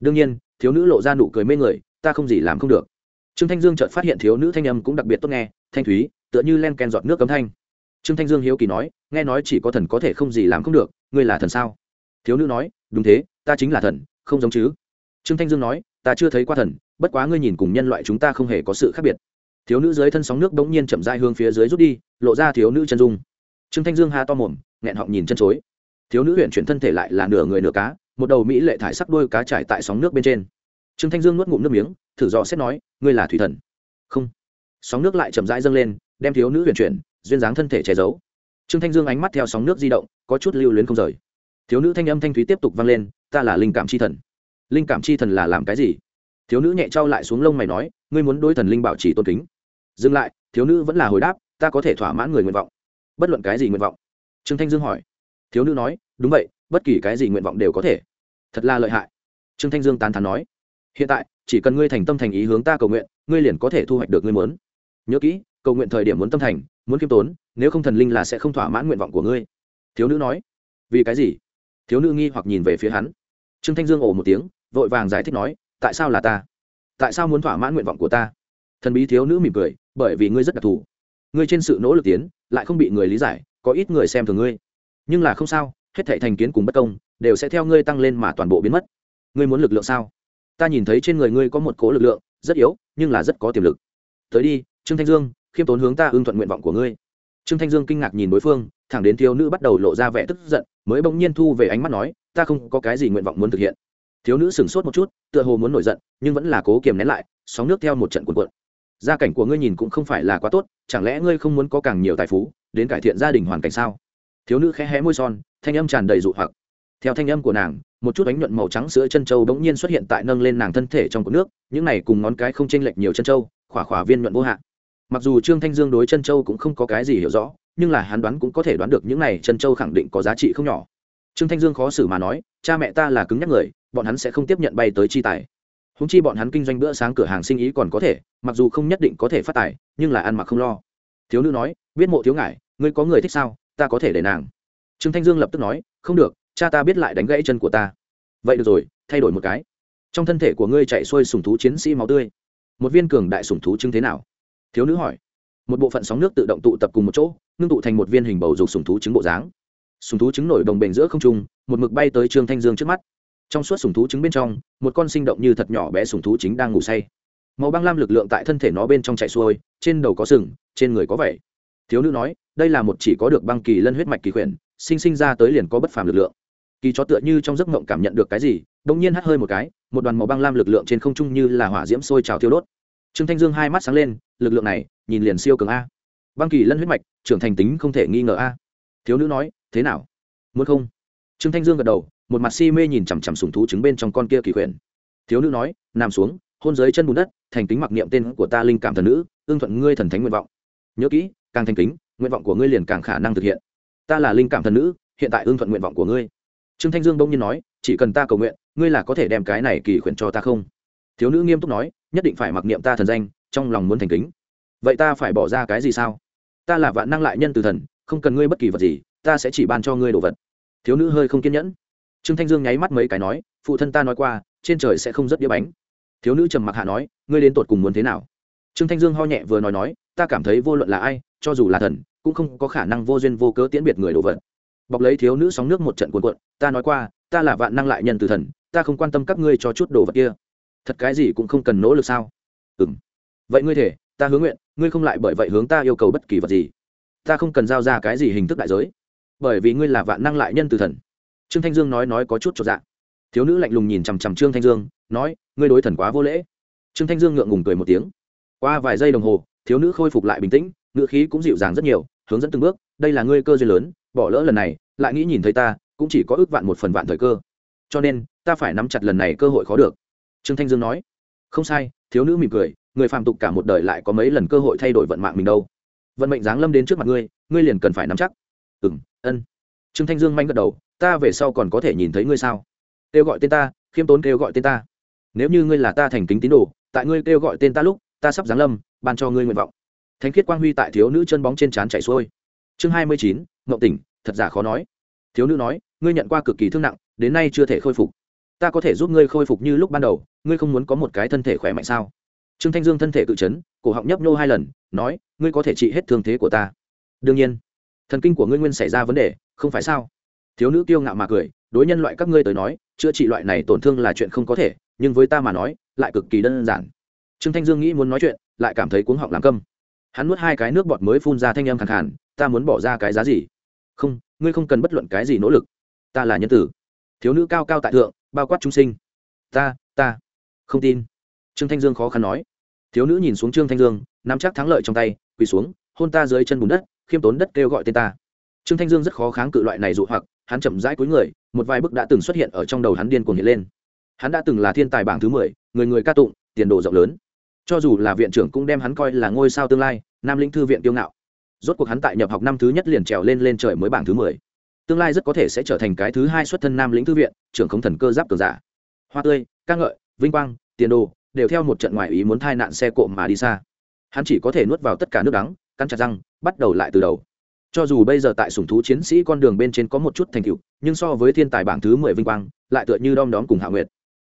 Đương nhiên, thiếu nữ lộ ra nụ cười mê người, ta không gì làm không được. Trương thanh dương chợt phát hiện thiếu nữ thanh âm cũng đặc biệt tốt nghe, thanh thúy, tựa như len ken giọt nước cấm thanh. Trương thanh dương hiếu kỳ nói, nghe nói chỉ có thần có thể không gì làm không được, ngươi là thần sao? Thiếu nữ nói đúng thế, ta chính là thần, không giống chứ. Trương thanh dương nói, ta chưa thấy qua thần, bất quá ngươi nhìn cùng nhân loại chúng ta không hề có sự khác biệt. Thiếu nữ dưới thân sóng nước bỗng nhiên chậm dai hướng phía dưới rút đi, lộ ra thiếu nữ chân dung. Trương thanh dương ha to mồm, nghẹn họng nhìn chân chối. Thiếu nữ huyện chuyển thân thể lại là nửa người nửa cá, một đầu mỹ lệ thải sắc đôi cá trải tại sóng nước bên trên. Trương thanh dương nuốt ngụm nước miếng, thử dò xét nói, ngươi là thủy thần. Không. Sóng nước lại chậm rãi dâng lên, đem thiếu nữ huyền chuyển, duyên dáng thân thể che giấu. Trương thanh dương ánh mắt theo sóng nước di động, có chút lưu luyến không rời thiếu nữ thanh âm thanh thúy tiếp tục vang lên, ta là linh cảm c h i thần. Linh cảm c h i thần là làm cái gì? Thiếu nữ nhẹ trao lại xuống lông mày nói, ngươi muốn đối thần linh bảo trì tôn kính. Dừng lại, thiếu nữ vẫn là hồi đáp, ta có thể thỏa mãn người nguyện vọng. Bất luận cái gì nguyện vọng? Trương thanh dương hỏi. Thiếu nữ nói, đúng vậy, bất kỳ cái gì nguyện vọng đều có thể. Thật là lợi hại. Trương thanh dương tán thán nói, hiện tại, chỉ cần ngươi thành tâm thành ý hướng ta cầu nguyện, ngươi liền có thể thu hoạch được ngươi muốn. Nhớ kỹ, cầu nguyện thời điểm muốn tâm thành, muốn khiêm tốn, nếu không thần linh là sẽ không thỏa mãn nguyện vọng của ngươi. Thiếu nữ nói, vì cái gì? Thiếu nữ nghi hoặc nhìn về phía hắn. Trương thanh dương ồ một tiếng, vội vàng giải thích nói, tại sao là ta? Tại sao muốn thỏa mãn nguyện vọng của ta? Thần bí thiếu nữ mỉm cười, bởi vì ngươi rất đặc thù. Ngươi trên sự nỗ lực tiến, lại không bị người lý giải, có ít người xem thường ngươi. Nhưng là không sao, hết thệ thành kiến cùng bất công, đều sẽ theo ngươi tăng lên mà toàn bộ biến mất. Ngươi muốn lực lượng sao? Ta nhìn thấy trên người ngươi có một cố lực lượng, rất yếu, nhưng là rất có tiềm lực. Tới đi, trương thanh dương, khiêm tốn hướng ta ưng thuận nguyện vọng của ngươi. Trương thanh dương kinh ngạc nhìn đối phương, thẳng đến thiếu nữ bắt đầu lộ ra vẻ tức giận mới bỗng nhiên thu về ánh mắt nói, ta không có cái gì nguyện vọng muốn thực hiện. Thiếu nữ sửng sốt một chút, tựa hồ muốn nổi giận, nhưng vẫn là cố kiềm nén lại, sóng nước theo một trận cuộn cuộn. Gia cảnh của ngươi nhìn cũng không phải là quá tốt, chẳng lẽ ngươi không muốn có càng nhiều tài phú, đến cải thiện gia đình hoàn cảnh sao? Thiếu nữ khẽ hé môi son, thanh âm tràn đầy dụ hoặc. Theo thanh âm của nàng, một chút ánh nhuận màu trắng sữa chân trâu bỗng nhiên xuất hiện tại nâng lên nàng thân thể trong cột nước, những này cùng ngón cái không chênh lệch nhiều chân trâu, khỏa khỏa viên nhuận vô hạn. Mặc dù trương thanh dương đối chân châu cũng không có cái gì hiểu rõ nhưng là hắn đoán cũng có thể đoán được những này chân châu khẳng định có giá trị không nhỏ. Trương thanh dương khó xử mà nói, cha mẹ ta là cứng nhắc người, bọn hắn sẽ không tiếp nhận bay tới chi tài. Húng chi bọn hắn kinh doanh bữa sáng cửa hàng sinh ý còn có thể, mặc dù không nhất định có thể phát tài, nhưng là ăn mặc không lo. Thiếu nữ nói, biết mộ thiếu ngại ngươi có người thích sao? Ta có thể để nàng. Trương thanh dương lập tức nói, không được, cha ta biết lại đánh gãy chân của ta. Vậy được rồi, thay đổi một cái. Trong thân thể của ngươi chạy xuôi sùng thú chiến sĩ máu tươi. Một viên cường đại sùng thú chứng thế nào? Thiếu nữ hỏi một bộ phận sóng nước tự động tụ tập cùng một chỗ, ngưng tụ thành một viên hình bầu dục sùng thú trứng bộ dáng. Sùng thú trứng nổi đồng bền giữa không trung, một mực bay tới trương thanh dương trước mắt. Trong suốt sùng thú trứng bên trong, một con sinh động như thật nhỏ bé sùng thú chính đang ngủ say. Màu băng lam lực lượng tại thân thể nó bên trong chạy xuôi, trên đầu có sừng, trên người có vẩy thiếu nữ nói, đây là một chỉ có được băng kỳ lân huyết mạch kỳ khuyển, sinh sinh ra tới liền có bất phàm lực lượng. Kỳ chó tựa như trong giấc mộng cảm nhận được cái gì đông nhiên hắt hơi một cái, một đoàn màu băng lam lực lượng trên không trung như là hỏa diễm sôi trào thiêu đốt. Trương thanh dương hai mắt sáng lên, lực lượng này nhìn liền siêu cường a. Băng kỳ lân huyết mạch, trưởng thành tính không thể nghi ngờ a. Thiếu nữ nói, thế nào? Muốn không? Trương thanh dương gật đầu, một mặt si mê nhìn chằm chằm sùng thú trứng bên trong con kia kỳ khuyển. Thiếu nữ nói, nằm xuống, hôn giới chân bùn đất, thành kính mặc niệm tên của ta linh cảm thần nữ ương thuận ngươi thần thánh nguyện vọng. Nhớ kỹ, càng thành kính, nguyện vọng của ngươi liền càng khả năng thực hiện. Ta là linh cảm thần nữ, hiện tại ương thuận nguyện vọng của ngươi. Trương thanh dương bỗng nhiên nói, chỉ cần ta cầu nguyện, ngươi là có thể đem cái này kỳ khuyển cho ta không? Thiếu nữ nghiêm túc nói, nhất định phải mặc niệm ta thần danh, trong lòng muốn thành kính vậy ta phải bỏ ra cái gì sao? Ta là vạn năng lại nhân từ thần, không cần ngươi bất kỳ vật gì, ta sẽ chỉ ban cho ngươi đồ vật. Thiếu nữ hơi không kiên nhẫn. Trương thanh dương nháy mắt mấy cái nói, phụ thân ta nói qua, trên trời sẽ không rất đĩa bánh. Thiếu nữ trầm mặc hạ nói, ngươi đến tột cùng muốn thế nào? Trương thanh dương ho nhẹ vừa nói nói, ta cảm thấy vô luận là ai, cho dù là thần, cũng không có khả năng vô duyên vô cớ tiễn biệt người đồ vật. Bọc lấy thiếu nữ sóng nước một trận cuồn cuộn, ta nói qua, ta là vạn năng lại nhân từ thần, ta không quan tâm các ngươi cho chút đồ vật kia. Thật cái gì cũng không cần nỗ lực sao? Ừ m vậy ngươi thể ta hướng nguyện, ngươi không lại bởi vậy hướng ta yêu cầu bất kỳ vật gì. Ta không cần giao ra cái gì hình thức đại giới. Bởi vì ngươi là vạn năng lại nhân từ thần. Trương thanh dương nói nói có chút cho dạ. Thiếu nữ lạnh lùng nhìn chằm chằm trương thanh dương, nói, ngươi đối thần quá vô lễ. Trương thanh dương ngượng ngùng cười một tiếng. Qua vài giây đồng hồ, thiếu nữ khôi phục lại bình tĩnh ngựa khí cũng dịu dàng rất nhiều, hướng dẫn từng bước, đây là ngươi cơ duyên lớn, bỏ lỡ lần này, lại nghĩ nhìn thấy ta, cũng chỉ có ước vạn một phần vạn thời cơ. Cho nên, ta phải nắm chặt lần này cơ hội khó được. Trương thanh dương nói. Không sai. Thiếu nữ mỉm cười người phạm tục cả một đời lại có mấy lần cơ hội thay đổi vận mạng mình đâu. Vận mệnh giáng lâm đến trước mặt ngươi ngươi liền cần phải nắm chắc. Ừ m ân. Trương thanh dương manh gật đầu, ta về sau còn có thể nhìn thấy ngươi sao? Kêu gọi tên ta, khiêm tốn kêu gọi tên ta. Nếu như ngươi là ta thành kính tín đồ, tại ngươi kêu gọi tên ta lúc, ta sắp giáng lâm, ban cho ngươi nguyện vọng. Thánh khiết quang huy tại thiếu nữ chân bóng trên trán chảy xuôi. Chương hai mươi chín ngậu tỉnh, thật giả khó nói. Thiếu nữ nói, ngươi nhận qua cực kỳ thương nặng, đến nay chưa thể khôi phục. Ta có thể giúp ngươi khôi phục như lúc ban đầu, ngươi không muốn có một cái thân thể khỏe mạnh sao? Trương thanh dương thân thể cự chấn, cổ họng nhấp nhô hai lần, nói, ngươi có thể trị hết thương thế của ta. Đương nhiên. Thần kinh của ngươi nguyên xảy ra vấn đề, không phải sao? Thiếu nữ kiêu ngạo mà cười, đối nhân loại các ngươi tới nói, chữa trị loại này tổn thương là chuyện không có thể, nhưng với ta mà nói, lại cực kỳ đơn giản. Trương thanh dương nghĩ muốn nói chuyện, lại cảm thấy cuống họng làm câm. Hắn nuốt hai cái nước bọt mới phun ra thanh âm khẳng khàn, ta muốn bỏ ra cái giá gì? Không, ngươi không cần bất luận cái gì nỗ lực. Ta là nhân tử. Thiếu nữ cao cao tại thượng, bao quát chúng sinh. Ta ta, không tin trương thanh dương khó khăn nói. Thiếu nữ nhìn xuống trương thanh dương, nắm chắc thắng lợi trong tay, quỳ xuống, hôn ta dưới chân bùn đất, khiêm tốn đất kêu gọi tên ta. Trương thanh dương rất khó kháng cự loại này dụ hoặc, hắn chậm rãi cuối người, một vài bức đã từng xuất hiện ở trong đầu hắn điên cuồng hiện lên. Hắn đã từng là thiên tài bảng thứ mười, người người ca tụng, tiền đồ rộng lớn. Cho dù là viện trưởng cũng đem hắn coi là ngôi sao tương lai, nam lĩnh thư viện kiêu ngạo. Rốt cuộc hắn tại nhập học năm thứ nhất liền trèo lên lên trời mới bảng thứ mười. Tương lai rất có thể sẽ trở thành cái thứ hai xuất thân nam lĩnh thư viện, trưởng không thần cơ giáp cường giả. Hoa tươi, ca ngợi, vinh quang, tiền đồ đều theo một trận ngoại ý muốn thai nạn xe cộ mà đi xa. Hắn chỉ có thể nuốt vào tất cả nước đắng, cắn chặt răng, bắt đầu lại từ đầu. Cho dù bây giờ tại sủng thú chiến sĩ con đường bên trên có một chút thành tựu, nhưng so với thiên tài bảng thứ mười vinh quang, lại tựa như đom đóm cùng hạ nguyệt.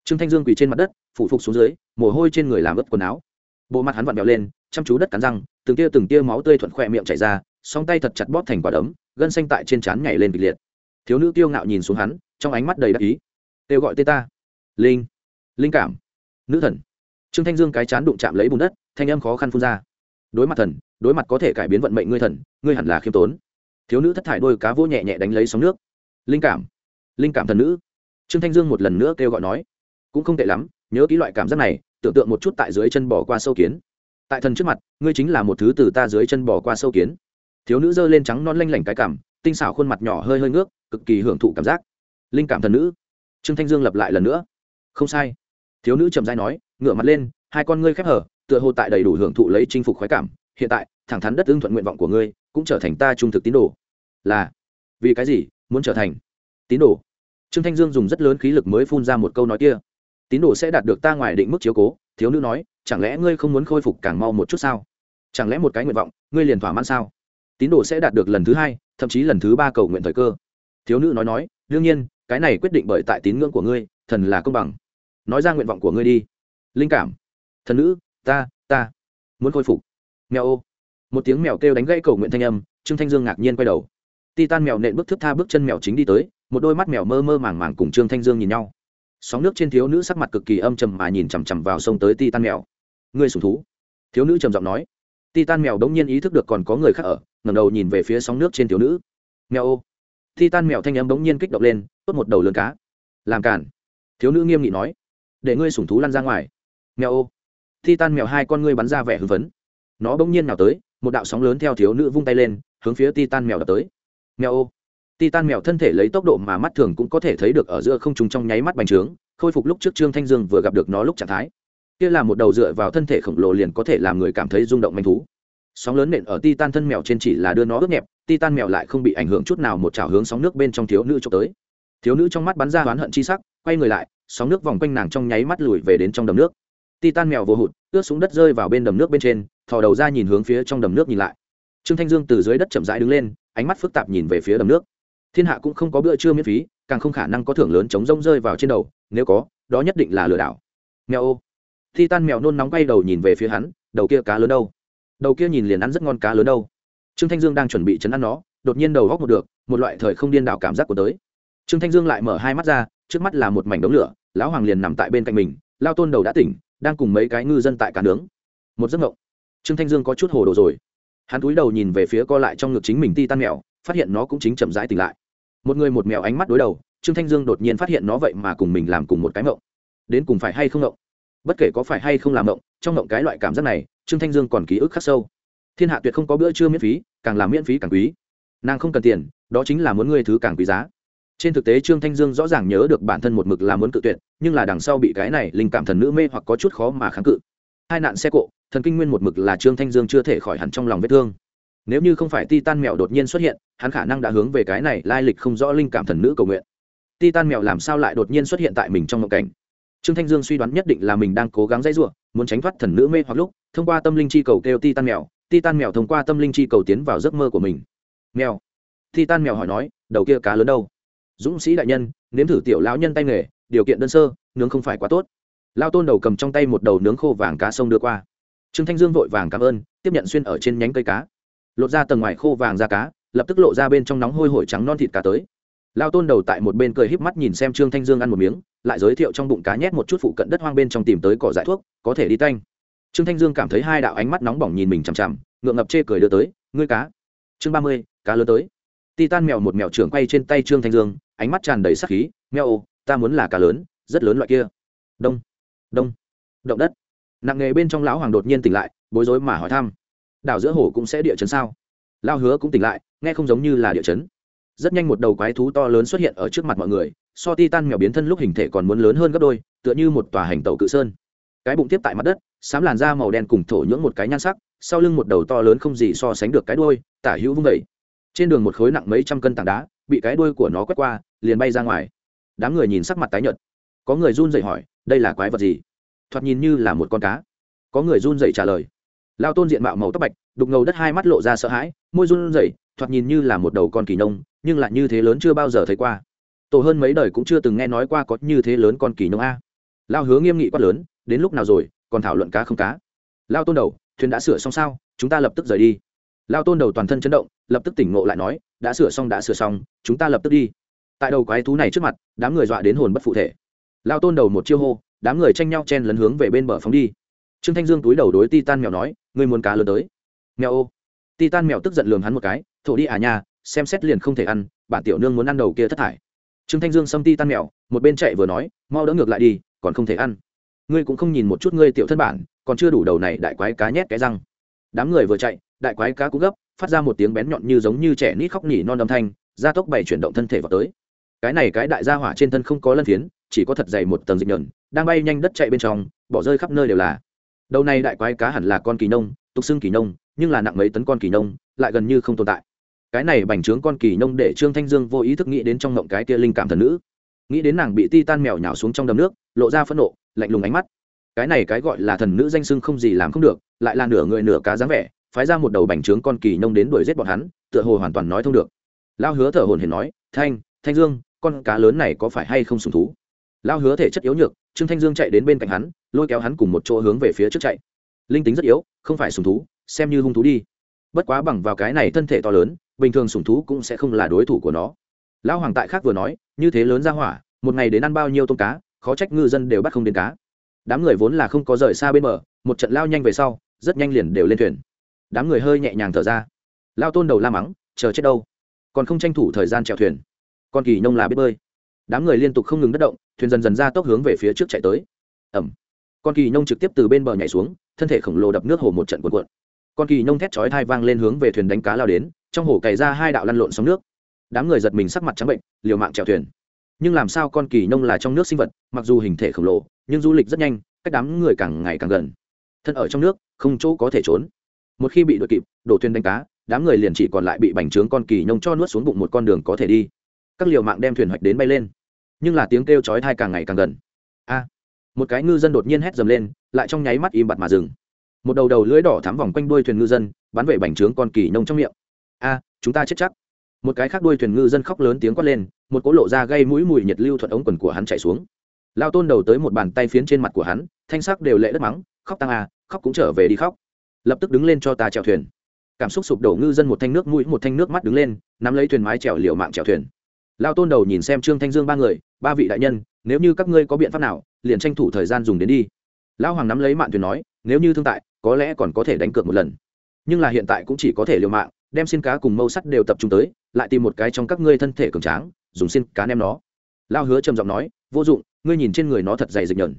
Trương thanh dương quỳ trên mặt đất, phủ phục xuống dưới, mồ hôi trên người làm ướt quần áo. Bộ mặt hắn vặn vẹo lên, chăm chú đất cắn răng, từng tia từng tia máu tươi thuận khỏe miệng chảy ra, song tay thật chặt bóp thành quả đấm, gân xanh tại trên trán nhảy lên kịch liệt. Thiếu nữ tiêu ngạo nhìn xuống hắn, trong ánh mắt đầy đắc ý. Kêu gọi tên ta. Linh. Linh cảm. Nữ thần trương thanh dương cái chán đụng chạm lấy bùn đất, thanh âm khó khăn phun ra. Đối mặt thần, đối mặt có thể cải biến vận mệnh ngươi thần, ngươi hẳn là khiêm tốn. Thiếu nữ thất thải đôi cá vô nhẹ nhẹ đánh lấy sóng nước. Linh cảm linh cảm thần nữ. Trương thanh dương một lần nữa kêu gọi nói, cũng không tệ lắm, nhớ kỹ loại cảm giác này, tưởng tượng một chút tại dưới chân bỏ qua sâu kiến. Tại thần trước mặt, ngươi chính là một thứ từ ta dưới chân bỏ qua sâu kiến. Thiếu nữ giơ lên trắng non lanh lảnh cái cảm, tinh xảo khuôn mặt nhỏ hơi hơi ngước, cực kỳ hưởng thụ cảm giác. Linh cảm thần nữ. Trương thanh dương lập lại lần nữa. Không sai. Thiếu nữ trầm dai nói ngửa mặt lên, hai con ngươi khép hở, tựa hồ tại đầy đủ hưởng thụ lấy chinh phục khoái cảm. Hiện tại, thẳng thắn đất ưng thuận nguyện vọng của ngươi cũng trở thành ta trung thực tín đồ. Là, vì cái gì? Muốn trở thành tín đồ? Trương thanh dương dùng rất lớn khí lực mới phun ra một câu nói kia. Tín đồ sẽ đạt được ta ngoài định mức chiếu cố. Thiếu nữ nói, chẳng lẽ ngươi không muốn khôi phục càng mau một chút sao? Chẳng lẽ một cái nguyện vọng, ngươi liền thỏa mãn sao? Tín đồ sẽ đạt được lần thứ hai, thậm chí lần thứ ba cầu nguyện thời cơ. Thiếu nữ nói nói, đương nhiên, cái này quyết định bởi tại tín ngưỡng của ngươi, thần là công bằng. Nói ra nguyện vọng của ngươi đi linh cảm. Thần nữ, ta ta. Muốn khôi phục. Mèo ô. Một tiếng mèo kêu đánh gãy cầu nguyện thanh âm, trương thanh dương ngạc nhiên quay đầu. Titan mèo nện bước thức tha bước chân mèo chính đi tới, một đôi mắt mèo mơ mơ màng màng cùng trương thanh dương nhìn nhau. Sóng nước trên thiếu nữ sắc mặt cực kỳ âm trầm mà nhìn chằm chằm vào sông tới titan mèo. Ngươi sủng thú. Thiếu nữ trầm giọng nói. Titan mèo đống nhiên ý thức được còn có người khác ở, ngẩng đầu nhìn về phía sóng nước trên thiếu nữ. Mèo ô. Titan mèo thanh âm đống nhiên kích động lên, tốt một đầu lớn cá. Làm cản thiếu nữ nghiêm nghị nói. Để ngươi sủng thú lăn ra ngoài mèo ô. Titan mèo hai con ngươi bắn ra vẻ hưng phấn. Nó bỗng nhiên nào tới, một đạo sóng lớn theo thiếu nữ vung tay lên, hướng phía titan mèo đập tới. Mèo ô. Titan mèo thân thể lấy tốc độ mà mắt thường cũng có thể thấy được ở giữa không trùng trong nháy mắt bành trướng, khôi phục lúc trước trương thanh dương vừa gặp được nó lúc trạng thái. Kia là một đầu dựa vào thân thể khổng lồ liền có thể làm người cảm thấy rung động manh thú. Sóng lớn nện ở titan thân mèo trên chỉ là đưa nó ướt nhẹp, titan mèo lại không bị ảnh hưởng chút nào, một trào hướng sóng nước bên trong thiếu nữ trộm tới. Thiếu nữ trong mắt bắn ra oán hận chi sắc, quay người lại, sóng nước vòng quanh nàng trong nháy mắt lùi về đến trong đầm nước titan mèo vô hụt, ướt xuống đất rơi vào bên đầm nước bên trên, thò đầu ra nhìn hướng phía trong đầm nước nhìn lại. Trương thanh dương từ dưới đất chậm rãi đứng lên, ánh mắt phức tạp nhìn về phía đầm nước. Thiên hạ cũng không có bữa trưa miễn phí, càng không khả năng có thưởng lớn chống rông rơi vào trên đầu, nếu có, đó nhất định là lừa đảo. Mèo ô. Titan mèo nôn nóng quay đầu nhìn về phía hắn, đầu kia cá lớn đâu? Đầu kia nhìn liền ăn rất ngon cá lớn đâu? Trương thanh dương đang chuẩn bị chấn ăn nó, đột nhiên đầu góc một được, một loại thời không điên đảo cảm giác của tới. Trương thanh dương lại mở hai mắt ra, trước mắt là một mảnh đống lửa, lão hoàng liền nằm tại bên cạnh mình, lao tôn đầu đã tỉnh đang cùng mấy cái ngư dân tại cá nướng. Một giấc ngộng trương thanh dương có chút hồ đồ rồi. Hắn cúi đầu nhìn về phía co lại trong ngực chính mình ti tan mèo, phát hiện nó cũng chính chậm rãi tỉnh lại. Một người một mèo ánh mắt đối đầu, trương thanh dương đột nhiên phát hiện nó vậy mà cùng mình làm cùng một cái ngộng đến cùng phải hay không ngộng bất kể có phải hay không làm ngộng trong ngộng cái loại cảm giác này, trương thanh dương còn ký ức khắc sâu. Thiên hạ tuyệt không có bữa trưa miễn phí, càng làm miễn phí càng quý. Nàng không cần tiền, đó chính là muốn ngươi thứ càng quý giá trên thực tế trương thanh dương rõ ràng nhớ được bản thân một mực là muốn cự tuyệt, nhưng là đằng sau bị cái này linh cảm thần nữ mê hoặc có chút khó mà kháng cự. Hai nạn xe cộ, thần kinh nguyên một mực là trương thanh dương chưa thể khỏi hẳn trong lòng vết thương. Nếu như không phải ti tan mèo đột nhiên xuất hiện, hắn khả năng đã hướng về cái này lai lịch không rõ linh cảm thần nữ cầu nguyện. Ti tan mèo làm sao lại đột nhiên xuất hiện tại mình trong ngộ cảnh? Trương thanh dương suy đoán nhất định là mình đang cố gắng dãy ruộng muốn tránh thoát thần nữ mê hoặc lúc, thông qua tâm linh chi cầu kêu ti tan mèo ti tan mèo thông qua tâm linh chi cầu tiến vào giấc mơ của mình. Mèo ti tan mèo hỏi nói, đầu kia cá lớn đâu? Dũng sĩ đại nhân, nếm thử tiểu lão nhân tay nghề, điều kiện đơn sơ, nướng không phải quá tốt. Lao tôn đầu cầm trong tay một đầu nướng khô vàng cá sông đưa qua. Trương thanh dương vội vàng cảm ơn, tiếp nhận xuyên ở trên nhánh cây cá. Lột ra tầng ngoài khô vàng da cá, lập tức lộ ra bên trong nóng hôi hổi trắng non thịt cá tới. Lao tôn đầu tại một bên cười híp mắt nhìn xem trương thanh dương ăn một miếng, lại giới thiệu trong bụng cá nhét một chút phụ cận đất hoang bên trong tìm tới cỏ dại thuốc, có thể đi tanh. Trương thanh dương cảm thấy hai đạo ánh mắt nóng bỏng nhìn mình chằm chằm, ngượng ngập chê cười đưa tới, ngươi cá. Chương ba mươi, cá lớn tới titan mèo một mèo trưởng quay trên tay trương thanh dương ánh mắt tràn đầy sát khí mèo ô ta muốn là cá lớn rất lớn loại kia. Đông đông động đất. Nặng nghề bên trong lão hoàng đột nhiên tỉnh lại bối rối mà hỏi thăm đảo giữa hồ cũng sẽ địa chấn sao? Lao hứa cũng tỉnh lại nghe không giống như là địa chấn. Rất nhanh một đầu quái thú to lớn xuất hiện ở trước mặt mọi người so Titan mèo biến thân lúc hình thể còn muốn lớn hơn gấp đôi tựa như một tòa hành tàu cự sơn. Cái bụng tiếp tại mặt đất sám làn da màu đen cùng thổ nhưỡng một cái nhan sắc sau lưng một đầu to lớn không gì so sánh được cái đuôi tả hữu vung dậy, trên đường một khối nặng mấy trăm cân tảng đá, bị cái đuôi của nó quét qua, liền bay ra ngoài. Đám người nhìn sắc mặt tái nhợt. Có người run rẩy hỏi, đây là quái vật gì? Thoạt nhìn như là một con cá. Có người run rẩy trả lời, lao tôn diện mạo màu tóc bạch, đục ngầu đất hai mắt lộ ra sợ hãi, môi run rẩy, thoạt nhìn như là một đầu con kỳ nông, nhưng lại như thế lớn chưa bao giờ thấy qua. Tổ hơn mấy đời cũng chưa từng nghe nói qua có như thế lớn con kỳ nông a. Lao hứa nghiêm nghị quát lớn, đến lúc nào rồi, còn thảo luận cá không cá? Lao tôn đầu, thuyền đã sửa xong sao, chúng ta lập tức rời đi. Lao tôn đầu toàn thân chấn động lập tức tỉnh ngộ lại nói, đã sửa xong, đã sửa xong, chúng ta lập tức đi. Tại đầu quái thú này trước mặt, đám người dọa đến hồn bất phụ thể. Lao tôn đầu một chiêu hô, đám người tranh nhau chen lấn hướng về bên bờ phóng đi. Trương thanh dương túi đầu đối ti tan mèo nói, ngươi muốn cá lớn tới. Mèo ô. Ti tan mèo tức giận lường hắn một cái, thổ đi à nhà xem xét liền không thể ăn, bản tiểu nương muốn ăn đầu kia thất thải. Trương thanh dương xâm ti tan mèo, một bên chạy vừa nói, mau đỡ ngược lại đi, còn không thể ăn. Ngươi cũng không nhìn một chút ngươi tiểu thân bản, còn chưa đủ đầu này đại quái cá nhét cái răng. Đám người vừa chạy, đại quái cá cũng gấp phát ra một tiếng bén nhọn như giống như trẻ nít khóc nỉ non âm thanh, gia tốc bày chuyển động thân thể vào tới. Cái này cái đại gia hỏa trên thân không có lân phiến, chỉ có thật dày một tầng dịch nhợn đang bay nhanh đất chạy bên trong, bỏ rơi khắp nơi đều là. Đầu này đại quái cá hẳn là con kỳ nông, tục xưng kỳ nông, nhưng là nặng mấy tấn con kỳ nông, lại gần như không tồn tại. Cái này bành trướng con kỳ nông để trương thanh dương vô ý thức nghĩ đến trong ngộng cái kia linh cảm thần nữ. Nghĩ đến nàng bị ti tan mèo nhào xuống trong đầm nước, lộ ra phẫn nộ, lạnh lùng ánh mắt. Cái này cái gọi là thần nữ danh sưng không gì làm không được, lại là nửa người nửa cá dáng vẻ phái ra một đầu bành trướng con kỳ nông đến đuổi giết bọn hắn, tựa hồ hoàn toàn nói thông được. Lao hứa thở hồn hển nói, thanh thanh dương, con cá lớn này có phải hay không sùng thú? Lao hứa thể chất yếu nhược, trương thanh dương chạy đến bên cạnh hắn, lôi kéo hắn cùng một chỗ hướng về phía trước chạy. Linh tính rất yếu, không phải sùng thú, xem như hung thú đi. Bất quá bằng vào cái này thân thể to lớn, bình thường sùng thú cũng sẽ không là đối thủ của nó. Lão hoàng tại khác vừa nói, như thế lớn ra hỏa, một ngày đến ăn bao nhiêu tôm cá, khó trách ngư dân đều bắt không đến cá. Đám người vốn là không có rời xa bên bờ, một trận lao nhanh về sau, rất nhanh liền đều lên thuyền đám người hơi nhẹ nhàng thở ra. Lao tôn đầu la mắng, chờ chết đâu? Còn không tranh thủ thời gian chèo thuyền. Con kỳ nông là biết bơi. Đám người liên tục không ngừng đất động, thuyền dần dần ra tốc hướng về phía trước chạy tới. Ẩm con kỳ nông trực tiếp từ bên bờ nhảy xuống, thân thể khổng lồ đập nước hồ một trận cuộn cuộn. Con kỳ nông thét chói thai vang lên hướng về thuyền đánh cá lao đến, trong hồ cày ra hai đạo lăn lộn sóng nước. Đám người giật mình sắc mặt trắng bệnh, liều mạng chèo thuyền. Nhưng làm sao con kỳ nông là trong nước sinh vật, mặc dù hình thể khổng lồ, nhưng du lịch rất nhanh, cách đám người càng ngày càng gần. Thân ở trong nước, không chỗ có thể trốn một khi bị đội kịp, đổ thuyền đánh cá, đám người liền chỉ còn lại bị bành trướng con kỳ nhông cho nuốt xuống bụng một con đường có thể đi. Các liều mạng đem thuyền hoạch đến bay lên. Nhưng là tiếng kêu chói thai càng ngày càng gần. A, một cái ngư dân đột nhiên hét dầm lên, lại trong nháy mắt im bặt mà dừng. Một đầu đầu lưỡi đỏ thắm vòng quanh đuôi thuyền ngư dân, bắn về bành trướng con kỳ nhông trong miệng. A, chúng ta chết chắc. Một cái khác đuôi thuyền ngư dân khóc lớn tiếng quát lên, một cỗ lộ ra gây mũi mùi nhiệt lưu thuận ống quần của hắn chạy xuống. Lao tôn đầu tới một bàn tay phiến trên mặt của hắn, thanh sắc đều lệ đất mắng, khóc tăng a, khóc cũng trở về đi khóc lập tức đứng lên cho ta chèo thuyền. Cảm xúc sụp đổ ngư dân một thanh nước mũi, một thanh nước mắt đứng lên, nắm lấy thuyền mái chèo liều mạng chèo thuyền. Lao tôn đầu nhìn xem trương thanh dương ba người, ba vị đại nhân, nếu như các ngươi có biện pháp nào, liền tranh thủ thời gian dùng đến đi. Lão hoàng nắm lấy mạn thuyền nói, nếu như thương tại, có lẽ còn có thể đánh cược một lần. Nhưng là hiện tại cũng chỉ có thể liều mạng, đem xin cá cùng mâu sắt đều tập trung tới, lại tìm một cái trong các ngươi thân thể cường tráng, dùng xin cá ném nó. Lao hứa trầm giọng nói, vô dụng, ngươi nhìn trên người nó thật dày dịch nhợn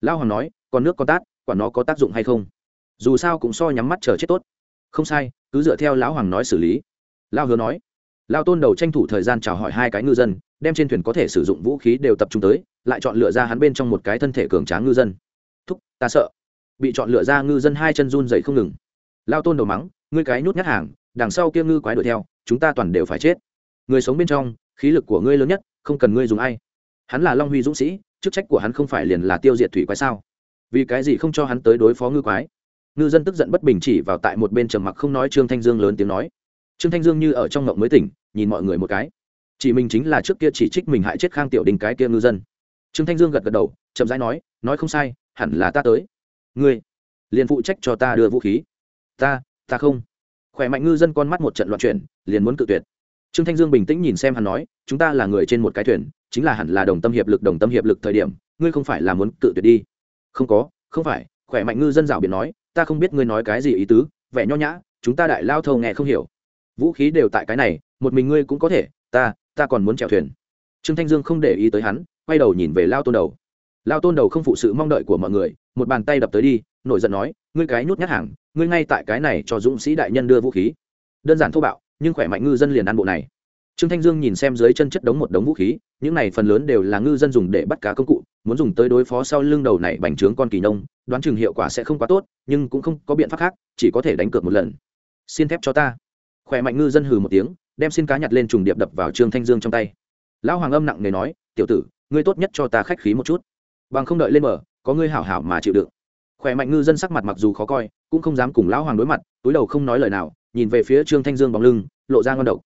lao hoàng nói, còn nước có tát, quả nó có tác dụng hay không? Dù sao cũng so nhắm mắt chờ chết tốt. Không sai, cứ dựa theo lão hoàng nói xử lý. Lao hứa nói. Lao tôn đầu tranh thủ thời gian chào hỏi hai cái ngư dân, đem trên thuyền có thể sử dụng vũ khí đều tập trung tới, lại chọn lựa ra hắn bên trong một cái thân thể cường tráng ngư dân. Thúc, ta sợ. Bị chọn lựa ra ngư dân hai chân run dậy không ngừng. Lao tôn đầu mắng, ngươi cái nhút nhát hàng, đằng sau kia ngư quái đuổi theo, chúng ta toàn đều phải chết. Người sống bên trong, khí lực của ngươi lớn nhất, không cần ngươi dùng ai. Hắn là long huy dũng sĩ, chức trách của hắn không phải liền là tiêu diệt thủy quái sao? Vì cái gì không cho hắn tới đối phó ngư quái? Ngư dân tức giận bất bình chỉ vào tại một bên trầm mặc không nói trương thanh dương lớn tiếng nói. Trương thanh dương như ở trong ngộng mới tỉnh, nhìn mọi người một cái. Chỉ mình chính là trước kia chỉ trích mình hại chết khang tiểu đình cái kia ngư dân. Trương thanh dương gật gật đầu, chậm rãi nói nói không sai, hẳn là ta tới. Ngươi, liền phụ trách cho ta đưa vũ khí. Ta ta không. Khỏe mạnh ngư dân con mắt một trận loạn chuyển, liền muốn cự tuyệt. Trương thanh dương bình tĩnh nhìn xem hắn nói, chúng ta là người trên một cái thuyền, chính là hẳn là đồng tâm hiệp lực, đồng tâm hiệp lực thời điểm, ngươi không phải là muốn cự tuyệt đi. Không có, không phải, khỏe mạnh ngư dân rảo biển nói ta không biết ngươi nói cái gì ý tứ, vẻ nho nhã, chúng ta đại lao thâu nghe không hiểu. Vũ khí đều tại cái này, một mình ngươi cũng có thể, ta ta còn muốn chèo thuyền. Trương thanh dương không để ý tới hắn, quay đầu nhìn về lao tôn đầu. Lao tôn đầu không phụ sự mong đợi của mọi người, một bàn tay đập tới đi, nổi giận nói, ngươi cái nhút nhát hàng, ngươi ngay tại cái này cho dũng sĩ đại nhân đưa vũ khí. Đơn giản thô bạo, nhưng khỏe mạnh ngư dân liền ăn bộ này. Trương thanh dương nhìn xem dưới chân chất đống một đống vũ khí, những này phần lớn đều là ngư dân dùng để bắt cá công cụ, muốn dùng tới đối phó sau lưng đầu này bành trướng con kỳ nông đoán chừng hiệu quả sẽ không quá tốt, nhưng cũng không có biện pháp khác, chỉ có thể đánh cược một lần. Xin thép cho ta. Khỏe mạnh ngư dân hừ một tiếng, đem xin cá nhặt lên trùng điệp đập vào trương thanh dương trong tay. Lão hoàng âm nặng nề nói, tiểu tử, ngươi tốt nhất cho ta khách khí một chút. Bằng không đợi lên mở có ngươi hảo hảo mà chịu đựng. Khỏe mạnh ngư dân sắc mặt mặc dù khó coi, cũng không dám cùng lão hoàng đối mặt, túi đầu không nói lời nào, nhìn về phía trương thanh dương bóng lưng, lộ ra ngon độc.